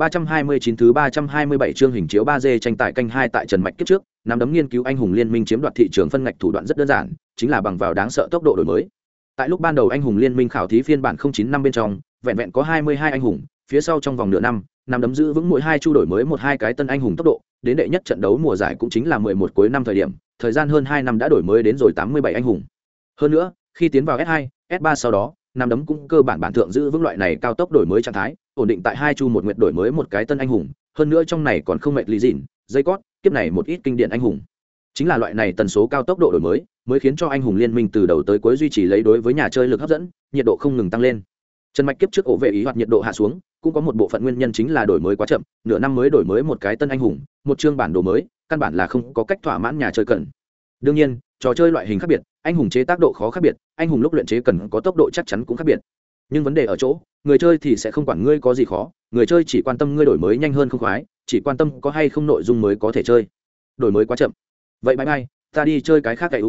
329 thứ 327 chương hình chiếu 3D tranh tài canh hai tại Trần Mạch kiếp trước, nắm đấm nghiên cứu anh hùng liên minh chiếm đoạt thị trường phân ngạch thủ đoạn rất đơn giản, chính là bằng vào đáng sợ tốc độ đổi mới. Tại lúc ban đầu anh hùng liên minh khảo thí phiên bản 09 năm bên trong, vẹn vẹn có 22 anh hùng, phía sau trong vòng nửa năm, nắm đấm giữ vững mỗi hai chu đổi mới một hai cái tân anh hùng tốc độ, đến đệ nhất trận đấu mùa giải cũng chính là 11 cuối năm thời điểm, thời gian hơn 2 năm đã đổi mới đến rồi 87 anh hùng. Hơn nữa, khi tiến vào S2, S3 sau đó, nằm đấm cũng cơ bản bản thượng giữ vững loại này cao tốc đổi mới trạng thái, ổn định tại hai chu một nguyện đổi mới một cái tân anh hùng, hơn nữa trong này còn không mệt lý dịn, dây cót, kiếp này một ít kinh điển anh hùng. Chính là loại này tần số cao tốc độ đổi mới mới khiến cho anh hùng liên minh từ đầu tới cuối duy trì lấy đối với nhà chơi lực hấp dẫn, nhiệt độ không ngừng tăng lên. Trần mạch kiếp trước ổ vệ ý hoặc nhiệt độ hạ xuống, cũng có một bộ phận nguyên nhân chính là đổi mới quá chậm, nửa năm mới đổi mới một cái tân anh hùng, một chương bản đồ mới, căn bản là không có cách thỏa mãn nhà chơi cần. Đương nhiên, trò chơi loại hình khác biệt anh hùng chế tác độ khó khác biệt, anh hùng lúc luyện chế cần có tốc độ chắc chắn cũng khác biệt. Nhưng vấn đề ở chỗ, người chơi thì sẽ không quản ngươi có gì khó, người chơi chỉ quan tâm ngươi đổi mới nhanh hơn không khoái, chỉ quan tâm có hay không nội dung mới có thể chơi. Đổi mới quá chậm. Vậy bãi bay ta đi chơi cái khác cậy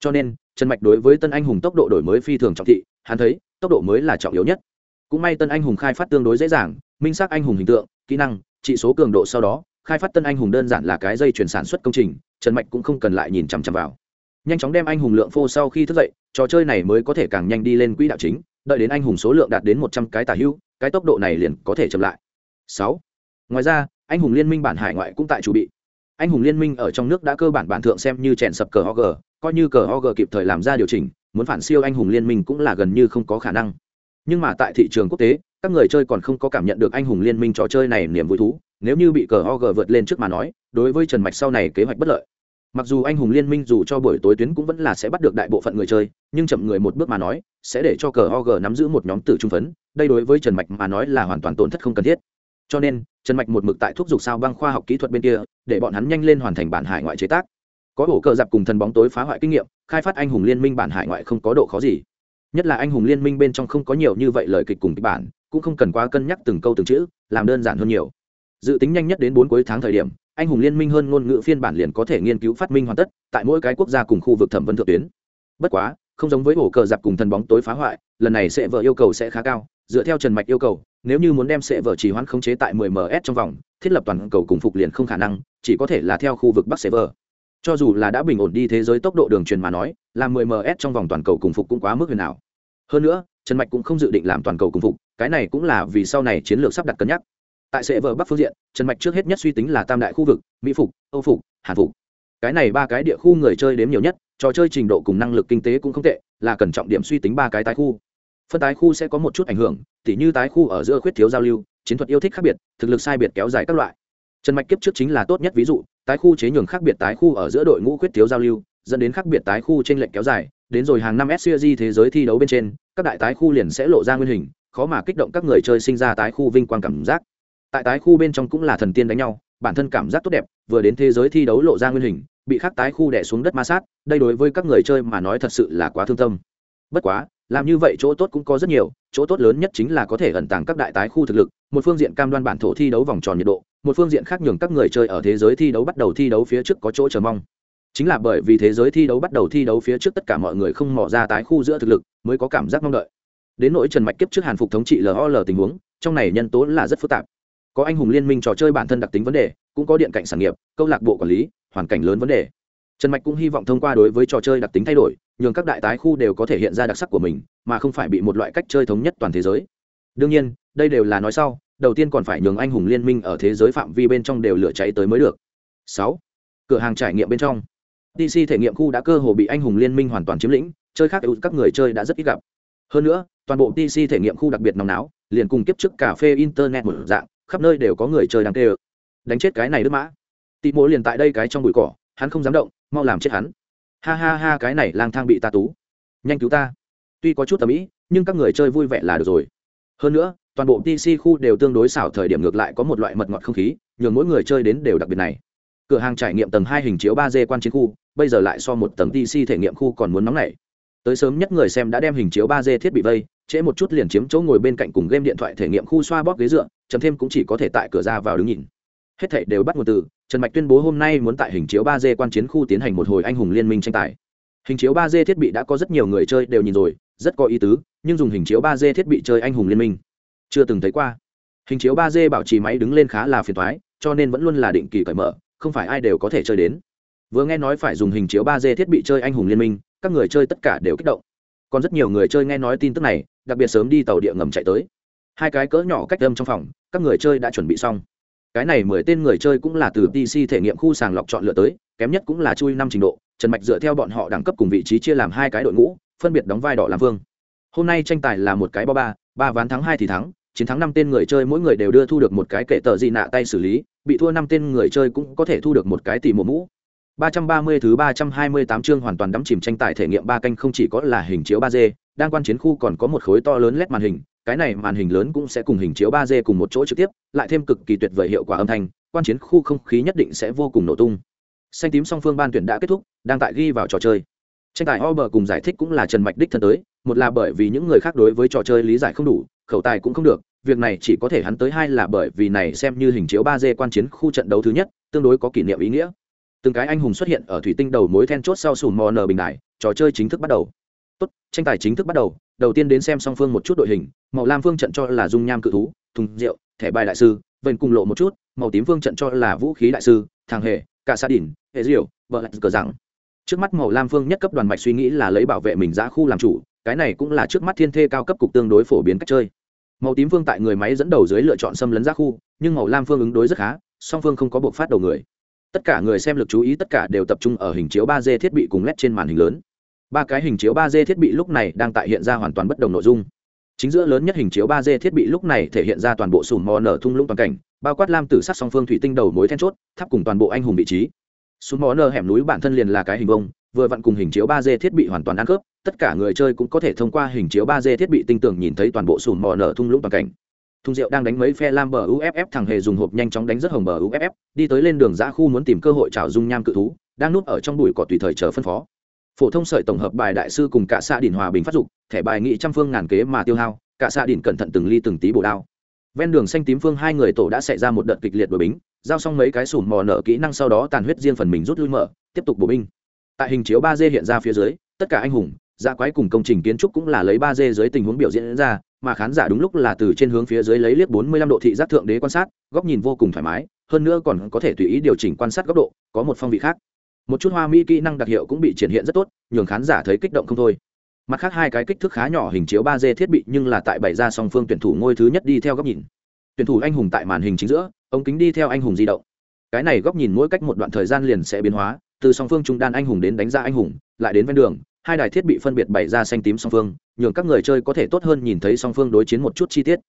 cho nên, trần mạch đối với tân anh hùng tốc độ đổi mới phi thường trọng thị, hắn thấy, tốc độ mới là trọng yếu nhất. Cũng may tân anh hùng khai phát tương đối dễ dàng, minh xác anh hùng hình tượng, kỹ năng trị số cường độ sau đó, khai phát tân anh hùng đơn giản là cái dây chuyển sản xuất công trình, trần mạch cũng không cần lại nhìn chằm chằm vào nhanh chóng đem anh hùng lượng phô sau khi thức dậy, trò chơi này mới có thể càng nhanh đi lên quỹ đạo chính, đợi đến anh hùng số lượng đạt đến một trăm cái tả hưu, cái tốc độ này liền có thể chậm lại. Sáu. Ngoài ra, anh hùng liên minh bản hải ngoại cũng tại chủ bị. Anh hùng liên minh ở trong nước đã cơ bản bản thượng xem như chèn sập cờ hog coi như cờ hog kịp thời làm ra điều chỉnh, muốn phản siêu anh hùng liên minh cũng là gần như không có khả năng. Nhưng mà tại thị trường quốc tế, các người chơi còn không có cảm nhận được anh hùng liên minh trò chơi này niềm vui thú, nếu như bị cờ hog vượt lên trước mà nói, đối với trần mạch sau này kế hoạch bất lợi mặc dù anh hùng liên minh dù cho buổi tối tuyến cũng vẫn là sẽ bắt được đại bộ phận người chơi, nhưng chậm người một bước mà nói, sẽ để cho cờ og nắm giữ một nhóm tử trung phấn, đây đối với trần mạch mà nói là hoàn toàn tổn thất không cần thiết. Cho nên, trần mạch một mực tại thúc giục sao băng khoa học kỹ thuật bên kia, để bọn hắn nhanh lên hoàn thành bản hải ngoại chế tác. Có ổ cờ giặc cùng thần bóng tối phá hoại kinh nghiệm, khai phát anh hùng liên minh bản hải ngoại không có độ khó gì. Nhất là anh hùng liên minh bên trong không có nhiều như vậy lời kịch cùng kịch bản, cũng không cần quá cân nhắc từng câu từng chữ, làm đơn giản hơn nhiều dự tính nhanh nhất đến bốn cuối tháng thời điểm, anh hùng liên minh hơn ngôn ngữ phiên bản liền có thể nghiên cứu phát minh hoàn tất tại mỗi cái quốc gia cùng khu vực thẩm vấn thượng tuyến. Bất quá, không giống với ổ cờ giặc cùng thần bóng tối phá hoại, lần này sẽ vợ yêu cầu sẽ khá cao, dựa theo trần mạch yêu cầu, nếu như muốn đem sẽ vợ chỉ hoãn khống chế tại 10 ms trong vòng, thiết lập toàn cầu cùng phục liền không khả năng, chỉ có thể là theo khu vực bắc sẽ vợ cho dù là đã bình ổn đi thế giới tốc độ đường truyền mà nói, làm 10 ms trong vòng toàn cầu cùng phục cũng quá mức huyền nào hơn nữa, trần mạch cũng không dự định làm toàn cầu cùng phục, cái này cũng là vì sau này chiến lược sắp đặt cân nhắc tại sệ vợ bắc phương diện, trần mạch trước hết nhất suy tính là tam đại khu vực, mỹ phục, âu phục, hàn phục. Cái này ba cái địa khu người chơi đếm nhiều nhất, trò chơi trình độ cùng năng lực kinh tế cũng không tệ, là cần trọng điểm suy tính ba cái tái khu. Phân tái khu sẽ có một chút ảnh hưởng, tỉ như tái khu ở giữa khuyết thiếu giao lưu, chiến thuật yêu thích khác biệt, thực lực sai biệt kéo dài các loại. Trần mạch kiếp trước chính là tốt nhất ví dụ, tái khu chế nhường khác biệt tái khu ở giữa đội ngũ khuyết thiếu giao lưu, dẫn đến khác biệt tái khu t r ê n lệch kéo dài, đến rồi hàng năm sg thế giới thi đấu bên trên, các đại tái khu liền sẽ lộ ra nguyên hình, khó mà kích động các người chơi sinh ra tái khu vinh quang cảm giác tại tái khu bên trong cũng là thần tiên đánh nhau, bản thân cảm giác tốt đẹp, vừa đến thế giới thi đấu lộ ra nguyên hình, bị khắc tái khu đẻ xuống đất ma sát, đây đối với các người chơi mà nói thật sự là quá thương tâm. Bất quá, làm như vậy chỗ tốt cũng có rất nhiều, chỗ tốt lớn nhất chính là có thể ẩn tàng các đại tái khu thực lực, một phương diện cam đoan bản thổ thi đấu vòng tròn nhiệt độ, một phương diện khác nhường các người chơi ở thế giới thi đấu bắt đầu thi đấu phía trước có chỗ chờ mong. Chính là bởi vì thế giới thi đấu bắt đầu thi đấu phía trước tất cả mọi người không mỏ ra tái khu giữa thực lực, mới có cảm giác mong đợi. Đến nỗi trần mạch kiếp trước hàn phục thống trị lol tình huống, trong này nhân tố là rất phức tạp có anh hùng liên minh trò chơi bản thân đặc tính vấn đề, cũng có điện cạnh sản nghiệp, câu lạc bộ quản lý, hoàn cảnh lớn vấn đề. Trần mạch cũng hy vọng thông qua đối với trò chơi đặc tính thay đổi, nhường các đại tái khu đều có thể hiện ra đặc sắc của mình, mà không phải bị một loại cách chơi thống nhất toàn thế giới. Đương nhiên, đây đều là nói sau, đầu tiên còn phải nhường anh hùng liên minh ở thế giới phạm vi bên trong đều lửa cháy tới mới được. Sáu, cửa hàng trải nghiệm bên trong. Dc thể nghiệm khu đã cơ hồ bị anh hùng liên minh hoàn toàn chiếm lĩnh, chơi khác các người chơi đã rất ít gặp. Hơn nữa, toàn bộ dc thể nghiệm khu đặc biệt nóng náo, liền cùng kiếp trước cà phê internet một dạng khắp nơi đều có người chơi đang tê ơ. Đánh chết cái này đức mã. Tị mộ liền tại đây cái trong bụi cỏ, hắn không dám động, mau làm chết hắn. Ha ha ha, cái này lang thang bị ta tú. Nhanh cứu ta. Tuy có chút tầm ý, nhưng các người chơi vui vẻ là được rồi. Hơn nữa, toàn bộ pc khu đều tương đối xảo thời điểm ngược lại có một loại mật ngọt không khí, nhường mỗi người chơi đến đều đặc biệt này. Cửa hàng trải nghiệm tầng hai hình chiếu ba d quan chiến khu, bây giờ lại so một tầng pc thể nghiệm khu còn muốn nóng nảy tới sớm nhất người xem đã đem hình chiếu ba d thiết bị vây, trễ một chút liền chiếm chỗ ngồi bên cạnh cùng game điện thoại thể nghiệm khu xoa bóp ghế dựa chấm thêm cũng chỉ có thể tại cửa ra vào đứng nhìn. Hết thảy đều bắt nguồn từ, trần mạch tuyên bố hôm nay muốn tại hình chiếu ba d quan chiến khu tiến hành một hồi anh hùng liên minh tranh tài. Hình chiếu ba d thiết bị đã có rất nhiều người chơi đều nhìn rồi, rất có ý tứ, nhưng dùng hình chiếu ba d thiết bị chơi anh hùng liên minh. Chưa từng thấy qua. Hình chiếu ba d bảo trì máy đứng lên khá là phiền thoái cho nên vẫn luôn là định kỳ cởi mở, không phải ai đều có thể chơi đến. Vừa nghe nói phải dùng hình chiếu ba d thiết bị chơi anh hùng liên minh các người chơi tất cả đều kích động. Còn rất nhiều người chơi nghe nói tin tức này, đặc biệt sớm đi tàu địa ngầm chạy tới. Hai cái cỡ nhỏ cách âm trong phòng, các người chơi đã chuẩn bị xong. Cái này mười tên người chơi cũng là từ pc thể nghiệm khu sàng lọc chọn lựa tới, kém nhất cũng là chui năm trình độ, trần mạch dựa theo bọn họ đẳng cấp cùng vị trí chia làm hai cái đội ngũ, phân biệt đóng vai đỏ làm vương. Hôm nay tranh tài là một cái bo ba ba ván thắng, hai thì thắng, chiến thắng năm tên người chơi mỗi người đều đưa thu được một cái kệ tờ dị nạ tay xử lý, bị thua năm tên người chơi cũng có thể thu được một cái tỷ mùa mũ. 330 thứ 328 chương hoàn toàn đắm chìm tranh tài thể nghiệm ba canh không chỉ có là hình chiếu 3D, đang quan chiến khu còn có một khối to lớn led màn hình, cái này màn hình lớn cũng sẽ cùng hình chiếu 3D cùng một chỗ trực tiếp, lại thêm cực kỳ tuyệt vời hiệu quả âm thanh, quan chiến khu không khí nhất định sẽ vô cùng nổ tung. Xanh tím song phương ban tuyển đã kết thúc, đang tại ghi vào trò chơi. Tranh tài Ober cùng giải thích cũng là Trần Mạch đích thân tới, một là bởi vì những người khác đối với trò chơi lý giải không đủ, khẩu tài cũng không được, việc này chỉ có thể hắn tới hai là bởi vì này xem như hình chiếu 3D quan chiến khu trận đấu thứ nhất, tương đối có kỷ niệm ý nghĩa từng cái anh hùng xuất hiện ở thủy tinh đầu mối then chốt sau sùn mò nở bình đại trò chơi chính thức bắt đầu. Tốt, tranh tài chính thức bắt đầu đầu tiên đến xem song phương một chút đội hình, màu lam phương trận cho là dung nham cự thú, thùng rượu, thẻ bài đại sư vần cùng lộ một chút, màu tím phương trận cho là vũ khí đại sư, thằng hề, cả sa đỉnh, hệ diệu vợ lại cờ rằng trước mắt màu lam phương nhất cấp đoàn mạch suy nghĩ là lấy bảo vệ mình ra khu làm chủ, cái này cũng là trước mắt thiên thê cao cấp cục tương đối phổ biến cách chơi. Màu tím phương tại người máy dẫn đầu dưới lựa chọn xâm lấn ra khu, nhưng màu lam phương ứng đối rất khá, song phương không có buộc phát đầu người tất cả người xem lực chú ý tất cả đều tập trung ở hình chiếu ba d thiết bị cùng led trên màn hình lớn. Ba cái hình chiếu ba d thiết bị lúc này đang tại hiện ra hoàn toàn bất đồng nội dung. Chính giữa lớn nhất hình chiếu ba d thiết bị lúc này thể hiện ra toàn bộ sùn mò nở thung lũng toàn cảnh, bao quát lam tử sắc song phương thủy tinh đầu mối then chốt, tháp cùng toàn bộ anh hùng vị trí. Sùn mò nở hẻm núi bản thân liền là cái hình vông vừa vặn cùng hình chiếu ba d thiết bị hoàn toàn ăn khớp, tất cả người chơi cũng có thể thông qua hình chiếu ba d thiết bị tinh tường nhìn thấy toàn bộ sùn mò nở thung lũng toàn cảnh thùng rượu đang đánh mấy phe lam bờ uff thằng hề dùng hộp nhanh chóng đánh rất hồng bờ uff đi tới lên đường giã khu muốn tìm cơ hội trào dung nham cự thú, đang núp ở trong bụi cỏ tùy thời chờ phân phó. Phổ thông sợi tổng hợp bài đại sư cùng cả xạ đỉnh hòa bình phát dục, thẻ bài nghị trăm phương ngàn kế mà tiêu hao cả xạ đỉnh cẩn thận từng ly từng tí bổ đao. Ven đường xanh tím phương hai người tổ đã xảy ra một đợt kịch liệt đội bính, giao xong mấy cái sùn mò nở kỹ năng sau đó tàn huyết riêng phần mình rút lui mở, tiếp tục bổ binh. Tại hình chiếu ba d hiện ra phía dưới, tất cả anh hùng gia quái cùng công trình kiến trúc cũng là lấy ba d dưới tình huống biểu diễn ra mà khán giả đúng lúc là từ trên hướng phía dưới lấy liếc 45 độ thị giác thượng đế quan sát, góc nhìn vô cùng thoải mái, hơn nữa còn có thể tùy ý điều chỉnh quan sát góc độ, có một phong vị khác. Một chút hoa mỹ kỹ năng đặc hiệu cũng bị triển hiện rất tốt, nhường khán giả thấy kích động không thôi. Mặt khác hai cái kích thước khá nhỏ hình chiếu 3D thiết bị nhưng là tại bày ra song phương tuyển thủ ngôi thứ nhất đi theo góc nhìn. Tuyển thủ anh hùng tại màn hình chính giữa, ống kính đi theo anh hùng di động. Cái này góc nhìn mỗi cách một đoạn thời gian liền sẽ biến hóa, từ song phương trung đan anh hùng đến đánh ra anh hùng, lại đến ven đường, hai đài thiết bị phân biệt bày ra xanh tím song phương, nhường các người chơi có thể tốt hơn nhìn thấy song phương đối chiến một chút chi tiết.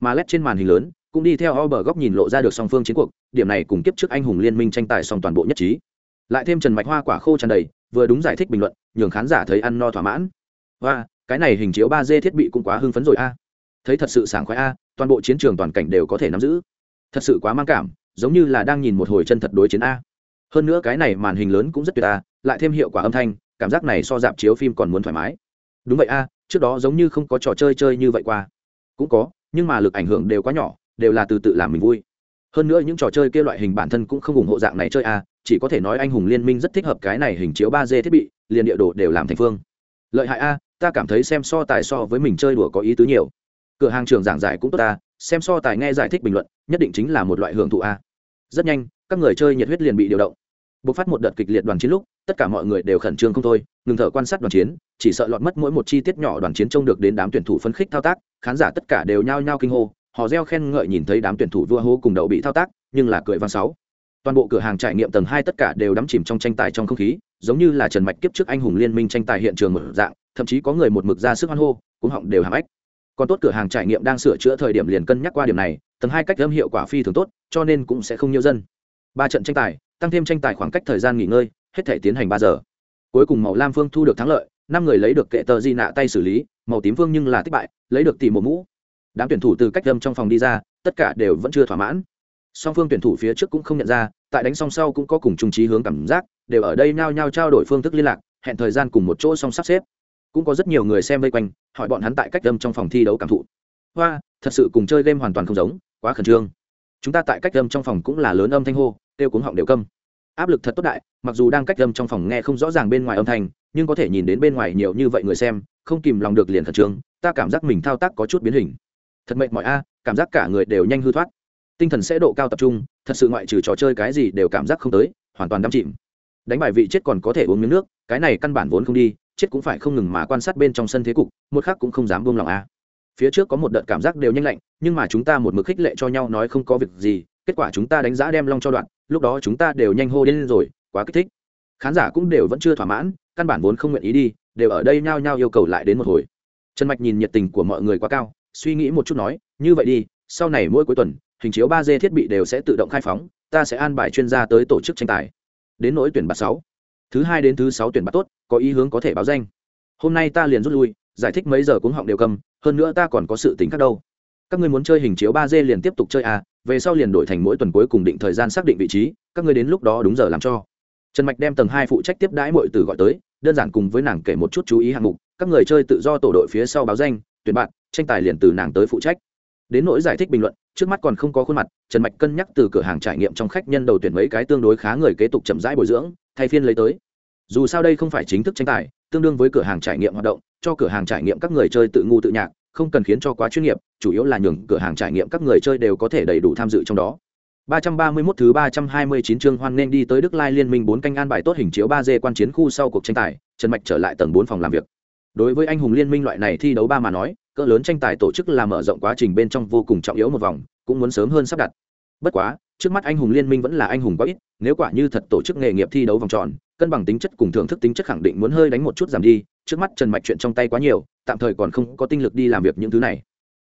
Mà led trên màn hình lớn, cũng đi theo o bờ góc nhìn lộ ra được song phương chiến cuộc, điểm này cùng kiếp trước anh hùng liên minh tranh tài song toàn bộ nhất trí. Lại thêm trần mạch hoa quả khô tràn đầy, vừa đúng giải thích bình luận, nhường khán giả thấy ăn no thỏa mãn. Và, cái này hình chiếu ba d thiết bị cũng quá hưng phấn rồi a. Thấy thật sự sảng khoái a, toàn bộ chiến trường toàn cảnh đều có thể nắm giữ. Thật sự quá mang cảm, giống như là đang nhìn một hồi chân thật đối chiến a. Hơn nữa cái này màn hình lớn cũng rất tuyệt a, lại thêm hiệu quả âm thanh cảm giác này so dạp chiếu phim còn muốn thoải mái. Đúng vậy a, trước đó giống như không có trò chơi chơi như vậy qua. Cũng có, nhưng mà lực ảnh hưởng đều quá nhỏ, đều là từ tự làm mình vui. Hơn nữa những trò chơi kia loại hình bản thân cũng không ủng hộ dạng này chơi a, chỉ có thể nói anh hùng liên minh rất thích hợp cái này hình chiếu ba d thiết bị, liền địa đồ đều làm thành phương. Lợi hại a, ta cảm thấy xem so tài so với mình chơi đùa có ý tứ nhiều. Cửa hàng trường giảng giải cũng tốt ta xem so tài nghe giải thích bình luận, nhất định chính là một loại hưởng thụ a. Rất nhanh, các người chơi nhiệt huyết liền bị điều động. Bộc phát một đợt kịch liệt đoàn chiến lúc tất cả mọi người đều khẩn trương không thôi, ngừng thở quan sát đoàn chiến, chỉ sợ lọt mất mỗi một chi tiết nhỏ đoàn chiến trông được đến đám tuyển thủ phấn khích thao tác, khán giả tất cả đều nhao nhao kinh hô, họ reo khen ngợi nhìn thấy đám tuyển thủ vua hô cùng đậu bị thao tác, nhưng là cười văn sáu. Toàn bộ cửa hàng trải nghiệm tầng hai tất cả đều đắm chìm trong tranh tài trong không khí, giống như là trần mạch kiếp trước anh hùng liên minh tranh tài hiện trường mở dạng, thậm chí có người một mực ra sức hoan hô cũng họng đều hàm ếch. Còn tốt cửa hàng trải nghiệm đang sửa chữa thời điểm liền cân nhắc qua điểm này, tầng hai cách âm hiệu quả phi thường tốt, cho nên cũng sẽ không nhiều dân. Ba trận tranh tài, tăng thêm tranh tài khoảng cách thời gian nghỉ ngơi hết thể tiến hành ba giờ. Cuối cùng màu lam phương thu được thắng lợi, năm người lấy được kệ tờ di nạ tay xử lý, màu tím phương nhưng là thất bại, lấy được tỷ một mũ. Đám tuyển thủ từ cách lâm trong phòng đi ra, tất cả đều vẫn chưa thỏa mãn. Song phương tuyển thủ phía trước cũng không nhận ra, tại đánh song sau cũng có cùng trung trí hướng cảm giác, đều ở đây nhao nhao trao đổi phương thức liên lạc, hẹn thời gian cùng một chỗ song sắp xếp. Cũng có rất nhiều người xem vây quanh, hỏi bọn hắn tại cách lâm trong phòng thi đấu cảm thụ. Hoa, thật sự cùng chơi game hoàn toàn không giống, quá khẩn trương. Chúng ta tại cách lâm trong phòng cũng là lớn âm thanh hô, kêu cuống họng đều câm áp lực thật tốt đại, mặc dù đang cách âm trong phòng nghe không rõ ràng bên ngoài âm thanh, nhưng có thể nhìn đến bên ngoài nhiều như vậy người xem, không kìm lòng được liền khẩn trương, ta cảm giác mình thao tác có chút biến hình. Thật mệt mỏi a, cảm giác cả người đều nhanh hư thoát. Tinh thần sẽ độ cao tập trung, thật sự ngoại trừ trò chơi cái gì đều cảm giác không tới, hoàn toàn đắm chìm. Đánh bài vị chết còn có thể uống miếng nước, cái này căn bản vốn không đi, chết cũng phải không ngừng mà quan sát bên trong sân thế cục, một khác cũng không dám buông lòng a. Phía trước có một đợt cảm giác đều nhanh lạnh, nhưng mà chúng ta một mực khích lệ cho nhau nói không có việc gì, kết quả chúng ta đánh giá đem long cho đoạn lúc đó chúng ta đều nhanh hô đến rồi, quá kích thích. Khán giả cũng đều vẫn chưa thỏa mãn, căn bản vốn không nguyện ý đi, đều ở đây nhao nhao yêu cầu lại đến một hồi. Trần mạch nhìn nhiệt tình của mọi người quá cao, suy nghĩ một chút nói, như vậy đi, sau này mỗi cuối tuần, hình chiếu ba d thiết bị đều sẽ tự động khai phóng, ta sẽ an bài chuyên gia tới tổ chức tranh tài. Đến nỗi tuyển bạt sáu, thứ hai đến thứ sáu tuyển bạt tốt, có ý hướng có thể báo danh. Hôm nay ta liền rút lui, giải thích mấy giờ cuống họng đều cầm, hơn nữa ta còn có sự tính khác đâu. Các ngươi muốn chơi hình chiếu ba d liền tiếp tục chơi à về sau liền đổi thành mỗi tuần cuối cùng định thời gian xác định vị trí, các ngươi đến lúc đó đúng giờ làm cho. Trần mạch đem tầng hai phụ trách tiếp đãi mọi từ gọi tới, đơn giản cùng với nàng kể một chút chú ý hạng mục, các người chơi tự do tổ đội phía sau báo danh, tuyển bạn, tranh tài liền từ nàng tới phụ trách. Đến nỗi giải thích bình luận, trước mắt còn không có khuôn mặt, trần mạch cân nhắc từ cửa hàng trải nghiệm trong khách nhân đầu tuyển mấy cái tương đối khá người kế tục chậm rãi bồi dưỡng, thay phiên lấy tới. Dù sao đây không phải chính thức tranh tài, tương đương với cửa hàng trải nghiệm hoạt động, cho cửa hàng trải nghiệm các người chơi tự ngu tự nhạc không cần khiến cho quá chuyên nghiệp chủ yếu là nhường cửa hàng trải nghiệm các người chơi đều có thể đầy đủ tham dự trong đó 331 thứ 329 chương hoan nên đi tới Đức Lai Liên minh 4 canh an bài tốt hình chiếu 3D quan chiến khu sau cuộc tranh tài, Trần Mạch trở lại tầng 4 phòng làm việc. Đối với anh hùng liên minh loại này thi đấu ba mà nói, cỡ lớn tranh tài tổ chức là mở rộng quá trình bên trong vô cùng trọng yếu một vòng, cũng muốn sớm hơn sắp đặt. Bất quá, trước mắt anh hùng liên minh vẫn là anh hùng quá ít, nếu quả như thật tổ chức nghề nghiệp thi đấu vòng tròn, cân bằng tính chất cùng thưởng thức tính chất khẳng định muốn hơi đánh một chút giảm đi, trước mắt Trần Mạch chuyện trong tay quá nhiều, tạm thời còn không có tinh lực đi làm việc những thứ này.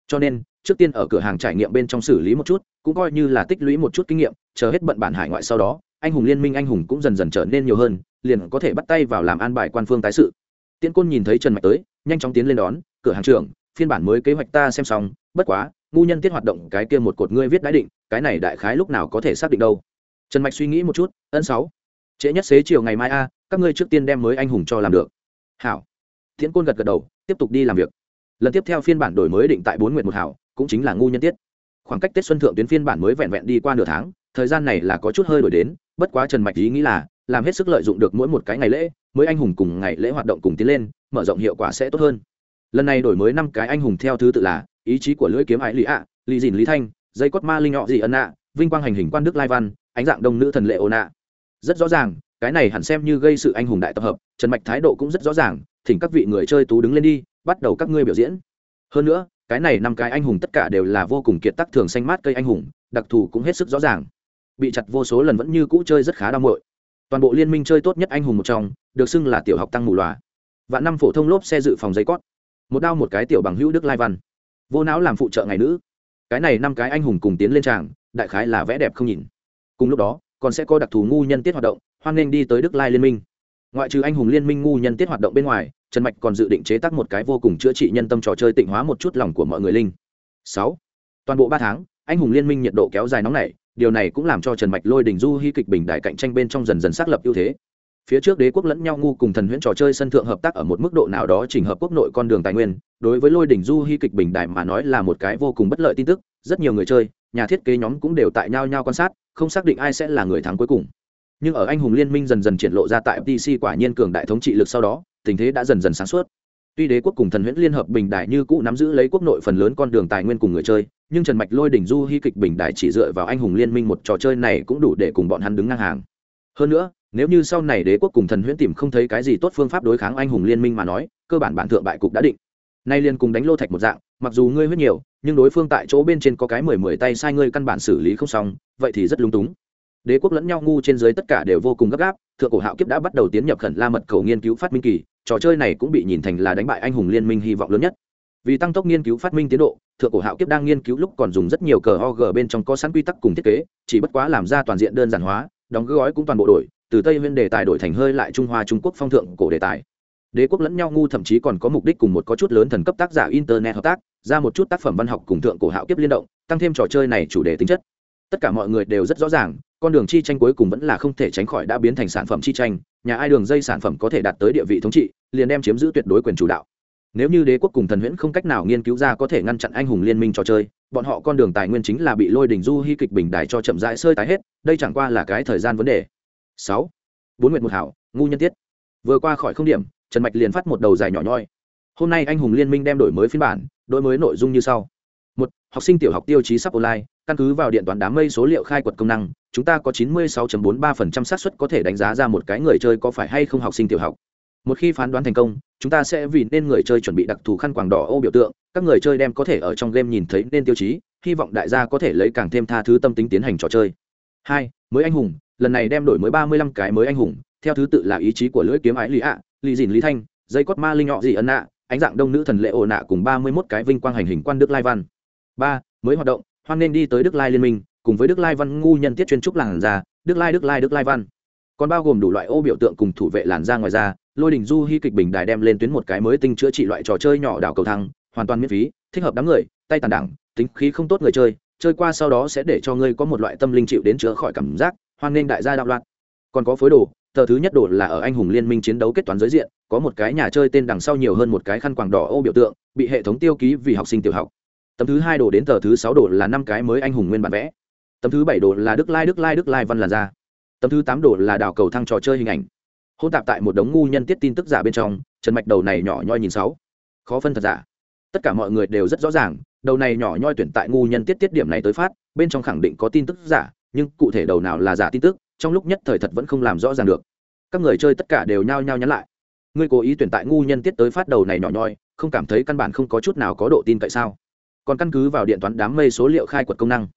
Cho nên, trước tiên ở cửa hàng trải nghiệm bên trong xử lý một chút cũng coi như là tích lũy một chút kinh nghiệm chờ hết bận bản hải ngoại sau đó anh hùng liên minh anh hùng cũng dần dần trở nên nhiều hơn liền có thể bắt tay vào làm an bài quan phương tái sự. Tiễn côn nhìn thấy trần mạch tới nhanh chóng tiến lên đón cửa hàng trưởng phiên bản mới kế hoạch ta xem xong bất quá ngu nhân tiết hoạt động cái kia một cột ngươi viết đãi định cái này đại khái lúc nào có thể xác định đâu? Trần mạch suy nghĩ một chút ân sáu trễ nhất xế chiều ngày mai a các ngươi trước tiên đem mới anh hùng cho làm được. Hảo thiện côn gật gật đầu, tiếp tục đi làm việc. Lần tiếp theo phiên bản đổi mới định tại bốn nguyện một hảo, cũng chính là ngu nhân tiết. Khoảng cách tết xuân thượng tuyến phiên bản mới vẹn vẹn đi qua nửa tháng, thời gian này là có chút hơi đổi đến, bất quá trần mạch ý nghĩ là, làm hết sức lợi dụng được mỗi một cái ngày lễ, mới anh hùng cùng ngày lễ hoạt động cùng tiến lên, mở rộng hiệu quả sẽ tốt hơn. Lần này đổi mới năm cái anh hùng theo thứ tự là, ý chí của lưỡi kiếm ái lý ạ lý dìn lý thanh, dây cốt ma linh nhọ dị ân ạ vinh quang hành hình quan đức lai văn, ánh dạng đông nữ thần lệ ồn ạ rất rõ ràng, cái này hẳn xem như gây sự anh hùng đại tập hợp, trần mạch thái độ cũng rất rõ ràng thỉnh các vị người chơi tú đứng lên đi, bắt đầu các ngươi biểu diễn. Hơn nữa, cái này năm cái anh hùng tất cả đều là vô cùng kiệt tác thường xanh mát cây anh hùng, đặc thù cũng hết sức rõ ràng. Bị chặt vô số lần vẫn như cũ chơi rất khá đau mội toàn bộ liên minh chơi tốt nhất anh hùng một trong, được xưng là tiểu học tăng mù loà. Và năm phổ thông lốp xe dự phòng giấy cót. Một đao một cái tiểu bằng hữu đức lai văn. Vô não làm phụ trợ ngày nữ. Cái này năm cái anh hùng cùng tiến lên tràng, đại khái là vẽ đẹp không nhìn. Cùng lúc đó, còn sẽ có đặc thù ngu nhân tiết hoạt động, hoan nghênh đi tới đức lai liên minh ngoại trừ anh hùng liên minh ngu nhân tiết hoạt động bên ngoài, trần mạch còn dự định chế tác một cái vô cùng chữa trị nhân tâm trò chơi tịnh hóa một chút lòng của mọi người linh. Sáu. Toàn bộ ba tháng, anh hùng liên minh nhiệt độ kéo dài nóng nảy, điều này cũng làm cho trần mạch lôi đình du hy kịch bình đại cạnh tranh bên trong dần dần xác lập ưu thế. Phía trước đế quốc lẫn nhau ngu cùng thần huyễn trò chơi sân thượng hợp tác ở một mức độ nào đó chỉnh hợp quốc nội con đường tài nguyên, đối với lôi đỉnh du hy kịch bình đại mà nói là một cái vô cùng bất lợi tin tức, rất nhiều người chơi, nhà thiết kế nhóm cũng đều tại nhau nhau quan sát, không xác định ai sẽ là người thắng cuối cùng nhưng ở anh hùng liên minh dần dần triển lộ ra tại pc quả nhiên cường đại thống trị lực sau đó, tình thế đã dần dần sáng suốt. Tuy đế quốc cùng thần huyễn liên hợp bình đại như cũ nắm giữ lấy quốc nội phần lớn con đường tài nguyên cùng người chơi, nhưng trần mạch lôi đỉnh du hy kịch bình đại chỉ dựa vào anh hùng liên minh một trò chơi này cũng đủ để cùng bọn hắn đứng ngang hàng. Hơn nữa, nếu như sau này đế quốc cùng thần huyễn tìm không thấy cái gì tốt phương pháp đối kháng anh hùng liên minh mà nói, cơ bản bản thượng bại cục đã định. Nay liên cùng đánh lô thạch một dạng, mặc dù ngươi huyết nhiều, nhưng đối phương tại chỗ bên trên có cái mười mười tay sai ngươi căn bản xử lý không xong, vậy thì rất lung túng đế quốc lẫn nhau ngu trên dưới tất cả đều vô cùng gấp gáp, thượng cổ hạo kiếp đã bắt đầu tiến nhập khẩn la mật cầu nghiên cứu phát minh kỳ, trò chơi này cũng bị nhìn thành là đánh bại anh hùng liên minh hy vọng lớn nhất. Vì tăng tốc nghiên cứu phát minh tiến độ, thượng cổ hạo kiếp đang nghiên cứu lúc còn dùng rất nhiều cờ og bên trong có sẵn quy tắc cùng thiết kế, chỉ bất quá làm ra toàn diện đơn giản hóa, đóng gói cũng toàn bộ đổi, từ tây nguyên đề tài đổi thành hơi lại trung hoa trung quốc phong thượng cổ đề tài. Đế quốc lẫn nhau ngu thậm chí còn có mục đích cùng một có chút lớn thần cấp tác giả internet hợp tác, ra một chút tác phẩm văn học cùng thượng cổ hạo kiếp liên động, tăng thêm trò chơi này chủ đề tính chất. Tất cả mọi người đều rất rõ ràng con đường chi tranh cuối cùng vẫn là không thể tránh khỏi đã biến thành sản phẩm chi tranh, nhà ai đường dây sản phẩm có thể đạt tới địa vị thống trị, liền đem chiếm giữ tuyệt đối quyền chủ đạo. Nếu như đế quốc cùng thần huyễn không cách nào nghiên cứu ra có thể ngăn chặn anh hùng liên minh trò chơi, bọn họ con đường tài nguyên chính là bị lôi đình du hy kịch bình đài cho chậm rãi sơi tái hết, đây chẳng qua là cái thời gian vấn đề. Sáu, bốn nguyện một hảo, ngu nhân tiết. Vừa qua khỏi không điểm, trần mạch liền phát một đầu dài nhỏ nhoi. Hôm nay anh hùng liên minh đem đổi mới phiên bản, đổi mới nội dung như sau. Một, học sinh tiểu học tiêu chí sắp online căn cứ vào điện toán đám mây số liệu khai quật công năng, chúng ta có 96.43% xác suất có thể đánh giá ra một cái người chơi có phải hay không học sinh tiểu học. Một khi phán đoán thành công, chúng ta sẽ vì nên người chơi chuẩn bị đặc thù khăn quàng đỏ ô biểu tượng, các người chơi đem có thể ở trong game nhìn thấy nên tiêu chí, hy vọng đại gia có thể lấy càng thêm tha thứ tâm tính tiến hành trò chơi. Hai, mới anh hùng, lần này đem đổi mới ba mươi lăm cái mới anh hùng, theo thứ tự là ý chí của lưỡi kiếm ái lý ạ lì dìn lý thanh, dây cốt ma linh nhọ dị ân nạ, ánh dạng đông nữ thần lệ ồ nạ cùng ba mươi mốt cái vinh quang hành hình quan đức lai văn. Ba, mới hoạt động hoan nên đi tới đức lai liên minh, cùng với đức lai văn ngu nhân tiết chuyên trúc làn da đức lai đức lai đức lai văn. Còn bao gồm đủ loại ô biểu tượng cùng thủ vệ làn da ngoài ra lôi đình du hy kịch bình đài đem lên tuyến một cái mới tinh chữa trị loại trò chơi nhỏ đảo cầu thăng hoàn toàn miễn phí, thích hợp đám người, tay tàn đẳng, tính khí không tốt người chơi chơi qua sau đó sẽ để cho ngươi có một loại tâm linh chịu đến chữa khỏi cảm giác, hoan nghênh đại gia đạo loạn. Còn có phối đồ, tờ thứ nhất đồ là ở anh hùng liên minh chiến đấu kết toán giới diện, có một cái nhà chơi tên đằng sau nhiều hơn một cái khăn quàng đỏ ô biểu tượng, bị hệ thống tiêu ký vì học sinh tiểu học tấm thứ hai đồ đến tờ thứ sáu đồ là năm cái mới anh hùng nguyên bản vẽ. Tấm thứ bảy đồ là đức lai đức lai đức lai văn là ra tấm thứ tám đồ là đào cầu thăng trò chơi hình ảnh. Hôn tạp tại một đống ngu nhân tiết tin tức giả bên trong, trần mạch đầu này nhỏ nhoi nhìn sáu. Khó phân thật giả. Tất cả mọi người đều rất rõ ràng, đầu này nhỏ nhoi tuyển tại ngu nhân tiết tiết điểm này tới phát, bên trong khẳng định có tin tức giả, nhưng cụ thể đầu nào là giả tin tức, trong lúc nhất thời thật vẫn không làm rõ ràng được. Các người chơi tất cả đều nhao nhao nhắn lại. Ngươi cố ý tuyển tại ngu nhân tiết tới phát đầu này nhỏ nhoi, không cảm thấy căn bản không có chút nào có độ tin cậy sao? Còn căn cứ vào điện toán đám mây số liệu khai quật công năng.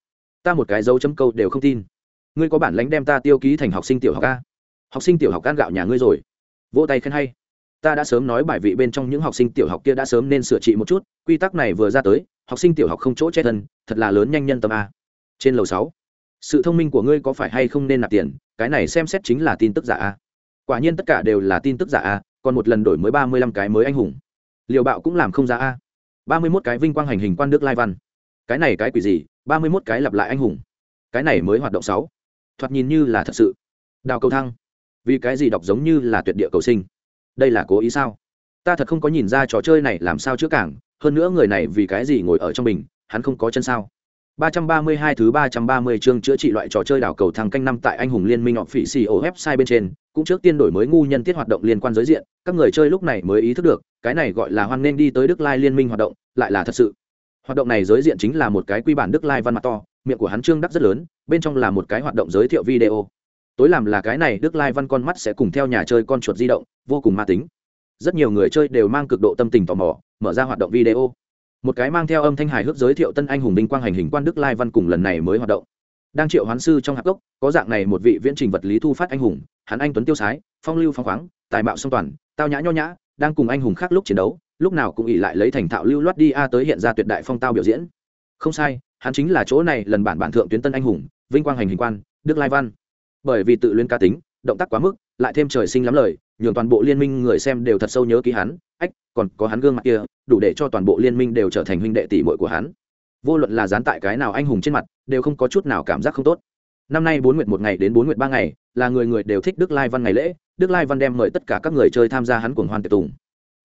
Ta một cái dấu chấm câu đều không tin. Ngươi có bản lãnh đem ta tiêu ký thành học sinh tiểu học a? Học sinh tiểu học ăn gạo nhà ngươi rồi. Vỗ tay khen hay. Ta đã sớm nói bài vị bên trong những học sinh tiểu học kia đã sớm nên sửa trị một chút, quy tắc này vừa ra tới, học sinh tiểu học không chỗ che thân, thật là lớn nhanh nhân tâm a. Trên lầu sáu, sự thông minh của ngươi có phải hay không nên nạp tiền? Cái này xem xét chính là tin tức giả a. Quả nhiên tất cả đều là tin tức giả a, còn một lần đổi mới ba mươi lăm cái mới anh hùng. Liều bạo cũng làm không ra a ba mươi mốt cái vinh quang hành hình quan đức lai văn. Cái này cái quỷ gì? Ba mươi mốt cái lặp lại anh hùng. Cái này mới hoạt động sáu. Thoạt nhìn như là thật sự. Đào cầu thăng. Vì cái gì đọc giống như là tuyệt địa cầu sinh? Đây là cố ý sao? Ta thật không có nhìn ra trò chơi này làm sao chữa cảng. Hơn nữa người này vì cái gì ngồi ở trong mình hắn không có chân sao? 332 thứ 330 chương chữa trị loại trò chơi đảo cầu thăng canh năm tại anh hùng liên minh họp phỉ xì ổ website bên trên, cũng trước tiên đổi mới ngu nhân tiết hoạt động liên quan giới diện, các người chơi lúc này mới ý thức được, cái này gọi là hoan nên đi tới Đức Lai liên minh hoạt động, lại là thật sự. Hoạt động này giới diện chính là một cái quy bản Đức Lai văn mặt to, miệng của hắn trương đắc rất lớn, bên trong là một cái hoạt động giới thiệu video. Tối làm là cái này Đức Lai văn con mắt sẽ cùng theo nhà chơi con chuột di động, vô cùng ma tính. Rất nhiều người chơi đều mang cực độ tâm tình tò mò, mở ra hoạt động video một cái mang theo âm thanh hài hước giới thiệu tân anh hùng binh quang hành hình quan đức lai văn cùng lần này mới hoạt động. Đang triệu hoán sư trong hạp gốc, có dạng này một vị viễn trình vật lý thu phát anh hùng, hắn anh tuấn tiêu sái, phong lưu phong khoáng, tài mạo song toàn, tao nhã nho nhã, đang cùng anh hùng khác lúc chiến đấu, lúc nào cũng ỉ lại lấy thành thạo lưu loát đi a tới hiện ra tuyệt đại phong tao biểu diễn. Không sai, hắn chính là chỗ này lần bản bản thượng tuyến tân anh hùng, vinh quang hành hình quan, đức lai văn. Bởi vì tự luyến ca tính, động tác quá mức, lại thêm trời sinh lắm lời nhường toàn bộ liên minh người xem đều thật sâu nhớ ký hắn. Ách, còn có hắn gương mặt kia, đủ để cho toàn bộ liên minh đều trở thành huynh đệ tỷ muội của hắn. Vô luận là dán tại cái nào anh hùng trên mặt, đều không có chút nào cảm giác không tốt. Năm nay bốn nguyệt một ngày đến bốn nguyệt ba ngày, là người người đều thích đức lai văn ngày lễ. Đức lai văn đem mời tất cả các người chơi tham gia hắn cuồng hoan tiệc tùng.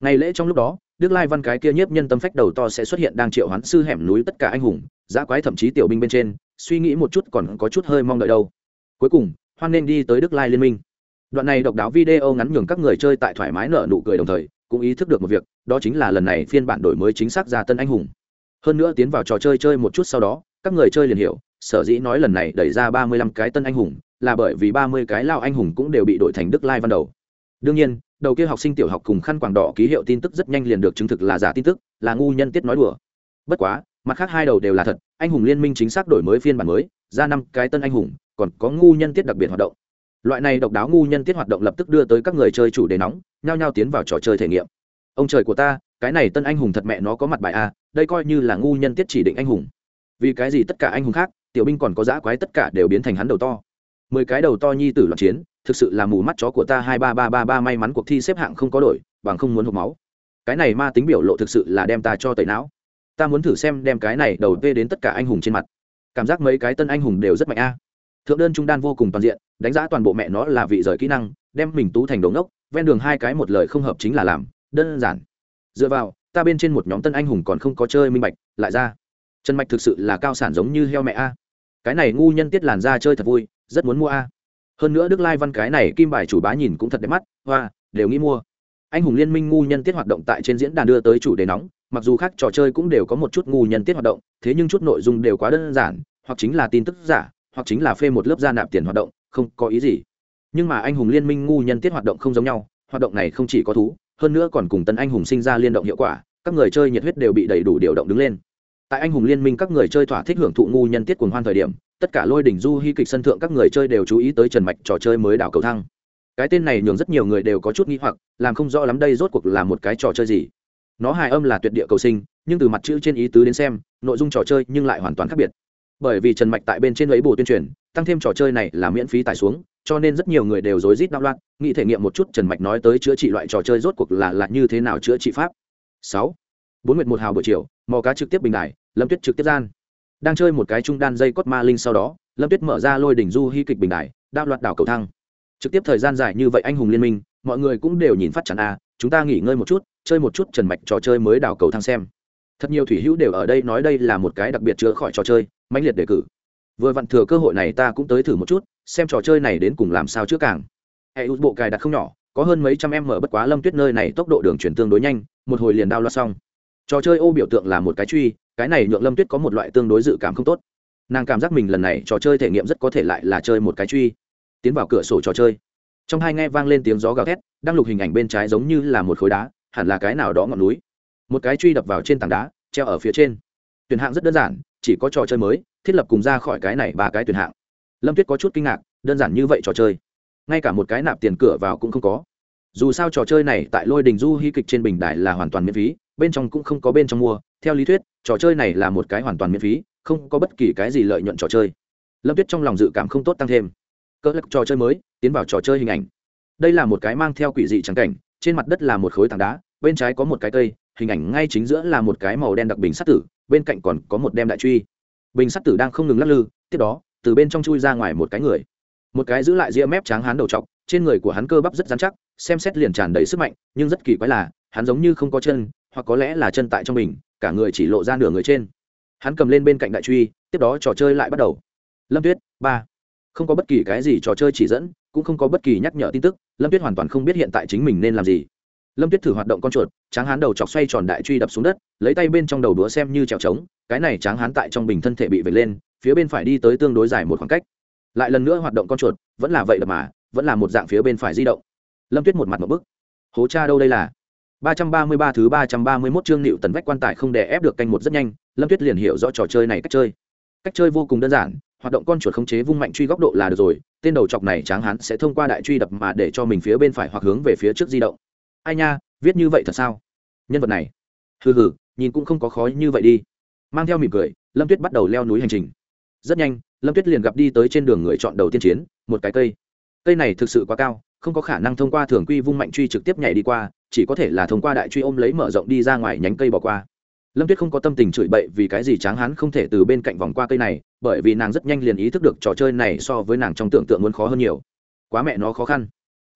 Ngày lễ trong lúc đó, đức lai văn cái kia nhiếp nhân tâm phách đầu to sẽ xuất hiện đang triệu hoán sư hẻm núi tất cả anh hùng giã quái thậm chí tiểu binh bên trên, suy nghĩ một chút còn có chút hơi mong đợi đâu. Cuối cùng, hoan nên đi tới đức lai liên minh đoạn này độc đáo video ngắn nhường các người chơi tại thoải mái nở nụ cười đồng thời, cũng ý thức được một việc, đó chính là lần này phiên bản đổi mới chính xác ra tân anh hùng. Hơn nữa tiến vào trò chơi chơi một chút sau đó, các người chơi liền hiểu, sở dĩ nói lần này đẩy ra ba mươi lăm cái tân anh hùng, là bởi vì ba mươi cái lao anh hùng cũng đều bị đổi thành đức lai văn đầu. Đương nhiên, đầu kia học sinh tiểu học cùng khăn quàng đỏ ký hiệu tin tức rất nhanh liền được chứng thực là giả tin tức, là ngu nhân tiết nói đùa. Bất quá, mặt khác hai đầu đều là thật, anh hùng liên minh chính xác đổi mới phiên bản mới, ra năm cái tân anh hùng, còn có ngu nhân tiết đặc biệt hoạt động loại này độc đáo ngu nhân tiết hoạt động lập tức đưa tới các người chơi chủ đề nóng, nhao nhao tiến vào trò chơi thể nghiệm. Ông trời của ta, cái này tân anh hùng thật mẹ nó có mặt bài a, đây coi như là ngu nhân tiết chỉ định anh hùng. Vì cái gì tất cả anh hùng khác, tiểu binh còn có giã quái tất cả đều biến thành hắn đầu to. Mười cái đầu to nhi tử loạn chiến, thực sự là mù mắt chó của ta, hai ba ba ba ba, may mắn cuộc thi xếp hạng không có đổi, bằng không muốn hộp máu. Cái này ma tính biểu lộ thực sự là đem ta cho tẩy não. Ta muốn thử xem đem cái này đầu vê đến tất cả anh hùng trên mặt. Cảm giác mấy cái tân anh hùng đều rất mạnh a thượng đơn trung đan vô cùng toàn diện, đánh giá toàn bộ mẹ nó là vị rời kỹ năng, đem mình tú thành đống ốc ven đường hai cái một lời không hợp chính là làm, đơn giản. Dựa vào, ta bên trên một nhóm tân anh hùng còn không có chơi minh bạch, lại ra. Trần mạch thực sự là cao sản giống như heo mẹ a. Cái này ngu nhân tiết làn ra chơi thật vui, rất muốn mua a. Hơn nữa đức lai văn cái này kim bài chủ bá nhìn cũng thật đẹp mắt, hoa, đều nghĩ mua. Anh hùng liên minh ngu nhân tiết hoạt động tại trên diễn đàn đưa tới chủ đề nóng, mặc dù khác trò chơi cũng đều có một chút ngu nhân tiết hoạt động, thế nhưng chút nội dung đều quá đơn giản, hoặc chính là tin tức giả hoặc chính là phê một lớp ra nạp tiền hoạt động, không có ý gì. Nhưng mà anh hùng liên minh ngu nhân tiết hoạt động không giống nhau, hoạt động này không chỉ có thú, hơn nữa còn cùng tân anh hùng sinh ra liên động hiệu quả, các người chơi nhiệt huyết đều bị đầy đủ điều động đứng lên. Tại anh hùng liên minh các người chơi thỏa thích hưởng thụ ngu nhân tiết cuồng hoan thời điểm, tất cả lôi đỉnh du hy kịch sân thượng các người chơi đều chú ý tới trần mạch trò chơi mới đảo cầu thăng cái tên này nhường rất nhiều người đều có chút nghi hoặc, làm không rõ lắm đây rốt cuộc là một cái trò chơi gì. Nó hài âm là tuyệt địa cầu sinh, nhưng từ mặt chữ trên ý tứ đến xem, nội dung trò chơi nhưng lại hoàn toàn khác biệt bởi vì trần mạch tại bên trên ấy bù tuyên truyền, tăng thêm trò chơi này là miễn phí tải xuống, cho nên rất nhiều người đều rối rít đạo loạn, nghĩ thể nghiệm một chút trần mạch nói tới chữa trị loại trò chơi rốt cuộc là là như thế nào chữa trị pháp. Sáu, bốn nguyệt một hào buổi chiều, mò cá trực tiếp bình đài, lâm tuyết trực tiếp gian. Đang chơi một cái trung đan dây cốt ma linh sau đó, lâm tuyết mở ra lôi đỉnh du hy kịch bình đài đạo loạt đảo cầu thăng trực tiếp thời gian dài như vậy anh hùng liên minh, mọi người cũng đều nhìn phát chắn a à, chúng ta nghỉ ngơi một chút, chơi một chút trần mạch trò chơi mới đảo cầu thăng xem. Thật nhiều thủy hữu đều ở đây nói đây là một cái đặc biệt chữa khỏi trò chơi mãnh liệt đề cử. Vừa vặn thừa cơ hội này ta cũng tới thử một chút, xem trò chơi này đến cùng làm sao trước càng. Hệ e bộ cài đặt không nhỏ, có hơn mấy trăm em mở bất quá lâm tuyết nơi này tốc độ đường chuyển tương đối nhanh, một hồi liền đao loa xong. Trò chơi ô biểu tượng là một cái truy, cái này nhượng lâm tuyết có một loại tương đối dự cảm không tốt. Nàng cảm giác mình lần này trò chơi thể nghiệm rất có thể lại là chơi một cái truy. Tiến vào cửa sổ trò chơi. Trong hai nghe vang lên tiếng gió gào thét, đang lục hình ảnh bên trái giống như là một khối đá, hẳn là cái nào đó ngọn núi. Một cái truy đập vào trên tảng đá, treo ở phía trên. Tuyển hạng rất đơn giản chỉ có trò chơi mới, thiết lập cùng ra khỏi cái này ba cái tuyển hạng. Lâm tuyết có chút kinh ngạc, đơn giản như vậy trò chơi. Ngay cả một cái nạp tiền cửa vào cũng không có. Dù sao trò chơi này tại lôi đình du hy kịch trên bình Đại là hoàn toàn miễn phí, bên trong cũng không có bên trong mua. Theo lý thuyết, trò chơi này là một cái hoàn toàn miễn phí, không có bất kỳ cái gì lợi nhuận trò chơi. Lâm tuyết trong lòng dự cảm không tốt tăng thêm. Cỡ lắc trò chơi mới, tiến vào trò chơi hình ảnh. Đây là một cái mang theo quỷ dị trắng cảnh, trên mặt đất là một khối tảng đá, bên trái có một cái cây, hình ảnh ngay chính giữa là một cái màu đen đặc bình sắt tử bên cạnh còn có một đem đại truy. Bình sắt tử đang không ngừng lắc lư, tiếp đó, từ bên trong chui ra ngoài một cái người. Một cái giữ lại ria mép tráng hắn đầu t trên người của hắn cơ bắp rất dán chắc, xem xét liền tràn đầy sức mạnh, nhưng rất kỳ quái là, hắn giống như không có chân, hoặc có lẽ là chân tại trong mình, cả người chỉ lộ ra nửa người trên. Hắn cầm lên bên cạnh đại truy, tiếp đó trò chơi lại bắt đầu. Lâm tuyết, ba. Không có bất kỳ cái gì trò chơi chỉ dẫn, cũng không có bất kỳ nhắc nhở tin tức, lâm tuyết hoàn toàn không biết hiện tại chính mình nên làm gì lâm tuyết thử hoạt động con chuột, tráng hán đầu chọc xoay tròn đại truy đập xuống đất, lấy tay bên trong đầu đũa xem như trèo trống, cái này tráng hán tại trong bình thân thể bị vệt lên, phía bên phải đi tới tương đối dài một khoảng cách. Lại lần nữa hoạt động con chuột, vẫn là vậy đập mà, vẫn là một dạng phía bên phải di động. Lâm tuyết một mặt một bức. Hố cha đâu đây là? Ba trăm ba mươi ba thứ ba trăm ba mươi 331 chương nịu tần vách quan tài không đè ép được canh một rất nhanh, lâm tuyết liền hiểu rõ trò chơi này cách chơi. Cách chơi vô cùng đơn giản, hoạt động con chuột khống chế vung mạnh truy góc độ là được rồi, tên đầu chọc này tráng hán sẽ thông qua đại truy đập mà để cho mình phía bên phải hoặc hướng về phía trước di động ai nha, viết như vậy thật sao? Nhân vật này. Hừ hừ, nhìn cũng không có khó như vậy đi. Mang theo mỉm cười, lâm tuyết bắt đầu leo núi hành trình. Rất nhanh, lâm tuyết liền gặp đi tới trên đường người chọn đầu tiên chiến, một cái cây. Cây này thực sự quá cao, không có khả năng thông qua thường quy vung mạnh truy trực tiếp nhảy đi qua, chỉ có thể là thông qua đại truy ôm lấy mở rộng đi ra ngoài nhánh cây bỏ qua. Lâm tuyết không có tâm tình chửi bậy vì cái gì tráng hán không thể từ bên cạnh vòng qua cây này, bởi vì nàng rất nhanh liền ý thức được trò chơi này so với nàng trong tưởng tượng muốn khó hơn nhiều. Quá mẹ nó khó khăn.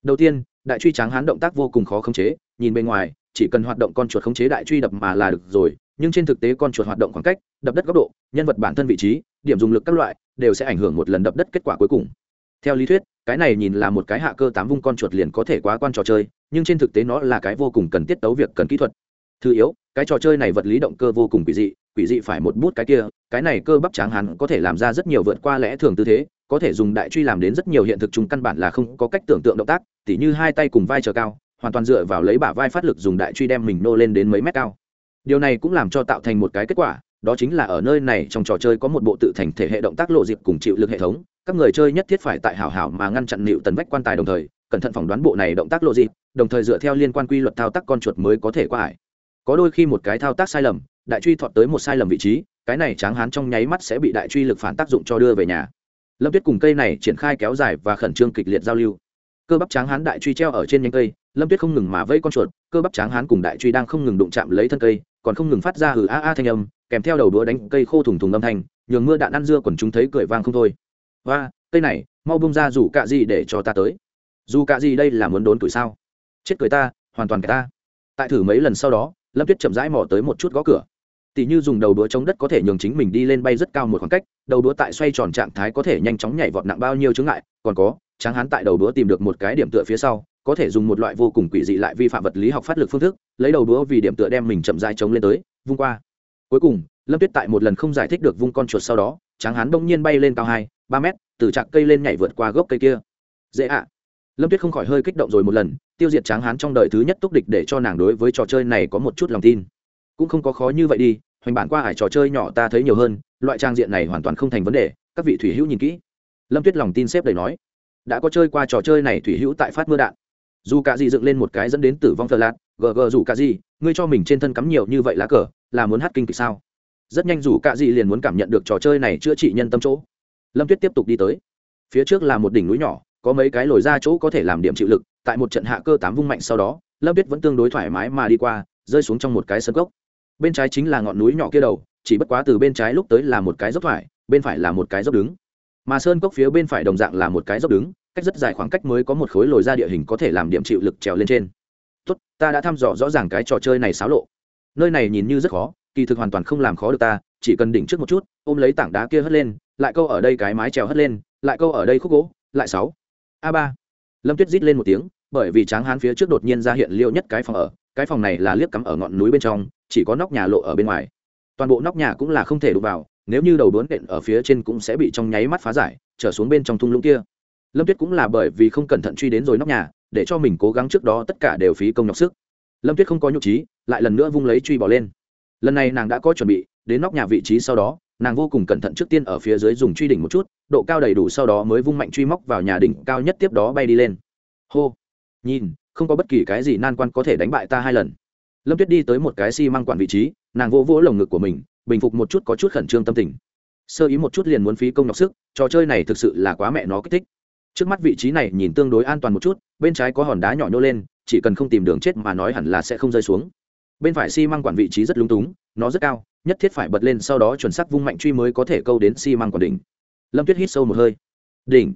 Đầu tiên đại truy tráng hán động tác vô cùng khó khống chế, nhìn bên ngoài, chỉ cần hoạt động con chuột khống chế đại truy đập mà là được rồi, nhưng trên thực tế con chuột hoạt động khoảng cách, đập đất góc độ, nhân vật bản thân vị trí, điểm dùng lực các loại, đều sẽ ảnh hưởng một lần đập đất kết quả cuối cùng. Theo lý thuyết, cái này nhìn là một cái hạ cơ tám vung con chuột liền có thể quá quan trò chơi, nhưng trên thực tế nó là cái vô cùng cần tiết tấu việc cần kỹ thuật. Thứ yếu, cái trò chơi này vật lý động cơ vô cùng quỷ dị quỷ dị phải một bút cái kia, cái này cơ bắp tráng hắn có thể làm ra rất nhiều vượt qua lẽ thường tư thế có thể dùng đại truy làm đến rất nhiều hiện thực chúng căn bản là không có cách tưởng tượng động tác, tỉ như hai tay cùng vai chờ cao, hoàn toàn dựa vào lấy bả vai phát lực dùng đại truy đem mình nô lên đến mấy mét cao. Điều này cũng làm cho tạo thành một cái kết quả, đó chính là ở nơi này trong trò chơi có một bộ tự thành thể hệ động tác lộ dịp cùng chịu lực hệ thống, các người chơi nhất thiết phải tại hảo hảo mà ngăn chặn nịu tần vách quan tài đồng thời, cẩn thận phỏng đoán bộ này động tác lộ dịp, đồng thời dựa theo liên quan quy luật thao tác con chuột mới có thể qua hải có đôi khi một cái thao tác sai lầm, đại truy thọt tới một sai lầm vị trí, cái này tráng hán trong nháy mắt sẽ bị đại truy lực phản tác dụng cho đưa về nhà lâm tuyết cùng cây này triển khai kéo dài và khẩn trương kịch liệt giao lưu. Cơ bắp tráng hán đại truy treo ở trên nhánh cây, lâm tuyết không ngừng mà vây con chuột, cơ bắp tráng hán cùng đại truy đang không ngừng đụng chạm lấy thân cây, còn không ngừng phát ra hừ a a thanh âm, kèm theo đầu đũa đánh cây khô thùng thùng âm thanh, nhường mưa đạn ăn dưa còn chúng thấy cười vang không thôi. Và cây này, mau bông ra rủ cạ gì để cho ta tới. Dù cạ gì đây là muốn đốn tuổi sao? Chết cười ta, hoàn toàn cái ta. Tại thử mấy lần sau đó, lâm tuyết chậm rãi mò tới một chút gõ cửa tỷ như dùng đầu đũa chống đất có thể nhường chính mình đi lên bay rất cao một khoảng cách, đầu đũa tại xoay tròn trạng thái có thể nhanh chóng nhảy vọt nặng bao nhiêu chướng ngại, còn có, tráng hán tại đầu đũa tìm được một cái điểm tựa phía sau, có thể dùng một loại vô cùng quỷ dị lại vi phạm vật lý học phát lực phương thức, lấy đầu đũa vì điểm tựa đem mình chậm rãi chống lên tới, vung qua. Cuối cùng, lâm tuyết tại một lần không giải thích được vung con chuột sau đó, tráng hán đông nhiên bay lên cao hai, ba mét, từ trạc cây lên nhảy vượt qua gốc cây kia. Dễ ạ. Lâm tuyết không khỏi hơi kích động rồi một lần, tiêu diệt tráng hán trong đời thứ nhất túc địch để cho nàng đối với trò chơi này có một chút lòng tin cũng không có khó như vậy đi, hoành bản qua hải trò chơi nhỏ ta thấy nhiều hơn, loại trang diện này hoàn toàn không thành vấn đề, các vị thủy hữu nhìn kỹ. Lâm tuyết lòng tin xếp đầy nói. Đã có chơi qua trò chơi này thủy hữu tại phát mưa đạn. Dù cả gì dựng lên một cái dẫn đến tử vong thờ lạt gờ dù cả gì ngươi cho mình trên thân cắm nhiều như vậy lá cờ, là muốn hát kinh kịch sao? Rất nhanh dù cả gì liền muốn cảm nhận được trò chơi này chữa trị nhân tâm chỗ. Lâm tuyết tiếp tục đi tới. Phía trước là một đỉnh núi nhỏ, có mấy cái lồi ra chỗ có thể làm điểm chịu lực, tại một trận hạ cơ tám vung mạnh sau đó, lâm tuyết vẫn tương đối thoải mái mà đi qua, rơi xuống trong một cái sân gốc bên trái chính là ngọn núi nhỏ kia đầu, chỉ bất quá từ bên trái lúc tới là một cái dốc thoải, bên phải là một cái dốc đứng. Mà sơn cốc phía bên phải đồng dạng là một cái dốc đứng, cách rất dài khoảng cách mới có một khối lồi ra địa hình có thể làm điểm chịu lực trèo lên trên. Tốt, ta đã thăm dò rõ ràng cái trò chơi này xáo lộ. Nơi này nhìn như rất khó, kỳ thực hoàn toàn không làm khó được ta, chỉ cần đỉnh trước một chút, ôm lấy tảng đá kia hất lên, lại câu ở đây cái mái trèo hất lên, lại câu ở đây khúc gỗ, lại sáu. A ba. Lâm tuyết rít lên một tiếng, bởi vì tráng hán phía trước đột nhiên ra hiện liêu nhất cái phòng ở, cái phòng này là liếc cắm ở ngọn núi bên trong chỉ có nóc nhà lộ ở bên ngoài. Toàn bộ nóc nhà cũng là không thể đụng vào, nếu như đầu đốn đện ở phía trên cũng sẽ bị trong nháy mắt phá giải, trở xuống bên trong thung lũng kia. Lâm tuyết cũng là bởi vì không cẩn thận truy đến rồi nóc nhà, để cho mình cố gắng trước đó tất cả đều phí công nhọc sức. Lâm tuyết không có nhục trí, lại lần nữa vung lấy truy bỏ lên. Lần này nàng đã có chuẩn bị, đến nóc nhà vị trí sau đó, nàng vô cùng cẩn thận trước tiên ở phía dưới dùng truy đỉnh một chút, độ cao đầy đủ sau đó mới vung mạnh truy móc vào nhà đỉnh cao nhất tiếp đó bay đi lên. Hô! Nhìn, không có bất kỳ cái gì nan quan có thể đánh bại ta hai lần lâm tuyết đi tới một cái xi、si、măng quản vị trí, nàng vỗ vỗ lồng ngực của mình, bình phục một chút có chút khẩn trương tâm tình. Sơ ý một chút liền muốn phí công nhọc sức, trò chơi này thực sự là quá mẹ nó kích thích. Trước mắt vị trí này nhìn tương đối an toàn một chút, bên trái có hòn đá nhỏ nhô lên, chỉ cần không tìm đường chết mà nói hẳn là sẽ không rơi xuống. Bên phải xi、si、măng quản vị trí rất lung túng, nó rất cao, nhất thiết phải bật lên sau đó chuẩn sắc vung mạnh truy mới có thể câu đến xi、si、măng quản đỉnh. Lâm tuyết hít sâu một hơi. Đỉnh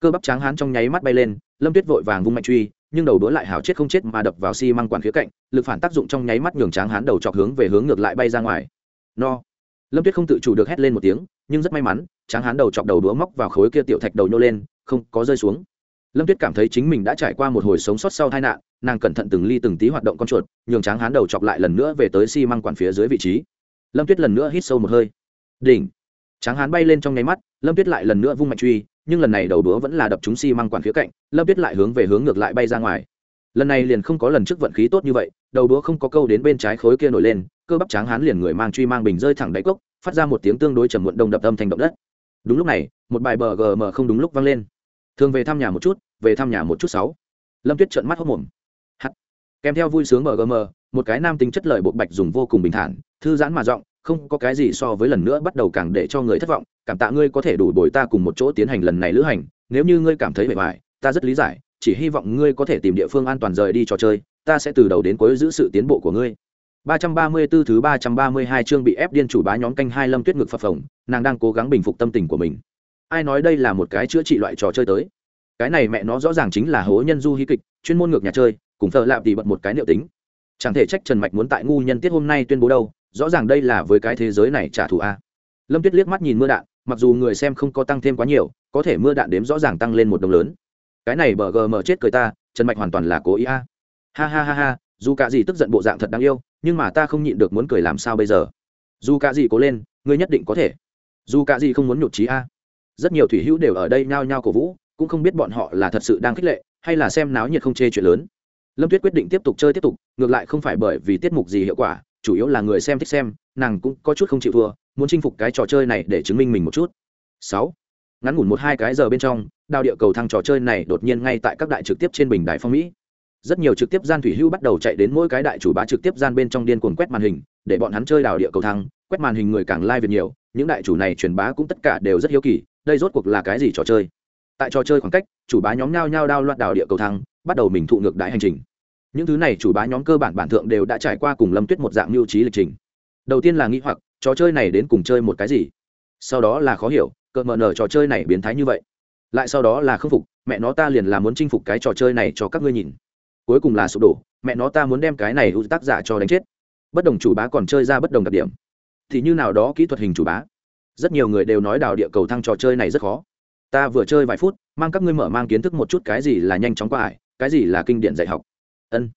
cơ bắp tráng hán trong nháy mắt bay lên, lâm tuyết vội vàng vung mạnh truy, nhưng đầu đũa lại hào chết không chết mà đập vào xi、si、măng quản khía cạnh, lực phản tác dụng trong nháy mắt nhường tráng hán đầu chọc hướng về hướng ngược lại bay ra ngoài. No. Lâm tuyết không tự chủ được hét lên một tiếng, nhưng rất may mắn, tráng hán đầu chọc đầu đũa móc vào khối kia tiểu thạch đầu nhô lên, không có rơi xuống. Lâm tuyết cảm thấy chính mình đã trải qua một hồi sống sót sau tai nạn, nàng cẩn thận từng ly từng tí hoạt động con chuột, nhường tráng hán đầu chọc lại lần nữa về tới xi、si、măng quản phía dưới vị trí. Lâm tuyết lần nữa hít sâu một hơi. Đỉnh tráng hán bay lên trong nháy mắt, lâm tuyết lại lần nữa vung mạnh truy, nhưng lần này đầu đũa vẫn là đập chúng xi、si、măng quản phía cạnh, lâm tuyết lại hướng về hướng ngược lại bay ra ngoài. Lần này liền không có lần trước vận khí tốt như vậy, đầu đũa không có câu đến bên trái khối kia nổi lên, cơ bắp tráng hán liền người mang truy mang bình rơi thẳng đáy cốc, phát ra một tiếng tương đối trầm muộn đông đập âm thành động đất. Đúng lúc này, một bài bờ gm không đúng lúc vang lên. Thường về thăm nhà một chút, về thăm nhà một chút sáu. Lâm tuyết trợn mắt hốc mồm. Hắt. Kèm theo vui sướng bgm một cái nam tính chất lời bộ bạch dùng vô cùng bình thản, thư giãn mà giọng không có cái gì so với lần nữa bắt đầu càng để cho người thất vọng, cảm tạ ngươi có thể đủ bồi ta cùng một chỗ tiến hành lần này lữ hành, nếu như ngươi cảm thấy bề bài ta rất lý giải, chỉ hy vọng ngươi có thể tìm địa phương an toàn rời đi trò chơi, ta sẽ từ đầu đến cuối giữ sự tiến bộ của ngươi. 334 thứ 332 chương bị ép điên chủ bá nhóm canh hai lâm tuyết ngực phập phồng, nàng đang cố gắng bình phục tâm tình của mình. Ai nói đây là một cái chữa trị loại trò chơi tới? Cái này mẹ nó rõ ràng chính là hố nhân du hí kịch, chuyên môn ngược nhà chơi, cùng thợ lạm thì bật một cái liệu tính. Chẳng thể trách trần mạch muốn tại ngu nhân tiết hôm nay tuyên bố đâu rõ ràng đây là với cái thế giới này trả thù a. Lâm tuyết liếc mắt nhìn mưa đạn, mặc dù người xem không có tăng thêm quá nhiều, có thể mưa đạn đếm rõ ràng tăng lên một đồng lớn. Cái này bờ gm chết cười ta, trần mạch hoàn toàn là cố ý a. Ha ha ha ha, dù cả gì tức giận bộ dạng thật đáng yêu, nhưng mà ta không nhịn được muốn cười làm sao bây giờ? Dù cả gì cố lên, ngươi nhất định có thể. Dù cả gì không muốn nhụt trí a. Rất nhiều thủy hữu đều ở đây nhao nhao cổ vũ, cũng không biết bọn họ là thật sự đang khích lệ, hay là xem náo nhiệt không chê chuyện lớn. Lâm tuyết quyết định tiếp tục chơi tiếp tục, ngược lại không phải bởi vì tiết mục gì hiệu quả chủ yếu là người xem thích xem, nàng cũng có chút không chịu thua, muốn chinh phục cái trò chơi này để chứng minh mình một chút. Sáu, ngắn ngủn một hai cái giờ bên trong đào địa cầu thăng trò chơi này đột nhiên ngay tại các đại trực tiếp trên bình đài phong mỹ. Rất nhiều trực tiếp gian thủy hưu bắt đầu chạy đến mỗi cái đại chủ bá trực tiếp gian bên trong điên cuồng quét màn hình, để bọn hắn chơi đào địa cầu thăng, quét màn hình người càng like nhiều, những đại chủ này truyền bá cũng tất cả đều rất hiếu kỳ, đây rốt cuộc là cái gì trò chơi? Tại trò chơi khoảng cách, chủ bá nhóm nhao nhao đao loạt đào địa cầu thăng, bắt đầu mình thụ ngược đại hành trình những thứ này chủ bá nhóm cơ bản bản thượng đều đã trải qua cùng lâm tuyết một dạng mưu trí lịch trình. Đầu tiên là nghĩ hoặc, trò chơi này đến cùng chơi một cái gì? Sau đó là khó hiểu, cợt mờ nở trò chơi này biến thái như vậy. Lại sau đó là khâm phục, mẹ nó ta liền là muốn chinh phục cái trò chơi này cho các ngươi nhìn. Cuối cùng là sụp đổ, mẹ nó ta muốn đem cái này hữu tác giả cho đánh chết. Bất đồng chủ bá còn chơi ra bất đồng đặc điểm. Thì như nào đó kỹ thuật hình chủ bá. Rất nhiều người đều nói đào địa cầu thăng trò chơi này rất khó. Ta vừa chơi vài phút, mang các ngươi mở mang kiến thức một chút cái gì là nhanh chóng qua ải, cái gì là kinh điển dạy học ân.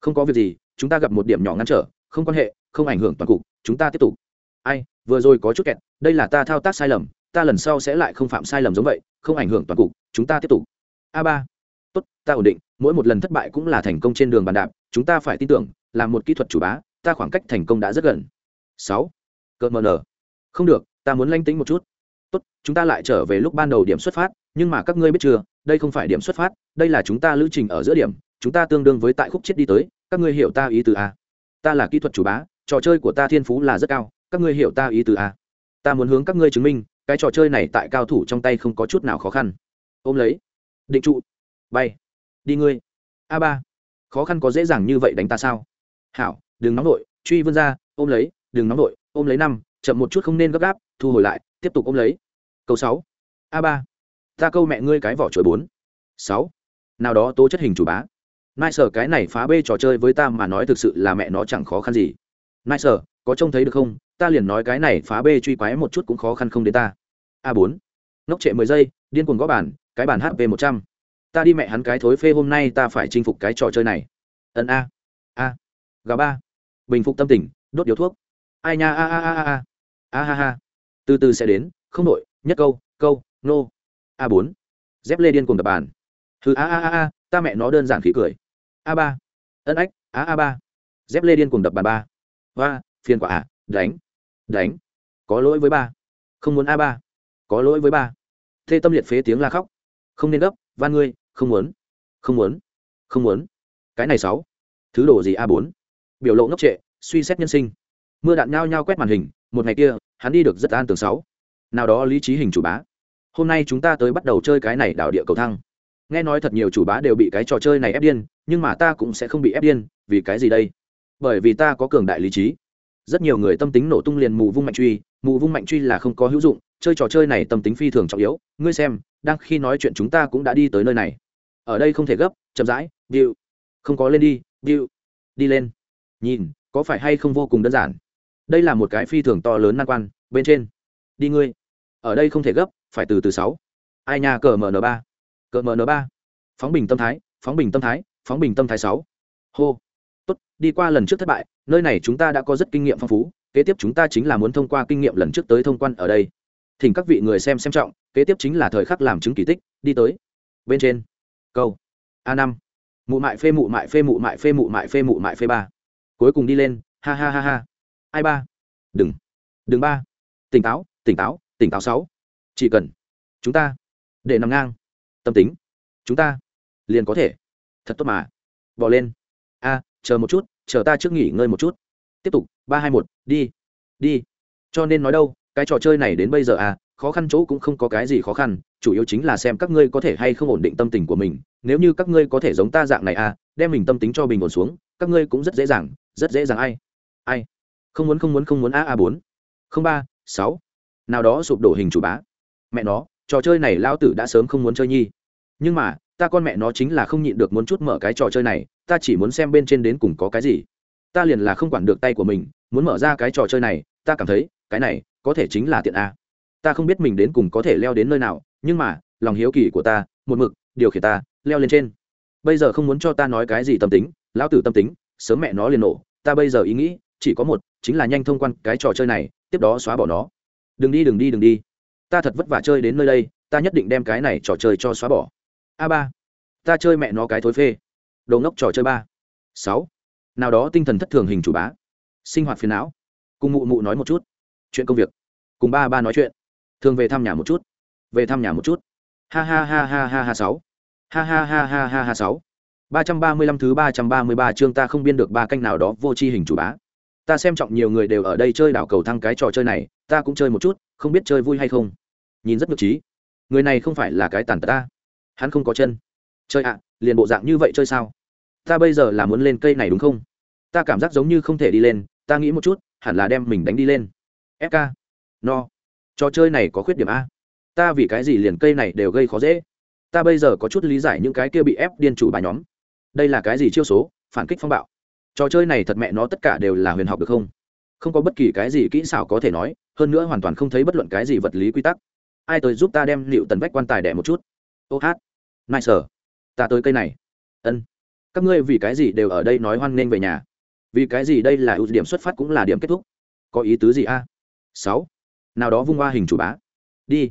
Không có việc gì, chúng ta gặp một điểm nhỏ ngăn trở, không quan hệ, không ảnh hưởng toàn cục, chúng ta tiếp tục. Ai, vừa rồi có chút kẹt, đây là ta thao tác sai lầm, ta lần sau sẽ lại không phạm sai lầm giống vậy, không ảnh hưởng toàn cục, chúng ta tiếp tục. A ba. Tốt, ta ổn định, mỗi một lần thất bại cũng là thành công trên đường bàn đạp, chúng ta phải tin tưởng, là một kỹ thuật chủ bá, ta khoảng cách thành công đã rất gần. Sáu. Cỡ mờ nở không được, ta muốn lanh tính một chút. Tốt, chúng ta lại trở về lúc ban đầu điểm xuất phát, nhưng mà các ngươi biết chưa, đây không phải điểm xuất phát, đây là chúng ta lữ trình ở giữa điểm chúng ta tương đương với tại khúc chết đi tới các ngươi hiểu ta ý từ a. Ta là kỹ thuật chủ bá trò chơi của ta thiên phú là rất cao các ngươi hiểu ta ý từ a. Ta muốn hướng các ngươi chứng minh cái trò chơi này tại cao thủ trong tay không có chút nào khó khăn. Ôm lấy. Định trụ. Bay. Đi ngươi. A ba. Khó khăn có dễ dàng như vậy đánh ta sao? Hảo đừng nóng nổi, truy vươn ra ôm lấy đừng nóng nổi, ôm lấy năm chậm một chút không nên gấp gáp thu hồi lại tiếp tục ôm lấy. Câu sáu. A ba. Ta câu mẹ ngươi cái vỏ chuối bốn. Sáu. Nào đó tố chất hình chủ bá nai sở, cái này phá bê trò chơi với ta mà nói thực sự là mẹ nó chẳng khó khăn gì. Nai sở, có trông thấy được không? Ta liền nói cái này phá bê truy quái một chút cũng khó khăn không đến ta. A bốn. Ngốc trệ mười giây, điên cuồng gõ bản cái bản hp một trăm. Ta đi mẹ hắn cái thối phê hôm nay ta phải chinh phục cái trò chơi này. Ân a. A. Gà ba. Bình phục tâm tình, đốt điếu thuốc. Ai nha, a a a a a. A, ha ha. Từ từ sẽ đến, không nội nhất câu câu, nô. A bốn. Dép lê điên cùng đập bàn. Thứ a a a a, ta mẹ nó đơn giản khí cười a ba. Ân ách a a ba. Dép lê điên cùng đập bàn ba. Và phiền quả à đánh đánh. Có lỗi với ba. Không muốn a ba. Có lỗi với ba. Thê tâm liệt phế tiếng la khóc. Không nên gấp, van ngươi, không muốn. Không muốn không muốn. Cái này sáu. Thứ đồ gì a bốn? Biểu lộ ngốc trệ, suy xét nhân sinh. Mưa đạn nhao nhao quét màn hình, một ngày kia, hắn đi được rất an tường sáu. Nào đó lý trí hình chủ bá. Hôm nay chúng ta tới bắt đầu chơi cái này đảo địa cầu thăng nghe nói thật nhiều chủ bá đều bị cái trò chơi này ép điên, nhưng mà ta cũng sẽ không bị ép điên, vì cái gì đây? Bởi vì ta có cường đại lý trí. Rất nhiều người tâm tính nổ tung liền mù vung mạnh truy, mù vung mạnh truy là không có hữu dụng, chơi trò chơi này tâm tính phi thường trọng yếu. Ngươi xem, đang khi nói chuyện chúng ta cũng đã đi tới nơi này. Ở đây không thể gấp, chậm rãi view không có lên đi view đi lên. Nhìn, có phải hay không vô cùng đơn giản? Đây là một cái phi thường to lớn nan quan, bên trên. Đi ngươi. Ở đây không thể gấp, phải từ từ sáu. Ai nhà cờ mn ba cờ mn ba. Phóng bình tâm thái, phóng bình tâm thái, phóng bình tâm thái sáu. Hô. Tốt, đi qua lần trước thất bại, nơi này chúng ta đã có rất kinh nghiệm phong phú, kế tiếp chúng ta chính là muốn thông qua kinh nghiệm lần trước tới thông quan ở đây. Thỉnh các vị người xem xem trọng, kế tiếp chính là thời khắc làm chứng kỳ tích, đi tới. Bên trên. Câu. A năm. Mụ mại phê mụ mại phê mụ mại phê mụ mại phê mụ mại phê ba. Cuối cùng đi lên, ha ha ha ha. Ai ba? Đừng. Đừng ba. Tỉnh táo tỉnh táo tỉnh táo sáu. Chỉ cần. Chúng ta. Để nằm ngang tâm tính. Chúng ta liền có thể. Thật tốt mà. Bỏ lên. A, chờ một chút, chờ ta trước nghỉ ngơi một chút. Tiếp tục, ba hai một, đi. Đi. Cho nên nói đâu, cái trò chơi này đến bây giờ à khó khăn chỗ cũng không có cái gì khó khăn, chủ yếu chính là xem các ngươi có thể hay không ổn định tâm tình của mình. Nếu như các ngươi có thể giống ta dạng này à đem mình tâm tính cho bình ổn xuống, các ngươi cũng rất dễ dàng, rất dễ dàng ai. Ai? Không muốn không muốn không muốn, a a bốn. Không ba, sáu. Nào đó sụp đổ hình chủ bá. Mẹ nó, trò chơi này lao tử đã sớm không muốn chơi nhi nhưng mà, ta con mẹ nó chính là không nhịn được muốn chút mở cái trò chơi này, ta chỉ muốn xem bên trên đến cùng có cái gì. Ta liền là không quản được tay của mình, muốn mở ra cái trò chơi này, ta cảm thấy, cái này, có thể chính là tiện a. Ta không biết mình đến cùng có thể leo đến nơi nào, nhưng mà, lòng hiếu kỳ của ta, một mực, điều khiển ta, leo lên trên. Bây giờ không muốn cho ta nói cái gì tâm tính, lão tử tâm tính, sớm mẹ nó liền nổ. Ta bây giờ ý nghĩ, chỉ có một, chính là nhanh thông quan cái trò chơi này, tiếp đó xóa bỏ nó. Đừng đi đừng đi đừng đi. Ta thật vất vả chơi đến nơi đây, ta nhất định đem cái này trò chơi cho xóa bỏ a ba. Ta chơi mẹ nó cái thối phê. Đồ ngốc trò chơi ba. Sáu. Nào đó tinh thần thất thường hình chủ bá. Sinh hoạt phiền não. Cùng mụ mụ nói một chút. Chuyện công việc. Cùng ba ba nói chuyện. Thường về thăm nhà một chút. Về thăm nhà một chút. Ha ha ha ha ha ha sáu. Ha ha ha ha ha ha sáu. Ba trăm ba mươi lăm thứ ba trăm ba mươi ba chương ta không biên được ba canh nào đó vô tri hình chủ bá. Ta xem trọng nhiều người đều ở đây chơi đảo cầu thăng cái trò chơi này, ta cũng chơi một chút, không biết chơi vui hay không. Nhìn rất nhược trí. Người này không phải là cái tàn ta hắn không có chân. Chơi ạ, liền bộ dạng như vậy chơi sao? Ta bây giờ là muốn lên cây này đúng không? Ta cảm giác giống như không thể đi lên, ta nghĩ một chút, hẳn là đem mình đánh đi lên. Fk no. Trò chơi này có khuyết điểm a. Ta vì cái gì liền cây này đều gây khó dễ? Ta bây giờ có chút lý giải những cái kia bị ép điên chủ bài nhóm. Đây là cái gì chiêu số? Phản kích phong bạo. Trò chơi này thật mẹ nó tất cả đều là huyền học được không? Không có bất kỳ cái gì kỹ xảo có thể nói, hơn nữa hoàn toàn không thấy bất luận cái gì vật lý quy tắc. Ai tới giúp ta đem liệu tần vách quan tài đẻ một chút? Ô hát nai sở ta tới cây này. Ân. Các ngươi vì cái gì đều ở đây nói hoan nghênh về nhà? Vì cái gì đây là ưu điểm xuất phát cũng là điểm kết thúc. Có ý tứ gì a? Sáu. Nào đó vung hoa hình chủ bá. Đi.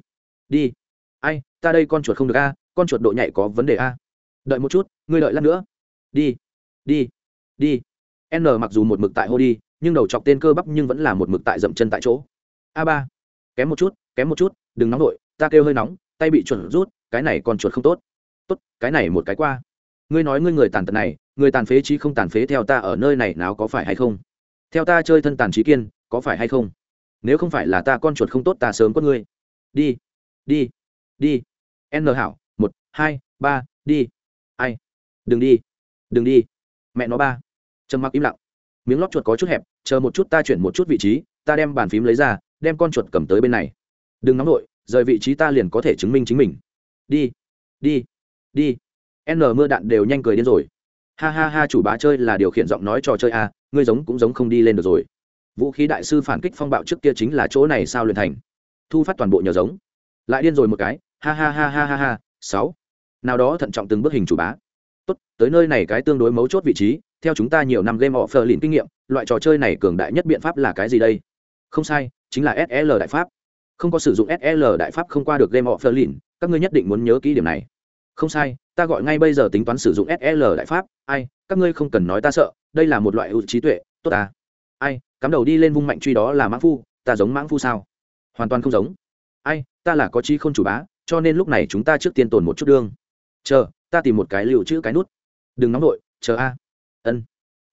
Đi. Ai, ta đây con chuột không được a, con chuột độ nhạy có vấn đề a. Đợi một chút, ngươi đợi lát nữa. Đi. Đi. Đi. N mặc dù một mực tại hô đi, nhưng đầu chọc tên cơ bắp nhưng vẫn là một mực tại dậm chân tại chỗ. A ba. Kém một chút, kém một chút, đừng nóng nổi ta kêu hơi nóng, tay bị chuột rút, cái này còn chuột không tốt tốt, cái này một cái qua. Ngươi nói ngươi người tàn tật này, người tàn phế trí không tàn phế theo ta ở nơi này nào có phải hay không? Theo ta chơi thân tàn trí kiên, có phải hay không? Nếu không phải là ta con chuột không tốt, ta sớm có ngươi. Đi đi đi. N hảo, một, hai, ba, đi. Ai? Đừng đi đừng đi. Mẹ nó ba. Trầm mặc im lặng. Miếng lót chuột có chút hẹp, chờ một chút ta chuyển một chút vị trí, ta đem bàn phím lấy ra, đem con chuột cầm tới bên này. Đừng nóng vội, rời vị trí ta liền có thể chứng minh chính mình. Đi đi đi. N mưa đạn đều nhanh cười điên rồi. Ha ha ha chủ bá chơi là điều khiển giọng nói trò chơi a à, ngươi giống cũng giống không đi lên được rồi. Vũ khí đại sư phản kích phong bạo trước kia chính là chỗ này sao luyện thành. Thu phát toàn bộ nhờ giống. Lại điên rồi một cái. Ha ha ha ha ha ha sáu. Nào đó thận trọng từng bước hình chủ bá. Tốt tới nơi này cái tương đối mấu chốt vị trí theo chúng ta nhiều năm game offer lìn kinh nghiệm loại trò chơi này cường đại nhất biện pháp là cái gì đây? Không sai chính là sl đại pháp. Không có sử dụng sl đại pháp không qua được game offer lìn các ngươi nhất định muốn nhớ kỹ điểm này không sai, ta gọi ngay bây giờ tính toán sử dụng sl đại pháp. Ai, các ngươi không cần nói ta sợ, đây là một loại ưu trí tuệ, tốt ta. Ai, cắm đầu đi lên vung mạnh truy đó là mãng phu, ta giống mãng phu sao? Hoàn toàn không giống. Ai, ta là có chi không chủ bá, cho nên lúc này chúng ta trước tiên tồn một chút đương. Chờ, ta tìm một cái lưu trữ cái nút. Đừng nóng đội chờ a. Ân.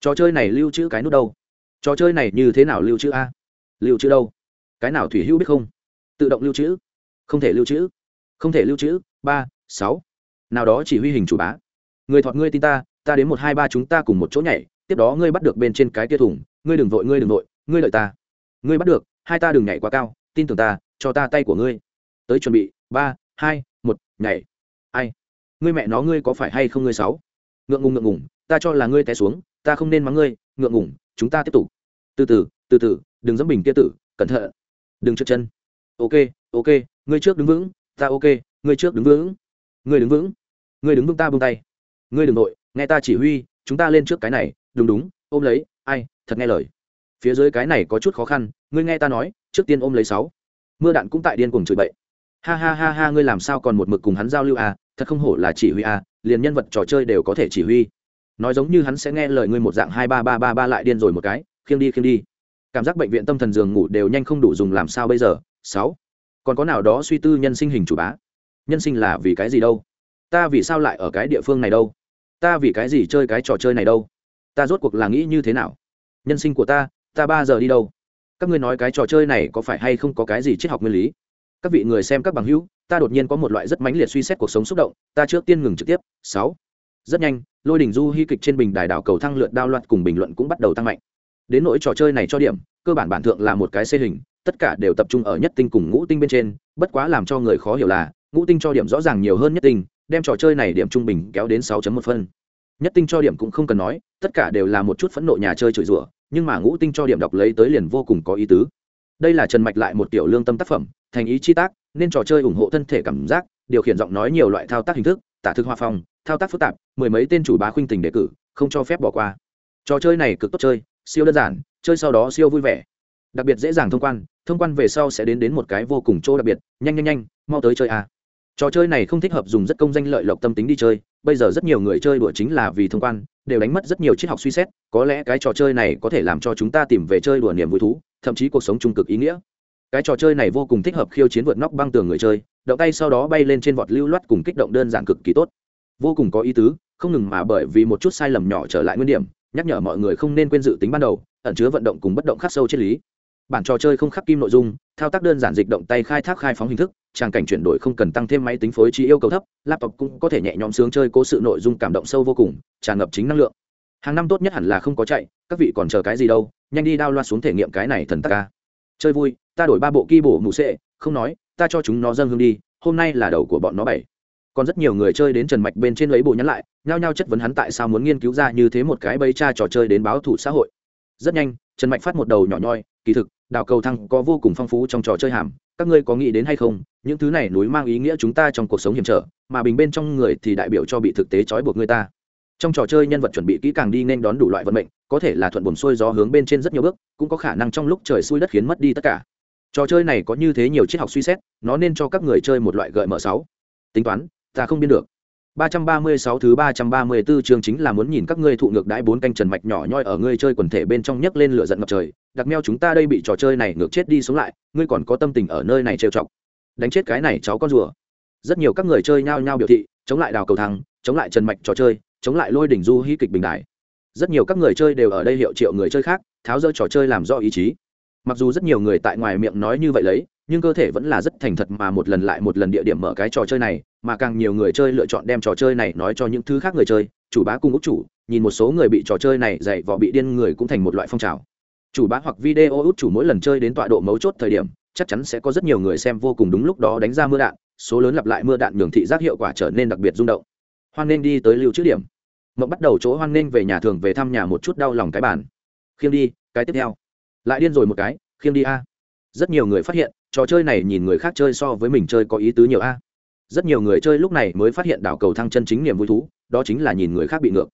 Trò chơi này lưu trữ cái nút đâu? Trò chơi này như thế nào lưu trữ a? Lưu trữ đâu? Cái nào thủy hữu biết không? Tự động lưu trữ. Không thể lưu trữ. Không thể lưu trữ. Ba, sáu nào đó chỉ huy hình chủ bá. Người thọt ngươi tin ta ta đến một hai ba chúng ta cùng một chỗ nhảy, tiếp đó ngươi bắt được bên trên cái kia thùng, ngươi đừng vội, ngươi đừng vội, ngươi lợi ta. Ngươi bắt được, hai ta đừng nhảy quá cao, tin tưởng ta, cho ta tay của ngươi. Tới chuẩn bị, ba, hai, một, nhảy. Ai? Ngươi mẹ nó, ngươi có phải hay không ngươi sáu? Ngượng ngùng ngượng ngùng, ta cho là ngươi té xuống, ta không nên mắng ngươi, ngượng ngùng, chúng ta tiếp tục. Từ từ từ từ, đừng dẫm bình kia tử, cẩn thận. Đừng trượt chân. Ok ok, ngươi trước đứng vững, ta ok, ngươi trước đứng vững ngươi đứng vững. Ngươi đứng vững ta buông tay. Ngươi đừng nội, nghe ta chỉ huy, chúng ta lên trước cái này. Đúng đúng, ôm lấy. Ai, thật nghe lời. Phía dưới cái này có chút khó khăn, ngươi nghe ta nói, trước tiên ôm lấy sáu. Mưa đạn cũng tại điên cùng chửi bậy. Ha ha ha ha, ngươi làm sao còn một mực cùng hắn giao lưu à? Thật không hổ là chỉ huy à liền nhân vật trò chơi đều có thể chỉ huy. Nói giống như hắn sẽ nghe lời ngươi một dạng hai ba ba ba ba lại điên rồi một cái, khiêng đi khiêng đi. Cảm giác bệnh viện tâm thần giường ngủ đều nhanh không đủ dùng làm sao bây giờ? Sáu. Còn có nào đó suy tư nhân sinh hình chủ bá? Nhân sinh là vì cái gì đâu? Ta vì sao lại ở cái địa phương này đâu? Ta vì cái gì chơi cái trò chơi này đâu? Ta rốt cuộc là nghĩ như thế nào? Nhân sinh của ta ta ba giờ đi đâu? Các ngươi nói cái trò chơi này có phải hay không có cái gì triết học nguyên lý? Các vị người xem các bằng hữu, ta đột nhiên có một loại rất mãnh liệt suy xét cuộc sống xúc động, ta trước tiên ngừng trực tiếp. Sáu. Rất nhanh, lôi đình du hy kịch trên bình đài đảo cầu thăng lượt đao loạt cùng bình luận cũng bắt đầu tăng mạnh. Đến nỗi trò chơi này cho điểm, cơ bản bản thượng là một cái xê hình, tất cả đều tập trung ở nhất tinh cùng ngũ tinh bên trên, bất quá làm cho người khó hiểu là ngũ tinh cho điểm rõ ràng nhiều hơn nhất tinh, đem trò chơi này điểm trung bình kéo đến 6 một phân. Nhất tinh cho điểm cũng không cần nói, tất cả đều là một chút phẫn nộ nhà chơi chửi rủa, nhưng mà ngũ tinh cho điểm đọc lấy tới liền vô cùng có ý tứ. Đây là trần mạch lại một tiểu lương tâm tác phẩm, thành ý chi tác, nên trò chơi ủng hộ thân thể cảm giác, điều khiển giọng nói nhiều loại thao tác hình thức, tả thực hoa phong, thao tác phức tạp, mười mấy tên chủ bá khuynh tình đề cử, không cho phép bỏ qua. Trò chơi này cực tốt chơi, siêu đơn giản, chơi sau đó siêu vui vẻ. Đặc biệt dễ dàng thông quan thông quan về sau sẽ đến đến một cái vô cùng chỗ đặc biệt, nhanh nhanh nhanh, mau tới chơi a trò chơi này không thích hợp dùng rất công danh lợi lộc tâm tính đi chơi, bây giờ rất nhiều người chơi đùa chính là vì thông quan, đều đánh mất rất nhiều triết học suy xét, có lẽ cái trò chơi này có thể làm cho chúng ta tìm về chơi đùa niềm vui thú, thậm chí cuộc sống trung cực ý nghĩa. Cái trò chơi này vô cùng thích hợp khiêu chiến vượt nóc băng tường người chơi, động tay sau đó bay lên trên vọt lưu loát cùng kích động đơn giản cực kỳ tốt. Vô cùng có ý tứ, không ngừng mà bởi vì một chút sai lầm nhỏ trở lại nguyên điểm, nhắc nhở mọi người không nên quên dự tính ban đầu, ẩn chứa vận động cùng bất động khắc sâu triết lý. Bản trò chơi không khắc kim nội dung thao tác đơn giản dịch động tay khai thác khai phóng hình thức trang cảnh chuyển đổi không cần tăng thêm máy tính phối trí yêu cầu thấp, laptop cũng có thể nhẹ nhõm sướng chơi cố sự nội dung cảm động sâu vô cùng, tràn ngập chính năng lượng. Hàng năm tốt nhất hẳn là không có chạy, các vị còn chờ cái gì đâu, nhanh đi đao loa xuống thể nghiệm cái này thần tắc ca. Chơi vui, ta đổi ba bộ ki bổ mù sệ, không nói, ta cho chúng nó dâng hương đi, hôm nay là đầu của bọn nó bảy. Còn rất nhiều người chơi đến trần mạch bên trên lấy bộ nhắn lại, nhao nhao chất vấn hắn tại sao muốn nghiên cứu ra như thế một cái bây cha trò chơi đến báo thủ xã hội rất nhanh, trần mạch phát một đầu nhỏ nhoi, kỳ thực đào cầu thăng có vô cùng phong phú trong trò chơi hàm, các ngươi có nghĩ đến hay không? Những thứ này núi mang ý nghĩa chúng ta trong cuộc sống hiểm trở, mà bình bên trong người thì đại biểu cho bị thực tế trói buộc người ta. Trong trò chơi nhân vật chuẩn bị kỹ càng đi nên đón đủ loại vận mệnh, có thể là thuận buồn xuôi gió hướng bên trên rất nhiều bước, cũng có khả năng trong lúc trời xuôi đất khiến mất đi tất cả. Trò chơi này có như thế nhiều triết học suy xét, nó nên cho các người chơi một loại gợi mở sáu. Tính toán, ta không biên được. 336 thứ 334 chương chính là muốn nhìn các ngươi thụ ngược đãi bốn canh trần mạch nhỏ nhoi ở ngươi chơi quần thể bên trong nhấc lên lửa giận ngập trời, đặc meo chúng ta đây bị trò chơi này ngược chết đi xuống lại, ngươi còn có tâm tình ở nơi này trêu chọc. Đánh chết cái này cháu con rùa. Rất nhiều các người chơi nhao nhao biểu thị, chống lại đào cầu thắng, chống lại trần mạch trò chơi, chống lại lôi đỉnh du hí kịch bình đại. Rất nhiều các người chơi đều ở đây hiệu triệu người chơi khác, tháo dỡ trò chơi làm rõ ý chí. Mặc dù rất nhiều người tại ngoài miệng nói như vậy lấy, nhưng cơ thể vẫn là rất thành thật mà một lần lại một lần địa điểm mở cái trò chơi này, mà càng nhiều người chơi lựa chọn đem trò chơi này nói cho những thứ khác người chơi, chủ bá cung úc chủ, nhìn một số người bị trò chơi này dạy vò bị điên người cũng thành một loại phong trào. Chủ bá hoặc video út chủ mỗi lần chơi đến tọa độ mấu chốt thời điểm, chắc chắn sẽ có rất nhiều người xem vô cùng đúng lúc đó đánh ra mưa đạn, số lớn lặp lại mưa đạn nhường thị giác hiệu quả trở nên đặc biệt rung động. Hoan nên đi tới lưu trữ điểm. Mộng bắt đầu chỗ hoan nên về nhà thường về thăm nhà một chút đau lòng cái bản khiêng đi, cái tiếp theo. Lại điên rồi một cái khiêng đi a. Rất nhiều người phát hiện trò chơi này nhìn người khác chơi so với mình chơi có ý tứ nhiều a. Rất nhiều người chơi lúc này mới phát hiện đảo cầu thăng chân chính niềm vui thú, đó chính là nhìn người khác bị ngược.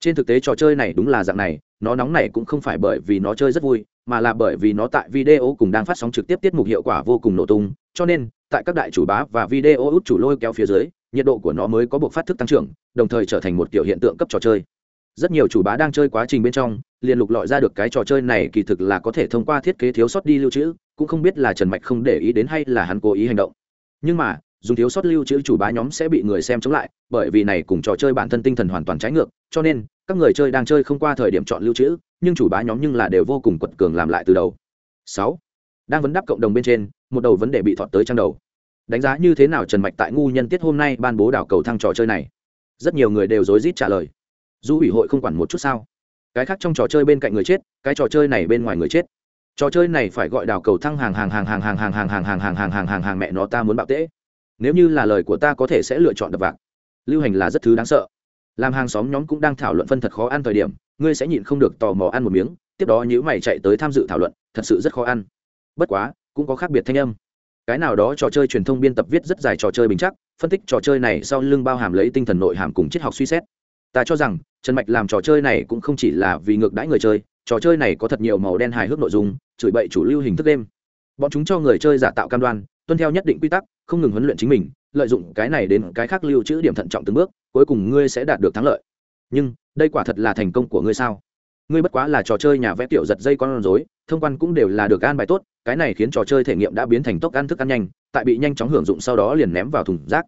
Trên thực tế trò chơi này đúng là dạng này, nó nóng này cũng không phải bởi vì nó chơi rất vui, mà là bởi vì nó tại video cùng đang phát sóng trực tiếp tiết mục hiệu quả vô cùng nổ tung, cho nên, tại các đại chủ bá và video út chủ lôi kéo phía dưới, nhiệt độ của nó mới có buộc phát thức tăng trưởng, đồng thời trở thành một kiểu hiện tượng cấp trò chơi. Rất nhiều chủ bá đang chơi quá trình bên trong, liền lục lọi ra được cái trò chơi này kỳ thực là có thể thông qua thiết kế thiếu sót đi lưu trữ cũng không biết là trần mạch không để ý đến hay là hắn cố ý hành động. Nhưng mà, dùng thiếu sót lưu trữ chủ bá nhóm sẽ bị người xem chống lại, bởi vì này cùng trò chơi bản thân tinh thần hoàn toàn trái ngược, cho nên, các người chơi đang chơi không qua thời điểm chọn lưu trữ, nhưng chủ bá nhóm nhưng là đều vô cùng quật cường làm lại từ đầu. Sáu, đang vấn đáp cộng đồng bên trên, một đầu vấn đề bị thọt tới trang đầu. Đánh giá như thế nào trần mạch tại ngu nhân tiết hôm nay ban bố đảo cầu thăng trò chơi này? Rất nhiều người đều rối rít trả lời. Du ủy hội không quản một chút sao? Cái khác trong trò chơi bên cạnh người chết, cái trò chơi này bên ngoài người chết trò chơi này phải gọi đào cầu thăng hàng hàng hàng hàng hàng hàng hàng hàng hàng hàng hàng hàng hàng hàng mẹ nó ta muốn bạo tễ nếu như là lời của ta có thể sẽ lựa chọn đập vạc lưu hành là rất thứ đáng sợ làm hàng xóm nhóm cũng đang thảo luận phân thật khó ăn thời điểm ngươi sẽ nhịn không được tò mò ăn một miếng tiếp đó nhữ mày chạy tới tham dự thảo luận thật sự rất khó ăn bất quá cũng có khác biệt thanh âm cái nào đó trò chơi truyền thông biên tập viết rất dài trò chơi bình chắc phân tích trò chơi này sau lưng bao hàm lấy tinh thần nội hàm cùng triết học suy xét ta cho rằng trần mạch làm trò chơi này cũng không chỉ là vì ngược đãi người chơi trò chơi này có thật nhiều màu đen hài hước nội dung, chửi bậy chủ lưu hình thức đêm bọn chúng cho người chơi giả tạo cam đoan, tuân theo nhất định quy tắc, không ngừng huấn luyện chính mình, lợi dụng cái này đến cái khác lưu trữ điểm thận trọng từng bước, cuối cùng ngươi sẽ đạt được thắng lợi. Nhưng, đây quả thật là thành công của ngươi sao? Ngươi bất quá là trò chơi nhà vẽ tiểu giật dây con rối, thông quan cũng đều là được an bài tốt, cái này khiến trò chơi thể nghiệm đã biến thành tốc ăn thức ăn nhanh, tại bị nhanh chóng hưởng dụng sau đó liền ném vào thùng rác.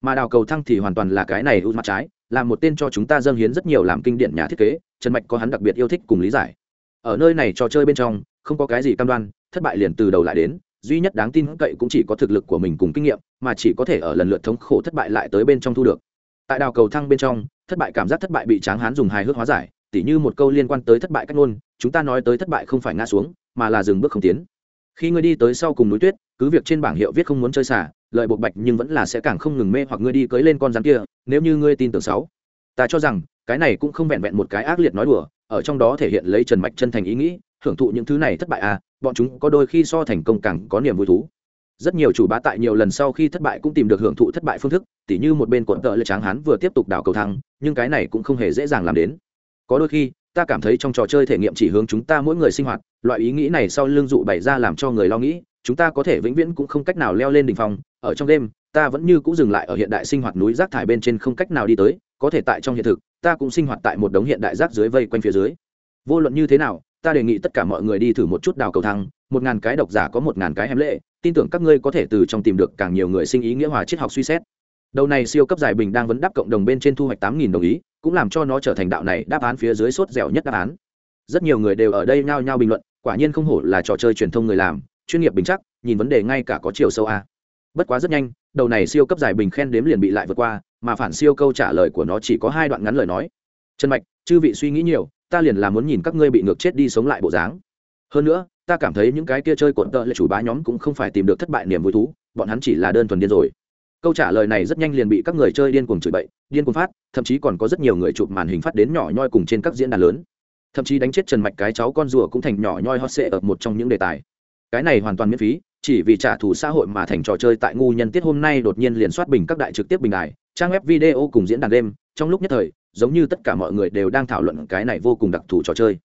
Mà đào cầu thăng thì hoàn toàn là cái này ưu mặt trái, là một tên cho chúng ta dâng hiến rất nhiều làm kinh điển nhà thiết kế, trần mạch có hắn đặc biệt yêu thích cùng lý giải ở nơi này trò chơi bên trong, không có cái gì cam đoan, thất bại liền từ đầu lại đến, duy nhất đáng tin cậy cũng chỉ có thực lực của mình cùng kinh nghiệm, mà chỉ có thể ở lần lượt thống khổ thất bại lại tới bên trong thu được. Tại đào cầu thăng bên trong, thất bại cảm giác thất bại bị tráng hán dùng hài hước hóa giải, tỉ như một câu liên quan tới thất bại cách ngôn, chúng ta nói tới thất bại không phải ngã xuống, mà là dừng bước không tiến. Khi ngươi đi tới sau cùng núi tuyết, cứ việc trên bảng hiệu viết không muốn chơi xả, lợi bộc bạch nhưng vẫn là sẽ càng không ngừng mê hoặc ngươi đi cưới lên con rắn kia, nếu như ngươi tin tưởng sáu. Ta cho rằng, cái này cũng không vẹn vẹn một cái ác liệt nói đùa ở trong đó thể hiện lấy trần mạch chân thành ý nghĩ hưởng thụ những thứ này thất bại à bọn chúng có đôi khi so thành công càng có niềm vui thú rất nhiều chủ bá tại nhiều lần sau khi thất bại cũng tìm được hưởng thụ thất bại phương thức, tỉ như một bên cuộn tợ lệ tráng hán vừa tiếp tục đảo cầu thăng nhưng cái này cũng không hề dễ dàng làm đến có đôi khi, ta cảm thấy trong trò chơi thể nghiệm chỉ hướng chúng ta mỗi người sinh hoạt, loại ý nghĩ này sau lưng dụ bày ra làm cho người lo nghĩ, chúng ta có thể vĩnh viễn cũng không cách nào leo lên đỉnh phòng. ở trong đêm, ta vẫn như cũng dừng lại ở hiện đại sinh hoạt núi rác thải bên trên không cách nào đi tới có thể tại trong hiện thực, ta cũng sinh hoạt tại một đống hiện đại rác dưới vây quanh phía dưới. Vô luận như thế nào, ta đề nghị tất cả mọi người đi thử một chút đào cầu thăng một ngàn cái độc giả có một ngàn cái hém lệ, tin tưởng các ngươi có thể từ trong tìm được càng nhiều người sinh ý nghĩa hòa triết học suy xét. Đầu này siêu cấp giải bình đang vấn đáp cộng đồng bên trên thu hoạch tám nghìn đồng ý, cũng làm cho nó trở thành đạo này đáp án phía dưới sốt dẻo nhất đáp án. Rất nhiều người đều ở đây nhao nhao bình luận, quả nhiên không hổ là trò chơi truyền thông người làm, chuyên nghiệp bình chắc, nhìn vấn đề ngay cả có chiều sâu a. Bất quá rất nhanh, đầu này siêu cấp giải bình khen đếm liền bị lại vượt qua mà phản siêu câu trả lời của nó chỉ có hai đoạn ngắn lời nói. Trần mạch, chư vị suy nghĩ nhiều, ta liền là muốn nhìn các ngươi bị ngược chết đi sống lại bộ dáng. Hơn nữa, ta cảm thấy những cái kia chơi cuộn tợ lại chủ bá nhóm cũng không phải tìm được thất bại niềm vui thú, bọn hắn chỉ là đơn thuần điên rồi. Câu trả lời này rất nhanh liền bị các người chơi điên cuồng chửi bậy, điên cuồng phát, thậm chí còn có rất nhiều người chụp màn hình phát đến nhỏ nhoi cùng trên các diễn đàn lớn. Thậm chí đánh chết trần mạch cái cháu con rùa cũng thành nhỏ nhoi hot sệ ở một trong những đề tài. Cái này hoàn toàn miễn phí, chỉ vì trả thù xã hội mà thành trò chơi tại ngu nhân tiết hôm nay đột nhiên liền soát bình các đại trực tiếp bình đài trang web video cùng diễn đàn đêm trong lúc nhất thời, giống như tất cả mọi người đều đang thảo luận cái này vô cùng đặc thù trò chơi.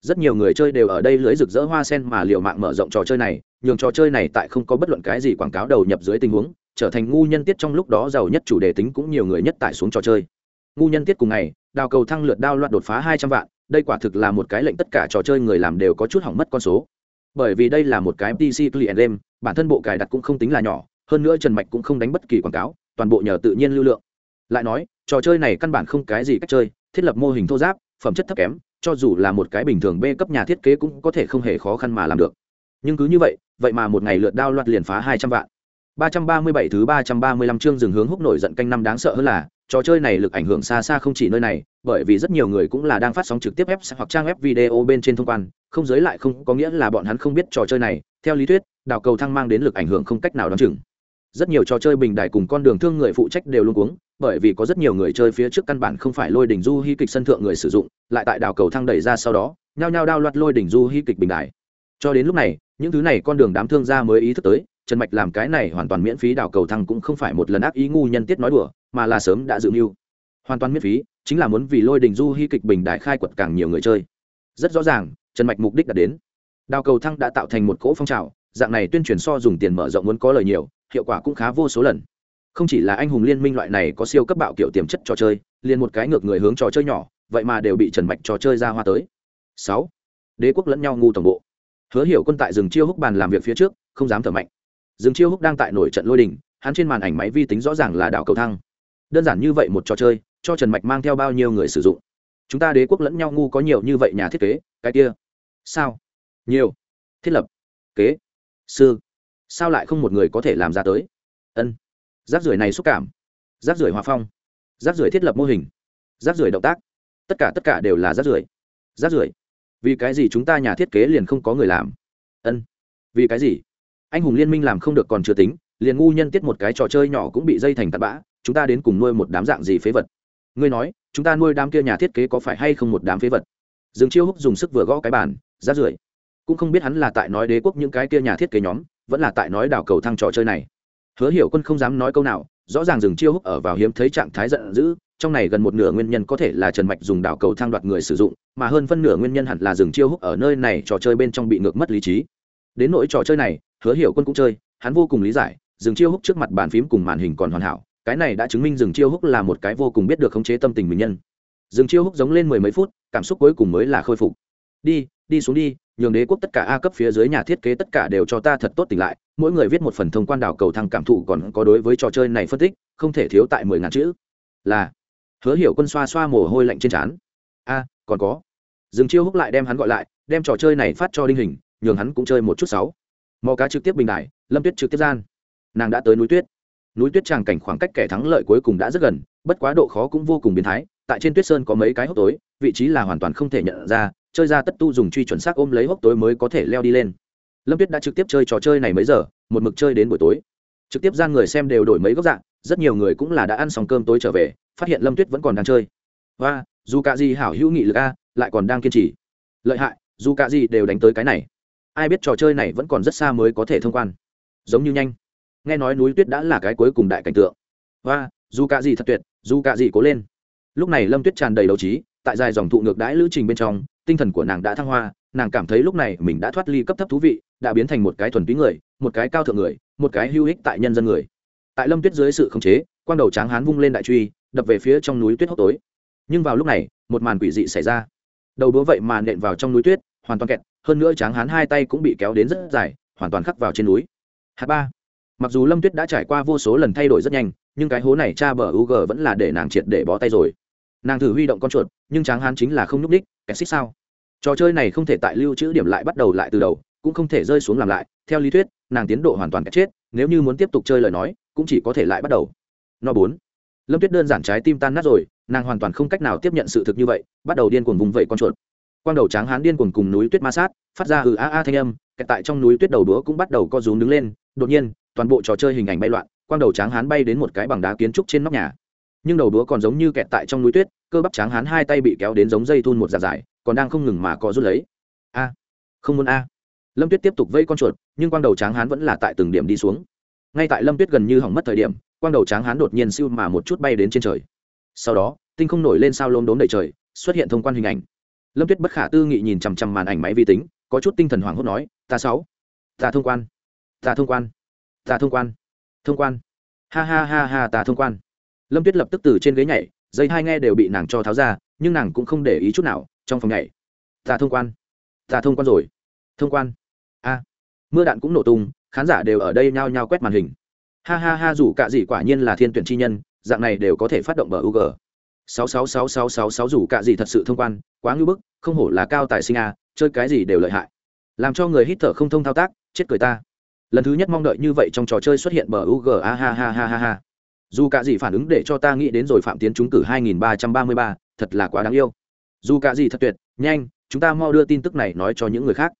Rất nhiều người chơi đều ở đây lưới rực rỡ hoa sen mà liệu mạng mở rộng trò chơi này, nhường trò chơi này tại không có bất luận cái gì quảng cáo đầu nhập dưới tình huống, trở thành ngu nhân tiết trong lúc đó giàu nhất chủ đề tính cũng nhiều người nhất tải xuống trò chơi. Ngu nhân tiết cùng ngày, đào cầu thăng lượt đao loạt đột phá hai trăm vạn, đây quả thực là một cái lệnh tất cả trò chơi người làm đều có chút hỏng mất con số. Bởi vì đây là một cái pc client game, bản thân bộ cài đặt cũng không tính là nhỏ, hơn nữa trần mạch cũng không đánh bất kỳ quảng cáo toàn bộ nhờ tự nhiên lưu lượng. Lại nói, trò chơi này căn bản không cái gì cách chơi, thiết lập mô hình thô giáp, phẩm chất thấp kém, cho dù là một cái bình thường b cấp nhà thiết kế cũng có thể không hề khó khăn mà làm được. Nhưng cứ như vậy vậy mà một ngày lượt đao loạt liền phá hai trăm vạn. Ba trăm ba mươi bảy thứ ba trăm ba mươi lăm chương dừng hướng húc nổi giận canh năm đáng sợ hơn là, trò chơi này lực ảnh hưởng xa xa không chỉ nơi này, bởi vì rất nhiều người cũng là đang phát sóng trực tiếp web hoặc trang web video bên trên thông quan, không giới lại không có nghĩa là bọn hắn không biết trò chơi này. Theo lý thuyết, đào cầu thăng mang đến lực ảnh hưởng không cách nào đ o chừng rất nhiều trò chơi bình đại cùng con đường thương người phụ trách đều luôn cuống, bởi vì có rất nhiều người chơi phía trước căn bản không phải lôi đỉnh du hy kịch sân thượng người sử dụng, lại tại đào cầu thăng đẩy ra sau đó, nhao nhao đao loạt lôi đỉnh du hy kịch bình đại cho đến lúc này, những thứ này con đường đám thương gia mới ý thức tới, trần mạch làm cái này hoàn toàn miễn phí đào cầu thăng cũng không phải một lần ác ý ngu nhân tiết nói đùa, mà là sớm đã dự mưu. Hoàn toàn miễn phí, chính là muốn vì lôi đình du hy kịch bình đại khai quật càng nhiều người chơi. Rất rõ ràng, trần mạch mục đích đã đến. Đào cầu thăng đã tạo thành một cỗ phong trào, dạng này tuyên truyền so dùng tiền mở rộng muốn có lời nhiều hiệu quả cũng khá vô số lần. Không chỉ là anh hùng liên minh loại này có siêu cấp bạo kiểu tiềm chất trò chơi, liền một cái ngược người hướng trò chơi nhỏ, vậy mà đều bị trần mạch trò chơi ra hoa tới. Sáu, đế quốc lẫn nhau ngu tổng bộ. Hứa hiểu quân tại rừng chiêu húc bàn làm việc phía trước, không dám thở mạnh. Rừng chiêu húc đang tại nổi trận lôi đình, hắn trên màn ảnh máy vi tính rõ ràng là đảo cầu thăng đơn giản như vậy một trò chơi, cho trần mạch mang theo bao nhiêu người sử dụng? Chúng ta đế quốc lẫn nhau ngu có nhiều như vậy nhà thiết kế, cái kia. Sao? Nhiều. Thiết lập. Kế. Sư sao lại không một người có thể làm ra tới? Ân. Rác rưởi này xúc cảm, rác rưởi hòa phong, rác rưởi thiết lập mô hình, rác rưởi động tác, tất cả tất cả đều là rác rưởi. Rác rưởi. Vì cái gì chúng ta nhà thiết kế liền không có người làm? Ân. Vì cái gì? Anh hùng liên minh làm không được còn chưa tính, liền ngu nhân tiết một cái trò chơi nhỏ cũng bị dây thành tạt bã, chúng ta đến cùng nuôi một đám dạng gì phế vật? Ngươi nói, chúng ta nuôi đám kia nhà thiết kế có phải hay không một đám phế vật? Dương chiêu húc dùng sức vừa gõ cái bàn, rác rưởi. Cũng không biết hắn là tại nói đế quốc những cái kia nhà thiết kế nhóm vẫn là tại nói đảo cầu thăng trò chơi này. Hứa hiểu quân không dám nói câu nào, rõ ràng dừng chiêu húc ở vào hiếm thấy trạng thái giận dữ, trong này gần một nửa nguyên nhân có thể là trần mạch dùng đảo cầu thang đoạt người sử dụng, mà hơn phân nửa nguyên nhân hẳn là dừng chiêu húc ở nơi này trò chơi bên trong bị ngược mất lý trí. Đến nỗi trò chơi này, hứa hiểu quân cũng chơi, hắn vô cùng lý giải, dừng chiêu húc trước mặt bàn phím cùng màn hình còn hoàn hảo, cái này đã chứng minh dừng chiêu húc là một cái vô cùng biết được khống chế tâm tình mình nhân. Dừng chiêu húc giống lên mười mấy phút, cảm xúc cuối cùng mới là khôi phục. Đi đi xuống đi nhường đế quốc tất cả a cấp phía dưới nhà thiết kế tất cả đều cho ta thật tốt tỉnh lại, mỗi người viết một phần thông quan đảo cầu thăng cảm thụ còn có đối với trò chơi này phân tích, không thể thiếu tại mười ngàn chữ. Là, hứa hiểu quân xoa xoa mồ hôi lạnh trên trán. A, còn có. Dừng chiêu húc lại đem hắn gọi lại, đem trò chơi này phát cho đinh hình, nhường hắn cũng chơi một chút sáu. Mò cá trực tiếp bình đại lâm tuyết trực tiếp gian. Nàng đã tới núi tuyết. Núi tuyết tràng cảnh khoảng cách kẻ thắng lợi cuối cùng đã rất gần, bất quá độ khó cũng vô cùng biến thái, tại trên tuyết sơn có mấy cái hốc tối, vị trí là hoàn toàn không thể nhận ra chơi ra tất tu dùng truy chuẩn xác ôm lấy hốc tối mới có thể leo đi lên. Lâm tuyết đã trực tiếp chơi trò chơi này mấy giờ, một mực chơi đến buổi tối. Trực tiếp ra người xem đều đổi mấy góc dạng, rất nhiều người cũng là đã ăn xong cơm tối trở về, phát hiện lâm tuyết vẫn còn đang chơi. Và, dù cả gì hảo hữu nghị lực a, lại còn đang kiên trì. Lợi hại, dù cả gì đều đánh tới cái này. Ai biết trò chơi này vẫn còn rất xa mới có thể thông quan. Giống như nhanh. Nghe nói núi tuyết đã là cái cuối cùng đại cảnh tượng. Và, dù cả gì thật tuyệt, dù cả gì cố lên. Lúc này lâm tuyết tràn đầy đấu trí, tại dài dòng thụ ngược đãi lữ trình bên trong tinh thần của nàng đã thăng hoa, nàng cảm thấy lúc này mình đã thoát ly cấp thấp thú vị, đã biến thành một cái thuần túy người, một cái cao thượng người, một cái hữu ích tại nhân dân người. Tại lâm tuyết dưới sự khống chế, quang đầu tráng hán vung lên đại truy, đập về phía trong núi tuyết hốc tối. Nhưng vào lúc này, một màn quỷ dị xảy ra. Đầu đũa vậy mà nện vào trong núi tuyết, hoàn toàn kẹt, hơn nữa tráng hán hai tay cũng bị kéo đến rất dài, hoàn toàn khắc vào trên núi. Hạt ba. Mặc dù lâm tuyết đã trải qua vô số lần thay đổi rất nhanh, nhưng cái hố này cha bờ u g vẫn là để nàng triệt để bó tay rồi nàng thử huy động con chuột, nhưng tráng hán chính là không nhúc ních kẹt xích sao? Trò chơi này không thể tại lưu trữ điểm lại bắt đầu lại từ đầu, cũng không thể rơi xuống làm lại, theo lý thuyết, nàng tiến độ hoàn toàn kẹt chết, nếu như muốn tiếp tục chơi lời nói, cũng chỉ có thể lại bắt đầu. No bốn. Lâm tuyết đơn giản trái tim tan nát rồi, nàng hoàn toàn không cách nào tiếp nhận sự thực như vậy, bắt đầu điên cuồng vùng vẫy con chuột. Quang đầu tráng hán điên cuồng cùng núi tuyết ma sát, phát ra ừ a a thanh âm, kẹt tại trong núi tuyết đầu đũa cũng bắt đầu co rúm đứng lên, đột nhiên, toàn bộ trò chơi hình ảnh bay loạn, quang đầu tráng hán bay đến một cái bằng đá kiến trúc trên nóc nhà nhưng đầu đúa còn giống như kẹt tại trong núi tuyết, cơ bắp tráng hán hai tay bị kéo đến giống dây thun một giả dài, còn đang không ngừng mà có rút lấy. A, không muốn a. Lâm tuyết tiếp tục vây con chuột, nhưng quang đầu tráng hán vẫn là tại từng điểm đi xuống. Ngay tại lâm tuyết gần như hỏng mất thời điểm, quang đầu tráng hán đột nhiên siêu mà một chút bay đến trên trời. Sau đó, tinh không nổi lên sao lốm đốm đầy trời, xuất hiện thông quan hình ảnh. Lâm tuyết bất khả tư nghị nhìn chằm chằm màn ảnh máy vi tính, có chút tinh thần hoảng hốt nói, ta sáu, ta thông quan, ta thông quan, ta thông quan thông quan. Ha ha ha ha, ta thông quan lâm tuyết lập tức từ trên ghế nhảy dây hai nghe đều bị nàng cho tháo ra nhưng nàng cũng không để ý chút nào trong phòng nhảy ta thông quan ta thông quan rồi thông quan a mưa đạn cũng nổ tung khán giả đều ở đây nhao nhao quét màn hình ha ha ha dù cả gì quả nhiên là thiên tuyển chi nhân dạng này đều có thể phát động bờ UG. 666666 dù cả gì thật sự thông quan, quá ngưỡng bức, không hổ là cao tài sinh a, chơi cái gì đều lợi hại. Làm cho người hít thở không thông thao tác, chết cười ta. Lần thứ nhất mong đợi như vậy trong trò chơi xuất hiện bờ UG a ha ha ha ha ha. Dù cả gì phản ứng để cho ta nghĩ đến rồi phạm tiến trúng cử 2333, thật là quá đáng yêu. Dù cả gì thật tuyệt, nhanh, chúng ta mau đưa tin tức này nói cho những người khác.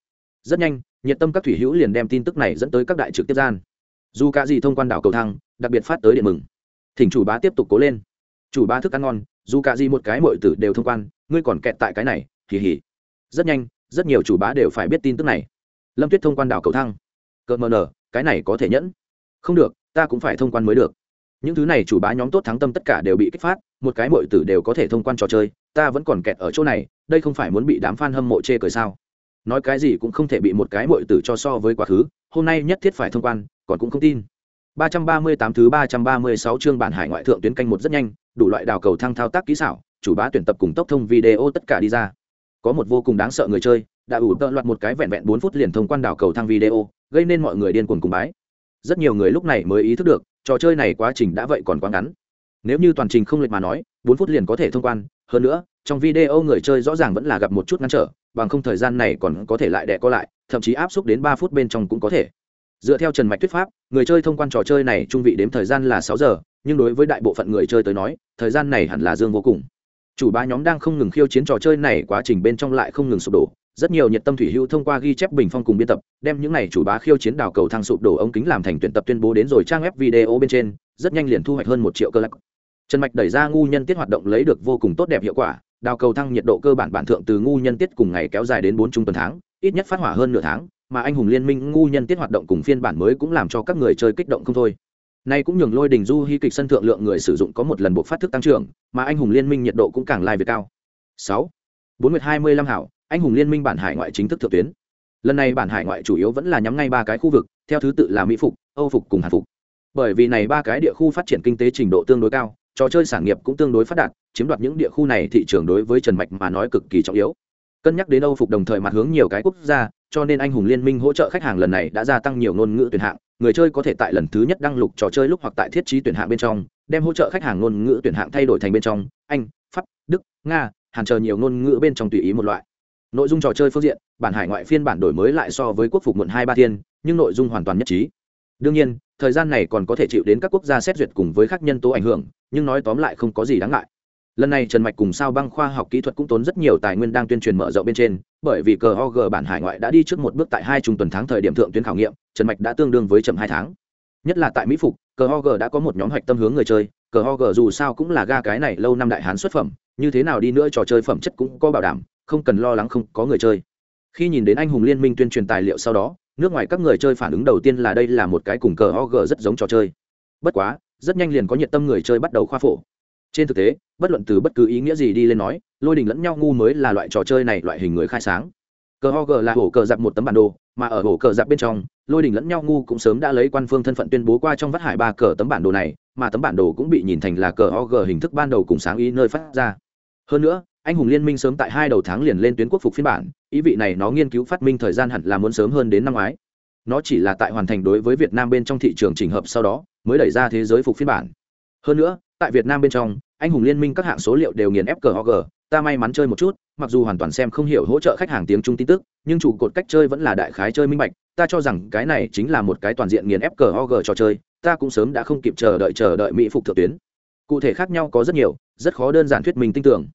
Rất nhanh, nhiệt tâm các thủy hữu liền đem tin tức này dẫn tới các đại trực tiếp gian. Dù cả gì thông quan đảo cầu thăng, đặc biệt phát tới điện mừng. Thỉnh chủ bá tiếp tục cố lên chủ bá thức ăn ngon dù cả gì một cái mọi tử đều thông quan ngươi còn kẹt tại cái này hì hì rất nhanh rất nhiều chủ bá đều phải biết tin tức này lâm tuyết thông quan đảo cầu thăng cợt mờ nở cái này có thể nhẫn không được ta cũng phải thông quan mới được những thứ này chủ bá nhóm tốt thắng tâm tất cả đều bị kích phát một cái mọi tử đều có thể thông quan trò chơi ta vẫn còn kẹt ở chỗ này đây không phải muốn bị đám f a n hâm mộ chê cười sao nói cái gì cũng không thể bị một cái mọi tử cho so với quá khứ hôm nay nhất thiết phải thông quan còn cũng không tin 338 thứ 336 chương bản hải ngoại thượng tuyến canh một rất nhanh, đủ loại đào cầu thăng thao tác kỹ xảo, chủ bá tuyển tập cùng tốc thông video tất cả đi ra. Có một vô cùng đáng sợ người chơi, đã ủ tợ loạt một cái vẹn vẹn bốn phút liền thông quan đào cầu thăng video, gây nên mọi người điên cuồng cùng bái. Rất nhiều người lúc này mới ý thức được, trò chơi này quá trình đã vậy còn quá ngắn. Nếu như toàn trình không lệch mà nói, bốn phút liền có thể thông quan, hơn nữa, trong video người chơi rõ ràng vẫn là gặp một chút ngăn trở, bằng không thời gian này còn có thể lại đè co lại, thậm chí áp suất đến ba phút bên trong cũng có thể. Dựa theo trần mạch thuyết pháp người chơi thông quan trò chơi này trung vị đếm thời gian là sáu giờ nhưng đối với đại bộ phận người chơi tới nói thời gian này hẳn là dương vô cùng. Chủ ba nhóm đang không ngừng khiêu chiến trò chơi này quá trình bên trong lại không ngừng sụp đổ rất nhiều nhiệt tâm thủy hữu thông qua ghi chép bình phong cùng biên tập, đem những n à y chủ bá khiêu chiến đào cầu thang sụp đổ ống kính làm thành tuyển tập tuyên bố đến rồi trang web video bên trên, rất nhanh liền thu hoạch hơn một triệu cơ lắc trần mạch đẩy ra ngu nhân tiết hoạt động lấy được vô cùng tốt đẹp hiệu quả, đào cầu thăng nhiệt độ cơ bản bản thượng từ ngu nhân tiết cùng ngày kéo dài đến bốn trung tuần tháng, ít nhất phát hỏa hơn nửa tháng, mà anh hùng liên minh ngu nhân tiết hoạt động cùng phiên bản mới cũng làm cho các người chơi kích động không thôi. Nay cũng nhường lôi đình du hy kịch sân thượng lượng người sử dụng có một lần buộc phát thức tăng trưởng, mà anh hùng liên minh nhiệt độ cũng càng lai về cao. Sáu. Bốn mươi hai mươi lăm hảo anh hùng liên minh bản hải ngoại chính thức thượng tuyến. Lần này bản hải ngoại chủ yếu vẫn là nhắm ngay ba cái khu vực, theo thứ tự là mỹ phục, âu phục cùng hàn phục. Bởi vì này ba cái địa khu phát triển kinh tế trình độ tương đối cao, trò chơi sản nghiệp cũng tương đối phát đạt, chiếm đoạt những địa khu này thị trường đối với trần mạch mà nói cực kỳ trọng yếu. Cân nhắc đến âu phục đồng thời mặt hướng nhiều cái quốc gia, cho nên anh hùng liên minh hỗ trợ khách hàng lần này đã gia tăng nhiều ngôn ngữ tuyển hạng. Người chơi có thể tại lần thứ nhất đăng lục trò chơi lúc hoặc tại thiết trí tuyển hạng bên trong, đem hỗ trợ khách hàng ngôn ngữ tuyển hạng thay đổi thành bên trong, anh, pháp, đức, nga, hàn chờ nhiều ngôn ngữ bên trong tùy ý một loại nội dung trò chơi phương diện, bản hải ngoại phiên bản đổi mới lại so với quốc phục muộn hai ba thiên, nhưng nội dung hoàn toàn nhất trí. Đương nhiên, thời gian này còn có thể chịu đến các quốc gia xét duyệt cùng với các nhân tố ảnh hưởng, nhưng nói tóm lại không có gì đáng ngại. Lần này trần mạch cùng sao băng khoa học kỹ thuật cũng tốn rất nhiều tài nguyên đang tuyên truyền mở rộng bên trên, bởi vì cờ ho g bản hải ngoại đã đi trước một bước tại hai trung tuần tháng thời điểm thượng tuyến khảo nghiệm, trần mạch đã tương đương với chậm hai tháng. Nhất là tại mỹ phục, cờ ho g đã có một nhóm hoạch tâm hướng người chơi, cờ ho g dù sao cũng là ga cái này lâu năm đại hán xuất phẩm, như thế nào đi nữa trò chơi phẩm chất cũng có bảo đảm không cần lo lắng không có người chơi. Khi nhìn đến anh hùng liên minh tuyên truyền tài liệu sau đó, nước ngoài các người chơi phản ứng đầu tiên là đây là một cái cùng cờ og rất giống trò chơi. Bất quá, rất nhanh liền có nhiệt tâm người chơi bắt đầu khoa phổ. Trên thực tế, bất luận từ bất cứ ý nghĩa gì đi lên nói, lôi đình lẫn nhau ngu mới là loại trò chơi này loại hình người khai sáng. Cờ ho g là hổ cờ giặc một tấm bản đồ, mà ở hổ cờ giặc bên trong, lôi đình lẫn nhau ngu cũng sớm đã lấy quan phương thân phận tuyên bố qua trong vắt hải ba cờ tấm bản đồ này, mà tấm bản đồ cũng bị nhìn thành là cờ ho g hình thức ban đầu cùng sáng ý nơi phát ra. Hơn nữa anh hùng liên minh sớm tại hai đầu tháng liền lên tuyến quốc phục phiên bản, ý vị này nó nghiên cứu phát minh thời gian hẳn là muốn sớm hơn đến năm ngoái. Nó chỉ là tại hoàn thành đối với việt nam bên trong thị trường trình hợp sau đó, mới đẩy ra thế giới phục phiên bản. Hơn nữa, tại việt nam bên trong, anh hùng liên minh các hạng số liệu đều nghiền ép cờ ho g, ta may mắn chơi một chút, mặc dù hoàn toàn xem không hiểu hỗ trợ khách hàng tiếng trung tin tức, nhưng trụ cột cách chơi vẫn là đại khái chơi minh bạch, ta cho rằng cái này chính là một cái toàn diện nghiền ép cờ ho g trò chơi, ta cũng sớm đã không kịp chờ đợi chờ đợi mỹ phục thượng tuyến. Cụ thể khác nhau có rất nhiều, rất khó đơn giản thuyết minh tin tưởng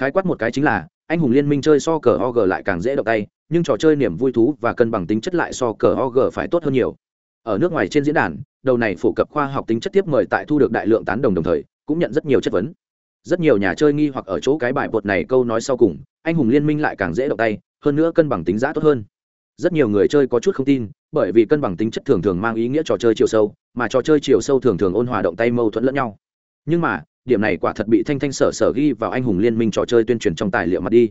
khái quát một cái chính là, anh hùng liên minh chơi so cờ og lại càng dễ động tay, nhưng trò chơi niềm vui thú và cân bằng tính chất lại so cờ og phải tốt hơn nhiều. Ở nước ngoài trên diễn đàn, đầu này phổ cập khoa học tính chất tiếp mời tại thu được đại lượng tán đồng đồng thời, cũng nhận rất nhiều chất vấn. Rất nhiều nhà chơi nghi hoặc ở chỗ cái bài bột này câu nói sau cùng, anh hùng liên minh lại càng dễ động tay, hơn nữa cân bằng tính giá tốt hơn. Rất nhiều người chơi có chút không tin, bởi vì cân bằng tính chất thường thường mang ý nghĩa trò chơi chiều sâu, mà trò chơi chiều sâu thường thường ôn hòa động tay mâu thuẫn lẫn nhau. Nhưng mà điểm này quả thật bị thanh thanh sở sở ghi vào anh hùng liên minh trò chơi tuyên truyền trong tài liệu mặt đi.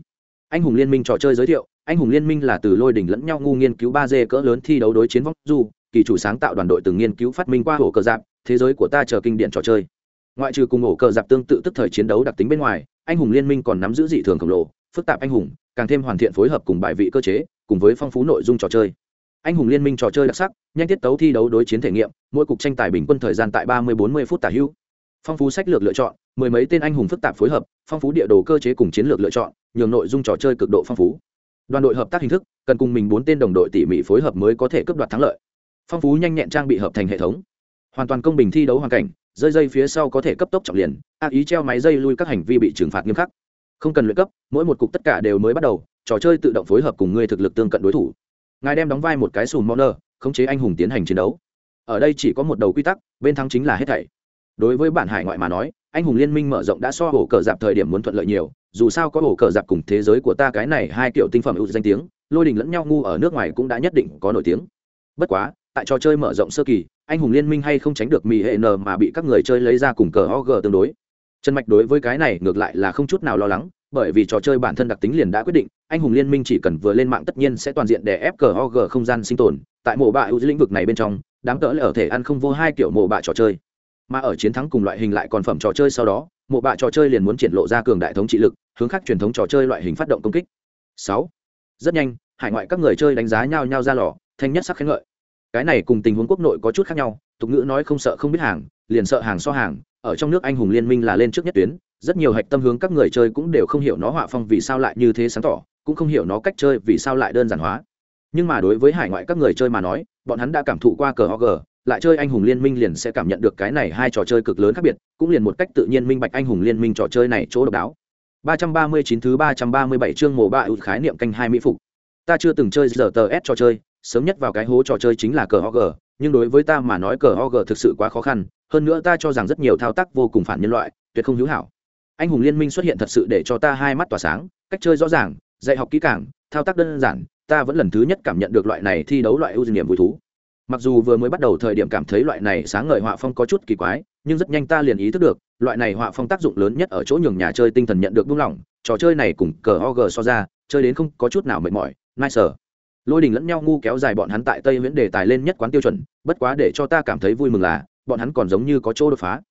Anh hùng liên minh trò chơi giới thiệu, anh hùng liên minh là từ lôi đỉnh lẫn nhau ngu nghiên cứu ba d cỡ lớn thi đấu đối chiến vóc du, kỳ chủ sáng tạo đoàn đội từng nghiên cứu phát minh qua hổ cờ giáp, thế giới của ta chờ kinh điển trò chơi. Ngoại trừ cùng ổ cờ dạp tương tự tức thời chiến đấu đặc tính bên ngoài, anh hùng liên minh còn nắm giữ dị thường khổng lồ, phức tạp anh hùng, càng thêm hoàn thiện phối hợp cùng bài vị cơ chế, cùng với phong phú nội dung trò chơi. Anh hùng liên minh trò chơi đặc sắc, nhanh tiết tấu thi đấu đối chiến thể nghiệm, mỗi cục tranh tài bình quân thời gian tại ba mươi bốn mươi phút tả hữu phong phú sách lược lựa chọn, mười mấy tên anh hùng phức tạp phối hợp, phong phú địa đồ cơ chế cùng chiến lược lựa chọn, nhường nội dung trò chơi cực độ phong phú. Đoàn đội hợp tác hình thức, cần cùng mình bốn tên đồng đội tỉ mỉ phối hợp mới có thể cấp đoạt thắng lợi. Phong phú nhanh nhẹn trang bị hợp thành hệ thống. Hoàn toàn công bình thi đấu hoàn cảnh, rơi dây phía sau có thể cấp tốc trọng liền ác ý treo máy dây lui các hành vi bị trừng phạt nghiêm khắc. Không cần luyện cấp, mỗi một cục tất cả đều mới bắt đầu, trò chơi tự động phối hợp cùng người thực lực tương cận đối thủ. Ngài đem đóng vai một cái sùn moner, khống chế anh hùng tiến hành chiến đấu. Ở đây chỉ có một đầu quy tắc, bên thắng chính là hết thảy đối với bản hải ngoại mà nói, anh hùng liên minh mở rộng đã so hổ cờ dạp thời điểm muốn thuận lợi nhiều, dù sao có hổ cờ dạp cùng thế giới của ta cái này hai kiểu tinh phẩm ưu danh tiếng, lôi đình lẫn nhau ngu ở nước ngoài cũng đã nhất định có nổi tiếng. Bất quá, tại trò chơi mở rộng sơ kỳ, anh hùng liên minh hay không tránh được mỹ hệ n mà bị các người chơi lấy ra cùng cờ og tương đối. Trần mạch đối với cái này ngược lại là không chút nào lo lắng, bởi vì trò chơi bản thân đặc tính liền đã quyết định, anh hùng liên minh chỉ cần vừa lên mạng tất nhiên sẽ toàn diện để ép cờ og không gian sinh tồn, tại mộ bạ ưu lĩnh vực này bên trong, đám cỡ lại ở thể ăn không vô hai kiểu mộ bạ trò chơi mà ở chiến thắng cùng loại hình lại còn phẩm trò chơi sau đó, mộ bạ trò chơi liền muốn triển lộ ra cường đại thống trị lực, hướng khác truyền thống trò chơi loại hình phát động công kích. Sáu, rất nhanh, hải ngoại các người chơi đánh giá nhau nhau ra lò, thanh nhất sắc khen ngợi. Cái này cùng tình huống quốc nội có chút khác nhau, tục ngữ nói không sợ không biết hàng, liền sợ hàng so hàng, ở trong nước anh hùng liên minh là lên trước nhất tuyến, rất nhiều hạch tâm hướng các người chơi cũng đều không hiểu nó họa phong vì sao lại như thế sáng tỏ, cũng không hiểu nó cách chơi vì sao lại đơn giản hóa. Nhưng mà đối với hải ngoại các người chơi mà nói, bọn hắn đã cảm thụ qua cờ og lại chơi anh hùng liên minh liền sẽ cảm nhận được cái này hai trò chơi cực lớn khác biệt, cũng liền một cách tự nhiên minh bạch anh hùng liên minh trò chơi này chỗ độc đáo. 339 thứ 337 chương mồ bạ ụt khái niệm canh hai mỹ phục. Ta chưa từng chơi giờ tờ s trò chơi, sớm nhất vào cái hố trò chơi chính là cờ og nhưng đối với ta mà nói cờ og thực sự quá khó khăn, hơn nữa ta cho rằng rất nhiều thao tác vô cùng phản nhân loại, tuyệt không hữu hảo. Anh hùng liên minh xuất hiện thật sự để cho ta hai mắt tỏa sáng, cách chơi rõ ràng, dạy học kỹ càng, thao tác đơn giản, ta vẫn lần thứ nhất cảm nhận được loại này thi đấu loại ưu điểm vui thú mặc dù vừa mới bắt đầu thời điểm cảm thấy loại này sáng ngời họa phong có chút kỳ quái, nhưng rất nhanh ta liền ý thức được, loại này họa phong tác dụng lớn nhất ở chỗ nhường nhà chơi tinh thần nhận được buông lỏng. Trò chơi này cùng cờ og so ra, chơi đến không có chút nào mệt mỏi. Nai sở lôi đình lẫn nhau ngu kéo dài bọn hắn tại tây viễn đề tài lên nhất quán tiêu chuẩn, bất quá để cho ta cảm thấy vui mừng là, bọn hắn còn giống như có chỗ đột phá.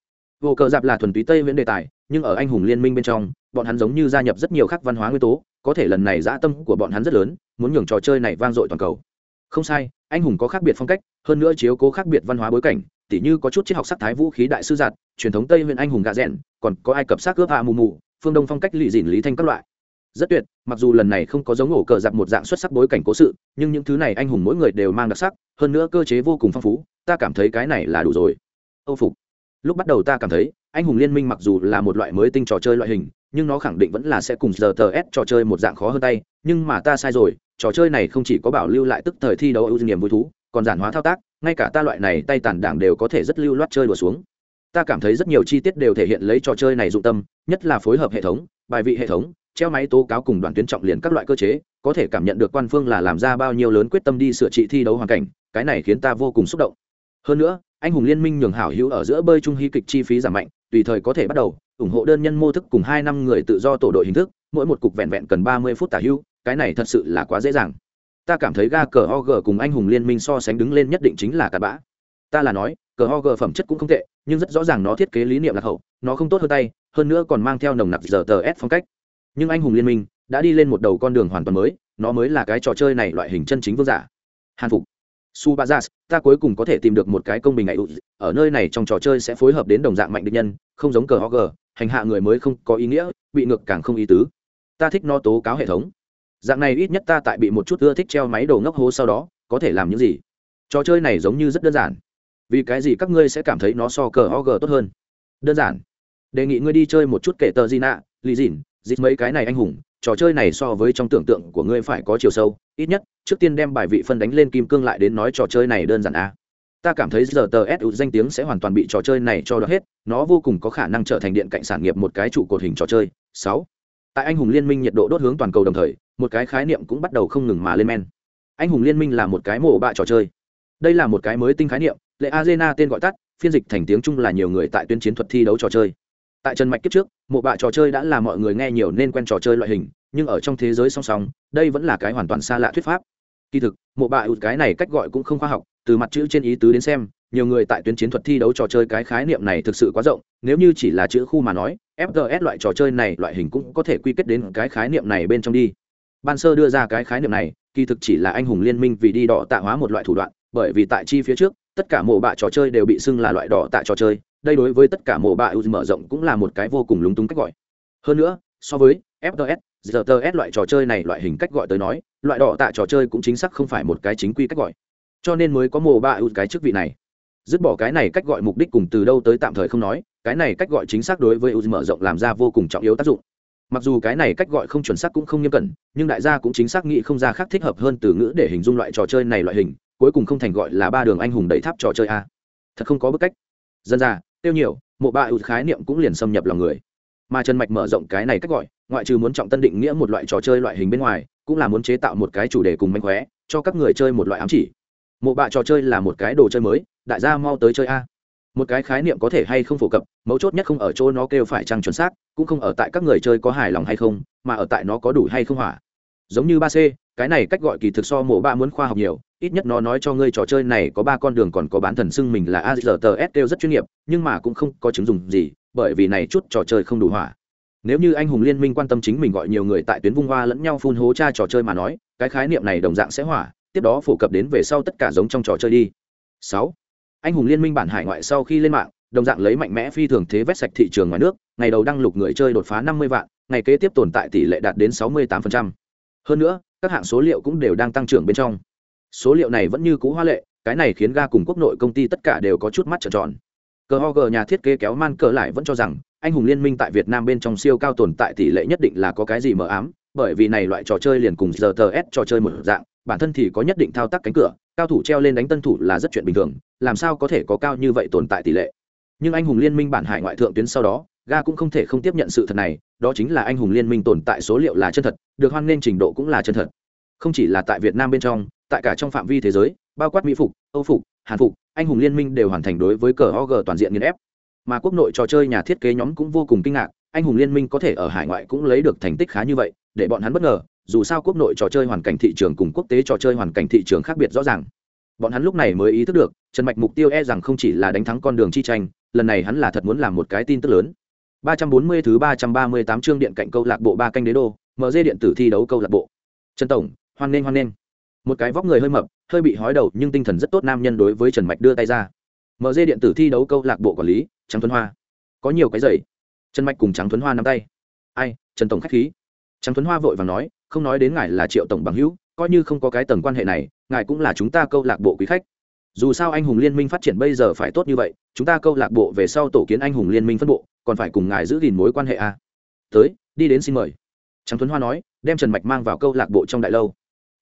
Vô cờ dạp là thuần túy tây viễn đề tài, nhưng ở anh hùng liên minh bên trong, bọn hắn giống như gia nhập rất nhiều khác văn hóa nguyên tố, có thể lần này dã tâm của bọn hắn rất lớn, muốn nhường trò chơi này vang dội toàn cầu không sai, anh hùng có khác biệt phong cách, hơn nữa chiếu cố khác biệt văn hóa bối cảnh, tỉ như có chút triết học sắc thái vũ khí đại sư giạt, truyền thống tây huyện anh hùng gà rẽn còn có ai cập xác ướp hạ mù mù, phương đông phong cách lì dìn lý thanh các loại. Rất tuyệt, mặc dù lần này không có giống ổ cờ giặc một dạng xuất sắc bối cảnh cố sự, nhưng những thứ này anh hùng mỗi người đều mang đặc sắc, hơn nữa cơ chế vô cùng phong phú, ta cảm thấy cái này là đủ rồi. Âu phục. Lúc bắt đầu ta cảm thấy, anh hùng liên minh mặc dù là một loại mới tinh trò chơi loại hình, nhưng nó khẳng định vẫn là sẽ cùng giờ tờ s trò chơi một dạng khó hơn tay, nhưng mà ta sai rồi trò chơi này không chỉ có bảo lưu lại tức thời thi đấu ưu niềm vui thú, còn giản hóa thao tác, ngay cả ta loại này tay tàn đảng đều có thể rất lưu loát chơi đùa xuống. Ta cảm thấy rất nhiều chi tiết đều thể hiện lấy trò chơi này dụng tâm, nhất là phối hợp hệ thống, bài vị hệ thống, treo máy tố cáo cùng đoàn tuyến trọng liền các loại cơ chế, có thể cảm nhận được quan phương là làm ra bao nhiêu lớn quyết tâm đi sửa trị thi đấu hoàn cảnh, cái này khiến ta vô cùng xúc động. Hơn nữa, anh hùng liên minh nhường hảo hữu ở giữa bơi trung hy kịch chi phí giảm mạnh, tùy thời có thể bắt đầu, ủng hộ đơn nhân mô thức cùng hai năm người tự do tổ đội hình thức, mỗi một cục vẹn vẹn cần ba mươi phút tả hữu cái này thật sự là quá dễ dàng. Ta cảm thấy ga cờ og cùng anh hùng liên minh so sánh đứng lên nhất định chính là cặn bã. Ta là nói, cờ og phẩm chất cũng không tệ, nhưng rất rõ ràng nó thiết kế lý niệm lạc hậu, nó không tốt hơn tay, hơn nữa còn mang theo nồng nặc giờ tờ s phong cách. Nhưng anh hùng liên minh đã đi lên một đầu con đường hoàn toàn mới, nó mới là cái trò chơi này loại hình chân chính vương giả. Hàn phục. Su ba ta cuối cùng có thể tìm được một cái công bình ngày ở nơi này trong trò chơi sẽ phối hợp đến đồng dạng mạnh địch nhân, không giống cờ hog hành hạ người mới không có ý nghĩa, bị ngược càng không ý tứ. Ta thích nó tố cáo hệ thống dạng này ít nhất ta tại bị một chút ưa thích treo máy đồ ngốc hố sau đó, có thể làm những gì? Trò chơi này giống như rất đơn giản. Vì cái gì các ngươi sẽ cảm thấy nó so cờ og tốt hơn? Đơn giản. Đề nghị ngươi đi chơi một chút kể tờ di nạ, lì dìn dịp mấy cái này anh hùng. Trò chơi này so với trong tưởng tượng của ngươi phải có chiều sâu. Ít nhất, trước tiên đem bài vị phân đánh lên kim cương lại đến nói trò chơi này đơn giản à. ta cảm thấy giờ tờ s danh tiếng sẽ hoàn toàn bị trò chơi này cho đó hết. Nó vô cùng có khả năng trở thành điện cạnh sản nghiệp một cái trụ cột hình trò chơi. Sáu tại anh hùng liên minh nhiệt độ đốt hướng toàn cầu đồng thời, một cái khái niệm cũng bắt đầu không ngừng mà lên men. Anh hùng liên minh là một cái mộ bạ trò chơi. Đây là một cái mới tinh khái niệm lệ arena tên gọi tắt, phiên dịch thành tiếng chung là nhiều người tại tuyến chiến thuật thi đấu trò chơi. Tại trần mạch kiếp trước mộ bạ trò chơi đã là mọi người nghe nhiều nên quen trò chơi loại hình, nhưng ở trong thế giới song song, đây vẫn là cái hoàn toàn xa lạ thuyết pháp. Kỳ thực mộ bạ ụt cái này cách gọi cũng không khoa học, từ mặt chữ trên ý tứ đến xem, nhiều người tại tuyến chiến thuật thi đấu trò chơi cái khái niệm này thực sự quá rộng, nếu như chỉ là chữ khu mà nói fts loại trò chơi này loại hình cũng có thể quy kết đến cái khái niệm này bên trong đi. Ban sơ đưa ra cái khái niệm này, kỳ thực chỉ là anh hùng liên minh vì đi đỏ tạ hóa một loại thủ đoạn, bởi vì tại chi phía trước, tất cả mộ bạ trò chơi đều bị xưng là loại đỏ tạ trò chơi, đây đối với tất cả mộ bạ mở rộng cũng là một cái vô cùng lúng túng cách gọi. Hơn nữa, so với fts gts loại trò chơi này loại hình cách gọi tới nói, loại đỏ tạ trò chơi cũng chính xác không phải một cái chính quy cách gọi. Cho nên mới có mộ bạ cái chức vị này dứt bỏ cái này cách gọi mục đích cùng từ đâu tới tạm thời không nói, cái này cách gọi chính xác đối với u mở rộng làm ra vô cùng trọng yếu tác dụng. Mặc dù cái này cách gọi không chuẩn xác cũng không nghiêm cẩn, nhưng đại gia cũng chính xác nghĩ không ra khác thích hợp hơn từ ngữ để hình dung loại trò chơi này loại hình, cuối cùng không thành gọi là ba đường anh hùng đẩy tháp trò chơi a. Thật không có bức cách. Dân ra, tiêu nhiều, mộ ba ưu khái niệm cũng liền xâm nhập lòng người. Mà trần mạch mở rộng cái này cách gọi, ngoại trừ muốn trọng tân định nghĩa một loại trò chơi loại hình bên ngoài, cũng là muốn chế tạo một cái chủ đề cùng manh khóe, cho các người chơi một loại ám chỉ mộ bạ trò chơi là một cái đồ chơi mới, đại gia mau tới chơi a. Một cái khái niệm có thể hay không phổ cập, mấu chốt nhất không ở chỗ nó kêu phải trăng chuẩn xác, cũng không ở tại các người chơi có hài lòng hay không, mà ở tại nó có đủ hay không hỏa. Giống như ba c, cái này cách gọi kỳ thực so mộ ba muốn khoa học nhiều, ít nhất nó nói cho ngươi trò chơi này có ba con đường còn có bán thần xưng mình là azrts kêu rất chuyên nghiệp, nhưng mà cũng không có chứng dùng gì, bởi vì này chút trò chơi không đủ hỏa. Nếu như anh hùng liên minh quan tâm chính mình gọi nhiều người tại tuyến vung hoa lẫn nhau phun hố cha trò chơi mà nói, cái khái niệm này đồng dạng sẽ hỏa tiếp đó phổ cập đến về sau tất cả giống trong trò chơi đi. Sáu. Anh hùng liên minh bản hải ngoại sau khi lên mạng, đồng dạng lấy mạnh mẽ phi thường thế vét sạch thị trường ngoài nước, ngày đầu đăng lục người chơi đột phá năm mươi vạn, ngày kế tiếp tồn tại tỷ lệ đạt đến sáu mươi 68%. hơn nữa, các hạng số liệu cũng đều đang tăng trưởng bên trong. Số liệu này vẫn như cũ hoa lệ, cái này khiến ga cùng quốc nội công ty tất cả đều có chút mắt trợn tròn. Cờ ho gờ nhà thiết kế kéo man cờ lại vẫn cho rằng, anh hùng liên minh tại việt nam bên trong siêu cao tồn tại tỷ lệ nhất định là có cái gì mờ ám, bởi vì này loại trò chơi liền cùng giờ tờ s trò chơi một dạng bản thân thì có nhất định thao tác cánh cửa, cao thủ treo lên đánh tân thủ là rất chuyện bình thường, làm sao có thể có cao như vậy tồn tại tỷ lệ? Nhưng anh hùng liên minh bản hải ngoại thượng tuyến sau đó, ga cũng không thể không tiếp nhận sự thật này, đó chính là anh hùng liên minh tồn tại số liệu là chân thật, được hoan nghênh trình độ cũng là chân thật. Không chỉ là tại việt nam bên trong, tại cả trong phạm vi thế giới, bao quát mỹ phục, âu phục, hàn phục, anh hùng liên minh đều hoàn thành đối với cờ og toàn diện nghiên ép. Mà quốc nội trò chơi nhà thiết kế nhóm cũng vô cùng kinh ngạc, anh hùng liên minh có thể ở hải ngoại cũng lấy được thành tích khá như vậy, để bọn hắn bất ngờ dù sao quốc nội trò chơi hoàn cảnh thị trường cùng quốc tế trò chơi hoàn cảnh thị trường khác biệt rõ ràng. Bọn hắn lúc này mới ý thức được, trần mạch mục tiêu e rằng không chỉ là đánh thắng con đường chi tranh, lần này hắn là thật muốn làm một cái tin tức lớn. 340 thứ 338 chương điện cạnh câu lạc bộ ba canh đế đô mở dê điện tử thi đấu câu lạc bộ. Trần tổng, hoan nghênh hoan nghênh. Một cái vóc người hơi mập, hơi bị hói đầu nhưng tinh thần rất tốt nam nhân đối với trần mạch đưa tay ra. Mở dê điện tử thi đấu câu lạc bộ quản lý, trắng tuấn hoa. Có nhiều cái giày. Trần mạch cùng trắng tuấn hoa nắm tay. Ai, trần tổng khách khí. Trắng tuấn hoa vội và nói không nói đến ngài là triệu tổng bằng hữu, coi như không có cái tầng quan hệ này, ngài cũng là chúng ta câu lạc bộ quý khách. Dù sao anh hùng liên minh phát triển bây giờ phải tốt như vậy, chúng ta câu lạc bộ về sau tổ kiến anh hùng liên minh phân bộ, còn phải cùng ngài giữ gìn mối quan hệ à. tới, đi đến xin mời. Trắng tuấn hoa nói, đem trần mạch mang vào câu lạc bộ trong đại lâu.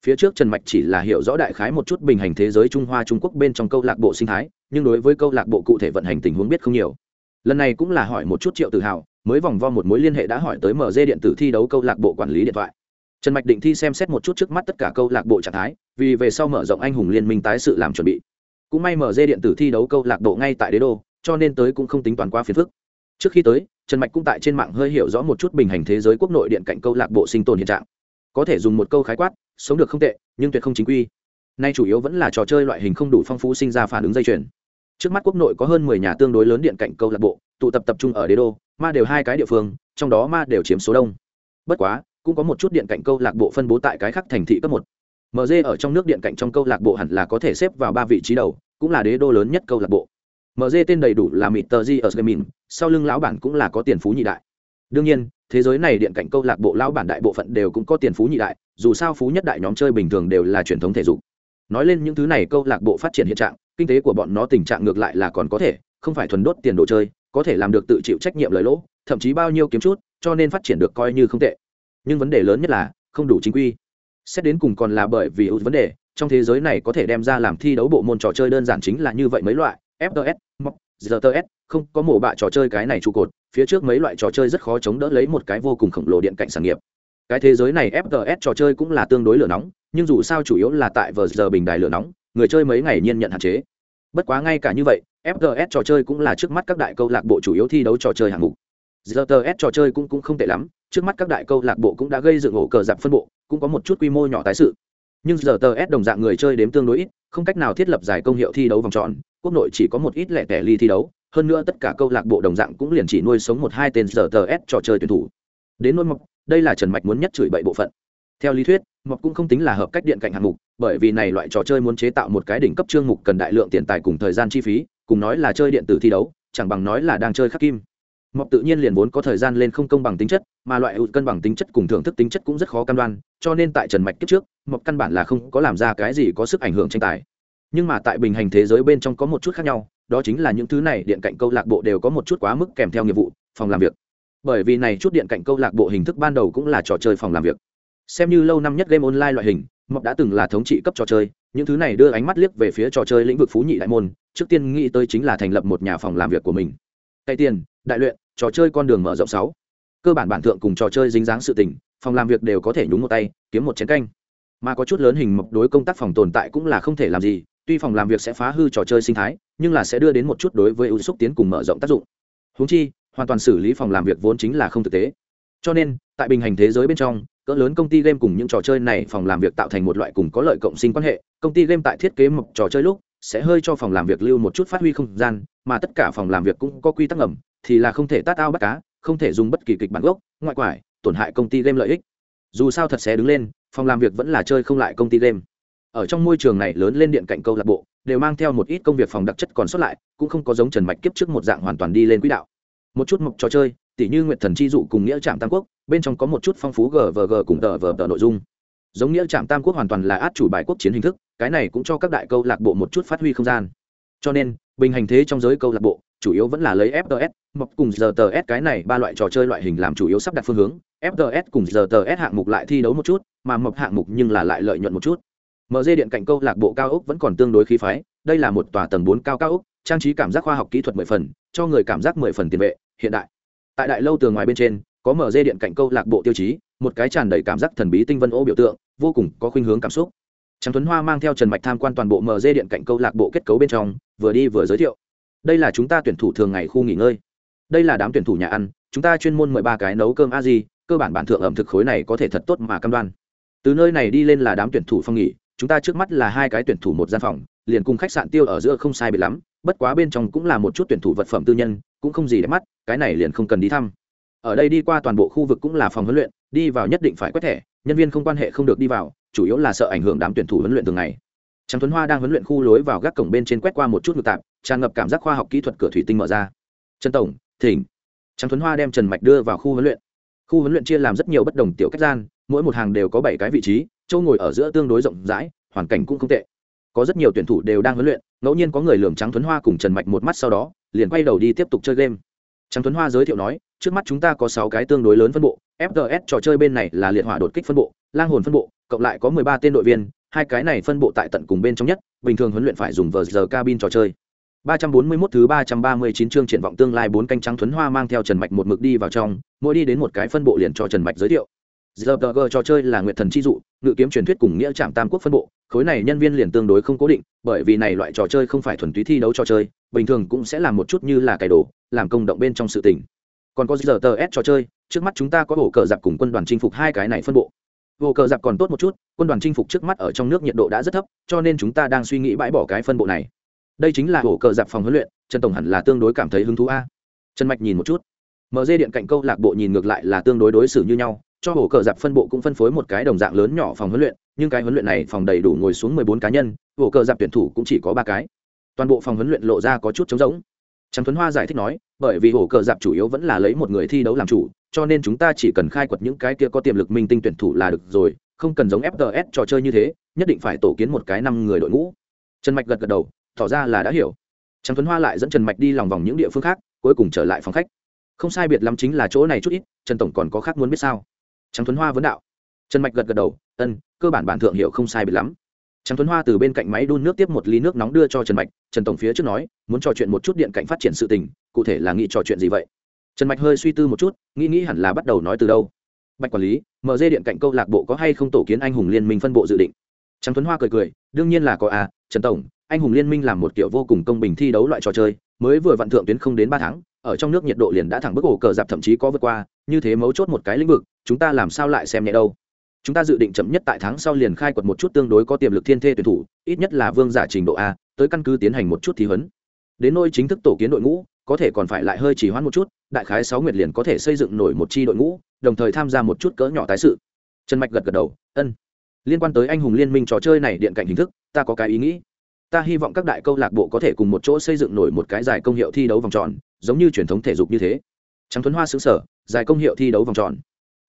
Phía trước trần mạch chỉ là hiểu rõ đại khái một chút bình hành thế giới trung hoa trung quốc bên trong câu lạc bộ sinh thái, nhưng đối với câu lạc bộ cụ thể vận hành tình huống biết không nhiều. Lần này cũng là hỏi một chút triệu tự hào, mới vòng vo một mối liên hệ đã hỏi tới mở dê điện tử thi đấu câu lạc bộ quản lý điện thoại trần mạch định thi xem xét một chút trước mắt tất cả câu lạc bộ trạng thái, vì về sau mở rộng anh hùng liên minh tái sự làm chuẩn bị. Cũng may mở dê điện tử thi đấu câu lạc bộ ngay tại đế đô, cho nên tới cũng không tính toán quá phiền phức. Trước khi tới, trần mạch cũng tại trên mạng hơi hiểu rõ một chút bình hành thế giới quốc nội điện cạnh câu lạc bộ sinh tồn hiện trạng. Có thể dùng một câu khái quát, sống được không tệ, nhưng tuyệt không chính quy. Nay chủ yếu vẫn là trò chơi loại hình không đủ phong phú sinh ra phản ứng dây chuyền. Trước mắt quốc nội có hơn mười nhà tương đối lớn điện cạnh câu lạc bộ, tụ tập tập trung ở đế đô, ma đều hai cái địa phương, trong đó ma đều chiếm số đông. Bất quá cũng có một chút điện cạnh câu lạc bộ phân bố tại cái khác thành thị cấp một. Mg ở trong nước điện cạnh trong câu lạc bộ hẳn là có thể xếp vào ba vị trí đầu, cũng là đế đô lớn nhất câu lạc bộ. Mg tên đầy đủ là mịt tờ di ở sau lưng lão bản cũng là có tiền phú nhị đại. Đương nhiên, thế giới này điện cạnh câu lạc bộ lão bản đại bộ phận đều cũng có tiền phú nhị đại, dù sao phú nhất đại nhóm chơi bình thường đều là truyền thống thể dục. Nói lên những thứ này câu lạc bộ phát triển hiện trạng, kinh tế của bọn nó tình trạng ngược lại là còn có thể, không phải thuần đốt tiền đồ chơi, có thể làm được tự chịu trách nhiệm lời lỗ, thậm chí bao nhiêu kiếm chút, cho nên phát triển được coi như không tệ nhưng vấn đề lớn nhất là không đủ chính quy. Xét đến cùng còn là bởi vì ưu vấn đề, trong thế giới này có thể đem ra làm thi đấu bộ môn trò chơi đơn giản chính là như vậy mấy loại fts mok gts không, có mổ bạ trò chơi cái này trụ cột, phía trước mấy loại trò chơi rất khó chống đỡ lấy một cái vô cùng khổng lồ điện cạnh sản nghiệp. Cái thế giới này fts trò chơi cũng là tương đối lửa nóng, nhưng dù sao chủ yếu là tại vờ giờ bình đài lửa nóng, người chơi mấy ngày nhiên nhận hạn chế. Bất quá ngay cả như vậy FTS trò chơi cũng là trước mắt các đại câu lạc bộ chủ yếu thi đấu trò chơi hạng mục gts trò chơi cũng, cũng không tệ lắm trước mắt các đại câu lạc bộ cũng đã gây dựng ổ cờ dạp phân bộ cũng có một chút quy mô nhỏ tái sự. Nhưng gts đồng dạng người chơi đếm tương đối ít không cách nào thiết lập giải công hiệu thi đấu vòng tròn quốc nội chỉ có một ít lẻ tẻ ly thi đấu hơn nữa tất cả câu lạc bộ đồng dạng cũng liền chỉ nuôi sống một hai tên gts trò chơi tuyển thủ. Đến nỗi mộc đây là trần mạch muốn nhất chửi bậy bộ phận. Theo lý thuyết mộc cũng không tính là hợp cách điện cạnh hạng mục bởi vì này loại trò chơi muốn chế tạo một cái đỉnh cấp chương mục cần đại lượng tiền tài cùng thời gian chi phí cùng nói là chơi điện tử thi đấu chẳng bằng nói là đang chơi khắc kim mộc tự nhiên liền vốn có thời gian lên không công bằng tính chất, mà loại cân bằng tính chất cùng thưởng thức tính chất cũng rất khó cam đoan, cho nên tại trần mạch kiếp trước mộc căn bản là không có làm ra cái gì có sức ảnh hưởng tranh tài. Nhưng mà tại bình hành thế giới bên trong có một chút khác nhau, đó chính là những thứ này điện cạnh câu lạc bộ đều có một chút quá mức kèm theo nghiệp vụ, phòng làm việc. Bởi vì này chút điện cạnh câu lạc bộ hình thức ban đầu cũng là trò chơi phòng làm việc. Xem như lâu năm nhất game online loại hình mộc đã từng là thống trị cấp trò chơi, những thứ này đưa ánh mắt liếc về phía trò chơi lĩnh vực phú nhị đại môn, trước tiên nghĩ tới chính là thành lập một nhà phòng làm việc của mình. Cậy tiền, đại luyện trò chơi con đường mở rộng sáu. Cơ bản bản thượng cùng trò chơi dính dáng sự tình, phòng làm việc đều có thể nhúng một tay, kiếm một chén canh. Mà có chút lớn hình mộc đối công tác phòng tồn tại cũng là không thể làm gì, tuy phòng làm việc sẽ phá hư trò chơi sinh thái, nhưng là sẽ đưa đến một chút đối với ưu xúc tiến cùng mở rộng tác dụng. Húng chi, hoàn toàn xử lý phòng làm việc vốn chính là không thực tế. Cho nên, tại bình hành thế giới bên trong, cỡ lớn công ty game cùng những trò chơi này phòng làm việc tạo thành một loại cùng có lợi cộng sinh quan hệ, công ty game tại thiết kế mộc trò chơi lúc, sẽ hơi cho phòng làm việc lưu một chút phát huy không gian, mà tất cả phòng làm việc cũng có quy tắc ngầm thì là không thể tát ao bắt cá, không thể dùng bất kỳ kịch bản gốc, ngoại quải, tổn hại công ty game lợi ích. Dù sao thật sẽ đứng lên, phòng làm việc vẫn là chơi không lại công ty game. Ở trong môi trường này lớn lên điện cạnh câu lạc bộ, đều mang theo một ít công việc phòng đặc chất còn sót lại, cũng không có giống trần mạch kiếp trước một dạng hoàn toàn đi lên quỹ đạo. Một chút mộc trò chơi, tỉ như nguyệt thần chi dụ cùng nghĩa trạm tam quốc, bên trong có một chút phong phú gvg cùng tờ vờ tờ nội dung. Giống nghĩa trạm tam quốc hoàn toàn là át chủ bài quốc chiến hình thức, cái này cũng cho các đại câu lạc bộ một chút phát huy không gian. Cho nên, bình hành thế trong giới câu lạc bộ chủ yếu vẫn là lấy fts mộc cùng rts cái này ba loại trò chơi loại hình làm chủ yếu sắp đặt phương hướng. Fts cùng rts hạng mục lại thi đấu một chút, mà mộc hạng mục nhưng là lại lợi nhuận một chút. Mg điện cạnh câu lạc bộ cao ốc vẫn còn tương đối khí phái, đây là một tòa tầng bốn cao cao ốc, trang trí cảm giác khoa học kỹ thuật mười phần, cho người cảm giác mười phần tiền vệ, hiện đại. Tại đại lâu tường ngoài bên trên, có mở dây điện cạnh câu lạc bộ tiêu chí, một cái tràn đầy cảm giác thần bí tinh vân ô biểu tượng, vô cùng có khuynh hướng cảm xúc. Trắng tuấn hoa mang theo trần mạch tham quan toàn bộ mở dây điện cạnh câu lạc bộ kết cấu bên trong, vừa đi vừa giới thiệu đây là chúng ta tuyển thủ thường ngày khu nghỉ ngơi. Đây là đám tuyển thủ nhà ăn chúng ta chuyên môn mười ba cái nấu cơm a di cơ bản bản thượng ẩm thực khối này có thể thật tốt mà cam đoan. Từ nơi này đi lên là đám tuyển thủ phong nghỉ chúng ta trước mắt là hai cái tuyển thủ một gian phòng liền cùng khách sạn tiêu ở giữa không sai biệt lắm bất quá bên trong cũng là một chút tuyển thủ vật phẩm tư nhân cũng không gì để mắt cái này liền không cần đi thăm. Ở đây đi qua toàn bộ khu vực cũng là phòng huấn luyện đi vào nhất định phải quét thẻ nhân viên không quan hệ không được đi vào chủ yếu là sợ ảnh hưởng đám tuyển thủ huấn luyện thường ngày. Trang Tuấn Hoa đang huấn luyện khu lối vào gác cổng bên trên quét qua một chút ngược tạp, tràn ngập cảm giác khoa học kỹ thuật cửa thủy tinh mở ra. Trần tổng, thỉnh. Trang Thuấn Hoa đem Trần Mạch đưa vào khu huấn luyện. Khu huấn luyện chia làm rất nhiều bất đồng tiểu cách gian, mỗi một hàng đều có bảy cái vị trí, Châu ngồi ở giữa tương đối rộng rãi, hoàn cảnh cũng không tệ. Có rất nhiều tuyển thủ đều đang huấn luyện, ngẫu nhiên có người lườm Trắng Thuấn Hoa cùng Trần Mạch một mắt sau đó, liền quay đầu đi tiếp tục chơi game. Trắng Thuấn Hoa giới thiệu nói, trước mắt chúng ta có sáu cái tương đối lớn phân bộ, FTS trò chơi bên này là liệt hỏa đột kích phân bộ, lang hồn phân bộ, cộng lại có mười ba tên đội viên, hai cái này phân bộ tại tận cùng bên trong nhất, bình thường huấn luyện phải dùng vờ giờ cabin trò chơi. 341 thứ 339 chương triển vọng tương lai bốn canh trắng thuấn hoa mang theo Trần Mạch một mực đi vào trong, mỗi đi đến một cái phân bộ liền cho Trần Mạch giới thiệu. RPG trò chơi là Nguyệt Thần chi dụ, ngự kiếm truyền thuyết cùng nghĩa trạm tam quốc phân bộ, khối này nhân viên liền tương đối không cố định, bởi vì này loại trò chơi không phải thuần túy thi đấu trò chơi, bình thường cũng sẽ làm một chút như là cày đồ, làm công động bên trong sự tình. Còn có RTS trò chơi, trước mắt chúng ta có bộ cờ giặc cùng quân đoàn chinh phục hai cái này phân bộ. Bộ cờ giặc còn tốt một chút, quân đoàn chinh phục trước mắt ở trong nước nhiệt độ đã rất thấp, cho nên chúng ta đang suy nghĩ bãi bỏ cái phân bộ này. Đây chính là ổ cờ dạp phòng huấn luyện, Trần tổng hẳn là tương đối cảm thấy hứng thú a. Trần Mạch nhìn một chút. MG điện cạnh câu lạc bộ nhìn ngược lại là tương đối đối xử như nhau, cho ổ cờ dạp phân bộ cũng phân phối một cái đồng dạng lớn nhỏ phòng huấn luyện nhưng cái huấn luyện này phòng đầy đủ ngồi xuống mười bốn cá nhân ổ cờ dạp tuyển thủ cũng chỉ có ba cái toàn bộ phòng huấn luyện lộ ra có chút trống rỗng Trang Tuấn Hoa giải thích nói, bởi vì ổ cờ dạp chủ yếu vẫn là lấy một người thi đấu làm chủ, cho nên chúng ta chỉ cần khai quật những cái kia có tiềm lực minh tinh tuyển thủ là được rồi, không cần giống FTS trò chơi như thế, nhất định phải tổ kiến một cái năm người đội ngũ. Trần Mạch gật gật đầu, tỏ ra là đã hiểu. Trang Tuấn Hoa lại dẫn Trần Mạch đi lòng vòng những địa phương khác, cuối cùng trở lại phòng khách. Không sai biệt lắm chính là chỗ này chút ít, Trần tổng còn có khác muốn biết sao? trắng thuấn hoa vấn đạo trần mạch gật gật đầu ân cơ bản bản thượng hiệu không sai biệt lắm trắng thuấn hoa từ bên cạnh máy đun nước tiếp một ly nước nóng đưa cho trần mạch trần tổng phía trước nói muốn trò chuyện một chút điện cạnh phát triển sự tình cụ thể là nghĩ trò chuyện gì vậy trần mạch hơi suy tư một chút nghĩ nghĩ hẳn là bắt đầu nói từ đâu bạch quản lý mg điện cạnh câu lạc bộ có hay không tổ kiến anh hùng liên minh phân bộ dự định trắng tuấn hoa cười cười đương nhiên là có à trần tổng anh hùng liên minh làm một kiểu vô cùng công bình thi đấu loại trò chơi, mới vừa vặn thượng tuyến không đến ba tháng, ở trong nước nhiệt độ liền đã thẳng bức ổ cờ dạp thậm chí có vượt qua, như thế mấu chốt một cái lĩnh vực, chúng ta làm sao lại xem nhẹ đâu? Chúng ta dự định chậm nhất tại tháng sau liền khai quật một chút tương đối có tiềm lực thiên thê tuyển thủ, ít nhất là vương giả trình độ a, tới căn cứ tiến hành một chút thi huấn. Đến nơi chính thức tổ kiến đội ngũ, có thể còn phải lại hơi chỉ hoãn một chút, đại khái sáu nguyệt liền có thể xây dựng nổi một chi đội ngũ, đồng thời tham gia một chút cỡ nhỏ tái sự. Trần mạch gật gật đầu, ân. Liên quan tới anh hùng liên minh trò chơi này điện cạnh hình thức, ta có cái ý nghĩ ta hy vọng các đại câu lạc bộ có thể cùng một chỗ xây dựng nổi một cái giải công hiệu thi đấu vòng tròn, giống như truyền thống thể dục như thế. Trắng thuấn hoa xứ sở giải công hiệu thi đấu vòng tròn.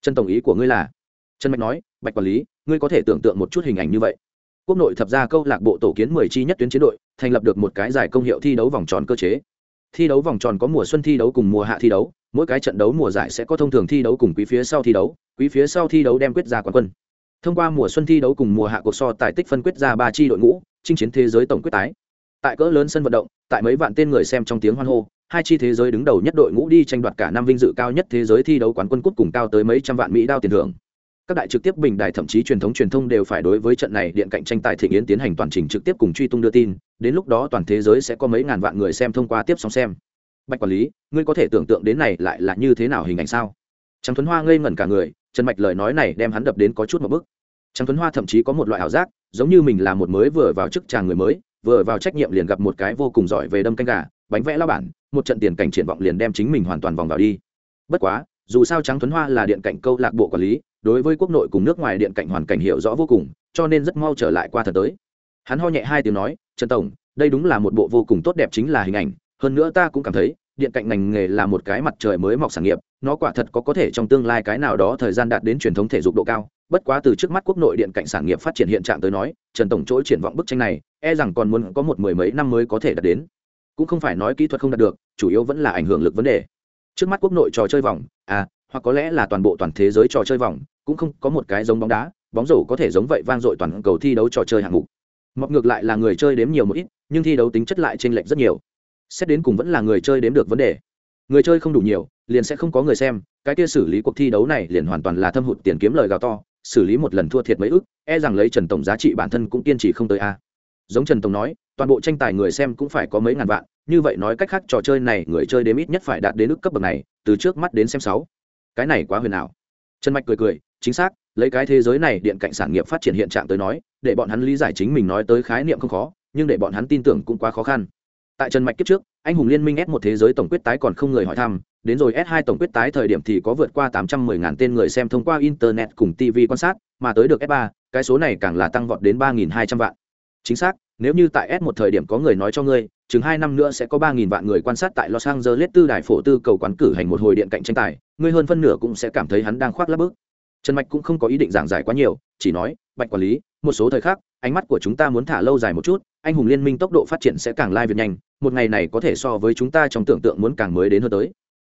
Trần tổng ý của ngươi là? Trần mạch nói, bạch quản lý, ngươi có thể tưởng tượng một chút hình ảnh như vậy. Quốc nội thập ra câu lạc bộ tổ kiến mười chi nhất tuyến chiến đội, thành lập được một cái giải công hiệu thi đấu vòng tròn cơ chế. Thi đấu vòng tròn có mùa xuân thi đấu cùng mùa hạ thi đấu, mỗi cái trận đấu mùa giải sẽ có thông thường thi đấu cùng quý phía sau thi đấu, quý phía sau thi đấu đem quyết ra quán quân thông qua mùa xuân thi đấu cùng mùa hạ cuộc so tài tích phân quyết ra ba chi đội ngũ, chinh chiến thế giới tổng quyết tái. Tại cỡ lớn sân vận động, tại mấy vạn tên người xem trong tiếng hoan hô, hai chi thế giới đứng đầu nhất đội ngũ đi tranh đoạt cả năm vinh dự cao nhất thế giới thi đấu quán quân cúp cùng cao tới mấy trăm vạn mỹ đao tiền thưởng. Các đại trực tiếp bình đài thậm chí truyền thống truyền thông đều phải đối với trận này điện cạnh tranh tài thị yến tiến hành toàn trình trực tiếp cùng truy tung đưa tin, đến lúc đó toàn thế giới sẽ có mấy ngàn vạn người xem thông qua tiếp sóng xem. Bạch quản lý, ngươi có thể tưởng tượng đến này lại là như thế nào hình ảnh sao? Trắng thuấn hoa ngây ngẩn cả người, trần mạch lời nói này đem hắn đập đến có chút một bức Trang thuấn hoa thậm chí có một loại ảo giác, giống như mình là một mới vừa vào chức tràng người mới, vừa vào trách nhiệm liền gặp một cái vô cùng giỏi về đâm canh gà, bánh vẽ lao bản, một trận tiền cảnh triển vọng liền đem chính mình hoàn toàn vòng vào đi. Bất quá, dù sao trắng thuấn hoa là điện cảnh câu lạc bộ quản lý, đối với quốc nội cùng nước ngoài điện cảnh hoàn cảnh hiểu rõ vô cùng, cho nên rất mau trở lại qua thật tới. Hắn ho nhẹ hai tiếng nói, trần tổng, đây đúng là một bộ vô cùng tốt đẹp chính là hình ảnh, hơn nữa ta cũng cảm thấy, điện cạnh ngành nghề là một cái mặt trời mới mọc sản nghiệp nó quả thật có có thể trong tương lai cái nào đó thời gian đạt đến truyền thống thể dục độ cao, bất quá từ trước mắt quốc nội điện cạnh sản nghiệp phát triển hiện trạng tới nói, trần tổng chỗ triển vọng bức tranh này e rằng còn muốn có một mười mấy năm mới có thể đạt đến. Cũng không phải nói kỹ thuật không đạt được, chủ yếu vẫn là ảnh hưởng lực vấn đề. Trước mắt quốc nội trò chơi vòng à hoặc có lẽ là toàn bộ toàn thế giới trò chơi vòng, cũng không có một cái giống bóng đá, bóng rổ có thể giống vậy vang dội toàn cầu thi đấu trò chơi hạng mục. Mọc ngược lại là người chơi đếm nhiều một ít, nhưng thi đấu tính chất lại t r ê n lệch rất nhiều. Xét đến cùng vẫn là người chơi đếm được vấn đề người chơi không đủ nhiều, liền sẽ không có người xem, cái kia xử lý cuộc thi đấu này liền hoàn toàn là thâm hụt tiền kiếm lời gào to, xử lý một lần thua thiệt mấy ức e rằng lấy trần tổng giá trị bản thân cũng kiên trì không tới a. Giống trần tổng nói, toàn bộ tranh tài người xem cũng phải có mấy ngàn vạn, như vậy nói cách khác trò chơi này người chơi đếm ít nhất phải đạt đến ức cấp bậc này, từ trước mắt đến xem sáu. Cái này quá huyền ảo. Trần mạch cười cười, chính xác, lấy cái thế giới này điện cạnh sản nghiệp phát triển hiện trạng tới nói, để bọn hắn lý giải chính mình nói tới khái niệm không khó, nhưng để bọn hắn tin tưởng cũng quá khó khăn. Tại trần mạch kiếp trước anh hùng liên minh s một thế giới tổng quyết tái còn không người hỏi thăm, đến rồi s 2 tổng quyết tái thời điểm thì có vượt qua tám trăm mười ngàn tên người xem thông qua internet cùng tv quan sát, mà tới được s 3 cái số này càng là tăng vọt đến ba nghìn hai trăm vạn. Chính xác, nếu như tại s một thời điểm có người nói cho ngươi, chừng hai năm nữa sẽ có 3.000 vạn người quan sát tại los angeles tư đài phổ tư cầu quán cử hành một hồi điện cạnh tranh tài, ngươi hơn phân nửa cũng sẽ cảm thấy hắn đang khoác lắp bước. Trần mạch cũng không có ý định giảng giải quá nhiều, chỉ nói, bạch quản lý, một số thời khắc ánh mắt của chúng ta muốn thả lâu dài một chút, anh hùng liên minh tốc độ phát triển sẽ càng lai việc nhanh, một ngày này có thể so với chúng ta trong tưởng tượng muốn càng mới đến hơn tới.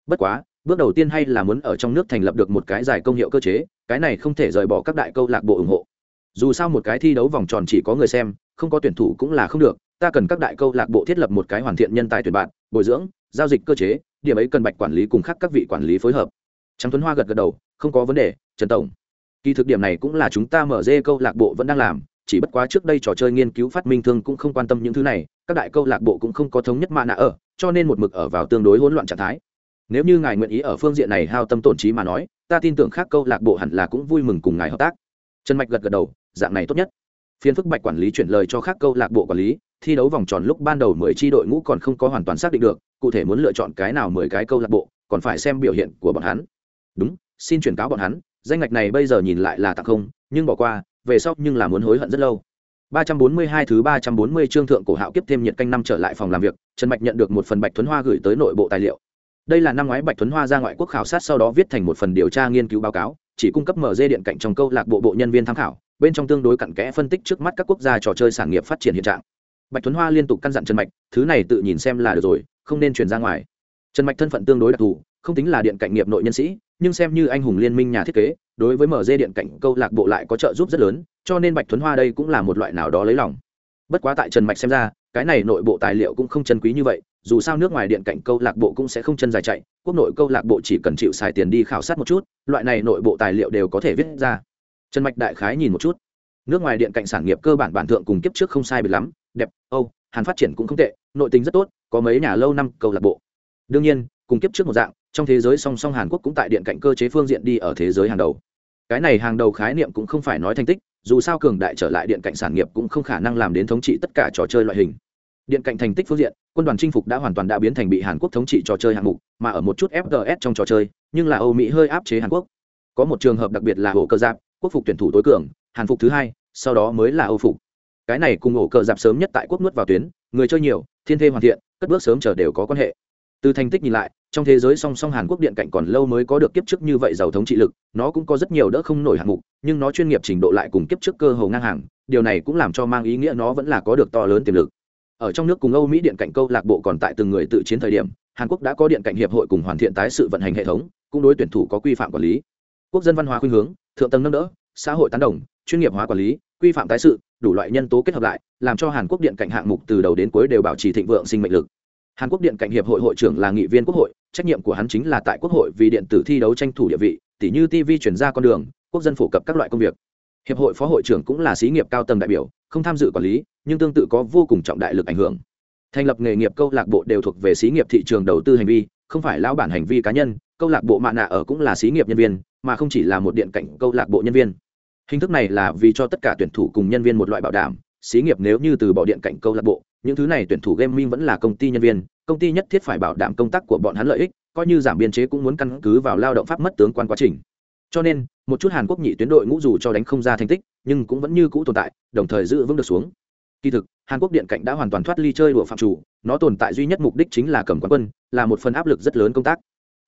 Bất quá, bước đầu tiên hay là muốn ở trong nước thành lập được một cái giải công hiệu cơ chế, cái này không thể rời bỏ các đại câu lạc bộ ủng hộ. Dù sao một cái thi đấu vòng tròn chỉ có người xem, không có tuyển thủ cũng là không được, ta cần các đại câu lạc bộ thiết lập một cái hoàn thiện nhân tài tuyển bạn, bồi dưỡng, giao dịch cơ chế, điểm ấy cần bạch quản lý cùng khác các vị quản lý phối hợp. Trắng tuấn hoa gật gật đầu, không có vấn đề, trần tổng. Kỳ thực điểm này cũng là chúng ta mở dê câu lạc bộ vẫn đang làm chỉ bất quá trước đây trò chơi nghiên cứu phát minh thương cũng không quan tâm những thứ này, các đại câu lạc bộ cũng không có thống nhất mạ nạ ở, cho nên một mực ở vào tương đối hỗn loạn trạng thái. Nếu như ngài nguyện ý ở phương diện này hao tâm tổn trí mà nói, ta tin tưởng khác câu lạc bộ hẳn là cũng vui mừng cùng ngài hợp tác. Trần mạch gật gật đầu, dạng này tốt nhất. Phiên phức bạch quản lý chuyển lời cho khác câu lạc bộ quản lý, thi đấu vòng tròn lúc ban đầu mười tri đội ngũ còn không có hoàn toàn xác định được, cụ thể muốn lựa chọn cái nào mười cái câu lạc bộ, còn phải xem biểu hiện của bọn hắn. Đúng, xin chuyển cáo bọn hắn, danh ngạch này bây giờ nhìn lại là tặng không, nhưng bỏ qua về sau nhưng là muốn hối hận rất lâu 342 thứ 340 chương thượng cổ hạo kiếp thêm nhiệt canh năm trở lại phòng làm việc, Trần Mạch nhận được một phần Bạch Thuấn Hoa gửi tới nội bộ tài liệu. Đây là năm ngoái Bạch Thuấn Hoa ra ngoại quốc khảo sát sau đó viết thành một phần điều tra nghiên cứu báo cáo, chỉ cung cấp mở dê điện cạnh trong câu lạc bộ bộ nhân viên tham khảo, bên trong tương đối cặn kẽ phân tích trước mắt các quốc gia trò chơi sản nghiệp phát triển hiện trạng. Bạch Thuấn Hoa liên tục căn dặn Trần Mạch, thứ này tự nhìn xem là được rồi, không nên truyền ra ngoài. Trần Mạch thân phận tương đối đặc thù, không tính là điện cạnh nghiệp nội nhân sĩ, nhưng xem như anh hùng liên minh nhà thiết kế đối với mở điện cạnh câu lạc bộ lại có trợ giúp rất lớn cho nên bạch thuấn hoa đây cũng là một loại nào đó lấy lòng. Bất quá tại trần mạch xem ra cái này nội bộ tài liệu cũng không chân quý như vậy dù sao nước ngoài điện cạnh câu lạc bộ cũng sẽ không chân dài chạy quốc nội câu lạc bộ chỉ cần chịu xài tiền đi khảo sát một chút loại này nội bộ tài liệu đều có thể viết ra. Trần mạch đại khái nhìn một chút. Nước ngoài điện cạnh sản nghiệp cơ bản bản thượng cùng kiếp trước không sai biệt lắm đẹp âu hàn phát triển cũng không tệ nội tình rất tốt có mấy nhà lâu năm câu lạc bộ. Đương nhiên cùng kiếp trước một dạng trong thế giới song song hàn quốc cũng tại điện cạnh cơ chế phương diện đi ở thế giới hàng đầu. Cái này hàng đầu khái niệm cũng không phải nói thành tích, dù sao cường đại trở lại điện cạnh sản nghiệp cũng không khả năng làm đến thống trị tất cả trò chơi loại hình. Điện cạnh thành tích phương diện, quân đoàn chinh phục đã hoàn toàn đã biến thành bị hàn quốc thống trị trò chơi hạng mục, mà ở một chút fts trong trò chơi, nhưng là âu mỹ hơi áp chế hàn quốc. Có một trường hợp đặc biệt là ổ cơ giáp, quốc phục tuyển thủ tối cường, hàn phục thứ hai, sau đó mới là âu phục. Cái này cùng ổ cờ giáp sớm nhất tại quốc nuốt vào tuyến, người chơi nhiều, thiên thê hoàn thiện, cất bước sớm chờ đều có quan hệ từ thành tích nhìn lại, trong thế giới song song hàn quốc điện cạnh còn lâu mới có được kiếp trước như vậy giàu thống trị lực, nó cũng có rất nhiều đỡ không nổi hạng mục, nhưng nó chuyên nghiệp trình độ lại cùng kiếp trước cơ hồ ngang hàng, điều này cũng làm cho mang ý nghĩa nó vẫn là có được to lớn tiềm lực. Ở trong nước cùng âu mỹ điện cạnh câu lạc bộ còn tại từng người tự chiến thời điểm, hàn quốc đã có điện cạnh hiệp hội cùng hoàn thiện tái sự vận hành hệ thống, cũng đối tuyển thủ có quy phạm quản lý. Quốc dân văn hóa khuynh hướng, thượng tầng nâng đỡ, xã hội tán đồng, chuyên nghiệp hóa quản lý, quy phạm tái sự, đủ loại nhân tố kết hợp lại, làm cho hàn quốc điện cạnh hạng mục từ đầu đến cuối đều bảo trì thịnh vượng sinh mệnh lực hàn quốc điện cạnh hiệp hội hội trưởng là nghị viên quốc hội, trách nhiệm của hắn chính là tại quốc hội vì điện tử thi đấu tranh thủ địa vị tỷ như tv chuyển ra con đường, quốc dân phổ cập các loại công việc. Hiệp hội phó hội trưởng cũng là xí nghiệp cao tầng đại biểu, không tham dự quản lý, nhưng tương tự có vô cùng trọng đại lực ảnh hưởng. Thành lập nghề nghiệp câu lạc bộ đều thuộc về xí nghiệp thị trường đầu tư hành vi, không phải lão bản hành vi cá nhân, câu lạc bộ mạ nạ ở cũng là xí nghiệp nhân viên, mà không chỉ là một điện cảnh câu lạc bộ nhân viên. Hình thức này là vì cho tất cả tuyển thủ cùng nhân viên một loại bảo đảm xí nghiệp nếu như từ bỏ điện cảnh câu lạc bộ, những thứ này tuyển thủ gaming vẫn là công ty nhân viên, công ty nhất thiết phải bảo đảm công tác của bọn hắn lợi ích, coi như giảm biên chế cũng muốn căn cứ vào lao động pháp mất tướng quan quá trình. Cho nên, một chút hàn quốc nhị tuyến đội ngũ dù cho đánh không ra thành tích, nhưng cũng vẫn như cũ tồn tại, đồng thời giữ vững được xuống. Kỳ thực, hàn quốc điện cạnh đã hoàn toàn thoát ly chơi đùa phạm chủ, nó tồn tại duy nhất mục đích chính là cầm quán quân, là một phần áp lực rất lớn công tác.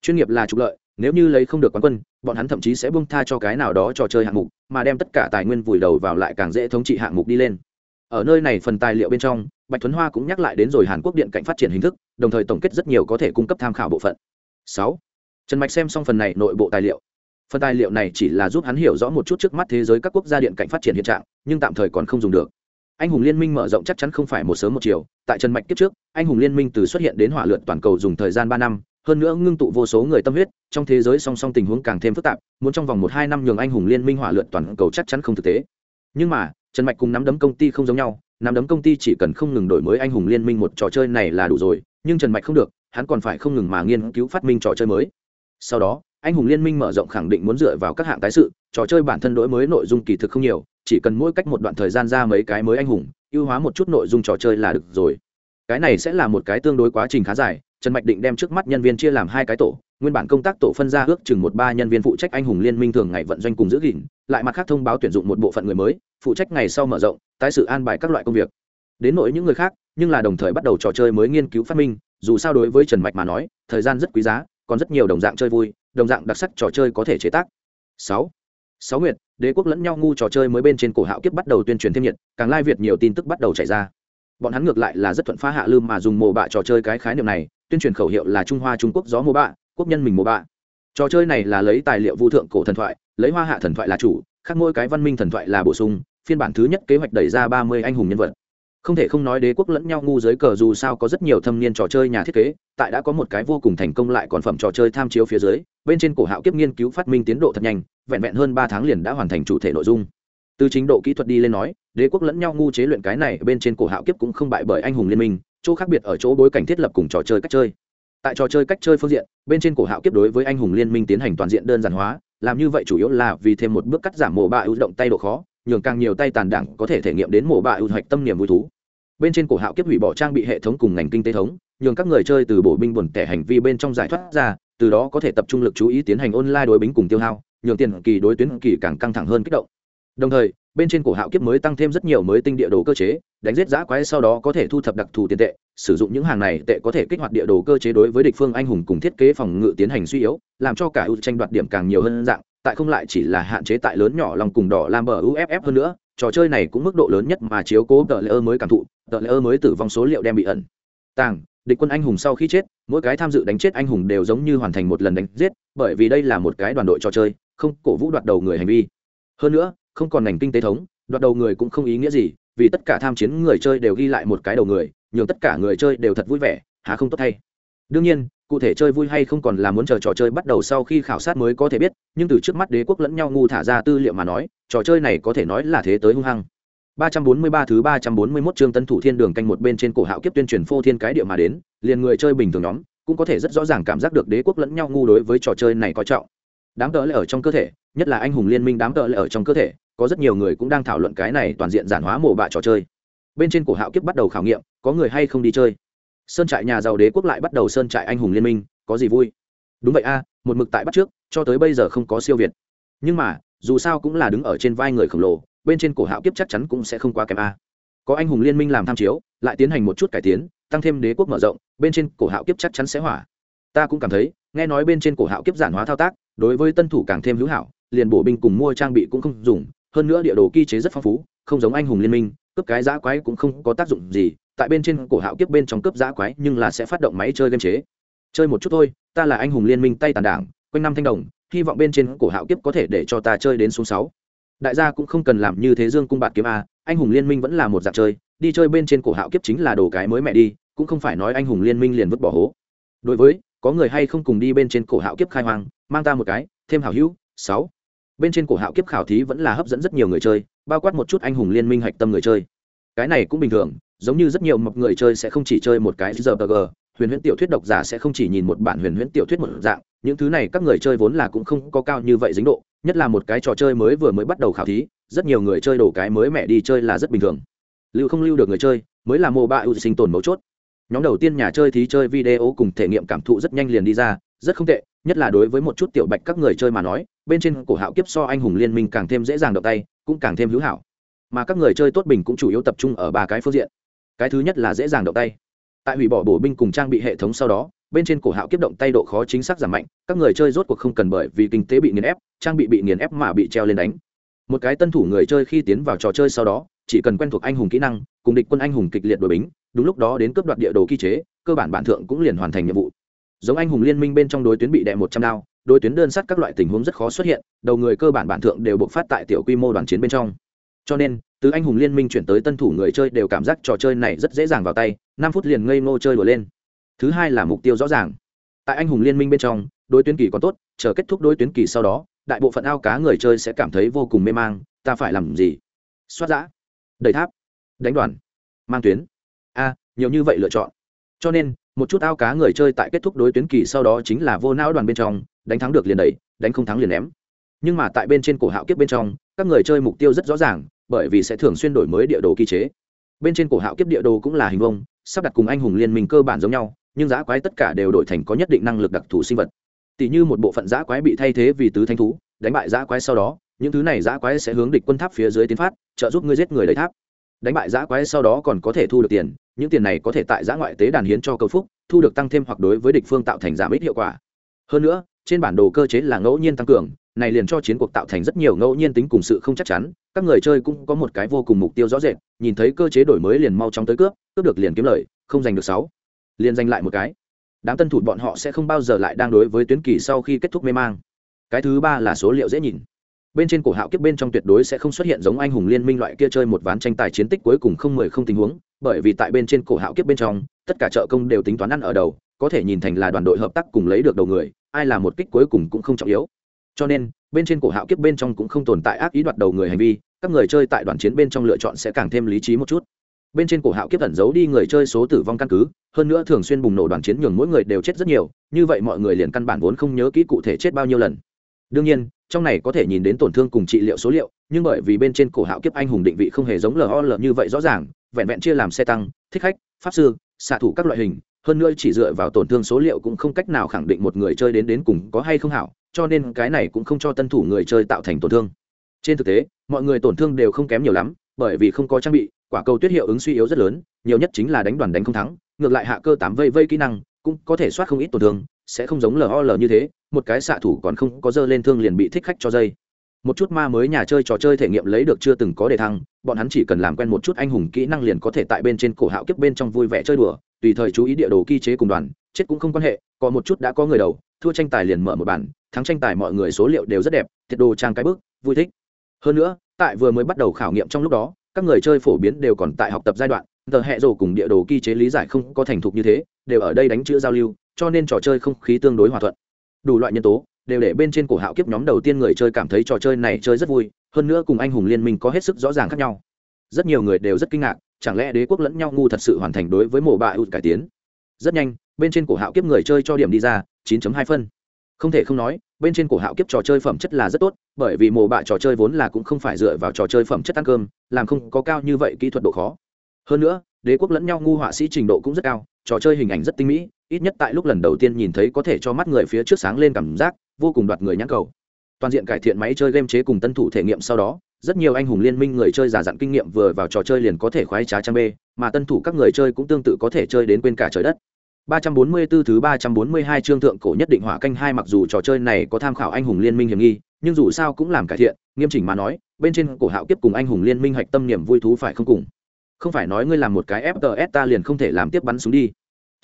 Chuyên nghiệp là trục lợi, nếu như lấy không được quán quân, bọn hắn thậm chí sẽ bung tha cho cái nào đó trò chơi hạng mục, mà đem tất cả tài nguyên vùi đầu vào lại càng dễ thống trị hạng mục đi lên ở nơi này phần tài liệu bên trong, bạch thuấn hoa cũng nhắc lại đến rồi hàn quốc điện cạnh phát triển hình thức, đồng thời tổng kết rất nhiều có thể cung cấp tham khảo bộ phận. Sáu. Trần mạch xem xong phần này nội bộ tài liệu. Phần tài liệu này chỉ là giúp hắn hiểu rõ một chút trước mắt thế giới các quốc gia điện cạnh phát triển hiện trạng, nhưng tạm thời còn không dùng được. Anh hùng liên minh mở rộng chắc chắn không phải một sớm một chiều, tại trần mạch kiếp trước, anh hùng liên minh từ xuất hiện đến hỏa lượt toàn cầu dùng thời gian ba năm, hơn nữa ngưng tụ vô số người tâm huyết, trong thế giới song song tình huống càng thêm phức tạp, muốn trong vòng một hai năm nhường anh hùng liên minh hỏa lượt toàn cầu chắc chắn không thực tế. Nhưng mà trần mạch cùng nắm đấm công ty không giống nhau, nắm đấm công ty chỉ cần không ngừng đổi mới anh hùng liên minh một trò chơi này là đủ rồi, nhưng trần mạch không được, hắn còn phải không ngừng mà nghiên cứu phát minh trò chơi mới. Sau đó, anh hùng liên minh mở rộng khẳng định muốn dựa vào các hạng tái sự, trò chơi bản thân đổi mới nội dung kỳ thực không nhiều, chỉ cần mỗi cách một đoạn thời gian ra mấy cái mới anh hùng, ưu hóa một chút nội dung trò chơi là được rồi. Cái này sẽ là một cái tương đối quá trình khá dài, trần mạch định đem trước mắt nhân viên chia làm hai cái tổ nguyên bản công tác tổ phân ra ước chừng một ba nhân viên phụ trách anh hùng liên minh thường ngày vận doanh cùng giữ gìn, lại mặt khác thông báo tuyển dụng một bộ phận người mới, phụ trách ngày sau mở rộng, tái sự an bài các loại công việc. Đến nỗi những người khác, nhưng là đồng thời bắt đầu trò chơi mới nghiên cứu phát minh, dù sao đối với trần mạch mà nói, thời gian rất quý giá, còn rất nhiều đồng dạng chơi vui, đồng dạng đặc sắc trò chơi có thể chế tác. Sáu sáu nguyệt, đế quốc lẫn nhau ngu trò chơi mới bên trên cổ hạo kiếp bắt đầu tuyên truyền thêm nhiệt, càng lai việt nhiều tin tức bắt đầu chạy ra. Bọn hắn ngược lại là rất thuận phá hạ lư mà dùng mồ bạ trò chơi cái khái niệm này, tuyên truyền khẩu hiệu là trung hoa trung quốc gió mồ bạ quốc nhân mình mô bạ. Trò chơi này là lấy tài liệu vu thượng cổ thần thoại, lấy hoa hạ thần thoại là chủ, khác mỗi cái văn minh thần thoại là bổ sung, phiên bản thứ nhất kế hoạch đẩy ra ba mươi anh hùng nhân vật. Không thể không nói đế quốc lẫn nhau ngu dưới cờ dù sao có rất nhiều thâm niên trò chơi nhà thiết kế, tại đã có một cái vô cùng thành công lại còn phẩm trò chơi tham chiếu phía dưới, bên trên cổ hạo kiếp nghiên cứu phát minh tiến độ thật nhanh, vẹn vẹn hơn ba tháng liền đã hoàn thành chủ thể nội dung. Từ chính độ kỹ thuật đi lên nói, đế quốc lẫn nhau ngu chế luyện cái này bên trên cổ hạo kiếp cũng không bại bởi anh hùng liên minh, chỗ khác biệt ở chỗ bối cảnh thiết lập cùng trò chơi cách chơi tại trò chơi cách chơi phương diện, bên trên cổ hạo kiếp đối với anh hùng liên minh tiến hành toàn diện đơn giản hóa, làm như vậy chủ yếu là vì thêm một bước cắt giảm mổ bạ ưu động tay độ khó, nhường càng nhiều tay tàn đảng có thể thể nghiệm đến mổ bạ ưu hoạch tâm niềm vui thú. Bên trên cổ hạo kiếp hủy bỏ trang bị hệ thống cùng ngành kinh tế thống, nhường các người chơi từ bộ binh buồn tẻ hành vi bên trong giải thoát ra, từ đó có thể tập trung lực chú ý tiến hành online đối bính cùng tiêu hao, nhường tiền kỳ đối tuyến kỳ càng căng thẳng hơn kích động. Đồng thời, bên trên cổ hạo kiếp mới tăng thêm rất nhiều mới tinh địa đồ cơ chế đánh giết giã quái sau đó có thể thu thập đặc thù tiền tệ, sử dụng những hàng này tệ có thể kích hoạt địa đồ cơ chế đối với địch phương anh hùng cùng thiết kế phòng ngự tiến hành suy yếu, làm cho cả ưu tranh đoạt điểm càng nhiều hơn dạng, tại không lại chỉ là hạn chế tại lớn nhỏ lòng cùng đỏ làm bờ uff hơn nữa, trò chơi này cũng mức độ lớn nhất mà chiếu cố tờ lễ ơ mới cảm thụ, tờ lễ ơ mới tử vong số liệu đem bị ẩn. Tàng, địch quân anh hùng sau khi chết, mỗi cái tham dự đánh chết anh hùng đều giống như hoàn thành một lần đánh giết, bởi vì đây là một cái đoàn đội trò chơi, không cổ vũ đoạt đầu người hành vi. Hơn nữa, không còn ngành kinh tế thống, đoạt đầu người cũng không ý nghĩa gì vì tất cả tham chiến người chơi đều ghi lại một cái đầu người nhường tất cả người chơi đều thật vui vẻ há không tốt thay đương nhiên cụ thể chơi vui hay không còn là muốn chờ trò chơi bắt đầu sau khi khảo sát mới có thể biết nhưng từ trước mắt đế quốc lẫn nhau ngu thả ra tư liệu mà nói trò chơi này có thể nói là thế tới hung hăng 343 thứ 341 chương Tân Thủ Thiên Đường canh một bên trên cổ hạo kiếp tuyên truyền phô thiên cái địa mà đến, liền người chơi bình thường nhóm cũng có thể rất rõ ràng cảm giác được đế quốc lẫn nhau ngu đối với trò chơi này có trọng. Đám tợ lại ở trong cơ thể, nhất là anh hùng liên minh đám tợ lại ở trong cơ thể, có rất nhiều người cũng đang thảo luận cái này toàn diện giản hóa mổ bạ trò chơi. Bên trên cổ hạo kiếp bắt đầu khảo nghiệm, có người hay không đi chơi. Sơn trại nhà giàu đế quốc lại bắt đầu sơn trại anh hùng liên minh, có gì vui? Đúng vậy a, một mực tại bắt trước, cho tới bây giờ không có siêu việt. Nhưng mà, dù sao cũng là đứng ở trên vai người khổng lồ, bên trên cổ hạo kiếp chắc chắn cũng sẽ không quá kém a có anh hùng liên minh làm tham chiếu lại tiến hành một chút cải tiến tăng thêm đế quốc mở rộng bên trên cổ hạo kiếp chắc chắn sẽ hỏa ta cũng cảm thấy nghe nói bên trên cổ hạo kiếp giản hóa thao tác đối với tân thủ càng thêm hữu hảo liền bổ binh cùng mua trang bị cũng không dùng hơn nữa địa đồ quy chế rất phong phú, không giống anh hùng liên minh, cướp cái giã quái cũng không có tác dụng gì, tại bên trên cổ hạo kiếp bên trong cướp giã quái nhưng là sẽ phát động máy chơi game chế. Chơi một chút thôi, ta là anh hùng liên minh tay tàn đảng, quanh năm thanh đồng, hy vọng bên trên cổ hạo kiếp có thể để cho ta chơi đến số sáu. Đại gia cũng không cần làm như thế dương cung bạt kiếm a, anh hùng liên minh vẫn là một dạng chơi, đi chơi bên trên cổ hạo kiếp chính là đồ cái mới mẹ đi, cũng không phải nói anh hùng liên minh liền vứt bỏ hố. Đối với, có người hay không cùng đi bên trên cổ hạo kiếp khai hoang, mang ta một cái, thêm hảo hữu, sáu bên trên cổ hạo kiếp khảo thí vẫn là hấp dẫn rất nhiều người chơi, bao quát một chút anh hùng liên minh hạch tâm người chơi. Cái này cũng bình thường, giống như rất nhiều mập người chơi sẽ không chỉ chơi một cái giờ huyền huyễn tiểu thuyết độc giả sẽ không chỉ nhìn một bản huyền huyễn tiểu thuyết một dạng, những thứ này các người chơi vốn là cũng không có cao như vậy dính độ, nhất là một cái trò chơi mới vừa mới bắt đầu khảo thí, rất nhiều người chơi đổ cái mới mẹ đi chơi là rất bình thường. Lưu không lưu được người chơi, mới là mô ba ưu sinh tồn mấu chốt. Nhóm đầu tiên nhà chơi thí chơi video cùng thể nghiệm cảm thụ rất nhanh liền đi ra rất không tệ, nhất là đối với một chút tiểu bạch các người chơi mà nói, bên trên cổ hạo kiếp so anh hùng liên minh càng thêm dễ dàng động tay, cũng càng thêm hữu hảo. Mà các người chơi tốt bình cũng chủ yếu tập trung ở ba cái phương diện. Cái thứ nhất là dễ dàng động tay. Tại hủy bỏ bổ binh cùng trang bị hệ thống sau đó, bên trên cổ hạo kiếp động tay độ khó chính xác giảm mạnh, các người chơi rốt cuộc không cần bởi vì kinh tế bị nghiền ép, trang bị bị nghiền ép mà bị treo lên đánh. Một cái tân thủ người chơi khi tiến vào trò chơi sau đó, chỉ cần quen thuộc anh hùng kỹ năng, cùng địch quân anh hùng kịch liệt đội bính, đúng lúc đó đến cướp đoạt địa đồ kỳ chế, cơ bản bản thượng cũng liền hoàn thành nhiệm vụ giống anh hùng liên minh bên trong đối tuyến bị đè một trăm đao, đối tuyến đơn sắt các loại tình huống rất khó xuất hiện, đầu người cơ bản bản thượng đều bộc phát tại tiểu quy mô đoàn chiến bên trong. Cho nên, từ anh hùng liên minh chuyển tới tân thủ người chơi đều cảm giác trò chơi này rất dễ dàng vào tay, năm phút liền ngây ngô chơi đùa lên. Thứ hai là mục tiêu rõ ràng. Tại anh hùng liên minh bên trong, đối tuyến kỳ còn tốt, chờ kết thúc đối tuyến kỳ sau đó, đại bộ phận ao cá người chơi sẽ cảm thấy vô cùng mê mang, ta phải làm gì? Xoát giã. Đầy tháp. Đánh đoàn. Mang tuyến. A, nhiều như vậy lựa chọn. Cho nên một chút ao cá người chơi tại kết thúc đối tuyến kỳ sau đó chính là vô não đoàn bên trong, đánh thắng được liền đẩy, đánh không thắng liền ném. Nhưng mà tại bên trên cổ hạo kiếp bên trong, các người chơi mục tiêu rất rõ ràng, bởi vì sẽ thường xuyên đổi mới địa đồ kỳ chế. Bên trên cổ hạo kiếp địa đồ cũng là hình vông sắp đặt cùng anh hùng liên minh cơ bản giống nhau, nhưng giã quái tất cả đều đổi thành có nhất định năng lực đặc thù sinh vật. Tỷ như một bộ phận giã quái bị thay thế vì tứ thanh thú, đánh bại giã quái sau đó, những thứ này giã quái sẽ hướng địch quân tháp phía dưới tiến phát, trợ giúp ngươi giết người lấy tháp. Đánh bại giã quái sau đó còn có thể thu được tiền những tiền này có thể tại giã ngoại tế đàn hiến cho cầu phúc, thu được tăng thêm hoặc đối với địch phương tạo thành giảm ít hiệu quả. Hơn nữa, trên bản đồ cơ chế là ngẫu nhiên tăng cường, này liền cho chiến cuộc tạo thành rất nhiều ngẫu nhiên tính cùng sự không chắc chắn, các người chơi cũng có một cái vô cùng mục tiêu rõ rệt, nhìn thấy cơ chế đổi mới liền mau chóng tới cướp cướp được liền kiếm lời, không giành được sáu. Liền giành lại một cái. Đám tân thủ bọn họ sẽ không bao giờ lại đang đối với tuyến kỳ sau khi kết thúc mê mang. Cái thứ ba là số liệu dễ nhìn. Bên trên cổ hạo kiếp bên trong tuyệt đối sẽ không xuất hiện giống anh hùng liên minh loại kia chơi một ván tranh tài chiến tích cuối cùng không mười không tình huống bởi vì tại bên trên cổ hạo kiếp bên trong, tất cả trợ công đều tính toán ăn ở đầu, có thể nhìn thành là đoàn đội hợp tác cùng lấy được đầu người, ai là một kích cuối cùng cũng không trọng yếu. Cho nên, bên trên cổ hạo kiếp bên trong cũng không tồn tại ác ý đoạt đầu người hành vi, các người chơi tại đoàn chiến bên trong lựa chọn sẽ càng thêm lý trí một chút. Bên trên cổ hạo kiếp ẩn giấu đi người chơi số tử vong căn cứ, hơn nữa thường xuyên bùng nổ đoàn chiến nhường mỗi người đều chết rất nhiều, như vậy mọi người liền căn bản vốn không nhớ kỹ cụ thể chết bao nhiêu lần. Đương nhiên, trong này có thể nhìn đến tổn thương cùng trị liệu số liệu, nhưng bởi vì bên trên cổ hạo kiếp anh hùng định vị không hề giống lol như vậy rõ ràng vẹn vẹn chia làm xe tăng, thích khách, pháp sư, xạ thủ các loại hình, hơn nữa chỉ dựa vào tổn thương số liệu cũng không cách nào khẳng định một người chơi đến đến cùng có hay không hảo, cho nên cái này cũng không cho tân thủ người chơi tạo thành tổn thương. Trên thực tế, mọi người tổn thương đều không kém nhiều lắm, bởi vì không có trang bị, quả cầu tuyết hiệu ứng suy yếu rất lớn, nhiều nhất chính là đánh đoàn đánh không thắng, ngược lại hạ cơ tám vây vây kỹ năng, cũng có thể soát không ít tổn thương, sẽ không giống lol như thế, một cái xạ thủ còn không có dơ lên thương liền bị thích khách cho dây một chút ma mới nhà chơi trò chơi thể nghiệm lấy được chưa từng có đề thăng, bọn hắn chỉ cần làm quen một chút anh hùng kỹ năng liền có thể tại bên trên cổ hạo kiếp bên trong vui vẻ chơi đùa, tùy thời chú ý địa đồ quy chế cùng đoàn, chết cũng không quan hệ, có một chút đã có người đầu, thua tranh tài liền mở một bản, thắng tranh tài mọi người số liệu đều rất đẹp, thiệt đồ trang cái bước vui thích. Hơn nữa, tại vừa mới bắt đầu khảo nghiệm trong lúc đó, các người chơi phổ biến đều còn tại học tập giai đoạn, tờ hệ rồ cùng địa đồ quy chế lý giải không có thành thục như thế, đều ở đây đánh chữ giao lưu, cho nên trò chơi không khí tương đối hòa thuận. Đủ loại nhân tố đều để bên trên cổ hạo kiếp nhóm đầu tiên người chơi cảm thấy trò chơi này chơi rất vui, hơn nữa cùng anh hùng liên minh có hết sức rõ ràng khác nhau. Rất nhiều người đều rất kinh ngạc, chẳng lẽ đế quốc lẫn nhau ngu thật sự hoàn thành đối với mổ bạ ụt cải tiến? Rất nhanh, bên trên cổ hạo kiếp người chơi cho điểm đi ra 9.2 phân. Không thể không nói, bên trên cổ hạo kiếp trò chơi phẩm chất là rất tốt, bởi vì mổ bạ trò chơi vốn là cũng không phải dựa vào trò chơi phẩm chất ăn cơm, làm không có cao như vậy kỹ thuật độ khó. Hơn nữa, đế quốc lẫn nhau ngu họa sĩ trình độ cũng rất cao, trò chơi hình ảnh rất tinh mỹ, ít nhất tại lúc lần đầu tiên nhìn thấy có thể cho mắt người phía trước sáng lên cảm giác vô cùng đoạt người nhãn cầu. Toàn diện cải thiện máy chơi game chế cùng tân thủ thể nghiệm sau đó rất nhiều anh hùng liên minh người chơi giả dặn kinh nghiệm vừa vào trò chơi liền có thể khoái trá trang bê, mà tân thủ các người chơi cũng tương tự có thể chơi đến quên cả trời đất. 344 thứ 342 chương thượng cổ nhất định hỏa canh hai mặc dù trò chơi này có tham khảo anh hùng liên minh hiểm nghi nhưng dù sao cũng làm cải thiện nghiêm chỉnh mà nói bên trên cổ hạo kiếp cùng anh hùng liên minh hạch tâm niệm vui thú phải không cùng. Không phải nói ngươi làm một cái fts ta liền không thể làm tiếp bắn súng đi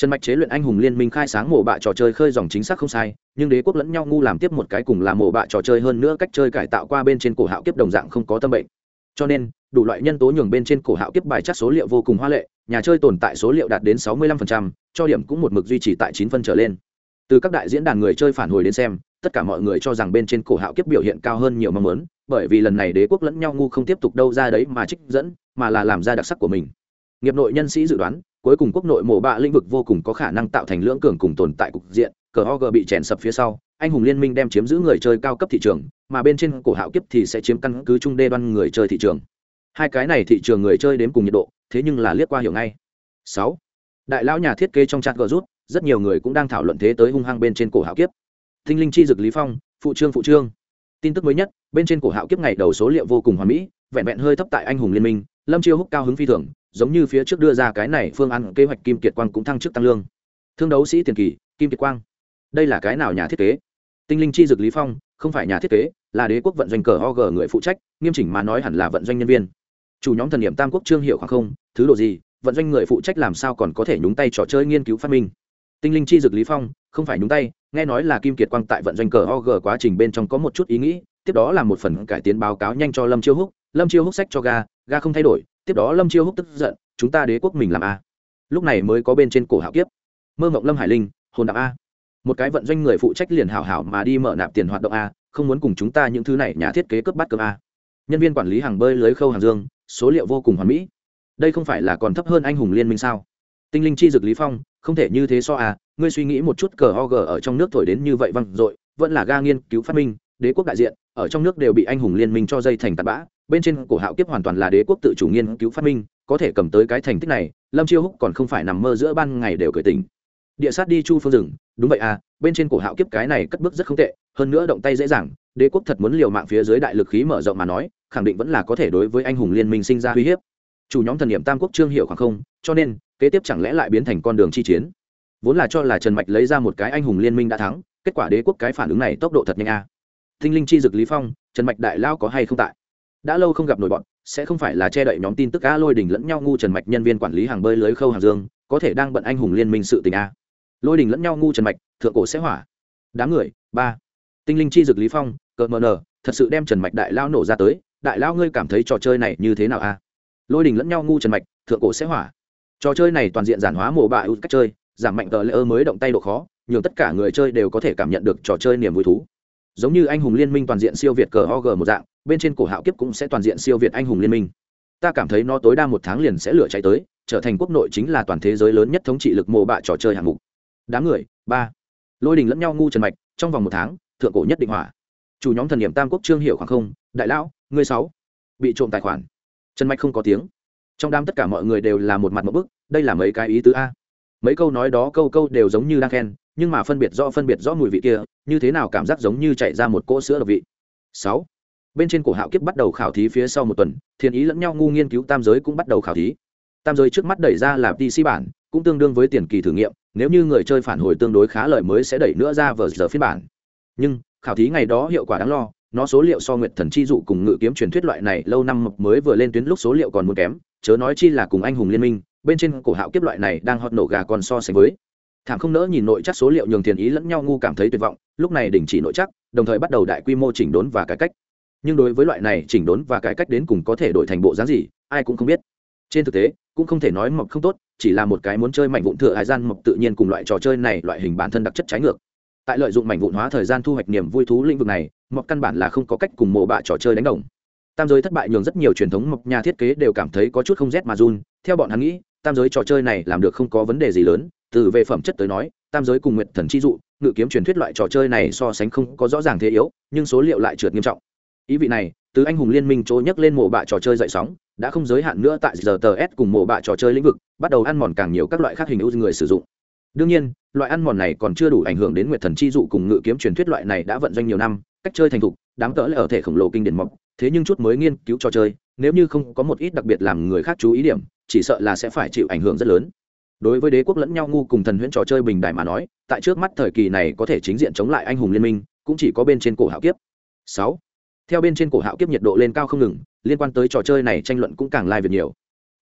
trần mạch chế luyện anh hùng liên minh khai sáng mổ bạ trò chơi khơi dòng chính xác không sai nhưng đế quốc lẫn nhau ngu làm tiếp một cái cùng là mổ bạ trò chơi hơn nữa cách chơi cải tạo qua bên trên cổ hạo kiếp đồng dạng không có tâm bệnh. Cho nên đủ loại nhân tố nhường bên trên cổ hạo kiếp bài chắc số liệu vô cùng hoa lệ nhà chơi tồn tại số liệu đạt đến 65%, cho điểm cũng một mực duy trì tại 9 phân trở lên. Từ các đại diễn đàn người chơi phản hồi đến xem tất cả mọi người cho rằng bên trên cổ hạo kiếp biểu hiện cao hơn nhiều mong muốn bởi vì lần này đế quốc lẫn nhau ngu không tiếp tục đâu ra đấy mà trích dẫn mà là làm ra đặc sắc của mình. Nghiệp nội nhân sĩ dự đoán cuối cùng quốc nội mổ bạ lĩnh vực vô cùng có khả năng tạo thành lưỡng cường cùng tồn tại cục diện, cờ ho g bị chèn sập phía sau, anh hùng liên minh đem chiếm giữ người chơi cao cấp thị trường, mà bên trên cổ hạo kiếp thì sẽ chiếm căn cứ trung đê đoan người chơi thị trường. Hai cái này thị trường người chơi đến cùng nhiệt độ, thế nhưng là liếc qua hiểu ngay. Sáu, đại lão nhà thiết kế trong chat gờ rút, rất nhiều người cũng đang thảo luận thế tới hung hăng bên trên cổ hạo kiếp. Thinh linh chi dực lý phong, phụ trương phụ trương. Tin tức mới nhất, bên trên cổ hạo kiếp ngày đầu số liệu vô cùng hoàn mỹ, vẹn vẹn hơi thấp tại anh hùng liên minh lâm chiêu húc cao hứng phi thường, giống như phía trước đưa ra cái này phương án, kế hoạch kim kiệt quang cũng thăng chức tăng lương. Thương đấu sĩ tiền kỳ, kim kiệt quang. Đây là cái nào nhà thiết kế? Tinh linh chi dực lý phong, không phải nhà thiết kế, là đế quốc vận doanh cờ og người phụ trách, nghiêm chỉnh mà nói hẳn là vận doanh nhân viên. Chủ nhóm thần niệm tam quốc trương hiệu khoảng không, thứ độ gì, vận doanh người phụ trách làm sao còn có thể nhúng tay trò chơi nghiên cứu phát minh? Tinh linh chi dực lý phong, không phải nhúng tay, nghe nói là kim kiệt quang tại vận doanh cờ og quá trình bên trong có một chút ý nghĩ, tiếp đó là một phần cải tiến báo cáo nhanh cho lâm chiêu húc lâm chiêu húc sách cho ga ga không thay đổi, tiếp đó lâm chiêu húc tức giận, chúng ta đế quốc mình làm a. Lúc này mới có bên trên cổ hạo kiếp. Mơ mộng lâm hải linh, hồn đạp a. Một cái vận doanh người phụ trách liền hảo hảo mà đi mở nạp tiền hoạt động a, không muốn cùng chúng ta những thứ này nhà thiết kế cướp bắt cơm a. Nhân viên quản lý hàng bơi lưới khâu hàng dương, số liệu vô cùng hoàn mỹ. Đây không phải là còn thấp hơn anh hùng liên minh sao? Tinh linh chi dực lý phong, không thể như thế so a, ngươi suy nghĩ một chút cờ ho ở trong nước thổi đến như vậy văng dội, vẫn là ga nghiên cứu phát minh, đế quốc đại diện, ở trong nước đều bị anh hùng liên minh cho dây thành tạt bã bên trên cổ hạo kiếp hoàn toàn là đế quốc tự chủ nghiên cứu phát minh, có thể cầm tới cái thành tích này, lâm chiêu húc còn không phải nằm mơ giữa ban ngày đều cởi tình địa sát đi chu phương rừng đúng vậy à bên trên cổ hạo kiếp cái này cất bước rất không tệ, hơn nữa động tay dễ dàng, đế quốc thật muốn liều mạng phía dưới đại lực khí mở rộng mà nói, khẳng định vẫn là có thể đối với anh hùng liên minh sinh ra uy hiếp. Chủ nhóm thần niệm tam quốc trương hiệu khoảng không, cho nên, kế tiếp chẳng lẽ lại biến thành con đường chi chiến? Vốn là cho là trần mạch lấy ra một cái anh hùng liên minh đã thắng, kết quả đế quốc cái phản ứng này tốc độ thật nhanh a à. thinh linh chi dực lý phong, trần mạch đại lao có hay không tại? Đã lâu không gặp nổi bọn, sẽ không phải là che đậy nhóm tin tức a lôi đình lẫn nhau ngu trần mạch nhân viên quản lý hàng bơi lưới khâu hàng dương, có thể đang bận anh hùng liên minh sự tình a. Lôi đình lẫn nhau ngu trần mạch, thượng cổ sẽ hỏa. Đám người, ba. Tinh linh chi dực lý phong cờ mờ nờ thật sự đem trần mạch đại lao nổ ra tới, đại lao ngươi cảm thấy trò chơi này như thế nào a? Lôi đình lẫn nhau ngu trần mạch, thượng cổ sẽ hỏa. Trò chơi này toàn diện giản hóa mổ bạ ưu cách chơi, giảm mạnh tờ lễ ơ mới động tay độ khó, nhường tất cả người chơi đều có thể cảm nhận được trò chơi niềm vui thú giống như anh hùng liên minh toàn diện siêu việt cờ og một dạng, bên trên cổ hạo kiếp cũng sẽ toàn diện siêu việt anh hùng liên minh. Ta cảm thấy nó tối đa một tháng liền sẽ lửa cháy tới, trở thành quốc nội chính là toàn thế giới lớn nhất thống trị lực mộ bạ trò chơi hạng mục. Đám người, ba. Lôi đình lẫn nhau ngu trần mạch, trong vòng một tháng, thượng cổ nhất định hỏa. Chủ nhóm thần n i ệ m tam quốc trương hiệu khoảng không, đại lão người sáu. Bị trộm tài khoản. Trần mạch không có tiếng. Trong đám tất cả mọi người đều là một mặt một bức, đây là mấy cái ý tứ a. Mấy câu nói đó, câu câu đều giống như đang khen nhưng mà phân biệt rõ phân biệt rõ mùi vị kia, như thế nào cảm giác giống như chạy ra một cỗ sữa độc vị. Sáu, bên trên cổ hạo kiếp bắt đầu khảo thí phía sau một tuần thiên ý lẫn nhau ngu nghiên cứu tam giới cũng bắt đầu khảo thí. Tam giới trước mắt đẩy ra là pc bản, cũng tương đương với tiền kỳ thử nghiệm, nếu như người chơi phản hồi tương đối khá lợi mới sẽ đẩy nữa ra vờ giờ phiên bản. Nhưng, khảo thí ngày đó hiệu quả đáng lo, nó số liệu so nguyệt thần chi dụ cùng ngự kiếm truyền thuyết loại này lâu năm mới vừa lên tuyến lúc số liệu còn muốn kém, chớ nói chi là cùng anh hùng liên minh, bên trên cổ hạo kiếp loại này đang hot nổ gà còn so sánh với thảm không nỡ nhìn nội chắc số liệu nhường tiền ý lẫn nhau ngu cảm thấy tuyệt vọng, lúc này đình chỉ nội chắc, đồng thời bắt đầu đại quy mô chỉnh đốn và cải cách. Nhưng đối với loại này chỉnh đốn và cải cách đến cùng có thể đổi thành bộ dáng gì, ai cũng không biết. Trên thực tế, cũng không thể nói mộc không tốt, chỉ là một cái muốn chơi mảnh vụn thừa hải gian mộc tự nhiên cùng loại trò chơi này loại hình bản thân đặc chất trái ngược. Tại lợi dụng mảnh vụn hóa thời gian thu hoạch niềm vui thú lĩnh vực này mộc căn bản là không có cách cùng mộ bạ trò chơi đánh đồng. Tam giới thất bại nhường rất nhiều truyền thống mộc nhà thiết kế đều cảm thấy có chút không rét mà run, theo bọn hắn nghĩ, tam giới trò chơi này làm được không có vấn đề gì lớn từ về phẩm chất tới nói, tam giới cùng nguyện thần chi dụ, ngự kiếm truyền thuyết loại trò chơi này so sánh không có rõ ràng thế yếu, nhưng số liệu lại trượt nghiêm trọng. Ý vị này, từ anh hùng liên minh chỗ nhấc lên mộ bạ trò chơi dậy sóng, đã không giới hạn nữa tại giờ tờ s cùng mộ bạ trò chơi lĩnh vực, bắt đầu ăn mòn càng nhiều các loại khác hình ưu người sử dụng. Đương nhiên, loại ăn mòn này còn chưa đủ ảnh hưởng đến nguyệt thần chi dụ cùng ngự kiếm truyền thuyết loại này đã vận doanh nhiều năm, cách chơi thành thục đáng tỡ là ở thể khổng lồ kinh điển mọc thế nhưng chút mới nghiên cứu trò chơi, nếu như không có một ít đặc biệt làm người khác chú ý điểm, chỉ sợ là sẽ phải chịu ảnh hưởng rất lớn đối với đế quốc lẫn nhau ngu cùng thần huyễn trò chơi bình đại mà nói, tại trước mắt thời kỳ này có thể chính diện chống lại anh hùng liên minh, cũng chỉ có bên trên cổ hạo kiếp. Sáu. Theo bên trên cổ hạo kiếp nhiệt độ lên cao không ngừng, liên quan tới trò chơi này tranh luận cũng càng lai việc nhiều.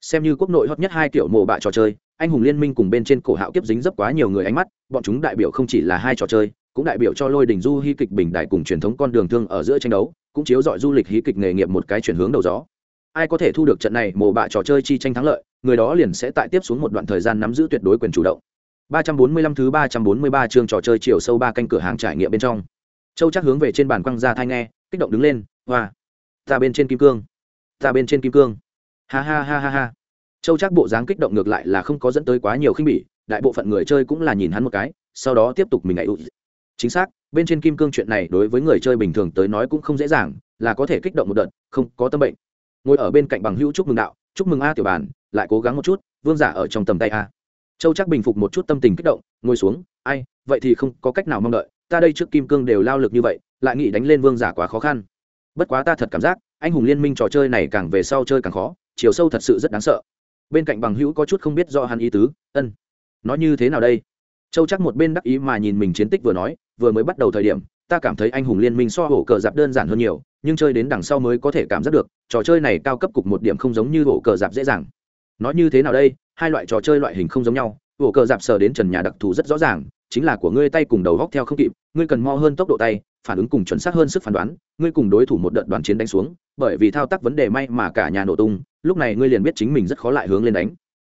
Xem như quốc nội hot nhất hai kiểu mộ bạ trò chơi, anh hùng liên minh cùng bên trên cổ hạo kiếp dính dấp quá nhiều người ánh mắt, bọn chúng đại biểu không chỉ là hai trò chơi, cũng đại biểu cho lôi đình du hy kịch bình đại cùng truyền thống con đường thương ở giữa tranh đấu, cũng chiếu dọi du lịch hí kịch nghề nghiệp một cái chuyển hướng đầu gió. Ai có thể thu được trận này mộ bạ trò chơi chi tranh thắng lợi? Người đó liền sẽ tại tiếp xuống một đoạn thời gian nắm giữ tuyệt đối quyền chủ động. 345 thứ 343 chương trò chơi chiều sâu ba canh cửa hàng trải nghiệm bên trong. Châu chắc hướng về trên bàn quăng ra thai nghe, kích động đứng lên, hoa, ta bên trên kim cương, ta bên trên kim cương. Ha ha ha ha ha. Châu chắc bộ dáng kích động ngược lại là không có dẫn tới quá nhiều khinh bỉ, đại bộ phận người chơi cũng là nhìn hắn một cái, sau đó tiếp tục mình ngại ụt chính xác, bên trên kim cương chuyện này đối với người chơi bình thường tới nói cũng không dễ dàng, là có thể kích động một đợt, không có tâm bệnh. Ngồi ở bên cạnh bằng hữu chúc mừng đạo chúc mừng a tiểu bản lại cố gắng một chút, vương giả ở trong tầm tay a. Châu chắc bình phục một chút tâm tình kích động, ngồi xuống, ai, vậy thì không có cách nào mong đợi, ta đây trước kim cương đều lao lực như vậy, lại nghĩ đánh lên vương giả quá khó khăn. Bất quá ta thật cảm giác, anh hùng liên minh trò chơi này càng về sau chơi càng khó, chiều sâu thật sự rất đáng sợ. Bên cạnh bằng hữu có chút không biết do hắn ý tứ, ân, nói như thế nào đây? Châu chắc một bên đắc ý mà nhìn mình chiến tích vừa nói, vừa mới bắt đầu thời điểm, ta cảm thấy anh hùng liên minh so hổ cờ giặc đơn giản hơn nhiều nhưng chơi đến đằng sau mới có thể cảm giác được, trò chơi này cao cấp cục một điểm không giống như ổ cờ dạp dễ dàng. Nói như thế nào đây? Hai loại trò chơi loại hình không giống nhau. Ổ cờ dạp sờ đến trần nhà đặc thù rất rõ ràng, chính là của ngươi tay cùng đầu góc theo không kịp, ngươi cần mo hơn tốc độ tay, phản ứng cùng chuẩn xác hơn sức phán đoán, ngươi cùng đối thủ một đợt đoàn chiến đánh xuống, bởi vì thao tác vấn đề may mà cả nhà nổ tung, lúc này ngươi liền biết chính mình rất khó lại hướng lên đánh.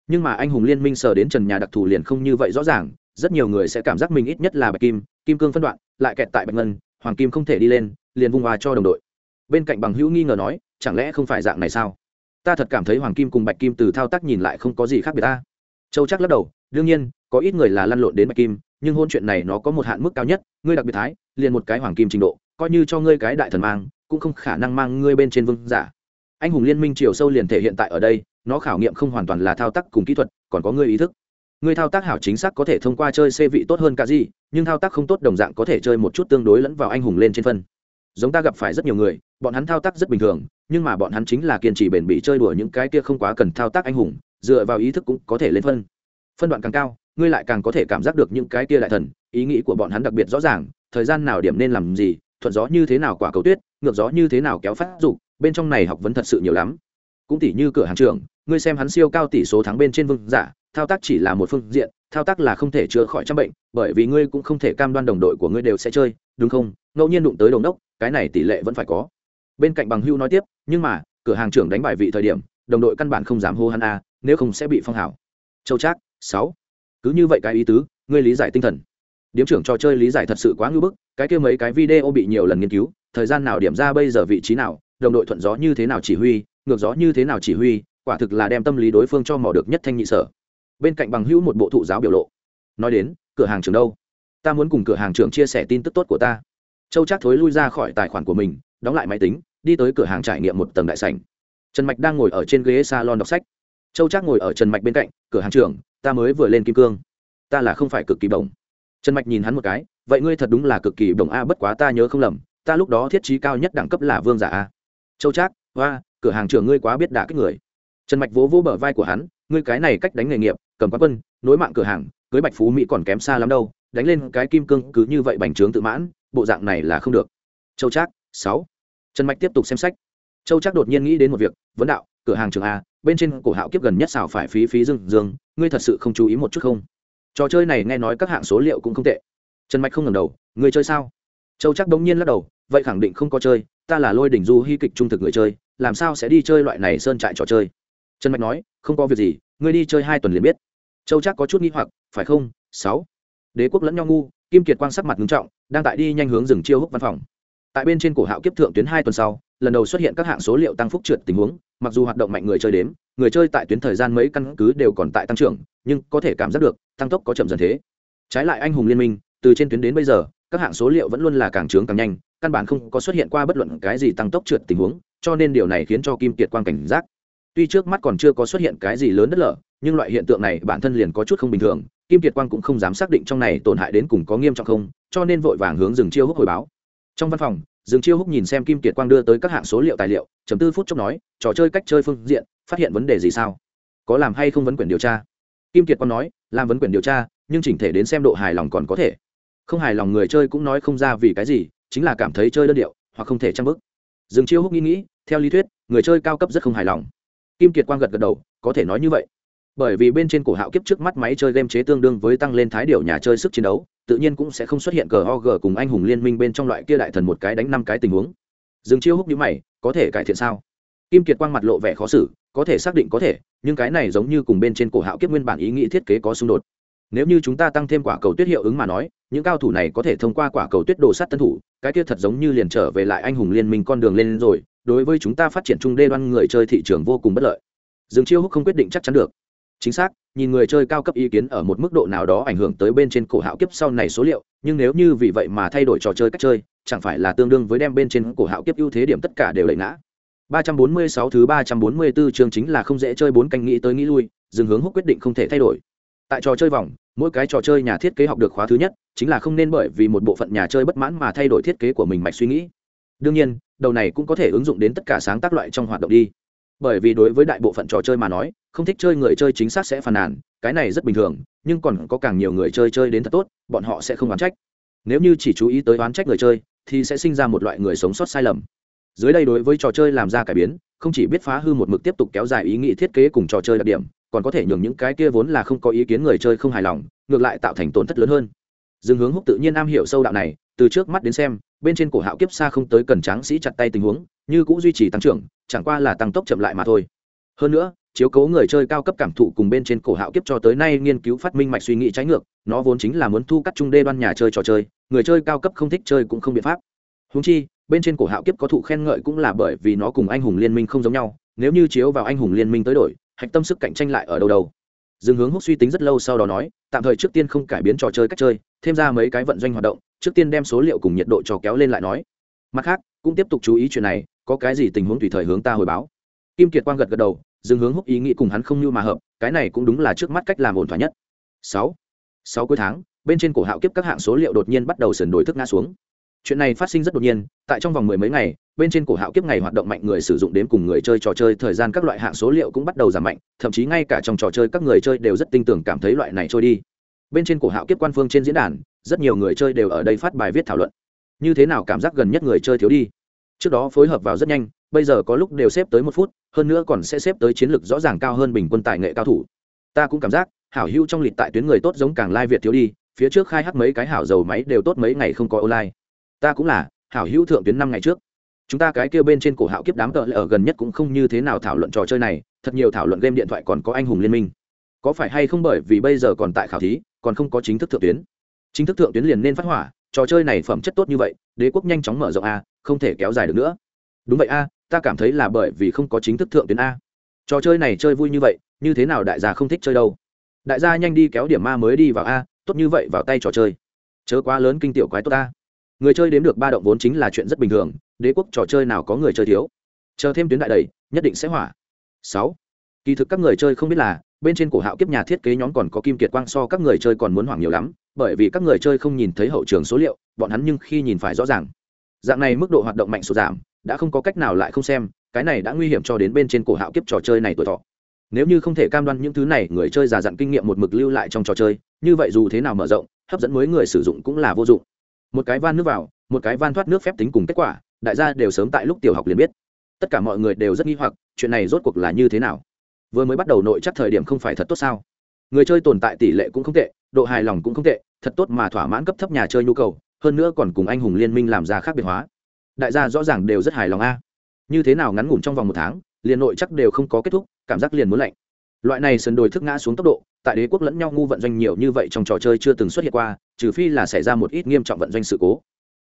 Nhưng mà anh hùng liên minh sờ đến trần nhà đặc thù liền không như vậy rõ ràng, rất nhiều người sẽ cảm giác mình ít nhất là bạch kim kim cương phân đoạn, lại kẹt tại bạch ngân, hoàng kim không thể đi lên, liền vung hòa cho đồng đội bên cạnh bằng hữu nghi ngờ nói, chẳng lẽ không phải dạng này sao? Ta thật cảm thấy hoàng kim cùng bạch kim từ thao tác nhìn lại không có gì khác biệt ta. Châu chắc lắc đầu, đương nhiên, có ít người là lăn lộn đến bạch kim, nhưng hôn chuyện này nó có một hạn mức cao nhất, ngươi đặc biệt thái, liền một cái hoàng kim trình độ, coi như cho ngươi cái đại thần mang, cũng không khả năng mang ngươi bên trên vương giả. Anh hùng liên minh chiều sâu liền thể hiện tại ở đây, nó khảo nghiệm không hoàn toàn là thao tác cùng kỹ thuật, còn có ngươi ý thức. Ngươi thao tác hảo chính xác có thể thông qua chơi xê vị tốt hơn cả gì, nhưng thao tác không tốt đồng dạng có thể chơi một chút tương đối lẫn vào anh hùng lên trên phân giống ta gặp phải rất nhiều người, bọn hắn thao tác rất bình thường, nhưng mà bọn hắn chính là kiên trì bền bỉ chơi đùa những cái kia không quá cần thao tác anh hùng, dựa vào ý thức cũng có thể lên phân. Phân đoạn càng cao, ngươi lại càng có thể cảm giác được những cái kia đại thần, ý nghĩ của bọn hắn đặc biệt rõ ràng, thời gian nào điểm nên làm gì, thuận gió như thế nào quả cầu tuyết, ngược gió như thế nào kéo phát dục, bên trong này học vấn thật sự nhiều lắm. Cũng tỷ như cửa hàng trường ngươi xem hắn siêu cao tỷ số thắng bên trên vương giả, thao tác chỉ là một phương diện, thao tác là không thể chữa khỏi trăm bệnh, bởi vì ngươi cũng không thể cam đoan đồng đội của ngươi đều sẽ chơi, đúng không? Ngẫu nhiên đụng tới đồng đốc cái này tỷ lệ vẫn phải có. Bên cạnh bằng hưu nói tiếp, nhưng mà, cửa hàng trưởng đánh bài vị thời điểm, đồng đội căn bản không dám hô hắn a, nếu không sẽ bị phong hảo châu trác, sáu. Cứ như vậy cái ý tứ, ngươi lý giải tinh thần. Điếm trưởng trò chơi lý giải thật sự quá ngưỡng bức, cái kia mấy cái video bị nhiều lần nghiên cứu, thời gian nào điểm ra bây giờ vị trí nào, đồng đội thuận gió như thế nào chỉ huy, ngược gió như thế nào chỉ huy, quả thực là đem tâm lý đối phương cho mò được nhất thanh nhị sở. Bên cạnh bằng hữu một bộ thụ giáo biểu lộ. Nói đến, cửa hàng trưởng đâu? Ta muốn cùng cửa hàng trưởng chia sẻ tin tức tốt của ta châu chắc thối lui ra khỏi tài khoản của mình, đóng lại máy tính, đi tới cửa hàng trải nghiệm một tầng đại sảnh. Trần mạch đang ngồi ở trên ghế salon đọc sách. Châu chắc ngồi ở trần mạch bên cạnh, cửa hàng trưởng, ta mới vừa lên kim cương. Ta là không phải cực kỳ bổng. Trần mạch nhìn hắn một cái, vậy ngươi thật đúng là cực kỳ bổng a, bất quá ta nhớ không lầm, ta lúc đó thiết trí cao nhất đẳng cấp là vương giả a. Châu trác hoa cửa hàng trưởng ngươi quá biết đả kích người. Trần mạch vỗ vỗ bờ vai của hắn, ngươi cái này cách đánh nghề nghiệp, cầm quán quân, nối mạng cửa hàng, cưới bạch phú mỹ còn kém xa lắm đâu, đánh lên cái kim cương cứ như vậy bành trướng tự mãn bộ dạng này là không được. Châu trác, sáu. Trần mạch tiếp tục xem sách. Châu trác đột nhiên nghĩ đến một việc, vấn đạo, cửa hàng trường a, bên trên cổ hạo kiếp gần nhất xào phải phí phí dương dương, ngươi thật sự không chú ý một chút không? Trò chơi này nghe nói các hạng số liệu cũng không tệ. Trần mạch không ngầm đầu, ngươi chơi sao? Châu chắc đống nhiên lắc đầu, vậy khẳng định không có chơi, ta là lôi đỉnh du hy kịch trung thực người chơi, làm sao sẽ đi chơi loại này sơn trại trò chơi? Trần mạch nói, không có việc gì, ngươi đi chơi hai tuần liền biết. Châu chắc có chút nghi hoặc, phải không? Sáu. Đế quốc lẫn nhau ngu, kim kiệt quang sắc mặt nghiêm trọng đang tại đi nhanh hướng rừng chiêu húc văn phòng. Tại bên trên cổ hạo kiếp thượng tuyến hai tuần sau, lần đầu xuất hiện các hạng số liệu tăng phúc trượt tình huống, mặc dù hoạt động mạnh người chơi đếm, người chơi tại tuyến thời gian mấy căn cứ đều còn tại tăng trưởng, nhưng có thể cảm giác được, tăng tốc có chậm dần thế. Trái lại anh hùng liên minh, từ trên tuyến đến bây giờ, các hạng số liệu vẫn luôn là càng trướng càng nhanh, căn bản không có xuất hiện qua bất luận cái gì tăng tốc trượt tình huống, cho nên điều này khiến cho kim kiệt quan cảnh giác. Tuy trước mắt còn chưa có xuất hiện cái gì lớn đất lở, nhưng loại hiện tượng này bản thân liền có chút không bình thường kim kiệt quang cũng không dám xác định trong này tổn hại đến cùng có nghiêm trọng không, cho nên vội vàng hướng dừng chiêu húc hồi báo. Trong văn phòng dừng chiêu húc nhìn xem kim kiệt quang đưa tới các hạng số liệu tài liệu chấm tư phút chốc nói, trò chơi cách chơi phương diện, phát hiện vấn đề gì sao? Có làm hay không vấn quyền điều tra? Kim kiệt quang nói, làm vấn quyền điều tra, nhưng chỉnh thể đến xem độ hài lòng còn có thể. Không hài lòng người chơi cũng nói không ra vì cái gì, chính là cảm thấy chơi đơn điệu, hoặc không thể trang bức dừng chiêu húc nghĩ nghĩ, theo lý thuyết, người chơi cao cấp rất không hài lòng. Kim kiệt quang gật gật đầu, có thể nói như vậy bởi vì bên trên cổ hạo kiếp trước mắt máy chơi game chế tương đương với tăng lên thái điệu nhà chơi sức chiến đấu, tự nhiên cũng sẽ không xuất hiện gog cùng anh hùng liên minh bên trong loại kia đại thần một cái đánh năm cái tình huống. Dừng chiêu húc như mày, có thể cải thiện sao? Kim kiệt quang mặt lộ vẻ khó xử, có thể xác định có thể, nhưng cái này giống như cùng bên trên cổ hạo kiếp nguyên bản ý nghĩ thiết kế có xung đột. Nếu như chúng ta tăng thêm quả cầu tuyết hiệu ứng mà nói, những cao thủ này có thể thông qua quả cầu tuyết đồ sát tân thủ, cái kia thật giống như liền trở về lại anh hùng liên minh con đường lên rồi, đối với chúng ta phát triển trung đê đoan người chơi thị trường vô cùng bất lợi. Dương chiêu húc không quyết định chắc chắn được chính xác, nhìn người chơi cao cấp ý kiến ở một mức độ nào đó ảnh hưởng tới bên trên cổ hạo kiếp sau này số liệu, nhưng nếu như vì vậy mà thay đổi trò chơi cách chơi, chẳng phải là tương đương với đem bên trên cổ hạo kiếp ưu thế điểm tất cả đều lệ ngã. 346 thứ 344 chương chính là không dễ chơi bốn canh nghĩ tới nghĩ lui, dừng hướng hút quyết định không thể thay đổi. Tại trò chơi vòng, mỗi cái trò chơi nhà thiết kế học được khóa thứ nhất, chính là không nên bởi vì một bộ phận nhà chơi bất mãn mà thay đổi thiết kế của mình mạch suy nghĩ. Đương nhiên, đầu này cũng có thể ứng dụng đến tất cả sáng tác loại trong hoạt động đi bởi vì đối với đại bộ phận trò chơi mà nói, không thích chơi người chơi chính xác sẽ phàn nàn, cái này rất bình thường, nhưng còn có càng nhiều người chơi chơi đến thật tốt, bọn họ sẽ không oán trách. Nếu như chỉ chú ý tới oán trách người chơi, thì sẽ sinh ra một loại người sống sót sai lầm. Dưới đây đối với trò chơi làm ra cải biến, không chỉ biết phá hư một mực tiếp tục kéo dài ý nghĩ thiết kế cùng trò chơi đặc điểm, còn có thể nhường những cái kia vốn là không có ý kiến người chơi không hài lòng, ngược lại tạo thành tổn thất lớn hơn. Dương hướng húc tự nhiên am hiểu sâu đạo này từ trước mắt đến xem, bên trên cổ hạo kiếp xa không tới cần tráng sĩ chặt tay tình huống, như cũng duy trì tăng trưởng, chẳng qua là tăng tốc chậm lại mà thôi. Hơn nữa, chiếu cố người chơi cao cấp cảm thụ cùng bên trên cổ hạo kiếp cho tới nay nghiên cứu phát minh mạch suy nghĩ trái ngược, nó vốn chính là muốn thu cắt trung đê đoan nhà chơi trò chơi, người chơi cao cấp không thích chơi cũng không biện pháp. Húng chi, bên trên cổ hạo kiếp có thụ khen ngợi cũng là bởi vì nó cùng anh hùng liên minh không giống nhau, nếu như chiếu vào anh hùng liên minh tới đổi, hạch tâm sức cạnh tranh lại ở đâu đâu. Dương hướng húc suy tính rất lâu sau đó nói, tạm thời trước tiên không cải biến trò chơi cách chơi, thêm ra mấy cái vận doanh hoạt động trước tiên đem số liệu cùng nhiệt độ cho kéo lên lại nói. Mặt khác, cũng tiếp tục chú ý chuyện này, có cái gì tình huống tùy thời hướng ta hồi báo. Kim kiệt quang gật gật đầu dương hướng húc ý nghĩ cùng hắn không như mà hợp, cái này cũng đúng là trước mắt cách làm ổn thỏa nhất. Sáu. Sáu cuối tháng, bên trên cổ hạo kiếp các hạng số liệu đột nhiên bắt đầu sườn đổi thức ngã xuống. Chuyện này phát sinh rất đột nhiên, tại trong vòng mười mấy ngày, bên trên cổ hạo kiếp ngày hoạt động mạnh người sử dụng đến cùng người chơi trò chơi, thời gian các loại hạng số liệu cũng bắt đầu giảm mạnh, thậm chí ngay cả trong trò chơi các người chơi đều rất tin tưởng cảm thấy loại này trôi đi. Bên trên cổ hạo kiếp quan phương trên diễn đàn rất nhiều người chơi đều ở đây phát bài viết thảo luận. Như thế nào cảm giác gần nhất người chơi thiếu đi? Trước đó phối hợp vào rất nhanh, bây giờ có lúc đều xếp tới một phút, hơn nữa còn sẽ xếp tới chiến lược rõ ràng cao hơn bình quân tài nghệ cao thủ. Ta cũng cảm giác, hảo hữu trong lịch tại tuyến người tốt giống càng lai việt thiếu đi, phía trước khai hắc mấy cái hảo dầu máy đều tốt mấy ngày không có online. Ta cũng là, hảo hữu thượng tuyến năm ngày trước. Chúng ta cái kêu bên trên cổ hạo kiếp đám cỡ ở gần nhất cũng không như thế nào thảo luận trò chơi này, thật nhiều thảo luận game điện thoại còn có anh hùng liên minh. Có phải hay không bởi vì bây giờ còn tại khảo thí, còn không có chính thức thượng tuyến? Chính thức thượng tuyến liền nên phát hỏa, trò chơi này phẩm chất tốt như vậy, đế quốc nhanh chóng mở rộng a, không thể kéo dài được nữa. Đúng vậy a, ta cảm thấy là bởi vì không có chính thức thượng tuyến a. Trò chơi này chơi vui như vậy, như thế nào đại gia không thích chơi đâu? Đại gia nhanh đi kéo điểm ma mới đi vào a, tốt như vậy vào tay trò chơi. Chớ quá lớn kinh tiểu quái tốt ta người chơi đếm được ba động vốn chính là chuyện rất bình thường, đế quốc trò chơi nào có người chơi thiếu? Chờ thêm tuyến đại đầy, nhất định sẽ hỏa. Sáu. Kỳ thực các người chơi không biết là, bên trên cổ hạo kiếp nhà thiết kế nhóm còn có kim kiệt quang so các người chơi còn muốn hoảng nhiều lắm bởi vì các người chơi không nhìn thấy hậu trường số liệu, bọn hắn nhưng khi nhìn phải rõ ràng. Dạng này mức độ hoạt động mạnh sụt giảm, đã không có cách nào lại không xem, cái này đã nguy hiểm cho đến bên trên cổ hạo kiếp trò chơi này tuổi thọ. Nếu như không thể cam đoan những thứ này, người chơi già dặn kinh nghiệm một mực lưu lại trong trò chơi, như vậy dù thế nào mở rộng, hấp dẫn mới người sử dụng cũng là vô dụng. Một cái van nước vào, một cái van thoát nước phép tính cùng kết quả, đại gia đều sớm tại lúc tiểu học liền biết. Tất cả mọi người đều rất nghi hoặc, chuyện này rốt cuộc là như thế nào? Vừa mới bắt đầu nội chắc thời điểm không phải thật tốt sao? Người chơi tồn tại tỷ lệ cũng không tệ, độ hài lòng cũng không tệ, thật tốt mà thỏa mãn cấp thấp nhà chơi nhu cầu, hơn nữa còn cùng anh hùng liên minh làm ra khác biệt hóa. Đại gia rõ ràng đều rất hài lòng a. Như thế nào ngắn ngủn trong vòng một tháng, liền nội chắc đều không có kết thúc, cảm giác liền muốn lạnh. Loại này sườn đồi thức ngã xuống tốc độ, tại đế quốc lẫn nhau ngu vận doanh nhiều như vậy trong trò chơi chưa từng xuất hiện qua, trừ phi là xảy ra một ít nghiêm trọng vận doanh sự cố.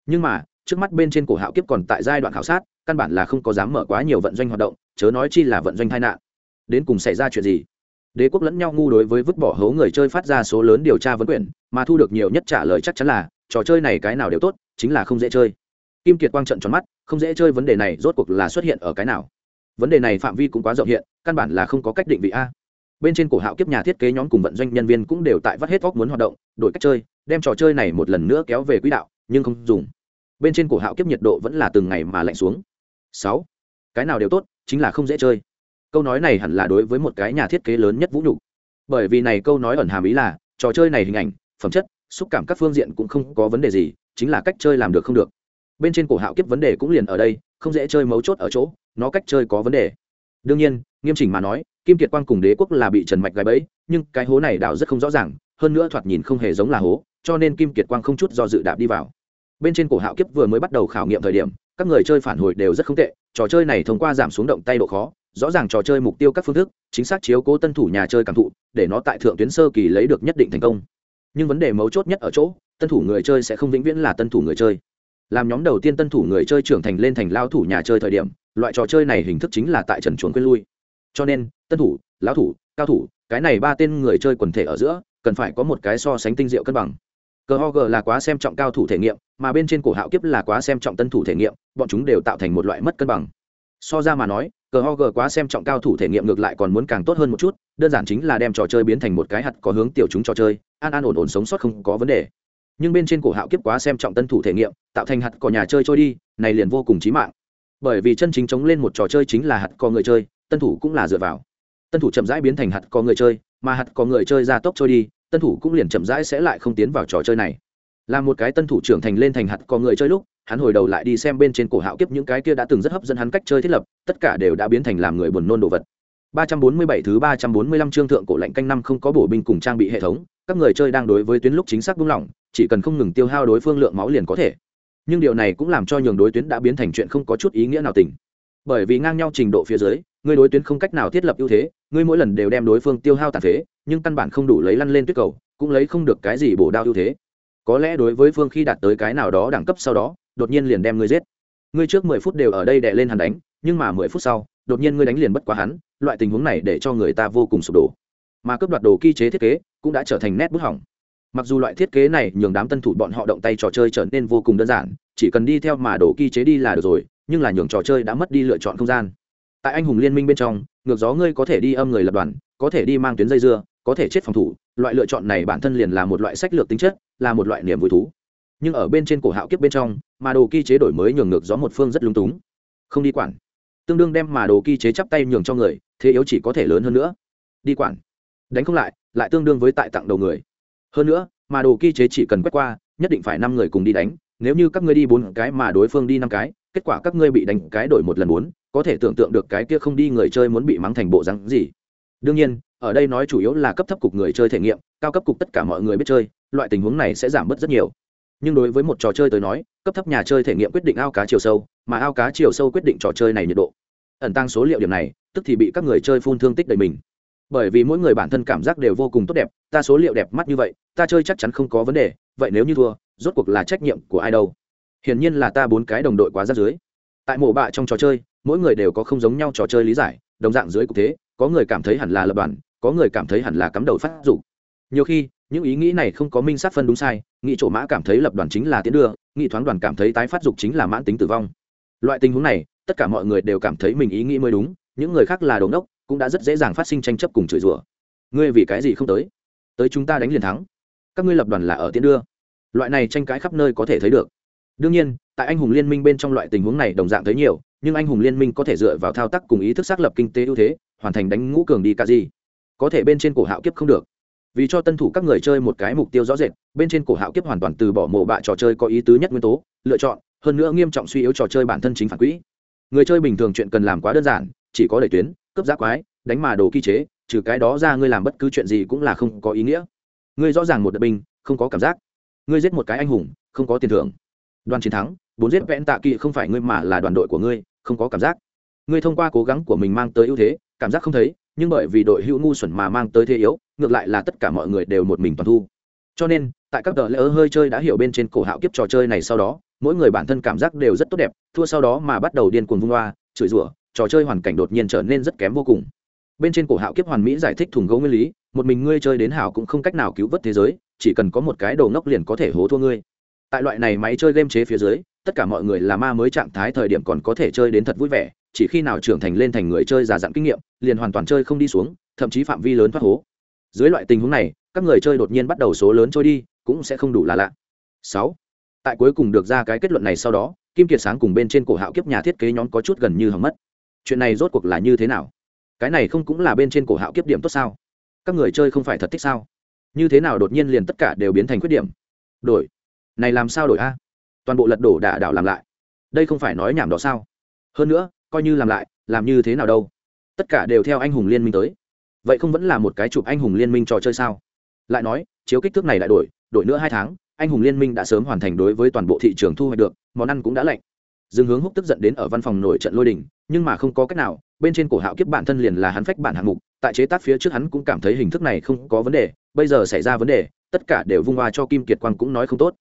Nhưng mà, trước mắt bên trên cổ hạo kiếp còn tại giai đoạn khảo sát, căn bản là không có dám mở quá nhiều vận doanh hoạt động, chớ nói chi là vận doanh tai nạn. Đến cùng xảy ra chuyện gì? Đế quốc lẫn nhau ngu đối với vứt bỏ hố người chơi phát ra số lớn điều tra vấn quyền, mà thu được nhiều nhất trả lời chắc chắn là, trò chơi này cái nào đều tốt, chính là không dễ chơi. Kim kiệt quang trận tròn mắt, không dễ chơi vấn đề này rốt cuộc là xuất hiện ở cái nào? Vấn đề này phạm vi cũng quá rộng hiện, căn bản là không có cách định vị a. Bên trên cổ hạo kiếp nhà thiết kế nhóm cùng vận doanh nhân viên cũng đều tại vắt hết vóc muốn hoạt động, đổi cách chơi, đem trò chơi này một lần nữa kéo về quỹ đạo, nhưng không dùng. Bên trên cổ hạo kiếp nhiệt độ vẫn là từng ngày mà lạnh xuống. Sáu. Cái nào đều tốt, chính là không dễ chơi câu nói này hẳn là đối với một cái nhà thiết kế lớn nhất vũ nhục. Bởi vì này câu nói ẩn hàm ý là, trò chơi này hình ảnh, phẩm chất, xúc cảm các phương diện cũng không có vấn đề gì, chính là cách chơi làm được không được. Bên trên cổ hạo kiếp vấn đề cũng liền ở đây, không dễ chơi mấu chốt ở chỗ, nó cách chơi có vấn đề. Đương nhiên, nghiêm chỉnh mà nói, kim kiệt quang cùng đế quốc là bị trần mạch gáy bẫy, nhưng cái hố này đào rất không rõ ràng, hơn nữa thoạt nhìn không hề giống là hố, cho nên kim kiệt quang không chút do dự đạp đi vào. Bên trên cổ hạo kiếp vừa mới bắt đầu khảo nghiệm thời điểm các người chơi phản hồi đều rất không tệ, trò chơi này thông qua giảm xuống động tay độ khó, rõ ràng trò chơi mục tiêu các phương thức, chính xác chiếu cố tân thủ nhà chơi cảm thụ, để nó tại thượng tuyến sơ kỳ lấy được nhất định thành công. Nhưng vấn đề mấu chốt nhất ở chỗ, tân thủ người chơi sẽ không vĩnh viễn là tân thủ người chơi. Làm nhóm đầu tiên tân thủ người chơi trưởng thành lên thành lao thủ nhà chơi thời điểm, loại trò chơi này hình thức chính là tại trần chuồn quên lui. Cho nên, tân thủ, lão thủ, cao thủ, cái này ba tên người chơi quần thể ở giữa, cần phải có một cái so sánh tinh diệu cân bằng cờ ho g là quá xem trọng cao thủ thể nghiệm, mà bên trên cổ hạo kiếp là quá xem trọng tân thủ thể nghiệm, bọn chúng đều tạo thành một loại mất cân bằng. So ra mà nói cờ ho g quá xem trọng cao thủ thể nghiệm ngược lại còn muốn càng tốt hơn một chút, đơn giản chính là đem trò chơi biến thành một cái hạt có hướng tiểu chúng trò chơi, an an ổn ổn sống sót không có vấn đề. Nhưng bên trên cổ hạo kiếp quá xem trọng tân thủ thể nghiệm, tạo thành hạt cỏ nhà chơi trôi đi, này liền vô cùng chí mạng. Bởi vì chân chính chống lên một trò chơi chính là hạt cỏ người chơi, tân thủ cũng là dựa vào. Tân thủ chậm rãi biến thành hạt cỏ người chơi, mà hạt cỏ người chơi ra tốc trôi đi tân thủ cũng liền chậm rãi sẽ lại không tiến vào trò chơi này. Là một cái tân thủ trưởng thành lên thành hạt có người chơi lúc, hắn hồi đầu lại đi xem bên trên cổ hạo kiếp những cái kia đã từng rất hấp dẫn hắn cách chơi thiết lập, tất cả đều đã biến thành làm người buồn nôn đồ vật. 347 thứ 345 chương thượng cổ lạnh canh năm không có bổ binh cùng trang bị hệ thống, các người chơi đang đối với tuyến lúc chính xác buông lỏng, chỉ cần không ngừng tiêu hao đối phương lượng máu liền có thể. Nhưng điều này cũng làm cho nhường đối tuyến đã biến thành chuyện không có chút ý nghĩa nào tình bởi vì ngang nhau trình độ phía dưới ngươi đối tuyến không cách nào thiết lập ưu thế, ngươi mỗi lần đều đem đối phương tiêu hao tàn phế, nhưng căn bản không đủ lấy lăn lên tuyết cầu, cũng lấy không được cái gì bổ đao ưu thế. Có lẽ đối với phương khi đạt tới cái nào đó đẳng cấp sau đó, đột nhiên liền đem ngươi giết. Ngươi trước mười phút đều ở đây đè lên hắn đánh, nhưng mà mười phút sau, đột nhiên ngươi đánh liền bất quá hắn, loại tình huống này để cho người ta vô cùng sụp đổ. Mà cấp đoạt đồ kỳ chế thiết kế cũng đã trở thành nét bút hỏng. Mặc dù loại thiết kế này nhường đám tân thủ bọn họ động tay trò chơi trở nên vô cùng đơn giản, chỉ cần đi theo mà đồ kỳ chế đi là được rồi, nhưng là nhường trò chơi đã mất đi lựa chọn không gian tại anh hùng liên minh bên trong, ngược gió ngươi có thể đi âm người lập đoàn, có thể đi mang tuyến dây dưa, có thể chết phòng thủ, loại lựa chọn này bản thân liền là một loại sách lược tính chất, là một loại niềm vui thú. Nhưng ở bên trên cổ hạo kiếp bên trong, mà đồ kỳ chế đổi mới nhường ngược gió một phương rất lung túng. Không đi quản. Tương đương đem mà đồ kỳ chế chắp tay nhường cho người, thế yếu chỉ có thể lớn hơn nữa. Đi quản. Đánh không lại lại tương đương với tại tặng đầu người. Hơn nữa, mà đồ kỳ chế chỉ cần quét qua, nhất định phải năm người cùng đi đánh, nếu như các ngươi đi bốn cái mà đối phương đi năm cái, kết quả các ngươi bị đánh cái đổi một lần bốn có thể tưởng tượng được cái kia không đi người chơi muốn bị mắng thành bộ rắn gì. Đương nhiên, ở đây nói chủ yếu là cấp thấp cục người chơi thể nghiệm, cao cấp cục tất cả mọi người biết chơi, loại tình huống này sẽ giảm bớt rất nhiều. Nhưng đối với một trò chơi tới nói, cấp thấp nhà chơi thể nghiệm quyết định ao cá chiều sâu, mà ao cá chiều sâu quyết định trò chơi này nhiệt độ. Ẩn tăng số liệu điểm này, tức thì bị các người chơi phun thương tích đầy mình. Bởi vì mỗi người bản thân cảm giác đều vô cùng tốt đẹp, ta số liệu đẹp mắt như vậy, ta chơi chắc chắn không có vấn đề, vậy nếu như thua, rốt cuộc là trách nhiệm của ai đâu? Hiển nhiên là ta bốn cái đồng đội quá ra dưới tại mộ bạ trong trò chơi mỗi người đều có không giống nhau trò chơi lý giải, đồng dạng dưới cục thế, có người cảm thấy hẳn là lập đoàn, có người cảm thấy hẳn là cắm đầu phát dục. Nhiều khi, những ý nghĩ này không có minh sát phân đúng sai nghĩ chỗ mã cảm thấy lập đoàn chính là tiến đưa nghĩ thoáng đoàn cảm thấy tái phát dục chính là mãn tính tử vong. Loại tình huống này, tất cả mọi người đều cảm thấy mình ý nghĩ mới đúng, những người khác là đống đốc cũng đã rất dễ dàng phát sinh tranh chấp cùng chửi rủa. Ngươi vì cái gì không tới? Tới chúng ta đánh liền thắng. Các ngươi lập đoàn là ở tiến đưa. Loại này tranh cãi khắp nơi có thể thấy được. Đương nhiên tại anh hùng liên minh bên trong loại tình huống này đồng dạng thấy nhiều, nhưng anh hùng liên minh có thể dựa vào thao tác cùng ý thức xác lập kinh tế ưu thế, hoàn thành đánh ngũ cường đi cả gì. Có thể bên trên cổ hạo kiếp không được. Vì cho tân thủ các người chơi một cái mục tiêu rõ rệt, bên trên cổ hạo kiếp hoàn toàn từ bỏ mộ bạ trò chơi có ý tứ nhất nguyên tố, lựa chọn, hơn nữa nghiêm trọng suy yếu trò chơi bản thân chính phản quỹ. Người chơi bình thường chuyện cần làm quá đơn giản, chỉ có đẩy tuyến, cướp giác quái, đánh mà đồ kỳ chế, trừ cái đó ra ngươi làm bất cứ chuyện gì cũng là không có ý nghĩa. Ngươi rõ ràng một đợt binh, không có cảm giác. Ngươi giết một cái anh hùng, không có tiền thưởng. Đoàn chiến thắng bốn giết vẽn tạ kỵ không phải ngươi mà là đoàn đội của ngươi, không có cảm giác. Ngươi thông qua cố gắng của mình mang tới ưu thế, cảm giác không thấy, nhưng bởi vì đội hữu ngu xuẩn mà mang tới thế yếu, ngược lại là tất cả mọi người đều một mình toàn thu. Cho nên, tại các tờ lễ hơi chơi đã hiểu bên trên cổ hạo kiếp trò chơi này sau đó, mỗi người bản thân cảm giác đều rất tốt đẹp, thua sau đó mà bắt đầu điên cuồng vung loa, chửi rủa, trò chơi hoàn cảnh đột nhiên trở nên rất kém vô cùng. Bên trên cổ hạo kiếp hoàn mỹ giải thích thùng gấu nguyên lý, một mình ngươi chơi đến hảo cũng không cách nào cứu vớt thế giới, chỉ cần có một cái đầu ngốc liền có thể hố thua ngươi. Tại loại này máy chơi game chế phía dưới tất cả mọi người là ma mới trạng thái thời điểm còn có thể chơi đến thật vui vẻ, chỉ khi nào trưởng thành lên thành người chơi già dặn kinh nghiệm, liền hoàn toàn chơi không đi xuống, thậm chí phạm vi lớn thoát hố. Dưới loại tình huống này, các người chơi đột nhiên bắt đầu số lớn trôi đi, cũng sẽ không đủ là lạ. Sáu. Tại cuối cùng được ra cái kết luận này sau đó, kim kiệt sáng cùng bên trên cổ hạo kiếp nhà thiết kế nhóm có chút gần như hỏng mất. Chuyện này rốt cuộc là như thế nào? Cái này không cũng là bên trên cổ hạo kiếp điểm tốt sao? Các người chơi không phải thật thích sao? Như thế nào đột nhiên liền tất cả đều biến thành khuyết điểm? Đổi. Này làm sao đổi a? Toàn bộ lật đổ đả đảo làm lại. Đây không phải nói nhảm đó sao? Hơn nữa, coi như làm lại, làm như thế nào đâu? Tất cả đều theo anh hùng liên minh tới. Vậy không vẫn là một cái chụp anh hùng liên minh trò chơi sao? Lại nói, chiếu kích thước này lại đổi đổi nữa hai tháng, anh hùng liên minh đã sớm hoàn thành đối với toàn bộ thị trường thu hoạch được, món ăn cũng đã lạnh. Dương hướng húc tức giận đến ở văn phòng nổi trận lôi đình, nhưng mà không có cách nào, bên trên cổ hạo kiếp bản thân liền là hắn phách bản hạng mục, tại chế tác phía trước hắn cũng cảm thấy hình thức này không có vấn đề, bây giờ xảy ra vấn đề, tất cả đều vung hoa cho kim kiệt quang cũng nói không tốt.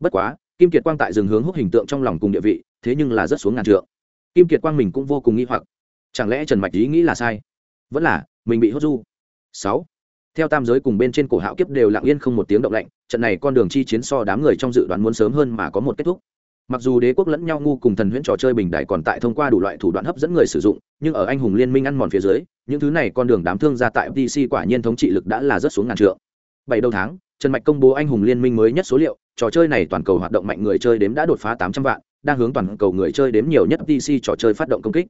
Bất quá kim kiệt quang tại rừng hướng húc hình tượng trong lòng cùng địa vị, thế nhưng là rất xuống ngàn trượng. Kim kiệt quang mình cũng vô cùng nghi hoặc. Chẳng lẽ trần mạch ý nghĩ là sai? Vẫn là, mình bị hốt du. Sáu. Theo tam giới cùng bên trên cổ hạo kiếp đều lặng yên không một tiếng động lạnh, trận này con đường chi chiến so đám người trong dự đoán muốn sớm hơn mà có một kết thúc. Mặc dù đế quốc lẫn nhau ngu cùng thần huyễn trò chơi bình đại còn tại thông qua đủ loại thủ đoạn hấp dẫn người sử dụng, nhưng ở anh hùng liên minh ăn mòn phía dưới, những thứ này con đường đám thương gia tại FTC quả nhiên thống trị lực đã là rất xuống ngàn trượng. Bảy đầu tháng, trần mạch công bố anh hùng liên minh mới nhất số liệu trò chơi này toàn cầu hoạt động mạnh người chơi đếm đã đột phá tám trăm vạn, đang hướng toàn cầu người chơi đếm nhiều nhất pc trò chơi phát động công kích.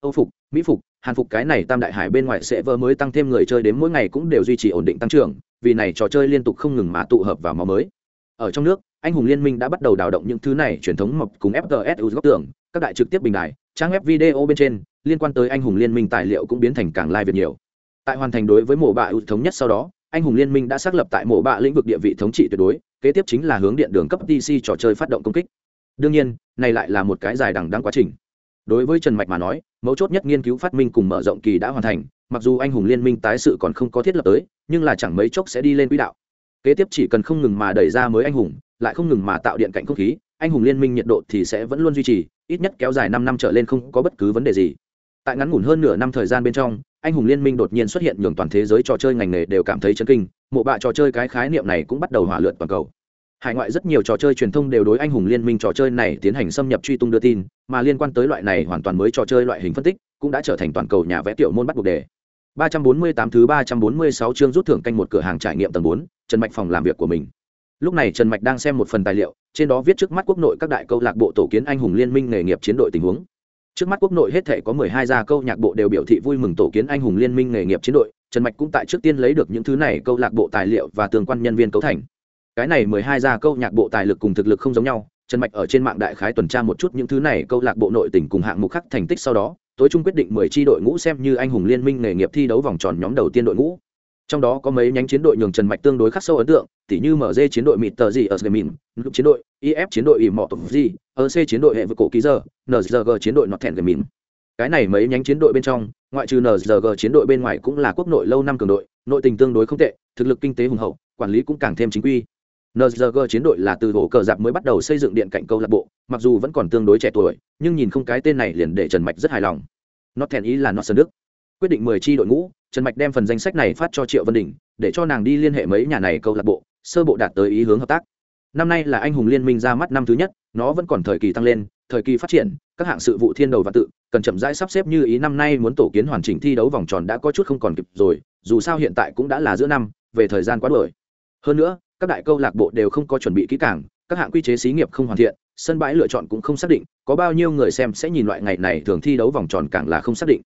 Âu phục, mỹ phục, hàn phục cái này tam đại hải bên ngoài sẽ vơ mới tăng thêm người chơi đến mỗi ngày cũng đều duy trì ổn định tăng trưởng, vì này trò chơi liên tục không ngừng mà tụ hợp vào máu mới. Ở trong nước, anh hùng liên minh đã bắt đầu đào động những thứ này, truyền thống mộc cùng fts góc tưởng các đại trực tiếp bình đài, trang web video bên trên, liên quan tới anh hùng liên minh tài liệu cũng biến thành càng lai việc nhiều. Tại hoàn thành đối với mổ bạ ưu thống nhất sau đó anh hùng liên minh đã xác lập tại mộ bạ lĩnh vực địa vị thống trị tuyệt đối, kế tiếp chính là hướng điện đường cấp dc trò chơi phát động công kích. Đương nhiên, này lại là một cái dài đằng đăng quá trình. Đối với trần mạch mà nói, mấu chốt nhất nghiên cứu phát minh cùng mở rộng kỳ đã hoàn thành, mặc dù anh hùng liên minh tái sự còn không có thiết lập tới, nhưng là chẳng mấy chốc sẽ đi lên quỹ đạo. Kế tiếp chỉ cần không ngừng mà đẩy ra mới anh hùng, lại không ngừng mà tạo điện cạnh không khí, anh hùng liên minh nhiệt độ thì sẽ vẫn luôn duy trì, ít nhất kéo dài năm năm trở lên không có bất cứ vấn đề gì. Tại ngắn ngủn hơn nửa năm thời gian bên trong anh hùng liên minh đột nhiên xuất hiện nhường toàn thế giới trò chơi ngành nghề đều cảm thấy chấn kinh mộ bạ trò chơi cái khái niệm này cũng bắt đầu hỏa lượn toàn cầu hải ngoại rất nhiều trò chơi truyền thông đều đối anh hùng liên minh trò chơi này tiến hành xâm nhập truy tung đưa tin mà liên quan tới loại này hoàn toàn mới trò chơi loại hình phân tích cũng đã trở thành toàn cầu nhà vẽ tiểu môn bắt buộc đề 348 thứ 346 chương rút thưởng canh một cửa hàng trải nghiệm tầng 4, Trần Mạch phòng làm việc của mình. Lúc này Trần Mạch đang xem một phần tài liệu, trên đó viết trước mắt quốc nội các đại câu lạc bộ tổ kiến anh hùng liên minh nghề nghiệp chiến đội tình huống. Trước mắt quốc nội hết thể có 12 gia câu nhạc bộ đều biểu thị vui mừng tổ kiến anh hùng liên minh nghề nghiệp chiến đội, Trần Mạch cũng tại trước tiên lấy được những thứ này câu lạc bộ tài liệu và tương quan nhân viên cấu thành. Cái này mười hai gia câu nhạc bộ tài lực cùng thực lực không giống nhau trần mạch ở trên mạng đại khái tuần tra một chút những thứ này câu lạc bộ nội tỉnh cùng hạng mục khác thành tích sau đó tối trung quyết định mười tri đội ngũ xem như anh hùng liên minh nghề nghiệp thi đấu vòng tròn nhóm đầu tiên đội ngũ trong đó có mấy nhánh chiến đội nhường trần mạch tương đối khắc sâu ấn tượng tỉ như mở mg chiến đội mịt tờ gì ở sgemin chiến đội if chiến đội ỉ mỏ tổng gì ở c chiến đội hệ vực cổ ký giờ nzg chiến đội nọt thẹn mìn cái này mấy nhánh chiến đội bên trong ngoại trừ nzg chiến đội bên ngoài cũng là quốc nội lâu năm cường đội nội tình tương đối không tệ thực lực kinh tế hùng hậu quản lý cũng càng thêm chính quy NZG chiến đội là từ hổ cờ giặc mới bắt đầu xây dựng điện cạnh câu lạc bộ, mặc dù vẫn còn tương đối trẻ tuổi, nhưng nhìn không cái tên này liền để Trần Mạch rất hài lòng. nọt thẹn ý là nọt sơn đức. Quyết định mười chi đội ngũ, Trần Mạch đem phần danh sách này phát cho Triệu Vân Đình, để cho nàng đi liên hệ mấy nhà này câu lạc bộ, sơ bộ đạt tới ý hướng hợp tác. Năm nay là anh hùng liên minh ra mắt năm thứ nhất, nó vẫn còn thời kỳ tăng lên, thời kỳ phát triển, các hạng sự vụ thiên đầu và tự, cần chậm rãi sắp xếp như ý năm nay muốn tổ kiến hoàn chỉnh thi đấu vòng tròn đã có chút không còn kịp rồi, dù sao hiện tại cũng đã là giữa năm, về thời gian quá đổi. Hơn nữa, các đại câu lạc bộ đều không có chuẩn bị kỹ càng các hạng quy chế xí nghiệp không hoàn thiện sân bãi lựa chọn cũng không xác định có bao nhiêu người xem sẽ nhìn loại ngày này thường thi đấu vòng tròn càng là không xác định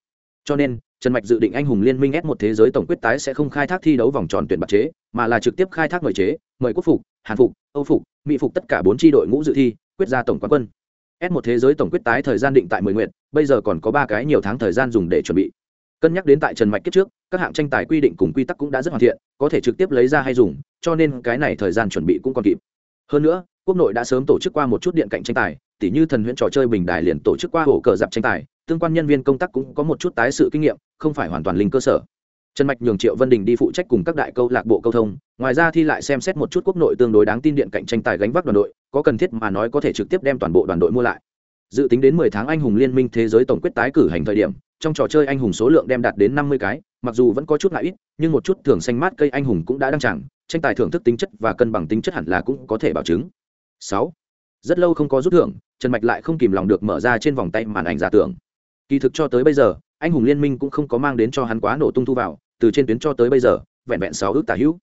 cho nên trần mạch dự định anh hùng liên minh s một thế giới tổng quyết tái sẽ không khai thác thi đấu vòng tròn tuyển bạc chế, mà là trực tiếp khai thác mời chế, mời quốc phục, hàn phục, âu phục, mỹ phục tất cả bốn tri đội ngũ dự thi, quyết ra tổng quán quân. S một thế giới tổng quyết tái thời gian định tại mười nguyện bây giờ còn có ba cái nhiều tháng thời gian dùng để chuẩn bị. Cân nhắc đến tại trần mạch kết trước, các hạng tranh tài quy định cùng quy tắc cũng đã rất hoàn thiện, có thể trực tiếp lấy ra hay dùng, cho nên cái này thời gian chuẩn bị cũng còn kịp. Hơn nữa quốc nội đã sớm tổ chức qua một chút điện cạnh tranh tài, tỉ như thần huyễn trò chơi bình đài liền tổ chức qua hổ cờ dạp tranh tài, tương quan nhân viên công tác cũng có một chút tái sự kinh nghiệm, không phải hoàn toàn linh cơ sở. Trần mạch nhường triệu vân đình đi phụ trách cùng các đại câu lạc bộ câu thông, ngoài ra thi lại xem xét một chút quốc nội tương đối đáng tin điện cạnh tranh tài gánh vác đoàn đội, có cần thiết mà nói có thể trực tiếp đem toàn bộ đoàn đội mua lại. Dự tính đến 10 tháng anh hùng liên minh thế giới tổng quyết tái cử hành thời điểm, trong trò chơi anh hùng số lượng đem đạt đến 50 cái, mặc dù vẫn có chút ngại ít, nhưng một chút thường xanh mát cây anh hùng cũng đã đăng chẳng tranh tài thưởng thức tính chất và cân bằng tính chất hẳn là cũng có thể bảo chứng sáu. Rất lâu không có rút thưởng, trần mạch lại không kìm lòng được mở ra trên vòng tay màn ảnh giả tưởng. Kỳ thực cho tới bây giờ, anh hùng liên minh cũng không có mang đến cho hắn quá nổ tung thu vào, từ trên tuyến cho tới bây giờ, vẹn vẹn sáu ước tả hữu.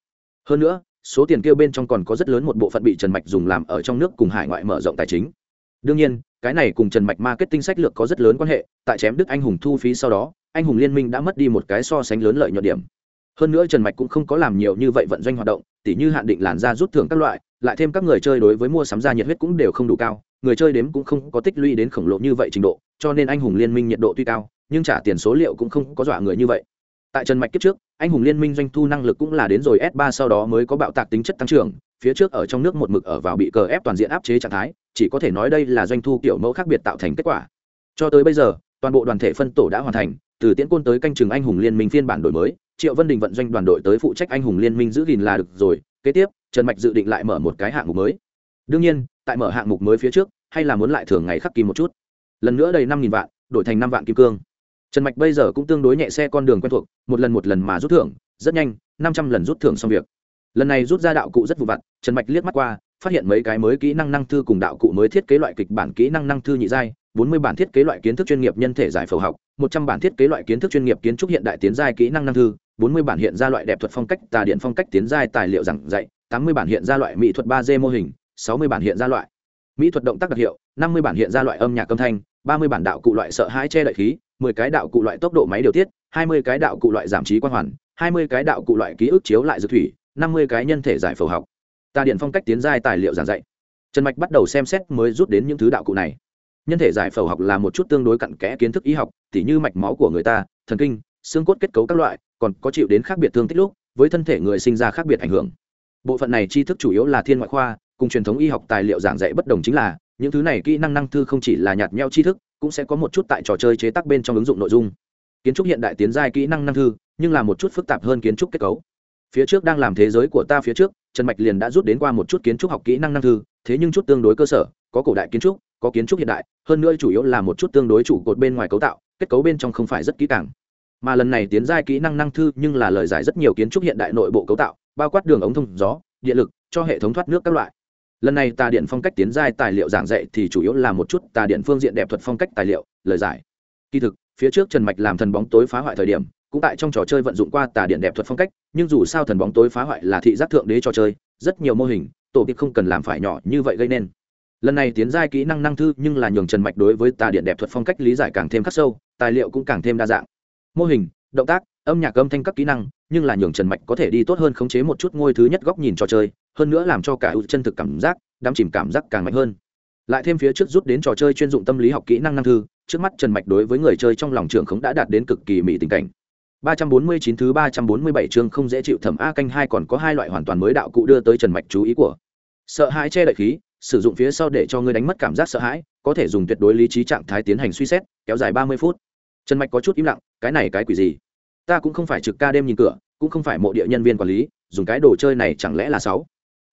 Hơn nữa, số tiền kêu bên trong còn có rất lớn một bộ phận bị trần mạch dùng làm ở trong nước cùng hải ngoại mở rộng tài chính. Đương nhiên, cái này cùng trần mạch marketing sách lược có rất lớn quan hệ, tại chém đức anh hùng thu phí sau đó, anh hùng liên minh đã mất đi một cái so sánh lớn lợi nhuận điểm. Hơn nữa trần mạch cũng không có làm nhiều như vậy vận doanh hoạt động, tỉ như hạn định làn ra rút thưởng các loại lại thêm các người chơi đối với mua sắm ra nhiệt huyết cũng đều không đủ cao, người chơi đếm cũng không có tích lũy đến khổng lồ như vậy trình độ, cho nên anh hùng liên minh nhiệt độ tuy cao, nhưng trả tiền số liệu cũng không có dọa người như vậy. Tại trần mạch kiếp trước, anh hùng liên minh doanh thu năng lực cũng là đến rồi s 3 sau đó mới có bạo tạc tính chất tăng trưởng, phía trước ở trong nước một mực ở vào bị cờ ép toàn diện áp chế trạng thái, chỉ có thể nói đây là doanh thu kiểu mẫu khác biệt tạo thành kết quả. Cho tới bây giờ, toàn bộ đoàn thể phân tổ đã hoàn thành, từ tiễn côn tới canh chừng anh hùng liên minh phiên bản đổi mới, triệu vân đình vận doanh đoàn đội tới phụ trách anh hùng liên minh giữ gìn là được rồi kế tiếp, trần mạch dự định lại mở một cái hạng mục mới. Đương nhiên, tại mở hạng mục mới phía trước, hay là muốn lại thưởng ngày khắc kim một chút. Lần nữa đầy năm nghìn vạn, đổi thành năm vạn kim cương. Trần mạch bây giờ cũng tương đối nhẹ xe con đường quen thuộc, một lần một lần mà rút thưởng, rất nhanh, năm trăm lần rút thưởng xong việc. Lần này rút ra đạo cụ rất vụ vặt, trần mạch liếc mắt qua, phát hiện mấy cái mới kỹ năng năng thư cùng đạo cụ mới thiết kế loại kịch bản kỹ năng năng thư nhị giai, bốn mươi bản thiết kế loại kiến thức chuyên nghiệp nhân thể giải phẫu học, một trăm bản thiết kế loại kiến thức chuyên nghiệp kiến trúc hiện đại tiến giai kỹ năng năng thư bốn mươi bản hiện ra loại đẹp thuật phong cách, tà điện phong cách tiến giai tài liệu giảng dạy, tám mươi bản hiện ra loại mỹ thuật ba d mô hình, sáu mươi bản hiện ra loại mỹ thuật động tác đặc hiệu, năm mươi bản hiện ra loại âm nhạc âm thanh, ba mươi bản đạo cụ loại sợ hãi che đậy khí, mười cái đạo cụ loại tốc độ máy điều tiết, hai mươi cái đạo cụ loại giảm trí quan hoàn, hai mươi cái đạo cụ loại ký ức chiếu lại dược thủy, năm mươi cái nhân thể giải phẫu học. Tà điện phong cách tiến giai tài liệu giảng dạy. Trần mạch bắt đầu xem xét mới rút đến những thứ đạo cụ này. Nhân thể giải phẫu học là một chút tương đối cặn kẽ kiến thức y học, tỉ như mạch máu của người ta, thần kinh xương cốt kết cấu các loại, còn có chịu đến khác biệt thương tích lúc, với thân thể người sinh ra khác biệt ảnh hưởng. Bộ phận này tri thức chủ yếu là thiên ngoại khoa, cùng truyền thống y học tài liệu giảng dạy bất đồng chính là, những thứ này kỹ năng năng thư không chỉ là nhạt nhẽo tri thức, cũng sẽ có một chút tại trò chơi chế tác bên trong ứng dụng nội dung. Kiến trúc hiện đại tiến giai kỹ năng năng thư, nhưng là một chút phức tạp hơn kiến trúc kết cấu. Phía trước đang làm thế giới của ta phía trước, trần mạch liền đã rút đến qua một chút kiến trúc học kỹ năng năng thư, thế nhưng chút tương đối cơ sở, có cổ đại kiến trúc, có kiến trúc hiện đại, hơn nữa chủ yếu là một chút tương đối chủ cột bên ngoài cấu tạo, kết cấu bên trong không phải rất kỹ càng mà lần này tiến giai kỹ năng năng thư nhưng là lời giải rất nhiều kiến trúc hiện đại nội bộ cấu tạo, bao quát đường ống thông gió, điện lực, cho hệ thống thoát nước các loại. Lần này tà điện phong cách tiến giai tài liệu giảng dạy thì chủ yếu là một chút tà điện phương diện đẹp thuật phong cách tài liệu, lời giải. Kỳ thực, phía trước trần mạch làm thần bóng tối phá hoại thời điểm, cũng tại trong trò chơi vận dụng qua tà điện đẹp thuật phong cách, nhưng dù sao thần bóng tối phá hoại là thị giác thượng đế trò chơi, rất nhiều mô hình, tổ tiệp không cần làm phải nhỏ như vậy gây nên. Lần này tiến giai kỹ năng năng thư nhưng là nhường trần mạch đối với tà điện đẹp thuật phong cách lý giải càng thêm khắc sâu, tài liệu cũng càng thêm đa dạng mô hình động tác âm nhạc âm thanh các kỹ năng nhưng là nhường trần mạch có thể đi tốt hơn khống chế một chút ngôi thứ nhất góc nhìn trò chơi hơn nữa làm cho cả ưu chân thực cảm giác đắm chìm cảm giác càng mạnh hơn lại thêm phía trước rút đến trò chơi chuyên dụng tâm lý học kỹ năng năng thư trước mắt trần mạch đối với người chơi trong lòng trường khống đã đạt đến cực kỳ mỹ tình cảnh 349 thứ 347 chương không dễ chịu thẩm a canh hai còn có hai loại hoàn toàn mới đạo cụ đưa tới Trần Mạch chú ý của. Sợ hãi che đậy khí, sử dụng phía sau để cho ngươi đánh mất cảm giác sợ hãi, có thể dùng tuyệt đối lý trí trạng thái tiến hành suy xét, kéo dài 30 phút. Trần Mạch có chút im lặng, cái này cái quỷ gì? Ta cũng không phải trực ca đêm nhìn cửa, cũng không phải mộ địa nhân viên quản lý, dùng cái đồ chơi này chẳng lẽ là sáu?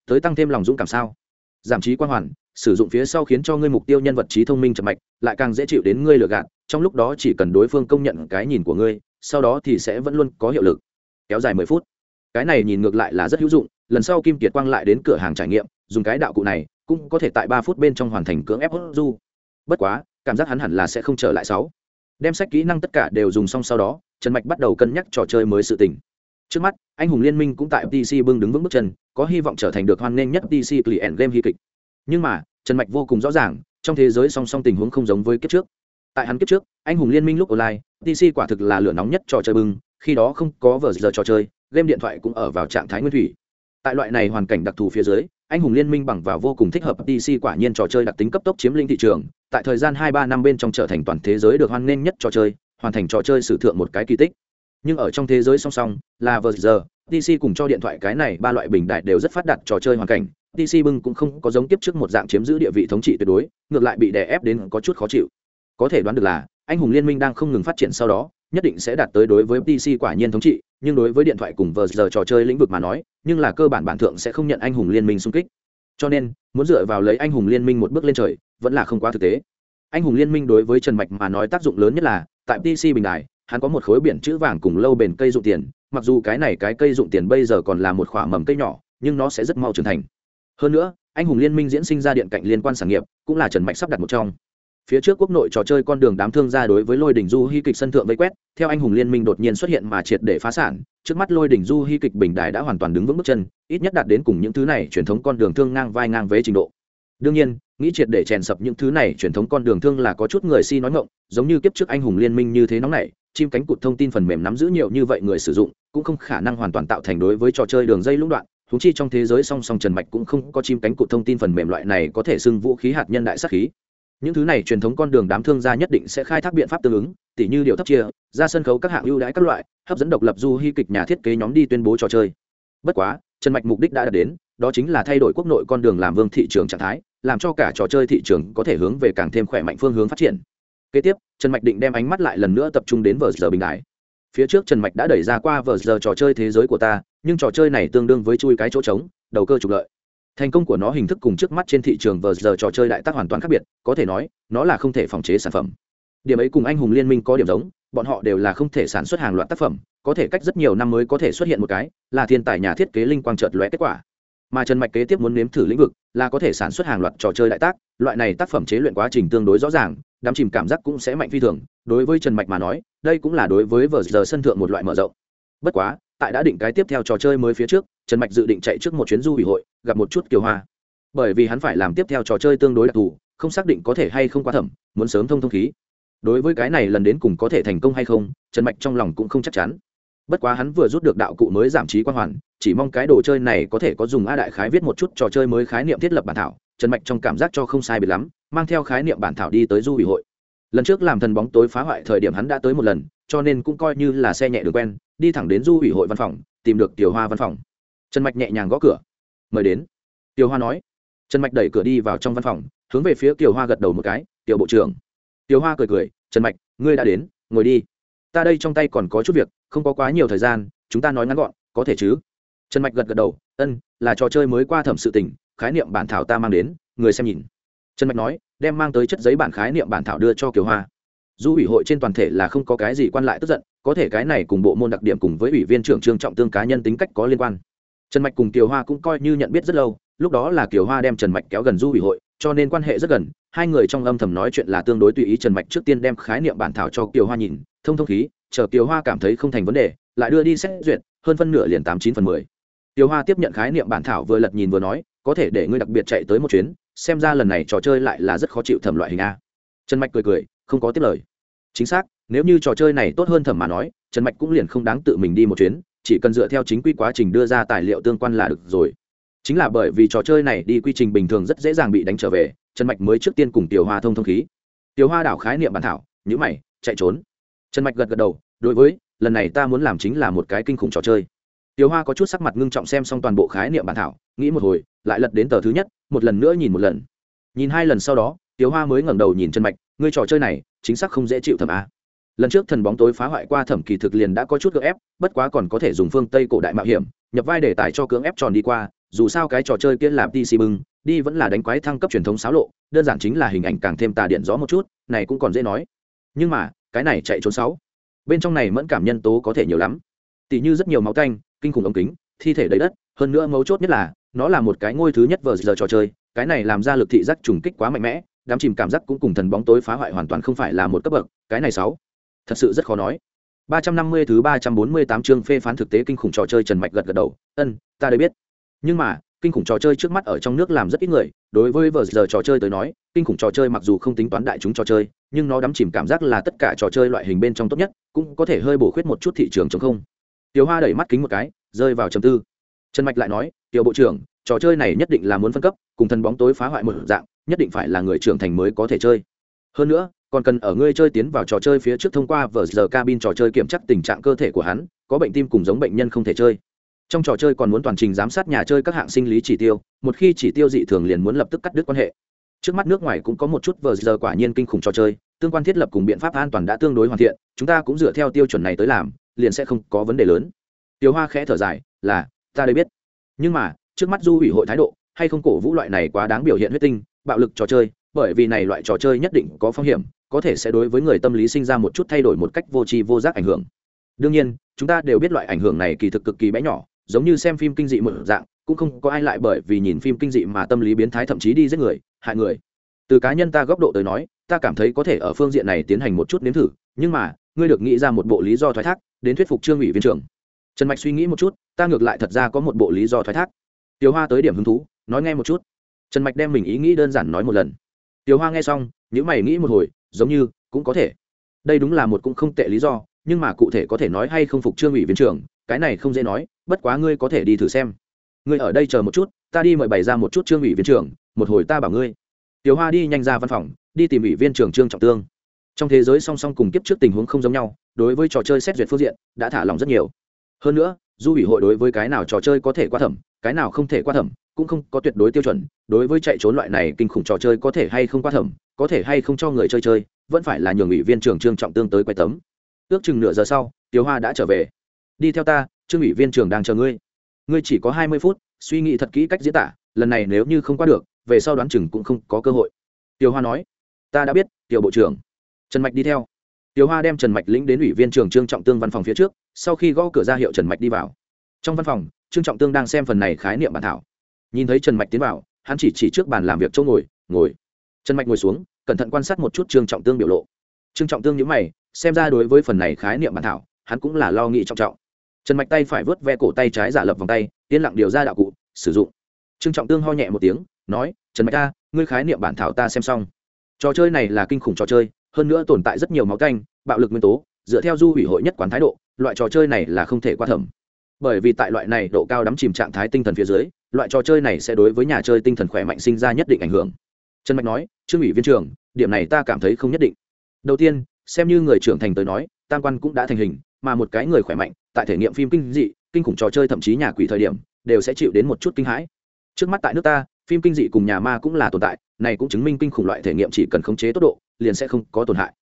Tới tăng thêm lòng dũng cảm sao? Giảm trí quan hoàn, sử dụng phía sau khiến cho ngươi mục tiêu nhân vật trí thông minh chậm mạch, lại càng dễ chịu đến ngươi lừa gạt, trong lúc đó chỉ cần đối phương công nhận cái nhìn của ngươi, sau đó thì sẽ vẫn luôn có hiệu lực kéo dài mười phút cái này nhìn ngược lại là rất hữu dụng lần sau kim kiệt quang lại đến cửa hàng trải nghiệm dùng cái đạo cụ này cũng có thể tại ba phút bên trong hoàn thành cưỡng ép hốt du bất quá cảm giác hắn hẳn là sẽ không trở lại sáu đem sách kỹ năng tất cả đều dùng xong sau đó, trần mạch bắt đầu cân nhắc trò chơi mới sự tình. Trước mắt, anh hùng liên minh cũng tại pc bưng đứng vững bước chân, có hy vọng trở thành được hoan nghênh nhất pc client game hy kịch. Nhưng mà, trần mạch vô cùng rõ ràng, trong thế giới song song tình huống không giống với kiếp trước. Tại hắn kiếp trước, anh hùng liên minh lúc online pc quả thực là lửa nóng nhất trò chơi bưng, khi đó không có vờ giờ trò chơi, game điện thoại cũng ở vào trạng thái nguyên thủy. Tại loại này hoàn cảnh đặc thù phía dưới anh hùng liên minh bằng vào vô cùng thích hợp pc quả nhiên trò chơi đặc tính cấp tốc chiếm lĩnh thị trường, tại thời gian hai ba năm bên trong trở thành toàn thế giới được hoan nghênh nhất trò chơi, hoàn thành trò chơi sử thượng một cái kỳ tích. Nhưng ở trong thế giới song song, là vờ giờ pc cùng cho điện thoại cái này ba loại bình đại đều rất phát đạt trò chơi hoàn cảnh pc bưng cũng không có giống tiếp trước một dạng chiếm giữ địa vị thống trị tuyệt đối, ngược lại bị đè ép đến có chút khó chịu. Có thể đoán được là, anh hùng liên minh đang không ngừng phát triển sau đó, nhất định sẽ đạt tới đối với pc quả nhiên thống trị nhưng đối với điện thoại cùng vờ giờ trò chơi lĩnh vực mà nói, nhưng là cơ bản bản thượng sẽ không nhận anh hùng liên minh xung kích. Cho nên, muốn dựa vào lấy anh hùng liên minh một bước lên trời, vẫn là không quá thực tế. Anh hùng liên minh đối với trần mạch mà nói tác dụng lớn nhất là, tại pc bình đài, hắn có một khối biển chữ vàng cùng lâu bền cây dụng tiền, mặc dù cái này cái cây dụng tiền bây giờ còn là một khoả mầm cây nhỏ, nhưng nó sẽ rất mau trưởng thành. Hơn nữa, anh hùng liên minh diễn sinh ra điện cạnh liên quan sản nghiệp, cũng là trần mạch sắp đặt một trong phía trước quốc nội trò chơi con đường đám thương gia đối với lôi đỉnh du hy kịch sân thượng vây quét, theo anh hùng liên minh đột nhiên xuất hiện mà triệt để phá sản, trước mắt lôi đỉnh du hy kịch bình đài đã hoàn toàn đứng vững bước chân, ít nhất đạt đến cùng những thứ này truyền thống con đường thương ngang vai ngang với trình độ. Đương nhiên, nghĩ triệt để chèn sập những thứ này truyền thống con đường thương là có chút người si nói ngộng giống như kiếp trước anh hùng liên minh như thế nóng này chim cánh cụt thông tin phần mềm nắm giữ nhiều như vậy người sử dụng, cũng không khả năng hoàn toàn tạo thành đối với trò chơi đường dây lũng đoạn thú chi trong thế giới song song trần mạch cũng không có chim cánh cụt thông tin phần mềm loại này có thể xưng vũ khí hạt nhân đại sắc khí những thứ này truyền thống con đường đám thương gia nhất định sẽ khai thác biện pháp tương ứng, tỉ như điều thấp chia, ra sân khấu các hạng ưu đãi các loại, hấp dẫn độc lập du hy kịch nhà thiết kế nhóm đi tuyên bố trò chơi. Bất quá, trần mạch mục đích đã đạt đến, đó chính là thay đổi quốc nội con đường làm vương thị trường trạng thái, làm cho cả trò chơi thị trường có thể hướng về càng thêm khỏe mạnh phương hướng phát triển. Kế tiếp, trần mạch định đem ánh mắt lại lần nữa tập trung đến vờ giờ bình đại. Phía trước trần mạch đã đẩy ra qua vờ giờ trò chơi thế giới của ta, nhưng trò chơi này tương đương với chui cái chỗ trống, đầu cơ trục lợi thành công của nó hình thức cùng trước mắt trên thị trường vờ giờ trò chơi đại tác hoàn toàn khác biệt, có thể nói, nó là không thể phòng chế sản phẩm. Điểm ấy cùng anh hùng liên minh có điểm giống, bọn họ đều là không thể sản xuất hàng loạt tác phẩm, có thể cách rất nhiều năm mới có thể xuất hiện một cái, là thiên tài nhà thiết kế linh quang trợt lóe kết quả. Mà trần mạch kế tiếp muốn nếm thử lĩnh vực, là có thể sản xuất hàng loạt trò chơi đại tác, loại này tác phẩm chế luyện quá trình tương đối rõ ràng, đám chìm cảm giác cũng sẽ mạnh phi thường, đối với trần mạch mà nói, đây cũng là đối với vờ giờ sân thượng một loại mở rộng. Bất quá, tại đã định cái tiếp theo trò chơi mới phía trước trần mạch dự định chạy trước một chuyến du ủy hội, gặp một chút kiều hoa. Bởi vì hắn phải làm tiếp theo trò chơi tương đối đặc thù, không xác định có thể hay không quá thẩm, muốn sớm thông thông khí. Đối với cái này lần đến cùng có thể thành công hay không, trần mạch trong lòng cũng không chắc chắn. Bất quá hắn vừa rút được đạo cụ mới giảm trí quan hoàn, chỉ mong cái đồ chơi này có thể có dùng a đại khái viết một chút trò chơi mới khái niệm thiết lập bản thảo. Trần mạch trong cảm giác cho không sai biệt lắm, mang theo khái niệm bản thảo đi tới du ủy hội. Lần trước làm thần bóng tối phá hoại thời điểm hắn đã tới một lần, cho nên cũng coi như là xe nhẹ được quen, đi thẳng đến du ủy hội văn phòng, tìm được tiểu hoa văn phòng trần mạch nhẹ nhàng gõ cửa. Mời đến. Tiểu hoa nói. Trần mạch đẩy cửa đi vào trong văn phòng, hướng về phía tiểu hoa gật đầu một cái. Tiểu bộ trưởng. Tiểu hoa cười cười. Trần mạch, ngươi đã đến, ngồi đi. Ta đây trong tay còn có chút việc, không có quá nhiều thời gian, chúng ta nói ngắn gọn, có thể chứ? Trần mạch gật gật đầu. Ân, là trò chơi mới qua thẩm sự tình, khái niệm bản thảo ta mang đến, người xem nhìn. Trần mạch nói, đem mang tới chất giấy bản khái niệm bản thảo đưa cho kiều hoa. Dù ủy hội trên toàn thể là không có cái gì quan lại tức giận, có thể cái này cùng bộ môn đặc điểm cùng với ủy viên trưởng trương trọng tương cá nhân tính cách có liên quan trần mạch cùng kiều hoa cũng coi như nhận biết rất lâu, lúc đó là kiều hoa đem trần mạch kéo gần du ủy hội, cho nên quan hệ rất gần, hai người trong âm thầm nói chuyện là tương đối tùy ý trần mạch trước tiên đem khái niệm bản thảo cho kiều hoa nhìn, thông thông khí, chờ kiều hoa cảm thấy không thành vấn đề, lại đưa đi xét duyệt, hơn phân nửa liền tám chín phần mười. Kiều hoa tiếp nhận khái niệm bản thảo vừa lật nhìn vừa nói, có thể để ngươi đặc biệt chạy tới một chuyến, xem ra lần này trò chơi lại là rất khó chịu thẩm loại hình a. Trần mạch cười cười, không có tiếp lời. Chính xác, nếu như trò chơi này tốt hơn thẩm mà nói, trần mạch cũng liền không đáng tự mình đi một chuyến chỉ cần dựa theo chính quy quá trình đưa ra tài liệu tương quan là được rồi. Chính là bởi vì trò chơi này đi quy trình bình thường rất dễ dàng bị đánh trở về, trần mạch mới trước tiên cùng tiểu hoa thông thông khí. Tiểu hoa đảo khái niệm bản thảo nhữ mày, chạy trốn. Trần mạch gật gật đầu, đối với, lần này ta muốn làm chính là một cái kinh khủng trò chơi. Tiểu hoa có chút sắc mặt ngưng trọng xem xong toàn bộ khái niệm bản thảo, nghĩ một hồi, lại lật đến tờ thứ nhất, một lần nữa nhìn một lần. Nhìn hai lần sau đó, tiểu hoa mới ngẩng đầu nhìn trần mạch, ngươi trò chơi này, chính xác không dễ chịu thẩm a à? Lần trước thần bóng tối phá hoại qua thẩm kỳ thực liền đã có chút cưỡng ép, bất quá còn có thể dùng phương tây cổ đại mạo hiểm, nhập vai để tải cho cưỡng ép tròn đi qua, dù sao cái trò chơi kia làm đi xì bưng, đi vẫn là đánh quái thăng cấp truyền thống xáo lộ, đơn giản chính là hình ảnh càng thêm tà điện gió một chút, này cũng còn dễ nói. Nhưng mà, cái này chạy trốn sáu. Bên trong này mẫn cảm nhân tố có thể nhiều lắm. Tỷ như rất nhiều máu tanh kinh khủng ống kính, thi thể đầy đất, hơn nữa mấu chốt nhất là, nó là một cái ngôi thứ nhất vờ giờ trò chơi, cái này làm ra lực thị giác trùng kích quá mạnh mẽ, đám chìm cảm giác cũng cùng thần bóng tối phá hoại hoàn toàn không phải là một cấp bậc, cái này sáu thật sự rất khó nói 350 thứ 348 chương phê phán thực tế kinh khủng trò chơi Trần Mạch gật gật đầu, "Ân, ta đã biết." Nhưng mà, kinh khủng trò chơi trước mắt ở trong nước làm rất ít người, đối với vừa giờ trò chơi tới nói, kinh khủng trò chơi mặc dù không tính toán đại chúng trò chơi, nhưng nó đắm chìm cảm giác là tất cả trò chơi loại hình bên trong tốt nhất, cũng có thể hơi bổ khuyết một chút thị trường trống không. Tiểu Hoa đẩy mắt kính một cái, rơi vào trầm tư. Trần Mạch lại nói, "Tiểu bộ trưởng, trò chơi này nhất định là muốn phân cấp, cùng thần bóng tối phá hoại một dạng, nhất định phải là người trưởng thành mới có thể chơi. Hơn nữa, còn cần ở ngươi chơi tiến vào trò chơi phía trước thông qua vở giờ cabin trò chơi kiểm tra tình trạng cơ thể của hắn, có bệnh tim cùng giống bệnh nhân không thể chơi. Trong trò chơi còn muốn toàn trình giám sát nhà chơi các hạng sinh lý chỉ tiêu, một khi chỉ tiêu dị thường liền muốn lập tức cắt đứt quan hệ. Trước mắt nước ngoài cũng có một chút vờ giờ quả nhiên kinh khủng trò chơi, tương quan thiết lập cùng biện pháp an toàn đã tương đối hoàn thiện, chúng ta cũng dựa theo tiêu chuẩn này tới làm, liền sẽ không có vấn đề lớn. Tiêu hoa khẽ thở dài, là, ta đây biết. Nhưng mà, trước mắt du ủy hội thái độ, hay không cổ vũ loại này quá đáng biểu hiện huyết tinh, bạo lực trò chơi, bởi vì này loại trò chơi nhất định có phong hiểm có thể sẽ đối với người tâm lý sinh ra một chút thay đổi một cách vô tri vô giác ảnh hưởng. Đương nhiên, chúng ta đều biết loại ảnh hưởng này kỳ thực cực kỳ bé nhỏ, giống như xem phim kinh dị một dạng, cũng không có ai lại bởi vì nhìn phim kinh dị mà tâm lý biến thái thậm chí đi giết người, hại người. Từ cá nhân ta góc độ tới nói, ta cảm thấy có thể ở phương diện này tiến hành một chút nếm thử, nhưng mà, ngươi được nghĩ ra một bộ lý do thoái thác, đến thuyết phục trương ủy viên trưởng. Trần mạch suy nghĩ một chút, ta ngược lại thật ra có một bộ lý do thoái thác. Tiểu hoa tới điểm hứng thú, nói nghe một chút. Trần mạch đem mình ý nghĩ đơn giản nói một lần. Tiểu hoa nghe xong những mày nghĩ một hồi giống như cũng có thể. Đây đúng là một cũng không tệ lý do, nhưng mà cụ thể có thể nói hay không phục trương ủy viên trưởng, cái này không dễ nói, bất quá ngươi có thể đi thử xem. Ngươi ở đây chờ một chút, ta đi mời bày ra một chút trương ủy viên trưởng, một hồi ta bảo ngươi. Tiểu hoa đi nhanh ra văn phòng, đi tìm ủy viên trưởng trương trọng tương. Trong thế giới song song cùng kiếp trước tình huống không giống nhau, đối với trò chơi xét duyệt phương diện, đã thả lỏng rất nhiều. Hơn nữa, du ủy hội đối với cái nào trò chơi có thể qua thẩm cái nào không thể qua thẩm, cũng không có tuyệt đối tiêu chuẩn, đối với chạy trốn loại này kinh khủng trò chơi có thể hay không qua thẩm, có thể hay không cho người chơi chơi, vẫn phải là nhường ủy viên trưởng trương trọng tương tới quay tấm. Ước chừng nửa giờ sau, tiểu hoa đã trở về. Đi theo ta, trương ủy viên trưởng đang chờ ngươi. Ngươi chỉ có hai mươi phút, suy nghĩ thật kỹ cách diễn tả, lần này nếu như không qua được, về sau đoán chừng cũng không có cơ hội. Tiểu hoa nói, ta đã biết, tiểu bộ trưởng. Trần mạch đi theo. Tiểu hoa đem trần mạch lĩnh đến ủy viên trưởng trương trọng tương văn phòng phía trước, sau khi gõ cửa ra hiệu trần mạch đi vào trong văn phòng, trương trọng tương đang xem phần này khái niệm bản thảo. Nhìn thấy trần mạch tiến vào, hắn chỉ chỉ trước bàn làm việc chỗ ngồi ngồi. Trần mạch ngồi xuống, cẩn thận quan sát một chút trương trọng tương biểu lộ. Trương trọng tương nhữ mày, xem ra đối với phần này khái niệm bản thảo, hắn cũng là lo nghĩ trọng trọng. Trần mạch tay phải vớt ve cổ tay trái giả lập vòng tay, yên lặng điều ra đạo cụ, sử dụng. Trương trọng tương ho nhẹ một tiếng, nói, trần mạch ta, ngươi khái niệm bản thảo ta xem xong. Trò chơi này là kinh khủng trò chơi, hơn nữa tồn tại rất nhiều máu canh, bạo lực nguyên tố, dựa theo du hủy hội nhất quán thái độ, loại trò chơi này là không thể qua thẩm bởi vì tại loại này độ cao đắm chìm trạng thái tinh thần phía dưới, loại trò chơi này sẽ đối với nhà chơi tinh thần khỏe mạnh sinh ra nhất định ảnh hưởng. Trần mạch nói, trương ủy viên trưởng, điểm này ta cảm thấy không nhất định. Đầu tiên, xem như người trưởng thành tới nói, tam quan cũng đã thành hình, mà một cái người khỏe mạnh, tại thể nghiệm phim kinh dị, kinh khủng trò chơi thậm chí nhà quỷ thời điểm, đều sẽ chịu đến một chút kinh hãi. Trước mắt tại nước ta, phim kinh dị cùng nhà ma cũng là tồn tại, này cũng chứng minh kinh khủng loại thể nghiệm chỉ cần khống chế tốc độ, liền sẽ không có tổn hại.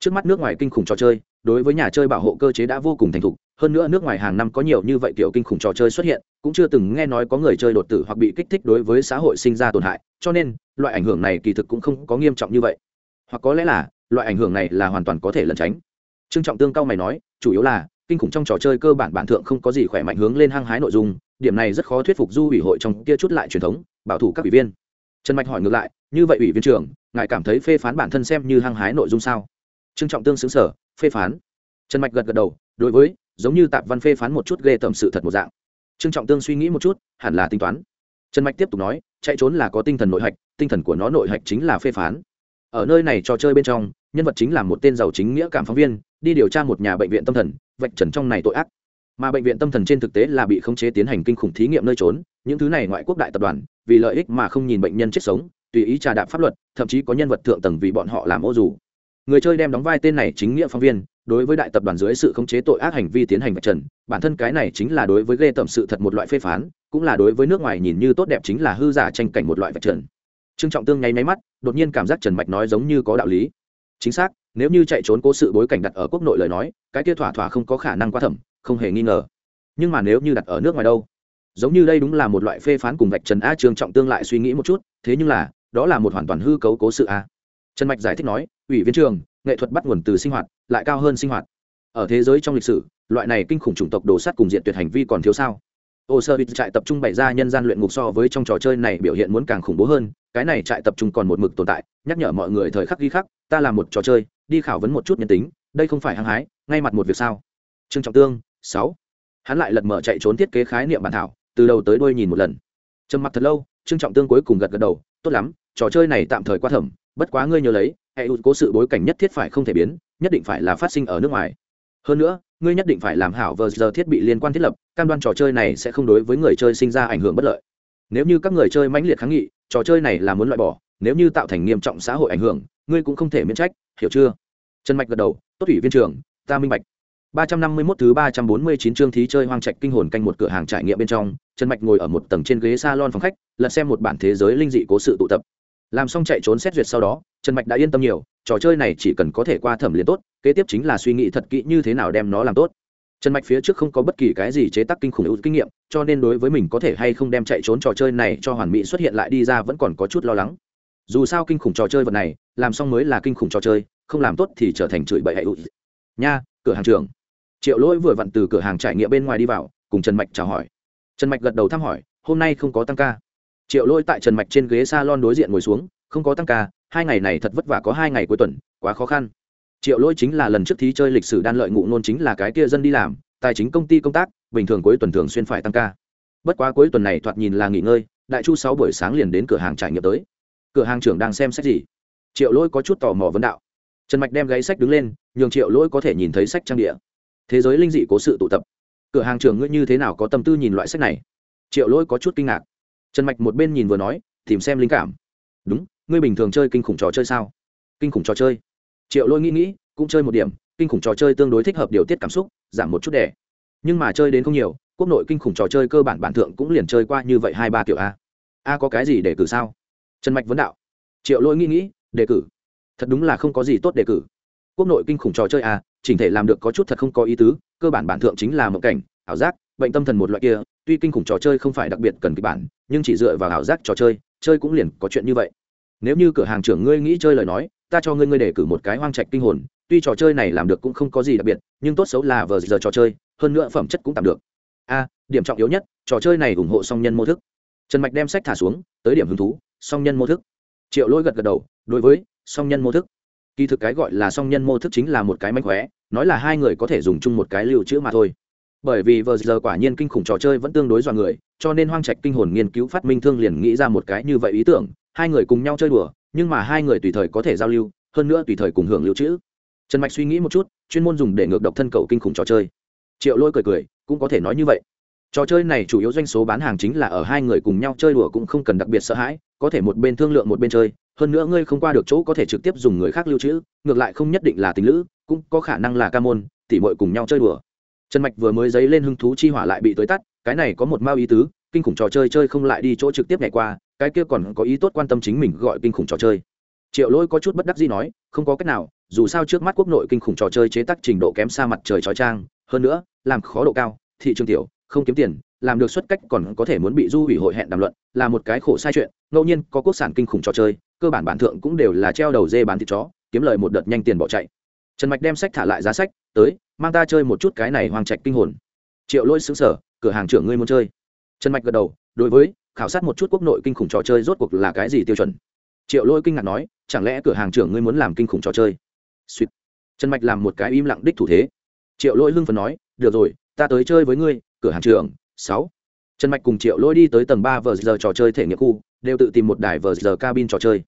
Trước mắt nước ngoài kinh khủng trò chơi, đối với nhà chơi bảo hộ cơ chế đã vô cùng thành thục hơn nữa nước ngoài hàng năm có nhiều như vậy kiểu kinh khủng trò chơi xuất hiện, cũng chưa từng nghe nói có người chơi đột tử hoặc bị kích thích đối với xã hội sinh ra tổn hại, cho nên, loại ảnh hưởng này kỳ thực cũng không có nghiêm trọng như vậy. Hoặc có lẽ là, loại ảnh hưởng này là hoàn toàn có thể lẩn tránh. Trương trọng tương cao mày nói, chủ yếu là, kinh khủng trong trò chơi cơ bản bản thượng không có gì khỏe mạnh hướng lên hăng hái nội dung, điểm này rất khó thuyết phục du ủy hội trong kia chút lại truyền thống, bảo thủ các ủy viên. Trần mạch hỏi ngược lại, như vậy ủy viên trưởng, ngài cảm thấy phê phán bản thân xem như hăng hái nội dung sao? Trương trọng tương xứng sở phê phán. Trần mạch gật gật đầu, đối với giống như tạp văn phê phán một chút ghê tởm sự thật một dạng. Trương trọng tương suy nghĩ một chút, hẳn là tính toán. Trần mạch tiếp tục nói, chạy trốn là có tinh thần nội hạch, tinh thần của nó nội hạch chính là phê phán. Ở nơi này trò chơi bên trong, nhân vật chính là một tên giàu chính nghĩa cảm phóng viên, đi điều tra một nhà bệnh viện tâm thần, vạch trần trong này tội ác. Mà bệnh viện tâm thần trên thực tế là bị khống chế tiến hành kinh khủng thí nghiệm nơi trốn, những thứ này ngoại quốc đại tập đoàn, vì lợi ích mà không nhìn bệnh nhân chết sống, tùy ý trà đạp pháp luật, thậm chí có nhân vật thượng tầng vì bọn họ làm ô dù người chơi đem đóng vai tên này chính nghĩa phóng viên, đối với đại tập đoàn dưới sự khống chế tội ác hành vi tiến hành vạch trần, bản thân cái này chính là đối với ghê tẩm sự thật một loại phê phán, cũng là đối với nước ngoài nhìn như tốt đẹp chính là hư giả tranh cảnh một loại vạch trần. Trương trọng tương nháy máy mắt, đột nhiên cảm giác trần mạch nói giống như có đạo lý. Chính xác, nếu như chạy trốn cố sự bối cảnh đặt ở quốc nội lời nói, cái kia thỏa thỏa không có khả năng qua thẩm, không hề nghi ngờ. Nhưng mà nếu như đặt ở nước ngoài đâu? Giống như đây đúng là một loại phê phán cùng vạch trần a trương trọng tương lại suy nghĩ một chút, thế nhưng là, đó là một hoàn toàn hư cấu cố sự a trần mạch giải thích nói, ủy viên trường, nghệ thuật bắt nguồn từ sinh hoạt, lại cao hơn sinh hoạt. Ở thế giới trong lịch sử, loại này kinh khủng chủng tộc đồ sắt cùng diện tuyệt hành vi còn thiếu sao? Ô sơ bị trại tập trung bày ra nhân gian luyện ngục so với trong trò chơi này biểu hiện muốn càng khủng bố hơn, cái này trại tập trung còn một mực tồn tại, nhắc nhở mọi người thời khắc ghi khắc, ta làm một trò chơi, đi khảo vấn một chút nhân tính, đây không phải hăng hái, ngay mặt một việc sao? Trương trọng tương, sáu. Hắn lại lật mở chạy trốn thiết kế khái niệm bản thảo, từ đầu tới đuôi nhìn một lần. Trầm mặc thật lâu, trương trọng tương cuối cùng gật gật đầu, tốt lắm, trò chơi này tạm thời qua thẩm bất quá ngươi nhớ lấy e hệ cố sự bối cảnh nhất thiết phải không thể biến nhất định phải là phát sinh ở nước ngoài. Hơn nữa ngươi nhất định phải làm hảo vờ giờ thiết bị liên quan thiết lập cam đoan trò chơi này sẽ không đối với người chơi sinh ra ảnh hưởng bất lợi. Nếu như các người chơi mãnh liệt kháng nghị trò chơi này là muốn loại bỏ nếu như tạo thành nghiêm trọng xã hội ảnh hưởng ngươi cũng không thể miễn trách hiểu chưa? Trần mạch gật đầu tốt ủy viên trưởng ta minh bạch. ba trăm năm mươi 351 thứ ba trăm bốn mươi chín chương thí chơi hoang trạch kinh hồn canh một cửa hàng trải nghiệm bên trong, Trần Mạch ngồi ở một tầng trên ghế salon phòng khách, lật xem một bản thế giới linh dị cố sự tụ tập làm xong chạy trốn xét duyệt sau đó, trần mạch đã yên tâm nhiều, trò chơi này chỉ cần có thể qua thẩm liền tốt, kế tiếp chính là suy nghĩ thật kỹ như thế nào đem nó làm tốt. Trần mạch phía trước không có bất kỳ cái gì chế tác kinh khủng ưu kinh nghiệm, cho nên đối với mình có thể hay không đem chạy trốn trò chơi này cho hoàn mỹ xuất hiện lại đi ra vẫn còn có chút lo lắng. Dù sao kinh khủng trò chơi vật này, làm xong mới là kinh khủng trò chơi, không làm tốt thì trở thành chửi bậy hạy ưu nha, cửa hàng trưởng. Triệu lỗi vừa vặn từ cửa hàng trải nghiệm bên ngoài đi vào, cùng trần mạch chào hỏi. Trần mạch gật đầu thăm hỏi, hôm nay không có tăng ca triệu lỗi tại trần mạch trên ghế s a lon đối diện ngồi xuống, không có tăng ca, hai ngày này thật vất vả có hai ngày cuối tuần, quá khó khăn. Triệu lỗi chính là lần trước thí chơi lịch sử đan lợi ngụ nôn chính là cái kia dân đi làm, tài chính công ty công tác, bình thường cuối tuần thường xuyên phải tăng ca. Bất quá cuối tuần này thoạt nhìn là nghỉ ngơi, đại chu sáu buổi sáng liền đến cửa hàng trải nghiệm tới. Cửa hàng trưởng đang xem sách gì? Triệu lỗi có chút tò mò vấn đạo. Trần mạch đem gáy sách đứng lên, nhường triệu lỗi có thể nhìn thấy sách trang địa. Thế giới linh dị cố sự tụ tập. Cửa hàng trưởng ngươi như thế nào có tâm tư nhìn loại sách này? Triệu lỗi có chút kinh ngạc trần mạch một bên nhìn vừa nói, tìm xem linh cảm. Đúng, ngươi bình thường chơi kinh khủng trò chơi sao? Kinh khủng trò chơi? Triệu Lôi nghĩ nghĩ, cũng chơi một điểm, kinh khủng trò chơi tương đối thích hợp điều tiết cảm xúc, giảm một chút đẻ. Nhưng mà chơi đến không nhiều, quốc nội kinh khủng trò chơi cơ bản bản thượng cũng liền chơi qua như vậy hai ba kiểu a. A có cái gì để cử sao? Trần mạch vấn đạo. Triệu Lôi nghĩ nghĩ, đề cử. Thật đúng là không có gì tốt đề cử. Quốc nội kinh khủng trò chơi a, chỉnh thể làm được có chút thật không có ý tứ, cơ bản bản thượng chính là mộng cảnh, ảo giác bệnh tâm thần một loại kia, tuy kinh khủng trò chơi không phải đặc biệt cần kịch bản, nhưng chỉ dựa vào ảo giác trò chơi chơi cũng liền có chuyện như vậy. Nếu như cửa hàng trưởng ngươi nghĩ chơi lời nói, ta cho ngươi ngươi để cử một cái hoang trạch kinh hồn, tuy trò chơi này làm được cũng không có gì đặc biệt, nhưng tốt xấu là vờ giờ trò chơi, hơn nữa phẩm chất cũng tạm được. A, điểm trọng yếu nhất, trò chơi này ủng hộ song nhân mô thức. Trần mạch đem sách thả xuống, tới điểm hứng thú, song nhân mô thức. Triệu lỗi gật gật đầu, đối với song nhân mô thức. Kỳ thực cái gọi là song nhân mô thức chính là một cái mánh khóe, nói là hai người có thể dùng chung một cái lưu trữ mà thôi bởi vì vờ giờ quả nhiên kinh khủng trò chơi vẫn tương đối dọa người, cho nên hoang trạch kinh hồn nghiên cứu phát minh thương liền nghĩ ra một cái như vậy ý tưởng, hai người cùng nhau chơi đùa, nhưng mà hai người tùy thời có thể giao lưu, hơn nữa tùy thời cùng hưởng lưu trữ. Trần mạch suy nghĩ một chút, chuyên môn dùng để ngược độc thân cầu kinh khủng trò chơi. Triệu lôi cười cười, cũng có thể nói như vậy. Trò chơi này chủ yếu doanh số bán hàng chính là ở hai người cùng nhau chơi đùa cũng không cần đặc biệt sợ hãi, có thể một bên thương lượng một bên chơi, hơn nữa ngươi không qua được chỗ có thể trực tiếp dùng người khác lưu trữ, ngược lại không nhất định là tình lữ, cũng có khả năng là ca môn, tỉ mội cùng nhau chơi đùa trần mạch vừa mới dấy lên hứng thú chi hỏa lại bị tới tắt, cái này có một mao ý tứ, kinh khủng trò chơi chơi không lại đi chỗ trực tiếp ngày qua, cái kia còn có ý tốt quan tâm chính mình gọi kinh khủng trò chơi. Triệu lỗi có chút bất đắc gì nói, không có cách nào, dù sao trước mắt quốc nội kinh khủng trò chơi chế tác trình độ kém xa mặt trời trói trang hơn nữa, làm khó độ cao, thị trường tiểu, không kiếm tiền, làm được xuất cách còn có thể muốn bị du ủy hội hẹn đàm luận, là một cái khổ sai chuyện, ngẫu nhiên có quốc sản kinh khủng trò chơi, cơ bản bản thượng cũng đều là treo đầu dê bán thịt chó, kiếm lời một đợt nhanh tiền bỏ chạy trần mạch đem sách thả lại giá sách, tới, mang ta chơi một chút cái này hoang trạch kinh hồn. Triệu lỗi xứng sở cửa hàng trưởng ngươi muốn chơi. Trần mạch gật đầu, đối với, khảo sát một chút quốc nội kinh khủng trò chơi rốt cuộc là cái gì tiêu chuẩn? Triệu lỗi kinh ngạc nói, chẳng lẽ cửa hàng trưởng ngươi muốn làm kinh khủng trò chơi? Suýt trần mạch làm một cái im lặng đích thủ thế. Triệu lỗi lưng phần nói, được rồi, ta tới chơi với ngươi, cửa hàng trưởng, sáu. Trần mạch cùng triệu lỗi đi tới tầng ba vờ giờ trò chơi thể nghiệm khu, đều tự tìm một đài vờ giờ cabin trò chơi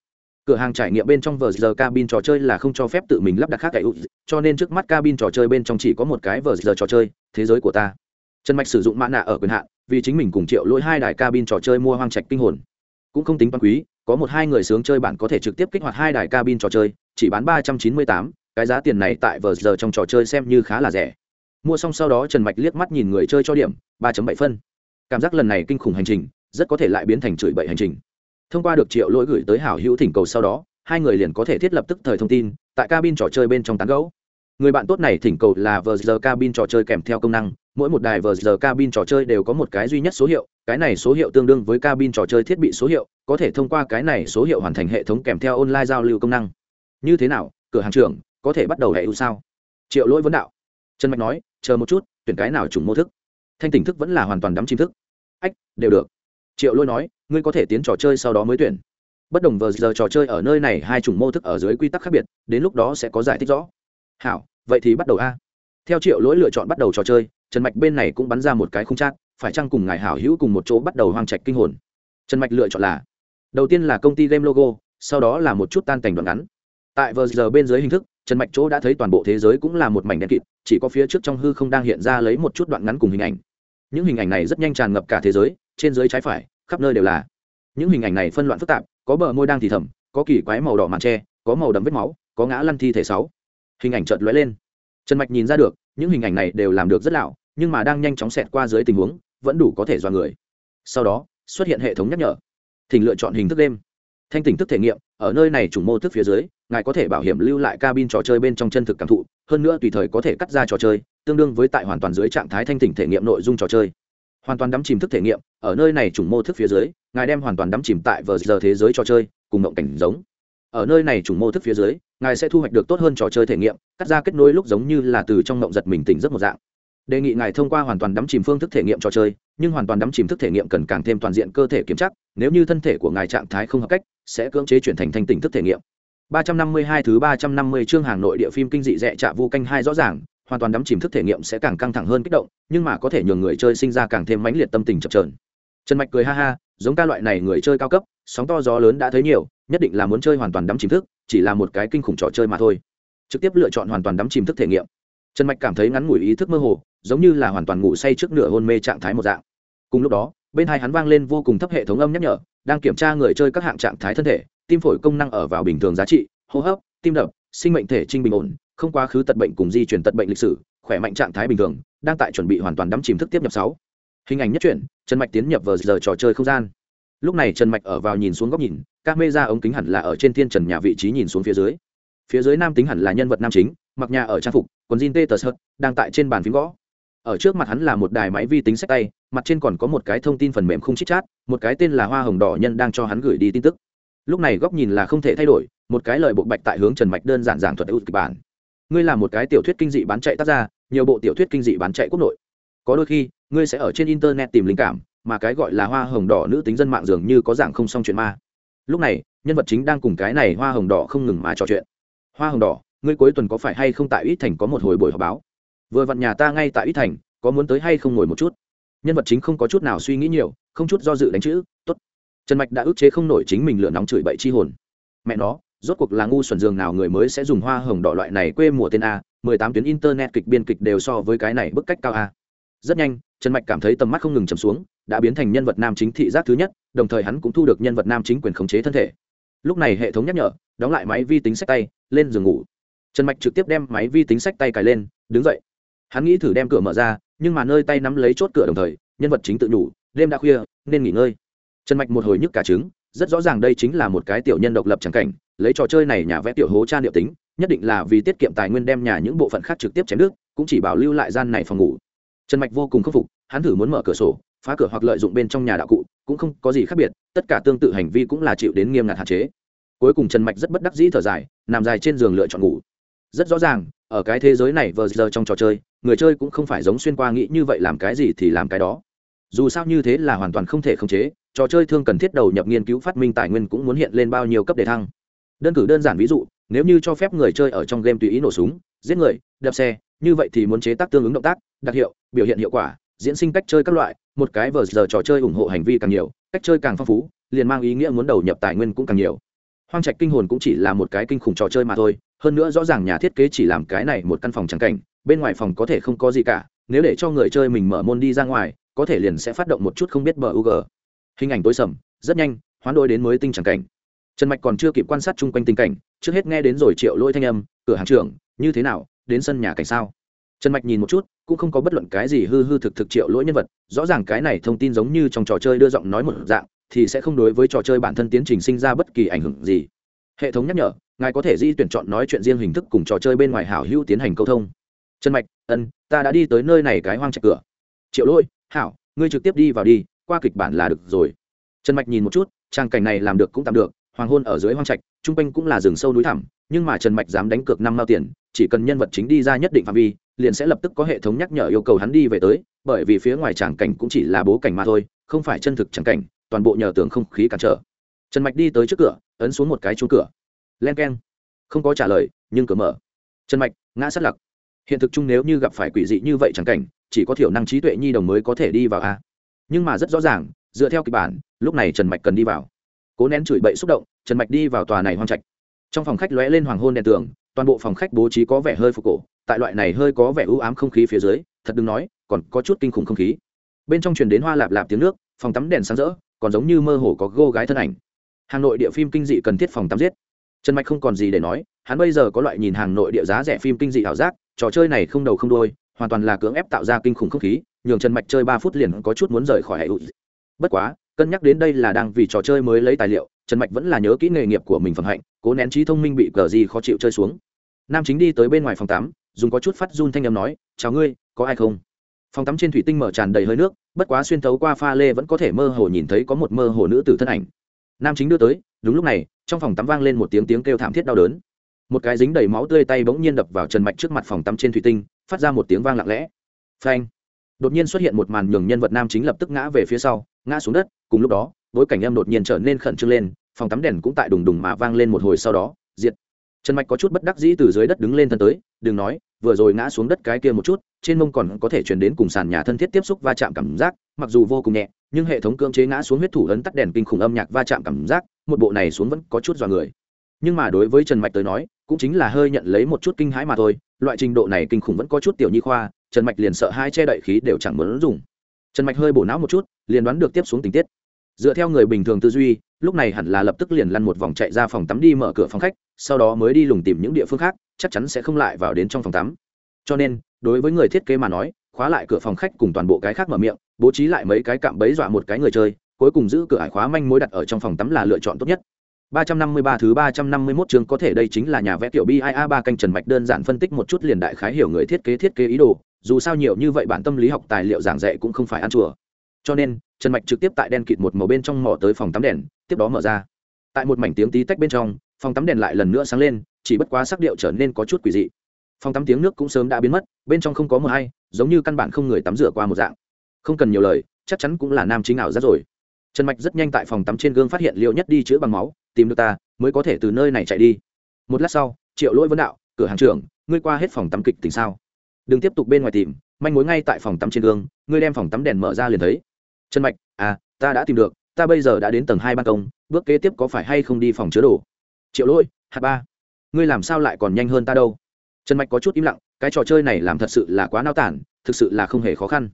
cửa hàng trải nghiệm bên trong vờ giờ cabin trò chơi là không cho phép tự mình lắp đặt khác cậy cho nên trước mắt cabin trò chơi bên trong chỉ có một cái vờ giờ trò chơi, thế giới của ta. Trần mạch sử dụng mã nạ ở quyền hạn, vì chính mình cùng triệu lỗi hai đài cabin trò chơi mua hoang trạch kinh hồn. Cũng không tính toán quý, có một hai người sướng chơi bạn có thể trực tiếp kích hoạt hai đài cabin trò chơi, chỉ bán ba trăm chín mươi tám, cái giá tiền này tại vờ giờ trong trò chơi xem như khá là rẻ. Mua xong sau đó trần mạch liếc mắt nhìn người chơi cho điểm, ba bảy phân. Cảm giác lần này kinh khủng hành trình, rất có thể lại biến thành chửi bậy hành trình thông qua được triệu lỗi gửi tới hảo hữu thỉnh cầu sau đó, hai người liền có thể thiết lập tức thời thông tin, tại cabin trò chơi bên trong tán gấu người bạn tốt này thỉnh cầu là vờ giờ cabin trò chơi kèm theo công năng, mỗi một đài vờ giờ cabin trò chơi đều có một cái duy nhất số hiệu, cái này số hiệu tương đương với cabin trò chơi thiết bị số hiệu, có thể thông qua cái này số hiệu hoàn thành hệ thống kèm theo online giao lưu công năng. Như thế nào, cửa hàng trưởng, có thể bắt đầu hệ ưu sao? Triệu lỗi vấn đạo. Trần mạch nói, chờ một chút, tuyển cái nào trùng mô thức? Thanh tỉnh thức vẫn là hoàn toàn đắm chim thức. Ách, đều được. Triệu lỗi nói ngươi có thể tiến trò chơi sau đó mới tuyển. Bất đồng vờ giờ trò chơi ở nơi này, hai chủng mô thức ở dưới quy tắc khác biệt, đến lúc đó sẽ có giải thích rõ. Hảo, vậy thì bắt đầu a. Theo triệu lỗi lựa chọn bắt đầu trò chơi, trần mạch bên này cũng bắn ra một cái khung chát phải chăng cùng ngài hảo hữu cùng một chỗ bắt đầu hoang trạch kinh hồn? Trần mạch lựa chọn là, đầu tiên là công ty game logo, sau đó là một chút tan cảnh đoạn ngắn. Tại vờ giờ bên dưới hình thức, trần mạch chỗ đã thấy toàn bộ thế giới cũng là một mảnh đen kịt, chỉ có phía trước trong hư không đang hiện ra lấy một chút đoạn ngắn cùng hình ảnh. Những hình ảnh này rất nhanh tràn ngập cả thế giới, trên dưới trái phải khắp nơi đều là. Những hình ảnh này phân loạn phức tạp, có bờ môi đang thì thầm, có kỳ quái màu đỏ màn tre có màu đậm vết máu, có ngã lăn thi thể sáu. Hình ảnh chợt lóe lên. Trần mạch nhìn ra được, những hình ảnh này đều làm được rất lão nhưng mà đang nhanh chóng xẹt qua dưới tình huống, vẫn đủ có thể do người. Sau đó, xuất hiện hệ thống nhắc nhở. Thỉnh lựa chọn hình thức đêm. Thanh tỉnh thức thể nghiệm, ở nơi này chủng mô thức phía dưới, ngài có thể bảo hiểm lưu lại cabin trò chơi bên trong chân thực cảm thụ, hơn nữa tùy thời có thể cắt ra trò chơi, tương đương với tại hoàn toàn dưới trạng thái thanh tỉnh thể nghiệm nội dung trò chơi hoàn toàn đắm chìm thức thể nghiệm, ở nơi này chủng mô thức phía dưới, ngài đem hoàn toàn đắm chìm tại vờ giờ thế giới trò chơi, cùng mộng cảnh giống. Ở nơi này chủng mô thức phía dưới, ngài sẽ thu hoạch được tốt hơn trò chơi thể nghiệm, cắt ra kết nối lúc giống như là từ trong mộng giật mình tỉnh giấc một dạng. Đề nghị ngài thông qua hoàn toàn đắm chìm phương thức thể nghiệm trò chơi, nhưng hoàn toàn đắm chìm thức thể nghiệm cần càng thêm toàn diện cơ thể kiểm chắc nếu như thân thể của ngài trạng thái không hợp cách, sẽ cưỡng chế chuyển thành thanh tỉnh thức thể nghiệm. 352 thứ 350 chương hàng nội địa phim kinh dị rẻ trạ vu canh hai rõ ràng hoàn toàn đắm chìm thức thể nghiệm sẽ càng căng thẳng hơn kích động, nhưng mà có thể nhường người chơi sinh ra càng thêm mãnh liệt tâm tình chập trờn trần mạch cười ha ha, giống ca loại này người chơi cao cấp, sóng to gió lớn đã thấy nhiều, nhất định là muốn chơi hoàn toàn đắm chìm thức, chỉ là một cái kinh khủng trò chơi mà thôi. Trực tiếp lựa chọn hoàn toàn đắm chìm thức thể nghiệm. Trần mạch cảm thấy ngắn ngủi ý thức mơ hồ, giống như là hoàn toàn ngủ say trước nửa hôn mê trạng thái một dạng. Cùng lúc đó, bên hai hắn vang lên vô cùng thấp hệ thống âm nhắc nhở, đang kiểm tra người chơi các hạng trạng thái thân thể, tim phổi công năng ở vào bình thường giá trị, hô hấp, tim đập, sinh mệnh thể trinh bình ổn không quá khứ tật bệnh cùng di chuyển tật bệnh lịch sử, khỏe mạnh trạng thái bình thường, đang tại chuẩn bị hoàn toàn đắm chìm thức tiếp nhập sáu. Hình ảnh nhất truyện, trần mạch tiến nhập vào giờ trò chơi không gian. Lúc này trần mạch ở vào nhìn xuống góc nhìn các mê ra ống kính hẳn là ở trên thiên trần nhà vị trí nhìn xuống phía dưới. Phía dưới nam tính hẳn là nhân vật nam chính, mặc nhà ở trang phục, quần jean tê tờ sợt, đang tại trên bàn phím gõ. Ở trước mặt hắn là một đài máy vi tính sách tay, mặt trên còn có một cái thông tin phần mềm không chít chát một cái tên là hoa hồng đỏ nhân đang cho hắn gửi đi tin tức. Lúc này góc nhìn là không thể thay đổi, một cái lời bộ bạch tại hướng trần mạch đơn giản giảng thuật ưu kịch bản ngươi là một cái tiểu thuyết kinh dị bán chạy tác ra nhiều bộ tiểu thuyết kinh dị bán chạy quốc nội. Có đôi khi, ngươi sẽ ở trên internet tìm linh cảm, mà cái gọi là hoa hồng đỏ nữ tính dân mạng dường như có dạng không xong chuyện ma. Lúc này, nhân vật chính đang cùng cái này hoa hồng đỏ không ngừng mà trò chuyện. Hoa hồng đỏ, ngươi cuối tuần có phải hay không tại ít thành có một hồi buổi họp báo? Vừa vặn nhà ta ngay tại ít thành, có muốn tới hay không ngồi một chút? Nhân vật chính không có chút nào suy nghĩ nhiều, không chút do dự đánh chữ t ố t trần mạch đã ức chế không nổi chính mình lửa nóng chửi bậy chi hồn. Mẹ nó rốt cuộc là ngu xuẩn giường nào người mới sẽ dùng hoa hồng đỏ loại này quê mùa tên a, mười tám tuyến internet kịch biên kịch đều so với cái này bức cách cao a. Rất nhanh, trần mạch cảm thấy tầm mắt không ngừng chầm xuống, đã biến thành nhân vật nam chính thị giác thứ nhất, đồng thời hắn cũng thu được nhân vật nam chính quyền khống chế thân thể. Lúc này hệ thống nhắc nhở, đóng lại máy vi tính sách tay, lên giường ngủ. Trần mạch trực tiếp đem máy vi tính sách tay cài lên, đứng dậy. Hắn nghĩ thử đem cửa mở ra, nhưng mà nơi tay nắm lấy chốt cửa đồng thời, nhân vật chính tự nhủ, đêm đã khuya, nên nghỉ ngơi. Trần mạch một hồi nhức cả trứng, rất rõ ràng đây chính là một cái tiểu nhân độc lập c cảnh lấy trò chơi này nhà vẽ tiểu hố cha liệu tính, nhất định là vì tiết kiệm tài nguyên đem nhà những bộ phận khác trực tiếp chém nước cũng chỉ bảo lưu lại gian này phòng ngủ. Trần mạch vô cùng khâm phục, hắn thử muốn mở cửa sổ, phá cửa hoặc lợi dụng bên trong nhà đạo cụ, cũng không có gì khác biệt, tất cả tương tự hành vi cũng là chịu đến nghiêm ngặt hạn chế. Cuối cùng trần mạch rất bất đắc dĩ thở dài, nằm dài trên giường lựa chọn ngủ. Rất rõ ràng, ở cái thế giới này vờ giờ trong trò chơi, người chơi cũng không phải giống xuyên qua nghĩ như vậy làm cái gì thì làm cái đó. Dù sao như thế là hoàn toàn không thể khống chế, trò chơi thương cần thiết đầu nhập nghiên cứu phát minh tài nguyên cũng muốn hiện lên bao nhiêu cấp đề thăng đơn cử đơn giản ví dụ, nếu như cho phép người chơi ở trong game tùy ý nổ súng, giết người đập xe, như vậy thì muốn chế tác tương ứng động tác, đặc hiệu, biểu hiện hiệu quả, diễn sinh cách chơi các loại, một cái vờ giờ trò chơi ủng hộ hành vi càng nhiều, cách chơi càng phong phú, liền mang ý nghĩa muốn đầu nhập tài nguyên cũng càng nhiều. Hoang trạch kinh hồn cũng chỉ là một cái kinh khủng trò chơi mà thôi, hơn nữa rõ ràng nhà thiết kế chỉ làm cái này một căn phòng trắng cảnh, bên ngoài phòng có thể không có gì cả, nếu để cho người chơi mình mở môn đi ra ngoài, có thể liền sẽ phát động một chút không biết bờ u g hình ảnh tối sầm, rất nhanh, hoán đôi đến mới tinh trắng cảnh trần mạch còn chưa kịp quan sát chung quanh tình cảnh, trước hết nghe đến rồi triệu lôi thanh âm, cửa hàng trưởng, như thế nào? Đến sân nhà cảnh sao? Trần mạch nhìn một chút, cũng không có bất luận cái gì hư hư thực thực triệu lỗi nhân vật, rõ ràng cái này thông tin giống như trong trò chơi đưa giọng nói một dạng, thì sẽ không đối với trò chơi bản thân tiến trình sinh ra bất kỳ ảnh hưởng gì. Hệ thống nhắc nhở, ngài có thể di tuyển chọn nói chuyện riêng hình thức cùng trò chơi bên ngoài hảo hữu tiến hành câu thông. Trần mạch, ân, ta đã đi tới nơi này cái hoang trạch cửa. Triệu lỗi, hảo, ngươi trực tiếp đi vào đi, qua kịch bản là được rồi. Trần mạch nhìn một chút, trang cảnh này làm được cũng tạm được hoàng hôn ở dưới hoang trạch, Trung quanh cũng là rừng sâu núi thẳm, nhưng mà trần mạch dám đánh cược năm mao tiền, chỉ cần nhân vật chính đi ra nhất định phạm vi, liền sẽ lập tức có hệ thống nhắc nhở yêu cầu hắn đi về tới, bởi vì phía ngoài tràng cảnh cũng chỉ là bố cảnh mà thôi, không phải chân thực tràng cảnh, toàn bộ nhờ tường không khí cản trở. Trần mạch đi tới trước cửa, ấn xuống một cái chú cửa. Len k e n không có trả lời, nhưng cửa mở. Trần mạch, ngã sát lặc. Hiện thực chung nếu như gặp phải quỷ dị như vậy chẳng cảnh, chỉ có thiểu năng trí tuệ nhi đồng mới có thể đi vào a. Nhưng mà rất rõ ràng, dựa theo kịch bản, lúc này trần mạch cần đi vào cố nén chửi bậy xúc động, trần mạch đi vào tòa này hoang trạch. Trong phòng khách lóe lên hoàng hôn đèn tường, toàn bộ phòng khách bố trí có vẻ hơi phục cổ, tại loại này hơi có vẻ ưu ám không khí phía dưới, thật đừng nói, còn có chút kinh khủng không khí. Bên trong truyền đến hoa lạp lạp tiếng nước, phòng tắm đèn sáng rỡ, còn giống như mơ hồ có gô gái thân ảnh. Hà nội địa phim kinh dị cần thiết phòng tắm giết. Trần mạch không còn gì để nói, hắn bây giờ có loại nhìn hàng nội địa giá rẻ phim kinh dị ảo giác, trò chơi này không đầu không đôi hoàn toàn là cưỡng ép tạo ra kinh khủng không khí, nhường trần mạch chơi ba phút liền có chút muốn rời khỏi hệ hụi bất quá cân nhắc đến đây là đang vì trò chơi mới lấy tài liệu, trần mạch vẫn là nhớ kỹ nghề nghiệp của mình phẩm hạnh, cố nén trí thông minh bị cờ gì khó chịu chơi xuống. Nam chính đi tới bên ngoài phòng tắm, dùng có chút phát run thanh â m nói, chào ngươi, có ai không? Phòng tắm trên thủy tinh mở tràn đầy hơi nước, bất quá xuyên thấu qua pha lê vẫn có thể mơ hồ nhìn thấy có một mơ hồ nữ tử thân ảnh. Nam chính đưa tới, đúng lúc này, trong phòng tắm vang lên một tiếng tiếng kêu thảm thiết đau đớn. Một cái dính đầy máu tươi tay bỗng nhiên đập vào trần mạch trước mặt phòng tắm trên thủy tinh, phát ra một tiếng vang lặng lẽ. Phanh! Đột nhiên xuất hiện một màn nhường nhân vật nam chính lập tức ngã về phía sau ngã xuống đất, cùng lúc đó, bối cảnh em đột nhiên trở nên khẩn trương lên, phòng tắm đèn cũng tại đùng đùng mà vang lên một hồi sau đó, diệt. Trần mạch có chút bất đắc dĩ từ dưới đất đứng lên thân tới, đừng nói, vừa rồi ngã xuống đất cái kia một chút, trên mông còn có thể chuyển đến cùng sàn nhà thân thiết tiếp xúc va chạm cảm giác, mặc dù vô cùng nhẹ, nhưng hệ thống cưỡng chế ngã xuống huyết thủ ấn tắt đèn kinh khủng âm nhạc va chạm cảm giác, một bộ này xuống vẫn có chút dọa người. Nhưng mà đối với trần mạch tới nói, cũng chính là hơi nhận lấy một chút kinh hãi mà thôi, loại trình độ này kinh khủng vẫn có chút tiểu nhi khoa, trần mạch liền sợ hai che đậy khí đều chẳng muốn dùng trần mạch hơi bổ não một chút liền đoán được tiếp xuống tình tiết. Dựa theo người bình thường tư duy lúc này hẳn là lập tức liền lăn một vòng chạy ra phòng tắm đi mở cửa phòng khách sau đó mới đi lùng tìm những địa phương khác chắc chắn sẽ không lại vào đến trong phòng tắm. Cho nên đối với người thiết kế mà nói khóa lại cửa phòng khách cùng toàn bộ cái khác mở miệng bố trí lại mấy cái cạm bẫy dọa một cái người chơi cuối cùng giữ cửa ải khóa manh mối đặt ở trong phòng tắm là lựa chọn tốt nhất. 353 thứ 351 chương có thể đây chính là nhà vẽ tiểu BIA 3 canh Trần Mạch đơn giản phân tích một chút liền đại khái hiểu người thiết kế thiết kế ý đồ, dù sao nhiều như vậy bản tâm lý học tài liệu giảng dạy cũng không phải ăn chùa. Cho nên, Trần Mạch trực tiếp tại đen kịt một màu bên trong mò tới phòng tắm đèn, tiếp đó mở ra. Tại một mảnh tiếng tí tách bên trong, phòng tắm đèn lại lần nữa sáng lên, chỉ bất quá sắc điệu trở nên có chút quỷ dị. Phòng tắm tiếng nước cũng sớm đã biến mất, bên trong không có mưa hay, giống như căn bản không người tắm rửa qua một dạng. Không cần nhiều lời, chắc chắn cũng là nam chính ảo ra rồi trần mạch rất nhanh tại phòng tắm trên gương phát hiện liệu nhất đi chữa bằng máu tìm được ta mới có thể từ nơi này chạy đi một lát sau triệu lỗi vấn đạo cửa hàng trưởng ngươi qua hết phòng tắm kịch tình sao đừng tiếp tục bên ngoài tìm, manh mối ngay tại phòng tắm trên gương, ngươi đem phòng tắm đèn mở ra liền thấy. Trần mạch à ta đã tìm được, ta bây giờ đã đến tầng hai ban công, bước kế tiếp có phải hay không đi phòng chứa đồ? Triệu lỗi, hạt ba. Ngươi làm sao lại còn nhanh hơn ta đâu? Trần mạch có chút im lặng, cái trò chơi này làm thật sự là quá nao tản, thực sự là không hề khó khăn.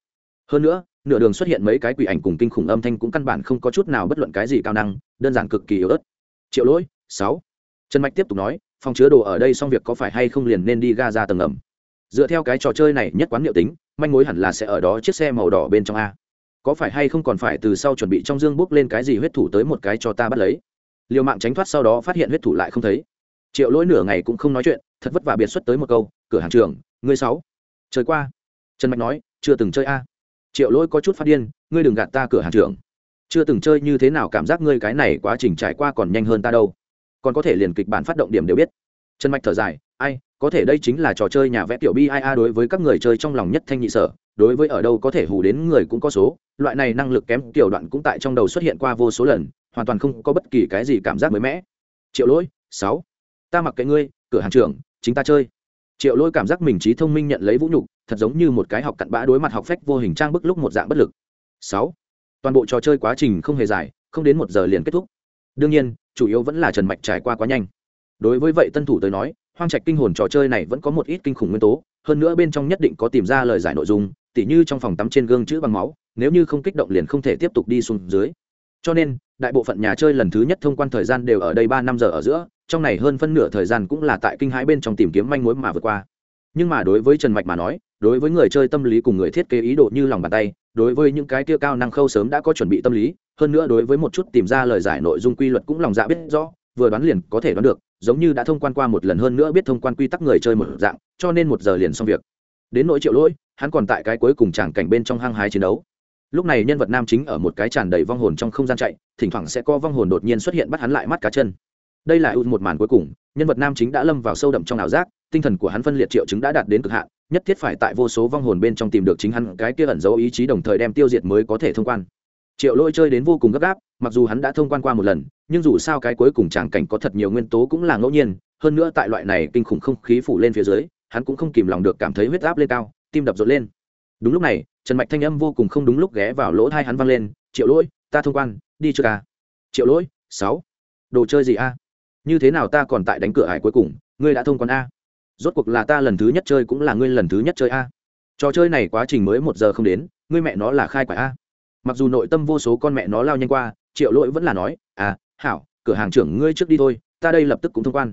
Hơn nữa, nửa đường xuất hiện mấy cái quỷ ảnh cùng kinh khủng âm thanh cũng căn bản không có chút nào bất luận cái gì cao năng, đơn giản cực kỳ yếu ớt. Triệu lỗi, sáu. Trần mạch tiếp tục nói, phòng chứa đồ ở đây xong việc có phải hay không liền nên đi ga ra tầng ẩm dựa theo cái trò chơi này nhất quán liệu tính, manh mối hẳn là sẽ ở đó chiếc xe màu đỏ bên trong a. Có phải hay không còn phải từ sau chuẩn bị trong dương bốc lên cái gì huyết thủ tới một cái cho ta bắt lấy. Liều mạng tránh thoát sau đó phát hiện huyết thủ lại không thấy. Triệu lỗi nửa ngày cũng không nói chuyện, thật vất vả biệt xuất tới một câu, cửa hàng trường ngươi sáu. Trời qua. Trần mạch nói, chưa từng chơi a. Triệu lỗi có chút phát điên, ngươi đừng gạt ta, cửa hàng trưởng. Chưa từng chơi như thế nào cảm giác ngươi cái này quá trình trải qua còn nhanh hơn ta đâu. Còn có thể liền kịch bản phát động điểm đều biết. Trần mạch thở dài, ai có thể đây chính là trò chơi nhà vẽ tiểu bi ai a đối với các người chơi trong lòng nhất thanh nhị sở, đối với ở đâu có thể hù đến người cũng có số, loại này năng lực kém tiểu đoạn cũng tại trong đầu xuất hiện qua vô số lần, hoàn toàn không có bất kỳ cái gì cảm giác mới mẻ. Triệu lỗi, sáu, ta mặc kệ ngươi, cửa hàng trưởng, chính ta chơi. Triệu lỗi cảm giác mình trí thông minh nhận lấy vũ nhục, thật giống như một cái học cặn bã đối mặt học phách vô hình trang bức lúc một dạng bất lực. Sáu, toàn bộ trò chơi quá trình không hề dài, không đến một giờ liền kết thúc. Đương nhiên, chủ yếu vẫn là trần mạch trải qua quá nhanh. Đối với vậy tân thủ tới nói hoang trạch kinh hồn trò chơi này vẫn có một ít kinh khủng nguyên tố, hơn nữa bên trong nhất định có tìm ra lời giải nội dung, tỉ như trong phòng tắm trên gương chữ bằng máu, nếu như không kích động liền không thể tiếp tục đi xuống dưới. Cho nên, đại bộ phận nhà chơi lần thứ nhất thông quan thời gian đều ở đây ba năm giờ ở giữa, trong này hơn phân nửa thời gian cũng là tại kinh hãi bên trong tìm kiếm manh mối mà vượt qua. Nhưng mà đối với trần mạch mà nói, đối với người chơi tâm lý cùng người thiết kế ý đồ như lòng bàn tay, đối với những cái tia cao năng khâu sớm đã có chuẩn bị tâm lý, hơn nữa đối với một chút tìm ra lời giải nội dung quy luật cũng lòng dạ biết rõ vừa đoán liền có thể đoán được, giống như đã thông quan qua một lần hơn nữa biết thông quan quy tắc người chơi một dạng, cho nên một giờ liền xong việc. Đến nỗi triệu lỗi, hắn còn tại cái cuối cùng tràng cảnh bên trong hăng hái chiến đấu. Lúc này nhân vật nam chính ở một cái tràn đầy vong hồn trong không gian chạy, thỉnh thoảng sẽ có vong hồn đột nhiên xuất hiện bắt hắn lại mắt cá chân. Đây là ưu một màn cuối cùng, nhân vật nam chính đã lâm vào sâu đậm trong ảo giác, tinh thần của hắn phân liệt triệu chứng đã đạt đến cực hạn, nhất thiết phải tại vô số vong hồn bên trong tìm được chính hắn cái kia ẩn dấu ý chí đồng thời đem tiêu diệt mới có thể thông quan. Triệu lỗi chơi đến vô cùng gấp gáp, mặc dù hắn đã thông quan qua một lần nhưng dù sao cái cuối cùng tràng cảnh có thật nhiều nguyên tố cũng là ngẫu nhiên, hơn nữa tại loại này kinh khủng không khí phủ lên phía dưới, hắn cũng không kìm lòng được cảm thấy huyết áp lên cao, tim đập rộn lên. Đúng lúc này, trần mạch thanh âm vô cùng không đúng lúc ghé vào lỗ thai hắn văng lên, triệu lỗi, ta thông quan, đi chưa ca triệu lỗi, sáu. Đồ chơi gì a? Như thế nào ta còn tại đánh cửa hải cuối cùng, ngươi đã thông quan a? Rốt cuộc là ta lần thứ nhất chơi cũng là ngươi lần thứ nhất chơi a. Trò chơi này quá trình mới một giờ không đến, ngươi mẹ nó là khai quả a. Mặc dù nội tâm vô số con mẹ nó lao nhanh qua, triệu lỗi vẫn là nói à hảo, cửa hàng trưởng ngươi trước đi thôi, ta đây lập tức cũng thông quan.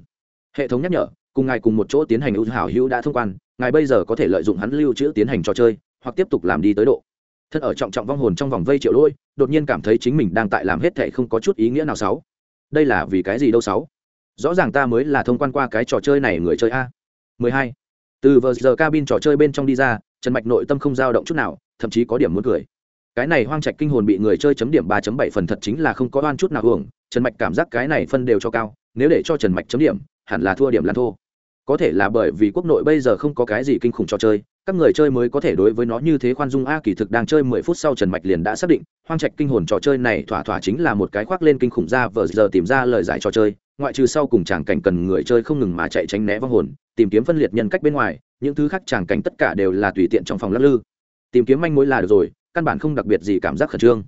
Hệ thống nhắc nhở, cùng ngài cùng một chỗ tiến hành ưu hảo hữu đã thông quan, ngài bây giờ có thể lợi dụng hắn lưu trữ tiến hành trò chơi, hoặc tiếp tục làm đi tới độ. Thân ở trọng trọng vong hồn trong vòng vây triệu lỗi đột nhiên cảm thấy chính mình đang tại làm hết thệ không có chút ý nghĩa nào sáu. Đây là vì cái gì đâu sáu? Rõ ràng ta mới là thông quan qua cái trò chơi này người chơi a. 12. từ vờ giờ cabin trò chơi bên trong đi ra, trần mạch nội tâm không dao động chút nào, thậm chí có điểm muốn cười. Cái này hoang trạch kinh hồn bị người chơi chấm điểm 3.7 phần thật chính là không có oan chút nào hưởng trần mạch cảm giác cái này phân đều cho cao, nếu để cho trần mạch chấm điểm, hẳn là thua điểm lan thô. Có thể là bởi vì quốc nội bây giờ không có cái gì kinh khủng trò chơi, các người chơi mới có thể đối với nó như thế khoan dung. A, kỳ thực đang chơi mười phút sau trần mạch liền đã xác định, hoang trạch kinh hồn trò chơi này thỏa thỏa chính là một cái khoác lên kinh khủng ra vờ giờ tìm ra lời giải trò chơi, ngoại trừ sau cùng tràng cảnh cần người chơi không ngừng mà chạy tránh né vong hồn, tìm kiếm phân liệt nhân cách bên ngoài, những thứ khác tràng cảnh tất cả đều là tùy tiện trong phòng lắc lư. Tìm kiếm manh mối là được rồi, căn bản không đặc biệt gì cảm giác khẩn trương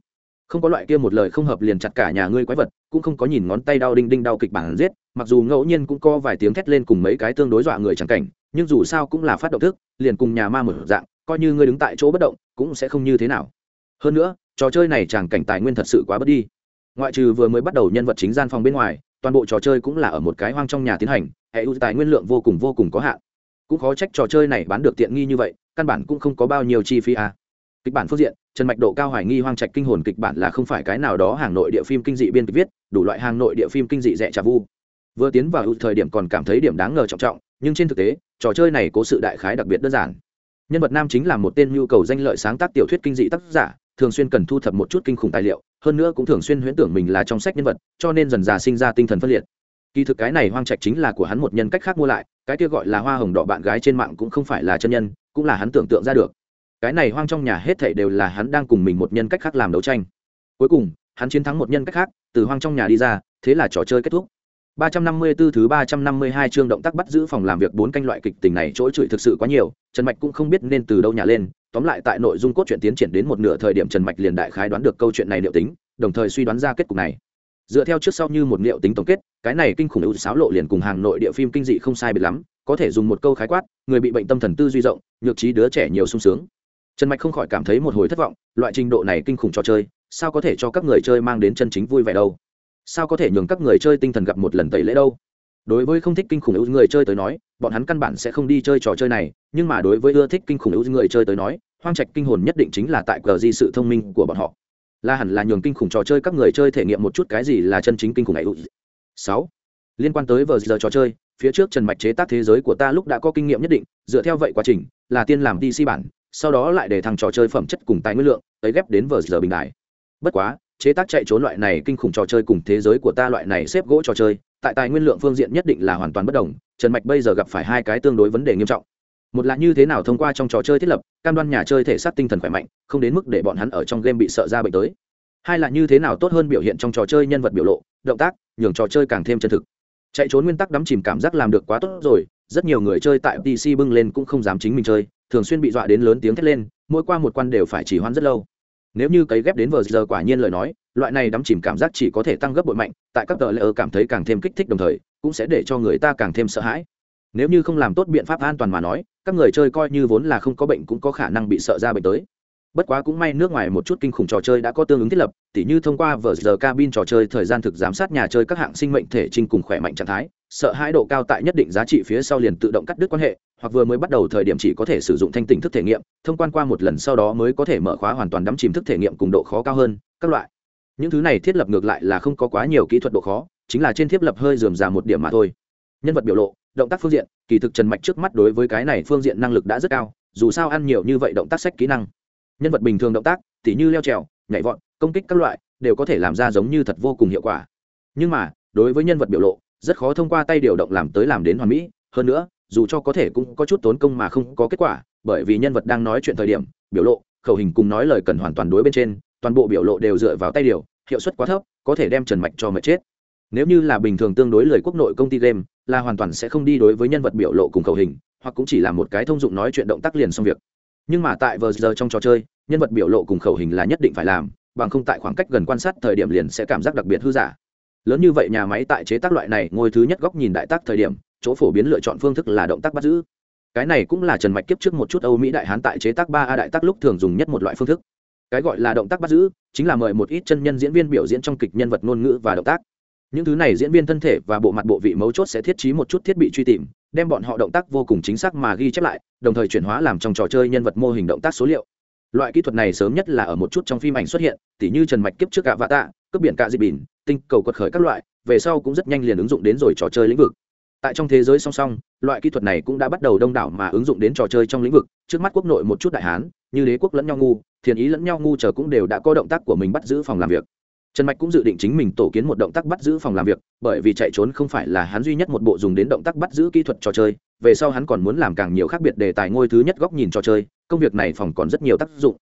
không có loại kia một lời không hợp liền chặt cả nhà ngươi quái vật, cũng không có nhìn ngón tay đau đinh đinh đau kịch bản giết, mặc dù ngẫu nhiên cũng có vài tiếng thét lên cùng mấy cái tương đối dọa người chẳng cảnh, nhưng dù sao cũng là phát động thức, liền cùng nhà ma mở dạng, coi như ngươi đứng tại chỗ bất động, cũng sẽ không như thế nào. Hơn nữa, trò chơi này chẳng cảnh tài nguyên thật sự quá bất đi. Ngoại trừ vừa mới bắt đầu nhân vật chính gian phòng bên ngoài, toàn bộ trò chơi cũng là ở một cái hoang trong nhà tiến hành, hệ ưu tài nguyên lượng vô cùng vô cùng có hạn. Cũng khó trách trò chơi này bán được tiện nghi như vậy, căn bản cũng không có bao nhiêu chi phí à. kịch bản phương diện trần mạch độ cao hoài nghi hoang trạch kinh hồn kịch bản là không phải cái nào đó hàng nội địa phim kinh dị biên kịch viết, đủ loại hàng nội địa phim kinh dị rẻ trà vu. Vừa tiến vào thời điểm còn cảm thấy điểm đáng ngờ trọng trọng, nhưng trên thực tế, trò chơi này có sự đại khái đặc biệt đơn giản. Nhân vật nam chính là một tên nhu cầu danh lợi sáng tác tiểu thuyết kinh dị tác giả, thường xuyên cần thu thập một chút kinh khủng tài liệu, hơn nữa cũng thường xuyên huyễn tưởng mình là trong sách nhân vật, cho nên dần dà sinh ra tinh thần phân liệt. Kỳ thực cái này hoang trạch chính là của hắn một nhân cách khác mua lại, cái kia gọi là hoa hồng đỏ bạn gái trên mạng cũng không phải là chân nhân, cũng là hắn tưởng tượng ra được cái này hoang trong nhà hết thảy đều là hắn đang cùng mình một nhân cách khác làm đấu tranh cuối cùng hắn chiến thắng một nhân cách khác từ hoang trong nhà đi ra thế là trò chơi kết thúc 354 thứ 352 chương động tác bắt giữ phòng làm việc bốn canh loại kịch tình này chỗ chửi thực sự quá nhiều, Trần Mạch cũng không biết nên từ đâu nhà lên, tóm lại tại nội dung cốt truyện tiến triển đến một nửa thời điểm Trần Mạch liền đại khái đoán được câu chuyện này liệu tính, đồng thời suy đoán ra kết cục này. Dựa theo trước sau như một liệu tính tổng kết, cái này kinh khủng ưu sáo lộ liền cùng hàng nội địa phim kinh dị không sai biệt lắm, có thể dùng một câu khái quát, người bị bệnh tâm thần tư duy rộng, nhược trí đứa trẻ nhiều sung sướng. Trần Mạch không khỏi cảm thấy một hồi thất vọng, loại trình độ này kinh khủng trò chơi, sao có thể cho các người chơi mang đến chân chính vui vẻ đâu? sao có thể nhường các người chơi tinh thần gặp một lần tẩy lễ đâu? Đối với không thích kinh khủng ưu người chơi tới nói bọn hắn căn bản sẽ không đi chơi trò chơi này nhưng mà đối với ưa thích kinh khủng ưu người chơi tới nói hoang trạch kinh hồn nhất định chính là tại cờ di sự thông minh của bọn họ. Là hẳn là nhường kinh khủng trò chơi các người chơi thể nghiệm một chút cái gì là chân chính kinh khủng này. Sáu liên quan tới vờ giờ trò chơi phía trước trần mạch chế tác thế giới của ta lúc đã có kinh nghiệm nhất định dựa theo vậy quá trình là tiên làm dc bản sau đó lại để thằng trò chơi phẩm chất cùng tài nguyên lượng tới ghép đến vờ giờ bình đại bất quá, chế tác chạy trốn loại này kinh khủng trò chơi cùng thế giới của ta loại này xếp gỗ trò chơi, tại tài nguyên lượng phương diện nhất định là hoàn toàn bất đồng, trần mạch bây giờ gặp phải hai cái tương đối vấn đề nghiêm trọng. Một là như thế nào thông qua trong trò chơi thiết lập, cam đoan nhà chơi thể xác tinh thần khỏe mạnh, không đến mức để bọn hắn ở trong game bị sợ ra bệnh tới. Hai là như thế nào tốt hơn biểu hiện trong trò chơi nhân vật biểu lộ, động tác, nhường trò chơi càng thêm chân thực. Chạy trốn nguyên tắc đắm chìm cảm giác làm được quá tốt rồi rất nhiều người chơi tại pc bưng lên cũng không dám chính mình chơi, thường xuyên bị dọa đến lớn tiếng thét lên, mỗi qua một quan đều phải chỉ hoãn rất lâu. Nếu như cấy ghép đến vờ giờ quả nhiên lời nói, loại này đắm chìm cảm giác chỉ có thể tăng gấp bội mạnh, tại các tờ lễ ơ cảm thấy càng thêm kích thích đồng thời, cũng sẽ để cho người ta càng thêm sợ hãi. Nếu như không làm tốt biện pháp an toàn mà nói, các người chơi coi như vốn là không có bệnh cũng có khả năng bị sợ ra bệnh tới bất quá cũng may nước ngoài một chút kinh khủng trò chơi đã có tương ứng thiết lập, tỉ như thông qua vờ giờ cabin trò chơi thời gian thực giám sát nhà chơi các hạng sinh mệnh thể trinh cùng khỏe mạnh trạng thái, sợ hãi độ cao tại nhất định giá trị phía sau liền tự động cắt đứt quan hệ, hoặc vừa mới bắt đầu thời điểm chỉ có thể sử dụng thanh tỉnh thức thể nghiệm, thông quan qua một lần sau đó mới có thể mở khóa hoàn toàn đắm chìm thức thể nghiệm cùng độ khó cao hơn, các loại. Những thứ này thiết lập ngược lại là không có quá nhiều kỹ thuật độ khó, chính là trên thiết lập hơi dườm già một điểm mà thôi. Nhân vật biểu lộ, động tác phương diện, kỳ thực trần mạch trước mắt đối với cái này phương diện năng lực đã rất cao, dù sao ăn nhiều như vậy động tác sách kỹ năng nhân vật bình thường động tác, tỉ như leo trèo, nhảy vọt, công kích các loại, đều có thể làm ra giống như thật vô cùng hiệu quả. Nhưng mà, đối với nhân vật biểu lộ, rất khó thông qua tay điều động làm tới làm đến hoàn mỹ. Hơn nữa, dù cho có thể cũng có chút tốn công mà không có kết quả, bởi vì nhân vật đang nói chuyện thời điểm, biểu lộ, khẩu hình cùng nói lời cần hoàn toàn đối bên trên, toàn bộ biểu lộ đều dựa vào tay điều, hiệu suất quá thấp, có thể đem trần mạch cho mệt chết. Nếu như là bình thường tương đối lời quốc nội công ty game, là hoàn toàn sẽ không đi đối với nhân vật biểu lộ cùng khẩu hình, hoặc cũng chỉ là một cái thông dụng nói chuyện động tác liền xong việc nhưng mà tại vờ giờ trong trò chơi, nhân vật biểu lộ cùng khẩu hình là nhất định phải làm, bằng không tại khoảng cách gần quan sát thời điểm liền sẽ cảm giác đặc biệt hư giả. Lớn như vậy nhà máy tại chế tác loại này, ngôi thứ nhất góc nhìn đại tác thời điểm, chỗ phổ biến lựa chọn phương thức là động tác bắt giữ. Cái này cũng là trần mạch kiếp trước một chút âu mỹ đại hán tại chế tác ba a đại tác lúc thường dùng nhất một loại phương thức. Cái gọi là động tác bắt giữ, chính là mời một ít chân nhân diễn viên biểu diễn trong kịch nhân vật ngôn ngữ và động tác những thứ này diễn viên thân thể và bộ mặt bộ vị mấu chốt sẽ thiết trí một chút thiết bị truy tìm, đem bọn họ động tác vô cùng chính xác mà ghi chép lại, đồng thời chuyển hóa làm trong trò chơi nhân vật mô hình động tác số liệu. Loại kỹ thuật này sớm nhất là ở một chút trong phim ảnh xuất hiện, tỉ như trần mạch kiếp trước cả vạ tạ, cướp biển cạ dị bỉn, tinh cầu quật khởi các loại, về sau cũng rất nhanh liền ứng dụng đến rồi trò chơi lĩnh vực. Tại trong thế giới song song, loại kỹ thuật này cũng đã bắt đầu đông đảo mà ứng dụng đến trò chơi trong lĩnh vực, trước mắt quốc nội một chút đại hán, như đế quốc lẫn nhau ngu, thiền ý lẫn nhau ngu chờ cũng đều đã có động tác của mình bắt giữ phòng làm việc trần mạch cũng dự định chính mình tổ kiến một động tác bắt giữ phòng làm việc, bởi vì chạy trốn không phải là hắn duy nhất một bộ dùng đến động tác bắt giữ kỹ thuật trò chơi, về sau hắn còn muốn làm càng nhiều khác biệt đề tài ngôi thứ nhất góc nhìn trò chơi, công việc này phòng còn rất nhiều tác dụng.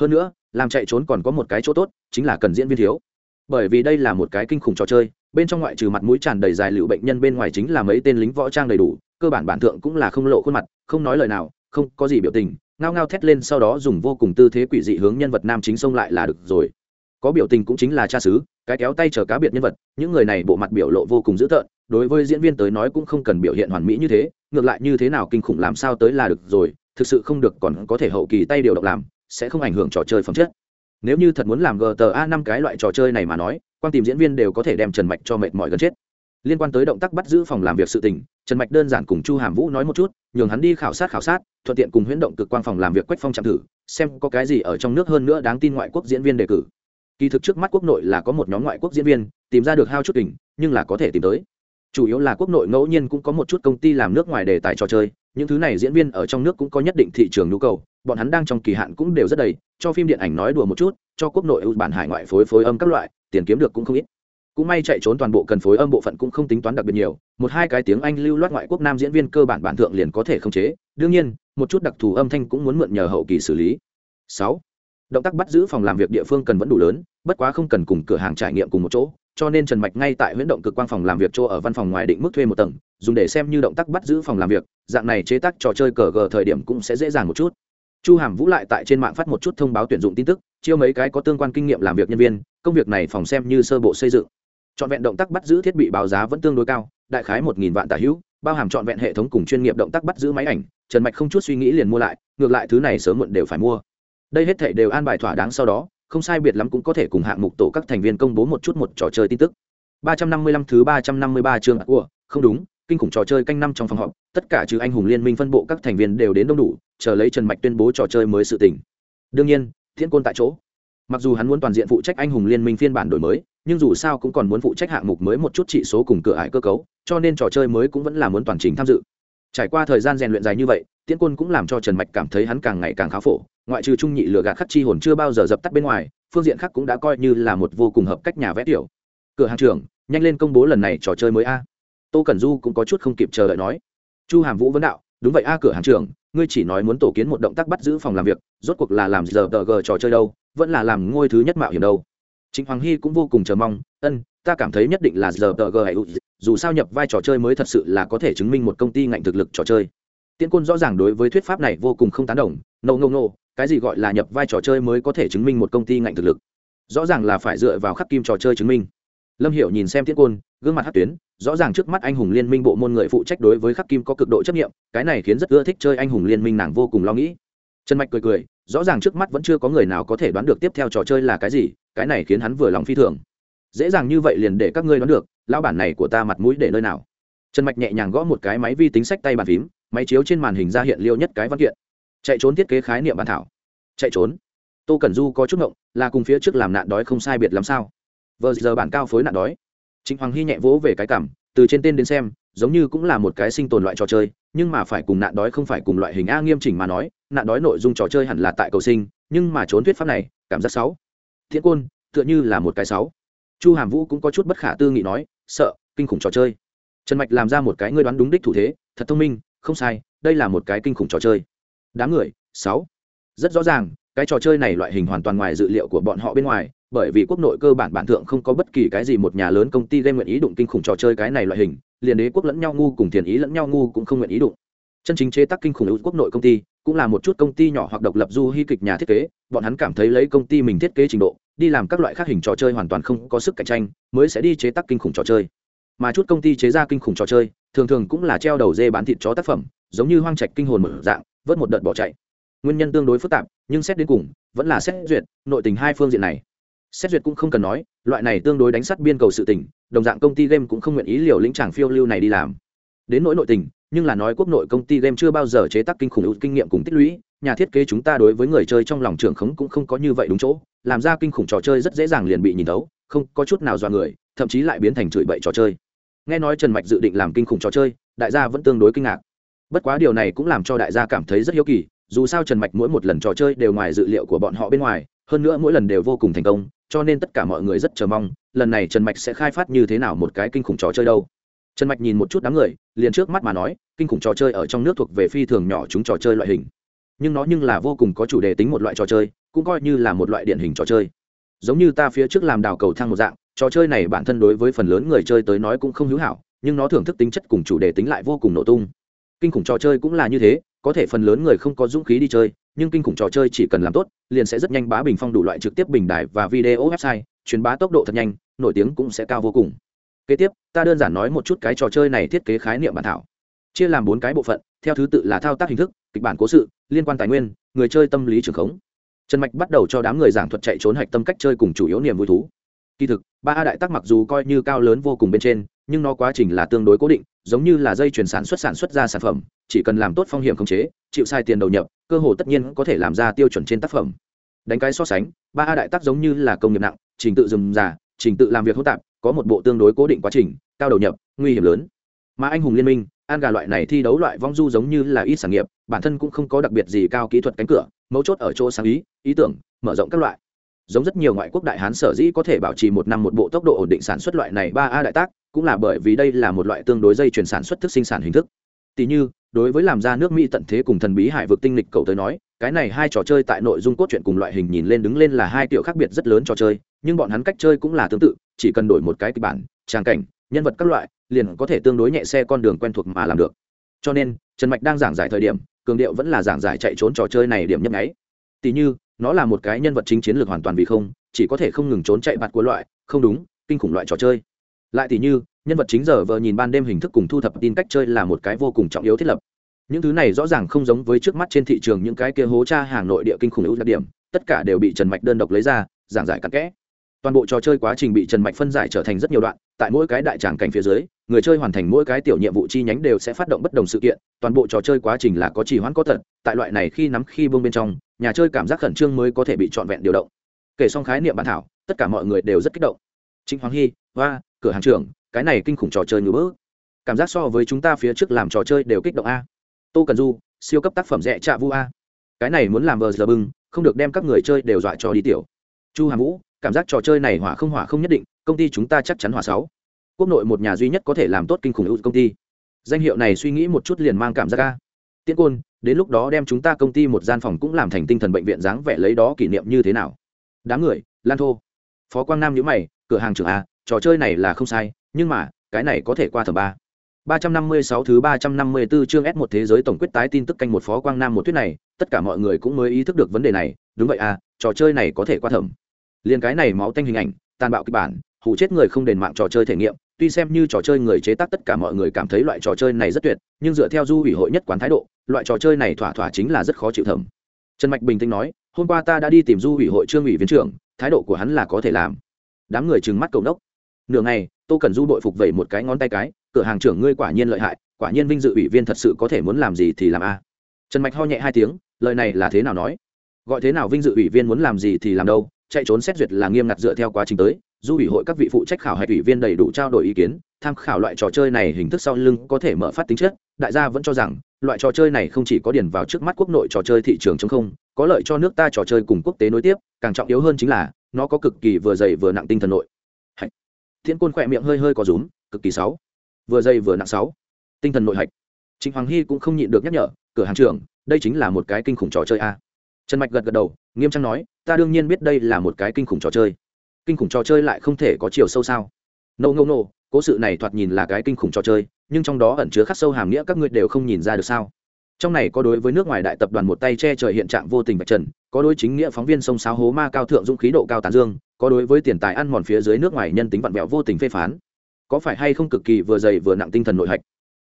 Hơn nữa, làm chạy trốn còn có một cái chỗ tốt, chính là cần diễn viên thiếu. Bởi vì đây là một cái kinh khủng trò chơi, bên trong ngoại trừ mặt mũi tràn đầy dài liệu bệnh nhân bên ngoài chính là mấy tên lính võ trang đầy đủ, cơ bản bản thượng cũng là không lộ khuôn mặt, không nói lời nào, không có gì biểu tình, ngao ngao thét lên sau đó dùng vô cùng tư thế quỷ dị hướng nhân vật nam chính xông lại là được rồi có biểu tình cũng chính là cha xứ, cái kéo tay chờ cá biệt nhân vật, những người này bộ mặt biểu lộ vô cùng dữ tợn, đối với diễn viên tới nói cũng không cần biểu hiện hoàn mỹ như thế, ngược lại như thế nào kinh khủng làm sao tới là được rồi, thực sự không được còn có thể hậu kỳ tay điều động làm, sẽ không ảnh hưởng trò chơi phẩm chất. Nếu như thật muốn làm gta năm cái loại trò chơi này mà nói quan tìm diễn viên đều có thể đem trần mạch cho mệt mỏi gần chết. Liên quan tới động tác bắt giữ phòng làm việc sự tình, trần mạch đơn giản cùng chu hàm vũ nói một chút, nhường hắn đi khảo sát khảo sát, thuận tiện cùng huyễn động cực quan phòng làm việc quách phong chạm thử, xem có cái gì ở trong nước hơn nữa đáng tin ngoại quốc diễn viên đề cử kỳ thực trước mắt quốc nội là có một nhóm ngoại quốc diễn viên, tìm ra được hao chút kình, nhưng là có thể tìm tới. Chủ yếu là quốc nội ngẫu nhiên cũng có một chút công ty làm nước ngoài đề tài trò chơi, những thứ này diễn viên ở trong nước cũng có nhất định thị trường nhu cầu, bọn hắn đang trong kỳ hạn cũng đều rất đầy, cho phim điện ảnh nói đùa một chút, cho quốc nội ưu bản hải ngoại phối phối âm các loại, tiền kiếm được cũng không ít. Cũng may chạy trốn toàn bộ cần phối âm bộ phận cũng không tính toán đặc biệt nhiều, một hai cái tiếng anh lưu loát ngoại quốc nam diễn viên cơ bản bản thượng liền có thể khống chế, đương nhiên, một chút đặc thù âm thanh cũng muốn mượn nhờ hậu kỳ xử lý. Sáu động tác bắt giữ phòng làm việc địa phương cần vẫn đủ lớn, bất quá không cần cùng cửa hàng trải nghiệm cùng một chỗ, cho nên trần mạch ngay tại huyễn động cực quang phòng làm việc chỗ ở văn phòng ngoài định mức thuê một tầng, dùng để xem như động tác bắt giữ phòng làm việc, dạng này chế tác trò chơi cờ gờ thời điểm cũng sẽ dễ dàng một chút. Chu hàm vũ lại tại trên mạng phát một chút thông báo tuyển dụng tin tức, chiêu mấy cái có tương quan kinh nghiệm làm việc nhân viên, công việc này phòng xem như sơ bộ xây dựng. Trọn vẹn động tác bắt giữ thiết bị báo giá vẫn tương đối cao, đại khái một nghìn vạn tả hữu, bao hàm trọn vẹn hệ thống cùng chuyên nghiệp động tác bắt giữ máy ảnh, trần mạch không chút suy nghĩ liền mua lại, ngược lại thứ này sớm muộn đều phải mua đây hết thể đều an bài thỏa đáng sau đó không sai biệt lắm cũng có thể cùng hạng mục tổ các thành viên công bố một chút một trò chơi tin tức 355 thứ 353 chương của, không đúng, kinh khủng trò chơi canh năm trong phòng họp, tất cả trừ anh hùng liên minh phân bộ các thành viên đều đến đông đủ, chờ lấy Trần Mạch tuyên bố trò chơi mới sự tình. Đương nhiên, Thiên Côn tại chỗ. Mặc dù hắn muốn toàn diện phụ trách anh hùng liên minh phiên bản đổi mới, nhưng dù sao cũng còn muốn phụ trách hạng mục mới một chút trị số cùng cửa ải cơ cấu, cho nên trò chơi mới cũng vẫn là muốn toàn trình tham dự. Trải qua thời gian rèn luyện dài như vậy, Tiễn Côn cũng làm cho Trần Mạch cảm thấy hắn càng ngày càng khá phổ, ngoại trừ trung nhị lửa gạt khắc chi hồn chưa bao giờ dập tắt bên ngoài, phương diện khác cũng đã coi như là một vô cùng hợp cách nhà vẽ tiểu. Cửa hàng trưởng, nhanh lên công bố lần này trò chơi mới a. Tô Cẩn Du cũng có chút không kịp chờ đợi nói. Chu Hàm Vũ vấn đạo, đúng vậy a cửa hàng trưởng, ngươi chỉ nói muốn tổ kiến một động tác bắt giữ phòng làm việc, rốt cuộc là làm giờ tờ gờ trò chơi đâu, vẫn là làm ngôi thứ nhất mạo hiểm đâu. chính Hoàng Hy cũng vô cùng chờ mong, ân, ta cảm thấy nhất định là giờ tờ g dù sao nhập vai trò chơi mới thật sự là có thể chứng minh một công ty ngạnh thực lực trò chơi tiễn côn rõ ràng đối với thuyết pháp này vô cùng không tán đồng nâu nâu nâu cái gì gọi là nhập vai trò chơi mới có thể chứng minh một công ty ngạnh thực lực? Rõ ràng là phải dựa vào khắc kim trò chơi chứng minh. Lâm hiểu nhìn xem Tiết côn, gương mặt hát tuyến, rõ ràng trước mắt anh hùng liên minh bộ môn người phụ trách đối với khắc kim có cực độ chấp nghiệm cái này khiến rất ưa thích chơi anh hùng liên minh nàng vô cùng lo nghĩ. Trần mạch cười cười, rõ ràng trước mắt vẫn chưa có người nào có thể đoán được tiếp theo trò chơi là cái gì, cái này khiến hắn vừa lòng phi thường. Dễ dàng như vậy liền để các ngươi đoán được, lão bản này của ta mặt mũi để nơi nào? Trần mạch nhẹ nhàng gõ một cái máy vi tính sách tay bàn phím, máy chiếu trên màn hình ra hiện liêu nhất cái văn kiện chạy trốn thiết kế khái niệm bản thảo. Chạy trốn. Tô cẩn du có chút ngộng, là cùng phía trước làm nạn đói không sai biệt làm sao? Vờ giờ bản cao phối nạn đói. Chính hoàng hy nhẹ vỗ về cái cảm, từ trên tên đến xem, giống như cũng là một cái sinh tồn loại trò chơi, nhưng mà phải cùng nạn đói không phải cùng loại hình a nghiêm chỉnh mà nói, nạn đói nội dung trò chơi hẳn là tại cầu sinh, nhưng mà trốn thuyết pháp này, cảm giác sáu thiên côn, tựa như là một cái sáu chu hàm vũ cũng có chút bất khả tư nghị nói, sợ, kinh khủng trò chơi. Trần mạch làm ra một cái ngươi đoán đúng đích thủ thế, thật thông minh, không sai, đây là một cái kinh khủng trò chơi đám người, sáu. Rất rõ ràng, cái trò chơi này loại hình hoàn toàn ngoài dự liệu của bọn họ bên ngoài, bởi vì quốc nội cơ bản bản thượng không có bất kỳ cái gì một nhà lớn công ty game nguyện ý đụng kinh khủng trò chơi cái này loại hình, liền đế quốc lẫn nhau ngu cùng tiền ý lẫn nhau ngu cũng không nguyện ý đụng. Chân chính chế tác kinh khủng ưu quốc nội công ty, cũng là một chút công ty nhỏ hoặc độc lập du hy kịch nhà thiết kế, bọn hắn cảm thấy lấy công ty mình thiết kế trình độ, đi làm các loại khác hình trò chơi hoàn toàn không có sức cạnh tranh, mới sẽ đi chế tác kinh khủng trò chơi. Mà chút công ty chế ra kinh khủng trò chơi, thường thường cũng là treo đầu dê bán thịt chó tác phẩm, giống như hoang trạch kinh hồn mở dạng vớt một đợt bỏ chạy. Nguyên nhân tương đối phức tạp, nhưng xét đến cùng, vẫn là xét duyệt, nội tình hai phương diện này. Xét duyệt cũng không cần nói, loại này tương đối đánh sắt biên cầu sự tình, đồng dạng công ty game cũng không nguyện ý liều lĩnh tràng phiêu lưu này đi làm. Đến nỗi nội tình, nhưng là nói quốc nội công ty game chưa bao giờ chế tác kinh khủng ưu kinh nghiệm cùng tích lũy, nhà thiết kế chúng ta đối với người chơi trong lòng trường khống cũng không có như vậy đúng chỗ, làm ra kinh khủng trò chơi rất dễ dàng liền bị nhìn thấu, không có chút nào dọa người, thậm chí lại biến thành chửi bậy trò chơi. Nghe nói trần mạch dự định làm kinh khủng trò chơi, đại gia vẫn tương đối kinh ngạc bất quá điều này cũng làm cho đại gia cảm thấy rất hiếu kỳ, dù sao trần mạch mỗi một lần trò chơi đều ngoài dự liệu của bọn họ bên ngoài, hơn nữa mỗi lần đều vô cùng thành công, cho nên tất cả mọi người rất chờ mong, lần này trần mạch sẽ khai phát như thế nào một cái kinh khủng trò chơi đâu. Trần mạch nhìn một chút đám người, liền trước mắt mà nói, kinh khủng trò chơi ở trong nước thuộc về phi thường nhỏ chúng trò chơi loại hình. Nhưng nó nhưng là vô cùng có chủ đề tính một loại trò chơi, cũng coi như là một loại điển hình trò chơi. Giống như ta phía trước làm đào cầu thang một dạng, trò chơi này bản thân đối với phần lớn người chơi tới nói cũng không hữu hảo, nhưng nó thưởng thức tính chất cùng chủ đề tính lại vô cùng nổ tung kinh khủng trò chơi cũng là như thế, có thể phần lớn người không có dũng khí đi chơi, nhưng kinh khủng trò chơi chỉ cần làm tốt, liền sẽ rất nhanh bá bình phong đủ loại trực tiếp bình đài và video website, truyền bá tốc độ thật nhanh, nổi tiếng cũng sẽ cao vô cùng. Kế tiếp, ta đơn giản nói một chút cái trò chơi này thiết kế khái niệm bản thảo. Chia làm bốn cái bộ phận, theo thứ tự là thao tác hình thức, kịch bản cố sự, liên quan tài nguyên, người chơi tâm lý trường khống. Trần mạch bắt đầu cho đám người giảng thuật chạy trốn hạch tâm cách chơi cùng chủ yếu niềm vui thú. Kỳ thực, ba a đại tác mặc dù coi như cao lớn vô cùng bên trên nhưng nó quá trình là tương đối cố định giống như là dây chuyển sản xuất sản xuất ra sản phẩm chỉ cần làm tốt phong hiểm khống chế chịu sai tiền đầu nhập cơ hồ tất nhiên có thể làm ra tiêu chuẩn trên tác phẩm. Đánh cái so sánh ba a đại tác giống như là công nghiệp nặng trình tự dừng giả, trình tự làm việc hỗn tạp có một bộ tương đối cố định quá trình cao đầu nhập nguy hiểm lớn. Mà anh hùng liên minh an gà loại này thi đấu loại vong du giống như là ít sản nghiệp bản thân cũng không có đặc biệt gì cao kỹ thuật cánh cửa mấu chốt ở chỗ sáng ý ý tưởng mở rộng các loại. Giống rất nhiều ngoại quốc đại hán sở dĩ có thể bảo trì một năm một bộ tốc độ ổn định sản xuất loại này ba a đại tác cũng là bởi vì đây là một loại tương đối dây chuyển sản xuất thức sinh sản hình thức. Tỷ như, đối với làm ra nước mỹ tận thế cùng thần bí hải vực tinh lịch cầu tới nói, cái này hai trò chơi tại nội dung cốt truyện cùng loại hình nhìn lên đứng lên là hai kiểu khác biệt rất lớn trò chơi, nhưng bọn hắn cách chơi cũng là tương tự, chỉ cần đổi một cái kịch bản trang cảnh, nhân vật các loại, liền có thể tương đối nhẹ xe con đường quen thuộc mà làm được. Cho nên, trần mạch đang giảng giải thời điểm, cường điệu vẫn là giảng giải chạy trốn trò chơi này điểm nhấp nháy. Tỷ như, nó là một cái nhân vật chính chiến lược hoàn toàn vì không, chỉ có thể không ngừng trốn chạy bạt của loại, không đúng, kinh khủng loại trò chơi lại thì như, nhân vật chính giờ vờ nhìn ban đêm hình thức cùng thu thập tin cách chơi là một cái vô cùng trọng yếu thiết lập. Những thứ này rõ ràng không giống với trước mắt trên thị trường những cái kia hố cha hàng nội địa kinh khủng ưu đặc điểm, tất cả đều bị trần mạch đơn độc lấy ra, giảng giải cặn kẽ. Toàn bộ trò chơi quá trình bị trần mạch phân giải trở thành rất nhiều đoạn, tại mỗi cái đại tràng cảnh phía dưới, người chơi hoàn thành mỗi cái tiểu nhiệm vụ chi nhánh đều sẽ phát động bất đồng sự kiện, toàn bộ trò chơi quá trình là có trì hoãn có thật, tại loại này khi nắm khi bông bên trong, nhà chơi cảm giác khẩn trương mới có thể bị trọn vẹn điều động. Kể xong khái niệm bản thảo, tất cả mọi người đều rất kích động. Trịnh hoàng hy, hoa cửa hàng trưởng, cái này kinh khủng trò chơi như bỡ cảm giác so với chúng ta phía trước làm trò chơi đều kích động a. Tô cần du, siêu cấp tác phẩm rẻ trạ vu a. Cái này muốn làm vờ giờ bưng, không được đem các người chơi đều dọa cho đi tiểu. Chu hàm vũ, cảm giác trò chơi này hỏa không hỏa không nhất định, công ty chúng ta chắc chắn hỏa sáu. Quốc nội một nhà duy nhất có thể làm tốt kinh khủng ưu công ty. Danh hiệu này suy nghĩ một chút liền mang cảm giác ca tiễn côn, đến lúc đó đem chúng ta công ty một gian phòng cũng làm thành tinh thần bệnh viện dáng vẻ lấy đó kỷ niệm như thế nào? Đám người, lan thô. Phó quang nam nhữ mày, cửa hàng trưởng a trò chơi này là không sai nhưng mà cái này có thể qua thẩm ba ba trăm năm mươi sáu thứ ba trăm năm mươi 354 chương S một thế giới tổng quyết tái tin tức canh một phó quang nam một thuyết này, tất cả mọi người cũng mới ý thức được vấn đề này, đúng vậy à, trò chơi này có thể qua thẩm. Liên cái này máu tanh hình ảnh, tàn bạo kịch bản, hù chết người không đền mạng trò chơi thể nghiệm, tuy xem như trò chơi người chế tác tất cả mọi người cảm thấy loại trò chơi này rất tuyệt, nhưng dựa theo du ủy hội nhất quán thái độ, loại trò chơi này thỏa thỏa chính là rất khó chịu thẩm. Trần Mạch bình tĩnh nói, hôm qua ta đã đi tìm du ủy hội trương ủy viên trưởng, thái độ của hắn là có thể làm. Đám người trừng mắt cầu đốc. Nửa ngày, Tô cần Du đội phục vẩy một cái ngón tay cái, cửa hàng trưởng ngươi quả nhiên lợi hại quả nhiên vinh dự ủy viên thật sự có thể muốn làm gì thì làm a. Trần mạch ho nhẹ hai tiếng lời này là thế nào nói? Gọi thế nào vinh dự ủy viên muốn làm gì thì làm đâu chạy trốn xét duyệt là nghiêm ngặt dựa theo quá trình tới du ủy hội các vị phụ trách khảo hạch ủy viên đầy đủ trao đổi ý kiến tham khảo loại trò chơi này hình thức sau lưng có thể mở phát tính chất đại gia vẫn cho rằng loại trò chơi này không chỉ có điển vào trước mắt quốc nội trò chơi thị trường chống không có lợi cho nước ta trò chơi cùng quốc tế nối tiếp càng trọng yếu hơn chính là nó có cực kỳ vừa dày vừa nặng tinh thần nội thiên côn khỏe miệng hơi hơi có rúm, cực kỳ sáu. Vừa dày vừa nặng sáu. Tinh thần nội hạch. Trịnh hoàng hy cũng không nhịn được nhắc nhở, cửa hàng trưởng, đây chính là một cái kinh khủng trò chơi a. Trần mạch gật gật đầu, nghiêm trang nói, ta đương nhiên biết đây là một cái kinh khủng trò chơi. Kinh khủng trò chơi lại không thể có chiều sâu sao? Nâu nâu nâu cố sự này thoạt nhìn là cái kinh khủng trò chơi, nhưng trong đó ẩn chứa khắc sâu hàm nghĩa các ngươi đều không nhìn ra được sao? Trong này có đối với nước ngoài đại tập đoàn một tay che trời hiện trạng vô tình vạch trần, có đối chính nghĩa phóng viên sông sáo hố ma cao thượng dũng khí độ cao tán dương có đối với tiền tài ăn mòn phía dưới nước ngoài nhân tính vặn vẹo vô tình phê phán, có phải hay không cực kỳ vừa dày vừa nặng tinh thần nội hạch?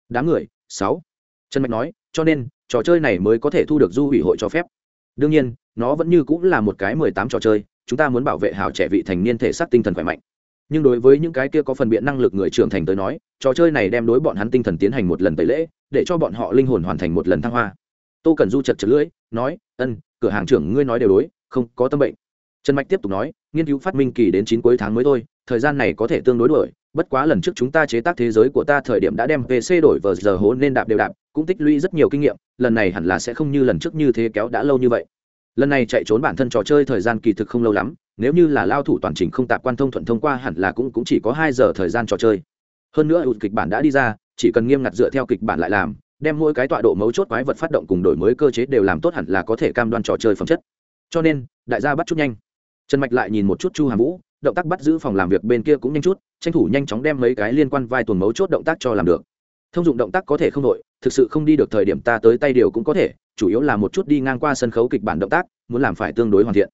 Đám người, sáu. Trần mạch nói, cho nên, trò chơi này mới có thể thu được du ủy hội cho phép. Đương nhiên, nó vẫn như cũng là một cái mười tám trò chơi, chúng ta muốn bảo vệ hào trẻ vị thành niên thể xác tinh thần khỏe mạnh. Nhưng đối với những cái kia có phần biện năng lực người trưởng thành tới nói, trò chơi này đem đối bọn hắn tinh thần tiến hành một lần tẩy lễ, để cho bọn họ linh hồn hoàn thành một lần thăng hoa. Tô cần du chật chật lưỡi, nói, ân, cửa hàng trưởng ngươi nói đều đối, không có tâm bệnh trần mạch tiếp tục nói nghiên cứu phát minh kỳ đến chín cuối tháng mới thôi thời gian này có thể tương đối đổi bất quá lần trước chúng ta chế tác thế giới của ta thời điểm đã đem pc đổi vờ giờ hố nên đạp đều đạp cũng tích lũy rất nhiều kinh nghiệm lần này hẳn là sẽ không như lần trước như thế kéo đã lâu như vậy. Lần này chạy trốn bản thân trò chơi thời gian kỳ thực không lâu lắm nếu như là lao thủ toàn trình không tạp quan thông thuận thông qua hẳn là cũng, cũng chỉ có hai giờ thời gian trò chơi. Hơn nữa kịch bản đã đi ra chỉ cần nghiêm ngặt dựa theo kịch bản lại làm đem mỗi cái tọa độ mấu chốt quái vật phát động cùng đổi mới cơ chế đều làm tốt hẳn là có thể cam đoan trò chơi phẩm chất. Cho nên đại gia bắt chút nhanh trần mạch lại nhìn một chút chu hàm vũ, động tác bắt giữ phòng làm việc bên kia cũng nhanh chút, tranh thủ nhanh chóng đem mấy cái liên quan vai tuần mấu chốt động tác cho làm được. Thông dụng động tác có thể không đội, thực sự không đi được thời điểm ta tới tay điều cũng có thể, chủ yếu là một chút đi ngang qua sân khấu kịch bản động tác, muốn làm phải tương đối hoàn thiện.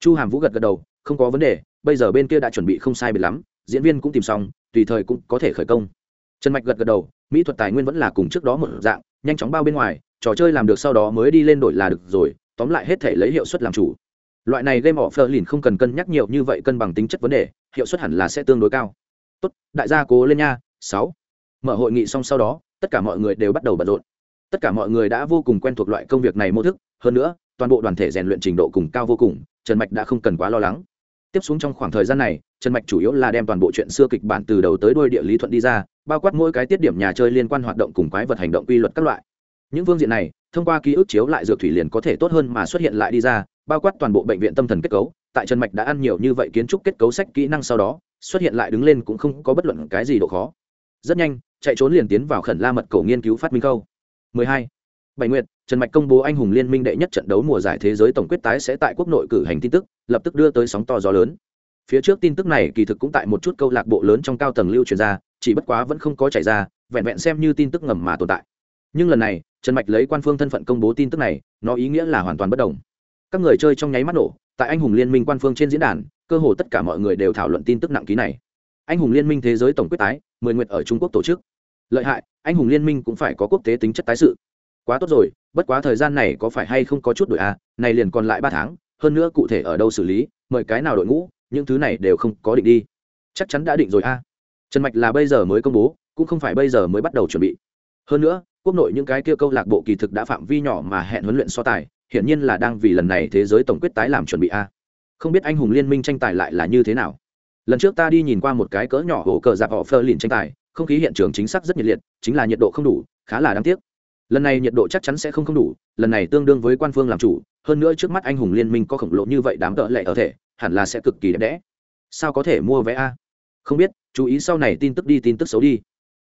Chu hàm vũ gật gật đầu, không có vấn đề, bây giờ bên kia đã chuẩn bị không sai biệt lắm, diễn viên cũng tìm xong, tùy thời cũng có thể khởi công. Trần mạch gật gật đầu, mỹ thuật tài nguyên vẫn là cùng trước đó một dạng, nhanh chóng bao bên ngoài, trò chơi làm được sau đó mới đi lên đổi là được rồi, tóm lại hết thể lấy hiệu suất làm chủ loại này game offer lìn không cần cân nhắc nhiều như vậy cân bằng tính chất vấn đề, hiệu suất hẳn là sẽ tương đối cao. Tốt, đại gia cố lên nha, sáu. Mở hội nghị xong sau đó, tất cả mọi người đều bắt đầu bận rộn. Tất cả mọi người đã vô cùng quen thuộc loại công việc này mô thức, hơn nữa, toàn bộ đoàn thể rèn luyện trình độ cùng cao vô cùng, trần mạch đã không cần quá lo lắng. Tiếp xuống trong khoảng thời gian này, trần mạch chủ yếu là đem toàn bộ chuyện xưa kịch bản từ đầu tới đuôi địa lý thuận đi ra, bao quát mỗi cái tiết điểm nhà chơi liên quan hoạt động cùng quái vật hành động quy luật các loại. Những phương diện này, thông qua ký ức chiếu lại dược thủy liền có thể tốt hơn mà xuất hiện lại đi ra bao quát toàn bộ bệnh viện tâm thần kết cấu tại trần mạch đã ăn nhiều như vậy kiến trúc kết cấu sách kỹ năng sau đó xuất hiện lại đứng lên cũng không có bất luận cái gì độ khó rất nhanh chạy trốn liền tiến vào khẩn la mật cổ nghiên cứu phát minh câu 12. Bảy Nguyệt, Trần Mạch công bố anh hùng liên minh đệ nhất trận đấu mùa giải thế giới tổng quyết tái sẽ tại quốc nội cử hành tin tức, lập tức đưa tới sóng to gió lớn. Phía trước tin tức này kỳ thực cũng tại một chút câu lạc bộ lớn trong cao tầng lưu truyền ra, chỉ bất quá vẫn không có chảy ra, vẹn vẹn xem như tin tức ngầm mà tồn tại. Nhưng lần này, Trần Mạch lấy quan phương thân phận công bố tin tức này, nó ý nghĩa là hoàn toàn bất đồng. Các người chơi trong nháy mắt nổ, tại anh hùng liên minh quan phương trên diễn đàn, cơ hồ tất cả mọi người đều thảo luận tin tức nặng ký này. Anh hùng liên minh thế giới tổng quyết tái, 10 nguyệt ở Trung Quốc tổ chức. Lợi hại, anh hùng liên minh cũng phải có quốc tế tính chất tái sự quá tốt rồi bất quá thời gian này có phải hay không có chút đội a à, này liền còn lại ba tháng hơn nữa cụ thể ở đâu xử lý mời cái nào đội ngũ những thứ này đều không có định đi chắc chắn đã định rồi a à. trần mạch là bây giờ mới công bố cũng không phải bây giờ mới bắt đầu chuẩn bị hơn nữa quốc nội những cái kia câu lạc bộ kỳ thực đã phạm vi nhỏ mà hẹn huấn luyện so tài hiển nhiên là đang vì lần này thế giới tổng quyết tái làm chuẩn bị a. Không biết anh hùng liên minh tranh tài lại là như thế nào. Lần trước ta đi nhìn qua một cái cỡ nhỏ hổ cờ dạp họ phơ lìn tranh tài, không khí hiện trường chính xác rất nhiệt liệt, chính là nhiệt độ không đủ, khá là đáng tiếc. Lần này nhiệt độ chắc chắn sẽ không không đủ, lần này tương đương với quan phương làm chủ, hơn nữa trước mắt anh hùng liên minh có khổng lồ như vậy đám tợ lệ ở thể, hẳn là sẽ cực kỳ đẹp đẽ. Sao có thể mua vé a? Không biết, chú ý sau này tin tức đi, tin tức xấu đi.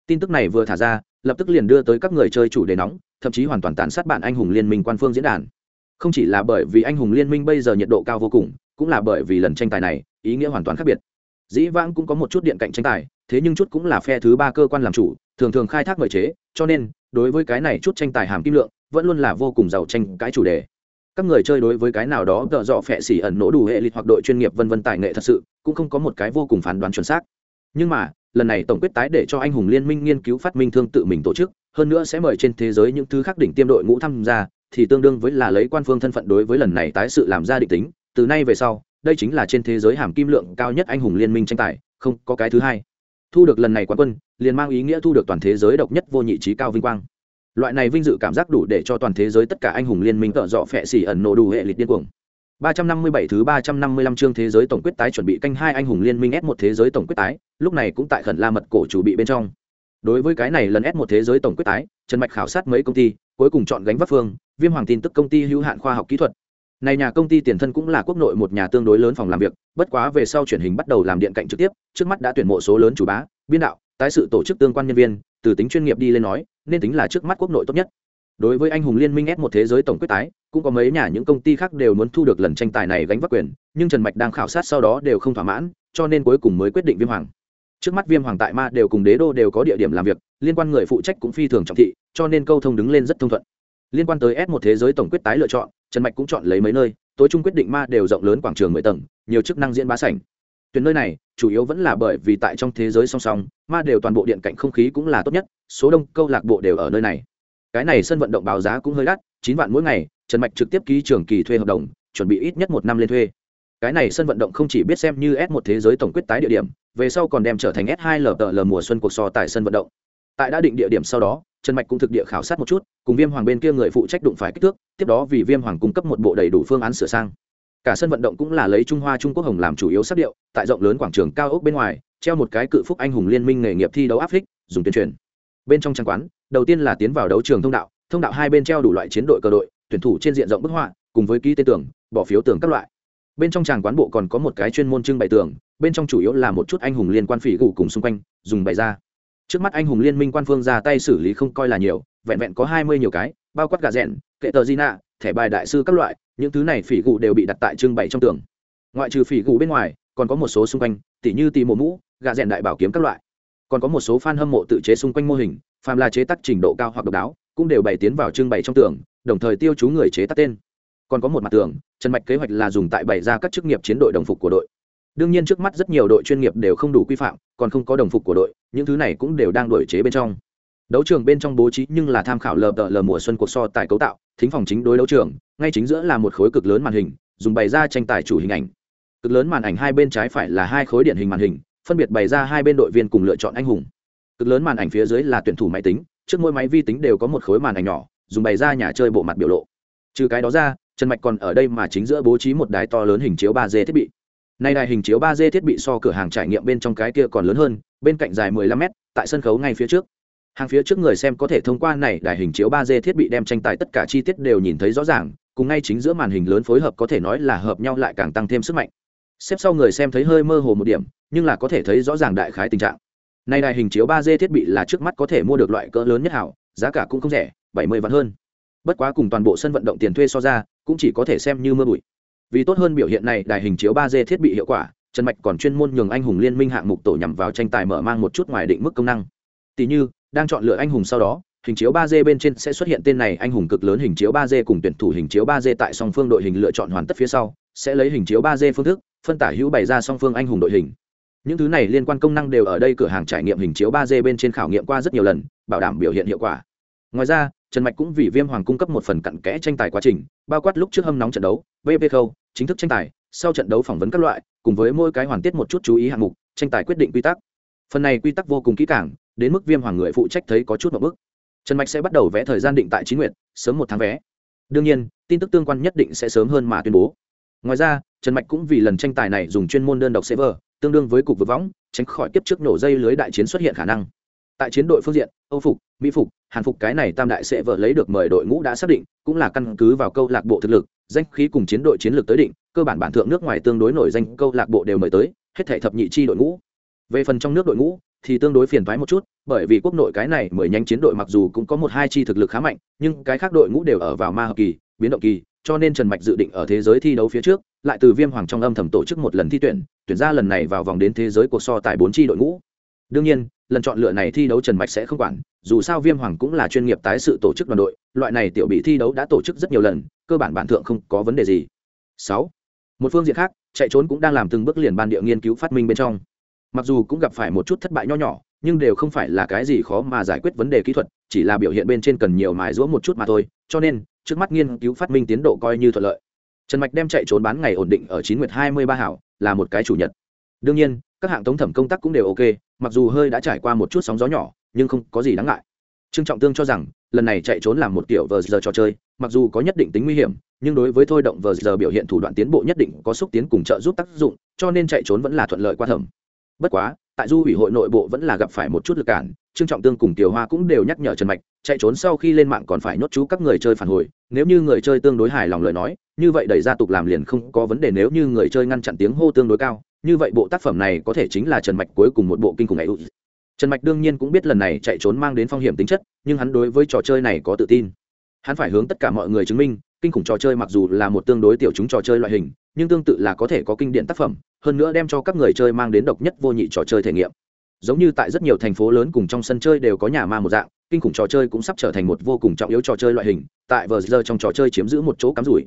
Tin tức này vừa thả ra, lập tức liền đưa tới các người chơi chủ đề nóng, thậm chí hoàn toàn tàn sát bạn anh hùng liên minh quan phương diễn đàn không chỉ là bởi vì anh hùng liên minh bây giờ nhiệt độ cao vô cùng, cũng là bởi vì lần tranh tài này, ý nghĩa hoàn toàn khác biệt. Dĩ vãng cũng có một chút điện cạnh tranh tài, thế nhưng chút cũng là phe thứ ba cơ quan làm chủ, thường thường khai thác mời chế, cho nên, đối với cái này chút tranh tài hàm kim lượng, vẫn luôn là vô cùng giàu tranh cãi chủ đề. Các người chơi đối với cái nào đó tợ dọ phẹ xỉ ẩn nỗ đủ hệ lịch hoặc đội chuyên nghiệp vân vân tài nghệ thật sự, cũng không có một cái vô cùng phán đoán chuẩn xác. Nhưng mà, lần này tổng quyết tái để cho anh hùng liên minh nghiên cứu phát minh thương tự mình tổ chức, hơn nữa sẽ mời trên thế giới những thứ khác đỉnh tiêm đội ngũ tham gia thì tương đương với là lấy quan phương thân phận đối với lần này tái sự làm ra định tính từ nay về sau đây chính là trên thế giới hàm kim lượng cao nhất anh hùng liên minh tranh tài không có cái thứ hai. Thu được lần này quán quân liền mang ý nghĩa thu được toàn thế giới độc nhất vô nhị trí cao vinh quang. Loại này vinh dự cảm giác đủ để cho toàn thế giới tất cả anh hùng liên minh tợ dọ phẹ xỉ ẩn nổ đủ hệ liệt điên cuồng. 357 thứ 355 chương thế giới tổng quyết tái chuẩn bị canh hai anh hùng liên minh S1 thế giới tổng quyết tái, lúc này cũng tại khẩn la mật cổ chủ bị bên trong. Đối với cái này lần ép một thế giới tổng quyết tái, Trần Mạch khảo sát mấy công ty, cuối cùng chọn gánh vác phương, Viêm Hoàng tin tức công ty hữu hạn khoa học kỹ thuật. Này nhà công ty tiền thân cũng là quốc nội một nhà tương đối lớn phòng làm việc, bất quá về sau chuyển hình bắt đầu làm điện cạnh trực tiếp, trước mắt đã tuyển mộ số lớn chủ bá, biên đạo, tái sự tổ chức tương quan nhân viên, từ tính chuyên nghiệp đi lên nói nên tính là trước mắt quốc nội tốt nhất đối với anh hùng liên minh ép một thế giới tổng quyết tái cũng có mấy nhà những công ty khác đều muốn thu được lần tranh tài này gánh vác quyền nhưng trần mạch đang khảo sát sau đó đều không thỏa mãn cho nên cuối cùng mới quyết định viêm hoàng trước mắt viêm hoàng tại ma đều cùng đế đô đều có địa điểm làm việc, liên quan người phụ trách cũng phi thường trọng thị, cho nên câu thông đứng lên rất thông thuận. Liên quan tới s một thế giới tổng quyết tái lựa chọn, trần mạch cũng chọn lấy mấy nơi, tối trung quyết định ma đều rộng lớn quảng trường mười tầng, nhiều chức năng diễn bá sảnh. Tuyến nơi này, chủ yếu vẫn là bởi vì tại trong thế giới song song, ma đều toàn bộ điện cạnh không khí cũng là tốt nhất, số đông câu lạc bộ đều ở nơi này. Cái này sân vận động báo giá cũng hơi đắt, chín vạn mỗi ngày, trần mạch trực tiếp ký trường kỳ thuê hợp đồng, chuẩn bị ít nhất một năm lên thuê cái này sân vận động không chỉ biết xem như s một thế giới tổng quyết tái địa điểm, về sau còn đem trở thành s hai lờ lờ mùa xuân cuộc so tại sân vận động. Tại đã định địa điểm sau đó, trần mạch cũng thực địa khảo sát một chút, cùng viêm hoàng bên kia người phụ trách đụng phải kích thước, tiếp đó vì viêm hoàng cung cấp một bộ đầy đủ phương án sửa sang. Cả sân vận động cũng là lấy trung hoa trung quốc hồng làm chủ yếu sắc điệu, tại rộng lớn quảng trường cao ốc bên ngoài, treo một cái cự phúc anh hùng liên minh nghề nghiệp thi đấu áp phích, dùng tuyên truyền. Bên trong trang quán, đầu tiên là tiến vào đấu trường thông đạo thông đạo hai bên treo đủ loại chiến đội cờ đội, tuyển thủ trên diện rộng bức họa, cùng với ký tên tưởng, bỏ phiếu tưởng các loại bên trong tràng quán bộ còn có một cái chuyên môn trưng bày tường, bên trong chủ yếu là một chút anh hùng liên quan phỉ gù cùng xung quanh, dùng bày ra. Trước mắt anh hùng liên minh quan phương ra tay xử lý không coi là nhiều, vẹn vẹn có hai mươi nhiều cái, bao quát gà rẽn kệ tờ di nạ thẻ bài đại sư các loại, những thứ này phỉ gù đều bị đặt tại trưng bày trong tường. Ngoại trừ phỉ gù bên ngoài, còn có một số xung quanh, tỉ như tì mộ mũ, gà rẽn đại bảo kiếm các loại. Còn có một số fan hâm mộ tự chế xung quanh mô hình, phàm là chế tác trình độ cao hoặc độc đáo, cũng đều bày tiến vào trưng bày trong tường, đồng thời tiêu chú người chế tác tên còn có một mặt tường, trần mạch kế hoạch là dùng tại bày ra các chức nghiệp chiến đội đồng phục của đội. Đương nhiên trước mắt rất nhiều đội chuyên nghiệp đều không đủ quy phạm, còn không có đồng phục của đội, những thứ này cũng đều đang đổi chế bên trong. Đấu trường bên trong bố trí nhưng là tham khảo lờ đợ lờ mùa xuân cuộc so tài cấu tạo, thính phòng chính đối đấu trường, ngay chính giữa là một khối cực lớn màn hình, dùng bày ra tranh tài chủ hình ảnh. Cực lớn màn ảnh hai bên trái phải là hai khối điện hình màn hình, phân biệt bày ra hai bên đội viên cùng lựa chọn anh hùng. Cực lớn màn ảnh phía dưới là tuyển thủ máy tính, trước mỗi máy vi tính đều có một khối màn ảnh nhỏ, dùng bày ra nhà chơi bộ mặt biểu lộ. Trừ cái đó ra trần mạch còn ở đây mà chính giữa bố trí một đài to lớn hình chiếu ba d thiết bị. Nay đài hình chiếu ba d thiết bị so cửa hàng trải nghiệm bên trong cái kia còn lớn hơn, bên cạnh dài 15 m tại sân khấu ngay phía trước. Hàng phía trước người xem có thể thông qua này đài hình chiếu ba d thiết bị đem tranh tài tất cả chi tiết đều nhìn thấy rõ ràng, cùng ngay chính giữa màn hình lớn phối hợp có thể nói là hợp nhau lại càng tăng thêm sức mạnh. Xếp sau người xem thấy hơi mơ hồ một điểm, nhưng là có thể thấy rõ ràng đại khái tình trạng. Này đài hình chiếu ba d thiết bị là trước mắt có thể mua được loại cỡ lớn nhất hảo, giá cả cũng không rẻ, bảy mươi vạn hơn bất quá cùng toàn bộ sân vận động tiền thuê so ra, cũng chỉ có thể xem như mưa bụi. Vì tốt hơn biểu hiện này, đài hình chiếu ba d thiết bị hiệu quả, trần mạch còn chuyên môn nhường anh hùng liên minh hạng mục tổ nhằm vào tranh tài mở mang một chút ngoài định mức công năng. Tỷ như, đang chọn lựa anh hùng sau đó, hình chiếu ba d bên trên sẽ xuất hiện tên này anh hùng cực lớn hình chiếu ba d cùng tuyển thủ hình chiếu ba d tại song phương đội hình lựa chọn hoàn tất phía sau, sẽ lấy hình chiếu ba d phương thức, phân tả hữu bày ra song phương anh hùng đội hình. Những thứ này liên quan công năng đều ở đây cửa hàng trải nghiệm hình chiếu ba d bên trên khảo nghiệm qua rất nhiều lần, bảo đảm biểu hiện hiệu quả. Ngoài ra trần mạch cũng vì viêm hoàng cung cấp một phần cặn kẽ tranh tài quá trình, bao quát lúc trước hâm nóng trận đấu vp khâu, chính thức tranh tài, sau trận đấu phỏng vấn các loại, cùng với mỗi cái hoàn tiết một chút chú ý hạng mục, tranh tài quyết định quy tắc. Phần này quy tắc vô cùng kỹ càng, đến mức viêm hoàng người phụ trách thấy có chút một bức. Trần mạch sẽ bắt đầu vẽ thời gian định tại chín nguyện sớm một tháng vé đương nhiên, tin tức tương quan nhất định sẽ sớm hơn mà tuyên bố. Ngoài ra, trần mạch cũng vì lần tranh tài này dùng chuyên môn đơn độc server, tương đương với cục vực võng, tránh khỏi tiếp trước nổ dây lưới đại chiến xuất hiện khả năng tại chiến đội phương diện, âu phục, mỹ phục, hàn phục cái này tam đại sẽ vợ lấy được mời đội ngũ đã xác định, cũng là căn cứ vào câu lạc bộ thực lực, danh khí cùng chiến đội chiến lược tới định, cơ bản bản thượng nước ngoài tương đối nổi danh câu lạc bộ đều mời tới, hết thể thập nhị chi đội ngũ. Về phần trong nước đội ngũ, thì tương đối phiền thoái một chút, bởi vì quốc nội cái này mười nhánh chiến đội mặc dù cũng có một hai chi thực lực khá mạnh, nhưng cái khác đội ngũ đều ở vào ma hợp kỳ, biến động kỳ, cho nên trần mạch dự định ở thế giới thi đấu phía trước, lại từ viêm hoàng trong âm thầm tổ chức một lần thi tuyển tuyển ra lần này vào vòng đến thế giới cuộc so tại bốn chi đội ngũ. Đương nhiên lần chọn lựa này thi đấu trần mạch sẽ không quản, dù sao viêm hoàng cũng là chuyên nghiệp tái sự tổ chức đoàn đội, loại này tiểu bị thi đấu đã tổ chức rất nhiều lần, cơ bản bản thượng không có vấn đề gì. Sáu, một phương diện khác, chạy trốn cũng đang làm từng bước liền ban địa nghiên cứu phát minh bên trong. Mặc dù cũng gặp phải một chút thất bại nho nhỏ, nhưng đều không phải là cái gì khó mà giải quyết vấn đề kỹ thuật, chỉ là biểu hiện bên trên cần nhiều mài rũa một chút mà thôi, cho nên, trước mắt nghiên cứu phát minh tiến độ coi như thuận lợi. Trần mạch đem chạy trốn bán ngày ổn định ở chín nguyệt hai mươi ba hảo, là một cái chủ nhật. Đương nhiên các hạng tống thẩm công tác cũng đều ok, mặc dù hơi đã trải qua một chút sóng gió nhỏ, nhưng không có gì đáng ngại. Trương trọng tương cho rằng, lần này chạy trốn làm một kiểu vờ giờ trò chơi, mặc dù có nhất định tính nguy hiểm, nhưng đối với thôi động vờ giờ biểu hiện thủ đoạn tiến bộ nhất định có xúc tiến cùng trợ giúp tác dụng, cho nên chạy trốn vẫn là thuận lợi qua thẩm. Bất quá, tại du ủy hội nội bộ vẫn là gặp phải một chút lực cản, trương trọng tương cùng tiểu hoa cũng đều nhắc nhở trần mạch, chạy trốn sau khi lên mạng còn phải nhốt chú các người chơi phản hồi, nếu như người chơi tương đối hài lòng lời nói như vậy đẩy ra tục làm liền không có vấn đề nếu như người chơi ngăn chặn tiếng hô tương đối cao. Như vậy bộ tác phẩm này có thể chính là trần mạch cuối cùng một bộ kinh khủng ấy. Trần mạch đương nhiên cũng biết lần này chạy trốn mang đến phong hiểm tính chất, nhưng hắn đối với trò chơi này có tự tin. Hắn phải hướng tất cả mọi người chứng minh, kinh khủng trò chơi mặc dù là một tương đối tiểu chúng trò chơi loại hình, nhưng tương tự là có thể có kinh điển tác phẩm, hơn nữa đem cho các người chơi mang đến độc nhất vô nhị trò chơi thể nghiệm. Giống như tại rất nhiều thành phố lớn cùng trong sân chơi đều có nhà ma một dạng, kinh khủng trò chơi cũng sắp trở thành một vô cùng trọng yếu trò chơi loại hình, tại vờ giờ trong trò chơi chiếm giữ một chỗ cắm rủi.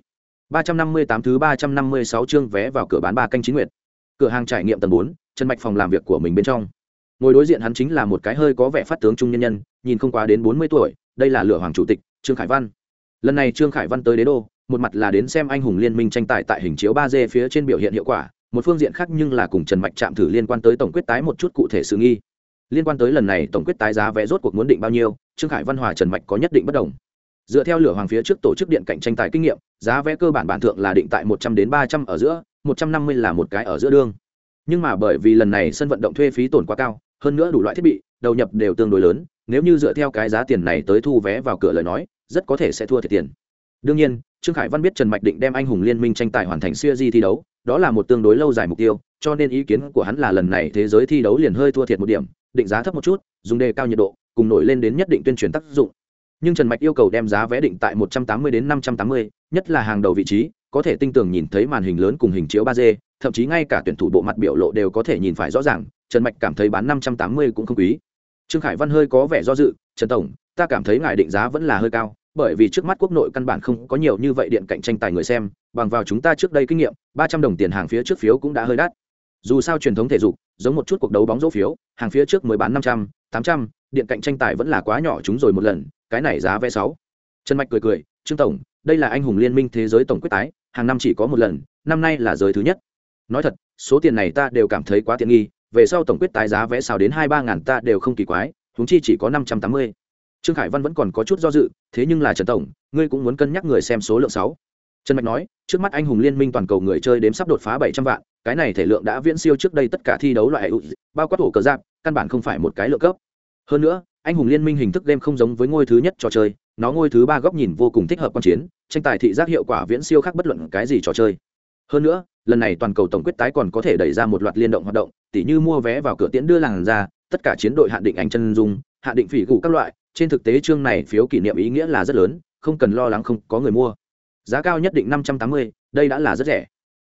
358 thứ 356 chương vé vào cửa bán ba canh chín nguyệt. Cửa hàng trải nghiệm tầng 4, chân mạch phòng làm việc của mình bên trong. Ngồi đối diện hắn chính là một cái hơi có vẻ phát tướng trung nhân nhân nhìn không quá đến 40 tuổi đây là lửa hoàng chủ tịch trương khải văn. Lần này trương khải văn tới đế đô một mặt là đến xem anh hùng liên minh tranh tài tại hình chiếu ba d phía trên biểu hiện hiệu quả một phương diện khác nhưng là cùng trần mạch chạm thử liên quan tới tổng quyết tái một chút cụ thể sự nghi. Liên quan tới lần này tổng quyết tái giá vé rốt cuộc muốn định bao nhiêu trương khải văn hòa trần mạch có nhất định bất đồng. Dựa theo lửa hoàng phía trước tổ chức điện cạnh tranh tài kinh nghiệm giá vé cơ bản bản thượng là định tại một trăm đến ba trăm ở giữa, một trăm năm mươi là một cái ở giữa đương nhưng mà bởi vì lần này sân vận động thuê phí tổn quá cao, hơn nữa đủ loại thiết bị, đầu nhập đều tương đối lớn, nếu như dựa theo cái giá tiền này tới thu vé vào cửa lời nói, rất có thể sẽ thua thiệt tiền. Đương nhiên, trương khải văn biết trần mạch định đem anh hùng liên minh tranh tài hoàn thành siêu di thi đấu, đó là một tương đối lâu dài mục tiêu, cho nên ý kiến của hắn là lần này thế giới thi đấu liền hơi thua thiệt một điểm, định giá thấp một chút, dùng đề cao nhiệt độ, cùng nổi lên đến nhất định tuyên truyền tác dụng nhưng trần mạch yêu cầu đem giá vé định tại một trăm tám mươi đến năm trăm tám mươi, nhất là hàng đầu vị trí, có thể tinh tường nhìn thấy màn hình lớn cùng hình chiếu ba d, thậm chí ngay cả tuyển thủ bộ mặt biểu lộ đều có thể nhìn phải rõ ràng, trần mạch cảm thấy bán năm trăm tám mươi cũng không quý. Trương khải văn hơi có vẻ do dự, trần tổng, ta cảm thấy ngài định giá vẫn là hơi cao, bởi vì trước mắt quốc nội căn bản không có nhiều như vậy điện cạnh tranh tài người xem, bằng vào chúng ta trước đây kinh nghiệm, ba trăm đồng tiền hàng phía trước phiếu cũng đã hơi đắt. Dù sao truyền thống thể dục, giống một chút cuộc đấu bóng rổ phiếu, hàng phía trước mới bán năm trăm, tám trăm điện cạnh tranh tài vẫn là quá nhỏ chúng rồi một lần, cái này giá vé sáu. Trần mạch cười cười, trương tổng, đây là anh hùng liên minh thế giới tổng quyết tái, hàng năm chỉ có một lần, năm nay là giới thứ nhất. Nói thật, số tiền này ta đều cảm thấy quá tiện nghi, về sau tổng quyết tái giá vé xào đến hai ba ngàn ta đều không kỳ quái húng chi chỉ có năm trăm tám mươi. Trương khải văn vẫn còn có chút do dự, thế nhưng là trần tổng, ngươi cũng muốn cân nhắc người xem số lượng sáu. Trần mạch nói, trước mắt anh hùng liên minh toàn cầu người chơi đếm sắp đột phá bảy trăm vạn, cái này thể lượng đã viễn siêu trước đây tất cả thi đấu loại bao quát ổ cờ giáp, căn bản không phải một cái lượng cấp hơn nữa, anh hùng liên minh hình thức game không giống với ngôi thứ nhất trò chơi, nó ngôi thứ ba góc nhìn vô cùng thích hợp quan chiến, tranh tài thị giác hiệu quả viễn siêu khác bất luận cái gì trò chơi. Hơn nữa, lần này toàn cầu tổng quyết tái còn có thể đẩy ra một loạt liên động hoạt động, tỉ như mua vé vào cửa tiễn đưa làng ra, tất cả chiến đội hạn định ảnh chân dung, hạn định phỉ gù các loại, trên thực tế chương này phiếu kỷ niệm ý nghĩa là rất lớn, không cần lo lắng không có người mua. Giá cao nhất định năm trăm tám mươi, đây đã là rất rẻ.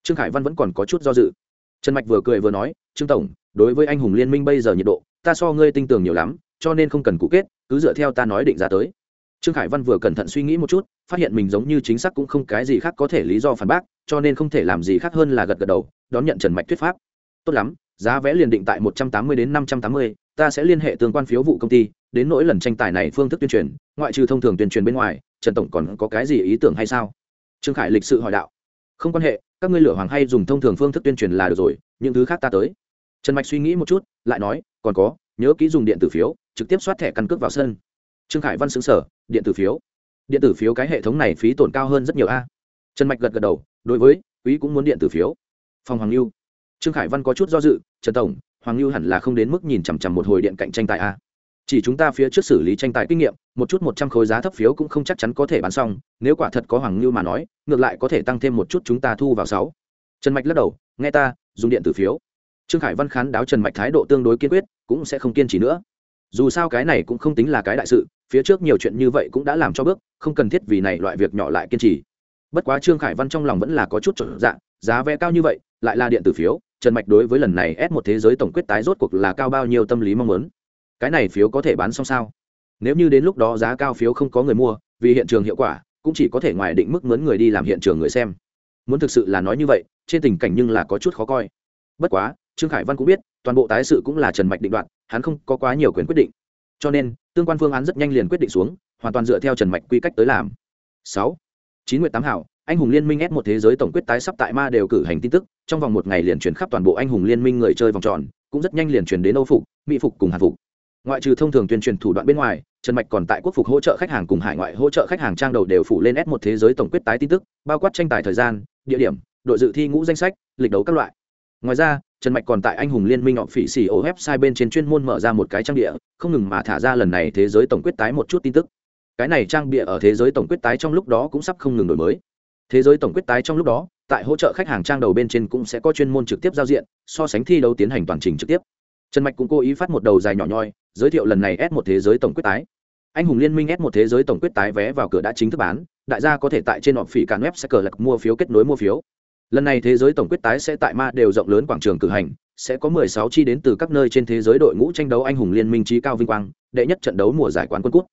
Trương khải văn vẫn còn có chút do dự. Trần mạch vừa cười vừa nói, trương tổng, đối với anh hùng liên minh bây giờ nhiệt độ, ta so ngươi tin tưởng nhiều lắm cho nên không cần cụ kết, cứ dựa theo ta nói định giá tới. Trương khải văn vừa cẩn thận suy nghĩ một chút, phát hiện mình giống như chính xác cũng không cái gì khác có thể lý do phản bác, cho nên không thể làm gì khác hơn là gật gật đầu, đón nhận trần mạch thuyết pháp. Tốt lắm, giá vé liền định tại một trăm tám mươi đến năm trăm tám mươi, ta sẽ liên hệ tương quan phiếu vụ công ty, đến nỗi lần tranh tài này phương thức tuyên truyền, ngoại trừ thông thường tuyên truyền bên ngoài, trần tổng còn có cái gì ý tưởng hay sao? Trương khải lịch sự hỏi đạo. Không quan hệ, các ngươi lửa hoàng hay dùng thông thường phương thức tuyên truyền là được rồi, những thứ khác ta tới. Trần mạch suy nghĩ một chút, lại nói, còn có nhớ kỹ dùng điện tử phiếu, trực tiếp soát thẻ căn cước vào sân. Trương khải văn xứng sở điện tử phiếu. Điện tử phiếu cái hệ thống này phí tổn cao hơn rất nhiều a. Trần mạch gật gật đầu, đối với, quý cũng muốn điện tử phiếu. Phòng hoàng lưu. Trương khải văn có chút do dự, trần tổng, hoàng lưu hẳn là không đến mức nhìn chằm chằm một hồi điện cạnh tranh tài a. Chỉ chúng ta phía trước xử lý tranh tài kinh nghiệm, một chút một trăm khối giá thấp phiếu cũng không chắc chắn có thể bán xong, nếu quả thật có hoàng lưu mà nói, ngược lại có thể tăng thêm một chút chúng ta thu vào sáu. Trần mạch lắc đầu, nghe ta, dùng điện tử phiếu trương khải văn khán đáo trần mạch thái độ tương đối kiên quyết, cũng sẽ không kiên trì nữa. Dù sao cái này cũng không tính là cái đại sự, phía trước nhiều chuyện như vậy cũng đã làm cho bước, không cần thiết vì này loại việc nhỏ lại kiên trì. Bất quá trương khải văn trong lòng vẫn là có chút trở dạng giá vé cao như vậy, lại là điện tử phiếu, trần mạch đối với lần này ép một thế giới tổng quyết tái rốt cuộc là cao bao nhiêu tâm lý mong muốn. Cái này phiếu có thể bán xong sao? Nếu như đến lúc đó giá cao phiếu không có người mua, vì hiện trường hiệu quả, cũng chỉ có thể ngoài định mức mướn người đi làm hiện trường người xem. Muốn thực sự là nói như vậy, trên tình cảnh nhưng là có chút khó coi. Bất quá trương khải văn cũng biết, toàn bộ tái sự cũng là trần mạch định đoạt, hắn không có quá nhiều quyền quyết định. Cho nên, tương quan phương án rất nhanh liền quyết định xuống, hoàn toàn dựa theo trần mạch quy cách tới làm. Sáu, chín nguyện tám hảo, anh hùng liên minh s một thế giới tổng quyết tái sắp tại ma đều cử hành tin tức, trong vòng một ngày liền chuyển khắp toàn bộ anh hùng liên minh người chơi vòng tròn, cũng rất nhanh liền chuyển đến âu phục, mỹ phục cùng hàn phục. Ngoại trừ thông thường tuyên truyền thủ đoạn bên ngoài, trần mạch còn tại quốc phục hỗ trợ khách hàng cùng hải ngoại hỗ trợ khách hàng trang đầu đều phủ lên s một thế giới tổng quyết tái tin tức, bao quát tranh tài thời gian, địa điểm, đội dự thi ngũ danh sách, lịch đấu các loại. Ngoài ra trần mạch còn tại anh hùng liên minh họ phỉ xỉ ô website bên trên chuyên môn mở ra một cái trang địa không ngừng mà thả ra lần này thế giới tổng quyết tái một chút tin tức. Cái này trang bịa ở thế giới tổng quyết tái trong lúc đó cũng sắp không ngừng đổi mới. Thế giới tổng quyết tái trong lúc đó, tại hỗ trợ khách hàng trang đầu bên trên cũng sẽ có chuyên môn trực tiếp giao diện, so sánh thi đấu tiến hành toàn trình trực tiếp. Trần mạch cũng cố ý phát một đầu dài nhỏ nhoi, giới thiệu lần này ép một thế giới tổng quyết tái. Anh hùng liên minh ép một thế giới tổng quyết tái vé vào cửa đã chính thức bán, đại gia có thể tại trên họp phỉ cản web sẽ cờ lạc mua phiếu kết nối mua phiếu lần này thế giới tổng quyết tái sẽ tại ma đều rộng lớn quảng trường cử hành, sẽ có 16 chi đến từ các nơi trên thế giới đội ngũ tranh đấu anh hùng liên minh trí cao vinh quang, đệ nhất trận đấu mùa giải quán quân quốc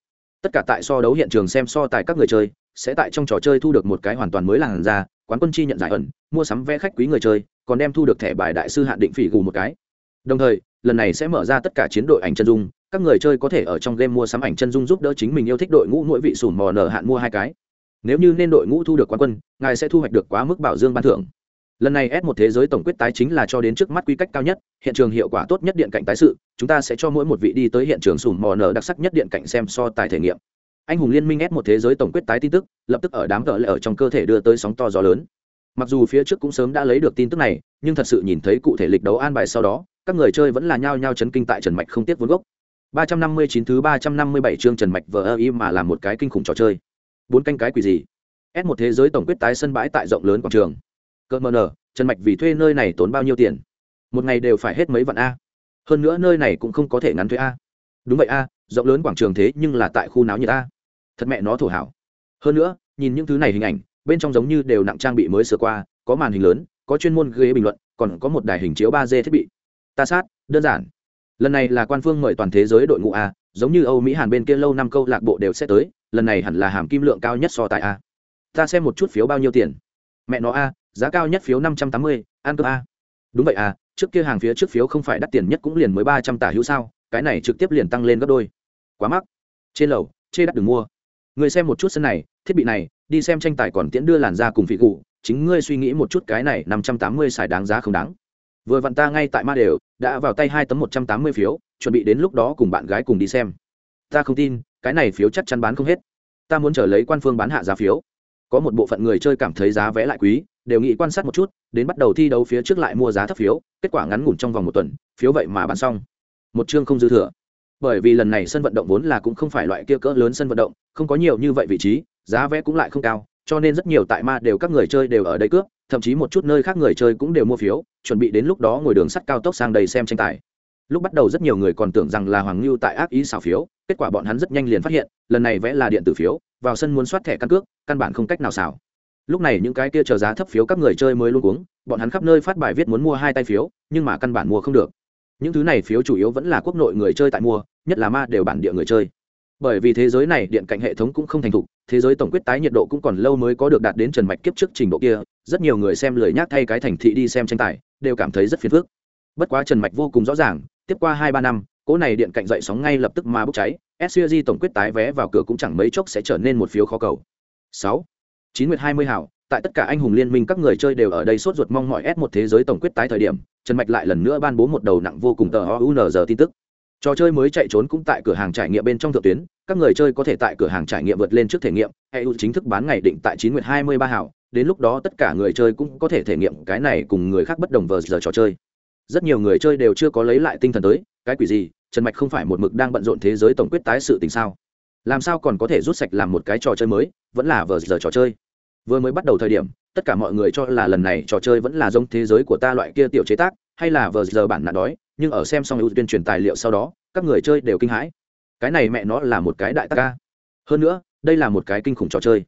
tất cả tại so đấu hiện trường xem so tài các người chơi, sẽ tại trong trò chơi thu được một cái hoàn toàn mới làn ra quán quân chi nhận giải ẩn, mua sắm vé khách quý người chơi, còn đem thu được thẻ bài đại sư hạn định phỉ gù một cái. Đồng thời, lần này sẽ mở ra tất cả chiến đội ảnh chân dung, các người chơi có thể ở trong game mua sắm ảnh chân dung giúp đỡ chính mình yêu thích đội ngũ mỗi vị sủn mò nở hạn mua hai cái nếu như nên đội ngũ thu được quán quân, ngài sẽ thu hoạch được quá mức bảo dương ban thưởng. Lần này s một thế giới tổng quyết tái chính là cho đến trước mắt quy cách cao nhất, hiện trường hiệu quả tốt nhất điện cạnh tái sự, chúng ta sẽ cho mỗi một vị đi tới hiện trường sùm mò nở đặc sắc nhất điện cạnh xem so tài thể nghiệm. Anh hùng liên minh ép một thế giới tổng quyết tái tin tức, lập tức ở đám cỡ lại ở trong cơ thể đưa tới sóng to gió lớn. Mặc dù phía trước cũng sớm đã lấy được tin tức này, nhưng thật sự nhìn thấy cụ thể lịch đấu an bài sau đó, các người chơi vẫn là nhao nhao chấn kinh tại trần mạch không tiếc vốn gốc. 359 thứ 357 chương Trần Mạch vờ im mà làm một cái kinh khủng trò chơi. Bốn canh cái quỷ gì? S một thế giới tổng quyết tái sân bãi tại rộng lớn quảng trường. Cơ mờ nở, Trần Mạch vì thuê nơi này tốn bao nhiêu tiền? Một ngày đều phải hết mấy vạn a. Hơn nữa nơi này cũng không có thể ngắn thuê a. Đúng vậy a, rộng lớn quảng trường thế nhưng là tại khu náo nhiệt a. Thật mẹ nó thổ hảo. Hơn nữa, nhìn những thứ này hình ảnh, bên trong giống như đều nặng trang bị mới sửa qua, có màn hình lớn, có chuyên môn ghế bình luận, còn có một đài hình chiếu 3D thiết bị. Ta sát, đơn giản lần này là quan phương mời toàn thế giới đội ngũ a giống như âu mỹ hàn bên kia lâu năm câu lạc bộ đều sẽ tới lần này hẳn là hàm kim lượng cao nhất so tại a. Ta xem một chút phiếu bao nhiêu tiền. Mẹ nó a, giá cao nhất phiếu năm trăm tám mươi, ăn cơ a. Đúng vậy a, trước kia hàng phía trước phiếu không phải đắt tiền nhất cũng liền mới ba trăm tả hữu sao, cái này trực tiếp liền tăng lên gấp đôi. Quá mắc. Trên lầu, chê đắt đừng mua. Người xem một chút sân này, thiết bị này, đi xem tranh tài còn tiễn đưa làn ra cùng vị cụ chính ngươi suy nghĩ một chút cái này năm trăm tám mươi xài đáng giá không đáng. Vừa vặn ta ngay tại ma đều, đã vào tay hai tấm một trăm tám mươi phiếu, chuẩn bị đến lúc đó cùng bạn gái cùng đi xem. Ta không tin cái này phiếu chắc chắn bán không hết. Ta muốn trở lấy quan phương bán hạ giá phiếu. Có một bộ phận người chơi cảm thấy giá vé lại quý, đều nghĩ quan sát một chút, đến bắt đầu thi đấu phía trước lại mua giá thấp phiếu, kết quả ngắn ngủn trong vòng một tuần, phiếu vậy mà bán xong. Một chương không dư thừa. Bởi vì lần này sân vận động vốn là cũng không phải loại kia cỡ lớn sân vận động, không có nhiều như vậy vị trí, giá vé cũng lại không cao, cho nên rất nhiều tại ma đều các người chơi đều ở đây cướp, thậm chí một chút nơi khác người chơi cũng đều mua phiếu, chuẩn bị đến lúc đó ngồi đường sắt cao tốc sang đây xem tranh tài lúc bắt đầu rất nhiều người còn tưởng rằng là hoàng lưu tại ác ý xào phiếu, kết quả bọn hắn rất nhanh liền phát hiện, lần này vẽ là điện tử phiếu, vào sân muốn soát thẻ căn cước, căn bản không cách nào xào lúc này những cái kia chờ giá thấp phiếu các người chơi mới luôn uống bọn hắn khắp nơi phát bài viết muốn mua hai tay phiếu, nhưng mà căn bản mua không được. Những thứ này phiếu chủ yếu vẫn là quốc nội người chơi tại mua, nhất là ma đều bản địa người chơi. Bởi vì thế giới này điện cạnh hệ thống cũng không thành thục, thế giới tổng quyết tái nhiệt độ cũng còn lâu mới có được đạt đến trần mạch kiếp trước trình độ kia, rất nhiều người xem lười nhác thay cái thành thị đi xem tranh tài, đều cảm thấy rất phiền phức. Bất quá trần mạch vô cùng rõ ràng tiếp qua hai ba năm, cỗ này điện cạnh dậy sóng ngay lập tức mà bốc cháy sg tổng quyết tái vé vào cửa cũng chẳng mấy chốc sẽ trở nên một phiếu khó cầu. Sáu, chín nguyệt hai mươi hảo, tại tất cả anh hùng liên minh các người chơi đều ở đây sốt ruột mong mọi s một thế giới tổng quyết tái thời điểm, trần mạch lại lần nữa ban bố một đầu nặng vô cùng tờ giờ tin tức. Trò chơi mới chạy trốn cũng tại cửa hàng trải nghiệm bên trong thượng tuyến, các người chơi có thể tại cửa hàng trải nghiệm vượt lên trước thể nghiệm eu chính thức bán ngày định tại chín nguyệt hai mươi ba hảo, đến lúc đó tất cả người chơi cũng có thể thể nghiệm cái này cùng người khác bất đồng vờ giờ trò chơi rất nhiều người chơi đều chưa có lấy lại tinh thần tới, cái quỷ gì, trần mạch không phải một mực đang bận rộn thế giới tổng quyết tái sự tình sao? Làm sao còn có thể rút sạch làm một cái trò chơi mới, vẫn là vờ giờ trò chơi? Vừa mới bắt đầu thời điểm, tất cả mọi người cho là lần này trò chơi vẫn là giống thế giới của ta loại kia tiểu chế tác, hay là vờ giờ bản nạn đói, nhưng ở xem xong ưu tuyên truyền tài liệu sau đó, các người chơi đều kinh hãi. Cái này mẹ nó là một cái đại tác ca. Hơn nữa, đây là một cái kinh khủng trò chơi.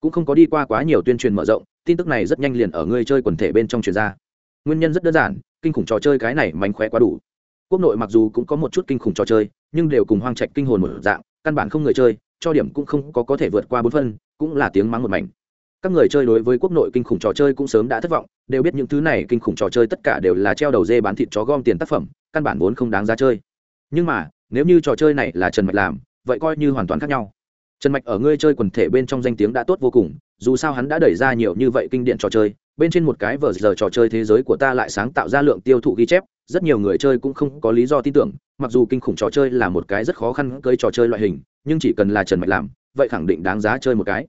Cũng không có đi qua quá nhiều tuyên truyền mở rộng, tin tức này rất nhanh liền ở người chơi quần thể bên trong truyền ra. Nguyên nhân rất đơn giản kinh khủng trò chơi cái này mánh khóe quá đủ. Quốc nội mặc dù cũng có một chút kinh khủng trò chơi, nhưng đều cùng hoang trạch kinh hồn một dạng, căn bản không người chơi, cho điểm cũng không có có thể vượt qua bốn phân, cũng là tiếng mắng một mảnh. Các người chơi đối với quốc nội kinh khủng trò chơi cũng sớm đã thất vọng, đều biết những thứ này kinh khủng trò chơi tất cả đều là treo đầu dê bán thịt chó gom tiền tác phẩm, căn bản vốn không đáng ra chơi. Nhưng mà, nếu như trò chơi này là trần mạch làm, vậy coi như hoàn toàn khác nhau. Trần mạch ở ngươi chơi quần thể bên trong danh tiếng đã tốt vô cùng, dù sao hắn đã đẩy ra nhiều như vậy kinh điển trò chơi bên trên một cái vờ giờ trò chơi thế giới của ta lại sáng tạo ra lượng tiêu thụ ghi chép, rất nhiều người chơi cũng không có lý do tin tưởng, mặc dù kinh khủng trò chơi là một cái rất khó khăn cơi trò chơi loại hình, nhưng chỉ cần là trần mạch làm, vậy khẳng định đáng giá chơi một cái.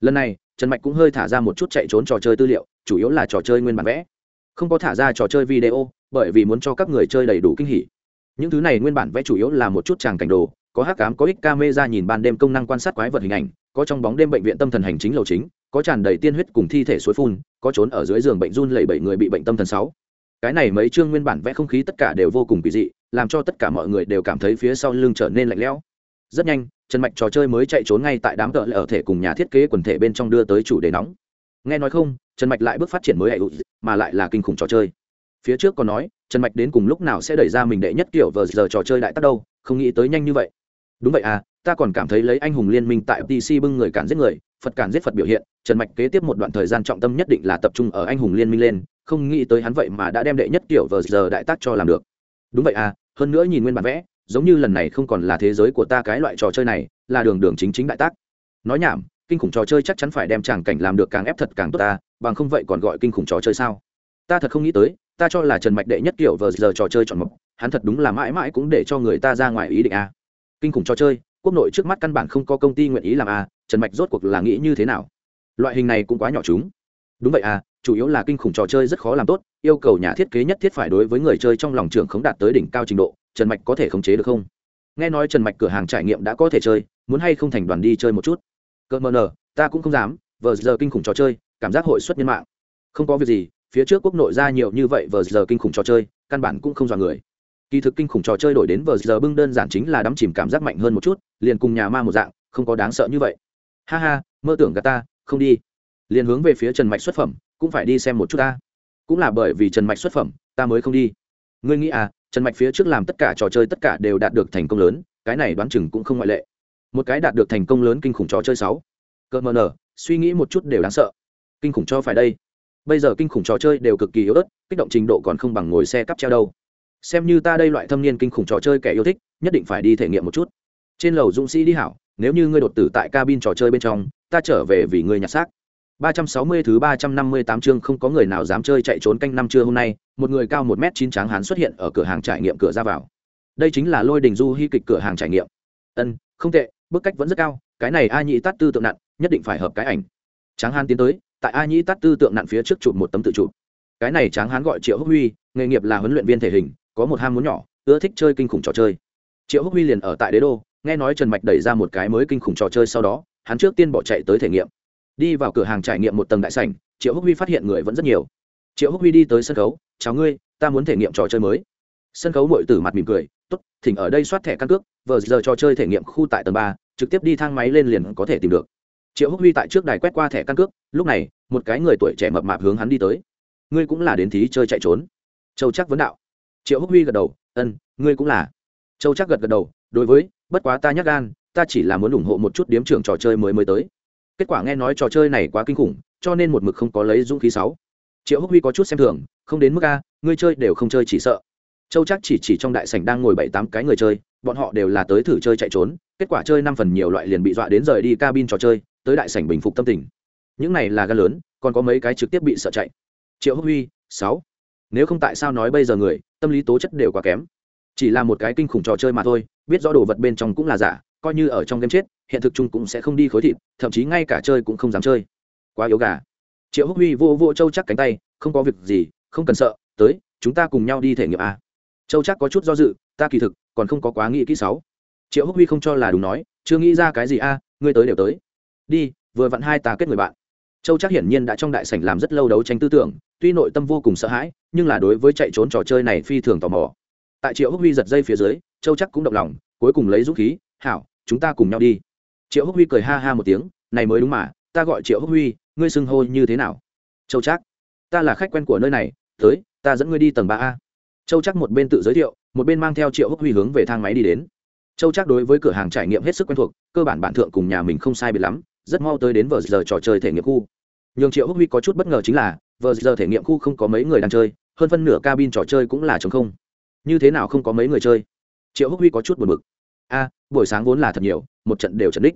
Lần này, trần mạch cũng hơi thả ra một chút chạy trốn trò chơi tư liệu, chủ yếu là trò chơi nguyên bản vẽ. Không có thả ra trò chơi video, bởi vì muốn cho các người chơi đầy đủ kinh hỉ. Những thứ này nguyên bản vẽ chủ yếu là một chút tràng cảnh đồ, có hắc cám có ích camera nhìn ban đêm công năng quan sát quái vật hình ảnh, có trong bóng đêm bệnh viện tâm thần hành chính lầu chính có tràn đầy tiên huyết cùng thi thể suối phun, có trốn ở dưới giường bệnh run lẩy bảy người bị bệnh tâm thần sáu. Cái này mấy chương nguyên bản vẽ không khí tất cả đều vô cùng kỳ dị, làm cho tất cả mọi người đều cảm thấy phía sau lưng trở nên lạnh lẽo. Rất nhanh, trần mạch trò chơi mới chạy trốn ngay tại đám cỡ ở thể cùng nhà thiết kế quần thể bên trong đưa tới chủ đề nóng. Nghe nói không, trần mạch lại bước phát triển mới hệ mà lại là kinh khủng trò chơi. Phía trước còn nói, trần mạch đến cùng lúc nào sẽ đẩy ra mình đệ nhất kiểu vờ giờ trò chơi đại tắc đâu, không nghĩ tới nhanh như vậy. Đúng vậy à ta còn cảm thấy lấy anh hùng liên minh tại pc bưng người cản giết người, phật cản giết phật biểu hiện trần mạch kế tiếp một đoạn thời gian trọng tâm nhất định là tập trung ở anh hùng liên minh lên, không nghĩ tới hắn vậy mà đã đem đệ nhất kiểu vờ giờ đại tác cho làm được. Đúng vậy à hơn nữa nhìn nguyên bản vẽ, giống như lần này không còn là thế giới của ta cái loại trò chơi này, là đường đường chính chính đại tác. Nói nhảm, kinh khủng trò chơi chắc chắn phải đem tràng cảnh làm được càng ép thật càng tốt ta, bằng không vậy còn gọi kinh khủng trò chơi sao? Ta thật không nghĩ tới, ta cho là trần mạch đệ nhất kiểu vờ giờ trò chơi chọn mộc hắn thật đúng là mãi mãi cũng để cho người ta ra ngoài ý định a kinh khủng trò chơi, quốc nội trước mắt căn bản không có công ty nguyện ý làm a trần mạch rốt cuộc là nghĩ như thế nào? Loại hình này cũng quá nhỏ chúng. Đúng vậy à chủ yếu là kinh khủng trò chơi rất khó làm tốt, yêu cầu nhà thiết kế nhất thiết phải đối với người chơi trong lòng trường không đạt tới đỉnh cao trình độ, trần mạch có thể khống chế được không? Nghe nói trần mạch cửa hàng trải nghiệm đã có thể chơi, muốn hay không thành đoàn đi chơi một chút? Cỡ mờ nờ, ta cũng không dám, vờ giờ kinh khủng trò chơi, cảm giác hội xuất nhân mạng. Không có việc gì, phía trước quốc nội ra nhiều như vậy vờ giờ kinh khủng trò chơi, căn bản cũng không dọa người. Kỳ thực kinh khủng trò chơi đổi đến vờ giờ bưng đơn giản chính là đắm chìm cảm giác mạnh hơn một chút, liền cùng nhà ma một dạng, không có đáng sợ như vậy. Ha ha, mơ tưởng gà ta không đi. Liền hướng về phía trần mạch xuất phẩm, cũng phải đi xem một chút ta. Cũng là bởi vì trần mạch xuất phẩm, ta mới không đi. Ngươi nghĩ à trần mạch phía trước làm tất cả trò chơi tất cả đều đạt được thành công lớn, cái này đoán chừng cũng không ngoại lệ. Một cái đạt được thành công lớn kinh khủng trò chơi sáu. Cỡ mờ nở, suy nghĩ một chút đều đáng sợ. Kinh khủng cho phải đây. Bây giờ kinh khủng trò chơi đều cực kỳ yếu ớt, kích động trình độ còn không bằng ngồi xe cắp treo đâu. Xem như ta đây loại thâm niên kinh khủng trò chơi kẻ yêu thích, nhất định phải đi thể nghiệm một chút. Trên lầu dũng sĩ đi hảo, nếu như ngươi đột tử tại cabin trò chơi bên trong ta trở về vì ngươi nhặt xác 360 thứ 358 chương không có người nào dám chơi chạy trốn canh năm trưa hôm nay, một người cao 1 mét 9 tráng hán xuất hiện ở cửa hàng trải nghiệm cửa ra vào. Đây chính là Lôi Đình Du hy kịch cửa hàng trải nghiệm. Ân, không tệ, bước cách vẫn rất cao, cái này A nhị Tát tư tượng nặn nhất định phải hợp cái ảnh. Tráng hán tiến tới, tại A nhị Tát tư tượng nặn phía trước chụp một tấm tự chụp. Cái này tráng hán gọi Triệu Húc Huy, nghề nghiệp là huấn luyện viên thể hình, có một ham muốn nhỏ, ưa thích chơi kinh khủng trò chơi. Triệu Húc Huy liền ở tại Đế Đô, nghe nói Trần Mạch đẩy ra một cái mới kinh khủng trò chơi sau đó, hắn trước tiên bỏ chạy tới thể nghiệm. Đi vào cửa hàng trải nghiệm một tầng đại sảnh, triệu húc huy phát hiện người vẫn rất nhiều. Triệu húc huy đi tới sân khấu, chào ngươi, ta muốn thể nghiệm trò chơi mới. Sân khấu mội tử mặt mỉm cười t ố t thỉnh ở đây soát thẻ căn cước vờ giờ trò chơi thể nghiệm khu tại tầng ba, trực tiếp đi thang máy lên liền có thể tìm được. Triệu húc huy tại trước đài quét qua thẻ căn cước, lúc này, một cái người tuổi trẻ mập mạp hướng hắn đi tới. Ngươi cũng là đến thí chơi chạy trốn. Châu chắc vấn đạo. Triệu húc huy gật đầu ân ngươi cũng là. Châu chắc gật gật đầu, đối với, bất quá ta nhắc gan ta chỉ là muốn ủng hộ một chút điếm trưởng trò chơi mới mới tới. Kết quả nghe nói trò chơi này quá kinh khủng, cho nên một mực không có lấy dũng khí sáu. Triệu húc huy có chút xem thường, không đến mức a, ngươi chơi đều không chơi chỉ sợ. Châu chắc chỉ chỉ trong đại sảnh đang ngồi bảy tám cái người chơi, bọn họ đều là tới thử chơi chạy trốn, kết quả chơi năm phần nhiều loại liền bị dọa đến rời đi cabin trò chơi, tới đại sảnh bình phục tâm tình. Những này là gan lớn, còn có mấy cái trực tiếp bị sợ chạy. Triệu húc huy, sáu. Nếu không tại sao nói bây giờ người, tâm lý tố chất đều quá kém. Chỉ là một cái kinh khủng trò chơi mà thôi, biết rõ đồ vật bên trong cũng là giả coi như ở trong game chết, hiện thực chung cũng sẽ không đi khối thịt, thậm chí ngay cả chơi cũng không dám chơi. Quá yếu gà. Triệu húc huy vô vô châu chắc cánh tay, không có việc gì, không cần sợ, tới, chúng ta cùng nhau đi thể nghiệm a. Châu chắc có chút do dự, ta kỳ thực, còn không có quá nghĩ kỹ sáu. Triệu húc huy không cho là đúng nói, chưa nghĩ ra cái gì a, ngươi tới đều tới. Đi, vừa vặn hai ta kết người bạn. Châu chắc hiển nhiên đã trong đại sảnh làm rất lâu đấu tranh tư tưởng, tuy nội tâm vô cùng sợ hãi, nhưng là đối với chạy trốn trò chơi này phi thường tò mò. Tại triệu húc huy giật dây phía dưới, châu chắc cũng động lòng, cuối cùng lấy dũng khí, hảo chúng ta cùng nhau đi. Triệu húc huy cười ha ha một tiếng, này mới đúng mà, ta gọi triệu húc huy, ngươi xưng hô như thế nào? Châu trác. Ta là khách quen của nơi này, tới, ta dẫn ngươi đi tầng ba a. Châu trác một bên tự giới thiệu, một bên mang theo triệu húc huy hướng về thang máy đi đến. Châu trác đối với cửa hàng trải nghiệm hết sức quen thuộc, cơ bản bản thượng cùng nhà mình không sai biệt lắm, rất mau tới đến vờ giờ trò chơi thể nghiệm khu. Nhường triệu húc huy có chút bất ngờ chính là vờ giờ thể nghiệm khu không có mấy người đang chơi, hơn phân nửa cabin trò chơi cũng là chống không. Như thế nào không có mấy người chơi? Triệu húc huy có chút buồn bực a, buổi sáng vốn là thật nhiều, một trận đều trận đích.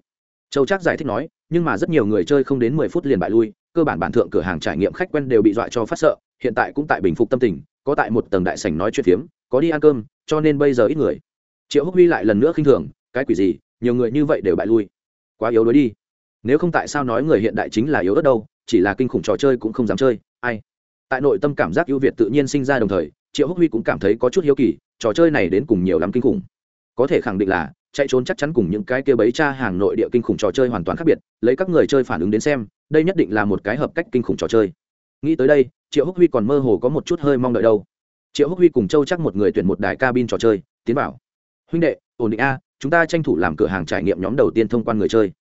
Châu Trác giải thích nói, nhưng mà rất nhiều người chơi không đến mười phút liền bại lui, cơ bản bản thượng cửa hàng trải nghiệm khách quen đều bị dọa cho phát sợ, hiện tại cũng tại bình phục tâm tình, có tại một tầng đại sảnh nói chuyện phiếm, có đi ăn cơm, cho nên bây giờ ít người. Triệu húc huy lại lần nữa khinh thường, cái quỷ gì, nhiều người như vậy đều bại lui. Quá yếu đuối đi. Nếu không tại sao nói người hiện đại chính là yếu đất đâu, chỉ là kinh khủng trò chơi cũng không dám chơi, ai. Tại nội tâm cảm giác ưu việt tự nhiên sinh ra đồng thời, triệu húc huy cũng cảm thấy có chút hiếu kỳ, trò chơi này đến cùng nhiều lắm kinh khủng có thể khẳng định là, chạy trốn chắc chắn cùng những cái kia bấy cha hàng nội địa kinh khủng trò chơi hoàn toàn khác biệt, lấy các người chơi phản ứng đến xem, đây nhất định là một cái hợp cách kinh khủng trò chơi. Nghĩ tới đây, triệu húc huy còn mơ hồ có một chút hơi mong đợi đâu. Triệu húc huy cùng châu chắc một người tuyển một đài cabin trò chơi, tiến bảo huynh đệ, ổn định a, chúng ta tranh thủ làm cửa hàng trải nghiệm nhóm đầu tiên thông quan người chơi.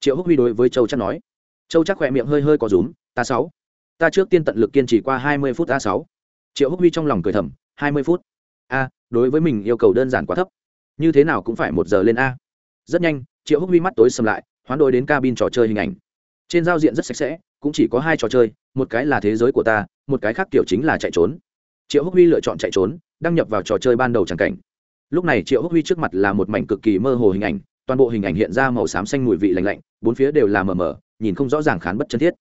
Triệu húc huy đối với châu chắc nói. Châu chắc khỏe miệng hơi hơi có rúm, ta sáu. Ta trước tiên tận lực kiên trì qua hai mươi phút a sáu. Triệu húc huy trong lòng cười thầm, hai mươi phút? A, đối với mình yêu cầu đơn giản quá thấp như thế nào cũng phải một giờ lên a. Rất nhanh, triệu húc huy mắt tối sầm lại, hoán đổi đến cabin trò chơi hình ảnh. Trên giao diện rất sạch sẽ, cũng chỉ có hai trò chơi, một cái là thế giới của ta, một cái khác kiểu chính là chạy trốn. Triệu húc huy lựa chọn chạy trốn, đăng nhập vào trò chơi ban đầu c cảnh. Lúc này triệu húc huy trước mặt là một mảnh cực kỳ mơ hồ hình ảnh, toàn bộ hình ảnh hiện ra màu xám xanh mùi vị lành lạnh, bốn phía đều là mờ mờ, nhìn không rõ ràng khán bất chân thiết.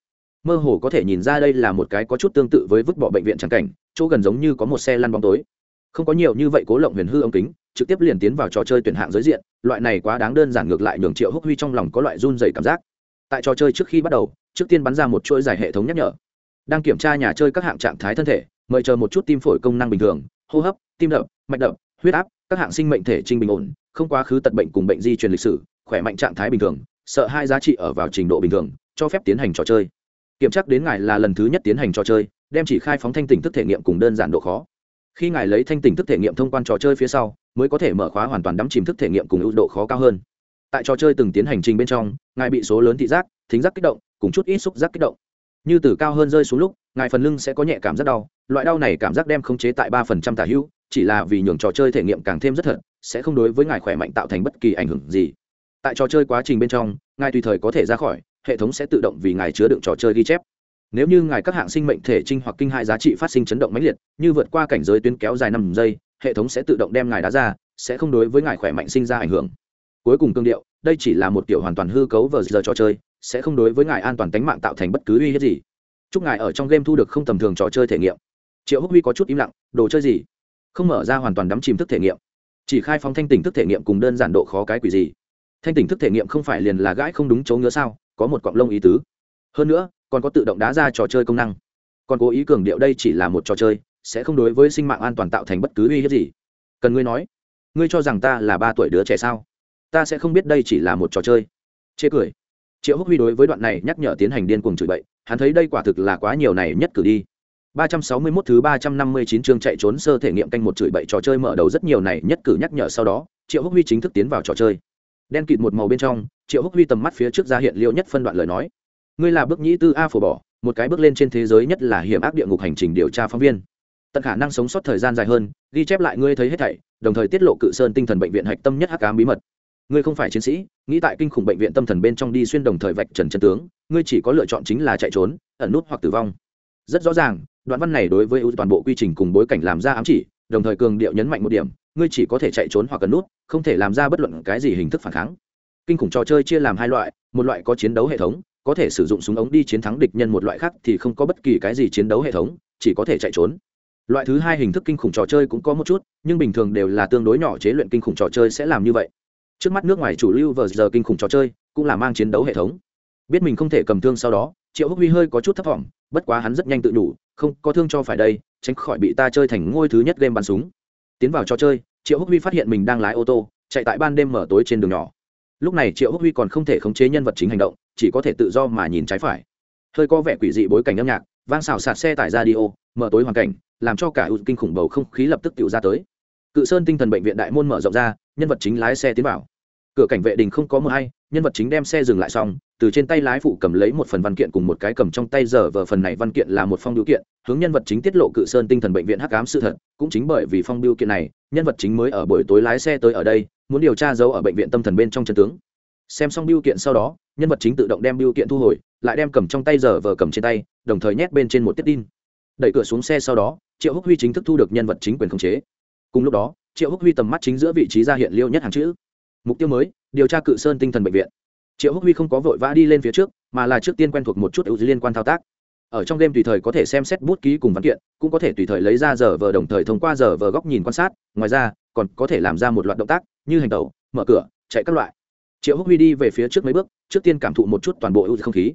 Mơ hồ có thể nhìn ra đây là một cái có chút tương tự với vứt bỏ bệnh viện tràng cảnh, chỗ gần giống như có một xe lăn bóng tối. Không có nhiều như vậy cố lộng huyền hư ống kính trực tiếp liền tiến vào trò chơi tuyển hạng giới diện, loại này quá đáng đơn giản ngược lại nhường triệu húc huy trong lòng có loại run dày cảm giác. Tại trò chơi trước khi bắt đầu, trước tiên bắn ra một chuỗi dài hệ thống nhắc nhở. Đang kiểm tra nhà chơi các hạng trạng thái thân thể, mời chờ một chút tim phổi công năng bình thường, hô hấp, tim đập, mạch đập, huyết áp, các hạng sinh mệnh thể trinh bình ổn, không quá khứ tật bệnh cùng bệnh di truyền lịch sử, khỏe mạnh trạng thái bình thường, sợ hai giá trị ở vào trình độ bình thường, cho phép tiến hành trò chơi. Kiểm tra đến ngài là lần thứ nhất tiến hành trò chơi, đem chỉ khai phóng thanh tỉnh thức thể nghiệm cùng đơn giản độ khó khi ngài lấy thanh tỉnh thức thể nghiệm thông quan trò chơi phía sau, mới có thể mở khóa hoàn toàn đắm chìm thức thể nghiệm cùng ưu độ khó cao hơn. Tại trò chơi từng tiến hành trình bên trong, ngài bị số lớn thị giác, thính giác kích động, cùng chút ít xúc giác kích động. Như từ cao hơn rơi xuống lúc, ngài phần lưng sẽ có nhẹ cảm giác đau, loại đau này cảm giác đem khống chế tại ba phần trăm tả hữu, chỉ là vì nhường trò chơi thể nghiệm càng thêm rất thật, sẽ không đối với ngài khỏe mạnh tạo thành bất kỳ ảnh hưởng gì. Tại trò chơi quá trình bên trong, ngài tùy thời có thể ra khỏi, hệ thống sẽ tự động vì ngài chứa đựng trò chơi ghi chép nếu như ngài các hạng sinh mệnh thể trinh hoặc kinh hại giá trị phát sinh chấn động mãnh liệt, như vượt qua cảnh giới tuyến kéo dài năm giây, hệ thống sẽ tự động đem ngài đá ra, sẽ không đối với ngài khỏe mạnh sinh ra ảnh hưởng. Cuối cùng cương điệu, đây chỉ là một kiểu hoàn toàn hư cấu vờ giờ trò chơi, sẽ không đối với ngài an toàn tính mạng tạo thành bất cứ uy hiếp gì. Chúc ngài ở trong game thu được không tầm thường trò chơi thể nghiệm. Triệu húc huy có chút im lặng, đồ chơi gì? Không mở ra hoàn toàn đắm chìm thức thể nghiệm. Chỉ khai phóng thanh tỉnh thức thể nghiệm cùng đơn giản độ khó cái quỷ gì? Thanh tỉnh thức thể nghiệm không phải liền là gãi không đúng chỗ ngứa sao, có một cọng lông ý tứ. Hơn nữa còn có tự động đá ra trò chơi công năng. Còn cố ý cường điệu đây chỉ là một trò chơi, sẽ không đối với sinh mạng an toàn tạo thành bất cứ uy hiếp gì. Cần ngươi nói, ngươi cho rằng ta là ba tuổi đứa trẻ sao? Ta sẽ không biết đây chỉ là một trò chơi. Chê cười. Triệu húc huy đối với đoạn này nhắc nhở tiến hành điên cuồng chửi bậy, hắn thấy đây quả thực là quá nhiều này nhất cử đi. 361 thứ 359 chương chạy trốn sơ thể nghiệm canh một chửi bậy trò chơi mở đầu rất nhiều này nhất cử nhắc nhở sau đó, triệu húc huy chính thức tiến vào trò chơi. Đen kịt một màu bên trong, triệu húc huy tầm mắt phía trước ra hiện liệu nhất phân đoạn lời nói ngươi là bước nhĩ tư a phổ bỏ, một cái bước lên trên thế giới nhất là hiểm ác địa ngục hành trình điều tra phóng viên. Tận khả năng sống sót thời gian dài hơn, ghi chép lại ngươi thấy hết thảy, đồng thời tiết lộ cự sơn tinh thần bệnh viện hạch tâm nhất hắc ám bí mật. Ngươi không phải chiến sĩ, nghĩ tại kinh khủng bệnh viện tâm thần bên trong đi xuyên đồng thời vạch trần chân tướng, ngươi chỉ có lựa chọn chính là chạy trốn, ẩn nút hoặc tử vong. Rất rõ ràng, đoạn văn này đối với ưu toàn bộ quy trình cùng bối cảnh làm ra ám chỉ, đồng thời cường điệu nhấn mạnh một điểm, ngươi chỉ có thể chạy trốn hoặc ẩn nút, không thể làm ra bất luận cái gì hình thức phản kháng. Kinh khủng trò chơi chia làm hai loại, một loại có chiến đấu hệ thống có thể sử dụng súng ống đi chiến thắng địch nhân một loại khác thì không có bất kỳ cái gì chiến đấu hệ thống, chỉ có thể chạy trốn. Loại thứ hai hình thức kinh khủng trò chơi cũng có một chút, nhưng bình thường đều là tương đối nhỏ chế luyện kinh khủng trò chơi sẽ làm như vậy. Trước mắt nước ngoài chủ lưu vờ giờ kinh khủng trò chơi cũng là mang chiến đấu hệ thống. Biết mình không thể cầm thương sau đó, triệu húc huy hơi có chút thấp vọng bất quá hắn rất nhanh tự đủ không, có thương cho phải đây, tránh khỏi bị ta chơi thành ngôi thứ nhất game bắn súng. Tiến vào trò chơi, triệu húc huy phát hiện mình đang lái ô tô, chạy tại ban đêm mở tối trên đường nhỏ lúc này triệu húc huy còn không thể khống chế nhân vật chính hành động, chỉ có thể tự do mà nhìn trái phải. Hơi có vẻ quỷ dị bối cảnh âm nhạc, vang xào sạt xe tải ra đi ô mở tối hoàn cảnh, làm cho cả ưu kinh khủng bầu không khí lập tức tự ra tới. Cự sơn tinh thần bệnh viện đại môn mở rộng ra, nhân vật chính lái xe tiến vào cửa cảnh vệ đình không có mờ hay nhân vật chính đem xe dừng lại xong, từ trên tay lái phụ cầm lấy một phần văn kiện cùng một cái cầm trong tay giờ vờ phần này văn kiện là một phong biểu kiện, hướng nhân vật chính tiết lộ cự sơn tinh thần bệnh viện hắc ám sự thật, cũng chính bởi vì phong biểu kiện này, nhân vật chính mới ở buổi tối lái xe tới ở đây, muốn điều tra dấu ở bệnh viện tâm thần bên trong chân tướng. Xem xong biểu kiện sau đó, nhân vật chính tự động đem biểu kiện thu hồi, lại đem cầm trong tay giờ vờ cầm trên tay, đồng thời nhét bên trên một tiết tin. Đẩy cửa xuống xe sau đó, triệu húc huy chính thức thu được nhân vật chính quyền khống chế. Cùng lúc đó, triệu húc huy tầm mắt chính giữa vị trí ra hiện liêu nhất hàng chữ mục tiêu mới, điều tra cự sơn tinh thần bệnh viện. Triệu húc huy không có vội vã đi lên phía trước, mà là trước tiên quen thuộc một chút ưu liên quan thao tác. Ở trong game tùy thời có thể xem xét bút ký cùng văn kiện, cũng có thể tùy thời lấy ra giờ vờ đồng thời thông qua giờ vờ góc nhìn quan sát, ngoài ra, còn có thể làm ra một loạt động tác, như hành tẩu, mở cửa, chạy các loại. Triệu húc huy đi về phía trước mấy bước, trước tiên cảm thụ một chút toàn bộ ưu không khí.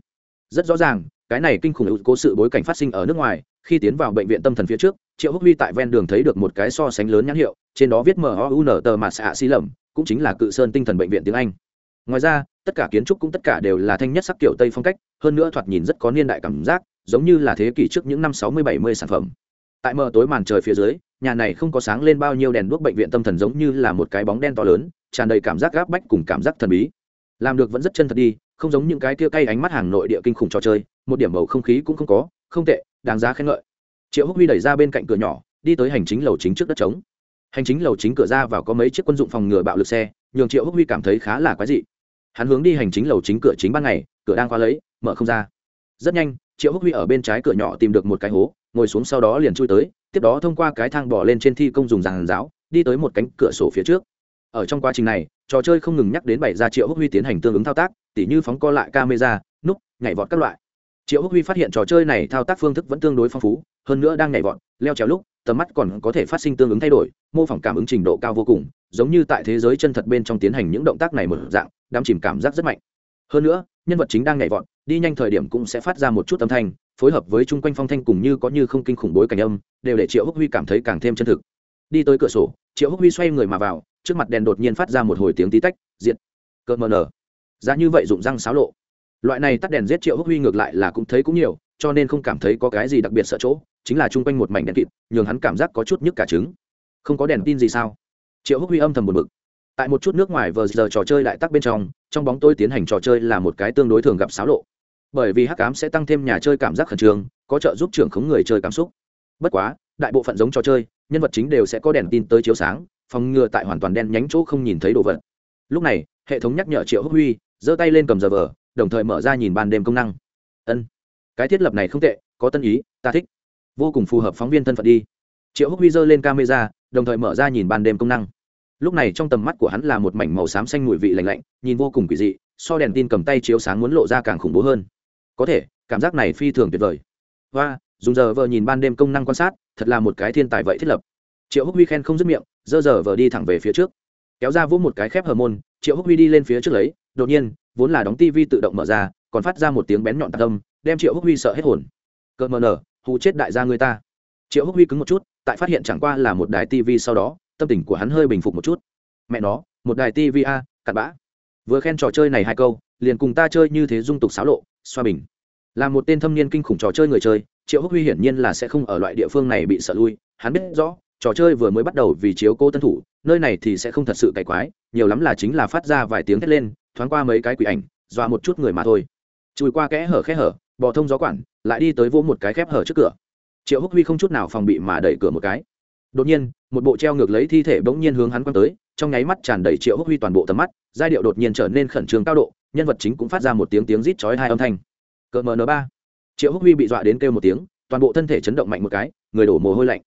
Rất rõ ràng, cái này kinh khủng ưu cố sự bối cảnh phát sinh ở nước ngoài, khi tiến vào bệnh viện tâm thần phía trước, triệu húc huy tại ven đường thấy được một cái so sánh lớn nhãn hiệu, trên đó viết m o u n tờ mà xạ xi lầm cũng chính là cự sơn tinh thần bệnh viện tiếng anh. Ngoài ra, tất cả kiến trúc cũng tất cả đều là thanh nhất sắc kiểu tây phong cách, hơn nữa thoạt nhìn rất có niên đại cảm giác, giống như là thế kỷ trước những năm sáu mươi bảy mươi sản phẩm. Tại mờ tối màn trời phía dưới, nhà này không có sáng lên bao nhiêu đèn đuốc bệnh viện tâm thần giống như là một cái bóng đen to lớn, tràn đầy cảm giác gáp bách cùng cảm giác thần bí. Làm được vẫn rất chân thật đi, không giống những cái kia cay ánh mắt hàng nội địa kinh khủng trò chơi, một điểm bầu không khí cũng không có, không tệ, đáng giá khen ngợi. Triệu húc huy đẩy ra bên cạnh cửa nhỏ, đi tới hành chính lầu chính trước đất trống hành chính lầu chính cửa ra vào có mấy chiếc quân dụng phòng ngừa bạo lực xe, nhường triệu húc huy cảm thấy khá là quái dị. Hắn hướng đi hành chính lầu chính cửa chính ban ngày, cửa đang khóa lấy, mở không ra. Rất nhanh, triệu húc huy ở bên trái cửa nhỏ tìm được một cái hố, ngồi xuống sau đó liền chui tới, tiếp đó thông qua cái thang bỏ lên trên thi công dùng giàn giáo, đi tới một cánh cửa sổ phía trước. Ở trong quá trình này, trò chơi không ngừng nhắc đến bảy ra triệu húc huy tiến hành tương ứng thao tác, tỉ như phóng co lại camera, núp, nhảy vọt các loại. Triệu húc huy phát hiện trò chơi này thao tác phương thức vẫn tương đối phong phú, hơn nữa đang nhảy vọt, leo trèo lúc tầm mắt còn có thể phát sinh tương ứng thay đổi, mô phỏng cảm ứng trình độ cao vô cùng, giống như tại thế giới chân thật bên trong tiến hành những động tác này một dạng đắm chìm cảm giác rất mạnh. Hơn nữa, nhân vật chính đang nhảy vọt, đi nhanh thời điểm cũng sẽ phát ra một chút âm thanh, phối hợp với chung quanh phong thanh cùng như có như không kinh khủng bối cảnh âm, đều để triệu húc huy cảm thấy càng thêm chân thực. Đi tới cửa sổ, triệu húc huy xoay người mà vào, trước mặt đèn đột nhiên phát ra một hồi tiếng tí tách diện cỡ mờ nở. Giá như vậy dụng răng xáo lộ. Loại này tắt đèn giết triệu húc huy ngược lại là cũng thấy cũng nhiều cho nên không cảm thấy có cái gì đặc biệt sợ chỗ, chính là chung quanh một mảnh đèn kịt, nhường hắn cảm giác có chút nhức cả trứng. Không có đèn tin gì sao? Triệu húc huy âm thầm một bực. Tại một chút nước ngoài vờ giờ trò chơi đại tắc bên trong trong bóng tôi tiến hành trò chơi là một cái tương đối thường gặp xáo lộ. Bởi vì hắc cám sẽ tăng thêm nhà chơi cảm giác khẩn trương, có trợ giúp trưởng khống người chơi cảm xúc. Bất quá, đại bộ phận giống trò chơi, nhân vật chính đều sẽ có đèn tin tới chiếu sáng, phòng ngừa tại hoàn toàn đen nhánh chỗ không nhìn thấy đồ vật. Lúc này, hệ thống nhắc nhở triệu húc huy, giơ tay lên cầm giờ vờ, đồng thời mở ra nhìn ban đêm công năng. Ân cái thiết lập này không tệ, có tân ý, ta thích. Vô cùng phù hợp phóng viên thân phận đi. Triệu húc huy dơ lên camera, đồng thời mở ra nhìn ban đêm công năng. Lúc này trong tầm mắt của hắn là một mảnh màu xám xanh mùi vị lạnh lạnh, nhìn vô cùng quỷ dị, so đèn tin cầm tay chiếu sáng muốn lộ ra càng khủng bố hơn. Có thể, cảm giác này phi thường tuyệt vời. Và dùng giờ vờ nhìn ban đêm công năng quan sát, thật là một cái thiên tài vậy thiết lập. Triệu húc huy khen không dứt miệng dơ giờ vờ đi thẳng về phía trước. Kéo ra vỗ một cái khép hờ môn, triệu húc huy đi lên phía trước lấy, đột nhiên, vốn là đóng tivi tự động mở ra, còn phát ra một tiếng bén nhọn tạc âm đem triệu húc huy sợ hết hồn. Cợt mờ nở, hù chết đại gia người ta. Triệu húc huy cứng một chút, tại phát hiện chẳng qua là một đài tivi sau đó, tâm tình của hắn hơi bình phục một chút. Mẹ nó, một đài tivi a, cặn bã. Vừa khen trò chơi này hai câu, liền cùng ta chơi như thế dung tục xáo lộ, xoa bình. Là một tên thâm niên kinh khủng trò chơi người chơi, triệu húc huy hiển nhiên là sẽ không ở loại địa phương này bị sợ lui, hắn biết rõ, trò chơi vừa mới bắt đầu vì chiếu cô tân thủ, nơi này thì sẽ không thật sự cày quái, nhiều lắm là chính là phát ra vài tiếng thét lên, thoáng qua mấy cái quỷ ảnh, dọa một chút người mà thôi. Chùi qua kẽ hở kẽ hở bò thông gió quản lại đi tới vỗ một cái khép hở trước cửa. Triệu húc huy không chút nào phòng bị mà đẩy cửa một cái. Đột nhiên một bộ treo ngược lấy thi thể bỗng nhiên hướng hắn quăng tới trong nháy mắt tràn đầy triệu húc huy toàn bộ tầm mắt giai điệu đột nhiên trở nên khẩn trương cao độ nhân vật chính cũng phát ra một tiếng tiếng rít chói hai âm thanh. Cợt mn ba. Triệu húc huy bị dọa đến kêu một tiếng toàn bộ thân thể chấn động mạnh một cái người đổ mồ hôi lạnh.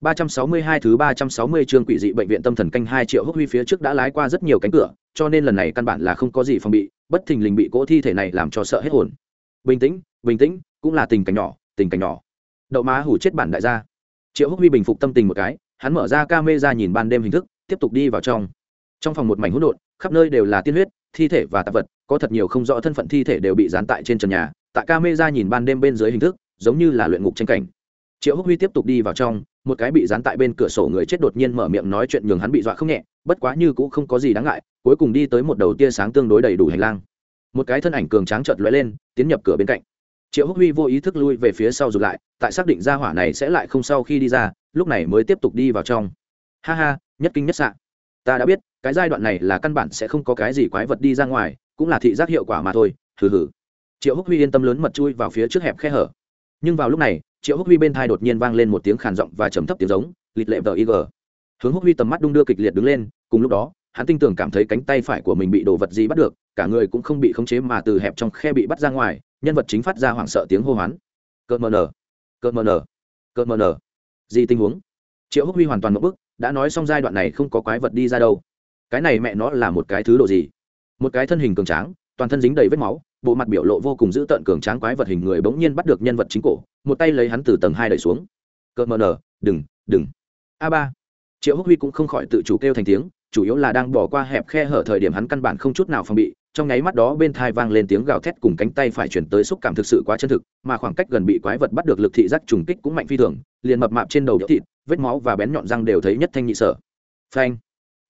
362 thứ 360 chương quỷ dị bệnh viện tâm thần canh 2 triệu húc huy phía trước đã lái qua rất nhiều cánh cửa, cho nên lần này căn bản là không có gì phòng bị, bất thình lình bị cỗ thi thể này làm cho sợ hết hồn. Bình tĩnh, bình tĩnh, cũng là tình cảnh nhỏ, tình cảnh nhỏ. Đậu má hủ chết bản đại gia. Triệu Húc Huy bình phục tâm tình một cái, hắn mở ra camera nhìn ban đêm hình thức, tiếp tục đi vào trong. Trong phòng một mảnh hỗn độn, khắp nơi đều là tiên huyết, thi thể và tạp vật, có thật nhiều không rõ thân phận thi thể đều bị dán tại trên trần nhà, tại camera nhìn ban đêm bên dưới hình thức, giống như là luyện ngục tranh cảnh. Triệu Húc Huy tiếp tục đi vào trong, một cái bị dán tại bên cửa sổ người chết đột nhiên mở miệng nói chuyện nhường hắn bị dọa không nhẹ bất quá như cũng không có gì đáng ngại cuối cùng đi tới một đầu tia sáng tương đối đầy đủ hành lang một cái thân ảnh cường tráng chợt lóe lên, tiến nhập cửa bên cạnh. Triệu húc huy vô ý thức lui về phía sau rụt lại, tại xác định ra hỏa này sẽ lại không sau khi đi ra, lúc này mới tiếp tục đi vào trong. Ha ha, nhất kinh nhất sạn ta đã biết, cái giai đoạn này là căn bản sẽ không có cái gì quái vật đi ra ngoài, cũng là thị giác hiệu quả mà thôi, hừ hừ. Triệu húc huy yên tâm lớn mật chui vào phía trước hẹp khe hở. Nhưng vào lúc này, triệu húc huy bên thai đột nhiên vang lên một tiếng khàn giọng và trầm thấp tiếng giống, lịt lệ vờ ig hướng húc huy tầm mắt đung đưa kịch liệt đứng lên, cùng lúc đó hắn tin tưởng cảm thấy cánh tay phải của mình bị đồ vật gì bắt được, cả người cũng không bị khống chế mà từ hẹp trong khe bị bắt ra ngoài, nhân vật chính phát ra hoảng sợ tiếng hô hoán. Cợt mờ nở, cợt mờ nở, cợt mờ nở. Gì tình huống? Triệu húc huy hoàn toàn một bức, đã nói xong giai đoạn này không có quái vật đi ra đâu. Cái này mẹ nó là một cái thứ đồ gì? Một cái thân hình cường tráng, toàn thân dính đầy vết máu, bộ mặt biểu lộ vô cùng dữ tợn cường tráng quái vật hình người bỗng nhiên bắt được nhân vật chính cổ, một tay lấy hắn từ tầng hai đẩy xuống. Cợt mờ nở, đừng đừng. A ba. Triệu húc huy cũng không khỏi tự chủ kêu thành tiếng chủ yếu là đang bỏ qua hẹp khe hở thời điểm hắn căn bản không chút nào phòng bị, trong nháy mắt đó bên thai vang lên tiếng gào thét cùng cánh tay phải chuyển tới xúc cảm thực sự quá chân thực, mà khoảng cách gần bị quái vật bắt được lực thị giác trùng kích cũng mạnh phi thường, liền mập mạp trên đầu thịt, vết máu và bén nhọn răng đều thấy nhất thanh nhị sở. Phanh!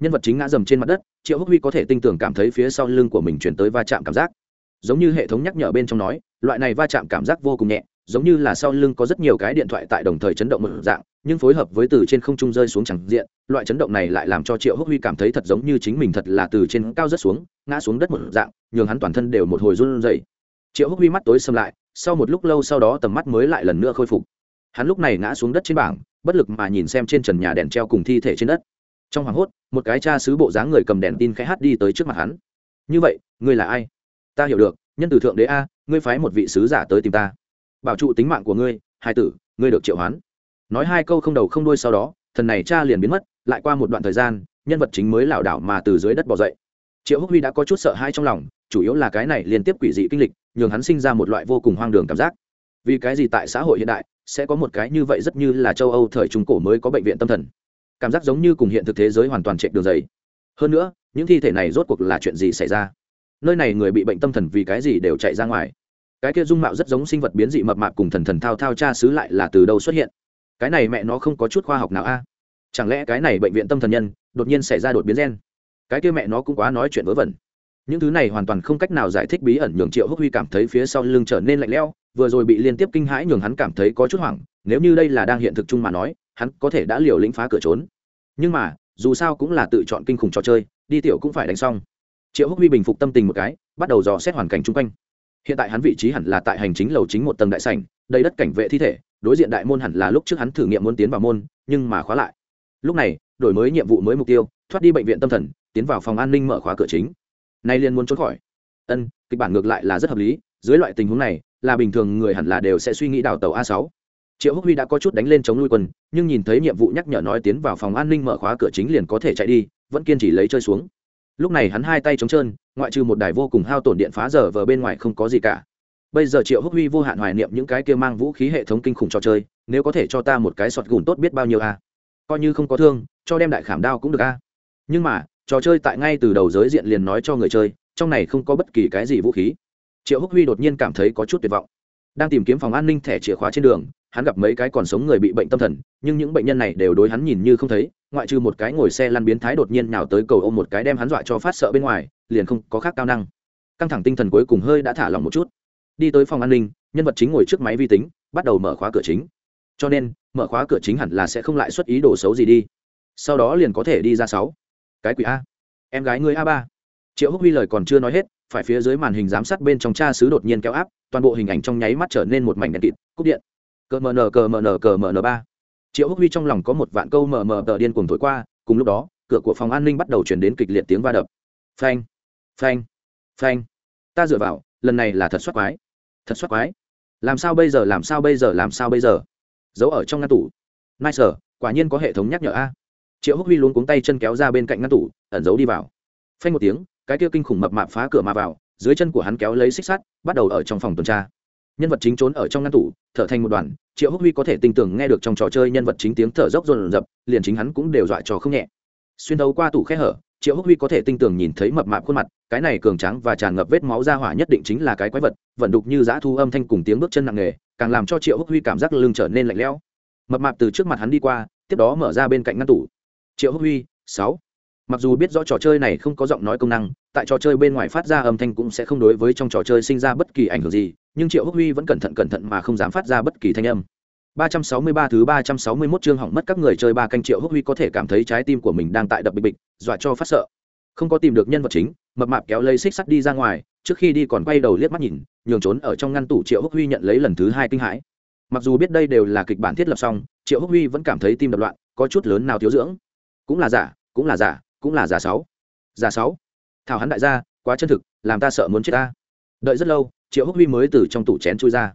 Nhân vật chính ngã dầm trên mặt đất, triệu húc huy có thể tinh tưởng cảm thấy phía sau lưng của mình chuyển tới va chạm cảm giác. Giống như hệ thống nhắc nhở bên trong nói, loại này va chạm cảm giác vô cùng nhẹ, giống như là sau lưng có rất nhiều cái điện thoại tại đồng thời chấn động một dạng nhưng phối hợp với từ trên không trung rơi xuống chẳng diện, loại chấn động này lại làm cho triệu húc huy cảm thấy thật giống như chính mình thật là từ trên cao rất xuống, ngã xuống đất một dạng, nhường hắn toàn thân đều một hồi run rẩy. Triệu húc huy mắt tối xâm lại, sau một lúc lâu sau đó tầm mắt mới lại lần nữa khôi phục. Hắn lúc này ngã xuống đất trên bảng, bất lực mà nhìn xem trên trần nhà đèn treo cùng thi thể trên đất. Trong hoảng hốt, một cái cha sứ bộ dáng người cầm đèn tin khẽ hát đi tới trước mặt hắn. Như vậy, ngươi là ai? Ta hiểu được, nhân từ thượng đế a, ngươi phái một vị sứ giả tới tìm ta. Bảo trụ tính mạng của ngươi, hai tử, ngươi được triệu hoán nói hai câu không đầu không đuôi sau đó, thần này cha liền biến mất, lại qua một đoạn thời gian, nhân vật chính mới lảo đảo mà từ dưới đất bỏ dậy. Triệu húc huy đã có chút sợ hãi trong lòng, chủ yếu là cái này liên tiếp quỷ dị kinh lịch, nhường hắn sinh ra một loại vô cùng hoang đường cảm giác. Vì cái gì tại xã hội hiện đại, sẽ có một cái như vậy rất như là châu âu thời trung cổ mới có bệnh viện tâm thần. Cảm giác giống như cùng hiện thực thế giới hoàn toàn chạy đường dày. Hơn nữa, những thi thể này rốt cuộc là chuyện gì xảy ra? Nơi này người bị bệnh tâm thần vì cái gì đều chạy ra ngoài? Cái kia dung mạo rất giống sinh vật biến dị mập mạp cùng thần thần thao thao cha xứ lại là từ đâu xuất hiện? Cái này mẹ nó không có chút khoa học nào a? Chẳng lẽ cái này bệnh viện tâm thần nhân đột nhiên xảy ra đột biến gen? Cái kia mẹ nó cũng quá nói chuyện vớ vẩn. Những thứ này hoàn toàn không cách nào giải thích bí ẩn nhường triệu húc huy cảm thấy phía sau lưng trở nên lạnh lẽo, vừa rồi bị liên tiếp kinh hãi nhường hắn cảm thấy có chút hoảng, nếu như đây là đang hiện thực chung mà nói, hắn có thể đã liều lĩnh phá cửa trốn. Nhưng mà, dù sao cũng là tự chọn kinh khủng trò chơi, đi tiểu cũng phải đánh xong. Triệu húc huy bình phục tâm tình một cái, bắt đầu dò xét hoàn cảnh chung quanh. Hiện tại hắn vị trí hẳn là tại hành chính lầu chính một tầng đại sảnh, đầy đất cảnh vệ thi thể đối diện đại môn hẳn là lúc trước hắn thử nghiệm muốn tiến vào môn, nhưng mà khóa lại. Lúc này, đổi mới nhiệm vụ mới mục tiêu, thoát đi bệnh viện tâm thần, tiến vào phòng an ninh mở khóa cửa chính. Nay liền muốn trốn khỏi. Ân, kịch bản ngược lại là rất hợp lý, dưới loại tình huống này, là bình thường người hẳn là đều sẽ suy nghĩ đào tàu a sáu. Triệu húc huy đã có chút đánh lên chống nuôi quân nhưng nhìn thấy nhiệm vụ nhắc nhở nói tiến vào phòng an ninh mở khóa cửa chính liền có thể chạy đi, vẫn kiên trì lấy chơi xuống. Lúc này hắn hai tay trống trơn, ngoại trừ một đài vô cùng hao tổn điện phá giờ vờ bên ngoài không có gì cả bây giờ triệu húc huy vô hạn hoài niệm những cái kia mang vũ khí hệ thống kinh khủng trò chơi, nếu có thể cho ta một cái sọt gùn tốt biết bao nhiêu a? Coi như không có thương, cho đem đại khảm đao cũng được a. Nhưng mà, trò chơi tại ngay từ đầu giới diện liền nói cho người chơi, trong này không có bất kỳ cái gì vũ khí. Triệu húc huy đột nhiên cảm thấy có chút tuyệt vọng. Đang tìm kiếm phòng an ninh thẻ chìa khóa trên đường, hắn gặp mấy cái còn sống người bị bệnh tâm thần, nhưng những bệnh nhân này đều đối hắn nhìn như không thấy, ngoại trừ một cái ngồi xe lăn biến thái đột nhiên nào tới cầu ôm một cái đem hắn dọa cho phát sợ bên ngoài, liền không có khác cao năng. Căng thẳng tinh thần cuối cùng hơi đã thả lỏng một chút đi tới phòng an ninh, nhân vật chính ngồi trước máy vi tính, bắt đầu mở khóa cửa chính. Cho nên, mở khóa cửa chính hẳn là sẽ không lại xuất ý đồ xấu gì đi. Sau đó liền có thể đi ra sáu. Cái quỷ a. Em gái người a ba. Triệu húc huy lời còn chưa nói hết, phải phía dưới màn hình giám sát bên trong cha xứ đột nhiên kéo áp, toàn bộ hình ảnh trong nháy mắt trở nên một mảnh đèn kịt, cúp điện. Cờ mờ nờ cờ mờ nờ cờ mờ nờ ba. Triệu húc huy trong lòng có một vạn câu mờ mờ tờ điên cuồng thổi qua, cùng lúc đó, cửa của phòng an ninh bắt đầu chuyển đến kịch liệt tiếng va đập. Phanh phanh phanh. Ta dựa vào, lần này là thật soát quái thật soát quái. Làm sao bây giờ, làm sao bây giờ, làm sao bây giờ? Giấu ở trong ngăn tủ. Nai sở, quả nhiên có hệ thống nhắc nhở a. Triệu húc huy luôn cuống tay chân kéo ra bên cạnh ngăn tủ, ẩn giấu đi vào. Phanh một tiếng, cái kia kinh khủng mập mạp phá cửa mà vào, dưới chân của hắn kéo lấy xích sắt, bắt đầu ở trong phòng tuần tra. Nhân vật chính trốn ở trong ngăn tủ, thở thành một đoàn triệu húc huy có thể tin tưởng nghe được trong trò chơi nhân vật chính tiếng thở dốc rồn rập liền chính hắn cũng đều dọa trò không nhẹ. Xuyên đấu qua tủ khe hở triệu húc huy có thể tinh tường nhìn thấy mập mạp khuôn mặt, cái này cường trắng và tràn ngập vết máu ra hỏa nhất định chính là cái quái vật, vận đục như dã thu âm thanh cùng tiếng bước chân nặng nề, càng làm cho triệu húc huy cảm giác lưng trở nên lạnh lẽo. Mập mạp từ trước mặt hắn đi qua, tiếp đó mở ra bên cạnh ngăn tủ. Triệu húc huy, sáu. Mặc dù biết rõ trò chơi này không có giọng nói công năng, tại trò chơi bên ngoài phát ra âm thanh cũng sẽ không đối với trong trò chơi sinh ra bất kỳ ảnh hưởng gì, nhưng triệu húc huy vẫn cẩn thận cẩn thận mà không dám phát ra bất kỳ thanh âm. 363 thứ 361 chương hỏng mất các người chơi ba canh triệu húc huy có thể cảm thấy trái tim của mình đang tại đập bịch bịch, dọa cho phát sợ. Không có tìm được nhân vật chính, mập mạp kéo lấy xích sắt đi ra ngoài, trước khi đi còn quay đầu liếc mắt nhìn, nhường trốn ở trong ngăn tủ triệu húc huy nhận lấy lần thứ hai kinh hãi. Mặc dù biết đây đều là kịch bản thiết lập xong, triệu húc huy vẫn cảm thấy tim đập loạn, có chút lớn nào thiếu dưỡng. Cũng là giả, cũng là giả, cũng là giả sáu. Giả sáu. Thảo hắn đại gia, quá chân thực, làm ta sợ muốn chết ta. Đợi rất lâu, triệu húc huy mới từ trong tủ chén chui ra.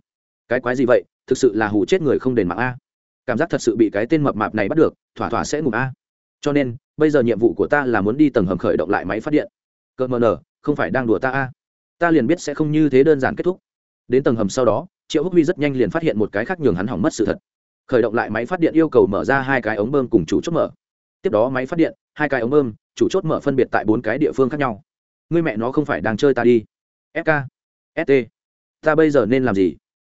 Cái quái gì vậy? Thực sự là hù chết người không đền mạng a. Cảm giác thật sự bị cái tên mập mạp này bắt được, thỏa thỏa sẽ ngủ a. Cho nên, bây giờ nhiệm vụ của ta là muốn đi tầng hầm khởi động lại máy phát điện. Cợt mờ nở không phải đang đùa ta a. Ta liền biết sẽ không như thế đơn giản kết thúc. Đến tầng hầm sau đó, triệu húc huy rất nhanh liền phát hiện một cái khác nhường hắn hỏng mất sự thật. Khởi động lại máy phát điện yêu cầu mở ra hai cái ống bơm cùng chủ chốt mở. Tiếp đó máy phát điện, hai cái ống bơm, chủ chốt mở phân biệt tại bốn cái địa phương khác nhau. Người mẹ nó không phải đang chơi ta đi. Fk st ta bây giờ nên làm gì?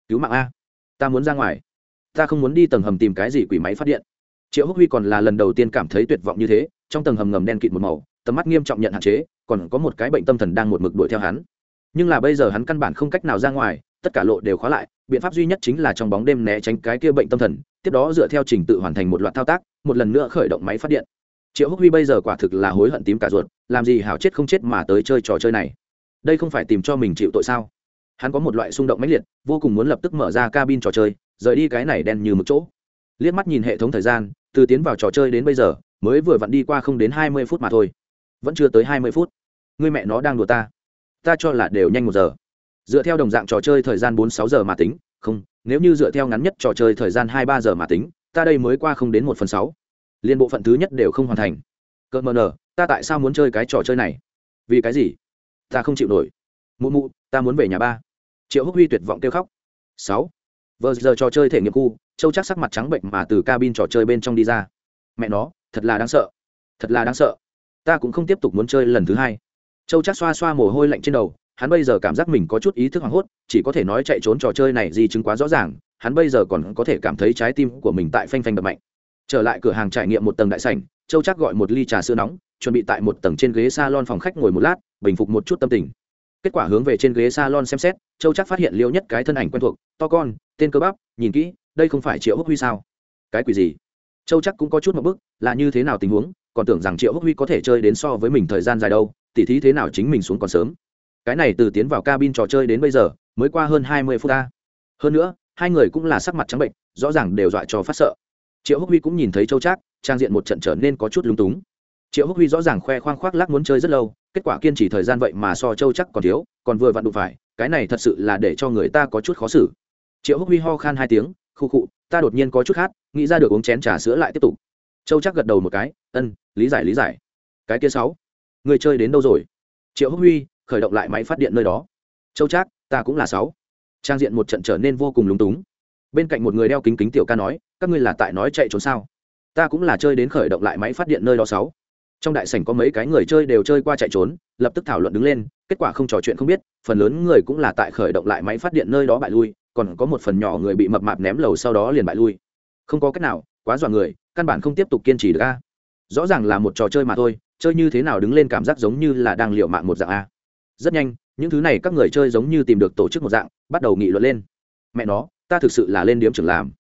Cứu mạng a ta muốn ra ngoài. Ta không muốn đi tầng hầm tìm cái gì quỷ máy phát điện. Triệu húc huy còn là lần đầu tiên cảm thấy tuyệt vọng như thế, trong tầng hầm ngầm đen kịt một màu, tầm mắt nghiêm trọng nhận hạn chế, còn có một cái bệnh tâm thần đang một mực đuổi theo hắn. Nhưng là bây giờ hắn căn bản không cách nào ra ngoài, tất cả lộ đều khóa lại, biện pháp duy nhất chính là trong bóng đêm né tránh cái kia bệnh tâm thần, tiếp đó dựa theo trình tự hoàn thành một loạt thao tác, một lần nữa khởi động máy phát điện. Triệu húc huy bây giờ quả thực là hối hận tím cả ruột, làm gì hảo chết không chết mà tới chơi trò chơi này. Đây không phải tìm cho mình chịu tội sao? Hắn có một loại xung động mãnh liệt, vô cùng muốn lập tức mở ra cabin trò chơi, rời đi cái này đen như mực chỗ. Liếc mắt nhìn hệ thống thời gian, từ tiến vào trò chơi đến bây giờ, mới vừa vặn đi qua không đến hai mươi phút mà thôi. Vẫn chưa tới hai mươi phút. Người mẹ nó đang đùa ta. Ta cho là đều nhanh một giờ. Dựa theo đồng dạng trò chơi thời gian bốn sáu giờ mà tính, không, nếu như dựa theo ngắn nhất trò chơi thời gian hai ba giờ mà tính, ta đây mới qua không đến một phần sáu. Liên bộ phận thứ nhất đều không hoàn thành. Cợt mờ nở ta tại sao muốn chơi cái trò chơi này? Vì cái gì? Ta không chịu nổi. Mụ mụ, ta muốn về nhà ba triệu húc huy tuyệt vọng kêu khóc. Sáu. Vờ giờ trò chơi thể nghiệm khu, châu chắc sắc mặt trắng bệnh mà từ cabin trò chơi bên trong đi ra. Mẹ nó, thật là đáng sợ. Thật là đáng sợ. Ta cũng không tiếp tục muốn chơi lần thứ hai. Châu chắc xoa xoa mồ hôi lạnh trên đầu, hắn bây giờ cảm giác mình có chút ý thức hoảng hốt, chỉ có thể nói chạy trốn trò chơi này di chứng quá rõ ràng, hắn bây giờ còn có thể cảm thấy trái tim của mình tại phanh phanh đập mạnh. Trở lại cửa hàng trải nghiệm một tầng đại sảnh, châu chắc gọi một ly trà sữa nóng, chuẩn bị tại một tầng trên ghế s a lon phòng khách ngồi một lát, bình phục một chút tâm tình kết quả hướng về trên ghế s a lon xem xét, châu chắc phát hiện liêu nhất cái thân ảnh quen thuộc, to con, tên cơ bắp, nhìn kỹ, đây không phải triệu húc huy sao? Cái quỷ gì? Châu chắc cũng có chút một bức, là như thế nào tình huống, còn tưởng rằng triệu húc huy có thể chơi đến so với mình thời gian dài đâu, tỉ thí thế nào chính mình xuống còn sớm. Cái này từ tiến vào cabin trò chơi đến bây giờ, mới qua hơn hai mươi phút ta. Hơn nữa, hai người cũng là sắc mặt trắng bệnh, rõ ràng đều dọa cho phát sợ. Triệu húc huy cũng nhìn thấy châu trác trang diện một trận trở nên có chút lúng túng. Triệu húc huy rõ ràng khoe khoang khoác lắc muốn chơi rất lâu kết quả kiên trì thời gian vậy mà so châu chắc còn thiếu, còn vừa vặn đụng phải, cái này thật sự là để cho người ta có chút khó xử. Triệu húc huy ho khan hai tiếng khu khụ, ta đột nhiên có chút khát, nghĩ ra được uống chén trà sữa lại tiếp tục. Châu chắc gật đầu một cái, ân, lý giải lý giải. Cái kia sáu, người chơi đến đâu rồi? Triệu húc huy khởi động lại máy phát điện nơi đó. Châu chắc, ta cũng là sáu. Trang diện một trận trở nên vô cùng lúng túng. Bên cạnh một người đeo kính kính tiểu ca nói, các ngươi là tại nói chạy trốn sao? Ta cũng là chơi đến khởi động lại máy phát điện nơi đó sáu trong đại sảnh có mấy cái người chơi đều chơi qua chạy trốn, lập tức thảo luận đứng lên, kết quả không trò chuyện không biết, phần lớn người cũng là tại khởi động lại máy phát điện nơi đó bại lui, còn có một phần nhỏ người bị mập mạp ném lầu sau đó liền bại lui. Không có cách nào, quá dọa người, căn bản không tiếp tục kiên trì được a. Rõ ràng là một trò chơi mà thôi, chơi như thế nào đứng lên cảm giác giống như là đang liệu mạng một dạng a. Rất nhanh, những thứ này các người chơi giống như tìm được tổ chức một dạng, bắt đầu nghị luận lên. Mẹ nó, ta thực sự là lên điểm trưởng làm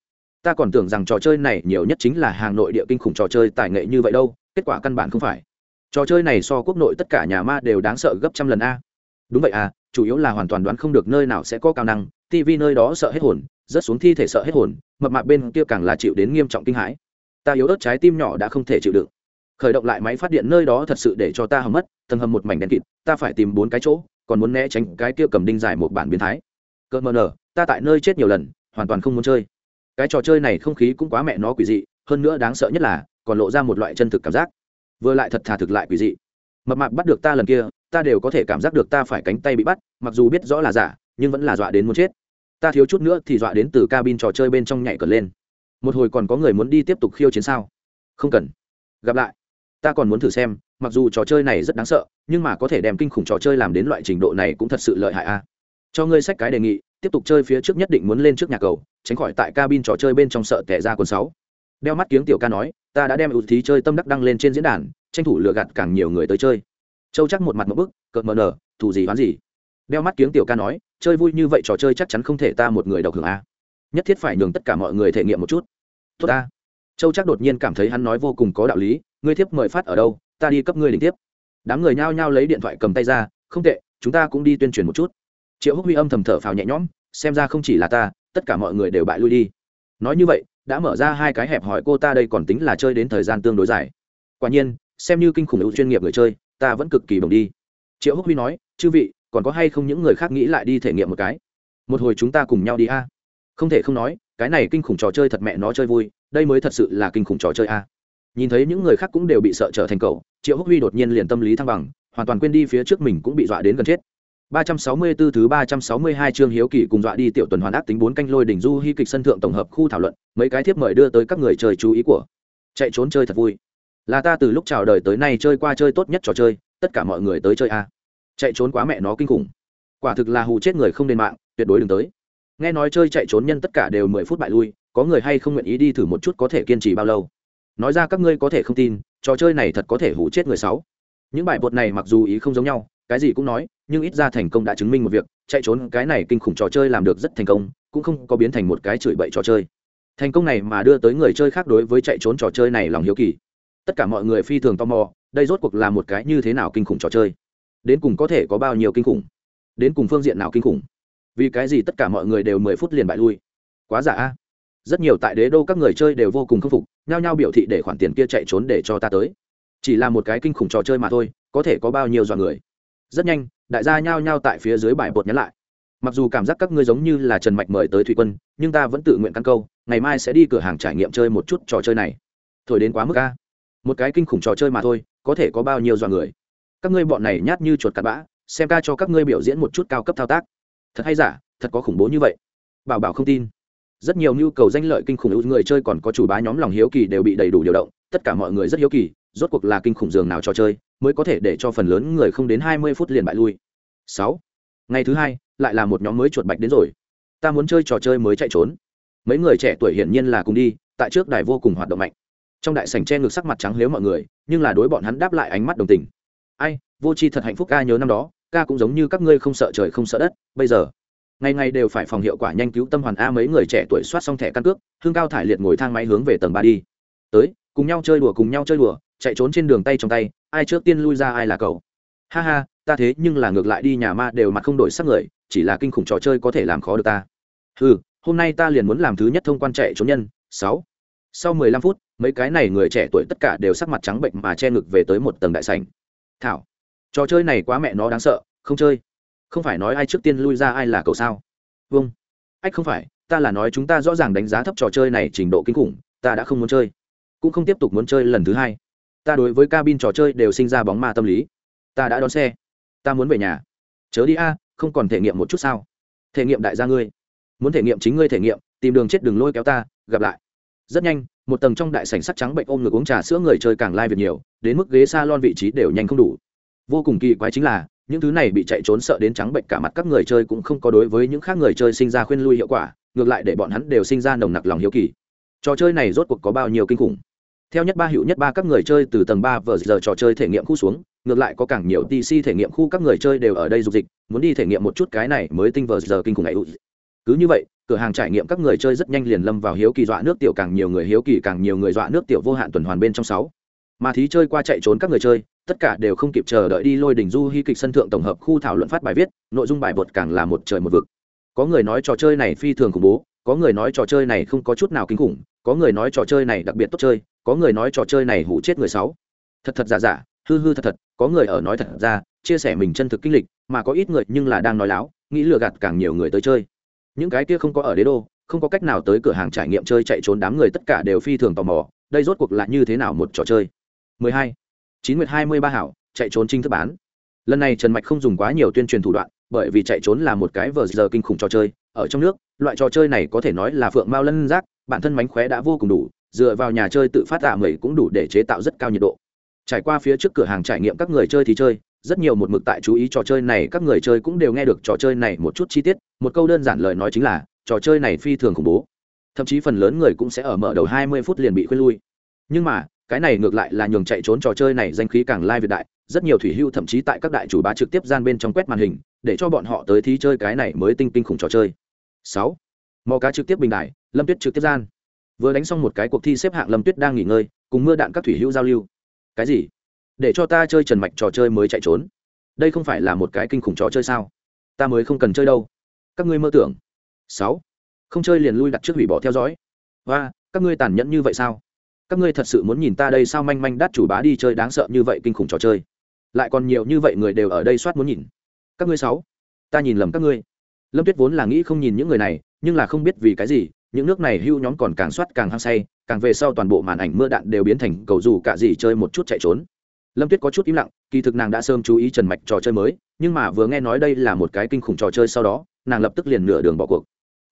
ta còn tưởng rằng trò chơi này nhiều nhất chính là hàng nội địa kinh khủng trò chơi tài nghệ như vậy đâu, kết quả căn bản không phải. Trò chơi này so quốc nội tất cả nhà ma đều đáng sợ gấp trăm lần a. Đúng vậy à chủ yếu là hoàn toàn đoán không được nơi nào sẽ có cao năng tv nơi đó sợ hết hồn, rớt xuống thi thể sợ hết hồn, mập mạp bên kia càng là chịu đến nghiêm trọng kinh hãi. Ta yếu ớt trái tim nhỏ đã không thể chịu đựng. Khởi động lại máy phát điện nơi đó thật sự để cho ta hầm mất, tầng hầm một mảnh đèn kịt, ta phải tìm bốn cái chỗ, còn muốn né tránh cái kia cầm đinh dài một bản biến thái. Cợt mờ nở, ta tại nơi chết nhiều lần, hoàn toàn không muốn chơi cái trò chơi này không khí cũng quá mẹ nó quỷ dị, hơn nữa đáng sợ nhất là, còn lộ ra một loại chân thực cảm giác. Vừa lại thật thà thực lại quỷ dị. Mập mạp bắt được ta lần kia, ta đều có thể cảm giác được ta phải cánh tay bị bắt, mặc dù biết rõ là giả, nhưng vẫn là dọa đến muốn chết. Ta thiếu chút nữa thì dọa đến từ cabin trò chơi bên trong nhảy cờ lên. Một hồi còn có người muốn đi tiếp tục khiêu chiến sao? Không cần. Gặp lại. Ta còn muốn thử xem, mặc dù trò chơi này rất đáng sợ, nhưng mà có thể đem kinh khủng trò chơi làm đến loại trình độ này cũng thật sự lợi hại a. Cho ngươi sách cái đề nghị tiếp tục chơi phía trước nhất định muốn lên trước nhà cầu, tránh khỏi tại cabin trò chơi bên trong sợ tẻ ra quần sáu. Đeo mắt kiếng tiểu ca nói, ta đã đem ưu thí chơi tâm đắc đăng lên trên diễn đàn, tranh thủ lừa gạt càng nhiều người tới chơi. Châu chắc một mặt một bức, cợt mờ nở, thù gì hoán gì? Đeo mắt kiếng tiểu ca nói, chơi vui như vậy trò chơi chắc chắn không thể ta một người độc hưởng a. Nhất thiết phải nhường tất cả mọi người thể nghiệm một chút. Tốt ta. Châu chắc đột nhiên cảm thấy hắn nói vô cùng có đạo lý, ngươi thiếp mời phát ở đâu, ta đi cấp ngươi đỉnh tiếp. Đám người nhao nhao lấy điện thoại cầm tay ra, không tệ, chúng ta cũng đi tuyên truyền một chút triệu húc huy âm thầm thở phào nhẹ nhõm, xem ra không chỉ là ta, tất cả mọi người đều bại lui đi. Nói như vậy, đã mở ra hai cái hẹp hỏi cô ta đây còn tính là chơi đến thời gian tương đối dài. Quả nhiên, xem như kinh khủng hữu chuyên nghiệp người chơi, ta vẫn cực kỳ bồng đi. Triệu húc huy nói, chư vị, còn có hay không những người khác nghĩ lại đi thể nghiệm một cái? Một hồi chúng ta cùng nhau đi a. Không thể không nói, cái này kinh khủng trò chơi thật mẹ nó chơi vui, đây mới thật sự là kinh khủng trò chơi a. Nhìn thấy những người khác cũng đều bị sợ trở thành cậu, triệu húc huy đột nhiên liền tâm lý thăng bằng, hoàn toàn quên đi phía trước mình cũng bị dọa đến gần chết. 364 thứ 362 chương hiếu kỳ cùng dọa đi tiểu tuần hoàn ác tính bốn canh lôi đỉnh du hy kịch sân thượng tổng hợp khu thảo luận, mấy cái thiếp mời đưa tới các người chơi chú ý của. Chạy trốn chơi thật vui. Là ta từ lúc chào đời tới nay chơi qua chơi tốt nhất trò chơi, tất cả mọi người tới chơi a. Chạy trốn quá mẹ nó kinh khủng. Quả thực là hù chết người không nên mạng, tuyệt đối đừng tới. Nghe nói chơi chạy trốn nhân tất cả đều 10 phút bại lui, có người hay không nguyện ý đi thử một chút có thể kiên trì bao lâu. Nói ra các ngươi có thể không tin, trò chơi này thật có thể hù chết người sáu. Những bài bột này mặc dù ý không giống nhau, cái gì cũng nói, nhưng ít ra thành công đã chứng minh một việc, chạy trốn cái này kinh khủng trò chơi làm được rất thành công, cũng không có biến thành một cái chửi bậy trò chơi. Thành công này mà đưa tới người chơi khác đối với chạy trốn trò chơi này lòng hiếu kỳ. Tất cả mọi người phi thường tò mò, đây rốt cuộc là một cái như thế nào kinh khủng trò chơi? Đến cùng có thể có bao nhiêu kinh khủng? Đến cùng phương diện nào kinh khủng? Vì cái gì tất cả mọi người đều mười phút liền bại lui? Quá giả a. Rất nhiều tại đế đô các người chơi đều vô cùng khâm phục, nhao nhao biểu thị để khoản tiền kia chạy trốn để cho ta tới. Chỉ là một cái kinh khủng trò chơi mà thôi, có thể có bao nhiêu dọa người? Rất nhanh, đại gia nhao nhao tại phía dưới bài bột nhắn lại. Mặc dù cảm giác các ngươi giống như là trần mạch mời tới thủy quân, nhưng ta vẫn tự nguyện căn câu, ngày mai sẽ đi cửa hàng trải nghiệm chơi một chút trò chơi này. Thổi đến quá mức ca một cái kinh khủng trò chơi mà thôi, có thể có bao nhiêu dọa người. Các ngươi bọn này nhát như chuột cặn bã, xem ca cho các ngươi biểu diễn một chút cao cấp thao tác. Thật hay giả, thật có khủng bố như vậy. Bảo bảo không tin. Rất nhiều nhu cầu danh lợi kinh khủng người chơi còn có chủ bá nhóm lòng hiếu kỳ đều bị đầy đủ điều động, tất cả mọi người rất hiếu kỳ rốt cuộc là kinh khủng giường nào trò chơi, mới có thể để cho phần lớn người không đến hai mươi phút liền bại lui. Sáu. Ngày thứ hai, lại là một nhóm mới chuột bạch đến rồi. Ta muốn chơi trò chơi mới chạy trốn. Mấy người trẻ tuổi hiển nhiên là cùng đi, tại trước đài vô cùng hoạt động mạnh. Trong đại sảnh che ngực sắc mặt trắng liếu mọi người, nhưng là đối bọn hắn đáp lại ánh mắt đồng tình. Ai, vô c h i thật hạnh phúc ca nhớ năm đó, ca cũng giống như các ngươi không sợ trời không sợ đất, bây giờ. Ngày ngày đều phải phòng hiệu quả nhanh cứu tâm hoàn a mấy người trẻ tuổi soát xong thẻ căn cước, hương cao thải liệt ngồi thang máy hướng về tầng ba đi. Tới, cùng nhau chơi đùa, cùng nhau chơi đùa chạy trốn trên đường tay trong tay, ai trước tiên lui ra ai là cậu. Ha ha, ta thế nhưng là ngược lại đi, nhà ma đều mặt không đổi sắc người, chỉ là kinh khủng trò chơi có thể làm khó được ta. Ừ hôm nay ta liền muốn làm thứ nhất thông quan chạy trốn nhân. Sáu. Sau mười lăm phút, mấy cái này người trẻ tuổi tất cả đều sắc mặt trắng bệnh mà che ngực về tới một tầng đại sảnh. Thảo, trò chơi này quá mẹ nó đáng sợ, không chơi. Không phải nói ai trước tiên lui ra ai là cậu sao? Vâng. Ách, không phải, ta là nói chúng ta rõ ràng đánh giá thấp trò chơi này trình độ kinh khủng, ta đã không muốn chơi. Cũng không tiếp tục muốn chơi lần thứ hai ta đối với cabin trò chơi đều sinh ra bóng ma tâm lý. Ta đã đón xe. Ta muốn về nhà. Chớ đi a, không còn thể nghiệm một chút sao? Thể nghiệm đại gia ngươi. Muốn thể nghiệm chính ngươi thể nghiệm, tìm đường chết đường lôi kéo ta, gặp lại. Rất nhanh, một tầng trong đại sảnh sắt trắng bệnh ôm ngực uống trà sữa người chơi càng lai việc nhiều, đến mức ghế s a lon vị trí đều nhanh không đủ. Vô cùng kỳ quái chính là, những thứ này bị chạy trốn sợ đến trắng bệnh cả mặt các người chơi cũng không có đối với những khác người chơi sinh ra khuyên lui hiệu quả, ngược lại để bọn hắn đều sinh ra nồng nặc lòng hiếu kỳ. Trò chơi này rốt cuộc có bao nhiêu kinh khủng? Theo nhất ba hiệu nhất ba các người chơi từ tầng ba vờ giờ trò chơi thể nghiệm khu xuống, ngược lại có càng nhiều tc thể nghiệm khu các người chơi đều ở đây dục dịch, muốn đi thể nghiệm một chút cái này mới tinh vờ giờ kinh khủng này cứ như vậy, cửa hàng trải nghiệm các người chơi rất nhanh liền lâm vào hiếu kỳ dọa nước tiểu càng nhiều người hiếu kỳ càng nhiều người dọa nước tiểu vô hạn tuần hoàn bên trong sáu. Mà thí chơi qua chạy trốn các người chơi, tất cả đều không kịp chờ đợi đi lôi đỉnh du hy kịch sân thượng tổng hợp khu thảo luận phát bài viết, nội dung bài bột càng là một trời một vực. Có người nói trò chơi này phi thường khủng bố, có người nói trò chơi này không có chút nào kinh khủng, có người nói trò chơi này đặc biệt tốt chơi có người nói trò chơi này hủ chết người sáu. Thật thật giả giả, hư hư thật thật, có người ở nói thật ra, chia sẻ mình chân thực kinh lịch, mà có ít người nhưng là đang nói láo, nghĩ lừa gạt càng nhiều người tới chơi. Những cái kia không có ở đế đô, không có cách nào tới cửa hàng trải nghiệm chơi chạy trốn đám người tất cả đều phi thường tò mò, đây rốt cuộc là như thế nào một trò chơi? 12. chín nguyệt hai mươi ba hảo, chạy trốn trinh thức bán. Lần này trần mạch không dùng quá nhiều tuyên truyền thủ đoạn, bởi vì chạy trốn là một cái vờ giờ kinh khủng trò chơi, ở trong nước, loại trò chơi này có thể nói là phượng mao lân giác, bản thân mánh khóe đã vô cùng đủ dựa vào nhà chơi tự phát tạ mẩy cũng đủ để chế tạo rất cao nhiệt độ. Trải qua phía trước cửa hàng trải nghiệm các người chơi thì chơi, rất nhiều một mực tại chú ý trò chơi này, các người chơi cũng đều nghe được trò chơi này một chút chi tiết. Một câu đơn giản lời nói chính là, trò chơi này phi thường khủng bố. Thậm chí phần lớn người cũng sẽ ở mở đầu hai mươi phút liền bị khuyên lui. Nhưng mà, cái này ngược lại là nhường chạy trốn trò chơi này danh khí càng lai việt đại. Rất nhiều thủy hưu thậm chí tại các đại chủ bá trực tiếp gian bên trong quét màn hình, để cho bọn họ tới thi chơi cái này mới tinh tinh khủng trò chơi. 6 mò cá trực tiếp bình đại, lâm tuyết trực tiếp gian vừa đánh xong một cái cuộc thi xếp hạng lâm tuyết đang nghỉ ngơi, cùng mưa đạn các thủy hữu giao lưu. Cái gì? Để cho ta chơi trần mạch trò chơi mới chạy trốn. Đây không phải là một cái kinh khủng trò chơi sao? Ta mới không cần chơi đâu. Các ngươi mơ tưởng. Sáu. Không chơi liền lui đặt trước hủy bỏ theo dõi. Và các ngươi tàn nhẫn như vậy sao? Các ngươi thật sự muốn nhìn ta đây sao manh manh đắt chủ bá đi chơi đáng sợ như vậy kinh khủng trò chơi? Lại còn nhiều như vậy người đều ở đây soát muốn nhìn. Các ngươi sáu. Ta nhìn lầm các ngươi. Lâm tuyết vốn là nghĩ không nhìn những người này, nhưng là không biết vì cái gì những nước này hưu nhóm còn càng soát càng hăng say, càng về sau toàn bộ màn ảnh mưa đạn đều biến thành cầu dù cả gì chơi một chút chạy trốn. Lâm tuyết có chút im lặng, kỳ thực nàng đã sớm chú ý trần mạch trò chơi mới, nhưng mà vừa nghe nói đây là một cái kinh khủng trò chơi sau đó, nàng lập tức liền nửa đường bỏ cuộc.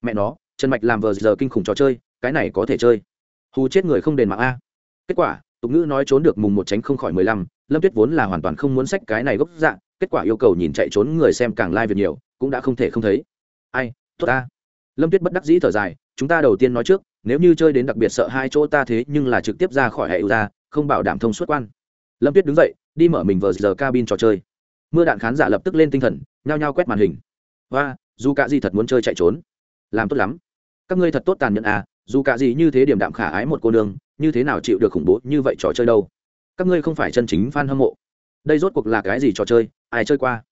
Mẹ nó, trần mạch làm vờ giờ kinh khủng trò chơi, cái này có thể chơi. Hù chết người không đền mạng a. Kết quả, tục ngữ nói trốn được mùng một tránh không khỏi mười lăm, lâm tuyết vốn là hoàn toàn không muốn sách cái này gốc dạng kết quả yêu cầu nhìn chạy trốn người xem càng lai、like、việc nhiều, cũng đã không thể không thấy. Ai, tốt ta. Lâm tuyết bất đắc dĩ thở dài chúng ta đầu tiên nói trước, nếu như chơi đến đặc biệt sợ hai chỗ ta thế nhưng là trực tiếp ra khỏi hệ ra, không bảo đảm thông suốt quan. Lâm tuyết đứng dậy, đi mở mình vờ giờ cabin trò chơi. Mưa đạn khán giả lập tức lên tinh thần, nhao nhao quét màn hình. Và dù cả gì thật muốn chơi chạy trốn. Làm tốt lắm. Các ngươi thật tốt tàn nhẫn à dù cả gì như thế điểm đạm khả ái một cô nương, như thế nào chịu được khủng bố như vậy trò chơi đâu? Các ngươi không phải chân chính fan hâm mộ. Đây rốt cuộc là cái gì trò chơi, ai chơi qua?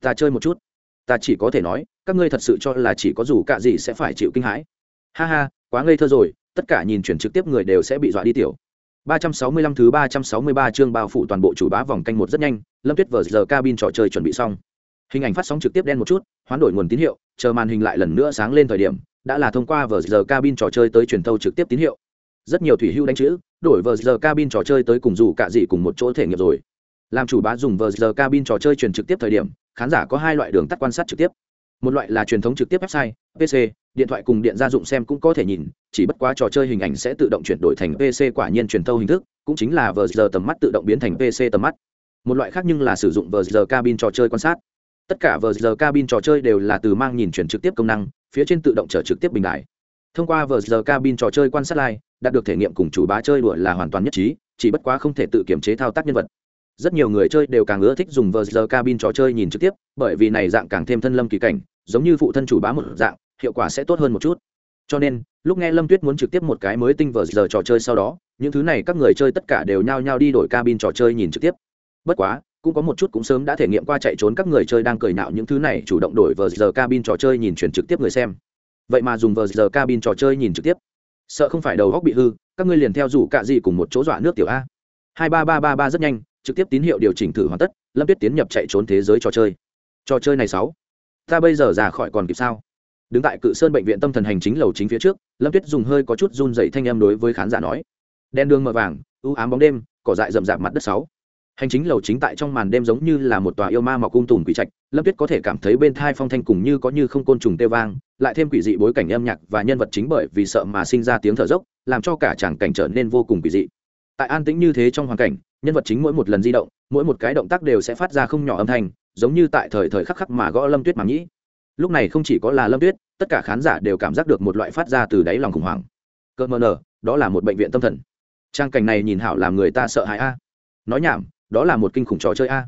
Ta chơi một chút. Ta chỉ có thể nói, các ngươi thật sự cho là chỉ có dù cả gì sẽ phải chịu kinh hãi ha ha, quá ngây thơ rồi, tất cả nhìn chuyển trực tiếp người đều sẽ bị dọa đi tiểu. 365 thứ 363 chương bao phủ toàn bộ chủ bá vòng canh một rất nhanh, lâm tuyết vờ giờ cabin trò chơi chuẩn bị xong. Hình ảnh phát sóng trực tiếp đen một chút, hoán đổi nguồn tín hiệu, chờ màn hình lại lần nữa sáng lên thời điểm, đã là thông qua vờ giờ cabin trò chơi tới truyền thâu trực tiếp tín hiệu. Rất nhiều thủy hưu đánh chữ, đổi vờ giờ cabin trò chơi tới cùng dù cả gì cùng một chỗ thể nghiệm rồi. Làm chủ bá dùng vờ giờ cabin trò chơi truyền trực tiếp thời điểm, khán giả có hai loại đường tắt quan sát trực tiếp một loại là truyền thống trực tiếp website, pc, điện thoại cùng điện gia dụng xem cũng có thể nhìn, chỉ bất quá trò chơi hình ảnh sẽ tự động chuyển đổi thành pc quả nhiên truyền thâu hình thức, cũng chính là vờ giờ tầm mắt tự động biến thành pc tầm mắt. Một loại khác nhưng là sử dụng vờ giờ cabin trò chơi quan sát. Tất cả vờ giờ cabin trò chơi đều là từ mang nhìn chuyển trực tiếp công năng, phía trên tự động trở trực tiếp bình đại thông qua vờ giờ cabin trò chơi quan sát live đạt được thể nghiệm cùng chủ bá chơi đùa là hoàn toàn nhất trí, chỉ bất quá không thể tự kiểm chế thao tác nhân vật rất nhiều người chơi đều càng ưa thích dùng vờ giờ cabin trò chơi nhìn trực tiếp, bởi vì này dạng càng thêm thân lâm kỳ cảnh, giống như phụ thân chủ bá một dạng, hiệu quả sẽ tốt hơn một chút. Cho nên, lúc nghe lâm tuyết muốn trực tiếp một cái mới tinh vờ giờ trò chơi sau đó, những thứ này các người chơi tất cả đều nhao nhao đi đổi cabin trò chơi nhìn trực tiếp. Bất quá, cũng có một chút cũng sớm đã thể nghiệm qua chạy trốn các người chơi đang cười nạo những thứ này chủ động đổi vờ giờ cabin trò chơi nhìn chuyển trực tiếp người xem. Vậy mà dùng vờ giờ cabin trò chơi nhìn trực tiếp. Sợ không phải đầu góc bị hư, các ngươi liền theo rủ cạ gì cùng một chỗ dọa nước tiểu a. Hai ba ba ba ba rất nhanh trực tiếp tín hiệu điều chỉnh thử hoàn tất, lâm tuyết tiến nhập chạy trốn thế giới trò chơi. Trò chơi này sáu. Ta bây giờ ra khỏi còn kịp sao? Đứng tại cự sơn bệnh viện tâm thần hành chính lầu chính phía trước, lâm tuyết dùng hơi có chút run dậy thanh em đối với khán giả nói. Đen đường mờ vàng ưu ám bóng đêm, cỏ dại rậm rạp mặt đất sáu. Hành chính lầu chính tại trong màn đêm giống như là một tòa yêu ma mọc cung tùm quỷ trạch, lâm tuyết có thể cảm thấy bên thai phong thanh cùng như có như không côn trùng tê vang, lại thêm quỷ dị bối cảnh âm nhạc và nhân vật chính bởi vì sợ mà sinh ra tiếng thở dốc, làm cho cả tràng cảnh trở nên vô cùng quỷ dị. Tại an tĩnh như thế trong hoàn cảnh nhân vật chính mỗi một lần di động, mỗi một cái động tác đều sẽ phát ra không nhỏ âm thanh, giống như tại thời thời khắc khắc mà gõ lâm tuyết mà nhĩ lúc này không chỉ có là lâm tuyết, tất cả khán giả đều cảm giác được một loại phát ra từ đáy lòng khủng hoảng. Cơ mờ nờ, đó là một bệnh viện tâm thần. Trang cảnh này nhìn hảo làm người ta sợ hãi a. Nói nhảm, đó là một kinh khủng trò chơi a.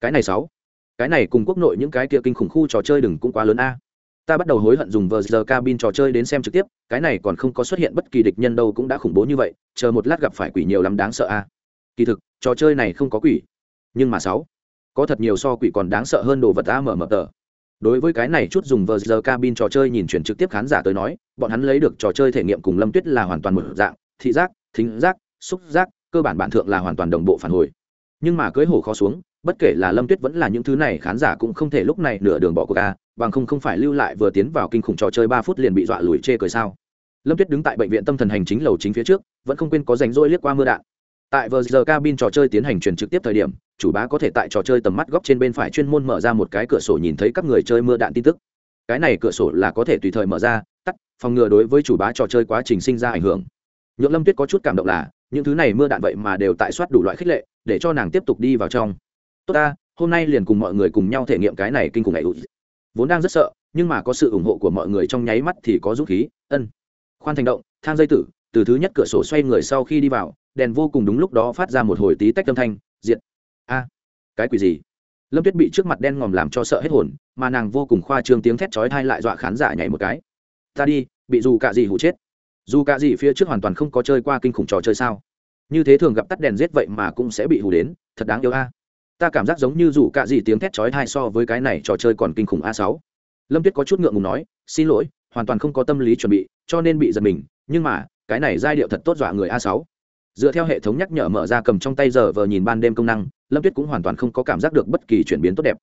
Cái này sáu. Cái này cùng quốc nội những cái kia kinh khủng khu trò chơi đừng cũng quá lớn a. Ta bắt đầu hối hận dùng vờ giờ cabin trò chơi đến xem trực tiếp, cái này còn không có xuất hiện bất kỳ địch nhân đâu cũng đã khủng bố như vậy, chờ một lát gặp phải quỷ nhiều lắm đáng sợ a kỳ thực, trò chơi này không có quỷ. Nhưng mà sáu, có thật nhiều so quỷ còn đáng sợ hơn đồ vật a mở mở tờ đối với cái này chút dùng vờ giờ cabin trò chơi nhìn chuyển trực tiếp khán giả tới nói, bọn hắn lấy được trò chơi thể nghiệm cùng lâm tuyết là hoàn toàn một dạng, thị giác, thính giác, xúc giác, cơ bản bản thượng là hoàn toàn đồng bộ phản hồi. Nhưng mà cưới hổ khó xuống, bất kể là lâm tuyết vẫn là những thứ này, khán giả cũng không thể lúc này nửa đường bỏ cuộc ca bằng không không phải lưu lại vừa tiến vào kinh khủng trò chơi ba phút liền bị dọa lùi chê cười sao. Lâm tuyết đứng tại bệnh viện tâm thần hành chính lầu chính phía trước, vẫn không quên có rảnh rỗi liếc qua mưa đạn tại vờ giờ cabin trò chơi tiến hành truyền trực tiếp thời điểm, chủ bá có thể tại trò chơi tầm mắt góc trên bên phải chuyên môn mở ra một cái cửa sổ nhìn thấy các người chơi mưa đạn tin tức. Cái này cửa sổ là có thể tùy thời mở ra, tắt, phòng ngừa đối với chủ bá trò chơi quá trình sinh ra ảnh hưởng. Nhượng lâm tuyết có chút cảm động là, những thứ này mưa đạn vậy mà đều tại soát đủ loại khích lệ, để cho nàng tiếp tục đi vào trong. Tốt ta, hôm nay liền cùng mọi người cùng nhau thể nghiệm cái này kinh khủng này vốn đang rất sợ, nhưng mà có sự ủng hộ của mọi người trong nháy mắt thì có dũng khí, ân. Khoan thành động, thang dây tử từ thứ nhất cửa sổ xoay người sau khi đi vào, đèn vô cùng đúng lúc đó phát ra một hồi tí tách âm thanh, diệt. A, cái quỷ gì? Lâm tuyết bị trước mặt đen ngòm làm cho sợ hết hồn, mà nàng vô cùng khoa trương tiếng thét chói thai lại dọa khán giả nhảy một cái. Ta đi, bị dù cạ gì hụ chết. Dù cạ gì phía trước hoàn toàn không có chơi qua kinh khủng trò chơi sao? Như thế thường gặp tắt đèn giết vậy mà cũng sẽ bị hù đến, thật đáng yêu a. Ta cảm giác giống như dù cạ gì tiếng thét chói thai so với cái này trò chơi còn kinh khủng a sáu. Lâm tuyết có chút ngượng ngùng nói, xin lỗi, hoàn toàn không có tâm lý chuẩn bị, cho nên bị giật mình, nhưng mà cái này giai điệu thật tốt dọa người a sáu. Dựa theo hệ thống nhắc nhở mở ra cầm trong tay giờ vờ nhìn ban đêm công năng, lâm tuyết cũng hoàn toàn không có cảm giác được bất kỳ chuyển biến tốt đẹp.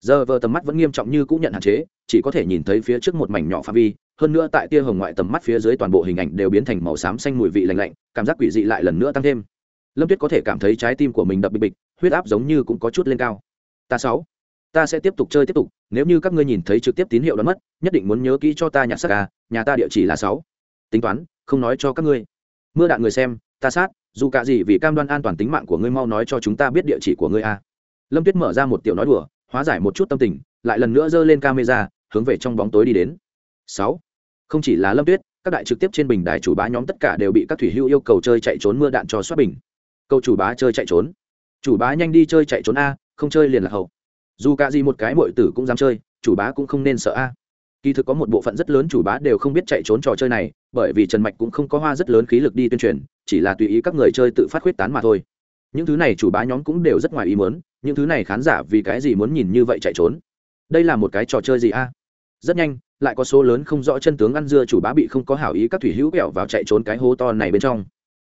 Giờ vờ tầm mắt vẫn nghiêm trọng như cũng nhận hạn chế, chỉ có thể nhìn thấy phía trước một mảnh nhỏ pha vi, hơn nữa tại tia hồng ngoại tầm mắt phía dưới toàn bộ hình ảnh đều biến thành màu xám xanh mùi vị lạnh lạnh, cảm giác quỷ dị lại lần nữa tăng thêm. Lâm tuyết có thể cảm thấy trái tim của mình đập bịch bịch, huyết áp giống như cũng có chút lên cao. Ta sáu, ta sẽ tiếp tục chơi tiếp tục, nếu như các ngươi nhìn thấy trực tiếp tín hiệu đoán mất, nhất định muốn nhớ kỹ cho ta nhạc sắc ca nhà ta địa chỉ là sáu tính toán, không nói cho các ngươi. Mưa đạn người xem, ta sát, dù cả gì vì cam đoan an toàn tính mạng của ngươi mau nói cho chúng ta biết địa chỉ của ngươi a. Lâm tuyết mở ra một tiểu nói đùa, hóa giải một chút tâm tình, lại lần nữa giơ lên camera, hướng về trong bóng tối đi đến. Sáu. Không chỉ là lâm tuyết, các đại trực tiếp trên bình đài chủ bá nhóm tất cả đều bị các thủy hưu yêu cầu chơi chạy trốn mưa đạn cho soát bình. Câu chủ bá chơi chạy trốn. Chủ bá nhanh đi chơi chạy trốn a, không chơi liền là hậu. Dù cả gì một cái mọi tử cũng dám chơi, chủ bá cũng không nên sợ a kỳ thực có một bộ phận rất lớn chủ bá đều không biết chạy trốn trò chơi này, bởi vì trần mạch cũng không có hoa rất lớn khí lực đi tuyên truyền, chỉ là tùy ý các người chơi tự phát khuyết tán mà thôi. Những thứ này chủ bá nhóm cũng đều rất ngoài ý muốn, những thứ này khán giả vì cái gì muốn nhìn như vậy chạy trốn? Đây là một cái trò chơi gì a? Rất nhanh, lại có số lớn không rõ chân tướng ăn dưa chủ bá bị không có hảo ý các thủy hữu kẹo vào chạy trốn cái hố to này bên trong.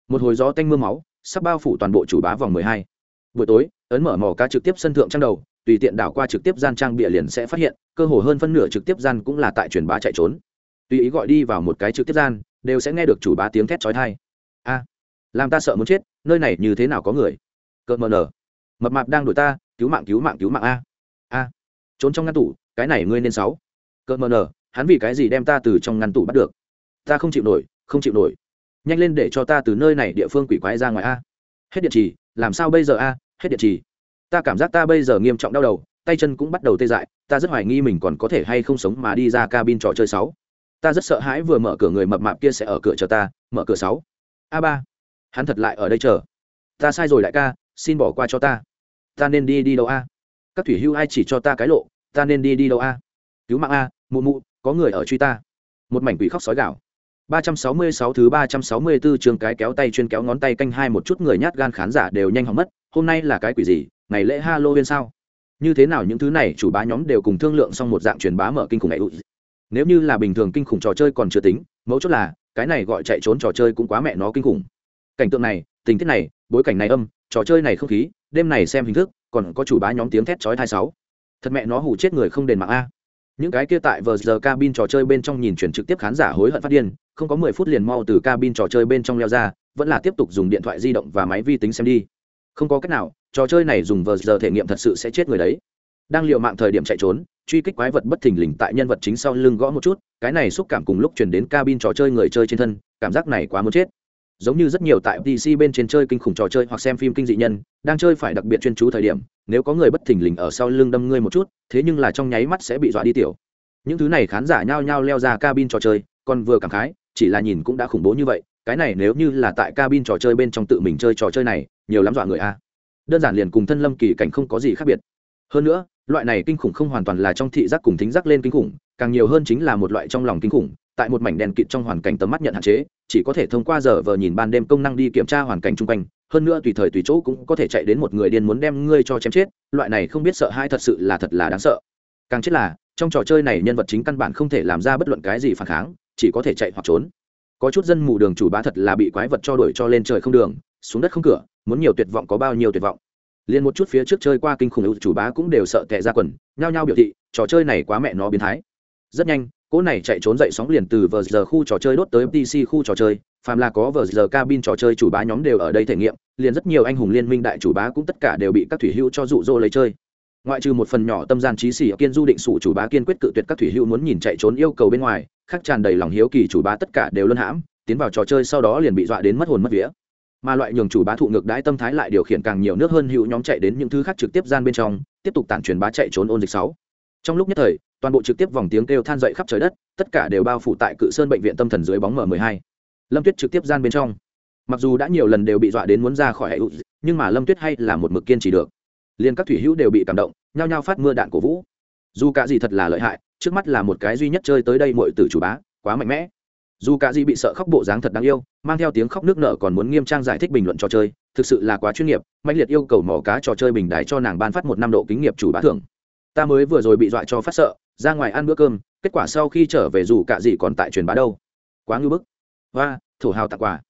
Một hồi gió tanh m ư a máu, sắp bao phủ toàn bộ chủ bá vòng mười hai. Buổi tối, ấn mở mỏ cá trực tiếp sân thượng trang đầu tùy tiện đảo qua trực tiếp gian trang bịa liền sẽ phát hiện, cơ hồ hơn phân nửa trực tiếp gian cũng là tại truyền bá chạy trốn. Tùy ý gọi đi vào một cái trực tiếp gian, đều sẽ nghe được chủ bá tiếng thét chói tai. A, làm ta sợ muốn chết, nơi này như thế nào có người? Cợt mờ nở. Mập mạp đang đuổi ta, cứu mạng cứu mạng cứu mạng a. A, trốn trong ngăn tủ, cái này ngươi nên sáu. Cợt mờ nở, hắn vì cái gì đem ta từ trong ngăn tủ bắt được? Ta không chịu nổi, không chịu nổi. Nhanh lên để cho ta từ nơi này địa phương quỷ quái ra ngoài a. Hết địa chỉ, làm sao bây giờ a? Hết địa chỉ ta cảm giác ta bây giờ nghiêm trọng đau đầu tay chân cũng bắt đầu tê dại ta rất hoài nghi mình còn có thể hay không sống mà đi ra cabin trò chơi sáu. Ta rất sợ hãi vừa mở cửa người mập mạp kia sẽ ở cửa chờ ta mở cửa sáu. A ba hắn thật lại ở đây chờ. Ta sai rồi đại ca xin bỏ qua cho ta. Ta nên đi đi đâu a? Các thủy hưu ai chỉ cho ta cái lộ ta nên đi đi đâu a? Cứu mạng a mụ mụ có người ở truy ta. Một mảnh quỷ khóc sói gạo 366 thứ 364 trường cái kéo tay chuyên kéo ngón tay canh hai một chút người nhát gan khán giả đều nhanh hỏng mất, hôm nay là cái quỷ gì, ngày lễ Halloween sao? Như thế nào những thứ này chủ bá nhóm đều cùng thương lượng xong một dạng truyền bá mở kinh khủng này. Nếu như là bình thường kinh khủng trò chơi còn chưa tính, mấu chốt là, cái này gọi chạy trốn trò chơi cũng quá mẹ nó kinh khủng. Cảnh tượng này, tình tiết này, bối cảnh này âm, trò chơi này không khí, đêm này xem hình thức, còn có chủ bá nhóm tiếng thét chói tai sáu. Thật mẹ nó hù chết người không đền mạng a những cái kia tại vờ giờ cabin trò chơi bên trong nhìn chuyển trực tiếp khán giả hối hận phát điên không có mười phút liền mau từ cabin trò chơi bên trong leo ra vẫn là tiếp tục dùng điện thoại di động và máy vi tính xem đi không có cách nào trò chơi này dùng vờ giờ thể nghiệm thật sự sẽ chết người đấy. Đang l i ề u mạng thời điểm chạy trốn, truy kích quái vật bất thình lình tại nhân vật chính sau lưng gõ một chút, cái này xúc cảm cùng lúc chuyển đến cabin trò chơi người chơi trên thân, cảm giác này quá muốn chết. Giống như rất nhiều tại pc bên trên chơi kinh khủng trò chơi hoặc xem phim kinh dị nhân, đang chơi phải đặc biệt chuyên chú thời điểm, nếu có người bất thình lình ở sau lưng đâm ngươi một chút, thế nhưng là trong nháy mắt sẽ bị dọa đi tiểu. Những thứ này khán giả nhao nhao leo ra cabin trò chơi, còn vừa cảm khái, chỉ là nhìn cũng đã khủng bố như vậy, cái này nếu như là tại cabin trò chơi bên trong tự mình chơi trò chơi này, nhiều lắm dọa người a đơn giản liền cùng thân lâm kỳ cảnh không có gì khác biệt. Hơn nữa, loại này kinh khủng không hoàn toàn là trong thị giác cùng thính giác lên kinh khủng, càng nhiều hơn chính là một loại trong lòng kinh khủng, tại một mảnh đèn kịt trong hoàn cảnh tầm mắt nhận hạn chế, chỉ có thể thông qua giờ vờ nhìn ban đêm công năng đi kiểm tra hoàn cảnh chung quanh, hơn nữa tùy thời tùy chỗ cũng có thể chạy đến một người điên muốn đem ngươi cho chém chết, loại này không biết sợ hai thật sự là thật là đáng sợ. Càng chết là, trong trò chơi này nhân vật chính căn bản không thể làm ra bất luận cái gì phản kháng, chỉ có thể chạy hoặc trốn. Có chút dân mù đường chủ bá thật là bị quái vật cho đuổi cho lên trời không đường xuống đất không cửa, muốn nhiều tuyệt vọng có bao nhiêu tuyệt vọng. Liền một chút phía trước chơi qua kinh khủng chủ bá cũng đều sợ tệ ra quần, nhao nhao biểu thị, trò chơi này quá mẹ nó biến thái. Rất nhanh, cỗ này chạy trốn dậy sóng liền từ vờ giờ khu trò chơi đốt tới MTC khu trò chơi, phàm là có vờ giờ cabin trò chơi chủ bá nhóm đều ở đây thể nghiệm, liền rất nhiều anh hùng liên minh đại chủ bá cũng tất cả đều bị các thủy hữu cho dụ dỗ lấy chơi. Ngoại trừ một phần nhỏ tâm gian trí sĩ kiên du định sủ chủ bá kiên quyết cự tuyệt các thủy hữu muốn nhìn chạy trốn yêu cầu bên ngoài, khác tràn đầy lòng hiếu kỳ chủ bá tất cả đều luân hãm, tiến vào trò chơi sau đó liền bị dọa đến mất hồn mất vía mà loại nhường chủ bá thụ ngược đãi tâm thái lại điều khiển càng nhiều nước hơn hữu nhóm chạy đến những thứ khác trực tiếp gian bên trong, tiếp tục tản truyền bá chạy trốn ôn dịch sáu. Trong lúc nhất thời, toàn bộ trực tiếp vòng tiếng kêu than dậy khắp trời đất, tất cả đều bao phủ tại cự sơn bệnh viện tâm thần dưới bóng m 12 lâm tuyết trực tiếp gian bên trong. Mặc dù đã nhiều lần đều bị dọa đến muốn ra khỏi hệ nhưng mà lâm tuyết hay là một mực kiên trì được. Liền các thủy hữu đều bị cảm động, nhao nhao phát mưa đạn cổ vũ. Dù cả gì thật là lợi hại, trước mắt là một cái duy nhất chơi tới đây mọi tử chủ bá, quá mạnh mẽ dù cả gì bị sợ khóc bộ dáng thật đáng yêu, mang theo tiếng khóc nước nở còn muốn nghiêm trang giải thích bình luận trò chơi, thực sự là quá chuyên nghiệp mạnh liệt yêu cầu mỏ cá trò chơi bình đài cho nàng ban phát một năm độ kinh nghiệm chủ bá thưởng. Ta mới vừa rồi bị dọa cho phát sợ, ra ngoài ăn bữa cơm, kết quả sau khi trở về dù cả gì còn tại truyền bá đâu. Quá ngưỡng bức. Và thổ hào tặng quà.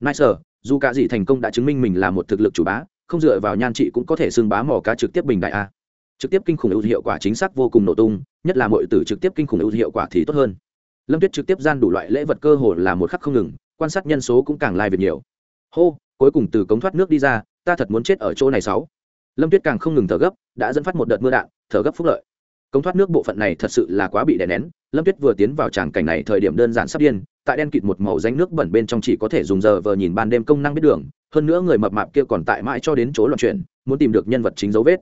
Nice dù cả gì thành công đã chứng minh mình là một thực lực chủ bá, không dựa vào nhan trị cũng có thể xưng bá mỏ cá trực tiếp bình đại a. Trực tiếp kinh khủng ưu hiệu quả chính xác vô cùng nổ tung, nhất là mọi tử trực tiếp kinh khủng ưu hiệu quả thì tốt hơn lâm tuyết trực tiếp gian đủ loại lễ vật cơ hồ là một khắc không ngừng, quan sát nhân số cũng càng lai việc nhiều. Hô, cuối cùng từ cống thoát nước đi ra, ta thật muốn chết ở chỗ này sáu. Lâm tuyết càng không ngừng thở gấp, đã dẫn phát một đợt mưa đạn, thở gấp phúc lợi. Cống thoát nước bộ phận này thật sự là quá bị đè nén. Lâm tuyết vừa tiến vào tràng cảnh này thời điểm đơn giản sắp điên, tại đen kịt một màu danh nước bẩn bên trong chỉ có thể dùng giờ vờ nhìn ban đêm công năng biết đường, hơn nữa người mập mạp kia còn tại mãi cho đến chỗ loạn chuyển, muốn tìm được nhân vật chính dấu vết.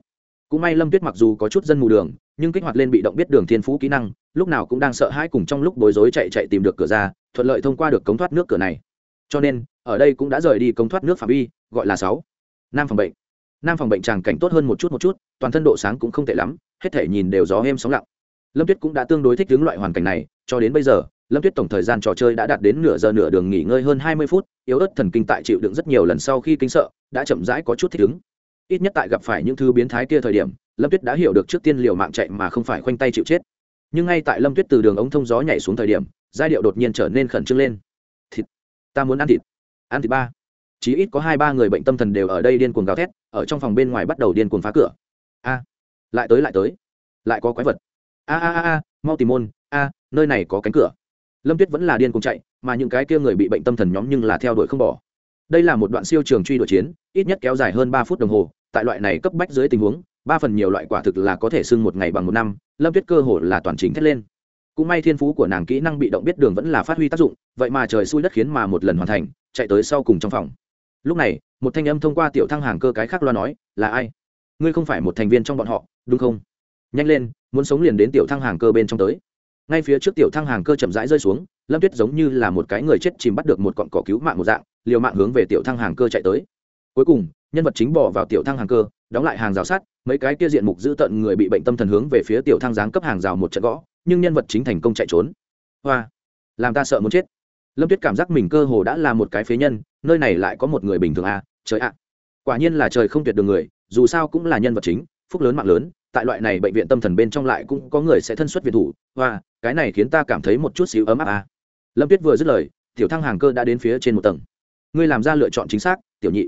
Cũng may lâm tuyết mặc dù có chút dân mù đường, nhưng kích hoạt lên bị động biết đường thiên phú kỹ năng lúc nào cũng đang sợ hãi cùng trong lúc bối rối chạy chạy tìm được cửa ra, thuận lợi thông qua được cống thoát nước cửa này. Cho nên, ở đây cũng đã rời đi cống thoát nước phạm vi, gọi là sáu. Nam phòng bệnh. Nam phòng bệnh tràng cảnh tốt hơn một chút một chút, toàn thân độ sáng cũng không tệ lắm, hết thể nhìn đều gió êm sóng lặng. Lâm tuyết cũng đã tương đối thích ứng loại hoàn cảnh này, cho đến bây giờ, lâm tuyết tổng thời gian trò chơi đã đạt đến nửa giờ nửa đường nghỉ ngơi hơn hai mươi phút, yếu ớt thần kinh tại chịu đựng rất nhiều lần sau khi kinh sợ, đã chậm rãi có chút thích ứng. Ít nhất tại gặp phải những thứ biến thái kia thời điểm, lâm tuyết đã hiểu được trước tiên liều mạng chạy mà không phải khoanh tay chịu chết nhưng ngay tại lâm tuyết từ đường ống thông gió nhảy xuống thời điểm, giai điệu đột nhiên trở nên khẩn trương lên. Thịt, ta muốn ăn thịt. Ăn thịt ba. Chí ít có hai ba người bệnh tâm thần đều ở đây điên cuồng gào thét, ở trong phòng bên ngoài bắt đầu điên cuồng phá cửa. A, lại tới lại tới. Lại có quái vật. A a a a, mau tìm môn. A, nơi này có cánh cửa. Lâm tuyết vẫn là điên cuồng chạy, mà những cái kia người bị bệnh tâm thần nhóm nhưng là theo đuổi không bỏ. Đây là một đoạn siêu trường truy đuổi chiến, ít nhất kéo dài hơn ba phút đồng hồ, tại loại này cấp bách dưới tình huống ba phần nhiều loại quả thực là có thể sưng một ngày bằng một năm, lâm tuyết cơ hồ là toàn chính thét lên. Cũng may thiên phú của nàng kỹ năng bị động biết đường vẫn là phát huy tác dụng, vậy mà trời xui đất khiến mà một lần hoàn thành, chạy tới sau cùng trong phòng. Lúc này, một thanh âm thông qua tiểu thăng hàng cơ cái khác loa nói, là ai? Ngươi không phải một thành viên trong bọn họ, đúng không? Nhanh lên, muốn sống liền đến tiểu thăng hàng cơ bên trong tới. Ngay phía trước tiểu thăng hàng cơ chậm rãi rơi xuống, lâm tuyết giống như là một cái người chết chìm bắt được một cọn cỏ cứu mạng một dạng, liều mạng hướng về tiểu thăng hàng cơ chạy tới. Cuối cùng, nhân vật chính bỏ vào tiểu thăng hàng cơ đóng lại hàng rào sắt, mấy cái kia diện mục giữ tận người bị bệnh tâm thần hướng về phía tiểu thăng giáng cấp hàng rào một trận gõ, nhưng nhân vật chính thành công chạy trốn. Hoa, làm ta sợ muốn chết. Lâm tuyết cảm giác mình cơ hồ đã là một cái phế nhân, nơi này lại có một người bình thường à trời ạ. Quả nhiên là trời không tuyệt đường người, dù sao cũng là nhân vật chính, phúc lớn mạng lớn, tại loại này bệnh viện tâm thần bên trong lại cũng có người sẽ thân xuất viện thủ. Hoa, cái này khiến ta cảm thấy một chút xíu ấm áp à. lâm tuyết vừa dứt lời, tiểu thăng hàng cơ đã đến phía trên một tầng. Ngươi làm ra lựa chọn chính xác, tiểu nhị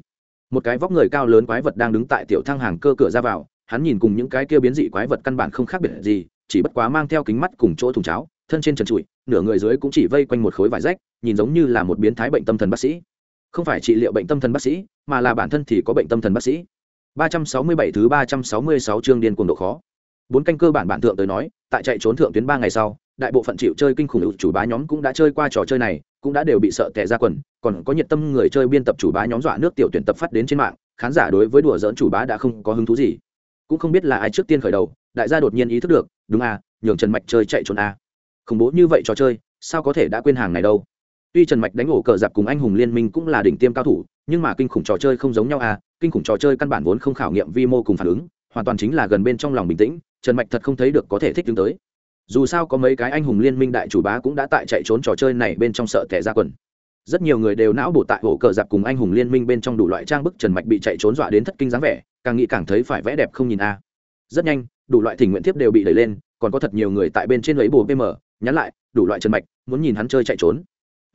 một cái vóc người cao lớn quái vật đang đứng tại tiểu thăng hàng cơ cửa ra vào, hắn nhìn cùng những cái kia biến dị quái vật căn bản không khác biệt gì, chỉ bất quá mang theo kính mắt cùng chỗ thùng cháo, thân trên trần trụi, nửa người dưới cũng chỉ vây quanh một khối vải rách, nhìn giống như là một biến thái bệnh tâm thần bác sĩ. Không phải trị liệu bệnh tâm thần bác sĩ, mà là bản thân thì có bệnh tâm thần bác sĩ. 367 thứ 366 chương điên cuồng độ khó. Bốn canh cơ bản bản thượng tới nói, tại chạy trốn thượng tuyến ba ngày sau, đại bộ phận chịu chơi kinh khủng chủ bá nhóm cũng đã chơi qua trò chơi này cũng đã đều bị sợ tệ ra quần, còn có nhiệt tâm người chơi biên tập chủ bá nhóm dọa nước tiểu tuyển tập phát đến trên mạng, khán giả đối với đùa dỡn chủ bá đã không có hứng thú gì. Cũng không biết là ai trước tiên khởi đầu, đại gia đột nhiên ý thức được, đúng à nhường trần mạch chơi chạy trốn à. khủng bố như vậy trò chơi, sao có thể đã quên hàng này đâu. Tuy trần mạch đánh ổ cờ giặc cùng anh hùng liên minh cũng là đỉnh tiêm cao thủ, nhưng mà kinh khủng trò chơi không giống nhau à kinh khủng trò chơi căn bản vốn không khảo nghiệm vi mô cùng phản ứng, hoàn toàn chính là gần bên trong lòng bình tĩnh, trần mạch thật không thấy được có thể thích đứng tới dù sao có mấy cái anh hùng liên minh đại chủ bá cũng đã tại chạy trốn trò chơi này bên trong sợ tẻ ra quần. Rất nhiều người đều não bổ tại hổ cờ giặc cùng anh hùng liên minh bên trong đủ loại trang bức trần mạch bị chạy trốn dọa đến thất kinh dáng vẻ, càng nghĩ càng thấy phải vẽ đẹp không nhìn a. Rất nhanh, đủ loại thỉnh nguyện tiếp đều bị đẩy lên, còn có thật nhiều người tại bên trên lấy bồ pm, nhắn lại, đủ loại trần mạch, muốn nhìn hắn chơi chạy trốn.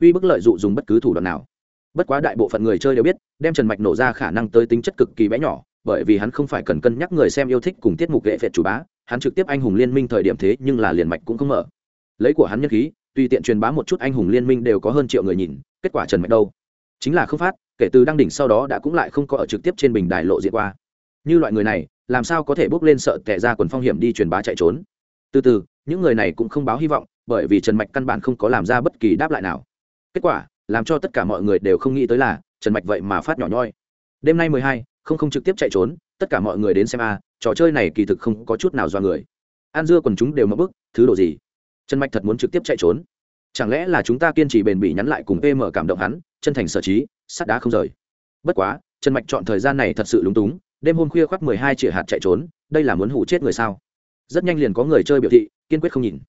Uy bức lợi dụ dùng bất cứ thủ đoạn nào. Bất quá đại bộ phận người chơi đều biết, đem trần mạch nổ ra khả năng tới tính chất cực kỳ bé nhỏ, bởi vì hắn không phải cần cân nhắc người xem yêu thích cùng tiết mục nghệ phệt chủ bá hắn trực tiếp anh hùng liên minh thời điểm thế nhưng là liền mạch cũng không mở. Lấy của hắn nhất khí, tùy tiện truyền bá một chút anh hùng liên minh đều có hơn triệu người nhìn, kết quả trần mạch đâu? Chính là không phát, kể từ đăng đỉnh sau đó đã cũng lại không có ở trực tiếp trên bình đài lộ diện qua. Như loại người này, làm sao có thể bước lên sợ tệ ra quần phong hiểm đi truyền bá chạy trốn? Từ từ, những người này cũng không báo hy vọng, bởi vì trần mạch căn bản không có làm ra bất kỳ đáp lại nào. Kết quả, làm cho tất cả mọi người đều không nghĩ tới là trần mạch vậy mà phát nhỏ nhoi. Đêm nay mười hai, không không trực tiếp chạy trốn tất cả mọi người đến xem a, trò chơi này kỳ thực không có chút nào do người. An dưa quần chúng đều mất bức, thứ đồ gì? Trần mạch thật muốn trực tiếp chạy trốn. Chẳng lẽ là chúng ta kiên trì bền bỉ nhắn lại cùng pm cảm động hắn, chân thành sở trí, sắt đá không rời. Bất quá, trần mạch chọn thời gian này thật sự lúng túng, đêm hôm khuya khoác mười hai triệu hạt chạy trốn, đây là muốn hủ chết người sao? Rất nhanh liền có người chơi biểu thị, kiên quyết không nhìn.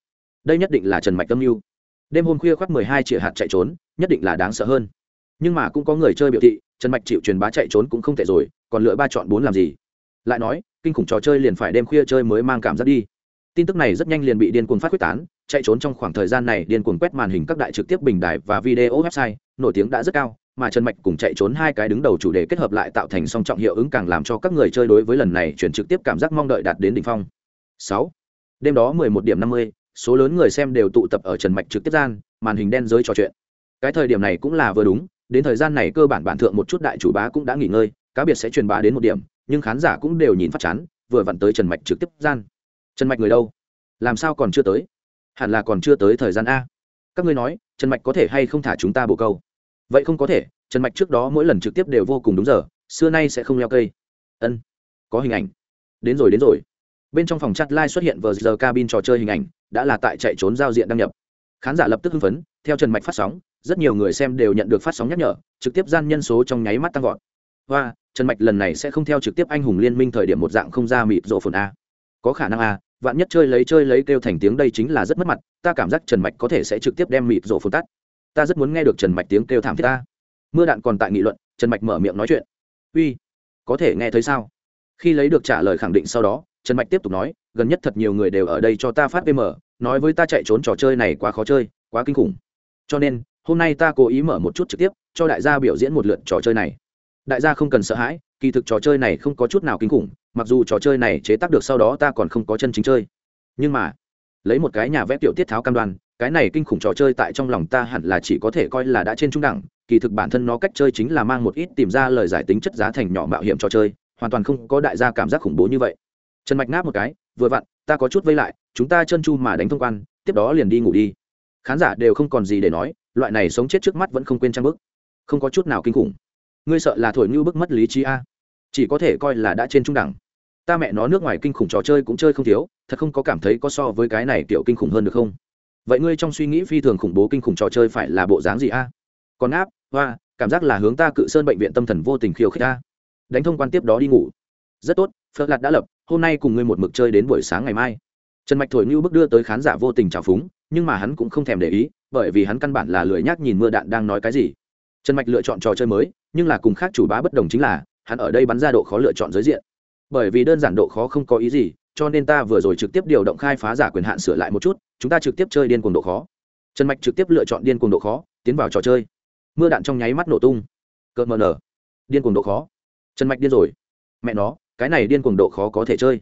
Đây nhất định là trần mạch tâm mưu. Đêm hôm khuya khoác mười hai triệu hạt chạy trốn, nhất định là đáng sợ hơn. Nhưng mà cũng có người chơi biểu thị trần mạch chịu truyền bá chạy trốn cũng không thể rồi, còn lựa ba chọn bốn làm gì? Lại nói, kinh khủng trò chơi liền phải đêm khuya chơi mới mang cảm giác đi. Tin tức này rất nhanh liền bị điên cuồng phát quyết tán, chạy trốn trong khoảng thời gian này điên cuồng quét màn hình các đại trực tiếp bình đài và video website, nổi tiếng đã rất cao, mà trần mạch cùng chạy trốn hai cái đứng đầu chủ đề kết hợp lại tạo thành song trọng hiệu ứng càng làm cho các người chơi đối với lần này chuyển trực tiếp cảm giác mong đợi đạt đến đỉnh phong. Sáu. Đêm đó mười một điểm năm mươi, số lớn người xem đều tụ tập ở trần mạch trực tiếp gian, màn hình đen giới trò chuyện. Cái thời điểm này cũng là vừa đúng đến thời gian này cơ bản bản thượng một chút đại chủ bá cũng đã nghỉ ngơi, cá biệt sẽ truyền bá đến một điểm, nhưng khán giả cũng đều nhìn phát chán, vừa vặn tới trần mạch trực tiếp gian. Trần mạch người đâu? Làm sao còn chưa tới? Hẳn là còn chưa tới thời gian a. Các ngươi nói, trần mạch có thể hay không thả chúng ta bồ câu? Vậy không có thể, trần mạch trước đó mỗi lần trực tiếp đều vô cùng đúng giờ, xưa nay sẽ không leo cây. Ân, có hình ảnh. Đến rồi đến rồi. Bên trong phòng chat live xuất hiện vờ giờ cabin trò chơi hình ảnh, đã là tại chạy trốn giao diện đăng nhập. Khán giả lập tức hưng phấn, theo trần mạch phát sóng rất nhiều người xem đều nhận được phát sóng nhắc nhở, trực tiếp gian nhân số trong nháy mắt tăng vọt. Và trần mạch lần này sẽ không theo trực tiếp anh hùng liên minh thời điểm một dạng không ra mịp rộ phồn a. Có khả năng a, vạn nhất chơi lấy chơi lấy kêu thành tiếng đây chính là rất mất mặt, ta cảm giác trần mạch có thể sẽ trực tiếp đem mịp rộ phồn tắt. Ta rất muốn nghe được trần mạch tiếng kêu thảm thiết ta mưa đạn còn tại nghị luận, trần mạch mở miệng nói chuyện. Uy, có thể nghe thấy sao? Khi lấy được trả lời khẳng định sau đó, trần mạch tiếp tục nói, gần nhất thật nhiều người đều ở đây cho ta phát pm nói với ta chạy trốn trò chơi này quá khó chơi, quá kinh khủng. Cho nên hôm nay ta cố ý mở một chút trực tiếp, cho đại gia biểu diễn một lượt trò chơi này. Đại gia không cần sợ hãi, kỳ thực trò chơi này không có chút nào kinh khủng, mặc dù trò chơi này chế tác được sau đó ta còn không có chân chính chơi. Nhưng mà, lấy một cái nhà vẽ tiểu tiết tháo cam đoan, cái này kinh khủng trò chơi tại trong lòng ta hẳn là chỉ có thể coi là đã trên trung đẳng, kỳ thực bản thân nó cách chơi chính là mang một ít tìm ra lời giải tính chất giá thành nhỏ mạo hiểm trò chơi, hoàn toàn không có đại gia cảm giác khủng bố như vậy. Trần mạch ngáp một cái, vừa vặn, ta có chút vây lại, chúng ta chân chu mà đánh thông quan, tiếp đó liền đi ngủ đi. Khán giả đều không còn gì để nói loại này sống chết trước mắt vẫn không quên trang bức. Không có chút nào kinh khủng. Ngươi sợ là thổi như bức mất lý trí a. Chỉ có thể coi là đã trên trung đẳng. Ta mẹ nó nước ngoài kinh khủng trò chơi cũng chơi không thiếu, thật không có cảm thấy có so với cái này kiểu kinh khủng hơn được không? Vậy ngươi trong suy nghĩ phi thường khủng bố kinh khủng trò chơi phải là bộ dáng gì a? Còn áp, hoa, cảm giác là hướng ta cự sơn bệnh viện tâm thần vô tình khiêu khích ta đánh thông quan tiếp đó đi ngủ. Rất tốt phật lạt đã lập, hôm nay cùng ngươi một mực chơi đến buổi sáng ngày mai. Trần mạch thổi như bước đưa tới khán giả vô tình trào phúng, nhưng mà hắn cũng không thèm để ý bởi vì hắn căn bản là lười nhác nhìn mưa đạn đang nói cái gì. Trần mạch lựa chọn trò chơi mới, nhưng là cùng khác chủ bá bất đồng chính là, hắn ở đây bắn ra độ khó lựa chọn giới diện. Bởi vì đơn giản độ khó không có ý gì, cho nên ta vừa rồi trực tiếp điều động khai phá giả quyền hạn sửa lại một chút, chúng ta trực tiếp chơi điên cuồng độ khó. Trần mạch trực tiếp lựa chọn điên cuồng độ khó, tiến vào trò chơi. Mưa đạn trong nháy mắt nổ tung. Cợt mờ nở. Điên cuồng độ khó. Trần mạch điên rồi. Mẹ nó, cái này điên cuồng độ khó có thể chơi.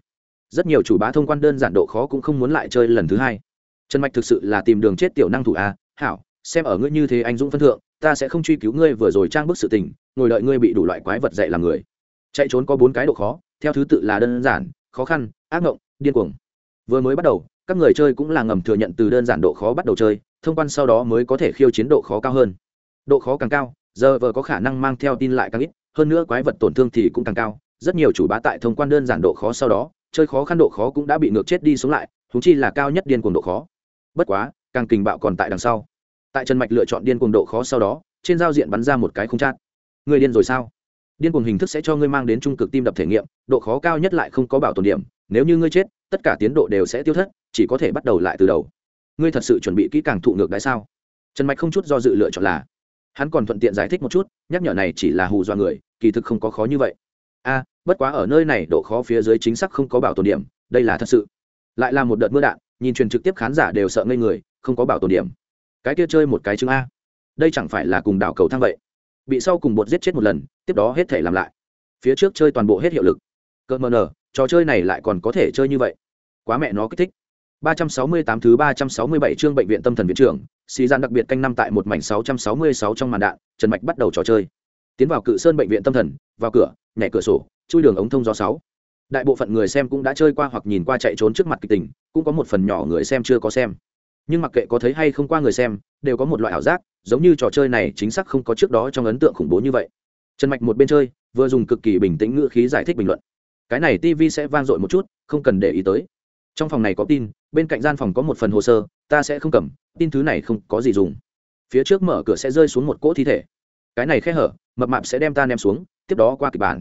Rất nhiều chủ bá thông quan đơn giản độ khó cũng không muốn lại chơi lần thứ hai. Trần mạch thực sự là tìm đường chết tiểu năng thủ a hảo, xem ở ngươi như thế anh dũng phân thượng, ta sẽ không truy cứu ngươi vừa rồi trang bức sự tình, ngồi đợi ngươi bị đủ loại quái vật dạy làm người. Chạy trốn có bốn cái độ khó, theo thứ tự là đơn giản, khó khăn, ác mộng điên cuồng. Vừa mới bắt đầu, các người chơi cũng là ngầm thừa nhận từ đơn giản độ khó bắt đầu chơi, thông quan sau đó mới có thể khiêu chiến độ khó cao hơn. Độ khó càng cao, giờ vờ có khả năng mang theo tin lại càng ít, hơn nữa quái vật tổn thương thì cũng càng cao. Rất nhiều chủ bá tại thông quan đơn giản độ khó sau đó, chơi khó khăn độ khó cũng đã bị ngược chết đi xuống lại thú chi là cao nhất điên cuồng độ khó. Bất quá càng kình bạo còn tại đằng sau. Tại trần mạch lựa chọn điên cuồng độ khó sau đó, trên giao diện bắn ra một cái không chát. Người điên rồi sao? Điên cuồng hình thức sẽ cho ngươi mang đến trung cực tim đập thể nghiệm, độ khó cao nhất lại không có bảo tồn điểm. Nếu như ngươi chết, tất cả tiến độ đều sẽ tiêu thất, chỉ có thể bắt đầu lại từ đầu. Ngươi thật sự chuẩn bị kỹ càng thụ ngược đãi sao? Trần mạch không chút do dự lựa chọn là, hắn còn thuận tiện giải thích một chút, nhắc nhở này chỉ là hù do người, kỳ thực không có khó như vậy. A, bất quá ở nơi này độ khó phía dưới chính xác không có bảo tồn điểm, đây là thật sự. Lại là một đợt mưa đạn, nhìn truyền trực tiếp khán giả đều sợ ngây người không có bảo tồn điểm. Cái kia chơi một cái chứng a. Đây chẳng phải là cùng đảo cầu thang vậy? Bị sau cùng bột giết chết một lần tiếp đó hết thể làm lại. Phía trước chơi toàn bộ hết hiệu lực. Cợt mờ nở trò chơi này lại còn có thể chơi như vậy. Quá mẹ nó kích thích. 368 thứ 367 chương bệnh viện tâm thần viện trưởng, xì gian đặc biệt canh năm tại một mảnh 666 trong màn đạn, Trần Mạch bắt đầu trò chơi. Tiến vào cự sơn bệnh viện tâm thần, vào cửa, nhảy cửa sổ, chui đường ống thông gió 6. Đại bộ phận người xem cũng đã chơi qua hoặc nhìn qua chạy trốn trước mặt kịch tình, cũng có một phần nhỏ người xem chưa có xem. Nhưng mặc kệ có thấy hay không qua người xem, đều có một loại ảo giác, giống như trò chơi này chính xác không có trước đó trong ấn tượng khủng bố như vậy. Trần Mạch một bên chơi, vừa dùng cực kỳ bình tĩnh ngữ khí giải thích bình luận. Cái này TV sẽ vang dội một chút, không cần để ý tới trong phòng này có tin bên cạnh gian phòng có một phần hồ sơ ta sẽ không cầm tin thứ này không có gì dùng phía trước mở cửa sẽ rơi xuống một cỗ thi thể cái này khe hở mập mạp sẽ đem ta ném xuống tiếp đó qua kịch bản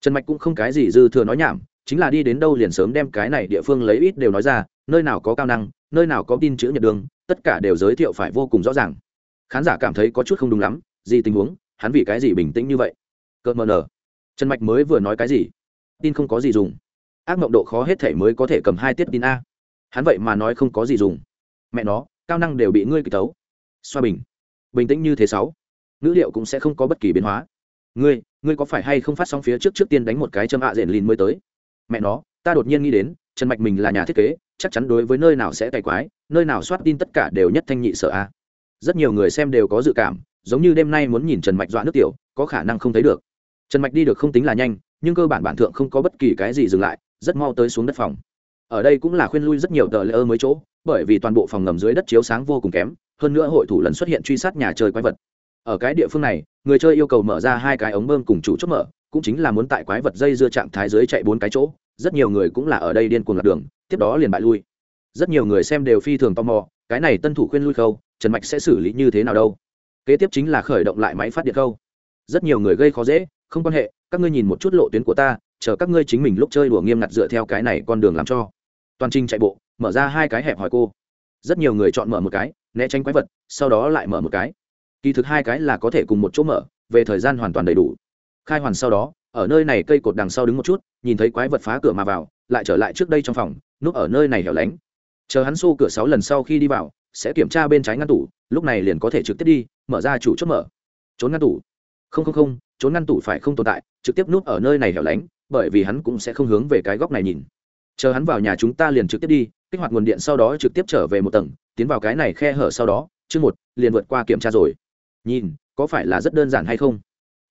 trần mạch cũng không cái gì dư thừa nói nhảm chính là đi đến đâu liền sớm đem cái này địa phương lấy ít đều nói ra nơi nào có cao năng nơi nào có tin chữ nhật đường, tất cả đều giới thiệu phải vô cùng rõ ràng. Khán giả cảm thấy có chút không đúng lắm, gì tình huống, hắn vì cái gì bình tĩnh như vậy? Cợt mờ nở. Trần mạch mới vừa nói cái gì? Tin không có gì dùng. Ác mộng độ khó hết thể mới có thể cầm hai tiết tin a. Hắn vậy mà nói không có gì dùng. Mẹ nó, cao năng đều bị ngươi kịch tấu. Xoa bình. Bình tĩnh như thế sáu. Ngữ liệu cũng sẽ không có bất kỳ biến hóa. Ngươi ngươi có phải hay không phát xong phía trước trước tiên đánh một cái châm ạ à rền lìn mới tới? Mẹ nó, ta đột nhiên nghĩ đến, trần mạch mình là nhà thiết kế chắc chắn đối với nơi nào sẽ cày quái, nơi nào soát tin tất cả đều nhất thanh nhị sợ a. Rất nhiều người xem đều có dự cảm, giống như đêm nay muốn nhìn trần mạch dọa nước tiểu, có khả năng không thấy được. Trần mạch đi được không tính là nhanh, nhưng cơ bản bản thượng không có bất kỳ cái gì dừng lại, rất mau tới xuống đất phòng. Ở đây cũng là khuyên lui rất nhiều tờ lễ ơ mới chỗ, bởi vì toàn bộ phòng ngầm dưới đất chiếu sáng vô cùng kém, hơn nữa hội thủ lần xuất hiện truy sát nhà chơi quái vật. Ở cái địa phương này, người chơi yêu cầu mở ra hai cái ống bơm cùng chủ chốt mở, cũng chính là muốn tại quái vật dây dưa trạng thái dưới chạy bốn cái chỗ, rất nhiều người cũng là ở đây điên cuồng lạc đường tiếp đó liền bại lui. Rất nhiều người xem đều phi thường tò mò, cái này tân thủ khuyên lui khâu, trần mạch sẽ xử lý như thế nào đâu? Kế tiếp chính là khởi động lại máy phát điện khâu. Rất nhiều người gây khó dễ, không quan hệ, các ngươi nhìn một chút lộ tuyến của ta, chờ các ngươi chính mình lúc chơi đùa nghiêm ngặt dựa theo cái này con đường làm cho. Toàn trình chạy bộ, mở ra hai cái hẹp hỏi cô. Rất nhiều người chọn mở một cái, né tránh quái vật, sau đó lại mở một cái. Kỳ thực hai cái là có thể cùng một chỗ mở, về thời gian hoàn toàn đầy đủ. Khai hoàn sau đó, ở nơi này cây cột đằng sau đứng một chút, nhìn thấy quái vật phá cửa mà vào, lại trở lại trước đây trong phòng núp ở nơi này hẻo lánh. Chờ hắn xô cửa sáu lần sau khi đi vào, sẽ kiểm tra bên trái ngăn tủ, lúc này liền có thể trực tiếp đi, mở ra chủ chốt mở. Trốn ngăn tủ. Không không không, trốn ngăn tủ phải không tồn tại, trực tiếp núp ở nơi này hẻo lánh, bởi vì hắn cũng sẽ không hướng về cái góc này nhìn. Chờ hắn vào nhà chúng ta liền trực tiếp đi, kích hoạt nguồn điện sau đó trực tiếp trở về một tầng, tiến vào cái này khe hở sau đó, chương một, liền vượt qua kiểm tra rồi. Nhìn, có phải là rất đơn giản hay không?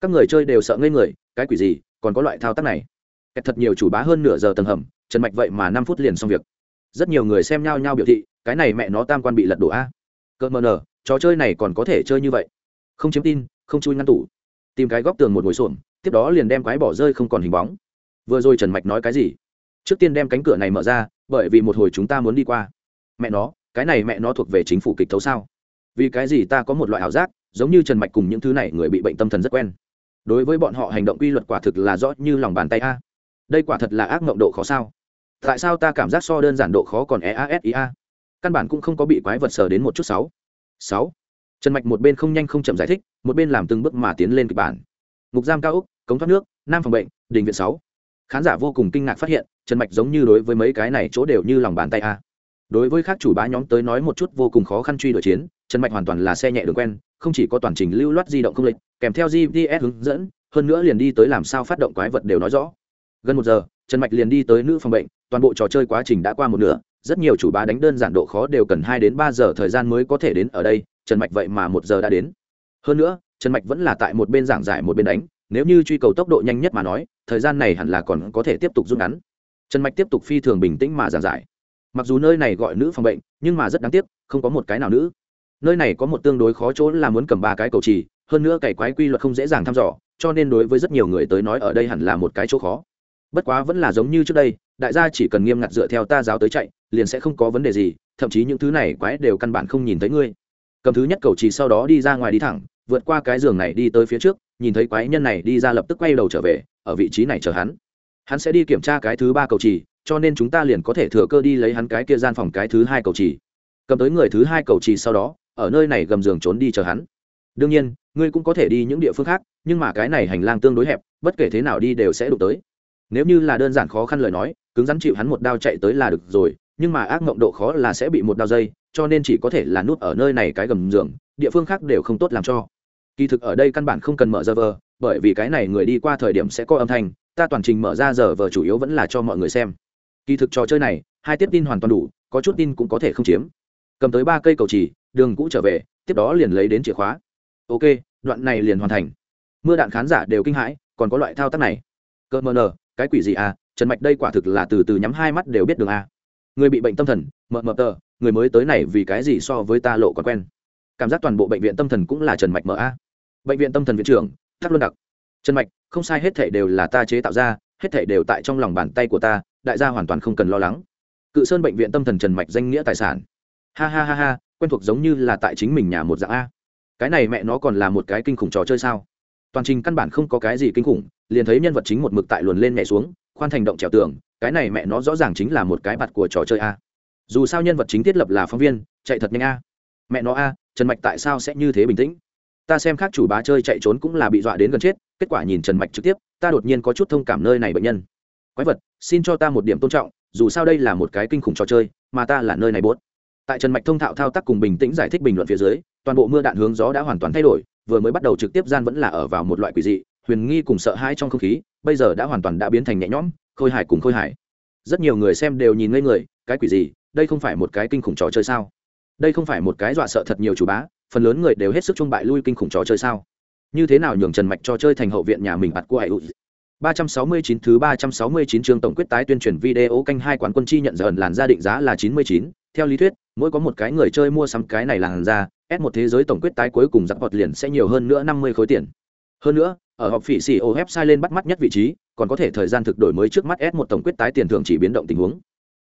Các người chơi đều sợ ngây người, cái quỷ gì, còn có loại thao tác này. Kẹt thật nhiều chủ bá hơn nửa giờ tầng hầm trần mạch vậy mà năm phút liền xong việc. Rất nhiều người xem nhau nhau biểu thị, cái này mẹ nó tam quan bị lật đổ a. Cỡ mờ nở trò chơi này còn có thể chơi như vậy. Không chiếm tin, không chui ngăn tủ. Tìm cái góc tường một ngồi xuồng tiếp đó liền đem quái bỏ rơi không còn hình bóng. Vừa rồi trần mạch nói cái gì? Trước tiên đem cánh cửa này mở ra, bởi vì một hồi chúng ta muốn đi qua. Mẹ nó, cái này mẹ nó thuộc về chính phủ kịch thấu sao? Vì cái gì ta có một loại ảo giác, giống như trần mạch cùng những thứ này người bị bệnh tâm thần rất quen. Đối với bọn họ hành động quy luật quả thực là rõ như lòng bàn tay a. Đây quả thật là ác mộng độ khó sao? Tại sao ta cảm giác so đơn giản độ khó còn e a s i a? Căn bản cũng không có bị quái vật sờ đến một chút sáu. Sáu. Trần mạch một bên không nhanh không chậm giải thích, một bên làm từng bước mà tiến lên kịch bản. Ngục giam cao úc cống thoát nước, nam phòng bệnh, đình viện sáu. Khán giả vô cùng kinh ngạc phát hiện, trần mạch giống như đối với mấy cái này chỗ đều như lòng bàn tay a. Đối với các chủ bá nhóm tới nói một chút vô cùng khó khăn truy đuổi chiến, trần mạch hoàn toàn là xe nhẹ đường quen, không chỉ có toàn trình lưu loát di động không lệch kèm theo gps hướng dẫn, hơn nữa liền đi tới làm sao phát động quái vật đều nói rõ. Gần một giờ, trần mạch liền đi tới nữ phòng bệnh toàn bộ trò chơi quá trình đã qua một nửa, rất nhiều chủ bá đánh đơn giản độ khó đều cần hai đến ba giờ thời gian mới có thể đến ở đây, trần mạch vậy mà một giờ đã đến. Hơn nữa, trần mạch vẫn là tại một bên giảng giải một bên đánh, nếu như truy cầu tốc độ nhanh nhất mà nói, thời gian này hẳn là còn có thể tiếp tục rút ngắn. Trần mạch tiếp tục phi thường bình tĩnh mà giảng giải. Mặc dù nơi này gọi nữ phòng bệnh, nhưng mà rất đáng tiếc, không có một cái nào nữ. Nơi này có một tương đối khó chỗ là muốn cầm ba cái cầu trì, hơn nữa cày quái quy luật không dễ dàng thăm dò, cho nên đối với rất nhiều người tới nói ở đây hẳn là một cái chỗ khó bất quá vẫn là giống như trước đây, đại gia chỉ cần nghiêm ngặt dựa theo ta giáo tới chạy, liền sẽ không có vấn đề gì, thậm chí những thứ này quái đều căn bản không nhìn thấy ngươi. Cầm thứ nhất cầu trì sau đó đi ra ngoài đi thẳng, vượt qua cái giường này đi tới phía trước, nhìn thấy quái nhân này đi ra lập tức quay đầu trở về, ở vị trí này chờ hắn. Hắn sẽ đi kiểm tra cái thứ ba cầu trì cho nên chúng ta liền có thể thừa cơ đi lấy hắn cái kia gian phòng cái thứ hai cầu trì cầm tới người thứ hai cầu trì sau đó, ở nơi này gầm giường trốn đi chờ hắn. Đương nhiên, ngươi cũng có thể đi những địa phương khác, nhưng mà cái này hành lang tương đối hẹp, bất kể thế nào đi đều sẽ đụng tới nếu như là đơn giản khó khăn lời nói, cứng rắn chịu hắn một đao chạy tới là được rồi, nhưng mà ác mộng độ khó là sẽ bị một đao dây, cho nên chỉ có thể là nút ở nơi này cái gầm giường, địa phương khác đều không tốt làm cho. Kỳ thực ở đây căn bản không cần mở giờ vờ, bởi vì cái này người đi qua thời điểm sẽ có âm thanh, ta toàn trình mở ra giờ vờ chủ yếu vẫn là cho mọi người xem. Kỳ thực trò chơi này, hai tiếp tin hoàn toàn đủ, có chút tin cũng có thể không chiếm. Cầm tới ba cây cầu trì đường cũ trở về, tiếp đó liền lấy đến chìa khóa. Ok, đoạn này liền hoàn thành. Mưa đạn khán giả đều kinh hãi, còn có loại thao tác này. Cơ mờ nờ cái quỷ gì à? Trần mạch đây quả thực là từ từ nhắm hai mắt đều biết đường à. người bị bệnh tâm thần mờ mờ tờ, người mới tới này vì cái gì so với ta lộ còn quen. Cảm giác toàn bộ bệnh viện tâm thần cũng là trần mạch mờ a. Bệnh viện tâm thần viện trưởng, thác luân đặc. Trần mạch, không sai hết thể đều là ta chế tạo ra, hết thể đều tại trong lòng bàn tay của ta, đại gia hoàn toàn không cần lo lắng. Cự sơn bệnh viện tâm thần trần mạch danh nghĩa tài sản. Ha ha ha ha, quen thuộc giống như là tại chính mình nhà một dạng a. Cái này mẹ nó còn là một cái kinh khủng trò chơi sao? Toàn trình căn bản không có cái gì kinh khủng liền thấy nhân vật chính một mực tại luồn lên nhảy xuống, khoan thành động trèo tường, cái này mẹ nó rõ ràng chính là một cái mặt của trò chơi a. Dù sao nhân vật chính thiết lập là phóng viên, chạy thật nhanh a. Mẹ nó a, trần mạch tại sao sẽ như thế bình tĩnh? Ta xem khác chủ bá chơi chạy trốn cũng là bị dọa đến gần chết, kết quả nhìn trần mạch trực tiếp, ta đột nhiên có chút thông cảm nơi này bệnh nhân. Quái vật, xin cho ta một điểm tôn trọng, dù sao đây là một cái kinh khủng trò chơi, mà ta là nơi này bốt tại trần mạch thông thạo thao tác cùng bình tĩnh giải thích bình luận phía dưới, toàn bộ mưa đạn hướng gió đã hoàn toàn thay đổi, vừa mới bắt đầu trực tiếp gian vẫn là ở vào một loại quỷ dị huyền nghi cùng sợ hãi trong không khí bây giờ đã hoàn toàn đã biến thành nhẹ nhõm khôi hài cùng khôi hài. Rất nhiều người xem đều nhìn ngây người cái quỷ gì đây không phải một cái kinh khủng trò chơi sao? Đây không phải một cái dọa sợ thật nhiều chủ bá phần lớn người đều hết sức chung bại lui kinh khủng trò chơi sao? Như thế nào nhường trần mạch cho chơi thành hậu viện nhà mình bặt của hải hữu 369 thứ 369 chương tổng quyết tái tuyên truyền video canh hai quán quân chi nhận dần làn gia định giá là 99, theo lý thuyết, mỗi có một cái người chơi mua sắm cái này làn ra, S một thế giới tổng quyết tái cuối cùng giặc bọt liền sẽ nhiều hơn nữa 50 khối tiền. Hơn nữa, ở họp phỉ xì ô website lên bắt mắt nhất vị trí, còn có thể thời gian thực đổi mới trước mắt S một tổng quyết tái tiền thưởng chỉ biến động tình huống.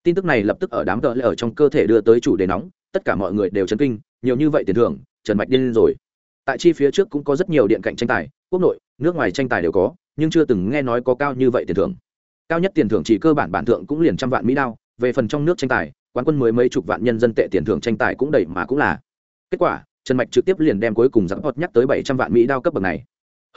Tin tức này lập tức ở đám tợ lệ ở trong cơ thể đưa tới chủ đề nóng, tất cả mọi người đều chấn kinh, nhiều như vậy tiền thưởng, Trần Mạch điên rồi. Tại chi phía trước cũng có rất nhiều điện cạnh tranh tài, quốc nội, nước ngoài tranh tài đều có, nhưng chưa từng nghe nói có cao như vậy tiền thưởng cao nhất tiền thưởng chỉ cơ bản bản thượng cũng liền trăm vạn mỹ đao về phần trong nước tranh tài quán quân mới mấy chục vạn nhân dân tệ tiền thưởng tranh tài cũng đầy mà cũng là kết quả trần mạch trực tiếp liền đem cuối cùng giặc hot nhắc tới bảy trăm vạn mỹ đao cấp bậc này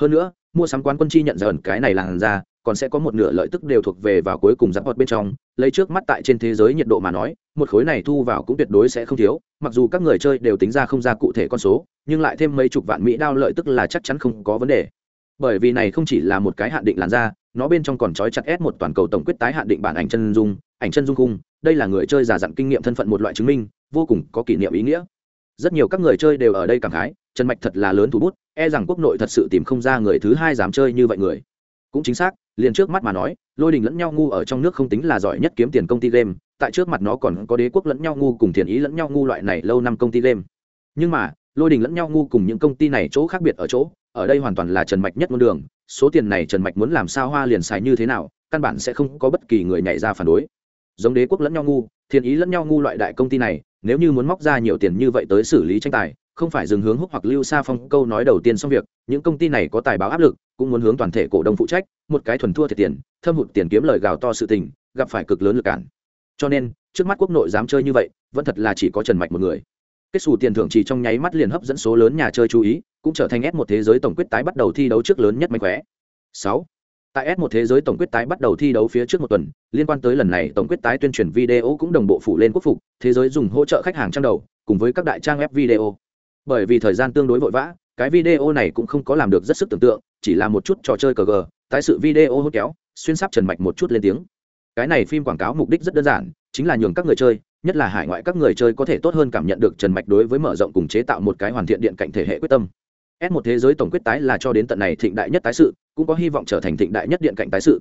hơn nữa mua sắm quán quân chi nhận dần, cái này làn ra, còn sẽ có một nửa lợi tức đều thuộc về vào cuối cùng giáp hoạt bên trong. Lấy trước mắt tại trên thế giới nhiệt độ mà nói, một khối này thu vào cũng tuyệt đối sẽ không thiếu. Mặc dù các người chơi đều tính ra không ra cụ thể con số, nhưng lại thêm mấy chục vạn mỹ đao lợi tức là chắc chắn không có vấn đề. Bởi vì này không chỉ là một cái hạn định làn da nó bên trong còn trói chặt ép một toàn cầu tổng quyết tái hạn định bản ảnh chân dung, ảnh chân dung khung. Đây là người chơi giả dặn kinh nghiệm thân phận một loại chứng minh, vô cùng có kỷ niệm ý nghĩa. Rất nhiều các người chơi đều ở đây cảm khái trần mạch thật là lớn thủ bút e rằng quốc nội thật sự tìm không ra người thứ hai dám chơi như vậy người. Cũng chính xác, liền trước mắt mà nói, lôi đình lẫn nhau ngu ở trong nước không tính là giỏi nhất kiếm tiền công ty game, tại trước mặt nó còn có đế quốc lẫn nhau ngu cùng thiền ý lẫn nhau ngu loại này lâu năm công ty game. Nhưng mà, lôi đình lẫn nhau ngu cùng những công ty này chỗ khác biệt ở chỗ, ở đây hoàn toàn là trần mạch nhất ngôn đường, số tiền này trần mạch muốn làm sao hoa liền xài như thế nào, căn bản sẽ không có bất kỳ người nhảy ra phản đối. Giống đế quốc lẫn nhau ngu, thiền ý lẫn nhau ngu loại đại công ty này nếu như muốn móc ra nhiều tiền như vậy tới xử lý tranh tài, không phải dừng hướng húc hoặc lưu sa phong câu nói đầu tiên xong việc, những công ty này có tài báo áp lực, cũng muốn hướng toàn thể cổ đông phụ trách, một cái thuần thua thiệt tiền, thâm hụt tiền kiếm lời gào to sự tình, gặp phải cực lớn lực cản. Cho nên, trước mắt quốc nội dám chơi như vậy, vẫn thật là chỉ có trần mạch một người. Kết xù tiền thưởng chỉ trong nháy mắt liền hấp dẫn số lớn nhà chơi chú ý, cũng trở thành ép một thế giới tổng quyết tái bắt đầu thi đấu trước lớn nhất mạnh khỏe sáu tại s một thế giới tổng quyết tái bắt đầu thi đấu phía trước một tuần, liên quan tới lần này tổng quyết tái tuyên truyền video cũng đồng bộ phủ lên quốc phục, thế giới dùng hỗ trợ khách hàng trang đầu, cùng với các đại trang web video. Bởi vì thời gian tương đối vội vã, cái video này cũng không có làm được rất sức tưởng tượng, chỉ là một chút trò chơi cờ gờ, tái sự video hốt kéo, xuyên sắp trần mạch một chút lên tiếng. Cái này phim quảng cáo mục đích rất đơn giản, chính là nhường các người chơi, nhất là hải ngoại các người chơi có thể tốt hơn cảm nhận được trần mạch đối với mở rộng cùng chế tạo một cái hoàn thiện điện cạnh thể hệ quyết tâm. S một thế giới tổng quyết tái là cho đến tận này thịnh đại nhất tái sự cũng có hy vọng trở thành thịnh đại nhất điện cạnh tái sự.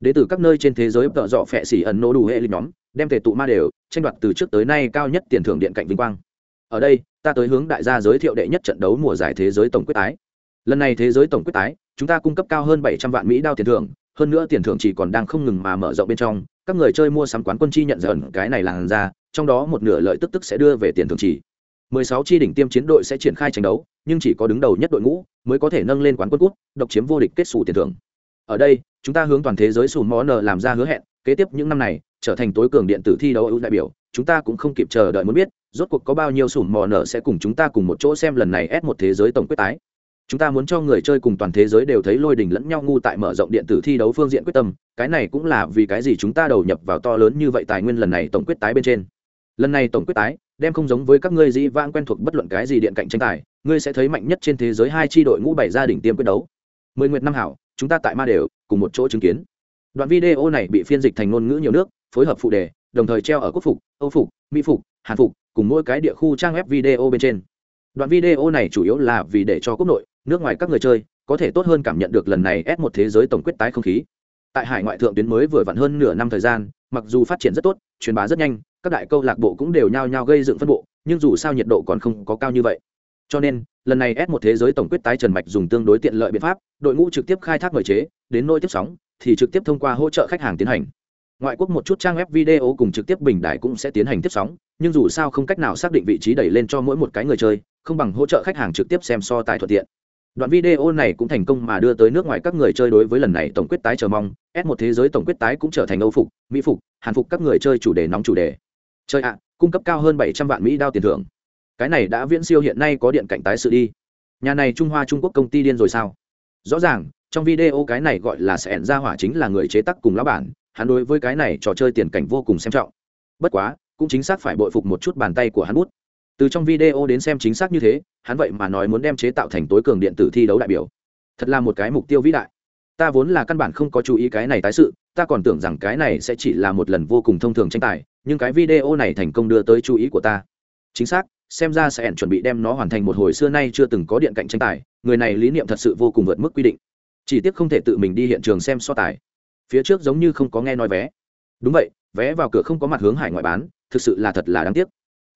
Đ ế từ các nơi trên thế giới tợ dọ phẹ xỉ ẩn nô đủ hệ lịch nhóm, đem thể tụ ma đều tranh đoạt từ trước tới nay cao nhất tiền thưởng điện cạnh vinh quang. Ở đây, ta tới hướng đại gia giới thiệu đệ nhất trận đấu mùa giải thế giới tổng quyết tái. Lần này thế giới tổng quyết tái, chúng ta cung cấp cao hơn bảy trăm vạn mỹ đao tiền thưởng, hơn nữa tiền thưởng chỉ còn đang không ngừng mà mở rộng bên trong, các người chơi mua sắm quán quân chi nhận dần, cái này làn ra, trong đó một nửa lợi tức tức sẽ đưa về tiền thưởng chỉ. 16 chi đỉnh tiêm chiến đội sẽ triển khai tranh đấu nhưng chỉ có đứng đầu nhất đội ngũ mới có thể nâng lên quán quân quốc độc chiếm vô địch kết xù tiền thưởng. Ở đây, chúng ta hướng toàn thế giới sùn món n làm ra hứa hẹn, kế tiếp những năm này, trở thành tối cường điện tử thi đấu ưu đại biểu, chúng ta cũng không kịp chờ đợi muốn biết, rốt cuộc có bao nhiêu sùn mò nở sẽ cùng chúng ta cùng một chỗ xem lần này ép một thế giới tổng quyết tái. Chúng ta muốn cho người chơi cùng toàn thế giới đều thấy lôi đình lẫn nhau ngu tại mở rộng điện tử thi đấu phương diện quyết tâm, cái này cũng là vì cái gì chúng ta đầu nhập vào to lớn như vậy tài nguyên lần này tổng quyết tái bên trên lần này tổng quyết tái, đem không giống với các ngươi dĩ vãng quen thuộc bất luận cái gì điện cạnh tranh tài, ngươi sẽ thấy mạnh nhất trên thế giới hai tri đội ngũ bảy gia đình tiêm quyết đấu. Mười nguyệt năm hảo, chúng ta tại ma đều, cùng một chỗ chứng kiến. Đoạn video này bị phiên dịch thành ngôn ngữ nhiều nước, phối hợp phụ đề, đồng thời treo ở quốc phục, âu phục, mỹ phục, hàn phục, cùng mỗi cái địa khu trang web video bên trên. Đoạn video này chủ yếu là vì để cho quốc nội, nước ngoài các người chơi, có thể tốt hơn cảm nhận được lần này ép một thế giới tổng quyết tái không khí. Tại hải ngoại thượng tuyến mới vừa vặn hơn nửa năm thời gian, mặc dù phát triển rất tốt, truyền bá rất nhanh các đại câu lạc bộ cũng đều nhao nhao gây dựng phân bộ, nhưng dù sao nhiệt độ còn không có cao như vậy. Cho nên, lần này s một thế giới tổng quyết tái trần mạch dùng tương đối tiện lợi biện pháp, đội ngũ trực tiếp khai thác mời chế, đến nỗi tiếp sóng, thì trực tiếp thông qua hỗ trợ khách hàng tiến hành. Ngoại quốc một chút trang web video cùng trực tiếp bình đại cũng sẽ tiến hành tiếp sóng, nhưng dù sao không cách nào xác định vị trí đẩy lên cho mỗi một cái người chơi, không bằng hỗ trợ khách hàng trực tiếp xem so tài thuận tiện. Đoạn video này cũng thành công mà đưa tới nước ngoài các người chơi đối với lần này tổng quyết tái chờ mong, s một thế giới tổng quyết tái cũng trở thành âu phục, mỹ phục, hàn phục các người chơi chủ đề nóng chủ đề trời ạ, cung cấp cao hơn bảy trăm vạn mỹ đao tiền thưởng. Cái này đã viễn siêu hiện nay có điện cạnh tái sự đi. Nhà này trung hoa trung quốc công ty điên rồi sao? Rõ ràng, trong video cái này gọi là sẽ ra hỏa chính là người chế tác cùng lão bản, hắn đối với cái này trò chơi tiền cảnh vô cùng xem trọng. Bất quá, cũng chính xác phải bội phục một chút bàn tay của hắn bút. Từ trong video đến xem chính xác như thế, hắn vậy mà nói muốn đem chế tạo thành tối cường điện tử thi đấu đại biểu. Thật là một cái mục tiêu vĩ đại. Ta vốn là căn bản không có chú ý cái này tái sự ta còn tưởng rằng cái này sẽ chỉ là một lần vô cùng thông thường tranh tài, nhưng cái video này thành công đưa tới chú ý của ta. Chính xác, xem ra sẽ ẩn chuẩn bị đem nó hoàn thành một hồi xưa nay chưa từng có điện cạnh tranh tài, người này lý niệm thật sự vô cùng vượt mức quy định. Chỉ tiếc không thể tự mình đi hiện trường xem so tài. Phía trước giống như không có nghe nói vé. Đúng vậy, vé vào cửa không có mặt hướng hải ngoại bán, thực sự là thật là đáng tiếc.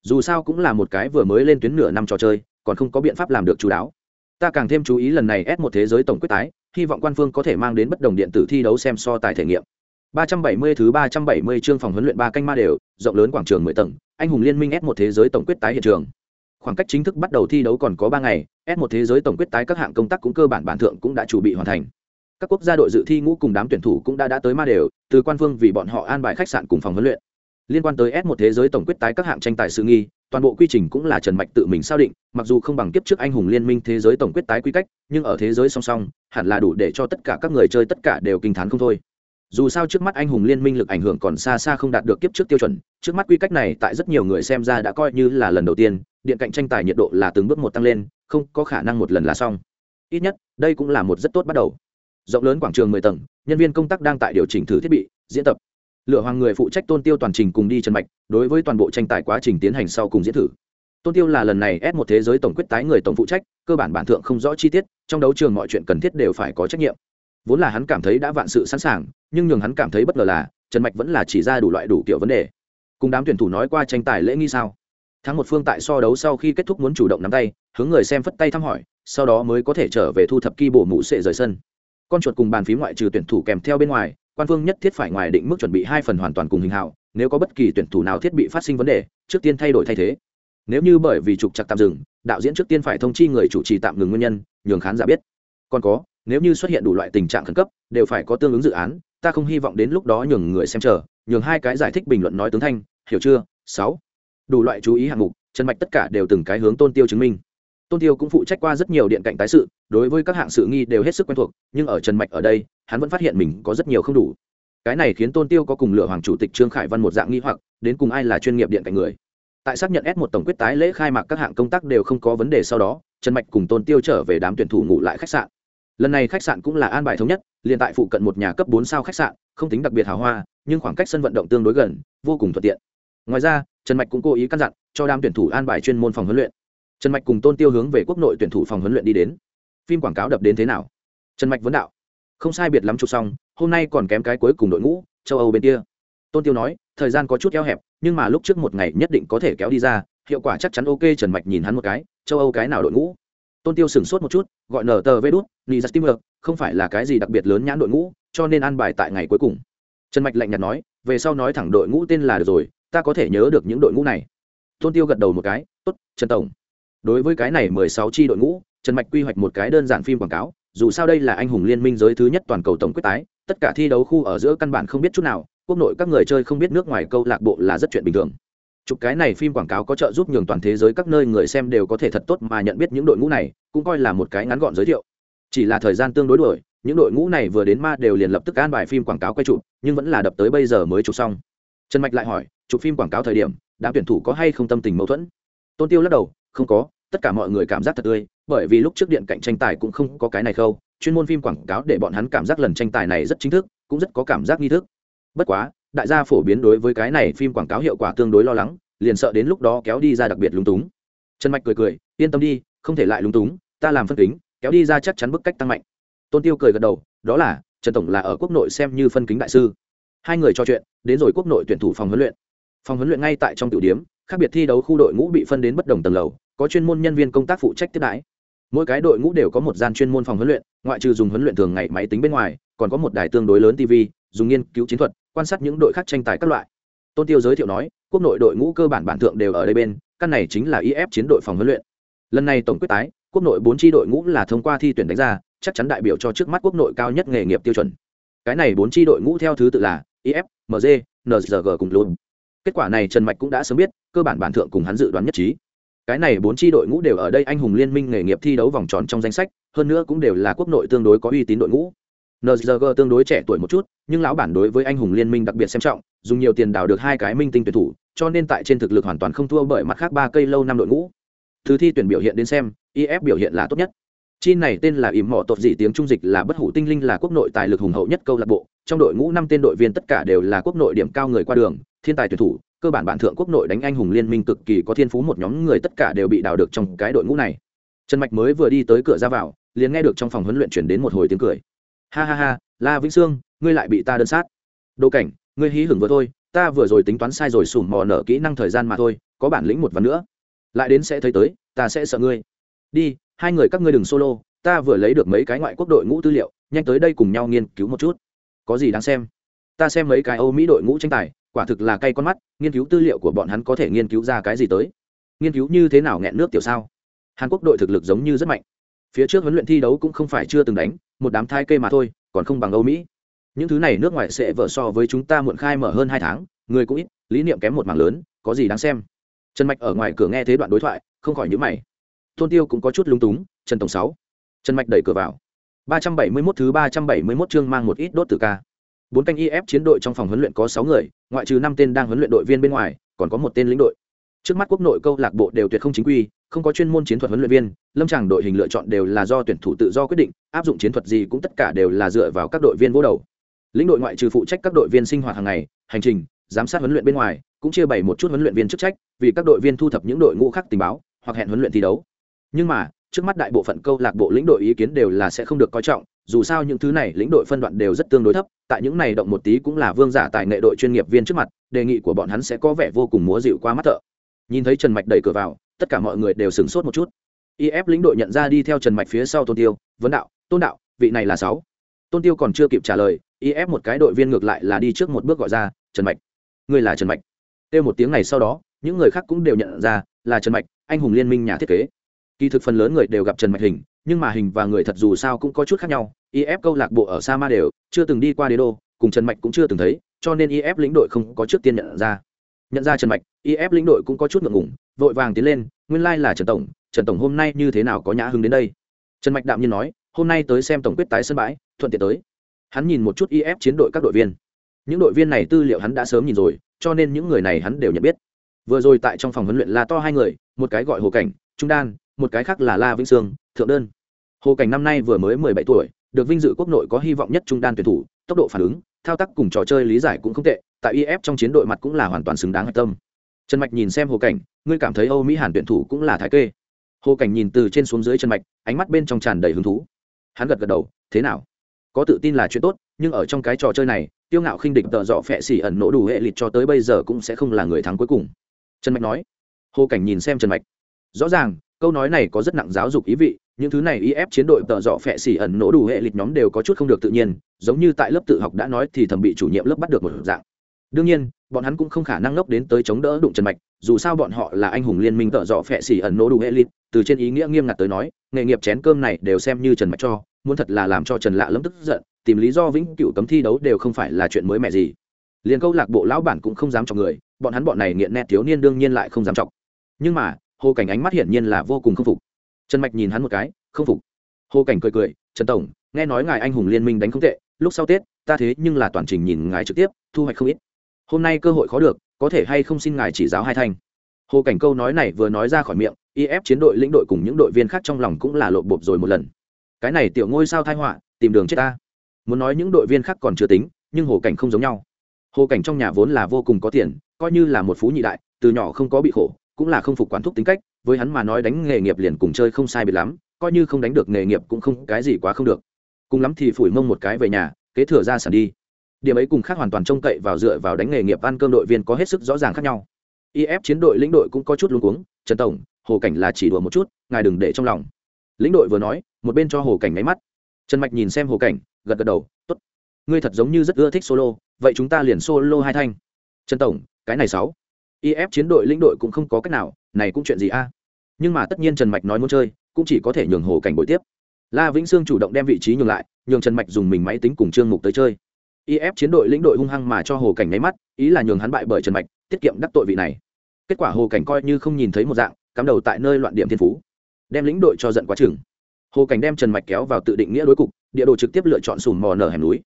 Dù sao cũng là một cái vừa mới lên tuyến nửa năm trò chơi, còn không có biện pháp làm được chú đáo. Ta càng thêm chú ý lần này ép một thế giới tổng quyết tái hy vọng quan phương có thể mang đến bất đồng điện tử thi đấu xem so tài thể nghiệm 370 thứ 370 chương phòng huấn luyện ba canh ma đều, rộng lớn quảng trường 10 tầng, anh hùng liên minh S1 thế giới tổng quyết tái hiện trường. Khoảng cách chính thức bắt đầu thi đấu còn có 3 ngày, S1 thế giới tổng quyết tái các hạng công tác cũng cơ bản bản thượng cũng đã chuẩn bị hoàn thành. Các quốc gia đội dự thi ngũ cùng đám tuyển thủ cũng đã đã tới ma đều, từ quan phương vì bọn họ an bài khách sạn cùng phòng huấn luyện. Liên quan tới S1 thế giới tổng quyết tái các hạng tranh tài sự nghi, toàn bộ quy trình cũng là Trần Mạch tự mình xác định, mặc dù không bằng kiếp trước anh hùng liên minh thế giới tổng quyết tái quy cách, nhưng ở thế giới song song, hẳn là đủ để cho tất cả các người chơi tất cả đều kinh thán không thôi. Dù sao trước mắt anh hùng liên minh lực ảnh hưởng còn xa xa không đạt được kiếp trước tiêu chuẩn trước mắt quy cách này tại rất nhiều người xem ra đã coi như là lần đầu tiên điện cạnh tranh tài nhiệt độ là từng bước một tăng lên không có khả năng một lần là xong. Ít nhất đây cũng là một rất tốt bắt đầu. Rộng lớn quảng trường mười tầng nhân viên công tác đang tại điều chỉnh thử thiết bị diễn tập lựa hoàng người phụ trách tôn tiêu toàn trình cùng đi trần mạch, đối với toàn bộ tranh tài quá trình tiến hành sau cùng diễn thử. Tôn tiêu là lần này ép một thế giới tổng quyết tái người tổng phụ trách, cơ bản bản thượng không rõ chi tiết, trong đấu trường mọi chuyện cần thiết đều phải có trách nhiệm. Vốn là hắn cảm thấy đã vạn sự sẵn sàng, nhưng nhường hắn cảm thấy bất ngờ là, trần mạch vẫn là chỉ ra đủ loại đủ kiểu vấn đề. Cùng đám tuyển thủ nói qua tranh tài lễ nghi sao? Thắng một phương tại so đấu sau khi kết thúc muốn chủ động nắm tay, hướng người xem phất tay thăm hỏi, sau đó mới có thể trở về thu thập ky bổ mũ sệ rời sân. Con chuột cùng bàn phím ngoại trừ tuyển thủ kèm theo bên ngoài quan phương nhất thiết phải ngoài định mức chuẩn bị hai phần hoàn toàn cùng hình hào nếu có bất kỳ tuyển thủ nào thiết bị phát sinh vấn đề, trước tiên thay đổi thay thế. Nếu như bởi vì trục chặt tạm dừng, đạo diễn trước tiên phải thông chi người chủ trì tạm ngừng nguyên nhân, nhường khán giả biết. Còn có, nếu như xuất hiện đủ loại tình trạng khẩn cấp, đều phải có tương ứng dự án, ta không hy vọng đến lúc đó nhường người xem chờ, nhường hai cái giải thích bình luận nói tướng thanh, hiểu chưa? Sáu. Đủ loại chú ý hạng mục, chân mạch tất cả đều từng cái hướng tôn tiêu chứng minh tôn tiêu cũng phụ trách qua rất nhiều điện cạnh tái sự, đối với các hạng sự nghi đều hết sức quen thuộc, nhưng ở trần mạch ở đây, hắn vẫn phát hiện mình có rất nhiều không đủ. Cái này khiến tôn tiêu có cùng lựa hoàng chủ tịch trương khải văn một dạng nghi hoặc, đến cùng ai là chuyên nghiệp điện cạnh người. Tại xác nhận s một tổng quyết tái lễ khai mạc các hạng công tác đều không có vấn đề sau đó, trần mạch cùng tôn tiêu trở về đám tuyển thủ ngủ lại khách sạn. Lần này khách sạn cũng là an bài thống nhất, liền tại phụ cận một nhà cấp bốn sao khách sạn, không tính đặc biệt hào hoa, nhưng khoảng cách sân vận động tương đối gần, vô cùng thuận tiện. Ngoài ra, trần mạch cũng cố ý căn dặn cho đám tuyển thủ an bài chuyên môn phòng huấn luyện trần mạch cùng tôn tiêu hướng về quốc nội tuyển thủ phòng huấn luyện đi đến. Phim quảng cáo đập đến thế nào? Trần mạch vấn đạo. Không sai biệt lắm chụp xong, hôm nay còn kém cái cuối cùng đội ngũ, châu âu bên kia. Tôn tiêu nói, thời gian có chút eo hẹp, nhưng mà lúc trước một ngày nhất định có thể kéo đi ra, hiệu quả chắc chắn ok, trần mạch nhìn hắn một cái, châu âu cái nào đội ngũ? Tôn tiêu sửng sốt một chút, gọi nở tờ vê đút ni ra steamer, không phải là cái gì đặc biệt lớn nhãn đội ngũ, cho nên ăn bài tại ngày cuối cùng. Trần mạch lạnh nhạt nói, về sau nói thẳng đội ngũ tên là được rồi, ta có thể nhớ được những đội ngũ này. Tôn tiêu gật đầu một cái, tốt, trần tổng đối với cái này mười sáu chi đội ngũ, trần mạch quy hoạch một cái đơn giản phim quảng cáo, dù sao đây là anh hùng liên minh giới thứ nhất toàn cầu tổng quyết tái, tất cả thi đấu khu ở giữa căn bản không biết chút nào, quốc nội các người chơi không biết nước ngoài câu lạc bộ là rất chuyện bình thường. Chụp cái này phim quảng cáo có trợ giúp nhường toàn thế giới các nơi người xem đều có thể thật tốt mà nhận biết những đội ngũ này, cũng coi là một cái ngắn gọn giới thiệu. Chỉ là thời gian tương đối đổi những đội ngũ này vừa đến ma đều liền lập tức an bài phim quảng cáo quay chụp, nhưng vẫn là đập tới bây giờ mới chụp xong. Trần mạch lại hỏi, chụp phim quảng cáo thời điểm, đám tuyển thủ có hay không tâm tình mâu thuẫn? Tôn tiêu lắc đầu không có, tất cả mọi người cảm giác thật tươi, bởi vì lúc trước điện cạnh tranh tài cũng không có cái này khâu, chuyên môn phim quảng cáo để bọn hắn cảm giác lần tranh tài này rất chính thức, cũng rất có cảm giác nghi thức. Bất quá, đại gia phổ biến đối với cái này phim quảng cáo hiệu quả tương đối lo lắng, liền sợ đến lúc đó kéo đi ra đặc biệt lúng túng. Trần mạch cười cười, yên tâm đi, không thể lại lúng túng, ta làm phân kính, kéo đi ra chắc chắn bức cách tăng mạnh. Tôn tiêu cười gật đầu, đó là, trần tổng là ở quốc nội xem như phân kính đại sư. Hai người trò chuyện, đến rồi quốc nội tuyển thủ phòng huấn luyện. Phòng huấn luyện ngay tại trong tiểu điếm khác biệt thi đấu khu đội ngũ bị phân đến bất đồng tầng lầu có chuyên môn nhân viên công tác phụ trách tiếp đãi mỗi cái đội ngũ đều có một gian chuyên môn phòng huấn luyện ngoại trừ dùng huấn luyện thường ngày máy tính bên ngoài còn có một đài tương đối lớn tv dùng nghiên cứu chiến thuật quan sát những đội khác tranh tài các loại tôn tiêu giới thiệu nói quốc nội đội ngũ cơ bản bản thượng đều ở đây bên căn này chính là if chiến đội phòng huấn luyện lần này tổng quyết tái quốc nội bốn tri đội ngũ là thông qua thi tuyển đánh ra chắc chắn đại biểu cho trước mắt quốc nội cao nhất nghề nghiệp tiêu chuẩn cái này bốn tri đội ngũ theo thứ tự là if mg nzg cùng luôn kết quả này trần mạch cũng đã sớm biết cơ bản bản thượng cùng hắn dự đoán nhất trí. Cái này bốn tri đội ngũ đều ở đây anh hùng liên minh nghề nghiệp thi đấu vòng tròn trong danh sách, hơn nữa cũng đều là quốc nội tương đối có uy tín đội ngũ. Nzg tương đối trẻ tuổi một chút, nhưng lão bản đối với anh hùng liên minh đặc biệt xem trọng, dùng nhiều tiền đào được hai cái minh tinh tuyển thủ, cho nên tại trên thực lực hoàn toàn không thua bởi mặt khác ba cây lâu năm đội ngũ. Từ thi tuyển biểu hiện đến xem if biểu hiện là tốt nhất. Chi này tên là ỉm mỏ tột dị, tiếng trung dịch là bất hủ tinh linh là quốc nội tài lực hùng hậu nhất câu lạc bộ. Trong đội ngũ năm tên đội viên tất cả đều là quốc nội điểm cao người qua đường thiên tài tuyển thủ, cơ bản bản thượng quốc nội đánh anh hùng liên minh cực kỳ có thiên phú một nhóm người tất cả đều bị đào được trong cái đội ngũ này. Trần mạch mới vừa đi tới cửa ra vào, liền nghe được trong phòng huấn luyện chuyển đến một hồi tiếng cười. Ha ha ha, la vĩnh sương, ngươi lại bị ta đơn sát. Đồ cảnh, ngươi hí hửng vừa thôi, ta vừa rồi tính toán sai rồi sủm mò nở kỹ năng thời gian mà thôi, có bản lĩnh một ván nữa. Lại đến sẽ thấy tới, ta sẽ sợ ngươi. Đi, hai người các ngươi đừng solo, ta vừa lấy được mấy cái ngoại quốc đội ngũ tư liệu, nhanh tới đây cùng nhau nghiên cứu một chút. Có gì đáng xem? Ta xem mấy cái âu mỹ đội ngũ tranh tài quả thực là cay con mắt, nghiên cứu tư liệu của bọn hắn có thể nghiên cứu ra cái gì tới? Nghiên cứu như thế nào nghẹn nước tiểu sao? Hàn quốc đội thực lực giống như rất mạnh. Phía trước huấn luyện thi đấu cũng không phải chưa từng đánh, một đám thai kê mà thôi, còn không bằng âu mỹ. Những thứ này nước ngoài sẽ vỡ so với chúng ta muộn khai mở hơn hai tháng, người cũng ít, lý niệm kém một mảng lớn, có gì đáng xem? Trần mạch ở ngoài cửa nghe thế đoạn đối thoại, không khỏi nhữ mày. Tôn tiêu cũng có chút lúng túng, trần tổng sáu. Trần mạch đẩy cửa vào. Ba trăm bảy mươi mốt thứ ba trăm bảy mươi mốt chương mang một ít đốt tử ca bốn canh if chiến đội trong phòng huấn luyện có sáu người, ngoại trừ năm tên đang huấn luyện đội viên bên ngoài, còn có một tên lĩnh đội. Trước mắt quốc nội câu lạc bộ đều tuyệt không chính quy, không có chuyên môn chiến thuật huấn luyện viên, lâm tràng đội hình lựa chọn đều là do tuyển thủ tự do quyết định, áp dụng chiến thuật gì cũng tất cả đều là dựa vào các đội viên vô đầu. Lĩnh đội ngoại trừ phụ trách các đội viên sinh hoạt hàng ngày, hành trình, giám sát huấn luyện bên ngoài, cũng chia bày một chút huấn luyện viên chức trách, vì các đội viên thu thập những đội ngũ khác tình báo, hoặc hẹn huấn luyện thi đấu. Nhưng mà, trước mắt đại bộ phận câu lạc bộ lĩnh đội ý kiến đều là sẽ không được coi trọng dù sao những thứ này lĩnh đội phân đoạn đều rất tương đối thấp, tại những này động một tí cũng là vương giả tài nghệ đội chuyên nghiệp viên trước mặt, đề nghị của bọn hắn sẽ có vẻ vô cùng múa dịu qua mắt thợ. Nhìn thấy trần mạch đẩy cửa vào, tất cả mọi người đều sửng sốt một chút. If lĩnh đội nhận ra đi theo trần mạch phía sau tôn tiêu, vấn đạo, tôn đạo, vị này là sáu. Tôn tiêu còn chưa kịp trả lời if một cái đội viên ngược lại là đi trước một bước gọi ra, trần mạch người là trần mạch. Tiêu một tiếng này sau đó, những người khác cũng đều nhận ra là trần mạch, anh hùng liên minh nhà thiết kế kỳ thực phần lớn người đều gặp trần mạch hình, nhưng mà hình và người thật dù sao cũng có chút khác nhau. If câu lạc bộ ở sa ma đều chưa từng đi qua đế đô, cùng trần mạch cũng chưa từng thấy, cho nên if lĩnh đội không có trước tiên nhận ra. Nhận ra trần mạch if lĩnh đội cũng có chút ngượng ngủng vội vàng tiến lên, nguyên lai、like、là trần tổng trần tổng hôm nay như thế nào có nhã hứng đến đây? Trần mạch đạm nhiên nói, hôm nay tới xem tổng quyết tái sân bãi, thuận tiện tới. Hắn nhìn một chút if chiến đội các đội viên. Những đội viên này tư liệu hắn đã sớm nhìn rồi, cho nên những người này hắn đều nhận biết. Vừa rồi tại trong phòng huấn luyện là to hai người, một cái gọi hồ cảnh, trung đan một cái khác là la vĩnh sương, thượng đơn. Hồ cảnh năm nay vừa mới mười bảy tuổi, được vinh dự quốc nội có hy vọng nhất trung đan tuyển thủ, tốc độ phản ứng, thao tác cùng trò chơi lý giải cũng không tệ, tại if trong chiến đội mặt cũng là hoàn toàn xứng đáng hạch tâm. Trần mạch nhìn xem hồ cảnh, ngươi cảm thấy âu mỹ hàn tuyển thủ cũng là thái kê. Hồ cảnh nhìn từ trên xuống dưới trần mạch, ánh mắt bên trong tràn đầy hứng thú. Hắn gật gật đầu, thế nào? Có tự tin là chuyện tốt, nhưng ở trong cái trò chơi này, tiêu ngạo khinh địch tợ dọ phẹ xỉ ẩn nổ đủ hệ lịch cho tới bây giờ cũng sẽ không là người thắng cuối cùng. Trần mạch nói. Hồ cảnh nhìn xem trần mạch. Rõ ràng câu nói này có rất nặng giáo dục ý vị, những thứ này if chiến đội tợ dọ phẹ xỉ ẩn nổ đủ hệ lịch nhóm đều có chút không được tự nhiên, giống như tại lớp tự học đã nói thì thầm bị chủ nhiệm lớp bắt được một dạng. Đương nhiên, bọn hắn cũng không khả năng ngốc đến tới chống đỡ đụng trần mạch, dù sao bọn họ là anh hùng liên minh tợ dọ phẹ xỉ ẩn nổ đủ hệ lịch, từ trên ý nghĩa nghiêm ngặt tới nói, nghề nghiệp chén cơm này đều xem như trần mạch cho, muốn thật là làm cho trần lạ lẫm tức giận, tìm lý do vĩnh cửu cấm thi đấu đều không phải là chuyện mới mẻ gì. Liền câu lạc bộ lão bản cũng không dám chọc người, bọn hắn bọn này nghiện nét thiếu niên đương nhiên lại không dám chọc. Nhưng mà hồ cảnh ánh mắt hiển nhiên là vô cùng không phục. Trần mạch nhìn hắn một cái không phục. Hồ cảnh cười cười, trần tổng, nghe nói ngài anh hùng liên minh đánh không tệ, lúc sau tết, ta thế nhưng là toàn trình nhìn ngài trực tiếp, thu hoạch không ít. Hôm nay cơ hội khó được, có thể hay không xin ngài chỉ giáo hai thanh? Hồ cảnh câu nói này vừa nói ra khỏi miệng if chiến đội lĩnh đội cùng những đội viên khác trong lòng cũng là lộp bộp rồi một lần. Cái này tiểu ngôi sao thai họa, tìm đường chết ta. Muốn nói những đội viên khác còn chưa tính, nhưng hồ cảnh không giống nhau. Hồ cảnh trong nhà vốn là vô cùng có tiền, coi như là một phú nhị đại, từ nhỏ không có bị khổ cũng là không phục quán thúc tính cách, với hắn mà nói đánh nghề nghiệp liền cùng chơi không sai biệt lắm, coi như không đánh được nghề nghiệp cũng không, cái gì quá không được. Cùng lắm thì phủi mông một cái về nhà, kế thừa ra sản đi. Điểm ấy cùng khác hoàn toàn trông cậy vào dựa vào đánh nghề nghiệp ăn cơm đội viên có hết sức rõ ràng khác nhau. If chiến đội lĩnh đội cũng có chút luống cuống, trần tổng, hồ cảnh là chỉ đùa một chút, ngài đừng để trong lòng. Lĩnh đội vừa nói, một bên cho hồ cảnh máy mắt. Trần mạch nhìn xem hồ cảnh, gật gật đầu t ố t ngươi thật giống như rất ưa thích solo, vậy chúng ta liền solo hai thanh. Trần tổng, cái này sáu if chiến đội lĩnh đội cũng không có cách nào, này cũng chuyện gì a? Nhưng mà tất nhiên trần mạch nói muốn chơi, cũng chỉ có thể nhường hồ cảnh bội tiếp. La vĩnh sương chủ động đem vị trí nhường lại, nhường trần mạch dùng mình máy tính cùng trương mục tới chơi. If chiến đội lĩnh đội hung hăng mà cho hồ cảnh máy mắt, ý là nhường hắn bại bởi trần mạch, tiết kiệm đắc tội vị này. Kết quả hồ cảnh coi như không nhìn thấy một dạng, cắm đầu tại nơi loạn điểm thiên phú, đem lĩnh đội cho giận quá chừng. Hồ cảnh đem trần mạch kéo vào tự định nghĩa đối cục, địa đồ trực tiếp lựa chọn sùn mò nở hẻm núi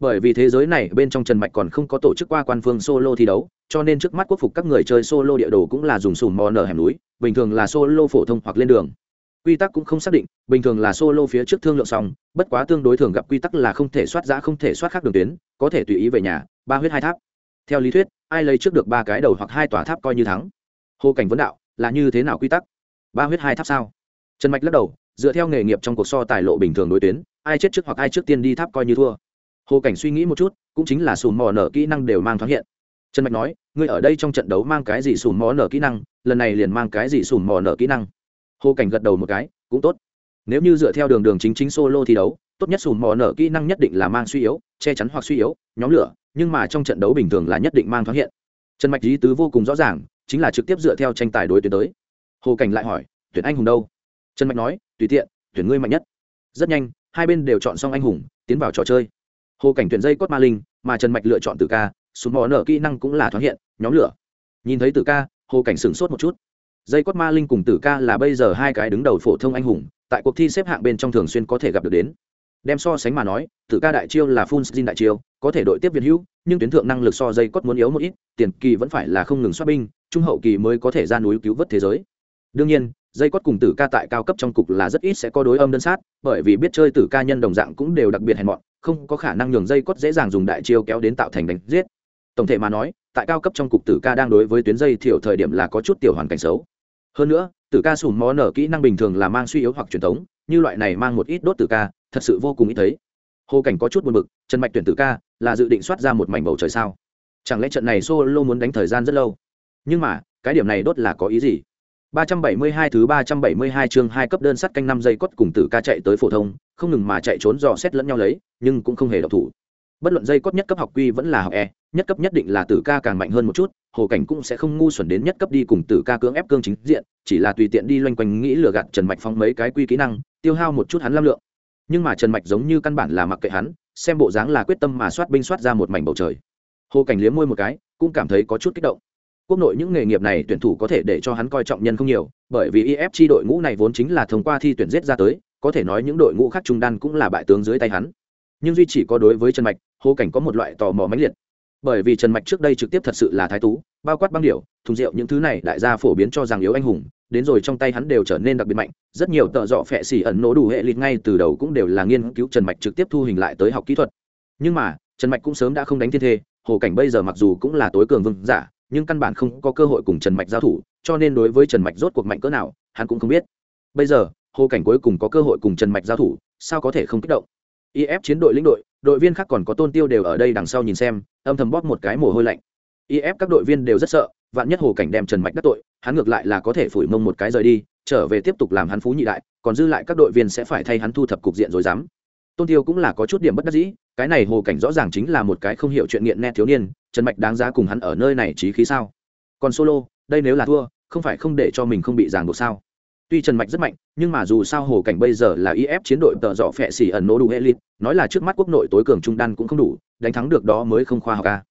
bởi vì thế giới này bên trong trần mạch còn không có tổ chức qua quan phương solo thi đấu, cho nên trước mắt quốc phục các người chơi solo địa đồ cũng là dùng sùm mò nở hẻm núi, bình thường là solo phổ thông hoặc lên đường. Quy tắc cũng không xác định, bình thường là solo phía trước thương lượng xong, bất quá tương đối thường gặp quy tắc là không thể soát giã, không thể soát khác đường tuyến, có thể tùy ý về nhà, ba huyết hai tháp. Theo lý thuyết, ai lấy trước được ba cái đầu hoặc hai tòa tháp coi như thắng. Hồ cảnh vấn đạo, là như thế nào quy tắc? Ba huyết hai tháp sao? Trần mạch lắc đầu, dựa theo nghề nghiệp trong cuộc so tài lộ bình thường đối tuyến, ai chết trước hoặc ai trước tiên đi tháp coi như thua hồ cảnh suy nghĩ một chút, cũng chính là sùn mò nở kỹ năng đều mang thoáng hiện. Trần mạch nói, ngươi ở đây trong trận đấu mang cái gì sùn mò nở kỹ năng? Lần này liền mang cái gì sùn mò nở kỹ năng? Hồ cảnh gật đầu một cái, cũng tốt. Nếu như dựa theo đường đường chính chính solo thi đấu, tốt nhất sùn mò nở kỹ năng nhất định là mang suy yếu, che chắn hoặc suy yếu, nhóm lửa, nhưng mà trong trận đấu bình thường là nhất định mang thoáng hiện. Trần mạch lý tứ vô cùng rõ ràng, chính là trực tiếp dựa theo tranh tài đối tuyến tới. Hồ cảnh lại hỏi, tuyển anh hùng đâu? Trần mạch nói, tùy tiện, tuyển ngươi mạnh nhất. Rất nhanh, hai bên đều chọn xong anh hùng, tiến vào trò chơi hồ cảnh tuyển dây cốt ma linh, mà trần mạch lựa chọn từ ca, súng mò nở kỹ năng cũng là thoáng hiện, nhóm lửa. Nhìn thấy từ ca, hồ cảnh sửng sốt một chút. Dây cốt ma linh cùng tử ca là bây giờ hai cái đứng đầu phổ thông anh hùng, tại cuộc thi xếp hạng bên trong thường xuyên có thể gặp được đến. Đem so sánh mà nói, tử ca đại chiêu là full skin đại chiêu, có thể đội tiếp việt hữu, nhưng tuyến thượng năng lực so dây cốt muốn yếu một ít, tiền kỳ vẫn phải là không ngừng xoát binh, trung hậu kỳ mới có thể ra núi cứu vớt thế giới. Đương nhiên, dây cốt cùng tử ca tại cao cấp trong cục là rất ít sẽ có đối âm đơn sát, bởi vì biết chơi tử ca nhân đồng dạng cũng đều đặc biệt hèn mọn không có khả năng nhường dây cốt dễ dàng dùng đại chiêu kéo đến tạo thành đánh giết. Tổng thể mà nói, tại cao cấp trong cục tử ca đang đối với tuyến dây thiểu thời điểm là có chút tiểu hoàn cảnh xấu. Hơn nữa, tử ca sùn mó nở kỹ năng bình thường là mang suy yếu hoặc truyền thống, như loại này mang một ít đốt tử ca, thật sự vô cùng ít thấy. Hồ cảnh có chút buồn bực, trần mạch tuyển tử ca là dự định soát ra một mảnh bầu trời sao? Chẳng lẽ trận này solo muốn đánh thời gian rất lâu? Nhưng mà, cái điểm này đốt là có ý gì? 372 thứ 372 chương hai cấp đơn sắt canh 5 giây cốt cùng tử ca chạy tới phổ thông, không ngừng mà chạy trốn dò xét lẫn nhau lấy, nhưng cũng không hề động thủ. Bất luận dây cốt nhất cấp học quy vẫn là học E, nhất cấp nhất định là tử ca càng mạnh hơn một chút, hồ cảnh cũng sẽ không ngu xuẩn đến nhất cấp đi cùng tử ca cưỡng ép cương chính diện, chỉ là tùy tiện đi loanh quanh nghĩ lừa gạt Trần Mạch Phong mấy cái quy kỹ năng, tiêu hao một chút hắn lam lượng. Nhưng mà Trần Mạch giống như căn bản là mặc kệ hắn, xem bộ dáng là quyết tâm mà soát binh soát ra một mảnh bầu trời. Hồ cảnh liếm môi một cái, cũng cảm thấy có chút kích động quốc nội những nghề nghiệp này tuyển thủ có thể để cho hắn coi trọng nhân không nhiều, bởi vì if chi đội ngũ này vốn chính là thông qua thi tuyển giết ra tới, có thể nói những đội ngũ khác trung đan cũng là bại tướng dưới tay hắn. Nhưng duy chỉ có đối với trần mạch, hồ cảnh có một loại tò mò mãnh liệt. Bởi vì trần mạch trước đây trực tiếp thật sự là thái tú, bao quát băng điệu thùng rượu những thứ này đại gia phổ biến cho rằng yếu anh hùng, đến rồi trong tay hắn đều trở nên đặc biệt mạnh, rất nhiều tợ dọ phẹ xỉ ẩn nổ đủ hệ liệt ngay từ đầu cũng đều là nghiên cứu trần mạch trực tiếp thu hình lại tới học kỹ thuật. Nhưng mà, trần mạch cũng sớm đã không đánh thiên thê, hồ cảnh bây giờ mặc dù cũng là tối cường vương giả nhưng căn bản không có cơ hội cùng trần mạch giao thủ, cho nên đối với trần mạch rốt cuộc mạnh cỡ nào, hắn cũng không biết. Bây giờ, hồ cảnh cuối cùng có cơ hội cùng trần mạch giao thủ, sao có thể không kích động? If chiến đội lĩnh đội đội viên khác còn có tôn tiêu đều ở đây đằng sau nhìn xem, âm thầm bóp một cái mồ hôi lạnh. If các đội viên đều rất sợ, vạn nhất hồ cảnh đem trần mạch đắc tội, hắn ngược lại là có thể phủi mông một cái rời đi, trở về tiếp tục làm hắn phú nhị đại, còn dư lại các đội viên sẽ phải thay hắn thu thập cục diện rồi dám tôn tiêu cũng là có chút điểm bất đắc dĩ, cái này hồ cảnh rõ ràng chính là một cái không hiểu chuyện nghiện nét thiếu niên, trần mạch đáng giá cùng hắn ở nơi này trí khí sao? Còn solo, đây nếu là thua, không phải không để cho mình không bị ràng buộc sao? Tuy trần mạch rất mạnh, nhưng mà dù sao hồ cảnh bây giờ là if chiến đội tợ dọ phẹ xỉ ẩn nỗ đủ hệ lít nói là trước mắt quốc nội tối cường trung đan cũng không đủ, đánh thắng được đó mới không khoa học ca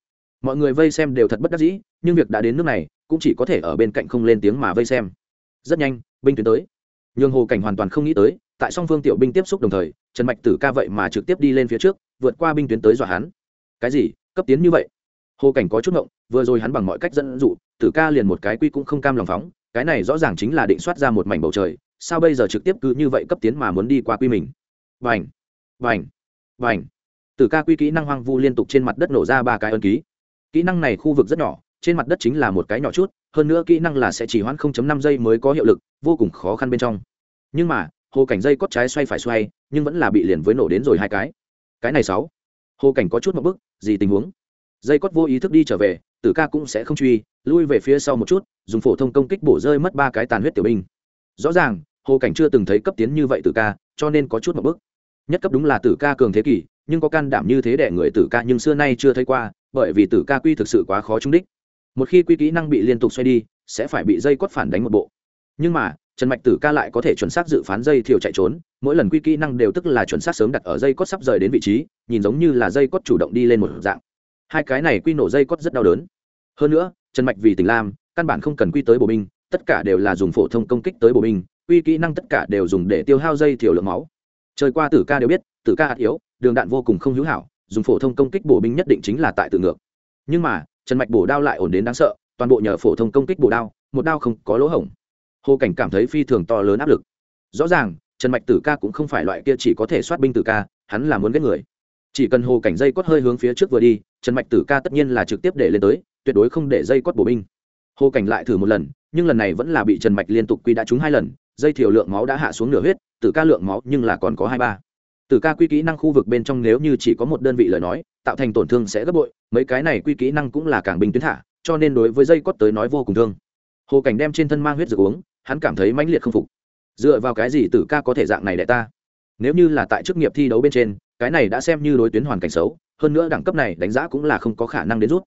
mọi người vây xem đều thật bất đắc dĩ, nhưng việc đã đến nước này, cũng chỉ có thể ở bên cạnh không lên tiếng mà vây xem. Rất nhanh, binh tuyến tới. Nhường hồ cảnh hoàn toàn không nghĩ tới tại song phương tiểu binh tiếp xúc đồng thời, trần mạch tử ca vậy mà trực tiếp đi lên phía trước, vượt qua binh tuyến tới dọa hắn. Cái gì? Cấp tiến như vậy? Hồ cảnh có chút ngộng, vừa rồi hắn bằng mọi cách dẫn dụ, tử ca liền một cái quy cũng không cam lòng phóng, cái này rõ ràng chính là định soát ra một mảnh bầu trời, sao bây giờ trực tiếp cứ như vậy cấp tiến mà muốn đi qua quy mình? Vành vành vành tử ca quy kỹ năng hoang vu liên tục trên mặt đất nổ ra ba cái ân ký. Kỹ năng này khu vực rất nhỏ, trên mặt đất chính là một cái nhỏ chút, hơn nữa kỹ năng là sẽ chỉ hoãn 0.5 giây mới có hiệu lực, vô cùng khó khăn bên trong. Nhưng mà hồ cảnh dây cót trái xoay phải xoay, nhưng vẫn là bị liền với nổ đến rồi hai cái. Cái này sáu. Hồ cảnh có chút một bức, gì tình huống? Dây cót vô ý thức đi trở về, tử ca cũng sẽ không truy, lui về phía sau một chút, dùng phổ thông công kích bổ rơi mất ba cái tàn huyết tiểu binh. Rõ ràng, hồ cảnh chưa từng thấy cấp tiến như vậy tử ca, cho nên có chút một bức. Nhất cấp đúng là tử ca cường thế kỷ, nhưng có can đảm như thế để người tử ca nhưng xưa nay chưa thấy qua, bởi vì tử ca quy thực sự quá khó trúng đích. Một khi quy kỹ năng bị liên tục xoay đi, sẽ phải bị dây cót phản đánh một bộ. Nhưng mà trần mạch tử ca lại có thể chuẩn xác dự phán dây thiều chạy trốn, mỗi lần quy kỹ năng đều tức là chuẩn xác sớm đặt ở dây cốt sắp rời đến vị trí, nhìn giống như là dây cốt chủ động đi lên một dạng. Hai cái này quy nổ dây cốt rất đau đớn. Hơn nữa, trần mạch vì tình lam, căn bản không cần quy tới bộ binh, tất cả đều là dùng phổ thông công kích tới bộ binh, quy kỹ năng tất cả đều dùng để tiêu hao dây thiểu lượng máu. Trời qua tử ca đều biết, tử ca hạt yếu, đường đạn vô cùng không hữu hảo, dùng phổ thông công kích bổ binh nhất định chính là tại tự ngược. Nhưng mà, trần mạch bổ đao lại ổn đến đáng sợ, toàn bộ nhờ phổ thông công kích bổ đao, một đao không có lỗ hổng hồ cảnh cảm thấy phi thường to lớn áp lực. Rõ ràng, trần mạch tử ca cũng không phải loại kia chỉ có thể soát binh tử ca, hắn là muốn ghét người. Chỉ cần hồ cảnh dây quất hơi hướng phía trước vừa đi, trần mạch tử ca tất nhiên là trực tiếp để lên tới, tuyệt đối không để dây quất bổ binh. Hồ cảnh lại thử một lần, nhưng lần này vẫn là bị trần mạch liên tục quy đã trúng hai lần, dây thiểu lượng máu đã hạ xuống nửa huyết, tử ca lượng máu nhưng là còn có hai ba. Tử ca quy kỹ năng khu vực bên trong nếu như chỉ có một đơn vị lời nói, tạo thành tổn thương sẽ gấp bội, mấy cái này quy kỹ năng cũng là cảng bình tuyến thả, cho nên đối với dây quất tới nói vô cùng thương. Hồ cảnh đem trên thân mang huyết dược uống hắn cảm thấy mãnh liệt không phục. Dựa vào cái gì tử ca có thể dạng này đại ta? Nếu như là tại chức nghiệp thi đấu bên trên, cái này đã xem như đối tuyến hoàn cảnh xấu, hơn nữa đẳng cấp này đánh giá cũng là không có khả năng đến rút.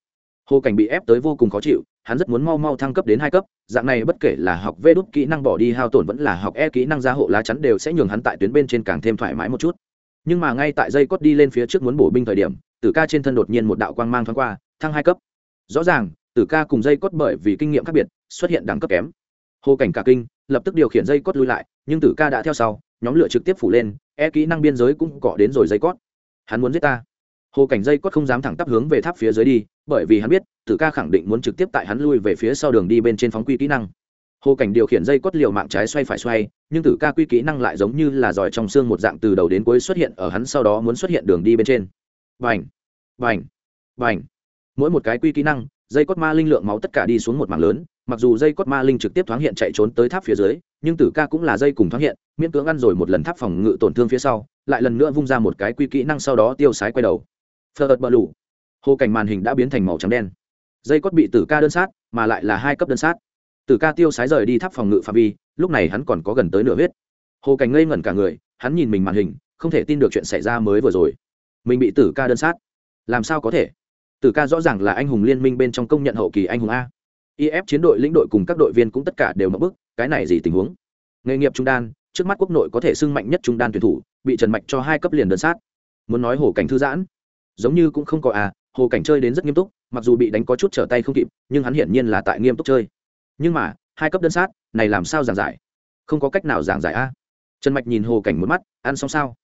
Hồ cảnh bị ép tới vô cùng khó chịu, hắn rất muốn mau mau thăng cấp đến hai cấp, dạng này bất kể là học vê đốt kỹ năng bỏ đi hao tổn vẫn là học e kỹ năng gia hộ lá chắn đều sẽ nhường hắn tại tuyến bên trên càng thêm thoải mái một chút. Nhưng mà ngay tại dây cốt đi lên phía trước muốn bổ binh thời điểm, tử ca trên thân đột nhiên một đạo quang mang thoáng qua, thăng hai cấp. Rõ ràng, tử ca cùng dây cốt bởi vì kinh nghiệm khác biệt, xuất hiện đẳng cấp kém hồ cảnh cả kinh, lập tức điều khiển dây cốt lui lại, nhưng tử ca đã theo sau, nhóm lửa trực tiếp phủ lên e kỹ năng biên giới cũng cọ đến rồi dây cót. Hắn muốn giết ta. Hồ cảnh dây cót không dám thẳng tắp hướng về tháp phía dưới đi, bởi vì hắn biết, tử ca khẳng định muốn trực tiếp tại hắn lui về phía sau đường đi bên trên phóng quy kỹ năng. Hồ cảnh điều khiển dây cốt liều mạng trái xoay phải xoay, nhưng tử ca quy kỹ năng lại giống như là giỏi trong xương một dạng từ đầu đến cuối xuất hiện ở hắn sau đó muốn xuất hiện đường đi bên trên. Vành vành vành mỗi một cái quy kỹ năng, dây cốt ma linh lượng máu tất cả đi xuống một mảng lớn mặc dù dây cốt ma linh trực tiếp thoáng hiện chạy trốn tới tháp phía dưới, nhưng tử ca cũng là dây cùng thoáng hiện, miễn cưỡng ăn rồi một lần tháp phòng ngự tổn thương phía sau, lại lần nữa vung ra một cái quy kỹ năng sau đó tiêu sái quay đầu. Phờ ợt bờ lủ hồ cảnh màn hình đã biến thành màu trắng đen. Dây cốt bị tử ca đơn sát, mà lại là hai cấp đơn sát. Tử ca tiêu sái rời đi tháp phòng ngự phạm vi, lúc này hắn còn có gần tới nửa huyết. Hồ cảnh ngây ngẩn cả người, hắn nhìn mình màn hình, không thể tin được chuyện xảy ra mới vừa rồi. Mình bị tử ca đơn sát. Làm sao có thể? Tử ca rõ ràng là anh hùng liên minh bên trong công nhận hậu kỳ anh hùng a if chiến đội lĩnh đội cùng các đội viên cũng tất cả đều mất bức, cái này gì tình huống? Nghề nghiệp trung đan, trước mắt quốc nội có thể xưng mạnh nhất trung đan tuyển thủ, bị trần mạch cho hai cấp liền đơn sát. Muốn nói hồ cảnh thư giãn, giống như cũng không có à hồ cảnh chơi đến rất nghiêm túc, mặc dù bị đánh có chút trở tay không kịp, nhưng hắn hiển nhiên là tại nghiêm túc chơi. Nhưng mà, hai cấp đơn sát, này làm sao giảng giải? Không có cách nào giảng giải a. Trần mạch nhìn hồ cảnh một mắt, ăn xong sao?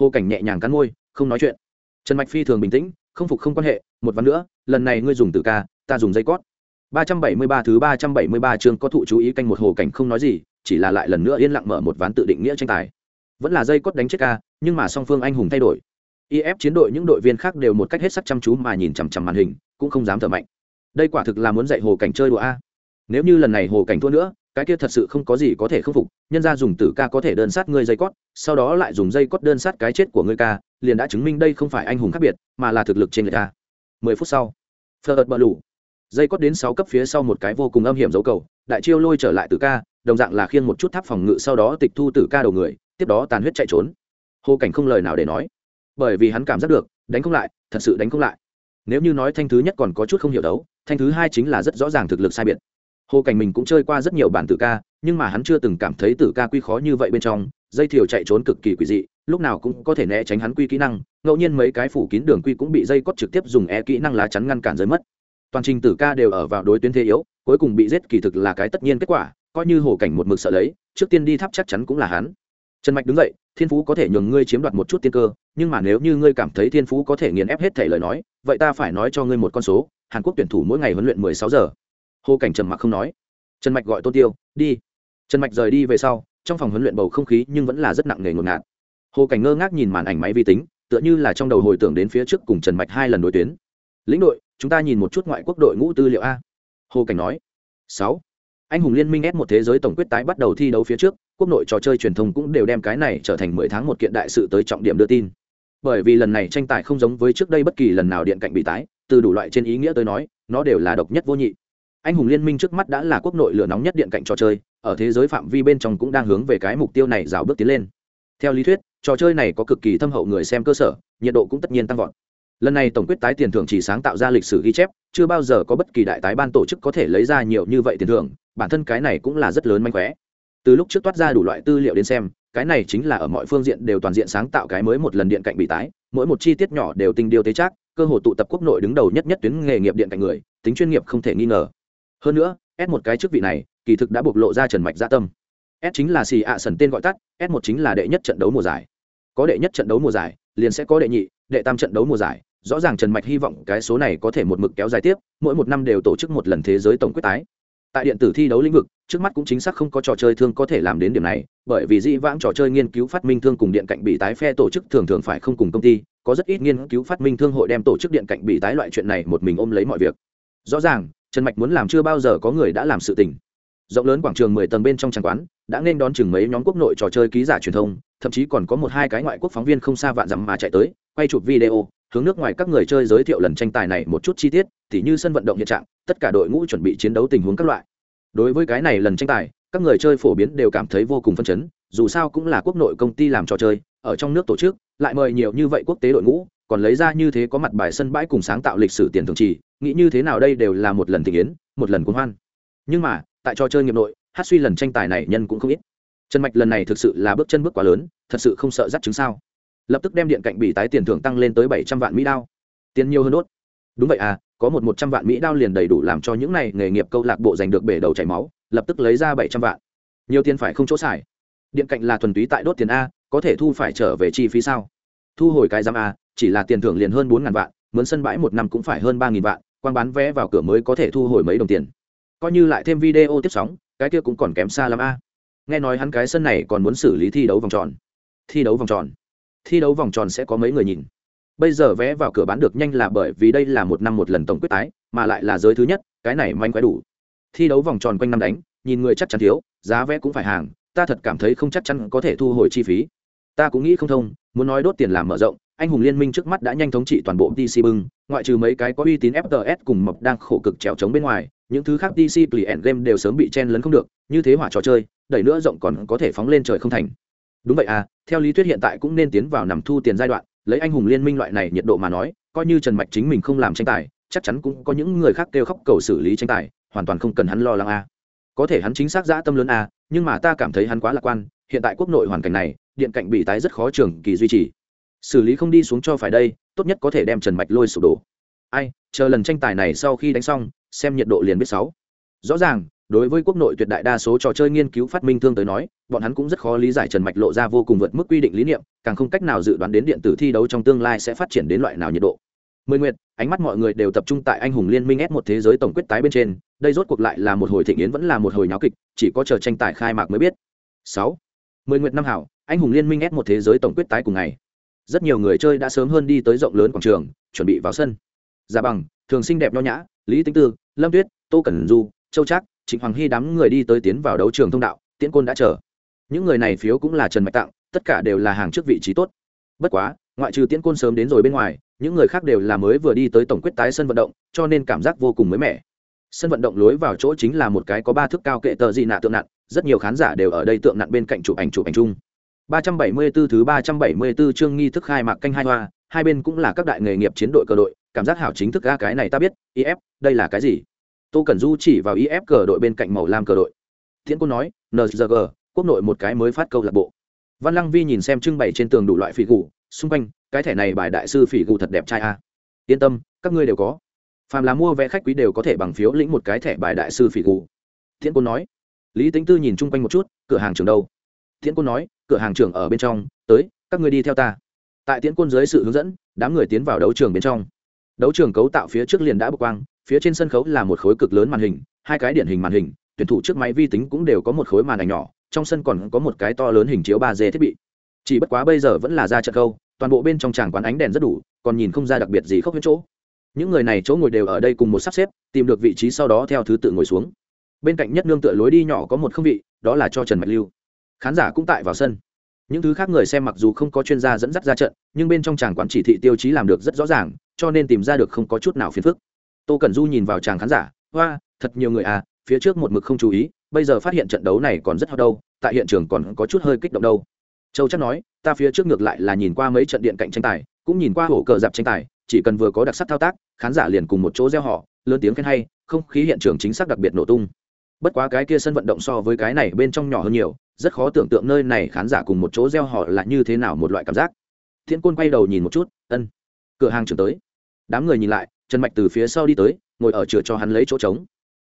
Hồ cảnh nhẹ nhàng cắn môi, không nói chuyện. Trần mạch phi thường bình tĩnh, không phục không quan hệ, một ván nữa, lần này ngươi dùng từ ca, ta dùng dây cót ba trăm bảy mươi ba thứ ba trăm bảy mươi ba chương có thụ chú ý canh một hồ cảnh không nói gì chỉ là lại lần nữa yên lặng mở một ván tự định nghĩa tranh tài. Vẫn là dây cốt đánh chết ca nhưng mà song phương anh hùng thay đổi. If chiến đội những đội viên khác đều một cách hết sức chăm chú mà nhìn chằm chằm màn hình cũng không dám thở mạnh. Đây quả thực là muốn dạy hồ cảnh chơi đùa a. Nếu như lần này hồ cảnh thua nữa cái kia thật sự không có gì có thể khắc phục nhân ra dùng tử ca có thể đơn sát ngươi dây cốt, sau đó lại dùng dây cốt đơn sát cái chết của ngươi ca liền đã chứng minh đây không phải anh hùng khác biệt mà là thực lực trên người ta. Mười phút sau Fleur ợt bờ lũ dây cót đến sáu cấp phía sau một cái vô cùng âm hiểm dấu cầu, đại chiêu lôi trở lại từ ca, đồng dạng là khiêng một chút tháp phòng ngự sau đó tịch thu từ ca đầu người, tiếp đó tàn huyết chạy trốn. Hồ cảnh không lời nào để nói, bởi vì hắn cảm giác được, đánh không lại, thật sự đánh không lại. Nếu như nói thanh thứ nhất còn có chút không hiểu đấu, thanh thứ hai chính là rất rõ ràng thực lực sai biệt. Hồ cảnh mình cũng chơi qua rất nhiều bản tử ca, nhưng mà hắn chưa từng cảm thấy tử ca quy khó như vậy bên trong, dây thiều chạy trốn cực kỳ quỷ dị, lúc nào cũng có thể né tránh hắn quy kỹ năng, ngẫu nhiên mấy cái phủ kín đường quy cũng bị dây cót trực tiếp dùng e kỹ năng lá chắn ngăn cản rơi mất toàn trình tử ca đều ở vào đối tuyến thế yếu, cuối cùng bị giết kỳ thực là cái tất nhiên kết quả, coi như hồ cảnh một mực sợ lấy, trước tiên đi tháp chắc chắn cũng là hắn. Trần mạch đứng dậy, thiên phú có thể nhường ngươi chiếm đoạt một chút tiên cơ, nhưng mà nếu như ngươi cảm thấy thiên phú có thể nghiền ép hết thể lời nói, vậy ta phải nói cho ngươi một con số, hàn quốc tuyển thủ mỗi ngày huấn luyện mười sáu giờ. Hồ cảnh trầm mặc không nói. Trần mạch gọi tôn tiêu, đi. Trần mạch rời đi về sau, trong phòng huấn luyện bầu không khí nhưng vẫn là rất nặng nề ngột ngạt. Hồ cảnh ngơ ngác nhìn màn ảnh máy vi tính, tựa như là trong đầu hồi tưởng đến phía trước cùng trần mạch hai lần đối tuyến. Lĩnh đội chúng ta nhìn một chút ngoại quốc đội ngũ tư liệu a. Hồ cảnh nói. Sáu. Anh hùng liên minh ép một thế giới tổng quyết tái bắt đầu thi đấu phía trước, quốc nội trò chơi truyền thông cũng đều đem cái này trở thành mười tháng một kiện đại sự tới trọng điểm đưa tin. Bởi vì lần này tranh tài không giống với trước đây bất kỳ lần nào điện cạnh bị tái, từ đủ loại trên ý nghĩa tới nói, nó đều là độc nhất vô nhị. Anh hùng liên minh trước mắt đã là quốc nội lửa nóng nhất điện cạnh trò chơi, ở thế giới phạm vi bên trong cũng đang hướng về cái mục tiêu này rào bước tiến lên. Theo lý thuyết, trò chơi này có cực kỳ thâm hậu người xem cơ sở, nhiệt độ cũng tất nhiên tăng vọt lần này tổng quyết tái tiền thưởng chỉ sáng tạo ra lịch sử ghi chép, chưa bao giờ có bất kỳ đại tái ban tổ chức có thể lấy ra nhiều như vậy tiền thưởng, bản thân cái này cũng là rất lớn manh khóe. Từ lúc trước toát ra đủ loại tư liệu đến xem, cái này chính là ở mọi phương diện đều toàn diện sáng tạo cái mới một lần điện cạnh bị tái, mỗi một chi tiết nhỏ đều tinh điều tế chắc cơ hội tụ tập quốc nội đứng đầu nhất nhất tuyến nghề nghiệp điện cạnh người, tính chuyên nghiệp không thể nghi ngờ. Hơn nữa, s một cái chức vị này, kỳ thực đã bộc lộ ra trần mạch gia tâm. S chính là xì ạ sần tên gọi tắt, s một chính là đệ nhất trận đấu mùa giải. Có đệ nhất trận đấu mùa giải, liền sẽ có đệ nhị, đệ tam trận đấu mùa giải rõ ràng trần mạch hy vọng cái số này có thể một mực kéo dài tiếp, mỗi một năm đều tổ chức một lần thế giới tổng quyết tái. Tại điện tử thi đấu lĩnh vực, trước mắt cũng chính xác không có trò chơi thương có thể làm đến điểm này, bởi vì dĩ vãng trò chơi nghiên cứu phát minh thương cùng điện cạnh bị tái phe tổ chức thường thường phải không cùng công ty, có rất ít nghiên cứu phát minh thương hội đem tổ chức điện cạnh bị tái loại chuyện này một mình ôm lấy mọi việc. Rõ ràng, trần mạch muốn làm chưa bao giờ có người đã làm sự tình. Rộng lớn quảng trường mười tầng bên trong trang quán, đã nên đón chừng mấy nhóm quốc nội trò chơi ký giả truyền thông, thậm chí còn có một hai cái ngoại quốc phóng viên không xa vạn dặm mà chạy tới, quay chụp video hướng nước ngoài các người chơi giới thiệu lần tranh tài này một chút chi tiết thì như sân vận động hiện trạng, tất cả đội ngũ chuẩn bị chiến đấu tình huống các loại. Đối với cái này lần tranh tài, các người chơi phổ biến đều cảm thấy vô cùng phân chấn, dù sao cũng là quốc nội công ty làm trò chơi, ở trong nước tổ chức, lại mời nhiều như vậy quốc tế đội ngũ, còn lấy ra như thế có mặt bài sân bãi cùng sáng tạo lịch sử tiền thường trì, nghĩ như thế nào đây đều là một lần thị yến, một lần cuốn hoan. Nhưng mà, tại trò chơi nghiệp nội, hát suy lần tranh tài này nhân cũng không ít. Trần mạch lần này thực sự là bước chân bước quá lớn, thật sự không sợ dắt chứng sao lập tức đem điện cạnh bị tái tiền thưởng tăng lên tới bảy trăm vạn mỹ đao. Tiền nhiều hơn đốt. Đúng vậy à có một một trăm vạn mỹ đao liền đầy đủ làm cho những này nghề nghiệp câu lạc bộ giành được bể đầu chảy máu, lập tức lấy ra bảy trăm vạn. Nhiều tiền phải không chỗ xài. Điện cạnh là thuần túy tại đốt tiền a, có thể thu phải trở về chi phí sao? Thu hồi cái giam a, chỉ là tiền thưởng liền hơn bốn ngàn vạn, mướn sân bãi một năm cũng phải hơn ba nghìn vạn, quang bán vé vào cửa mới có thể thu hồi mấy đồng tiền. Coi như lại thêm video tiếp sóng, cái kia cũng còn kém xa lắm a. Nghe nói hắn cái sân này còn muốn xử lý thi đấu vòng tròn. Thi đấu vòng tròn thi đấu vòng tròn sẽ có mấy người nhìn. Bây giờ vé vào cửa bán được nhanh là bởi vì đây là một năm một lần tổng quyết tái mà lại là giới thứ nhất cái này manh quái đủ. Thi đấu vòng tròn quanh năm đánh nhìn người chắc chắn thiếu giá vé cũng phải hàng ta thật cảm thấy không chắc chắn có thể thu hồi chi phí. Ta cũng nghĩ không thông muốn nói đốt tiền làm mở rộng anh hùng liên minh trước mắt đã nhanh thống trị toàn bộ DC bưng, ngoại trừ mấy cái có uy tín FTS cùng mập đang khổ cực trèo trống bên ngoài, những thứ khác DC client game đều sớm bị chen lấn không được, như thế hỏa trò chơi, đẩy nữa rộng còn có thể phóng lên trời không thành. Đúng vậy à, theo lý thuyết hiện tại cũng nên tiến vào nằm thu tiền giai đoạn, lấy anh hùng liên minh loại này nhiệt độ mà nói, coi như Trần Mạch chính mình không làm tranh tài, chắc chắn cũng có những người khác kêu khóc cầu xử lý tranh tài, hoàn toàn không cần hắn lo lắng a. À. Có thể hắn chính xác dã tâm lớn a, à, nhưng mà ta cảm thấy hắn quá lạc quan, hiện tại quốc nội hoàn cảnh này, điện cạnh bị tái rất khó trường kỳ duy trì xử lý không đi xuống cho phải đây tốt nhất có thể đem trần mạch lôi sụp đổ ai chờ lần tranh tài này sau khi đánh xong xem nhiệt độ liền biết sáu rõ ràng đối với quốc nội tuyệt đại đa số trò chơi nghiên cứu phát minh thương tới nói, bọn hắn cũng rất khó lý giải trần mạch lộ ra vô cùng vượt mức quy định lý niệm, càng không cách nào dự đoán đến điện tử thi đấu trong tương lai sẽ phát triển đến loại nào nhiệt độ. Mười nguyệt, ánh mắt mọi người đều tập trung tại anh hùng liên minh ép một thế giới tổng quyết tái bên trên, đây rốt cuộc lại là một hồi thịnh yến vẫn là một hồi nháo kịch, chỉ có chờ tranh tài khai mạc mới biết. Sáu, mười nguyệt năm hảo, anh hùng liên minh ép một thế giới tổng quyết tái cùng ngày. Rất nhiều người chơi đã sớm hơn đi tới rộng lớn quảng trường, chuẩn bị vào sân. Giả bằng, thường xinh đẹp nho nhã, lý tính tư, lâm tuyết, tô cẩn du, châu trác trịnh hoàng hy đám người đi tới tiến vào đấu trường thông đạo tiễn côn đã chờ. Những người này phiếu cũng là trần mạch tặng tất cả đều là hàng trước vị trí tốt. Bất quá ngoại trừ tiễn côn sớm đến rồi bên ngoài những người khác đều là mới vừa đi tới tổng quyết tái sân vận động cho nên cảm giác vô cùng mới mẻ. Sân vận động lối vào chỗ chính là một cái có ba thước cao kệ tờ dị nạ tượng nặn rất nhiều khán giả đều ở đây tượng nặn bên cạnh chụp ảnh chụp ảnh chung. 374 thứ 374 chương nghi thức khai mạc canh hai hoa, hai bên cũng là các đại nghề nghiệp chiến đội cờ đội, cảm giác hảo chính thức ga cái này ta biết, IF, đây là cái gì? Tô Cẩn Du chỉ vào IF cờ đội bên cạnh màu lam cờ đội. Thiện Quân nói, NZG, quốc nội một cái mới phát câu lạc bộ. Văn Lăng Vi nhìn xem trưng bày trên tường đủ loại phỉ gù, xung quanh, cái thẻ này bài đại sư phỉ gù thật đẹp trai a. Yên tâm, các ngươi đều có. Phàm là mua vé khách quý đều có thể bằng phiếu lĩnh một cái thẻ bài đại sư phỉ gù. Thiện Quân nói. Lý Tĩnh Tư nhìn chung quanh một chút, cửa hàng trường đâu? Thiện Quân nói, cửa hàng trưởng ở bên trong tới các ngươi đi theo ta tại tiễn quân dưới sự hướng dẫn đám người tiến vào đấu trường bên trong đấu trường cấu tạo phía trước liền đã bực quang phía trên sân khấu là một khối cực lớn màn hình, hai cái điển hình màn hình, tuyển thủ trước máy vi tính cũng đều có một khối màn ảnh nhỏ, trong sân còn có một cái to lớn hình chiếu ba d thiết bị. Chỉ bất quá bây giờ vẫn là ra trận câu, toàn bộ bên trong tràng quán ánh đèn rất đủ, còn nhìn không ra đặc biệt gì khốc hết chỗ. Những người này chỗ ngồi đều ở đây cùng một sắp xếp, tìm được vị trí sau đó theo thứ tự ngồi xuống. Bên cạnh nhất nương tựa lối đi nhỏ có một không vị, đó là cho trần mạch lưu. Khán giả cũng tại vào sân. Những thứ khác người xem mặc dù không có chuyên gia dẫn dắt ra trận, nhưng bên trong tràng quán chỉ thị tiêu chí làm được rất rõ ràng, cho nên tìm ra được không có chút nào phiền phức tô cẩn du nhìn vào tràng khán giả, hoa, thật nhiều người à phía trước một mực không chú ý, bây giờ phát hiện trận đấu này còn rất hot đâu, tại hiện trường còn có chút hơi kích động đâu. Châu chắc nói, ta phía trước ngược lại là nhìn qua mấy trận điện cạnh tranh tài, cũng nhìn qua hổ cờ dạp tranh tài, chỉ cần vừa có đặc sắc thao tác, khán giả liền cùng một chỗ gieo họ, lớn tiếng khen hay, không khí hiện trường chính xác đặc biệt nổ tung. Bất quá cái kia sân vận động so với cái này bên trong nhỏ hơn nhiều, rất khó tưởng tượng nơi này khán giả cùng một chỗ gieo họ là như thế nào một loại cảm giác. Thiên côn quay đầu nhìn một chút, ân. Cửa hàng trưởng tới đám người nhìn lại, trần mạch từ phía sau đi tới, ngồi ở chừa cho hắn lấy chỗ trống.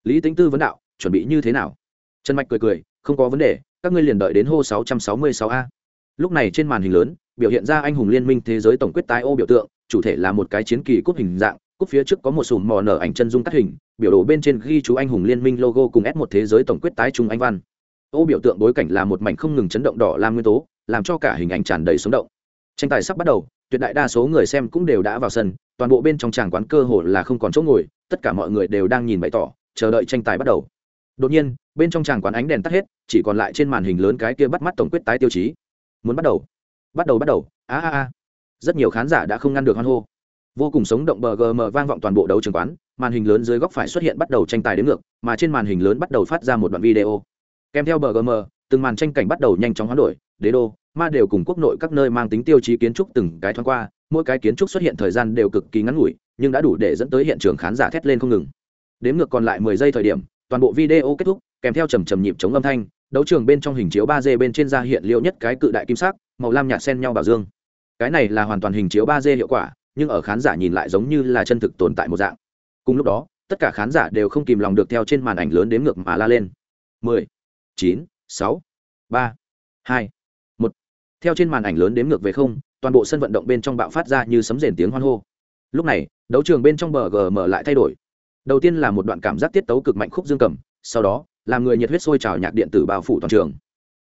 Lý tính tư vấn đạo, chuẩn bị như thế nào? Trần mạch cười cười, không có vấn đề, các ngươi liền đợi đến hô 666 a. Lúc này trên màn hình lớn, biểu hiện ra anh hùng liên minh thế giới tổng quyết tái ô biểu tượng, chủ thể là một cái chiến kỳ cúp hình dạng, cúp phía trước có một sùm mò nở ảnh chân dung cắt hình, biểu đồ bên trên ghi chú anh hùng liên minh logo cùng s một thế giới tổng quyết tái trung anh văn. Ô biểu tượng bối cảnh là một mảnh không ngừng chấn động đỏ làm nguyên tố, làm cho cả hình ảnh tràn đầy sống động. Tranh tài sắp bắt đầu tuyệt đại đa số người xem cũng đều đã vào sân, toàn bộ bên trong tràng quán cơ hồ là không còn chỗ ngồi, tất cả mọi người đều đang nhìn bày tỏ, chờ đợi tranh tài bắt đầu. Đột nhiên, bên trong tràng quán ánh đèn tắt hết, chỉ còn lại trên màn hình lớn cái kia bắt mắt tổng quyết tái tiêu chí. Muốn bắt đầu. Bắt đầu bắt đầu. A a a. Rất nhiều khán giả đã không ngăn được hoan hô. Vô cùng sống động bờ gm vang vọng toàn bộ đấu trường quán, màn hình lớn dưới góc phải xuất hiện bắt đầu tranh tài đến ngược, mà trên màn hình lớn bắt đầu phát ra một đoạn video. Kèm theo bờ gm từng màn tranh cảnh bắt đầu nhanh chóng hoán đổi, đế đô ma đều cùng quốc nội các nơi mang tính tiêu chí kiến trúc từng cái thoáng qua, mỗi cái kiến trúc xuất hiện thời gian đều cực kỳ ngắn ngủi, nhưng đã đủ để dẫn tới hiện trường khán giả thét lên không ngừng. Đếm ngược còn lại mười giây thời điểm, toàn bộ video kết thúc, kèm theo trầm trầm nhịp chống âm thanh, đấu trường bên trong hình chiếu ba d bên trên da hiện liệu nhất cái cự đại kim sắc, màu lam nhạt xen nhau bảo dương. Cái này là hoàn toàn hình chiếu ba d hiệu quả, nhưng ở khán giả nhìn lại giống như là chân thực tồn tại một dạng. Cùng lúc đó, tất cả khán giả đều không kìm lòng được theo trên màn ảnh lớn đếm ngược mà la lên. mười, chín, sáu, ba, hai. một theo trên màn ảnh lớn đếm ngược về không, toàn bộ sân vận động bên trong bạo phát ra như sấm rền tiếng hoan hô. Lúc này, đấu trường bên trong bờ gm lại thay đổi. Đầu tiên là một đoạn cảm giác tiết tấu cực mạnh khúc dương cầm, sau đó, làm người nhiệt huyết sôi trào nhạc điện tử bao phủ toàn trường.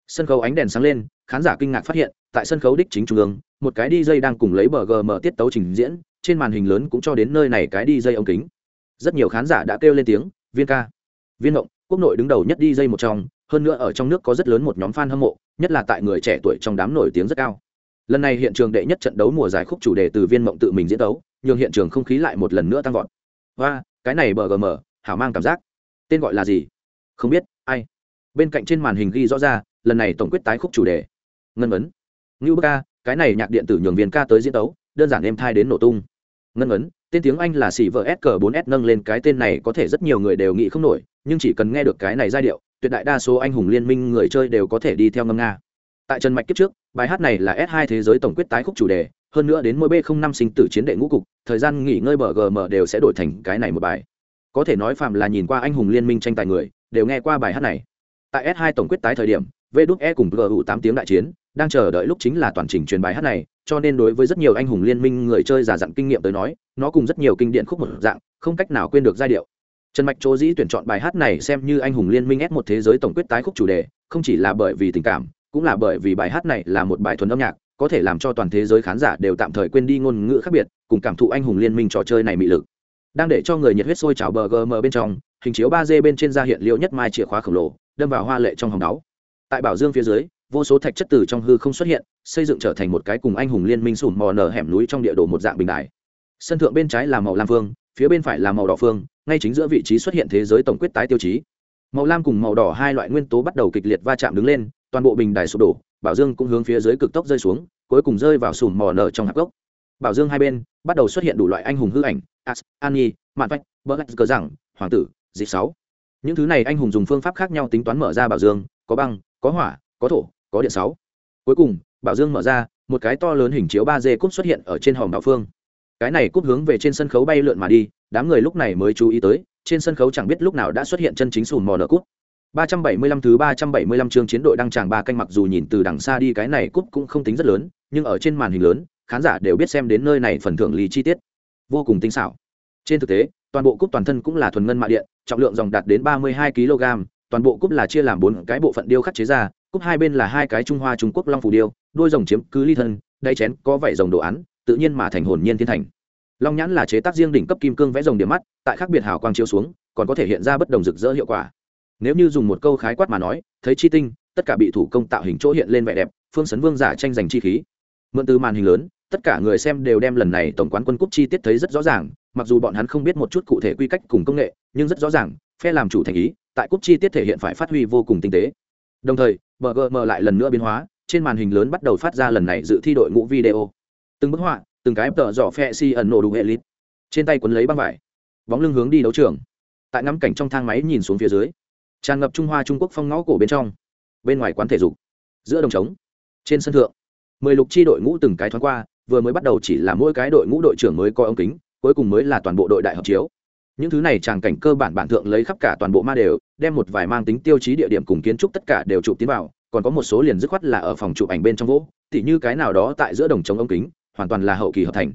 Sân khấu ánh đèn sáng lên, khán giả kinh ngạc phát hiện, tại sân khấu đích chính trung ương, một cái DJ đang cùng lấy bờ gm tiết tấu trình diễn, trên màn hình lớn cũng cho đến nơi này cái DJ ống kính. Rất nhiều khán giả đã kêu lên tiếng, viên ca, viên động quốc nội đứng đầu nhất DJ một trong hơn nữa ở trong nước có rất lớn một nhóm fan hâm mộ nhất là tại người trẻ tuổi trong đám nổi tiếng rất cao. Lần này hiện trường đệ nhất trận đấu mùa giải khúc chủ đề từ viên mộng tự mình diễn đấu nhường hiện trường không khí lại một lần nữa tăng vọt. Hoa, cái này bgm hảo mang cảm giác. Tên gọi là gì? Không biết ai? Bên cạnh trên màn hình ghi rõ ra lần này tổng quyết tái khúc chủ đề. Ngân ấn ngưu ca cái này nhạc điện tử nhường viên ca tới diễn đấu, đơn giản êm thai đến nổ tung. Ngân ấn tên tiếng anh là Silver vợ s 4 s nâng lên cái tên này có thể rất nhiều người đều nghĩ không nổi nhưng chỉ cần nghe được cái này giai điệu tuyệt đại đa số anh hùng liên minh người chơi đều có thể đi theo ngâm nga. Tại trần mạch kiếp trước, bài hát này là s 2 thế giới tổng quyết tái khúc chủ đề, hơn nữa đến mỗi b năm sinh tử chiến đệ ngũ cục, thời gian nghỉ ngơi bờ gm đều sẽ đổi thành cái này một bài. Có thể nói phạm là nhìn qua anh hùng liên minh tranh tài người, đều nghe qua bài hát này. Tại s 2 tổng quyết tái thời điểm, v đúc e cùng gu tám tiếng đại chiến, đang chờ đợi lúc chính là toàn trình truyền bài hát này, cho nên đối với rất nhiều anh hùng liên minh người chơi giả dặn kinh nghiệm tới nói, nó cùng rất nhiều kinh điển khúc một dạng, không cách nào quên được giai điệu trần mạch chỗ dĩ tuyển chọn bài hát này xem như anh hùng liên minh s một thế giới tổng quyết tái khúc chủ đề, không chỉ là bởi vì tình cảm, cũng là bởi vì bài hát này là một bài thuần âm nhạc, có thể làm cho toàn thế giới khán giả đều tạm thời quên đi ngôn ngữ khác biệt, cùng cảm thụ anh hùng liên minh trò chơi này mị lực đang để cho người nhiệt huyết sôi trào bờ gm bên trong, hình chiếu ba d bên trên ra hiện liệu nhất mai chìa khóa khổng lồ, đâm vào hoa lệ trong hòng đáo tại bảo dương phía dưới, vô số thạch chất từ trong hư không xuất hiện, xây dựng trở thành một cái cùng anh hùng liên minh sủn mò nở hẻm núi trong địa đồ một dạng bình đài sân thượng bên trái là màu lam vương phía bên phải là màu đỏ phương, ngay chính giữa vị trí xuất hiện thế giới tổng quyết tái tiêu chí. Màu lam cùng màu đỏ hai loại nguyên tố bắt đầu kịch liệt va chạm đứng lên, toàn bộ bình đài sụp đổ, bảo dương cũng hướng phía dưới cực tốc rơi xuống, cuối cùng rơi vào sùm mò nở trong hạp gốc. Bảo dương hai bên bắt đầu xuất hiện đủ loại anh hùng hư ảnh, as an nhi mạn vách bỡ lách cờ rằng hoàng tử dịp sáu. Những thứ này anh hùng dùng phương pháp khác nhau tính toán mở ra bảo dương, có băng, có hỏa, có thổ, có điện sáu. Cuối cùng, bảo dương mở ra, một cái to lớn hình chiếu ba d cúp xuất hiện ở trên hòm đạo phương cái này cúp hướng về trên sân khấu bay lượn mà đi đám người lúc này mới chú ý tới trên sân khấu chẳng biết lúc nào đã xuất hiện chân chính sùn mò nở cúp 375 thứ 375 chương chiến đội đăng tràng ba canh mặc dù nhìn từ đằng xa đi cái này cúp cũng không tính rất lớn, nhưng ở trên màn hình lớn, khán giả đều biết xem đến nơi này phần thưởng lý chi tiết, vô cùng tinh xảo. Trên thực tế, toàn bộ cúp toàn thân cũng là thuần ngân mạ điện, trọng lượng dòng đạt đến 32 kg, toàn bộ cúp là chia làm bốn cái bộ phận điêu khắc chế ra, cúp hai bên là hai cái Trung Hoa Trung Quốc long phù điêu, đuôi rồng chiếm cứ ly thân, đáy chén có vảy rồng đồ án, tự nhiên mà thành hồn nhiên thiên thành. Long nhãn là chế tác riêng đỉnh cấp kim cương vẽ rồng điểm mắt, tại khác biệt hào quang chiếu xuống, còn có thể hiện ra bất đồng rực rỡ hiệu quả. Nếu như dùng một câu khái quát mà nói thấy chi tinh tất cả bị thủ công tạo hình chỗ hiện lên vẻ đẹp phương sấn vương giả tranh giành chi khí. Mượn từ màn hình lớn tất cả người xem đều đem lần này tổng quán quân cúp chi tiết thấy rất rõ ràng mặc dù bọn hắn không biết một chút cụ thể quy cách cùng công nghệ nhưng rất rõ ràng phe làm chủ thành ý tại cúp chi tiết thể hiện phải phát huy vô cùng tinh tế. Đồng thời bgm lại lần nữa biến hóa trên màn hình lớn bắt đầu phát ra lần này dự thi đội ngũ video từng bức họa, từng cái tờ giỏ phe si ẩn nổ đủ hệ lít. Trên tay quấn lấy băng vải, bóng lưng hướng đi đấu trường. Tại ngắm cảnh trong thang máy nhìn xuống phía dưới, tràn ngập trung hoa trung quốc phong ngõ cổ bên trong, bên ngoài quán thể dục, giữa đồng trống, trên sân thượng, mười lục chi đội ngũ từng cái thoáng qua, vừa mới bắt đầu chỉ là mỗi cái đội ngũ đội trưởng mới coi ống kính, cuối cùng mới là toàn bộ đội đại hợp chiếu. Những thứ này tràng cảnh cơ bản bản thượng lấy khắp cả toàn bộ ma đều, đem một vài mang tính tiêu chí địa điểm cùng kiến trúc tất cả đều chụp tiến vào, còn có một số liền dứt khoát là ở phòng chụp ảnh bên trong vỗ, tỉ như cái nào đó tại giữa đồng trống ống kính hoàn toàn là hậu kỳ hợp thành.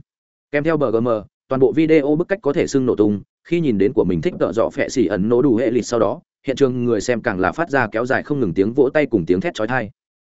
Kèm theo bgm toàn bộ video bức cách có thể xưng nổ tung, khi nhìn đến của mình thích tợ dọ phẹ xỉ ẩn nổ đủ hệ lịch sau đó, hiện trường người xem càng là phát ra kéo dài không ngừng tiếng vỗ tay cùng tiếng thét chói tai.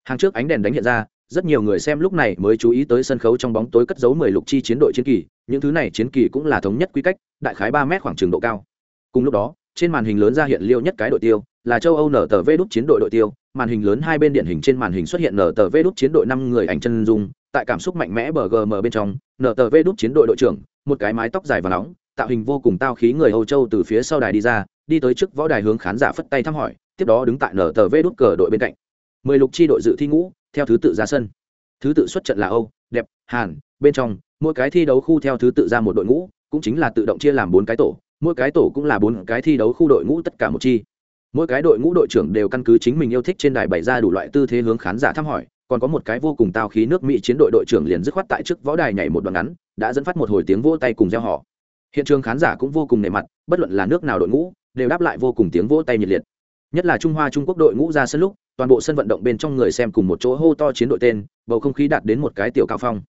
Hàng trước ánh đèn đánh hiện ra, rất nhiều người xem lúc này mới chú ý tới sân khấu trong bóng tối cất giấu mười lục chi chiến đội chiến kỳ, những thứ này chiến kỳ cũng là thống nhất quy cách, đại khái ba mét khoảng trường độ cao. Cùng lúc đó, trên màn hình lớn ra hiện liêu nhất cái đội tiêu, là châu âu nở tờ vê đúc chiến đội đội tiêu, màn hình lớn hai bên điện hình trên màn hình xuất hiện nở tờ vê đúc chiến đội năm người ảnh chân dung tại cảm xúc mạnh mẽ bờ gm bên trong nở tờ vê đúc chiến đội đội trưởng, một cái mái tóc dài và nóng, tạo hình vô cùng tao khí người âu châu từ phía sau đài đi ra, đi tới trước võ đài hướng khán giả phất tay thăm hỏi, tiếp đó đứng tại nở tờ vê đúc cờ đội bên cạnh. Mười lục chi đội dự thi ngũ, theo thứ tự ra sân. Thứ tự xuất trận là âu, đẹp, hàn, bên trong, mỗi cái thi đấu khu theo thứ tự ra một đội ngũ, cũng chính là tự động chia làm bốn cái tổ, mỗi cái tổ cũng là bốn cái thi đấu khu đội ngũ tất cả một chi. Mỗi cái đội ngũ đội trưởng đều căn cứ chính mình yêu thích trên đài bày ra đủ loại tư thế hướng khán giả thăm hỏi còn có một cái vô cùng tao khí nước mỹ chiến đội đội trưởng liền dứt khoát tại trước võ đài nhảy một đoạn ngắn, đã dẫn phát một hồi tiếng vỗ tay cùng gieo họ hiện trường khán giả cũng vô cùng nề mặt, bất luận là nước nào đội ngũ, đều đáp lại vô cùng tiếng vỗ tay nhiệt liệt. Nhất là trung hoa trung quốc đội ngũ ra sân lúc, toàn bộ sân vận động bên trong người xem cùng một chỗ hô to chiến đội tên, bầu không khí đạt đến một cái tiểu cao phong.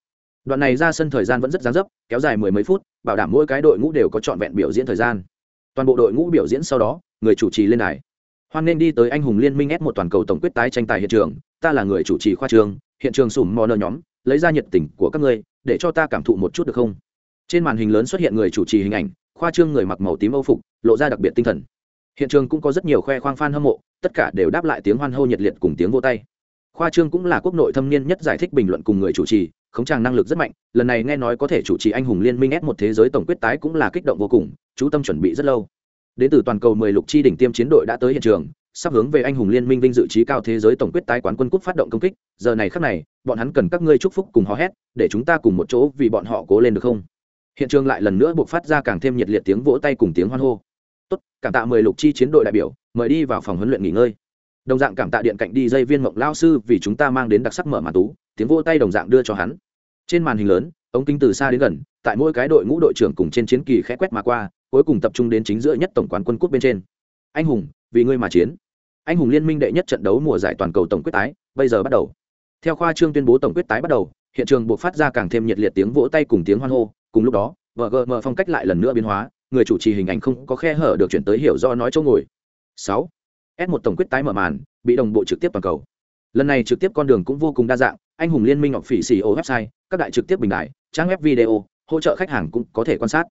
Đoạn này ra sân thời gian vẫn rất gián dấp, kéo dài mười mấy phút, bảo đảm mỗi cái đội ngũ đều có trọn vẹn biểu diễn thời gian. Toàn bộ đội ngũ biểu diễn sau đó, người chủ trì lên đài. Hoan nên đi tới anh hùng liên minh s một toàn cầu tổng quyết tái tranh tài hiện trường ta là người chủ trì khoa trường, hiện trường sủm mò nơ nhóm, lấy ra nhiệt tình của các ngươi, để cho ta cảm thụ một chút được không? Trên màn hình lớn xuất hiện người chủ trì hình ảnh, khoa trương người mặc màu tím âu phục, lộ ra đặc biệt tinh thần. Hiện trường cũng có rất nhiều khoe khoang f a n hâm mộ, tất cả đều đáp lại tiếng hoan hô nhiệt liệt cùng tiếng vô tay. Khoa trương cũng là quốc nội thâm niên nhất giải thích bình luận cùng người chủ trì, khống tràng năng lực rất mạnh, lần này nghe nói có thể chủ trì anh hùng liên minh ép một thế giới tổng quyết tái cũng là kích động vô cùng, chú tâm chuẩn bị rất lâu. Đến từ toàn cầu mười lục chi đỉnh tiêm chiến đội đã tới hiện trường sắp hướng về anh hùng liên minh vinh dự trí cao thế giới tổng quyết tái quán quân cúp phát động công kích, giờ này khắc này, bọn hắn cần các ngươi chúc phúc cùng hò hét, để chúng ta cùng một chỗ vì bọn họ cố lên được không? Hiện trường lại lần nữa buộc phát ra càng thêm nhiệt liệt tiếng vỗ tay cùng tiếng hoan hô. Tốt, cảm tạ mười lục chi chiến đội đại biểu, mời đi vào phòng huấn luyện nghỉ ngơi. Đồng dạng cảm tạ điện cạnh đi dây viên mộng lao sư vì chúng ta mang đến đặc sắc mở màn tú, tiếng vỗ tay đồng dạng đưa cho hắn. Trên màn hình lớn, ống kính từ xa đến gần, tại mỗi cái đội ngũ đội trưởng cùng trên chiến kỳ khẽ quét mà qua, cuối cùng tập trung đến chính giữa nhất tổng quán quân quốc bên trên. Anh hùng, vì ngươi mà chiến anh hùng liên minh đệ nhất trận đấu mùa giải toàn cầu tổng quyết tái, bây giờ bắt đầu. Theo khoa trương tuyên bố tổng quyết tái bắt đầu, hiện trường buộc phát ra càng thêm nhiệt liệt tiếng vỗ tay cùng tiếng hoan hô. Cùng lúc đó, vợ gm phong cách lại lần nữa biến hóa, người chủ trì hình ảnh không có khe hở được chuyển tới hiểu do nói chỗ ngồi. Sáu. S một tổng quyết tái mở màn, bị đồng bộ trực tiếp toàn cầu. Lần này trực tiếp con đường cũng vô cùng đa dạng, anh hùng liên minh ngọc phỉ xì ô website, các đại trực tiếp bình đại trang web video, hỗ trợ khách hàng cũng có thể quan sát.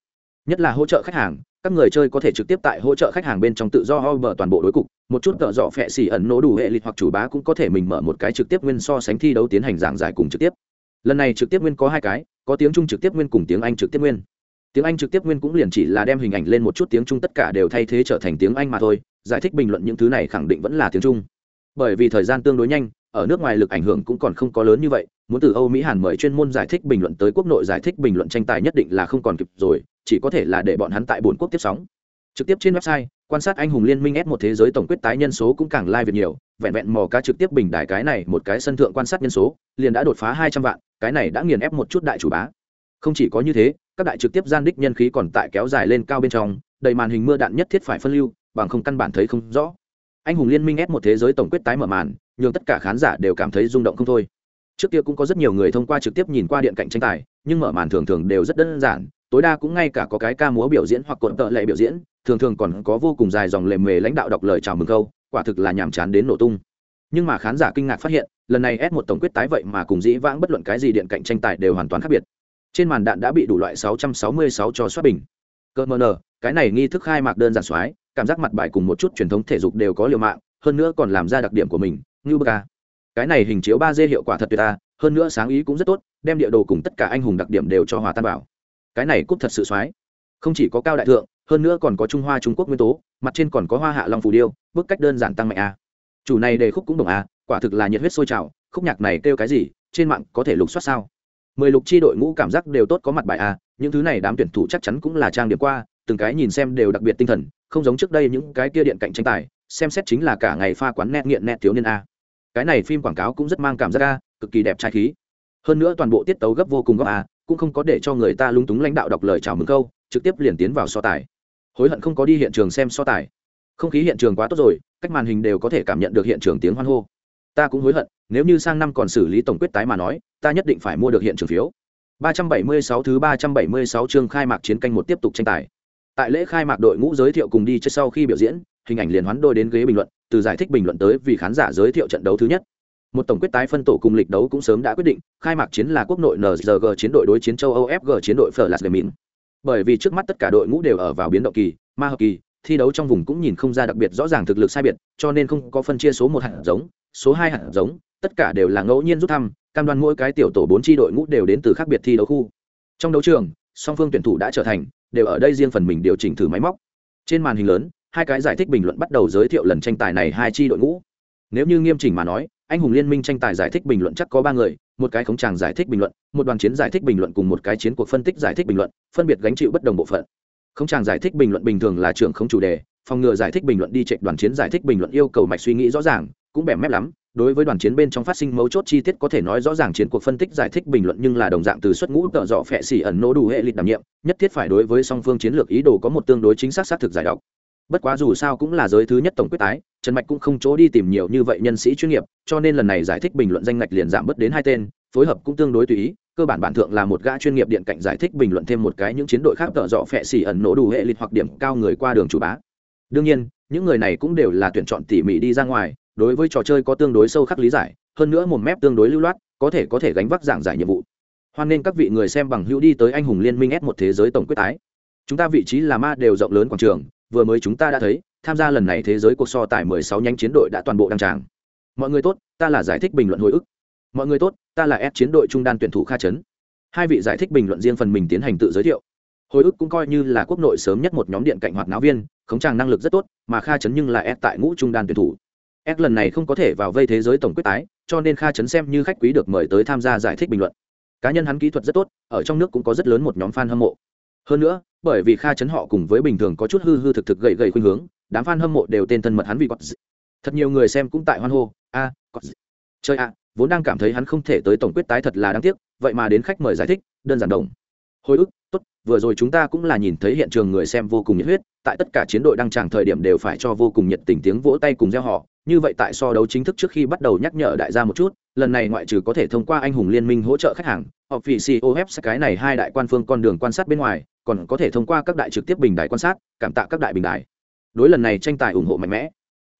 Nhất là hỗ trợ khách hàng các người chơi có thể trực tiếp tại hỗ trợ khách hàng bên trong tự do over toàn bộ đối cục, một chút tợ dọ phẹ xỉ ẩn nổ đủ hệ lịch hoặc chủ bá cũng có thể mình mở một cái trực tiếp nguyên so sánh thi đấu tiến hành giảng giải cùng trực tiếp. Lần này trực tiếp nguyên có hai cái, có tiếng trung trực tiếp nguyên cùng tiếng anh trực tiếp nguyên. Tiếng anh trực tiếp nguyên cũng liền chỉ là đem hình ảnh lên một chút tiếng trung tất cả đều thay thế trở thành tiếng anh mà thôi, giải thích bình luận những thứ này khẳng định vẫn là tiếng trung. Bởi vì thời gian tương đối nhanh, ở nước ngoài lực ảnh hưởng cũng còn không có lớn như vậy, muốn từ âu mỹ hàn mời chuyên môn giải thích bình luận tới quốc nội giải thích bình luận tranh tài nhất định là không còn kịp rồi chỉ có thể là để bọn hắn tại bốn quốc tiếp sóng. Trực tiếp trên website, quan sát anh hùng liên minh s một thế giới tổng quyết tái nhân số cũng càng lai việt nhiều, vẹn vẹn mò cá trực tiếp bình đại cái này một cái sân thượng quan sát nhân số, liền đã đột phá hai trăm vạn, cái này đã nghiền ép một chút đại chủ bá. Không chỉ có như thế, các đại trực tiếp gian đích nhân khí còn tại kéo dài lên cao bên trong, đầy màn hình mưa đạn nhất thiết phải phân lưu, bằng không căn bản thấy không rõ. Anh hùng liên minh s một thế giới tổng quyết tái mở màn nhưng tất cả khán giả đều cảm thấy rung động không thôi. Trước kia cũng có rất nhiều người thông qua trực tiếp nhìn qua điện cạnh tranh tài, nhưng mở màn thường thường đều rất đơn giản tối đa cũng ngay cả có cái ca múa biểu diễn hoặc cuộn tợ lệ biểu diễn, thường thường còn có vô cùng dài dòng lề mề lãnh đạo đọc lời chào mừng câu, quả thực là nhàm chán đến nổ tung. Nhưng mà khán giả kinh ngạc phát hiện, lần này s một tổng quyết tái vậy mà cùng dĩ vãng bất luận cái gì điện cạnh tranh tài đều hoàn toàn khác biệt. Trên màn đạn đã bị đủ loại 666 cho xuất bình. Cơ mờ nờ, cái này nghi thức khai mạc đơn giản soái, cảm giác mặt bài cùng một chút truyền thống thể dục đều có liều mạng, hơn nữa còn làm ra đặc điểm của mình, như bờ cái này hình chiếu ba d hiệu quả thật tuyệt ta hơn nữa sáng ý cũng rất tốt, đem địa đồ cùng tất cả anh hùng đặc điểm đều cho hòa tan bảo cái này cúp thật sự xoái. Không chỉ có cao đại thượng, hơn nữa còn có trung hoa trung quốc nguyên tố, mặt trên còn có hoa hạ long phù điêu, bức cách đơn giản tăng mạnh a. Chủ này đề khúc cũng đồng a, quả thực là nhiệt huyết sôi trào, khúc nhạc này kêu cái gì, trên mạng có thể lục soát sao? Mười lục chi đội ngũ cảm giác đều tốt có mặt bài a, những thứ này đám tuyển thủ chắc chắn cũng là trang điểm qua, từng cái nhìn xem đều đặc biệt tinh thần, không giống trước đây những cái kia điện cạnh tranh tài, xem xét chính là cả ngày pha quán nét nghiện nét thiếu niên a. Cái này phim quảng cáo cũng rất mang cảm giác a, cực kỳ đẹp trai khí. Hơn nữa toàn bộ tiết tấu gấp vô cùng gấp a cũng không có để cho người ta lung túng lãnh đạo đọc lời chào mừng câu, trực tiếp liền tiến vào so tài. Hối hận không có đi hiện trường xem so tài. Không khí hiện trường quá tốt rồi, cách màn hình đều có thể cảm nhận được hiện trường tiếng hoan hô. Ta cũng hối hận, nếu như sang năm còn xử lý tổng quyết tái mà nói, ta nhất định phải mua được hiện trường phiếu. 376 thứ 376 chương khai mạc chiến canh một tiếp tục tranh tài. Tại lễ khai mạc đội ngũ giới thiệu cùng đi trước sau khi biểu diễn, hình ảnh liền hoán đôi đến ghế bình luận, từ giải thích bình luận tới vì khán giả giới thiệu trận đấu thứ nhất một tổng quyết tái phân tổ cùng lịch đấu cũng sớm đã quyết định, khai mạc chiến là quốc nội nzg chiến đội đối chiến châu âu fg chiến đội phở lạt min bởi vì trước mắt tất cả đội ngũ đều ở vào biến động kỳ, ma hợp kỳ, thi đấu trong vùng cũng nhìn không ra đặc biệt rõ ràng thực lực sai biệt, cho nên không có phân chia số một hạt giống, số hai hạt giống, tất cả đều là ngẫu nhiên rút thăm, cam đoan mỗi cái tiểu tổ bốn tri đội ngũ đều đến từ khác biệt thi đấu khu. Trong đấu trường, song phương tuyển thủ đã trở thành, đều ở đây riêng phần mình điều chỉnh thử máy móc. Trên màn hình lớn, hai cái giải thích bình luận bắt đầu giới thiệu lần tranh tài này hai chi đội ngũ. Nếu như nghiêm chỉnh mà nói anh hùng liên minh tranh tài giải thích bình luận chắc có ba người, một cái khống tràng giải thích bình luận, một đoàn chiến giải thích bình luận cùng một cái chiến cuộc phân tích giải thích bình luận, phân biệt gánh chịu bất đồng bộ phận. Khống tràng giải thích bình luận bình thường là trưởng không chủ đề, phòng ngừa giải thích bình luận đi chạy đoàn chiến giải thích bình luận yêu cầu mạch suy nghĩ rõ ràng, cũng bẻ mép lắm. Đối với đoàn chiến bên trong phát sinh mấu chốt chi tiết có thể nói rõ ràng chiến cuộc phân tích giải thích bình luận nhưng là đồng dạng từ xuất ngũ tợ dọ phẹ xỉ ẩn nỗ đủ hệ lịch đảm nhiệm, nhất thiết phải đối với song phương chiến lược ý đồ có một tương đối chính xác xác thực giải đọc bất quá dù sao cũng là giới thứ nhất tổng quyết tái, trần mạch cũng không chỗ đi tìm nhiều như vậy nhân sĩ chuyên nghiệp, cho nên lần này giải thích bình luận danh ngạch liền giảm bớt đến hai tên, phối hợp cũng tương đối tùy ý, cơ bản bản thượng là một gã chuyên nghiệp điện cạnh giải thích bình luận thêm một cái những chiến đội khác tợ dọ phẹ xỉ ẩn nổ đủ hệ lịch hoặc điểm cao người qua đường chủ bá. Đương nhiên, những người này cũng đều là tuyển chọn tỉ mỉ đi ra ngoài, đối với trò chơi có tương đối sâu khắc lý giải, hơn nữa một mép tương đối lưu loát, có thể có thể gánh vác giảng giải nhiệm vụ. Hoan nên các vị người xem bằng hữu đi tới anh hùng liên minh ép một thế giới tổng quyết tái. Chúng ta vị trí là ma đều rộng lớn quảng trường vừa mới chúng ta đã thấy, tham gia lần này thế giới cuộc so tài 16 nhánh chiến đội đã toàn bộ đăng tràng. Mọi người tốt, ta là giải thích bình luận hồi ức. Mọi người tốt, ta là S chiến đội trung đan tuyển thủ kha chấn. Hai vị giải thích bình luận riêng phần mình tiến hành tự giới thiệu. Hồi ức cũng coi như là quốc nội sớm nhất một nhóm điện cạnh hoạt náo viên, khống tràng năng lực rất tốt, mà kha chấn nhưng là S tại ngũ trung đan tuyển thủ. S lần này không có thể vào vây thế giới tổng quyết tái, cho nên kha chấn xem như khách quý được mời tới tham gia giải thích bình luận. Cá nhân hắn kỹ thuật rất tốt, ở trong nước cũng có rất lớn một nhóm fan hâm mộ hơn nữa bởi vì kha chấn họ cùng với bình thường có chút hư hư thực thực gậy gậy khuynh hướng đám fan hâm mộ đều tên thân mật hắn vì quạt thật nhiều người xem cũng tại hoan hô a à, chơi a vốn đang cảm thấy hắn không thể tới tổng quyết tái thật là đáng tiếc vậy mà đến khách mời giải thích đơn giản đồng. Hồi ức tốt vừa rồi chúng ta cũng là nhìn thấy hiện trường người xem vô cùng nhiệt huyết tại tất cả chiến đội đăng tràng thời điểm đều phải cho vô cùng nhiệt tình tiếng vỗ tay cùng gieo họ như vậy tại so đấu chính thức trước khi bắt đầu nhắc nhở đại gia một chút lần này ngoại trừ có thể thông qua anh hùng liên minh hỗ trợ khách hàng hoặc vì cof cái này hai đại quan phương con đường quan sát bên ngoài còn có thể thông qua các đại trực tiếp bình đài quan sát cảm tạ các đại bình đài. Đối lần này tranh tài ủng hộ mạnh mẽ.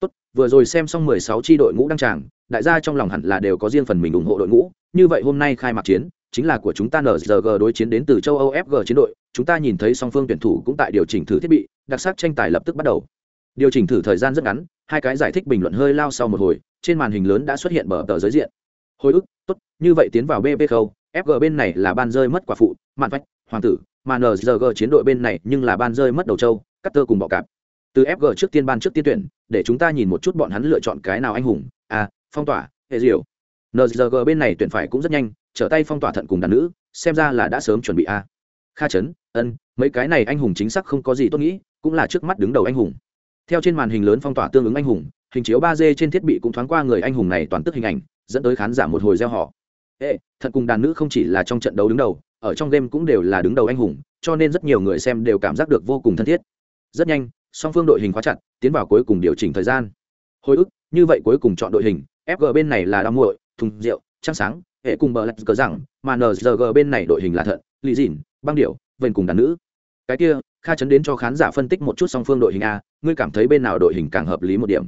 Tốt vừa rồi xem xong 16 chi đội ngũ đăng tràng đại gia trong lòng hẳn là đều có riêng phần mình ủng hộ đội ngũ. Như vậy hôm nay khai mạc chiến chính là của chúng ta NZG đối chiến đến từ châu Âu FG chiến đội, chúng ta nhìn thấy song phương tuyển thủ cũng tại điều chỉnh thử thiết bị, đặc sắc tranh tài lập tức bắt đầu. Điều chỉnh thử thời gian rất ngắn, hai cái giải thích bình luận hơi lao sau một hồi, trên màn hình lớn đã xuất hiện bờ tờ giới diện. Hồi ức, tốt, như vậy tiến vào BB khâu, FG bên này là ban rơi mất quả phụ, mạn vách, hoàng tử, mà NZG chiến đội bên này nhưng là ban rơi mất đầu châu, cắt tơ cùng bọ cạp. Từ FG trước tiên ban trước tiên tuyển, để chúng ta nhìn một chút bọn hắn lựa chọn cái nào anh hùng, à, phong tỏa, hệ diều NZG bên này tuyển phải cũng rất nhanh, trở tay phong tỏa thận cùng đàn nữ xem ra là đã sớm chuẩn bị a. Kha chấn ân mấy cái này anh hùng chính xác không có gì tốt nghĩ cũng là trước mắt đứng đầu anh hùng theo trên màn hình lớn phong tỏa tương ứng anh hùng, hình chiếu ba d trên thiết bị cũng thoáng qua người anh hùng này toàn tức hình ảnh, dẫn tới khán giả một hồi gieo họ ê thận cùng đàn nữ không chỉ là trong trận đấu đứng đầu, ở trong game cũng đều là đứng đầu anh hùng, cho nên rất nhiều người xem đều cảm giác được vô cùng thân thiết. Rất nhanh, song phương đội hình khóa chặt, tiến vào cuối cùng điều chỉnh thời gian. Hồi ức, như vậy cuối cùng chọn đội hình fg bên này là Đam muội, thùng rượu trăng sáng, hệ cùng bờ lạch cờ rằng mà nzg bên này đội hình là thận, lì dìn, băng điệu vền cùng đàn nữ. Cái kia kha chấn đến cho khán giả phân tích một chút song phương đội hình a, ngươi cảm thấy bên nào đội hình càng hợp lý một điểm?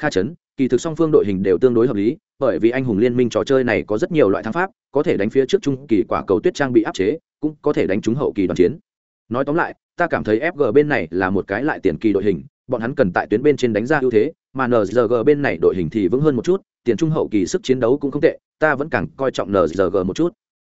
Kha chấn, kỳ thực song phương đội hình đều tương đối hợp lý, bởi vì anh hùng liên minh trò chơi này có rất nhiều loại thắng pháp, có thể đánh phía trước trung kỳ quả cầu tuyết trang bị áp chế, cũng có thể đánh trúng hậu kỳ đoàn chiến. Nói tóm lại, ta cảm thấy fg bên này là một cái lại tiền kỳ đội hình, bọn hắn cần tại tuyến bên trên đánh ra ưu thế, mà nzg bên này đội hình thì vững hơn một chút, tiền trung hậu kỳ sức chiến đấu cũng không tệ, ta vẫn càng coi trọng nzg một chút.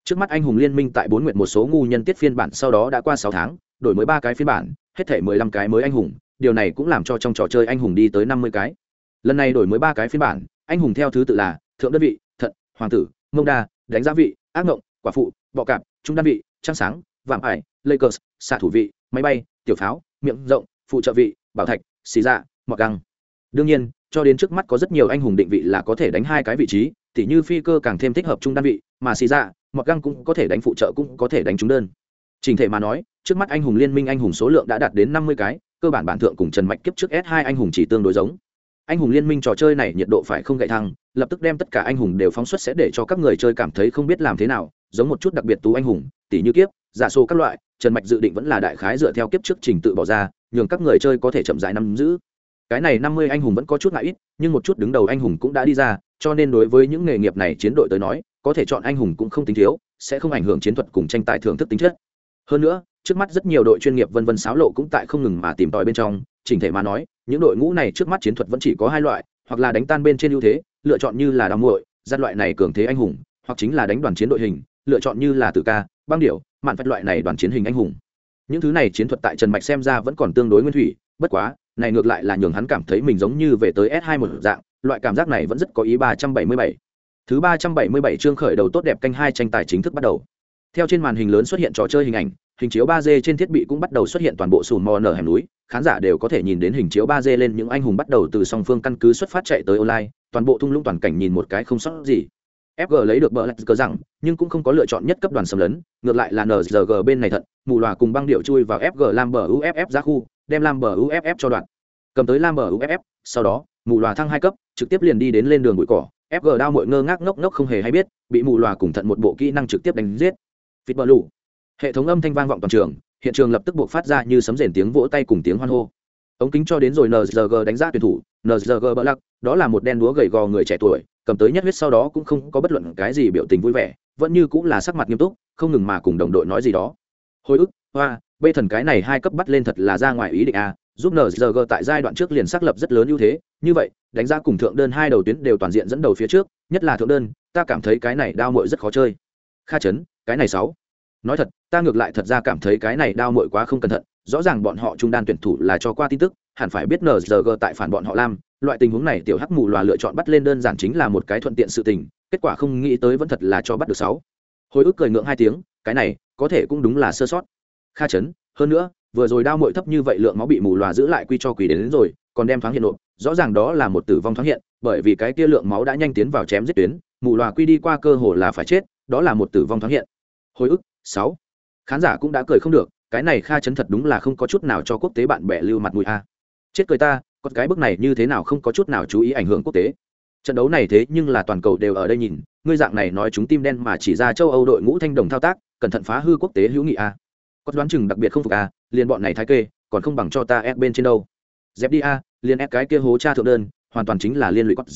Trước mắt anh hùng liên minh tại bốn nguyện một số ngu nhân tiết phiên bản sau đó đã qua sáu tháng đổi mới ba cái phiên bản, hết thể mười lăm cái mới anh hùng, điều này cũng làm cho trong trò chơi anh hùng đi tới năm mươi cái. Lần này đổi mới ba cái phiên bản, anh hùng theo thứ tự là thượng đơn vị, thận, hoàng tử, mông đa, đánh giá vị, ác ngộng, quả phụ, bọ cạp, trung đan vị, trăng sáng, vạm ải, lakers, xạ thủ vị, máy bay, tiểu pháo, miệng rộng, phụ trợ vị, bảo thạch, xì dạ mọt găng. Đương nhiên, cho đến trước mắt có rất nhiều anh hùng định vị là có thể đánh hai cái vị trí, tỉ như phi cơ càng thêm thích hợp trung đan vị, mà xì dạ mọt găng cũng có thể đánh phụ trợ cũng có thể đánh trúng đơn trình thể mà nói, trước mắt anh hùng liên minh anh hùng số lượng đã đạt đến năm mươi cái, cơ bản bản thượng cùng trần mạch kiếp trước s hai anh hùng chỉ tương đối giống. Anh hùng liên minh trò chơi này nhiệt độ phải không gậy thăng, lập tức đem tất cả anh hùng đều phóng xuất sẽ để cho các người chơi cảm thấy không biết làm thế nào, giống một chút đặc biệt tú anh hùng tỷ như kiếp, giả số các loại, trần mạch dự định vẫn là đại khái dựa theo kiếp trước trình tự bỏ ra, nhường các người chơi có thể chậm dài nắm giữ. Cái này năm mươi anh hùng vẫn có chút ngại ít, nhưng một chút đứng đầu anh hùng cũng đã đi ra, cho nên đối với những nghề nghiệp này chiến đội tới nói, có thể chọn anh hùng cũng không tính thiếu, sẽ không ảnh hưởng chiến thuật cùng tranh tài thưởng thức tính chất hơn nữa, trước mắt rất nhiều đội chuyên nghiệp vân vân xáo lộ cũng tại không ngừng mà tìm tòi bên trong, chỉnh thể mà nói, những đội ngũ này trước mắt chiến thuật vẫn chỉ có hai loại, hoặc là đánh tan bên trên ưu thế, lựa chọn như là đào muội gian loại này cường thế anh hùng, hoặc chính là đánh đoàn chiến đội hình, lựa chọn như là tử ca, băng điệu mạn phách loại này đoàn chiến hình anh hùng. Những thứ này chiến thuật tại trần mạch xem ra vẫn còn tương đối nguyên thủy, bất quá, này ngược lại là nhường hắn cảm thấy mình giống như về tới s 2 một dạng, loại cảm giác này vẫn rất có ý ba trăm bảy mươi bảy. Thứ ba trăm bảy mươi bảy chương khởi đầu tốt đẹp canh hai tranh tài chính thức bắt đầu theo trên màn hình lớn xuất hiện trò chơi hình ảnh, hình chiếu ba d trên thiết bị cũng bắt đầu xuất hiện toàn bộ sùn mò nở hẻm núi. Khán giả đều có thể nhìn đến hình chiếu ba d lên những anh hùng bắt đầu từ song phương căn cứ xuất phát chạy tới online, toàn bộ thung lũng toàn cảnh nhìn một cái không sót gì. Fg lấy được bờ lạch cờ rằng, nhưng cũng không có lựa chọn nhất cấp đoàn xâm lấn, ngược lại là nzg bên này thận mù loà cùng băng điệu chui vào fg lam bờ uff ra khu, đem lam bờ uff cho đoạn. Cầm tới lam bờ uff sau đó, mù loà thăng hai cấp, trực tiếp liền đi đến lên đường bụi cỏ. Fg đao mội ngơ ngác ngốc ngốc không hề hay biết, bị mù loà cùng thận một bộ kỹ năng trực tiếp đánh giết phít bờ lù. Hệ thống âm thanh vang vọng toàn trường, hiện trường lập tức buộc phát ra như sấm rền tiếng vỗ tay cùng tiếng hoan hô. Ống kính cho đến rồi nzg đánh giá tuyển thủ nzg bỡ lắc, đó là một đen đúa gầy gò người trẻ tuổi, cầm tới nhất huyết sau đó cũng không có bất luận cái gì biểu tình vui vẻ, vẫn như cũng là sắc mặt nghiêm túc, không ngừng mà cùng đồng đội nói gì đó. Hồi ức, hoa, bê thần cái này hai cấp bắt lên thật là ra ngoài ý định a giúp nzg tại giai đoạn trước liền xác lập rất lớn ưu thế, như vậy, đánh giá cùng thượng đơn hai đầu tuyến đều toàn diện dẫn đầu phía trước, nhất là thượng đơn, ta cảm thấy cái này đao mội rất khó chơi. Kha chấn cái này sáu. Nói thật ta ngược lại thật ra cảm thấy cái này đao mội quá không cẩn thận rõ ràng bọn họ trung đan tuyển thủ là cho qua tin tức hẳn phải biết nzg tại phản bọn họ lam loại tình huống này tiểu hắc mù loà lựa chọn bắt lên đơn giản chính là một cái thuận tiện sự tình kết quả không nghĩ tới vẫn thật là cho bắt được sáu. Hồi ức cười ngượng hai tiếng cái này có thể cũng đúng là sơ sót. Kha chấn hơn nữa vừa rồi đao mội thấp như vậy lượng máu bị mù loà giữ lại quy cho quỷ đến, đến rồi còn đem thoáng hiện nộp rõ ràng đó là một tử vong thoáng hiện bởi vì cái kia lượng máu đã nhanh tiến vào chém giết tuyến mù loà quy đi qua cơ hồ là phải chết đó là một tử vong thoáng hiện hồi ức, sáu. Khán giả cũng đã cười không được, cái này kha chấn thật đúng là không có chút nào cho quốc tế bạn bè lưu mặt mũi a. Chết cười ta còn cái bước này như thế nào không có chút nào chú ý ảnh hưởng quốc tế. Trận đấu này thế nhưng là toàn cầu đều ở đây nhìn, ngươi dạng này nói chúng tim đen mà chỉ ra châu âu đội ngũ thanh đồng thao tác, cẩn thận phá hư quốc tế hữu nghị a. Có đoán chừng đặc biệt không phục a, liền bọn này thái kê, còn không bằng cho ta ép bên trên đâu. Dẹp đi a, liền ép cái kia hố cha thượng đơn, hoàn toàn chính là liên lụy quất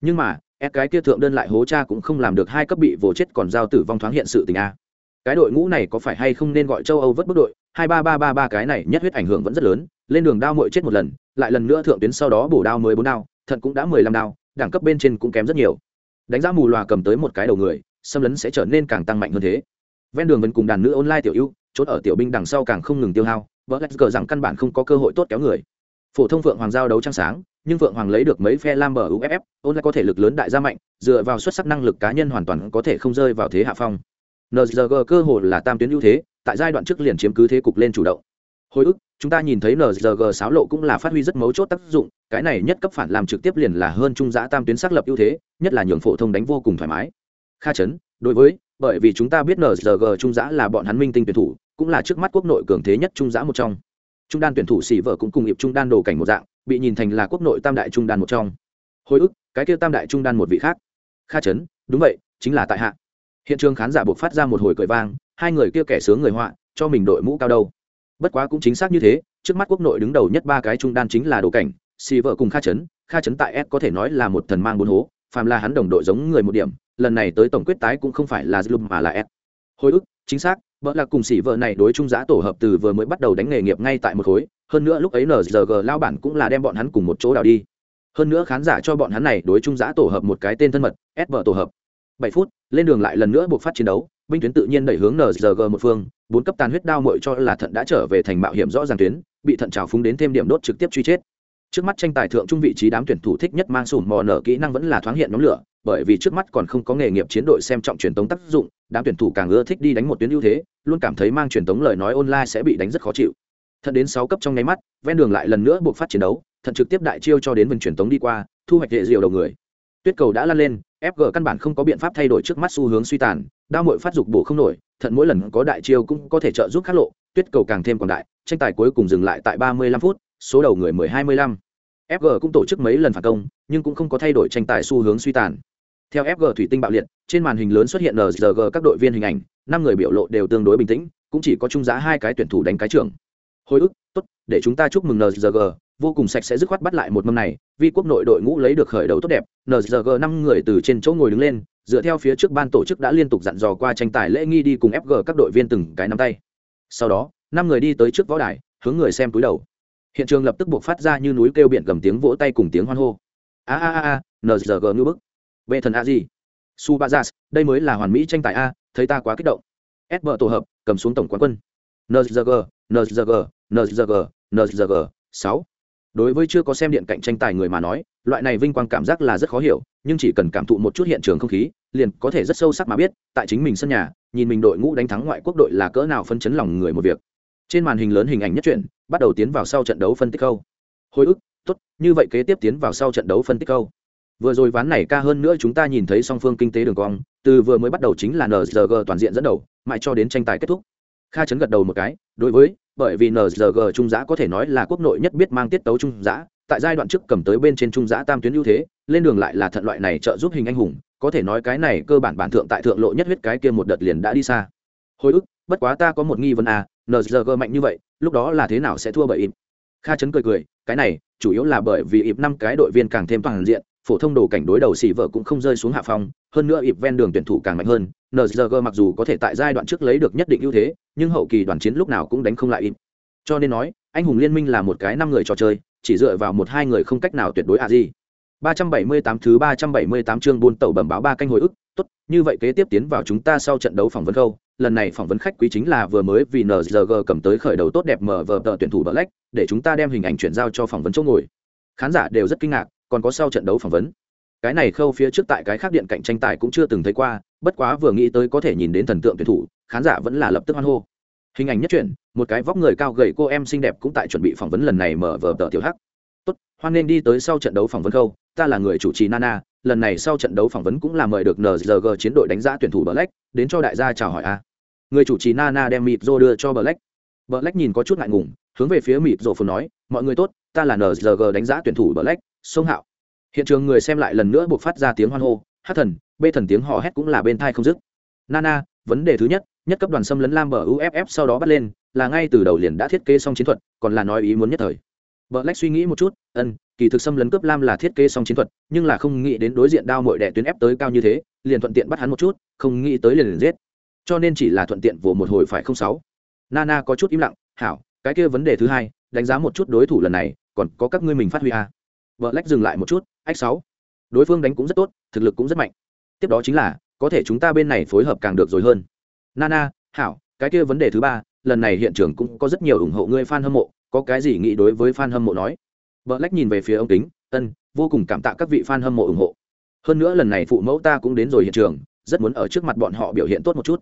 nhưng mà, ép cái kia thượng đơn lại hố cha cũng không làm được hai cấp bị vồ chết còn giao tử vong thoáng hiện sự tình a cái đội ngũ này có phải hay không nên gọi châu âu vớt bước đội? Hai ba ba ba ba cái này nhất huyết ảnh hưởng vẫn rất lớn, lên đường đao mội chết một lần, lại lần nữa thượng tuyến sau đó bổ đao mới bốn đao, thận cũng đã mười lăm đao, đẳng cấp bên trên cũng kém rất nhiều. Đánh giá mù loà cầm tới một cái đầu người, xâm lấn sẽ trở nên càng tăng mạnh hơn thế. Ven đường vẫn cùng đàn nữ online tiểu ưu, chốt ở tiểu binh đằng sau càng không ngừng tiêu hao, vợ lạch gờ rằng căn bản không có cơ hội tốt kéo người. Phổ thông phượng hoàng giao đấu trăng sáng, nhưng phượng hoàng lấy được mấy phe lam bờ uff ôn lại có thể lực lớn đại gia mạnh, dựa vào xuất sắc năng lực cá nhân hoàn toàn có thể không rơi vào thế hạ phong nzg cơ hội là tam tuyến ưu thế, tại giai đoạn trước liền chiếm cứ thế cục lên chủ động. Hồi ức, chúng ta nhìn thấy nzg sáo lộ cũng là phát huy rất mấu chốt tác dụng, cái này nhất cấp phản làm trực tiếp liền là hơn trung giã tam tuyến xác lập ưu thế, nhất là nhường phổ thông đánh vô cùng thoải mái. Kha chấn, đối với, bởi vì chúng ta biết nzg trung giã là bọn hắn minh tinh tuyển thủ, cũng là trước mắt quốc nội cường thế nhất trung giã một trong. Trung đan tuyển thủ xỉ vợ cũng cùng hiệp trung đan đồ cảnh một dạng, bị nhìn thành là quốc nội tam đại trung đan một trong. Hồi ức, cái kia tam đại trung đan một vị khác. Kha chấn, đúng vậy, chính là tại hạ hiện trường khán giả buộc phát ra một hồi cười vang, hai người kia kẻ sướng người họa, cho mình đội mũ cao đâu. Bất quá cũng chính xác như thế, trước mắt quốc nội đứng đầu nhất ba cái trung đan chính là đồ cảnh, xì vợ cùng kha chấn. Kha chấn tại s có thể nói là một thần mang bốn hố, phàm là hắn đồng đội giống người một điểm, lần này tới tổng quyết tái cũng không phải là dlum mà là s. Hồi ức, chính xác vợ là cùng xỉ vợ này đối trung giã tổ hợp từ vừa mới bắt đầu đánh nghề nghiệp ngay tại một khối, hơn nữa lúc ấy nzg lao bản cũng là đem bọn hắn cùng một chỗ đào đi. Hơn nữa khán giả cho bọn hắn này đối trung giã tổ hợp một cái tên thân mật, s vợ tổ hợp bảy phút, lên đường lại lần nữa buộc phát chiến đấu, binh tuyến tự nhiên đẩy hướng nzg một phương, bốn cấp tàn huyết đao muội cho là thận đã trở về thành mạo hiểm rõ ràng tuyến, bị thận trào phúng đến thêm điểm đốt trực tiếp truy chết. Trước mắt tranh tài thượng trung vị trí đám tuyển thủ thích nhất mang sủn mò nở kỹ năng vẫn là thoáng hiện nóng lửa, bởi vì trước mắt còn không có nghề nghiệp chiến đội xem trọng truyền tống tác dụng, đám tuyển thủ càng ưa thích đi đánh một tuyến ưu thế, luôn cảm thấy mang truyền tống lời nói online sẽ bị đánh rất khó chịu. Thận đến sáu cấp trong nháy mắt, ven đường lại lần nữa buộc phát chiến đấu, thận trực tiếp đại chiêu cho đến vân truyền tống đi qua, thu hoạch hệ diều đầu người. Tuyết cầu đã lan lên fg căn bản không có biện pháp thay đổi trước mắt xu hướng suy tàn, đao mội phát dục bổ không nổi, thận mỗi lần có đại chiêu cũng có thể trợ giúp khắc lộ, tuyết cầu càng thêm còn đại, tranh tài cuối cùng dừng lại tại ba mươi lăm phút, số đầu người mười hai mươi lăm. Fg cũng tổ chức mấy lần phản công, nhưng cũng không có thay đổi tranh tài xu hướng suy tàn. Theo fg thủy tinh bạo liệt, trên màn hình lớn xuất hiện nzg các đội viên hình ảnh, năm người biểu lộ đều tương đối bình tĩnh, cũng chỉ có trung giá hai cái tuyển thủ đánh cái trưởng. Hồi ức, tốt, để chúng ta chúc mừng nzg vô cùng sạch sẽ dứt khoát bắt lại một mâm này Vi quốc nội đội ngũ lấy được khởi đầu tốt đẹp nzg năm người từ trên chỗ ngồi đứng lên, dựa theo phía trước ban tổ chức đã liên tục dặn dò qua tranh tài lễ nghi đi cùng fg các đội viên từng cái nắm tay. Sau đó, năm người đi tới trước võ đài, hướng người xem túi đầu. Hiện trường lập tức buộc phát ra như núi kêu biển gầm tiếng vỗ tay cùng tiếng hoan hô. A a a a nzg ngư bức. Vệ thần a gì su ba đây mới là hoàn mỹ tranh tài a, thấy ta quá kích động. S bờ tổ hợp, cầm xuống tổng quán quân. Nzg nzg nzg nzg sáu đối với chưa có xem điện cạnh tranh tài người mà nói, loại này vinh quang cảm giác là rất khó hiểu, nhưng chỉ cần cảm thụ một chút hiện trường không khí, liền có thể rất sâu sắc mà biết, tại chính mình sân nhà, nhìn mình đội ngũ đánh thắng ngoại quốc đội là cỡ nào phân chấn lòng người một việc. Trên màn hình lớn hình ảnh nhất truyện, bắt đầu tiến vào sau trận đấu phân tích câu. Hồi ức, tốt, như vậy kế tiếp tiến vào sau trận đấu phân tích câu. Vừa rồi ván này ca hơn nữa chúng ta nhìn thấy song phương kinh tế đường cong, từ vừa mới bắt đầu chính là nzg toàn diện dẫn đầu, mãi cho đến tranh tài kết thúc kha chấn gật đầu một cái, đối với, bởi vì nzg trung giã có thể nói là quốc nội nhất biết mang tiết tấu trung giã, tại giai đoạn trước cầm tới bên trên trung giã tam tuyến ưu thế, lên đường lại là thận loại này trợ giúp hình anh hùng, có thể nói cái này cơ bản bản thượng tại thượng lộ nhất huyết cái kia một đợt liền đã đi xa. Hồi ức, bất quá ta có một nghi vấn à nzg mạnh như vậy, lúc đó là thế nào sẽ thua bởi ịp kha chấn cười cười, cái này, chủ yếu là bởi vì ịp năm cái đội viên càng thêm toàn diện, phổ thông đồ cảnh đối đầu xỉ vợ cũng không rơi xuống hạ phong, hơn nữa ịp ven đường tuyển thủ càng mạnh hơn nzg mặc dù có thể tại giai đoạn trước lấy được nhất định ưu thế nhưng hậu kỳ đoàn chiến lúc nào cũng đánh không lại im. cho nên nói anh hùng liên minh là một cái năm người trò chơi chỉ dựa vào một hai người không cách nào tuyệt đối à gì 378 thứ 378 chương buôn tàu bẩm báo ba canh hồi ức, tốt, như vậy kế tiếp tiến vào chúng ta sau trận đấu phỏng vấn câu, lần này phỏng vấn khách quý chính là vừa mới vì NZG cầm tới khởi đầu tốt đẹp mở vở tờ tuyển thủ Black, để chúng ta đem hình ảnh chuyển giao cho phỏng vấn chỗ ngồi. Khán giả đều rất kinh ngạc, còn có sau trận đấu phỏng vấn. Cái này khâu phía trước tại cái khác điện cạnh tranh tài cũng chưa từng thấy qua, bất quá vừa nghĩ tới có thể nhìn đến thần tượng tuyển thủ, khán giả vẫn là lập tức hoan hô. Hình ảnh nhất truyện một cái vóc người cao gầy cô em xinh đẹp cũng tại chuẩn bị phỏng vấn lần này mở vở tờ tiểu hắc. Tốt hoan nên đi tới sau trận đấu phỏng vấn khâu ta là người chủ trì nana lần này sau trận đấu phỏng vấn cũng là mời được nzg chiến đội đánh giá tuyển thủ black đến cho đại gia chào hỏi a. Người chủ trì nana đem mịp rô đưa cho black. Black nhìn có chút ngại ngùng hướng về phía mịp rô phun nói mọi người tốt ta là nzg đánh giá tuyển thủ black sông hạo hiện trường người xem lại lần nữa buộc phát ra tiếng hoan hô hát thần bê thần tiếng hò hét cũng là bên thai không dứt nana vấn đề thứ nhất nhất cấp đoàn xâm lấn lam bờ uff sau đó bắt lên là ngay từ đầu liền đã thiết kế xong chiến thuật còn là nói ý muốn nhất thời Black suy nghĩ một chút, ân, kỳ thực xâm lấn cướp lam là thiết kế xong chiến thuật, nhưng là không nghĩ đến đối diện đao mội đẻ tuyến ép tới cao như thế, liền thuận tiện bắt hắn một chút, không nghĩ tới liền liền giết. Cho nên chỉ là thuận tiện vồ một hồi phải không sáu. Nana có chút im lặng, hảo, cái kia vấn đề thứ hai, đánh giá một chút đối thủ lần này, còn có các ngươi mình phát huy a. À. Black dừng lại một chút, ách sáu. Đối phương đánh cũng rất tốt, thực lực cũng rất mạnh. Tiếp đó chính là, có thể chúng ta bên này phối hợp càng được rồi hơn. Nana, hảo, cái kia vấn đề thứ ba, lần này hiện trường cũng có rất nhiều ủng hộ ngươi fan hâm mộ, có cái gì nghĩ đối với fan hâm mộ nói vợ lách nhìn về phía ông kính ân vô cùng cảm tạ các vị fan hâm mộ ủng hộ hơn nữa lần này phụ mẫu ta cũng đến rồi hiện trường rất muốn ở trước mặt bọn họ biểu hiện tốt một chút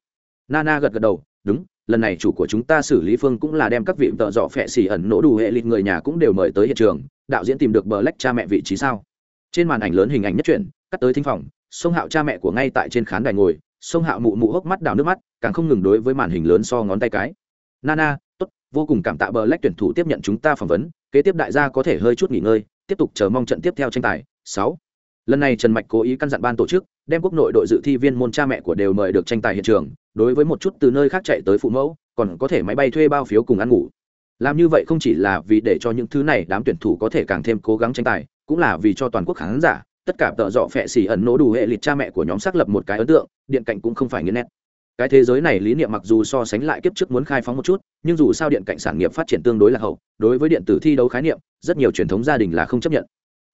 nana gật gật đầu đúng lần này chủ của chúng ta xử lý phương cũng là đem các vị tợ dọ phẹ xì ẩn nỗ đủ hệ lịch người nhà cũng đều mời tới hiện trường, đạo diễn tìm được bờ lách cha mẹ vị trí sao? Trên màn ảnh lớn hình ảnh nhất truyền cắt tới thính phòng, sông hạo cha mẹ của ngay tại trên khán đài ngồi, sông hạo mụ mụ hốc mắt đào nước mắt, càng không ngừng đối với màn hình lớn so ngón tay cái. Nana, tốt, vô cùng cảm tạ bờ lách tuyển thủ tiếp nhận chúng ta phỏng vấn, kế tiếp đại gia có thể hơi chút nghỉ ngơi, tiếp tục chờ mong trận tiếp theo tranh tài. Sáu. Lần này trần mạch cố ý căn dặn ban tổ chức, đem quốc nội đội dự thi viên môn cha mẹ của đều mời được tranh tài hiện trường đối với một chút từ nơi khác chạy tới phụ mẫu, còn có thể máy bay thuê bao phiếu cùng ăn ngủ. Làm như vậy không chỉ là vì để cho những thứ này đám tuyển thủ có thể càng thêm cố gắng tranh tài, cũng là vì cho toàn quốc khán giả, tất cả tợ dọ phẹ xỉ ẩn nỗ đủ hệ lịch cha mẹ của nhóm xác lập một cái ấn tượng, điện cạnh cũng không phải nghiên nét. Cái thế giới này lý niệm mặc dù so sánh lại kiếp trước muốn khai phóng một chút, nhưng dù sao điện cạnh sản nghiệp phát triển tương đối là hậu, đối với điện tử thi đấu khái niệm, rất nhiều truyền thống gia đình là không chấp nhận.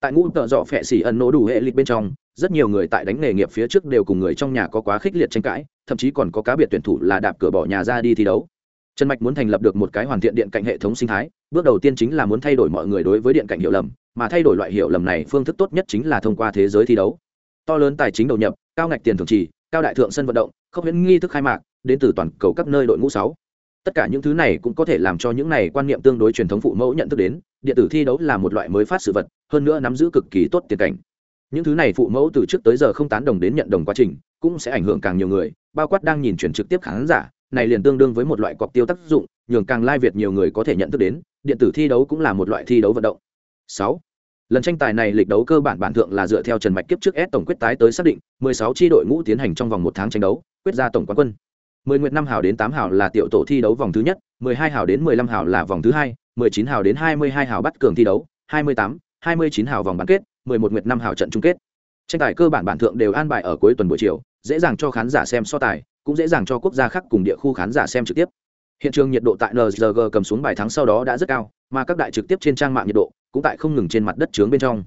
Tại ngũ tợ dọ phẹ xỉ ẩn nỗ đủ hệ lịch bên trong rất nhiều người tại đánh nghề nghiệp phía trước đều cùng người trong nhà có quá khích liệt tranh cãi, thậm chí còn có cá biệt tuyển thủ là đạp cửa bỏ nhà ra đi thi đấu. Trần mạch muốn thành lập được một cái hoàn thiện điện cạnh hệ thống sinh thái, bước đầu tiên chính là muốn thay đổi mọi người đối với điện cạnh hiểu lầm, mà thay đổi loại hiểu lầm này phương thức tốt nhất chính là thông qua thế giới thi đấu. To lớn tài chính đầu nhập, cao ngạch tiền thường trì cao đại thượng sân vận động, không huyễn nghi thức khai mạc, đến từ toàn cầu các nơi đội ngũ sáu. Tất cả những thứ này cũng có thể làm cho những này quan niệm tương đối truyền thống phụ mẫu nhận thức đến, điện tử thi đấu là một loại mới phát sự vật, hơn nữa nắm giữ cực kỳ tốt tiền cảnh những thứ này phụ mẫu từ trước tới giờ không tán đồng đến nhận đồng quá trình cũng sẽ ảnh hưởng càng nhiều người bao quát đang nhìn chuyển trực tiếp khán giả này liền tương đương với một loại cọc tiêu tác dụng nhường càng lai việt nhiều người có thể nhận thức đến điện tử thi đấu cũng là một loại thi đấu vận động. Sáu lần tranh tài này lịch đấu cơ bản bản thượng là dựa theo trần mạch kiếp trước s tổng quyết tái tới xác định 16 chi đội ngũ tiến hành trong vòng một tháng tranh đấu quyết ra tổng quán quân. 10 nguyệt năm hào đến 8 hào là tiểu tổ thi đấu vòng thứ nhất 12 hào đến 15 hào là vòng thứ hai 19 hào đến 22 hào bắt cường thi đấu 28, 29 hào vòng bán kết 11 nguyệt năm hào trận chung kết. Tranh tài cơ bản bản thượng đều an bài ở cuối tuần buổi chiều, dễ dàng cho khán giả xem so tài, cũng dễ dàng cho quốc gia khác cùng địa khu khán giả xem trực tiếp. Hiện trường nhiệt độ tại nzg cầm xuống bài thắng sau đó đã rất cao, mà các đại trực tiếp trên trang mạng nhiệt độ cũng tại không ngừng trên mặt đất trướng bên trong.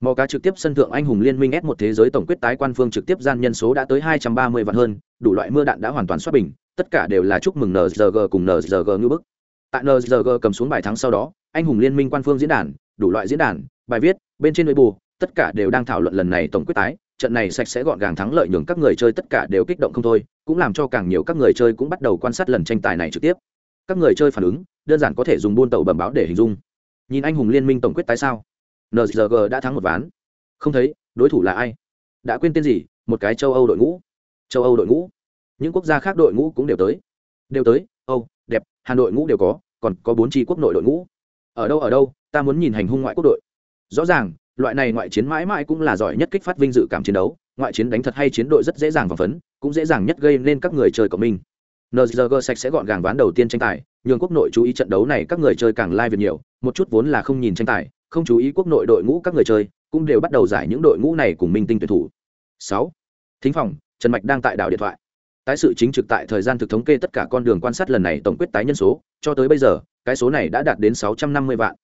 Mò cá trực tiếp sân thượng anh hùng liên minh s một thế giới tổng quyết tái quan phương trực tiếp gian nhân số đã tới hai trăm ba mươi vạn hơn, đủ loại mưa đạn đã hoàn toàn xoát bình, tất cả đều là chúc mừng nzg cùng nzg như bức. Tại nzg cầm xuống bài thắng sau đó, anh hùng liên minh quan phương diễn đàn, đủ loại diễn đàn, bài viết bên trên nội tất cả đều đang thảo luận lần này tổng quyết tái. Trận này sạch sẽ gọn gàng thắng lợi nhường các người chơi tất cả đều kích động không thôi, cũng làm cho càng nhiều các người chơi cũng bắt đầu quan sát lần tranh tài này trực tiếp. Các người chơi phản ứng, đơn giản có thể dùng buôn tàu bẩm báo để hình dung. Nhìn anh hùng liên minh tổng quyết tái sao? Nzg đã thắng một ván. Không thấy, đối thủ là ai? Đã quên tên gì? Một cái châu âu đội ngũ. Châu âu đội ngũ. Những quốc gia khác đội ngũ cũng đều tới. Đều tới. Âu, đẹp. Hà nội ngũ đều có, còn có bốn tri quốc nội đội ngũ. Ở đâu ở đâu? Ta muốn nhìn hành hung ngoại quốc đội rõ ràng, loại này ngoại chiến mãi mãi cũng là giỏi nhất kích phát vinh dự cảm chiến đấu, ngoại chiến đánh thật hay chiến đội rất dễ dàng và vấn cũng dễ dàng nhất gây nên các người chơi của mình. Nzg sạch sẽ gọn gàng ván đầu tiên tranh tài, nhường quốc nội chú ý trận đấu này các người chơi càng lai like nhiều, một chút vốn là không nhìn tranh tài, không chú ý quốc nội đội ngũ các người chơi, cũng đều bắt đầu giải những đội ngũ này cùng minh tinh tuyển thủ. Sáu, thính phòng, trần mạch đang tại đảo điện thoại. Tái sự chính trực tại thời gian thực thống kê tất cả con đường quan sát lần này tổng quyết tái nhân số, cho tới bây giờ, cái số này đã đạt đến sáu trăm năm mươi vạn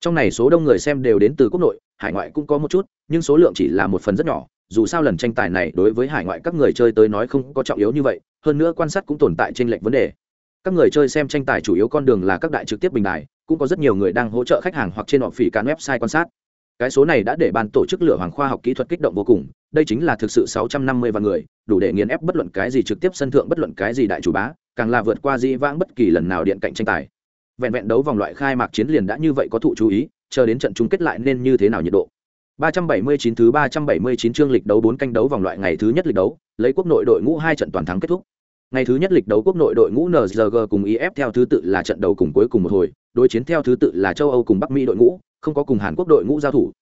trong này số đông người xem đều đến từ quốc nội, hải ngoại cũng có một chút, nhưng số lượng chỉ là một phần rất nhỏ, dù sao lần tranh tài này đối với hải ngoại các người chơi tới nói không có trọng yếu như vậy, hơn nữa quan sát cũng tồn tại trên lệnh vấn đề. Các người chơi xem tranh tài chủ yếu con đường là các đại trực tiếp bình đài, cũng có rất nhiều người đang hỗ trợ khách hàng hoặc trên họ phỉ cán website quan sát. Cái số này đã để ban tổ chức lửa hoàng khoa học kỹ thuật kích động vô cùng, đây chính là thực sự 650 vạn người, đủ để nghiền ép bất luận cái gì trực tiếp sân thượng, bất luận cái gì đại chủ bá, càng là vượt qua dĩ vãng bất kỳ lần nào điện cạnh tranh tài vẹn vẹn đấu vòng loại khai mạc chiến liền đã như vậy có thụ chú ý, chờ đến trận chung kết lại nên như thế nào nhiệt độ? 379 thứ 379 chương lịch đấu 4 canh đấu vòng loại ngày thứ nhất lịch đấu, lấy quốc nội đội ngũ hai trận toàn thắng kết thúc. Ngày thứ nhất lịch đấu quốc nội đội ngũ NZG cùng IF theo thứ tự là trận đầu cùng cuối cùng một hồi, đối chiến theo thứ tự là châu Âu cùng Bắc Mỹ đội ngũ, không có cùng Hàn Quốc đội ngũ giao thủ.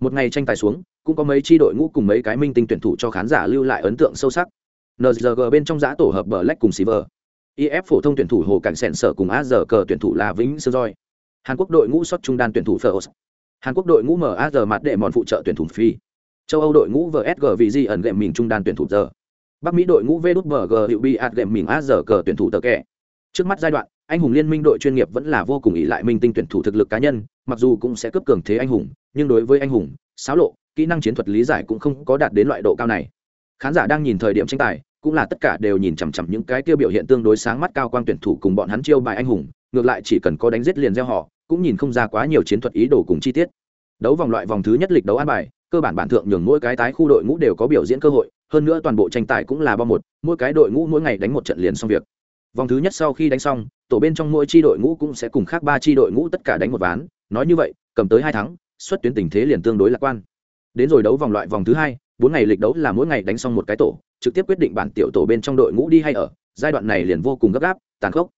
Một ngày tranh tài xuống, cũng có mấy chi đội ngũ cùng mấy cái minh tinh tuyển thủ cho khán giả lưu lại ấn tượng sâu sắc. NZG bên trong giã tổ hợp Black cùng Silver. IF phổ thông tuyển thủ Hồ Cảnh Sẹn sở cùng AZ cờ tuyển thủ là Vĩnh Sơ Roi. Hàn Quốc đội ngũ xuất trung đan tuyển thủ phở Hàn Quốc đội ngũ MAZ mặt đệ mòn phụ trợ tuyển thủ Phi. Châu Âu đội ngũ VSG vì di ẩn gệm mình trung đan tuyển thủ giờ Bắc Mỹ đội ngũ VWG hiệu bị ạt gệm mình AZ cờ tuyển thủ tờ kẻ trước mắt giai đoạn, anh hùng liên minh đội chuyên nghiệp vẫn là vô cùng ỷ lại minh tinh tuyển thủ thực lực cá nhân, mặc dù cũng sẽ cấp cường thế anh hùng, nhưng đối với anh hùng, xáo lộ, kỹ năng chiến thuật lý giải cũng không có đạt đến loại độ cao này. Khán giả đang nhìn thời điểm tranh tài cũng là tất cả đều nhìn chằm chằm những cái kia biểu hiện tương đối sáng mắt cao quang tuyển thủ cùng bọn hắn chiêu bài anh hùng, ngược lại chỉ cần có đánh giết liền gieo họ, cũng nhìn không ra quá nhiều chiến thuật ý đồ cùng chi tiết. Đấu vòng loại vòng thứ nhất lịch đấu an bài, cơ bản bản thượng nhường mỗi cái tái khu đội ngũ đều có biểu diễn cơ hội, hơn nữa toàn bộ tranh tài cũng là bao một, mỗi cái đội ngũ mỗi ngày đánh một trận liền xong việc. Vòng thứ nhất sau khi đánh xong, tổ bên trong mỗi chi đội ngũ cũng sẽ cùng khác ba chi đội ngũ tất cả đánh một ván, nói như vậy, cầm tới hai thắng, xuất tuyến tình thế liền tương đối lạc quan. Đến rồi đấu vòng loại vòng thứ hai, bốn ngày lịch đấu là mỗi ngày đánh xong một cái tổ trực tiếp quyết định bản tiểu tổ bên trong đội ngũ đi hay ở, giai đoạn này liền vô cùng gấp gáp, tàn khốc.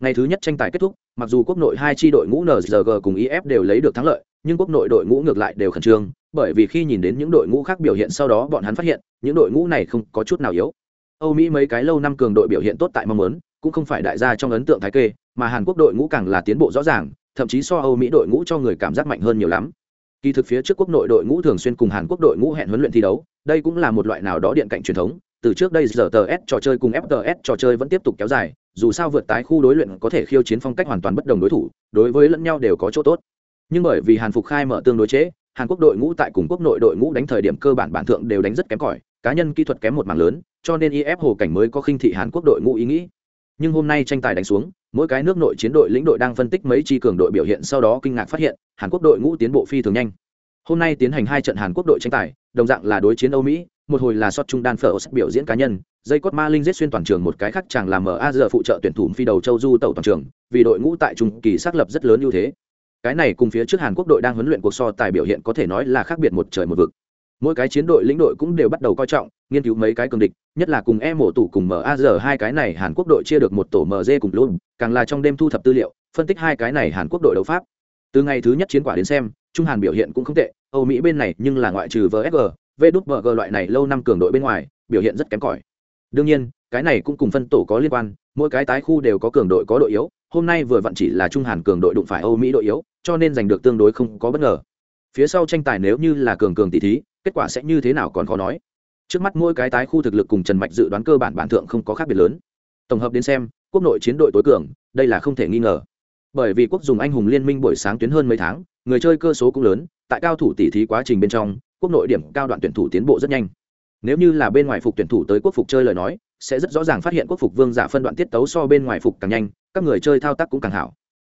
Ngày thứ nhất tranh tài kết thúc, mặc dù quốc nội hai chi đội ngũ nzg cùng if đều lấy được thắng lợi, nhưng quốc nội đội ngũ ngược lại đều khẩn trương, bởi vì khi nhìn đến những đội ngũ khác biểu hiện sau đó bọn hắn phát hiện, những đội ngũ này không có chút nào yếu. Âu mỹ mấy cái lâu năm cường đội biểu hiện tốt tại mong muốn, cũng không phải đại gia trong ấn tượng thái kê, mà hàn quốc đội ngũ càng là tiến bộ rõ ràng, thậm chí so âu mỹ đội ngũ cho người cảm giác mạnh hơn nhiều lắm. Kỳ thực phía trước quốc nội đội ngũ thường xuyên cùng hàn quốc đội ngũ hẹn huấn luyện thi đấu, đây cũng là một loại nào đó điện cạnh truyền thống từ trước đây giờ tờ s trò chơi cùng fts trò chơi vẫn tiếp tục kéo dài, dù sao vượt tái khu đối luyện có thể khiêu chiến phong cách hoàn toàn bất đồng đối thủ, đối với lẫn nhau đều có chỗ tốt. Nhưng bởi vì hàn phục khai mở tương đối chế, hàn quốc đội ngũ tại cùng quốc nội đội ngũ đánh thời điểm cơ bản bản thượng đều đánh rất kém cỏi, cá nhân kỹ thuật kém một mảng lớn, cho nên if hồ cảnh mới có khinh thị hàn quốc đội ngũ ý nghĩ. Nhưng hôm nay tranh tài đánh xuống, mỗi cái nước nội chiến đội lĩnh đội đang phân tích mấy chi cường đội biểu hiện sau đó kinh ngạc phát hiện, hàn quốc đội ngũ tiến bộ phi thường nhanh. Hôm nay tiến hành hai trận hàn quốc đội tranh tài, đồng dạng là đối chiến âu mỹ một hồi là sót trung đan phở biểu diễn cá nhân, dây cốt ma linh giết xuyên toàn trường một cái khác chàng làm a giờ phụ trợ tuyển thủ phi đầu châu du tẩu toàn trường, vì đội ngũ tại trung kỳ xác lập rất lớn ưu thế. Cái này cùng phía trước hàn quốc đội đang huấn luyện cuộc so tài biểu hiện có thể nói là khác biệt một trời một vực. Mỗi cái chiến đội lĩnh đội cũng đều bắt đầu coi trọng, nghiên cứu mấy cái cường địch, nhất là cùng e mổ tủ cùng maz hai cái này hàn quốc đội chia được một tổ mg cùng luôn càng là trong đêm thu thập tư liệu, phân tích hai cái này hàn quốc đội đấu pháp. Từ ngày thứ nhất chiến quả đến xem, trung hàn biểu hiện cũng không tệ, âu mỹ bên này nhưng là ngoại trừ vsg vđg loại này lâu năm cường đội bên ngoài, biểu hiện rất kém cỏi. Đương nhiên, cái này cũng cùng phân tổ có liên quan, mỗi cái tái khu đều có cường đội có đội yếu, hôm nay vừa vặn chỉ là trung hàn cường đội đụng phải âu mỹ đội yếu, cho nên giành được tương đối không có bất ngờ. Phía sau tranh tài nếu như là cường cường tỷ thí, kết quả sẽ như thế nào còn khó nói. Trước mắt mỗi cái tái khu thực lực cùng trần mạch dự đoán cơ bản bản thượng không có khác biệt lớn. Tổng hợp đến xem, quốc nội chiến đội tối cường, đây là không thể nghi ngờ. Bởi vì quốc dùng anh hùng liên minh buổi sáng tuyến hơn mấy tháng, người chơi cơ số cũng lớn, tại cao thủ tỷ thí quá trình bên trong quốc nội điểm cao đoạn tuyển thủ tiến bộ rất nhanh. Nếu như là bên ngoài phục tuyển thủ tới quốc phục chơi lời nói, sẽ rất rõ ràng phát hiện quốc phục vương giả phân đoạn tiết tấu so bên ngoài phục càng nhanh, các người chơi thao tác cũng càng hảo.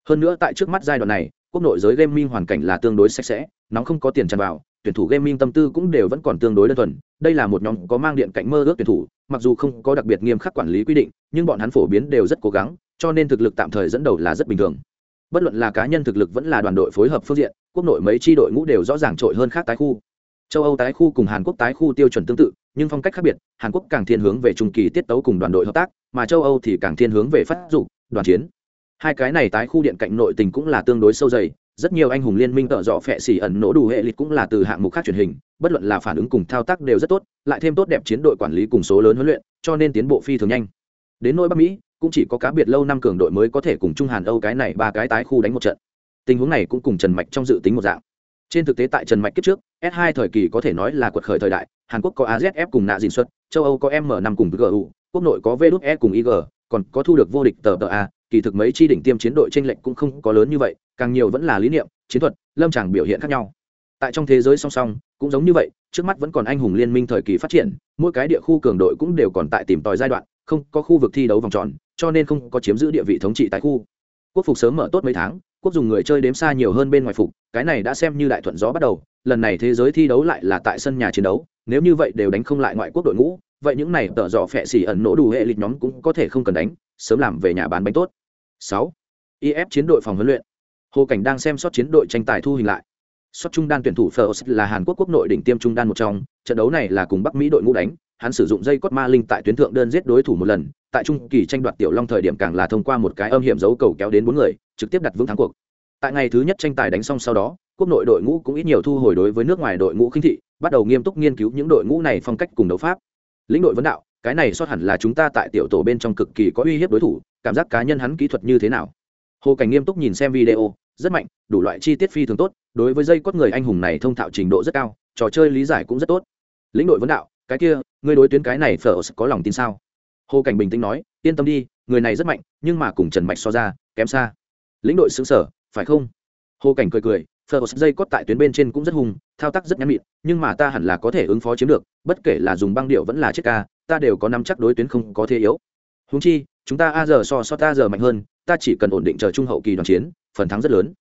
Hơn nữa tại trước mắt giai đoạn này, quốc nội giới gaming hoàn cảnh là tương đối sạch sẽ, nóng không có tiền tràn vào, tuyển thủ gaming tâm tư cũng đều vẫn còn tương đối đơn thuần. Đây là một nhóm có mang điện cạnh mơ ước tuyển thủ, mặc dù không có đặc biệt nghiêm khắc quản lý quy định, nhưng bọn hắn phổ biến đều rất cố gắng, cho nên thực lực tạm thời dẫn đầu là rất bình thường. Bất luận là cá nhân thực lực vẫn là đoàn đội phối hợp phương diện, quốc nội mấy tri đội ngũ đều rõ ràng trội hơn khác tái khu châu âu tái khu cùng hàn quốc tái khu tiêu chuẩn tương tự, nhưng phong cách khác biệt, hàn quốc càng thiên hướng về trung kỳ tiết tấu cùng đoàn đội hợp tác, mà châu âu thì càng thiên hướng về phát dục, đoàn chiến. Hai cái này tái khu điện cạnh nội tình cũng là tương đối sâu dày, rất nhiều anh hùng liên minh tợ dọ phẹ xỉ ẩn nổ đủ hệ lịch cũng là từ hạng mục khác truyền hình, bất luận là phản ứng cùng thao tác đều rất tốt, lại thêm tốt đẹp chiến đội quản lý cùng số lớn huấn luyện, cho nên tiến bộ phi thường nhanh. Đến nỗi bắc mỹ, cũng chỉ có cá biệt lâu năm cường đội mới có thể cùng trung hàn âu cái này ba cái tái khu đánh một trận. Tình huống này cũng cùng trần mạch trong dự tính một dạng trên thực tế tại trần mạch kiếp trước, s 2 thời kỳ có thể nói là quật khởi thời đại, hàn quốc có azf cùng nạ dìn xuất, châu âu có m 5 cùng gu quốc nội có vđe cùng ig còn có thu được vô địch tờ tờ a, kỳ thực mấy chi đỉnh tiêm chiến đội tranh lệch cũng không có lớn như vậy, càng nhiều vẫn là lý niệm, chiến thuật, lâm tràng biểu hiện khác nhau. Tại trong thế giới song song, cũng giống như vậy, trước mắt vẫn còn anh hùng liên minh thời kỳ phát triển, mỗi cái địa khu cường đội cũng đều còn tại tìm tòi giai đoạn, không có khu vực thi đấu vòng tròn, cho nên không có chiếm giữ địa vị thống trị tại khu. Quốc phục sớm mở tốt mấy tháng quốc dùng người chơi đếm xa nhiều hơn bên ngoài phục cái này đã xem như đại thuận gió bắt đầu lần này thế giới thi đấu lại là tại sân nhà chiến đấu nếu như vậy đều đánh không lại ngoại quốc đội ngũ vậy những này tợ dọ phẹ xỉ ẩn nổ đủ hệ lịch nhóm cũng có thể không cần đánh sớm làm về nhà bán bánh tốt. Sáu if chiến đội phòng huấn luyện. Hồ cảnh đang xem sót chiến đội tranh tài thu hình lại. Sót trung đan tuyển thủ First là Hàn Quốc quốc nội đỉnh tiêm trung đan một trong, trận đấu này là cùng Bắc Mỹ đội ngũ đánh, hắn sử dụng dây cốt ma linh tại tuyến thượng đơn giết đối thủ một lần, tại trung kỳ tranh đoạt tiểu long thời điểm càng là thông qua một cái âm hiểm dấu cầu kéo đến bốn người, trực tiếp đặt vững thắng cuộc. Tại ngày thứ nhất tranh tài đánh xong sau đó, quốc nội đội ngũ cũng ít nhiều thu hồi đối với nước ngoài đội ngũ khinh thị, bắt đầu nghiêm túc nghiên cứu những đội ngũ này phong cách cùng đấu pháp. Lĩnh đội vấn đạo, cái này xót hẳn là chúng ta tại tiểu tổ bên trong cực kỳ có uy hiếp đối thủ, cảm giác cá nhân hắn kỹ thuật như thế nào? Hồ Cảnh nghiêm túc nhìn xem video, rất mạnh, đủ loại chi tiết phi thường tốt, đối với dây cốt người anh hùng này thông thạo trình độ rất cao, trò chơi lý giải cũng rất tốt. Lĩnh đội vấn đạo, cái kia, ngươi đối tuyến cái này phở có lòng tin sao? Hồ Cảnh bình tĩnh nói, yên tâm đi, người này rất mạnh, nhưng mà cùng Trần Mạch so ra, kém xa. Lĩnh đội xứng sở, phải không? Hồ Cảnh cười cười, phở dây cót tại tuyến bên trên cũng rất hùng, thao tác rất nhắm mịn, nhưng mà ta hẳn là có thể ứng phó chiếm được, bất kể là dùng băng điệu vẫn là chiếc ca, ta đều có nắm chắc đối tuyến không có thế yếu. Huống chi, chúng ta a giờ so so ta giờ mạnh hơn, ta chỉ cần ổn định chờ trung hậu kỳ đoàn chiến, phần thắng rất lớn.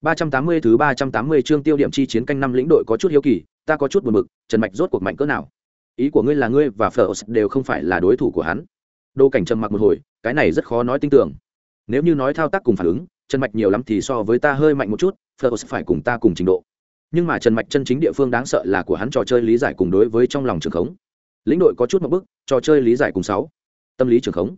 380 thứ 380 chương tiêu điểm chi chiến canh năm lĩnh đội có chút hiếu kỳ, ta có chút buồn bực, Trần Mạch rốt cuộc mạnh cỡ nào? Ý của ngươi là ngươi và phở đều không phải là đối thủ của hắn. Đô cảnh trầm mặc một hồi, cái này rất khó nói tin tưởng. Nếu như nói thao tác cùng phản ứng, Trần Mạch nhiều lắm thì so với ta hơi mạnh một chút, phở phải cùng ta cùng trình độ. Nhưng mà Trần Mạch chân chính địa phương đáng sợ là của hắn trò chơi lý giải cùng đối với trong lòng trường khống. Lĩnh đội có chút một bức, trò chơi lý giải cùng sáu. Tâm lý trường khống.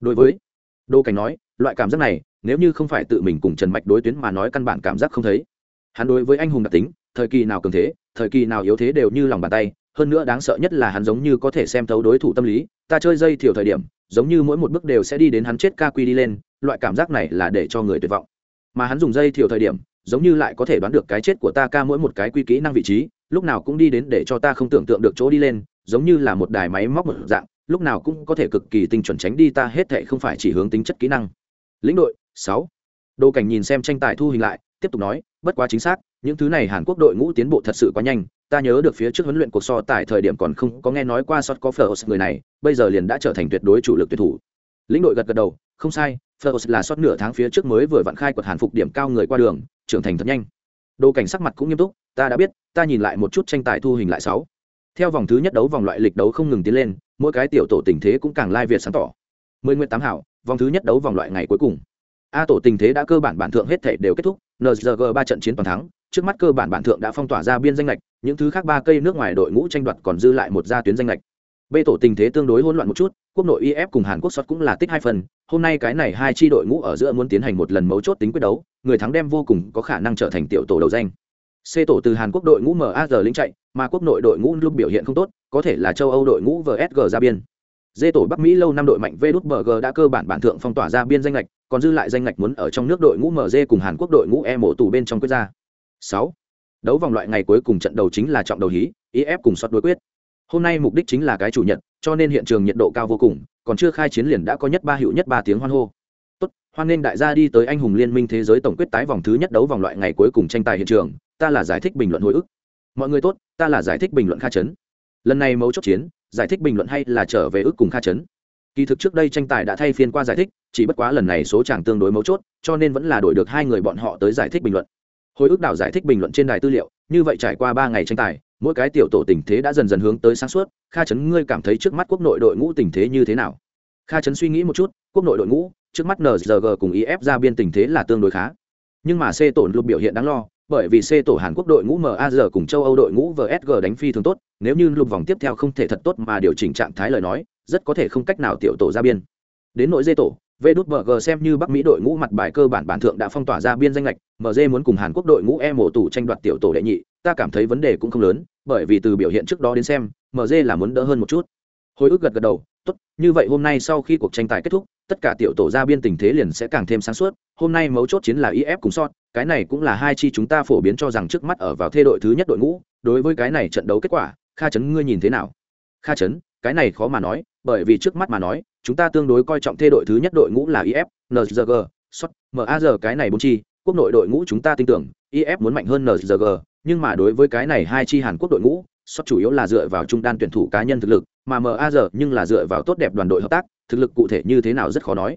Đối với Đô cảnh nói, loại cảm giác này, nếu như không phải tự mình cùng trần mạch đối tuyến mà nói căn bản cảm giác không thấy hắn đối với anh hùng đặc tính thời kỳ nào cường thế thời kỳ nào yếu thế đều như lòng bàn tay hơn nữa đáng sợ nhất là hắn giống như có thể xem thấu đối thủ tâm lý, ta chơi dây thiểu thời điểm, giống như mỗi một bước đều sẽ đi đến hắn chết ca quy đi lên, loại cảm giác này là để cho người tuyệt vọng. Mà hắn dùng dây thiểu thời điểm, giống như lại có thể đoán được cái chết của ta ca mỗi một cái quy kỹ năng vị trí, lúc nào cũng đi đến để cho ta không tưởng tượng được chỗ đi lên, giống như là một đài máy móc một dạng, lúc nào cũng có thể cực kỳ tinh chuẩn tránh đi ta hết thệ không phải chỉ hướng tính chất kỹ năng. Lĩnh đội, sáu. Đô cảnh nhìn xem tranh tài thu hình lại, tiếp tục nói, bất quá chính xác, những thứ này hàn quốc đội ngũ tiến bộ thật sự quá nhanh ta nhớ được phía trước huấn luyện cuộc so tại thời điểm còn không có nghe nói qua sót có Fleurs người này, bây giờ liền đã trở thành tuyệt đối chủ lực tuyệt thủ. Lĩnh đội gật gật đầu, không sai Fleurs là sót nửa tháng phía trước mới vừa vặn khai quật hàn phục điểm cao người qua đường, trưởng thành thật nhanh. Đô cảnh sắc mặt cũng nghiêm túc, ta đã biết, ta nhìn lại một chút tranh tài thu hình lại sáu. Theo vòng thứ nhất đấu vòng loại lịch đấu không ngừng tiến lên, mỗi cái tiểu tổ tình thế cũng càng lai việt sáng tỏ. Mười nguyện tám hảo, vòng thứ nhất đấu vòng loại ngày cuối cùng. A tổ tình thế đã cơ bản bản thượng hết thể đều kết thúc nzg ba trận chiến toàn thắng, trước mắt cơ bản bản thượng đã phong tỏa ra biên danh lệch những thứ khác ba cây nước ngoài đội ngũ tranh đoạt còn dư lại một gia tuyến danh lệch. B tổ tình thế tương đối hỗn loạn một chút, quốc nội if cùng hàn quốc xuất cũng là tích hai phần, hôm nay cái này hai chi đội ngũ ở giữa muốn tiến hành một lần mấu chốt tính quyết đấu, người thắng đem vô cùng có khả năng trở thành tiểu tổ đầu danh. C tổ từ hàn quốc đội ngũ maz lính chạy, mà quốc nội đội ngũ lúc biểu hiện không tốt, có thể là châu âu đội ngũ vsg ra biên. D tổ bắc mỹ lâu năm đội mạnh vđbg đã cơ bản bản thượng phong tỏa ra biên danh lệch, còn dư lại danh lệch muốn ở trong nước đội ngũ MZ cùng Hàn Quốc đội ngũ E mổ tù bên trong quốc gia. sáu. Đấu vòng loại ngày cuối cùng trận đầu chính là trọng đầu hí, IF cùng soát đối quyết. Hôm nay mục đích chính là cái chủ nhật, cho nên hiện trường nhiệt độ cao vô cùng, còn chưa khai chiến liền đã có nhất ba hiệu nhất ba tiếng hoan hô. Tốt, hoan nghênh đại gia đi tới anh hùng liên minh thế giới tổng quyết tái vòng thứ nhất đấu vòng loại ngày cuối cùng tranh tài hiện trường, ta là giải thích bình luận hồi ức. Mọi người tốt, ta là giải thích bình luận Kha Chấn. Lần này mấu chốt chiến, giải thích bình luận hay là trở về ức cùng Kha Chấn kỳ thực trước đây tranh tài đã thay phiên qua giải thích chỉ bất quá lần này số chàng tương đối mấu chốt cho nên vẫn là đổi được hai người bọn họ tới giải thích bình luận hồi ức đảo giải thích bình luận trên đài tư liệu như vậy trải qua ba ngày tranh tài mỗi cái tiểu tổ tình thế đã dần dần hướng tới sáng suốt. Kha chấn ngươi cảm thấy trước mắt quốc nội đội ngũ tình thế như thế nào? Kha chấn suy nghĩ một chút quốc nội đội ngũ trước mắt nzg cùng if ra biên tình thế là tương đối khá. Nhưng mà c tổ lục biểu hiện đáng lo bởi vì C tổ Hàn Quốc đội ngũ MAZ cùng châu Âu đội ngũ VSG đánh phi thường tốt, nếu như lục vòng tiếp theo không thể thật tốt mà điều chỉnh trạng thái lời nói, rất có thể không cách nào tiểu tổ ra biên. Đến nội dê tổ, Vệ Đút mở gờ xem như Bắc Mỹ đội ngũ mặt bài cơ bản bản thượng đã phong tỏa ra biên danh lệch, MJ muốn cùng Hàn Quốc đội ngũ E mổ tủ tranh đoạt tiểu tổ đệ nhị, ta cảm thấy vấn đề cũng không lớn, bởi vì từ biểu hiện trước đó đến xem, MJ là muốn đỡ hơn một chút. Hồi ức gật gật đầu, tốt, như vậy hôm nay sau khi cuộc tranh tài kết thúc, tất cả tiểu tổ ra biên tình thế liền sẽ càng thêm sáng suốt, hôm nay mấu chốt chiến là IF cùng sót, cái này cũng là hai chi chúng ta phổ biến cho rằng trước mắt ở vào thê đội thứ nhất đội ngũ, đối với cái này trận đấu kết quả, Kha Chấn ngươi nhìn thế nào? Kha Chấn, cái này khó mà nói, bởi vì trước mắt mà nói, chúng ta tương đối coi trọng thê đội thứ nhất đội ngũ là if nzg sot maz cái này bốn chi, quốc nội đội ngũ chúng ta tin tưởng if muốn mạnh hơn nzg nhưng mà đối với cái này hai chi hàn quốc đội ngũ, sot chủ yếu là dựa vào trung đan tuyển thủ cá nhân thực lực, mà maz nhưng là dựa vào tốt đẹp đoàn đội hợp tác, thực lực cụ thể như thế nào rất khó nói.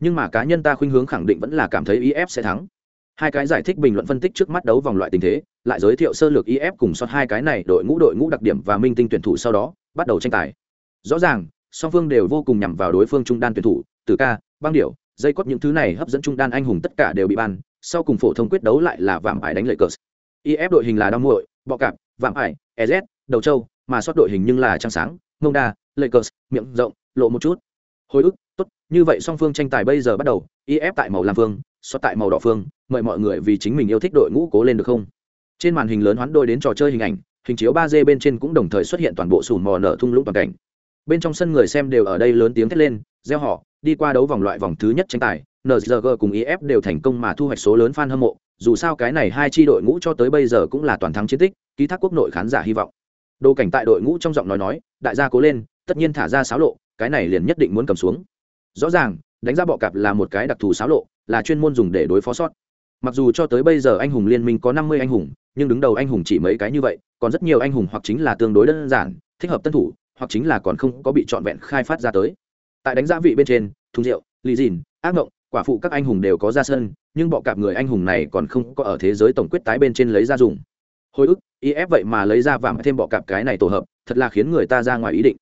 Nhưng mà cá nhân ta khuynh hướng khẳng định vẫn là cảm thấy if sẽ thắng. Hai cái giải thích bình luận phân tích trước mắt đấu vòng loại tình thế, lại giới thiệu sơ lược if cùng SOT hai cái này đội ngũ đội ngũ đặc điểm và minh tinh tuyển thủ sau đó, bắt đầu tranh tài. Rõ ràng song phương đều vô cùng nhằm vào đối phương trung đan tuyển thủ từ ca, băng điệu dây cót những thứ này hấp dẫn trung đan anh hùng tất cả đều bị ban, sau cùng phổ thông quyết đấu lại là vạm ải đánh lệ cờ. If đội hình là đau muội bọ cạp, vạm ải ez đầu châu, mà sót đội hình nhưng là trăng sáng, ngông đa, lệ cờ, miệng rộng, lộ một chút. Hồi ức, tốt, như vậy song phương tranh tài bây giờ bắt đầu if tại màu lam phương, sót tại màu đỏ phương, mời mọi người vì chính mình yêu thích đội ngũ cố lên được không? Trên màn hình lớn hoán đôi đến trò chơi hình ảnh, hình chiếu ba d bên trên cũng đồng thời xuất hiện toàn bộ sùn mò nở thung lũng toàn cảnh bên trong sân người xem đều ở đây lớn tiếng thét lên gieo họ đi qua đấu vòng loại vòng thứ nhất tranh tài nzg cùng if đều thành công mà thu hoạch số lớn fan hâm mộ, dù sao cái này hai tri đội ngũ cho tới bây giờ cũng là toàn thắng chiến tích, ký thác quốc nội khán giả hy vọng. Đồ cảnh tại đội ngũ trong giọng nói nói, đại gia cố lên, tất nhiên thả ra xáo lộ, cái này liền nhất định muốn cầm xuống. Rõ ràng, đánh ra bọ cạp là một cái đặc thù xáo lộ, là chuyên môn dùng để đối phó sót mặc dù cho tới bây giờ anh hùng liên minh có năm mươi anh hùng, nhưng đứng đầu anh hùng chỉ mấy cái như vậy, còn rất nhiều anh hùng hoặc chính là tương đối đơn giản, thích hợp tân thủ hoặc chính là còn không có bị trọn vẹn khai phát ra tới. Tại đánh giá vị bên trên, thùng rượu, lì dìn, ác ngộng, quả phụ các anh hùng đều có ra sân, nhưng bọ cạp người anh hùng này còn không có ở thế giới tổng quyết tái bên trên lấy ra dùng. Hồi ức ý ép vậy mà lấy ra vàng thêm bọ cạp cái này tổ hợp, thật là khiến người ta ra ngoài ý định.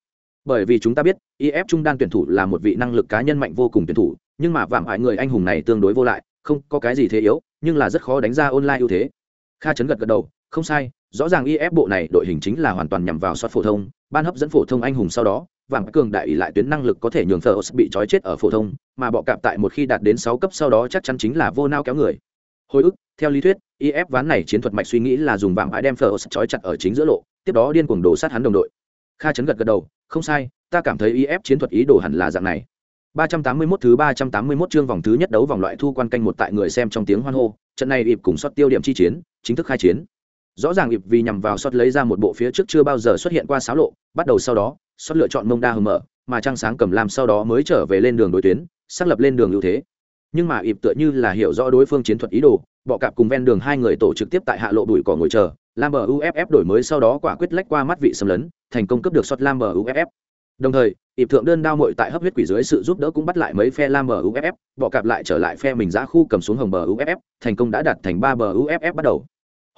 Bởi vì chúng ta biết if trung đan tuyển thủ là một vị năng lực cá nhân mạnh vô cùng tuyển thủ, nhưng mà vạm hại người anh hùng này tương đối vô lại, không có cái gì thế yếu, nhưng là rất khó đánh ra online ưu thế. Kha chấn gật gật đầu, không sai rõ ràng if bộ này đội hình chính là hoàn toàn nhằm vào soát phổ thông ban hấp dẫn phổ thông anh hùng sau đó vàng cường đại lại tuyến năng lực có thể nhường thờ bị trói chết ở phổ thông mà bọ cạp tại một khi đạt đến sáu cấp sau đó chắc chắn chính là vô nao kéo người. Hồi ức theo lý thuyết if ván này chiến thuật mạch suy nghĩ là dùng vàng bãi đem thờ trói chặt ở chính giữa lộ tiếp đó điên cuồng đổ sát hắn đồng đội. Kha chấn gật gật đầu không sai ta cảm thấy if chiến thuật ý đồ hẳn là dạng này. 381 thứ 381 chương vòng thứ nhất đấu vòng loại thu quan canh một tại người xem trong tiếng hoan hô, trận này ịp cùng sót tiêu điểm chi chiến, chính thức khai chiến. Rõ ràng ịp vì nhằm vào sót lấy ra một bộ phía trước chưa bao giờ xuất hiện qua xáo lộ, bắt đầu sau đó, sót lựa chọn mông đa hờ mở, mà trang sáng cầm làm sau đó mới trở về lên đường đối tuyến, xác lập lên đường ưu thế. Nhưng mà ịp tựa như là hiểu rõ đối phương chiến thuật ý đồ, bọ cạp cùng ven đường hai người tổ trực tiếp tại hạ lộ đuổi cỏ ngồi chờ, Lam bờ UFF đổi mới sau đó quả quyết lách qua mắt vị xâm lấn, thành công cấp được sót Lam bờ UFF đồng thời ịp thượng đơn đao mội tại hấp huyết quỷ dưới sự giúp đỡ cũng bắt lại mấy phe lam bờ uff bọ cạp lại trở lại phe mình ra khu cầm xuống hồng bờ uff thành công đã đặt thành ba bờ uff bắt đầu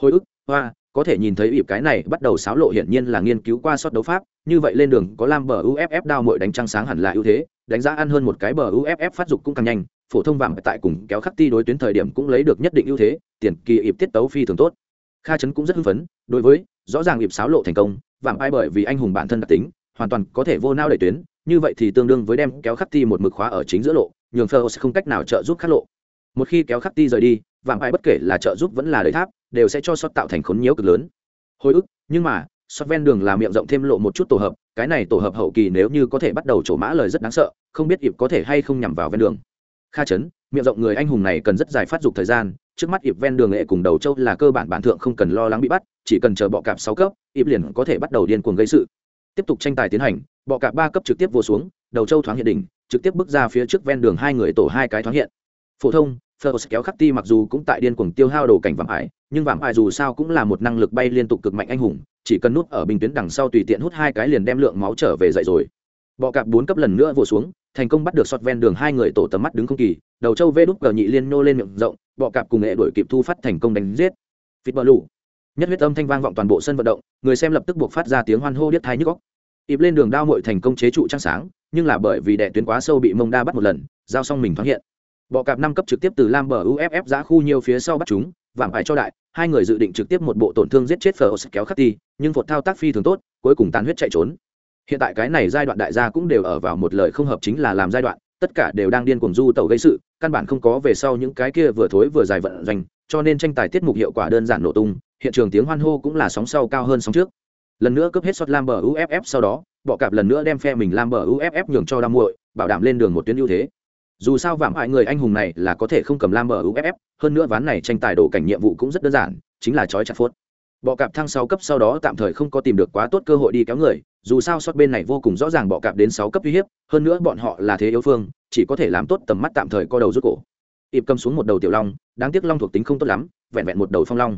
hồi ức hoa, có thể nhìn thấy ịp cái này bắt đầu xáo lộ hiển nhiên là nghiên cứu qua sót đấu pháp, như vậy lên đường có lam bờ uff đao mội đánh trăng sáng hẳn là ưu thế, đánh giá ăn hơn một cái bờ uff phát dục cũng càng nhanh, phổ thông vàng tại cùng kéo khắc ti đối tuyến thời điểm cũng lấy được nhất định ưu thế, tiền kỳ ịp tiết tấu phi thường tốt. Kha chấn cũng rất hưng phấn, đối với, rõ ràng ịp xáo lộ thành công vàng ai bởi vì anh hùng bản thân đặc tính, hoàn toàn có thể vô nao đẩy tuyến, như vậy thì tương đương với đem kéo khắc ti một mực khóa ở chính giữa lộ, nhường phơ sẽ không cách nào trợ giúp khắc lộ một khi kéo khắc ti rời đi vàng ai bất kể là trợ giúp vẫn là đẩy tháp, đều sẽ cho sót tạo thành khốn nhiễu cực lớn. Hồi ức, nhưng mà, sót ven đường là miệng rộng thêm lộ một chút tổ hợp, cái này tổ hợp hậu kỳ nếu như có thể bắt đầu trổ mã lời rất đáng sợ, không biết ịp có thể hay không nhằm vào ven đường. Kha chấn, miệng rộng người anh hùng này cần rất dài phát dục thời gian, trước mắt ịp ven đường nghệ cùng đầu châu là cơ bản bản thượng không cần lo lắng bị bắt, chỉ cần chờ bọ cạp sáu cấp ịp liền có thể bắt đầu điên cuồng gây sự. Tiếp tục tranh tài tiến hành, bọ cạp ba cấp trực tiếp vô xuống, đầu châu thoáng hiện đỉnh, trực tiếp bước ra phía trước ven đường hai người tổ hai cái thoáng hiện phổ thông First kéo khắc ti mặc dù cũng tại điên cuồng tiêu hao đồ cảnh vạm ải nhưng vạm ải dù sao cũng là một năng lực bay liên tục cực mạnh anh hùng chỉ cần nút ở bình tuyến đằng sau tùy tiện hút hai cái liền đem lượng máu trở về dậy rồi. Bọ cạp bốn cấp lần nữa vồ xuống thành công bắt được sọt ven đường hai người tổ tầm mắt đứng không kỳ đầu châu vê đút cờ nhị liên nô lên miệng rộng bọ cạp cùng nghệ đuổi kịp thu phát thành công đánh giết. Phít bờ Lũ, nhất huyết âm thanh vang vọng toàn bộ sân vận động người xem lập tức buộc phát ra tiếng hoan hô điếc thai nhức óc. ịp lên đường đao mội thành công chế trụ trăng sáng nhưng là bởi vì đệ tuyến quá sâu bị mông đa bắt một lần giao xong mình thoáng hiện bọ cạp năm cấp trực tiếp từ lam bờ uff giã khu nhiều phía sau bắt chúng vàng phải cho đại, hai người dự định trực tiếp một bộ tổn thương giết chết phở kéo khắc ti, nhưng phột thao tác phi thường tốt, cuối cùng tàn huyết chạy trốn. Hiện tại cái này giai đoạn đại gia cũng đều ở vào một lời không hợp chính là làm giai đoạn, tất cả đều đang điên cuồng du tàu gây sự, căn bản không có về sau những cái kia vừa thối vừa dài vận doanh, cho nên tranh tài tiết mục hiệu quả đơn giản nổ tung, hiện trường tiếng hoan hô cũng là sóng sau cao hơn sóng trước. Lần nữa cướp hết sót lam bờ uff sau đó, bọ cạp lần nữa đem phe mình lam bờ uff nhường cho đam muội, bảo đảm lên đường một tuyến ưu thế dù sao vạm hại người anh hùng này là có thể không cầm lam bờ uff hơn nữa ván này tranh tài đồ cảnh nhiệm vụ cũng rất đơn giản, chính là trói chặt phốt. Bọ cạp thăng sáu cấp sau đó tạm thời không có tìm được quá tốt cơ hội đi kéo người, dù sao sót bên này vô cùng rõ ràng bọ cạp đến sáu cấp uy hiếp, hơn nữa bọn họ là thế yếu phương, chỉ có thể làm tốt tầm mắt tạm thời co đầu rút cổ. Ịp cầm xuống một đầu tiểu long, đáng tiếc long thuộc tính không tốt lắm, vẹn vẹn một đầu phong long.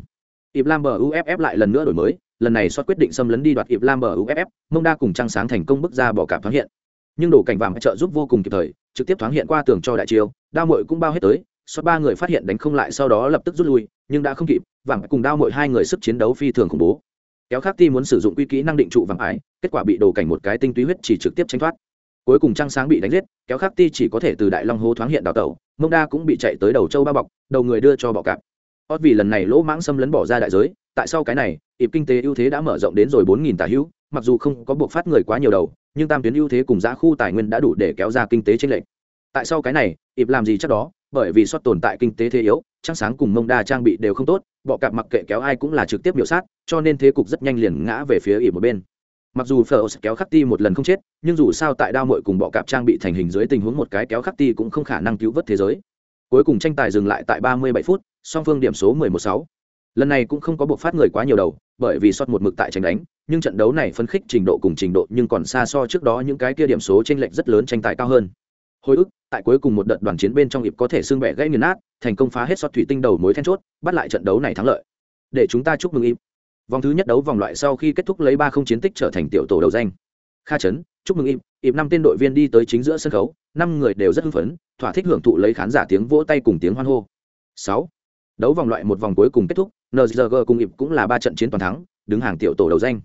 Ịp lam bờ uff lại lần nữa đổi mới, lần này sót quyết định xâm lấn đi đoạt ịp lam bờ uff mông đa cùng trăng sáng thành công bước ra bọ cạp thoáng hiện nhưng đổ cảnh vàng trợ giúp vô cùng kịp thời, trực tiếp thoáng hiện qua tường cho đại chiêu, đao mội cũng bao hết tới xót ba người phát hiện đánh không lại sau đó lập tức rút lui, nhưng đã không kịp, vàng cùng đao mội hai người sức chiến đấu phi thường khủng bố. Kéo khắc ti muốn sử dụng quy kỹ năng định trụ vàng ái kết quả bị đổ cảnh một cái tinh túy huyết chỉ trực tiếp tranh thoát. Cuối cùng trăng sáng bị đánh giết, kéo khắc ti chỉ có thể từ đại long hố thoáng hiện đào tẩu, mông đa cũng bị chạy tới đầu châu ba bọc, đầu người đưa cho bọ cạp. Hót vì lần này lỗ mãng xâm lấn bỏ ra đại giới, tại sau cái này ịp kinh tế ưu thế đã mở rộng đến rồi bốn nghìn tả hữu, mặc dù không có buộc phát người quá nhiều đầu nhưng tam tuyến ưu thế cùng giá khu tài nguyên đã đủ để kéo ra kinh tế chênh lệch. tại sau cái này ịp làm gì chắc đó, bởi vì sót tồn tại kinh tế thế yếu trang sáng cùng mông đa trang bị đều không tốt, bọ cạp mặc kệ kéo ai cũng là trực tiếp biểu sát, cho nên thế cục rất nhanh liền ngã về phía ịp một bên. Mặc dù phờ kéo khắc ti một lần không chết, nhưng dù sao tại đao muội cùng bọ cạp trang bị thành hình dưới tình huống một cái kéo khắc ti cũng không khả năng cứu vớt thế giới. Cuối cùng tranh tài dừng lại tại ba mươi bảy phút, song phương điểm số mười một sáu. Lần này cũng không có buộc phát người quá nhiều đầu bởi vì sót một mực tại tranh đánh, nhưng trận đấu này phân khích trình độ cùng trình độ nhưng còn xa so trước đó những cái kia điểm số tranh lệch rất lớn tranh tài cao hơn. Hồi ức, tại cuối cùng một đợt đoàn chiến bên trong ịp có thể xương bẻ gãy nghiền nát, thành công phá hết sót thủy tinh đầu mối then chốt, bắt lại trận đấu này thắng lợi. Để chúng ta chúc mừng ịp vòng thứ nhất đấu vòng loại sau khi kết thúc lấy ba không chiến tích trở thành tiểu tổ đầu danh. Kha chấn, chúc mừng ịp ịp năm tên đội viên đi tới chính giữa sân khấu, năm người đều rất hưng phấn, thỏa thích hưởng thụ lấy khán giả tiếng vỗ tay cùng tiếng hoan hô. Sáu. Đấu vòng loại một vòng cuối cùng kết thúc nzg cùng ịp cũng là ba trận chiến toàn thắng, đứng hàng tiểu tổ đầu danh.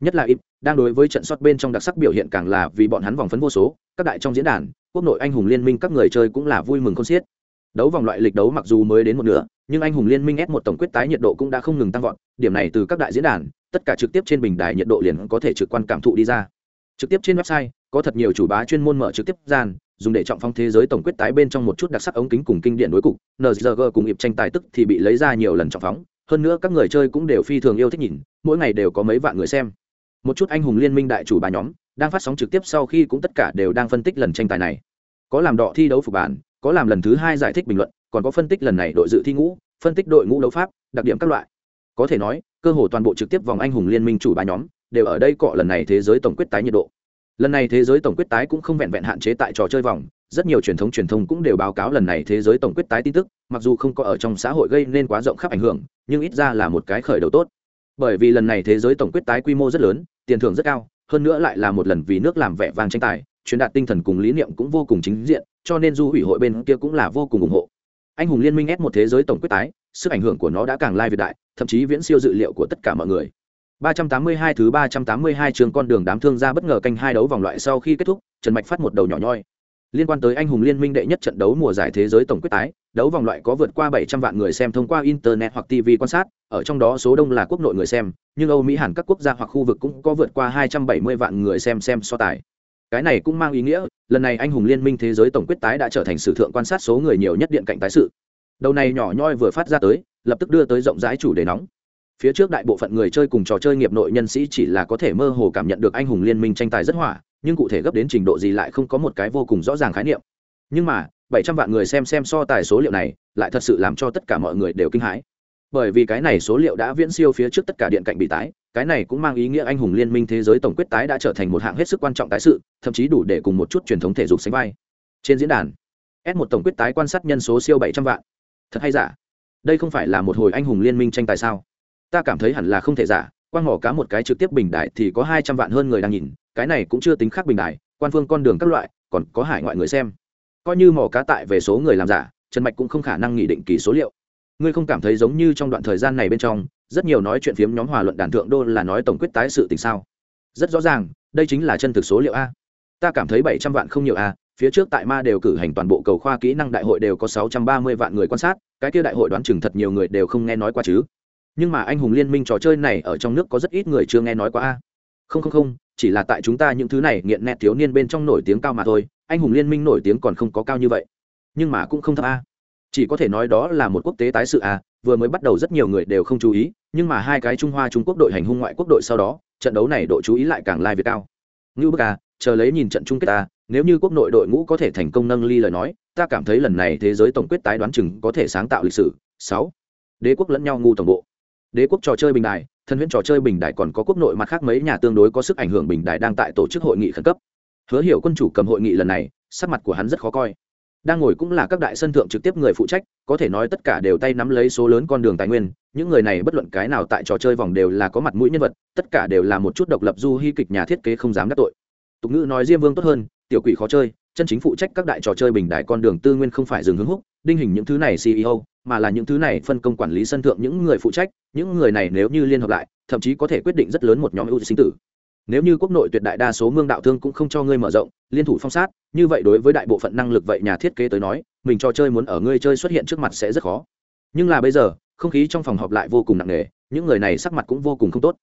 Nhất là ịp đang đối với trận sót bên trong đặc sắc biểu hiện càng là vì bọn hắn vòng phấn vô số, các đại trong diễn đàn, quốc nội anh hùng liên minh các người chơi cũng là vui mừng con xiết. Đấu vòng loại lịch đấu mặc dù mới đến một nửa, nhưng anh hùng liên minh s một tổng quyết tái nhiệt độ cũng đã không ngừng tăng vọt, điểm này từ các đại diễn đàn, tất cả trực tiếp trên bình đài nhiệt độ liền có thể trực quan cảm thụ đi ra. Trực tiếp trên website, có thật nhiều chủ bá chuyên môn mở trực tiếp gian, dùng để trọng phong thế giới tổng quyết tái bên trong một chút đặc sắc ống kính cùng kinh điển đối cục. Nzg cùng ịp tranh tài tức thì bị lấy ra nhiều lần trọng phóng hơn nữa các người chơi cũng đều phi thường yêu thích nhìn, mỗi ngày đều có mấy vạn người xem. Một chút anh hùng liên minh đại chủ bà nhóm, đang phát sóng trực tiếp sau khi cũng tất cả đều đang phân tích lần tranh tài này. Có làm đọ thi đấu phục bản, có làm lần thứ hai giải thích bình luận, còn có phân tích lần này đội dự thi ngũ, phân tích đội ngũ đấu pháp, đặc điểm các loại. Có thể nói, cơ hồ toàn bộ trực tiếp vòng anh hùng liên minh chủ ba nhóm đều ở đây cọ lần này thế giới tổng quyết tái nhiệt độ. Lần này thế giới tổng quyết tái cũng không vẹn vẹn hạn chế tại trò chơi vòng rất nhiều truyền thống truyền thông cũng đều báo cáo lần này thế giới tổng quyết tái tin tức, mặc dù không có ở trong xã hội gây nên quá rộng khắp ảnh hưởng, nhưng ít ra là một cái khởi đầu tốt. Bởi vì lần này thế giới tổng quyết tái quy mô rất lớn, tiền thưởng rất cao, hơn nữa lại là một lần vì nước làm vẻ vang tranh tài, truyền đạt tinh thần cùng lý niệm cũng vô cùng chính diện, cho nên du ủy hội bên kia cũng là vô cùng ủng hộ. Anh hùng liên minh ép một thế giới tổng quyết tái, sức ảnh hưởng của nó đã càng lai việt đại, thậm chí viễn siêu dự liệu của tất cả mọi người. 382 thứ 382 trường con đường đám thương gia bất ngờ canh hai đấu vòng loại sau khi kết thúc, trần mạch phát một đầu nhỏ nhoi liên quan tới anh hùng liên minh đệ nhất trận đấu mùa giải thế giới tổng quyết tái, đấu vòng loại có vượt qua 700 vạn người xem thông qua internet hoặc tv quan sát, ở trong đó số đông là quốc nội người xem, nhưng âu mỹ hẳn các quốc gia hoặc khu vực cũng có vượt qua 270 vạn người xem xem so tài. Cái này cũng mang ý nghĩa, lần này anh hùng liên minh thế giới tổng quyết tái đã trở thành sử thượng quan sát số người nhiều nhất điện cạnh tái sự. Đầu này nhỏ nhoi vừa phát ra tới, lập tức đưa tới rộng rãi chủ đề nóng. Phía trước đại bộ phận người chơi cùng trò chơi nghiệp nội nhân sĩ chỉ là có thể mơ hồ cảm nhận được anh hùng liên minh tranh tài rất hỏa nhưng cụ thể gấp đến trình độ gì lại không có một cái vô cùng rõ ràng khái niệm. Nhưng mà, bảy trăm vạn người xem xem so tài số liệu này, lại thật sự làm cho tất cả mọi người đều kinh hãi. Bởi vì cái này số liệu đã viễn siêu phía trước tất cả điện cạnh bị tái, cái này cũng mang ý nghĩa anh hùng liên minh thế giới tổng quyết tái đã trở thành một hạng hết sức quan trọng tái sự, thậm chí đủ để cùng một chút truyền thống thể dục sánh vai. Trên diễn đàn, s một tổng quyết tái quan sát nhân số siêu bảy trăm vạn. Thật hay giả? Đây không phải là một hồi anh hùng liên minh tranh tài sao? Ta cảm thấy hẳn là không thể giả quan mỏ cá một cái trực tiếp bình đại thì có hai trăm vạn hơn người đang nhìn cái này cũng chưa tính khác bình đại quan phương con đường các loại, còn có hải ngoại người xem. Coi như mỏ cá tại về số người làm giả, trần mạch cũng không khả năng nghị định kỳ số liệu. Ngươi không cảm thấy giống như trong đoạn thời gian này bên trong, rất nhiều nói chuyện phiếm nhóm hòa luận đàn thượng đô là nói tổng quyết tái sự tình sao? Rất rõ ràng, đây chính là chân thực số liệu a. Ta cảm thấy bảy trăm vạn không nhiều a, phía trước tại ma đều cử hành toàn bộ cầu khoa kỹ năng đại hội đều có sáu trăm ba mươi vạn người quan sát, cái kia đại hội đoán chừng thật nhiều người đều không nghe nói qua chứ. Nhưng mà anh hùng liên minh trò chơi này ở trong nước có rất ít người chưa nghe nói qua a. Không không không chỉ là tại chúng ta những thứ này nghiện nét thiếu niên bên trong nổi tiếng cao mà thôi, anh hùng liên minh nổi tiếng còn không có cao như vậy. Nhưng mà cũng không thấp a. Chỉ có thể nói đó là một quốc tế tái sự a, vừa mới bắt đầu rất nhiều người đều không chú ý, nhưng mà hai cái trung hoa trung quốc đội hành hung ngoại quốc đội sau đó, trận đấu này độ chú ý lại càng lai việt cao. Ngưu bức a, chờ lấy nhìn trận chung kết ta nếu như quốc nội đội ngũ có thể thành công nâng ly lời nói, ta cảm thấy lần này thế giới tổng quyết tái đoán chừng có thể sáng tạo lịch sử. Sáu. Đế quốc lẫn nhau ngu tổng bộ đế quốc trò chơi bình đài thân huyễn trò chơi bình đại còn có quốc nội mặt khác mấy nhà tương đối có sức ảnh hưởng bình đại đang tại tổ chức hội nghị khẩn cấp. Hứa hiểu quân chủ cầm hội nghị lần này, sắc mặt của hắn rất khó coi. Đang ngồi cũng là các đại sân thượng trực tiếp người phụ trách, có thể nói tất cả đều tay nắm lấy số lớn con đường tài nguyên, những người này bất luận cái nào tại trò chơi vòng đều là có mặt mũi nhân vật, tất cả đều là một chút độc lập du hy kịch nhà thiết kế không dám đắc tội. Tục ngữ nói diêm vương tốt hơn, tiểu quỷ khó chơi chân chính phụ trách các đại trò chơi bình đại con đường tư nguyên không phải dừng hướng húc, đinh hình những thứ này ceo mà là những thứ này phân công quản lý sân thượng những người phụ trách, những người này nếu như liên hợp lại, thậm chí có thể quyết định rất lớn một nhóm ưu sinh tử. Nếu như quốc nội tuyệt đại đa số mương đạo thương cũng không cho ngươi mở rộng, liên thủ phong sát, như vậy đối với đại bộ phận năng lực vậy nhà thiết kế tới nói, mình trò chơi muốn ở ngươi chơi xuất hiện trước mặt sẽ rất khó. Nhưng là bây giờ, không khí trong phòng họp lại vô cùng nặng nề, những người này sắc mặt cũng vô cùng không tốt.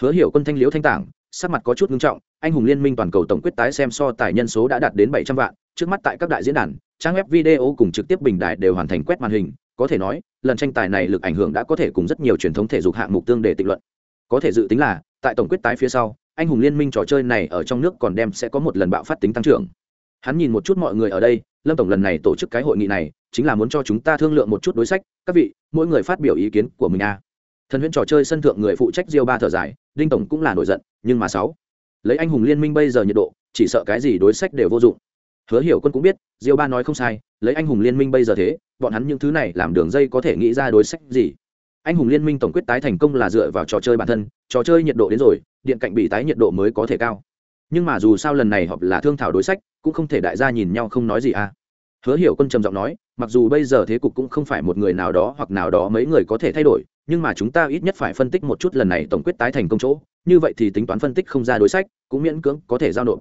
Hứa hiểu quân thanh liễu thanh tảng sắc mặt có chút nghiêm trọng, anh hùng liên minh toàn cầu tổng quyết tái xem so tài nhân số đã đạt đến bảy trăm vạn, trước mắt tại các đại diễn đàn, trang web video cùng trực tiếp bình đại đều hoàn thành quét màn hình, có thể nói, lần tranh tài này lực ảnh hưởng đã có thể cùng rất nhiều truyền thống thể dục hạng mục tương để tịnh luận. Có thể dự tính là, tại tổng quyết tái phía sau, anh hùng liên minh trò chơi này ở trong nước còn đem sẽ có một lần bạo phát tính tăng trưởng. Hắn nhìn một chút mọi người ở đây, lâm tổng lần này tổ chức cái hội nghị này, chính là muốn cho chúng ta thương lượng một chút đối sách. Các vị, mỗi người phát biểu ý kiến của mình a à thần huyễn trò chơi sân thượng người phụ trách diêu ba thở dài, đinh tổng cũng là nổi giận, nhưng mà sáu. Lấy anh hùng liên minh bây giờ nhiệt độ, chỉ sợ cái gì đối sách đều vô dụng. Hứa hiểu quân cũng biết, diêu ba nói không sai, lấy anh hùng liên minh bây giờ thế, bọn hắn những thứ này làm đường dây có thể nghĩ ra đối sách gì. Anh hùng liên minh tổng quyết tái thành công là dựa vào trò chơi bản thân, trò chơi nhiệt độ đến rồi, điện cạnh bị tái nhiệt độ mới có thể cao. Nhưng mà dù sao lần này họp là thương thảo đối sách, cũng không thể đại gia nhìn nhau không nói gì à. Hứa hiểu quân trầm giọng nói mặc dù bây giờ thế cục cũng không phải một người nào đó hoặc nào đó mấy người có thể thay đổi, nhưng mà chúng ta ít nhất phải phân tích một chút lần này tổng quyết tái thành công chỗ. Như vậy thì tính toán phân tích không ra đối sách, cũng miễn cưỡng có thể giao nộp.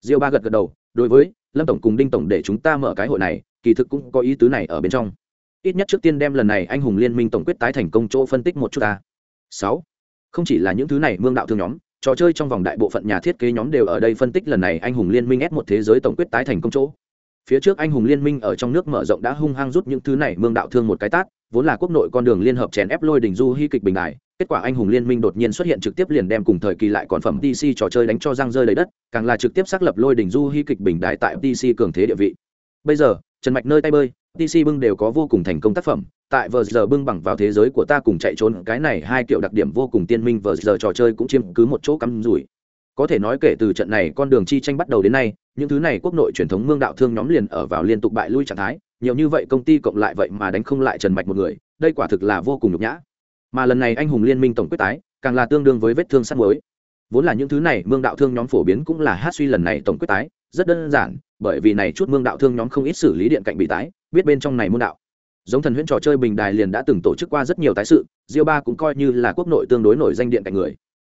Diêu ba gật gật đầu, đối với lâm tổng cùng đinh tổng để chúng ta mở cái hội này, kỳ thực cũng có ý tứ này ở bên trong. Ít nhất trước tiên đem lần này anh hùng liên minh tổng quyết tái thành công chỗ phân tích một chút ta. Sáu, không chỉ là những thứ này, mương đạo thương nhóm, trò chơi trong vòng đại bộ phận nhà thiết kế nhóm đều ở đây phân tích lần này anh hùng liên minh ép một thế giới tổng quyết tái thành công chỗ phía trước anh hùng liên minh ở trong nước mở rộng đã hung hăng rút những thứ này mương đạo thương một cái tát, vốn là quốc nội con đường liên hợp chèn ép lôi đình du hy kịch bình đại, kết quả anh hùng liên minh đột nhiên xuất hiện trực tiếp liền đem cùng thời kỳ lại còn phẩm dc trò chơi đánh cho răng rơi lấy đất, càng là trực tiếp xác lập lôi đình du hy kịch bình đại tại dc cường thế địa vị. Bây giờ, trần mạch nơi tay bơi dc bưng đều có vô cùng thành công tác phẩm, tại vờ giờ bưng bằng vào thế giới của ta cùng chạy trốn, cái này hai kiểu đặc điểm vô cùng tiên minh vờ giờ trò chơi cũng chiếm cứ một chỗ cắm rủi. Có thể nói kể từ trận này con đường chi tranh bắt đầu đến nay những thứ này quốc nội truyền thống mương đạo thương nhóm liền ở vào liên tục bại lui trạng thái, nhiều như vậy công ty cộng lại vậy mà đánh không lại trần mạch một người, đây quả thực là vô cùng nhục nhã. Mà lần này anh hùng liên minh tổng quyết tái, càng là tương đương với vết thương sắt mới vốn là những thứ này mương đạo thương nhóm phổ biến cũng là hát suy lần này tổng quyết tái, rất đơn giản, bởi vì này chút mương đạo thương nhóm không ít xử lý điện cạnh bị tái, biết bên trong này môn đạo. Giống thần huyễn trò chơi bình đài liền đã từng tổ chức qua rất nhiều tái sự, diêu ba cũng coi như là quốc nội tương đối nổi danh điện cạnh người.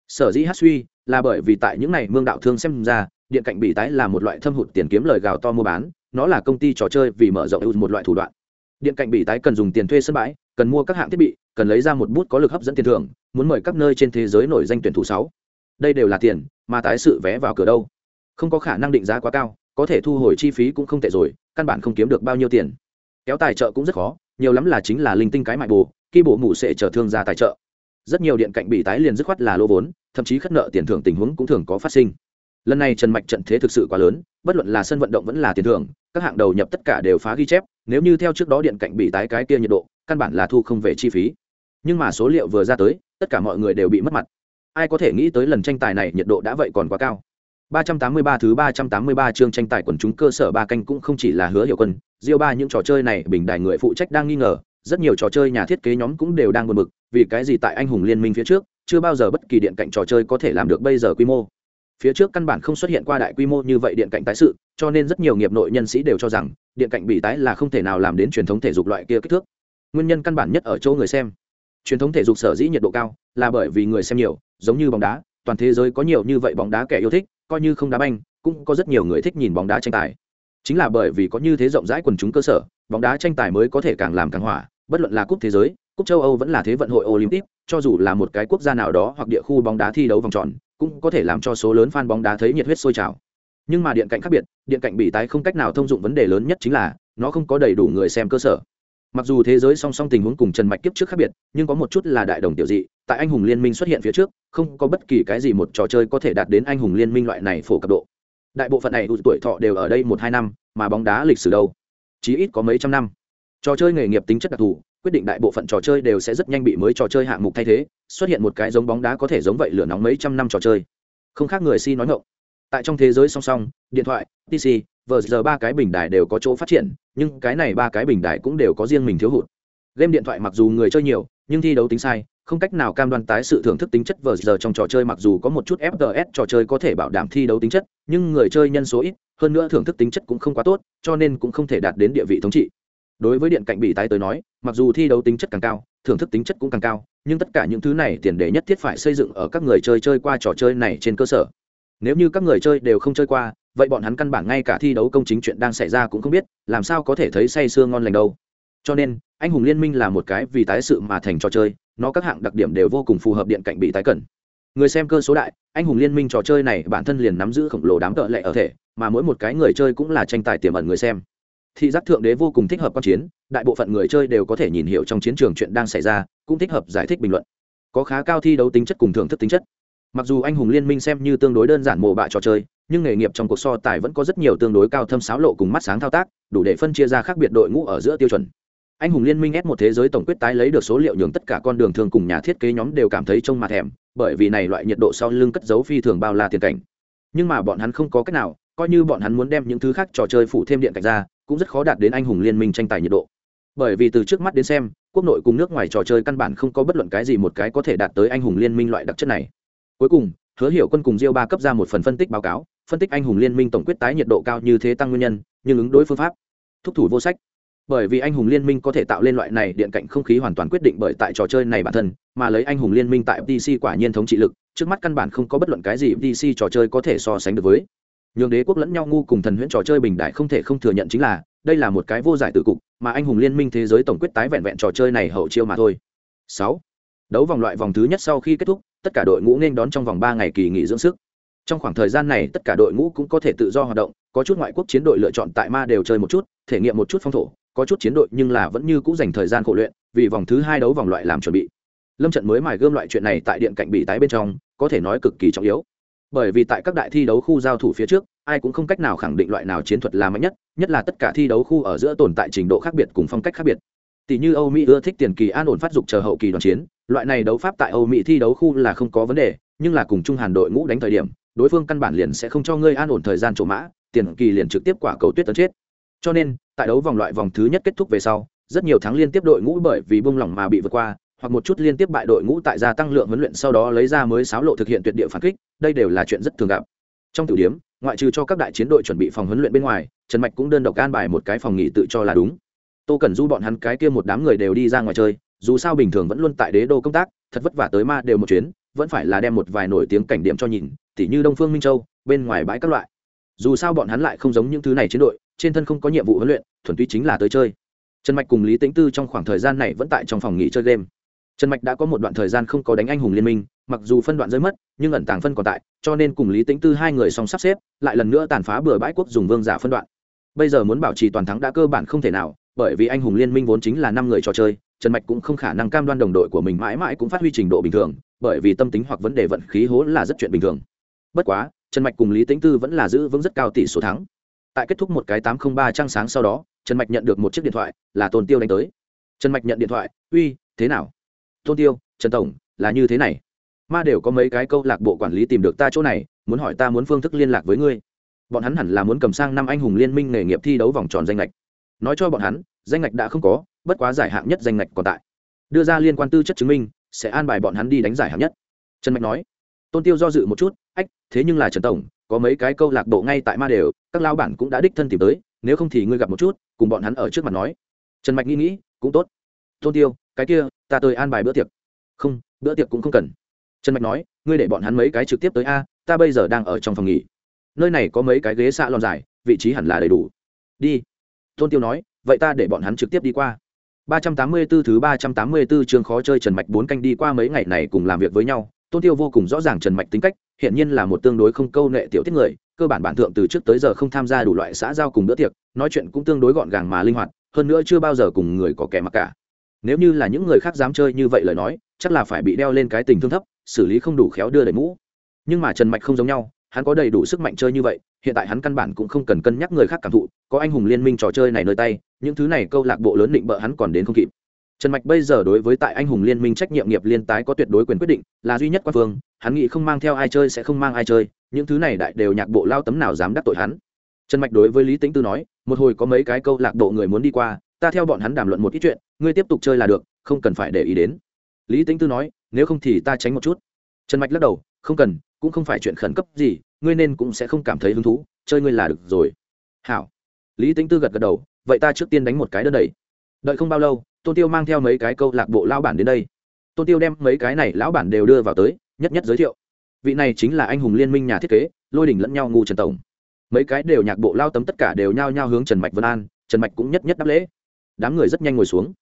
Sở dĩ hát suy là bởi vì tại những này mương đạo thương xem ra điện cạnh bị tái là một loại thâm hụt tiền kiếm lời gào to mua bán, nó là công ty trò chơi vì mở rộng một loại thủ đoạn. Điện cạnh bị tái cần dùng tiền thuê sân bãi, cần mua các hạng thiết bị, cần lấy ra một bút có lực hấp dẫn tiền thưởng, muốn mời các nơi trên thế giới nổi danh tuyển thủ sáu. Đây đều là tiền, mà tái sự vé vào cửa đâu. Không có khả năng định giá quá cao, có thể thu hồi chi phí cũng không tệ rồi, căn bản không kiếm được bao nhiêu tiền. Kéo tài trợ cũng rất khó, nhiều lắm là chính là linh tinh cái mại bù, khi bộ mụ sẽ trở thương ra tài trợ. Rất nhiều điện cạnh bị tái liền dứt khoát là lỗ vốn, thậm chí khất nợ tiền thưởng tình huống cũng thường có phát sinh lần này trần mạch trận thế thực sự quá lớn bất luận là sân vận động vẫn là tiền thưởng các hạng đầu nhập tất cả đều phá ghi chép nếu như theo trước đó điện cạnh bị tái cái kia nhiệt độ căn bản là thu không về chi phí. Nhưng mà số liệu vừa ra tới tất cả mọi người đều bị mất mặt. Ai có thể nghĩ tới lần tranh tài này nhiệt độ đã vậy còn quá cao. 383 thứ 383 chương tranh tài quần chúng cơ sở ba canh cũng không chỉ là hứa hiệu quân, Diêu ba những trò chơi này bình đại người phụ trách đang nghi ngờ, rất nhiều trò chơi nhà thiết kế nhóm cũng đều đang buồn bực, vì cái gì tại anh hùng liên minh phía trước, chưa bao giờ bất kỳ điện cạnh trò chơi có thể làm được bây giờ quy mô. Phía trước căn bản không xuất hiện qua đại quy mô như vậy điện cạnh tái sự, cho nên rất nhiều nghiệp nội nhân sĩ đều cho rằng, điện cạnh bị tái là không thể nào làm đến truyền thống thể dục loại kia kích thước. Nguyên nhân căn bản nhất ở chỗ người xem. Truyền thống thể dục sở dĩ nhiệt độ cao, là bởi vì người xem nhiều, giống như bóng đá, toàn thế giới có nhiều như vậy bóng đá kẻ yêu thích, coi như không đá banh cũng có rất nhiều người thích nhìn bóng đá tranh tài chính là bởi vì có như thế rộng rãi quần chúng cơ sở bóng đá tranh tài mới có thể càng làm càng hỏa bất luận là cúp thế giới cúp châu âu vẫn là thế vận hội olympic cho dù là một cái quốc gia nào đó hoặc địa khu bóng đá thi đấu vòng tròn cũng có thể làm cho số lớn fan bóng đá thấy nhiệt huyết sôi trào. Nhưng mà điện cạnh khác biệt, điện cạnh bị tái không cách nào thông dụng vấn đề lớn nhất chính là, nó không có đầy đủ người xem cơ sở. Mặc dù thế giới song song tình huống cùng trần mạch kiếp trước khác biệt, nhưng có một chút là đại đồng tiểu dị, tại anh hùng liên minh xuất hiện phía trước, không có bất kỳ cái gì một trò chơi có thể đạt đến anh hùng liên minh loại này phổ cập độ. Đại bộ phận này tuổi thọ đều ở đây một hai năm, mà bóng đá lịch sử đâu? Chí ít có mấy trăm năm. Trò chơi nghề nghiệp tính chất đặc thù quyết định đại bộ phận trò chơi đều sẽ rất nhanh bị mới trò chơi hạng mục thay thế, xuất hiện một cái giống bóng đá có thể giống vậy lửa nóng mấy trăm năm trò chơi. Không khác người si nói ngộng tại trong thế giới song song, điện thoại pc vờ giờ ba cái bình đài đều có chỗ phát triển, nhưng cái này ba cái bình đài cũng đều có riêng mình thiếu hụt. Game điện thoại mặc dù người chơi nhiều, nhưng thi đấu tính sai, không cách nào cam đoan tái sự thưởng thức tính chất vờ giờ trong trò chơi mặc dù có một chút fts trò chơi có thể bảo đảm thi đấu tính chất, nhưng người chơi nhân số ít, hơn nữa thưởng thức tính chất cũng không quá tốt, cho nên cũng không thể đạt đến địa vị thống trị đối với điện cạnh bị tái tới nói, mặc dù thi đấu tính chất càng cao, thưởng thức tính chất cũng càng cao, nhưng tất cả những thứ này tiền đề nhất thiết phải xây dựng ở các người chơi chơi qua trò chơi này trên cơ sở. Nếu như các người chơi đều không chơi qua, vậy bọn hắn căn bản ngay cả thi đấu công chính chuyện đang xảy ra cũng không biết, làm sao có thể thấy say sưa ngon lành đâu. Cho nên, anh hùng liên minh là một cái vì tái sự mà thành trò chơi, nó các hạng đặc điểm đều vô cùng phù hợp điện cạnh bị tái cần. Người xem cơ số đại, anh hùng liên minh trò chơi này bản thân liền nắm giữ khổng lồ đám tợ lệ ở thể, mà mỗi một cái người chơi cũng là tranh tài tiềm ẩn người xem thị giác thượng đế vô cùng thích hợp quan chiến, đại bộ phận người chơi đều có thể nhìn hiểu trong chiến trường chuyện đang xảy ra, cũng thích hợp giải thích bình luận. Có khá cao thi đấu tính chất cùng thưởng thức tính chất. Mặc dù anh hùng liên minh xem như tương đối đơn giản mồ bạ trò chơi, nhưng nghề nghiệp trong cuộc so tài vẫn có rất nhiều tương đối cao thâm sáo lộ cùng mắt sáng thao tác, đủ để phân chia ra khác biệt đội ngũ ở giữa tiêu chuẩn. Anh hùng liên minh ép một thế giới tổng quyết tái lấy được số liệu nhường tất cả con đường thường cùng nhà thiết kế nhóm đều cảm thấy trông mặt thèm, bởi vì này loại nhiệt độ sau lưng cất dấu phi thường bao la tiền cảnh. Nhưng mà bọn hắn không có cách nào, coi như bọn hắn muốn đem những thứ khác trò chơi phủ thêm điện cảnh ra cũng rất khó đạt đến anh hùng liên minh tranh tài nhiệt độ. Bởi vì từ trước mắt đến xem, quốc nội cùng nước ngoài trò chơi căn bản không có bất luận cái gì một cái có thể đạt tới anh hùng liên minh loại đặc chất này. Cuối cùng, hứa hiểu quân cùng diêu ba cấp ra một phần phân tích báo cáo, phân tích anh hùng liên minh tổng quyết tái nhiệt độ cao như thế tăng nguyên nhân, nhưng ứng đối phương pháp, thúc thủ vô sách. Bởi vì anh hùng liên minh có thể tạo lên loại này điện cạnh không khí hoàn toàn quyết định bởi tại trò chơi này bản thân, mà lấy anh hùng liên minh tại pc quả nhiên thống trị lực, trước mắt căn bản không có bất luận cái gì pc trò chơi có thể so sánh được với nhường đế quốc lẫn nhau ngu cùng thần huyễn trò chơi bình đại không thể không thừa nhận chính là, đây là một cái vô giải tự cục, mà anh hùng liên minh thế giới tổng quyết tái vẹn vẹn trò chơi này hậu chiêu mà thôi. Sáu, đấu vòng loại vòng thứ nhất sau khi kết thúc, tất cả đội ngũ nên đón trong vòng ba ngày kỳ nghỉ dưỡng sức. Trong khoảng thời gian này, tất cả đội ngũ cũng có thể tự do hoạt động, có chút ngoại quốc chiến đội lựa chọn tại ma đều chơi một chút, thể nghiệm một chút phong thổ, có chút chiến đội nhưng là vẫn như cũng dành thời gian khổ luyện, vì vòng thứ hai đấu vòng loại làm chuẩn bị. Lâm trận mới mài gươm loại chuyện này tại điện cạnh bị tái bên trong, có thể nói cực kỳ trọng yếu bởi vì tại các đại thi đấu khu giao thủ phía trước, ai cũng không cách nào khẳng định loại nào chiến thuật là mạnh nhất nhất là tất cả thi đấu khu ở giữa tồn tại trình độ khác biệt cùng phong cách khác biệt. Tỷ như âu mỹ ưa thích tiền kỳ an ổn phát dục chờ hậu kỳ đoàn chiến, loại này đấu pháp tại âu mỹ thi đấu khu là không có vấn đề, nhưng là cùng Chung hàn đội ngũ đánh thời điểm, đối phương căn bản liền sẽ không cho ngươi an ổn thời gian trổ mã, tiền kỳ liền trực tiếp quả cầu tuyết tấn chết. Cho nên, tại đấu vòng loại vòng thứ nhất kết thúc về sau, rất nhiều tháng liên tiếp đội ngũ bởi vì buông lỏng mà bị vượt qua hoặc một chút liên tiếp bại đội ngũ tại gia tăng lượng huấn luyện sau đó lấy ra mới sáo lộ thực hiện tuyệt địa phản kích, đây đều là chuyện rất thường gặp. Trong tiểu điểm, ngoại trừ cho các đại chiến đội chuẩn bị phòng huấn luyện bên ngoài, trần mạch cũng đơn độc an bài một cái phòng nghỉ tự cho là đúng. Tô cẩn du bọn hắn cái kia một đám người đều đi ra ngoài chơi, dù sao bình thường vẫn luôn tại đế đô công tác, thật vất vả tới ma đều một chuyến, vẫn phải là đem một vài nổi tiếng cảnh điểm cho nhìn, tỉ như đông phương minh châu, bên ngoài bãi các loại. Dù sao bọn hắn lại không giống những thứ này chiến đội, trên thân không có nhiệm vụ huấn luyện, thuần túy chính là tới chơi. Trần mạch cùng lý tĩnh tư trong khoảng thời gian này vẫn tại trong phòng nghỉ chơi game trần mạch đã có một đoạn thời gian không có đánh anh hùng liên minh, mặc dù phân đoạn rơi mất, nhưng ẩn tàng phân còn tại, cho nên cùng lý tĩnh tư hai người song sắp xếp, lại lần nữa tàn phá bừa bãi quốc dùng vương giả phân đoạn. Bây giờ muốn bảo trì toàn thắng đã cơ bản không thể nào, bởi vì anh hùng liên minh vốn chính là năm người trò chơi, trần mạch cũng không khả năng cam đoan đồng đội của mình mãi mãi cũng phát huy trình độ bình thường, bởi vì tâm tính hoặc vấn đề vận khí hố là rất chuyện bình thường. Bất quá, trần mạch cùng lý tĩnh tư vẫn là giữ vững rất cao tỷ số thắng. Tại kết thúc một cái tám không ba trăng sáng sau đó, trần mạch nhận được một chiếc điện thoại, là tôn tiêu đánh tới. Trần mạch nhận điện thoại, uy, thế nào? Tôn tiêu, trần tổng, là như thế này. Ma đều có mấy cái câu lạc bộ quản lý tìm được ta chỗ này, muốn hỏi ta muốn phương thức liên lạc với ngươi. Bọn hắn hẳn là muốn cầm sang năm anh hùng liên minh nghề nghiệp thi đấu vòng tròn danh lệch nói cho bọn hắn, danh lệch đã không có, bất quá giải hạng nhất danh lệch còn tại. Đưa ra liên quan tư chất chứng minh, sẽ an bài bọn hắn đi đánh giải hạng nhất. Trần mạch nói. Tôn tiêu do dự một chút, ách, thế nhưng là trần tổng, có mấy cái câu lạc bộ ngay tại ma đều, các lao bản cũng đã đích thân tìm tới, nếu không thì ngươi gặp một chút, cùng bọn hắn ở trước mặt nói. Trần mạch nghĩ nghĩ, cũng tốt tôn tiêu cái kia ta tới an bài bữa tiệc. Không bữa tiệc cũng không cần. Trần mạch nói ngươi để bọn hắn mấy cái trực tiếp tới a ta bây giờ đang ở trong phòng nghỉ. Nơi này có mấy cái ghế xạ lòn dài vị trí hẳn là đầy đủ. Đi. Tôn tiêu nói vậy ta để bọn hắn trực tiếp đi qua. ba trăm tám mươi 384 thứ ba trăm tám mươi 384 chương khó chơi Trần Mạch bốn canh đi qua mấy ngày này cùng làm việc với nhau, Tôn Tiêu vô cùng rõ ràng Trần Mạch tính cách, hiện nhiên là một tương đối không câu nệ tiểu tiết người, cơ bản bản thượng từ trước tới giờ không tham gia đủ loại xã giao cùng bữa tiệc, nói chuyện cũng tương đối gọn gàng mà linh hoạt, hơn nữa chưa bao giờ cùng người có kẻ mặc cả. Nếu như là những người khác dám chơi như vậy lời nói, chắc là phải bị đeo lên cái tình thương thấp, xử lý không đủ khéo đưa đẩy mũ. Nhưng mà Trần Mạch không giống nhau, hắn có đầy đủ sức mạnh chơi như vậy, hiện tại hắn căn bản cũng không cần cân nhắc người khác cảm thụ, có anh hùng liên minh trò chơi này nơi tay, những thứ này câu lạc bộ lớn định bợ hắn còn đến không kịp trần mạch bây giờ đối với tại anh hùng liên minh trách nhiệm nghiệp liên tái có tuyệt đối quyền quyết định là duy nhất quan phương hắn nghĩ không mang theo ai chơi sẽ không mang ai chơi những thứ này đại đều nhạc bộ lao tấm nào dám đắc tội hắn trần mạch đối với lý tính tư nói một hồi có mấy cái câu lạc bộ người muốn đi qua ta theo bọn hắn đàm luận một ít chuyện ngươi tiếp tục chơi là được, không cần phải để ý đến. Lý tính tư nói, nếu không thì ta tránh một chút. Trần mạch lắc đầu, không cần, cũng không phải chuyện khẩn cấp gì, ngươi nên cũng sẽ không cảm thấy hứng thú, chơi ngươi là được rồi. Hảo. Lý tính tư gật gật đầu, vậy ta trước tiên đánh một cái đơn đẩy. Đợi không bao lâu, tôn tiêu mang theo mấy cái câu lạc bộ lao bản đến đây. Tôn tiêu đem mấy cái này lão bản đều đưa vào tới, nhất nhất giới thiệu. Vị này chính là anh hùng liên minh nhà thiết kế, lôi đỉnh lẫn nhau ngu trần tổng. Mấy cái đều nhạc bộ lao tấm tất cả đều nhao nhao hướng trần mạch vân an, trần mạch cũng nhất nhất đáp lễ. Đám người rất nhanh ngồi xuống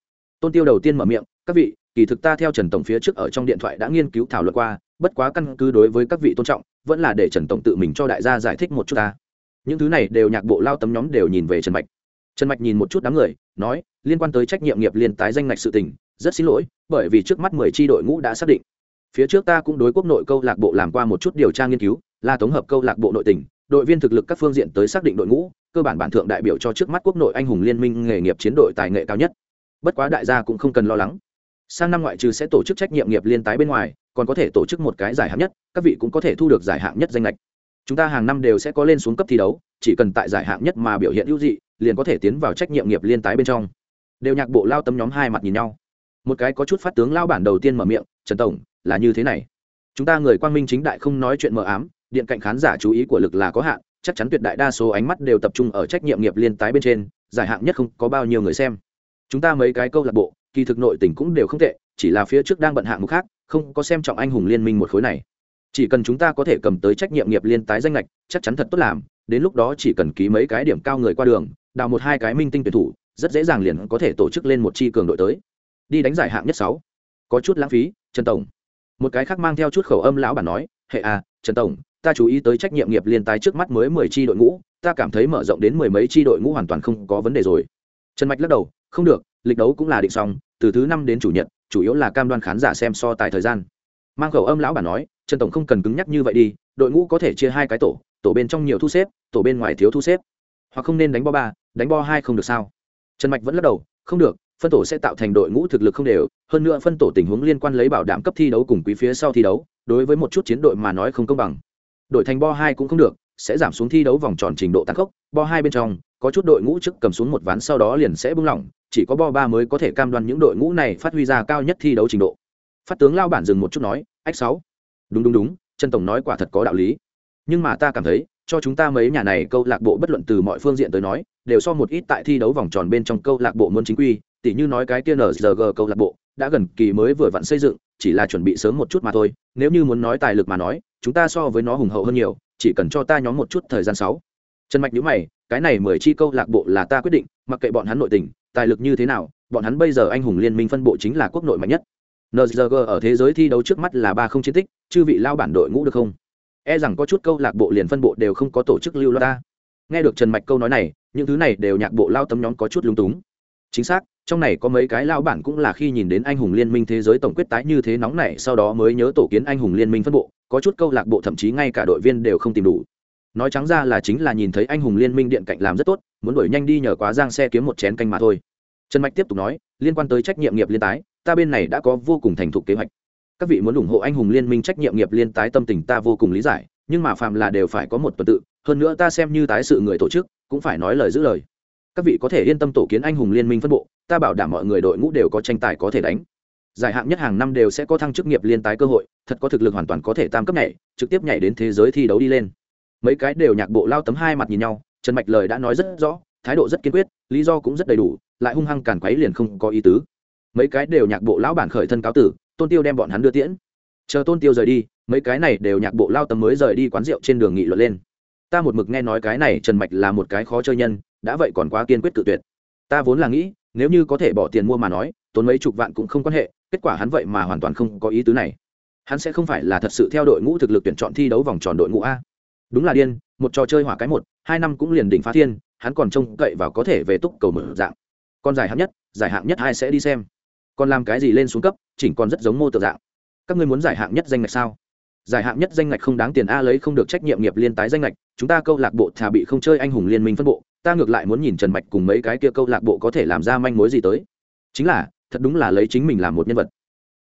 tôn tiêu đầu tiên mở miệng, các vị, kỳ thực ta theo trần tổng phía trước ở trong điện thoại đã nghiên cứu thảo luận qua, bất quá căn cứ đối với các vị tôn trọng, vẫn là để trần tổng tự mình cho đại gia giải thích một chút ta. Những thứ này đều nhạc bộ lao tấm nhóm đều nhìn về trần mạch. Trần mạch nhìn một chút đám người, nói, liên quan tới trách nhiệm nghiệp liên tái danh ngạch sự tình, rất xin lỗi, bởi vì trước mắt mười tri đội ngũ đã xác định. Phía trước ta cũng đối quốc nội câu lạc bộ làm qua một chút điều tra nghiên cứu, là tổng hợp câu lạc bộ nội tỉnh đội viên thực lực các phương diện tới xác định đội ngũ, cơ bản bản thượng đại biểu cho trước mắt quốc nội anh hùng liên minh nghề nghiệp chiến đội tài nghệ cao nhất bất quá đại gia cũng không cần lo lắng. Sang năm ngoại trừ sẽ tổ chức trách nhiệm nghiệp liên tái bên ngoài, còn có thể tổ chức một cái giải hạng nhất, các vị cũng có thể thu được giải hạng nhất danh lệch. Chúng ta hàng năm đều sẽ có lên xuống cấp thi đấu, chỉ cần tại giải hạng nhất mà biểu hiện hữu dị, liền có thể tiến vào trách nhiệm nghiệp liên tái bên trong. Đều nhạc bộ lao tấm nhóm hai mặt nhìn nhau. Một cái có chút phát tướng lao bản đầu tiên mở miệng, trần tổng, là như thế này. Chúng ta người quang minh chính đại không nói chuyện mờ ám, điện cạnh khán giả chú ý của lực là có hạn, chắc chắn tuyệt đại đa số ánh mắt đều tập trung ở trách nhiệm nghiệp liên tái bên trên, giải hạng nhất không có bao nhiêu người xem chúng ta mấy cái câu lạc bộ, kỳ thực nội tỉnh cũng đều không tệ, chỉ là phía trước đang bận hạng mục khác, không có xem trọng anh hùng liên minh một khối này. Chỉ cần chúng ta có thể cầm tới trách nhiệm nghiệp liên tái danh lệch chắc chắn thật tốt làm, đến lúc đó chỉ cần ký mấy cái điểm cao người qua đường, đào một hai cái minh tinh tuyển thủ, rất dễ dàng liền có thể tổ chức lên một chi cường đội tới. Đi đánh giải hạng nhất sáu. Có chút lãng phí, trần tổng. Một cái khác mang theo chút khẩu âm lão bản nói, hệ à trần tổng, ta chú ý tới trách nhiệm nghiệp liên tái trước mắt mới mười chi đội ngũ, ta cảm thấy mở rộng đến mười mấy chi đội ngũ hoàn toàn không có vấn đề rồi. Trần mạch lắc đầu không được, lịch đấu cũng là định xong, từ thứ năm đến chủ nhật, chủ yếu là cam đoan khán giả xem so tài thời gian. Mang khẩu âm lão bản nói, trần tổng không cần cứng nhắc như vậy đi, đội ngũ có thể chia hai cái tổ tổ bên trong nhiều thu xếp, tổ bên ngoài thiếu thu xếp. Hoặc không nên đánh bo ba, đánh bo hai không được sao? Trần mạch vẫn lắc đầu, không được, phân tổ sẽ tạo thành đội ngũ thực lực không đều, hơn nữa phân tổ tình huống liên quan lấy bảo đảm cấp thi đấu cùng quý phía sau thi đấu, đối với một chút chiến đội mà nói không công bằng. Đội thành bo hai cũng không được, sẽ giảm xuống thi đấu vòng tròn trình độ tăng khốc bo hai bên trong, có chút đội ngũ trước cầm xuống một ván sau đó liền sẽ bung lỏng chỉ có bo ba mới có thể cam đoan những đội ngũ này phát huy ra cao nhất thi đấu trình độ. Phát tướng lao bản dừng một chút nói, ách sáu. Đúng đúng đúng, trần tổng nói quả thật có đạo lý. Nhưng mà ta cảm thấy, cho chúng ta mấy nhà này câu lạc bộ bất luận từ mọi phương diện tới nói, đều so một ít tại thi đấu vòng tròn bên trong câu lạc bộ muốn chính quy, tỉ như nói cái kia nrg câu lạc bộ, đã gần kỳ mới vừa vặn xây dựng, chỉ là chuẩn bị sớm một chút mà thôi. Nếu như muốn nói tài lực mà nói, chúng ta so với nó hùng hậu hơn nhiều, chỉ cần cho ta nhóm một chút thời gian sáu. Trần mạch nhữ mày, cái này mười chi câu lạc bộ là ta quyết định, mặc kệ bọn hắn nội tình tài lực như thế nào, bọn hắn bây giờ anh hùng liên minh phân bộ chính là quốc nội mạnh nhất. Nzg ở thế giới thi đấu trước mắt là ba không chiến tích, chư vị lao bản đội ngũ được không? E rằng có chút câu lạc bộ liền phân bộ đều không có tổ chức lưu loa ta. Nghe được trần mạch câu nói này, những thứ này đều nhạc bộ lao tấm nhóm có chút lung túng. Chính xác, trong này có mấy cái lao bản cũng là khi nhìn đến anh hùng liên minh thế giới tổng quyết tái như thế nóng này sau đó mới nhớ tổ kiến anh hùng liên minh phân bộ, có chút câu lạc bộ thậm chí ngay cả đội viên đều không tìm đủ nói trắng ra là chính là nhìn thấy anh hùng liên minh điện cạnh làm rất tốt, muốn đuổi nhanh đi nhờ quá giang xe kiếm một chén canh mà thôi. Trần mạch tiếp tục nói, liên quan tới trách nhiệm nghiệp liên tái, ta bên này đã có vô cùng thành thục kế hoạch. Các vị muốn ủng hộ anh hùng liên minh trách nhiệm nghiệp liên tái tâm tình ta vô cùng lý giải, nhưng mà phạm là đều phải có một tuần tự, hơn nữa ta xem như tái sự người tổ chức, cũng phải nói lời giữ lời. Các vị có thể yên tâm tổ kiến anh hùng liên minh phân bộ, ta bảo đảm mọi người đội ngũ đều có tranh tài có thể đánh. Giải hạng nhất hàng năm đều sẽ có thăng chức nghiệp liên tái cơ hội, thật có thực lực hoàn toàn có thể tam cấp nhảy, trực tiếp nhảy đến thế giới thi đấu đi lên mấy cái đều nhạc bộ lao tấm hai mặt nhìn nhau, trần mạch lời đã nói rất rõ, thái độ rất kiên quyết, lý do cũng rất đầy đủ, lại hung hăng càn quấy liền không có ý tứ. Mấy cái đều nhạc bộ lão bản khởi thân cáo tử, tôn tiêu đem bọn hắn đưa tiễn. Chờ tôn tiêu rời đi, mấy cái này đều nhạc bộ lao tấm mới rời đi quán rượu trên đường nghị luận lên. Ta một mực nghe nói cái này trần mạch là một cái khó chơi nhân, đã vậy còn quá kiên quyết tự tuyệt. Ta vốn là nghĩ, nếu như có thể bỏ tiền mua mà nói, tốn mấy chục vạn cũng không quan hệ, kết quả hắn vậy mà hoàn toàn không có ý tứ này. Hắn sẽ không phải là thật sự theo đội ngũ thực lực tuyển chọn thi đấu vòng tròn đội ngũ a đúng là điên, một trò chơi hỏa cái một, hai năm cũng liền đỉnh phá thiên, hắn còn trông cậy vào có thể về túc cầu mở dạng. Còn giải hạng nhất giải hạng nhất hai sẽ đi xem? Còn làm cái gì lên xuống cấp, chỉnh còn rất giống mô tự dạng. Các ngươi muốn giải hạng nhất danh ngạch sao? Giải hạng nhất danh ngạch không đáng tiền a lấy không được trách nhiệm nghiệp liên tái danh ngạch, chúng ta câu lạc bộ thà bị không chơi anh hùng liên minh phân bộ, ta ngược lại muốn nhìn trần mạch cùng mấy cái kia câu lạc bộ có thể làm ra manh mối gì tới. Chính là, thật đúng là lấy chính mình làm một nhân vật.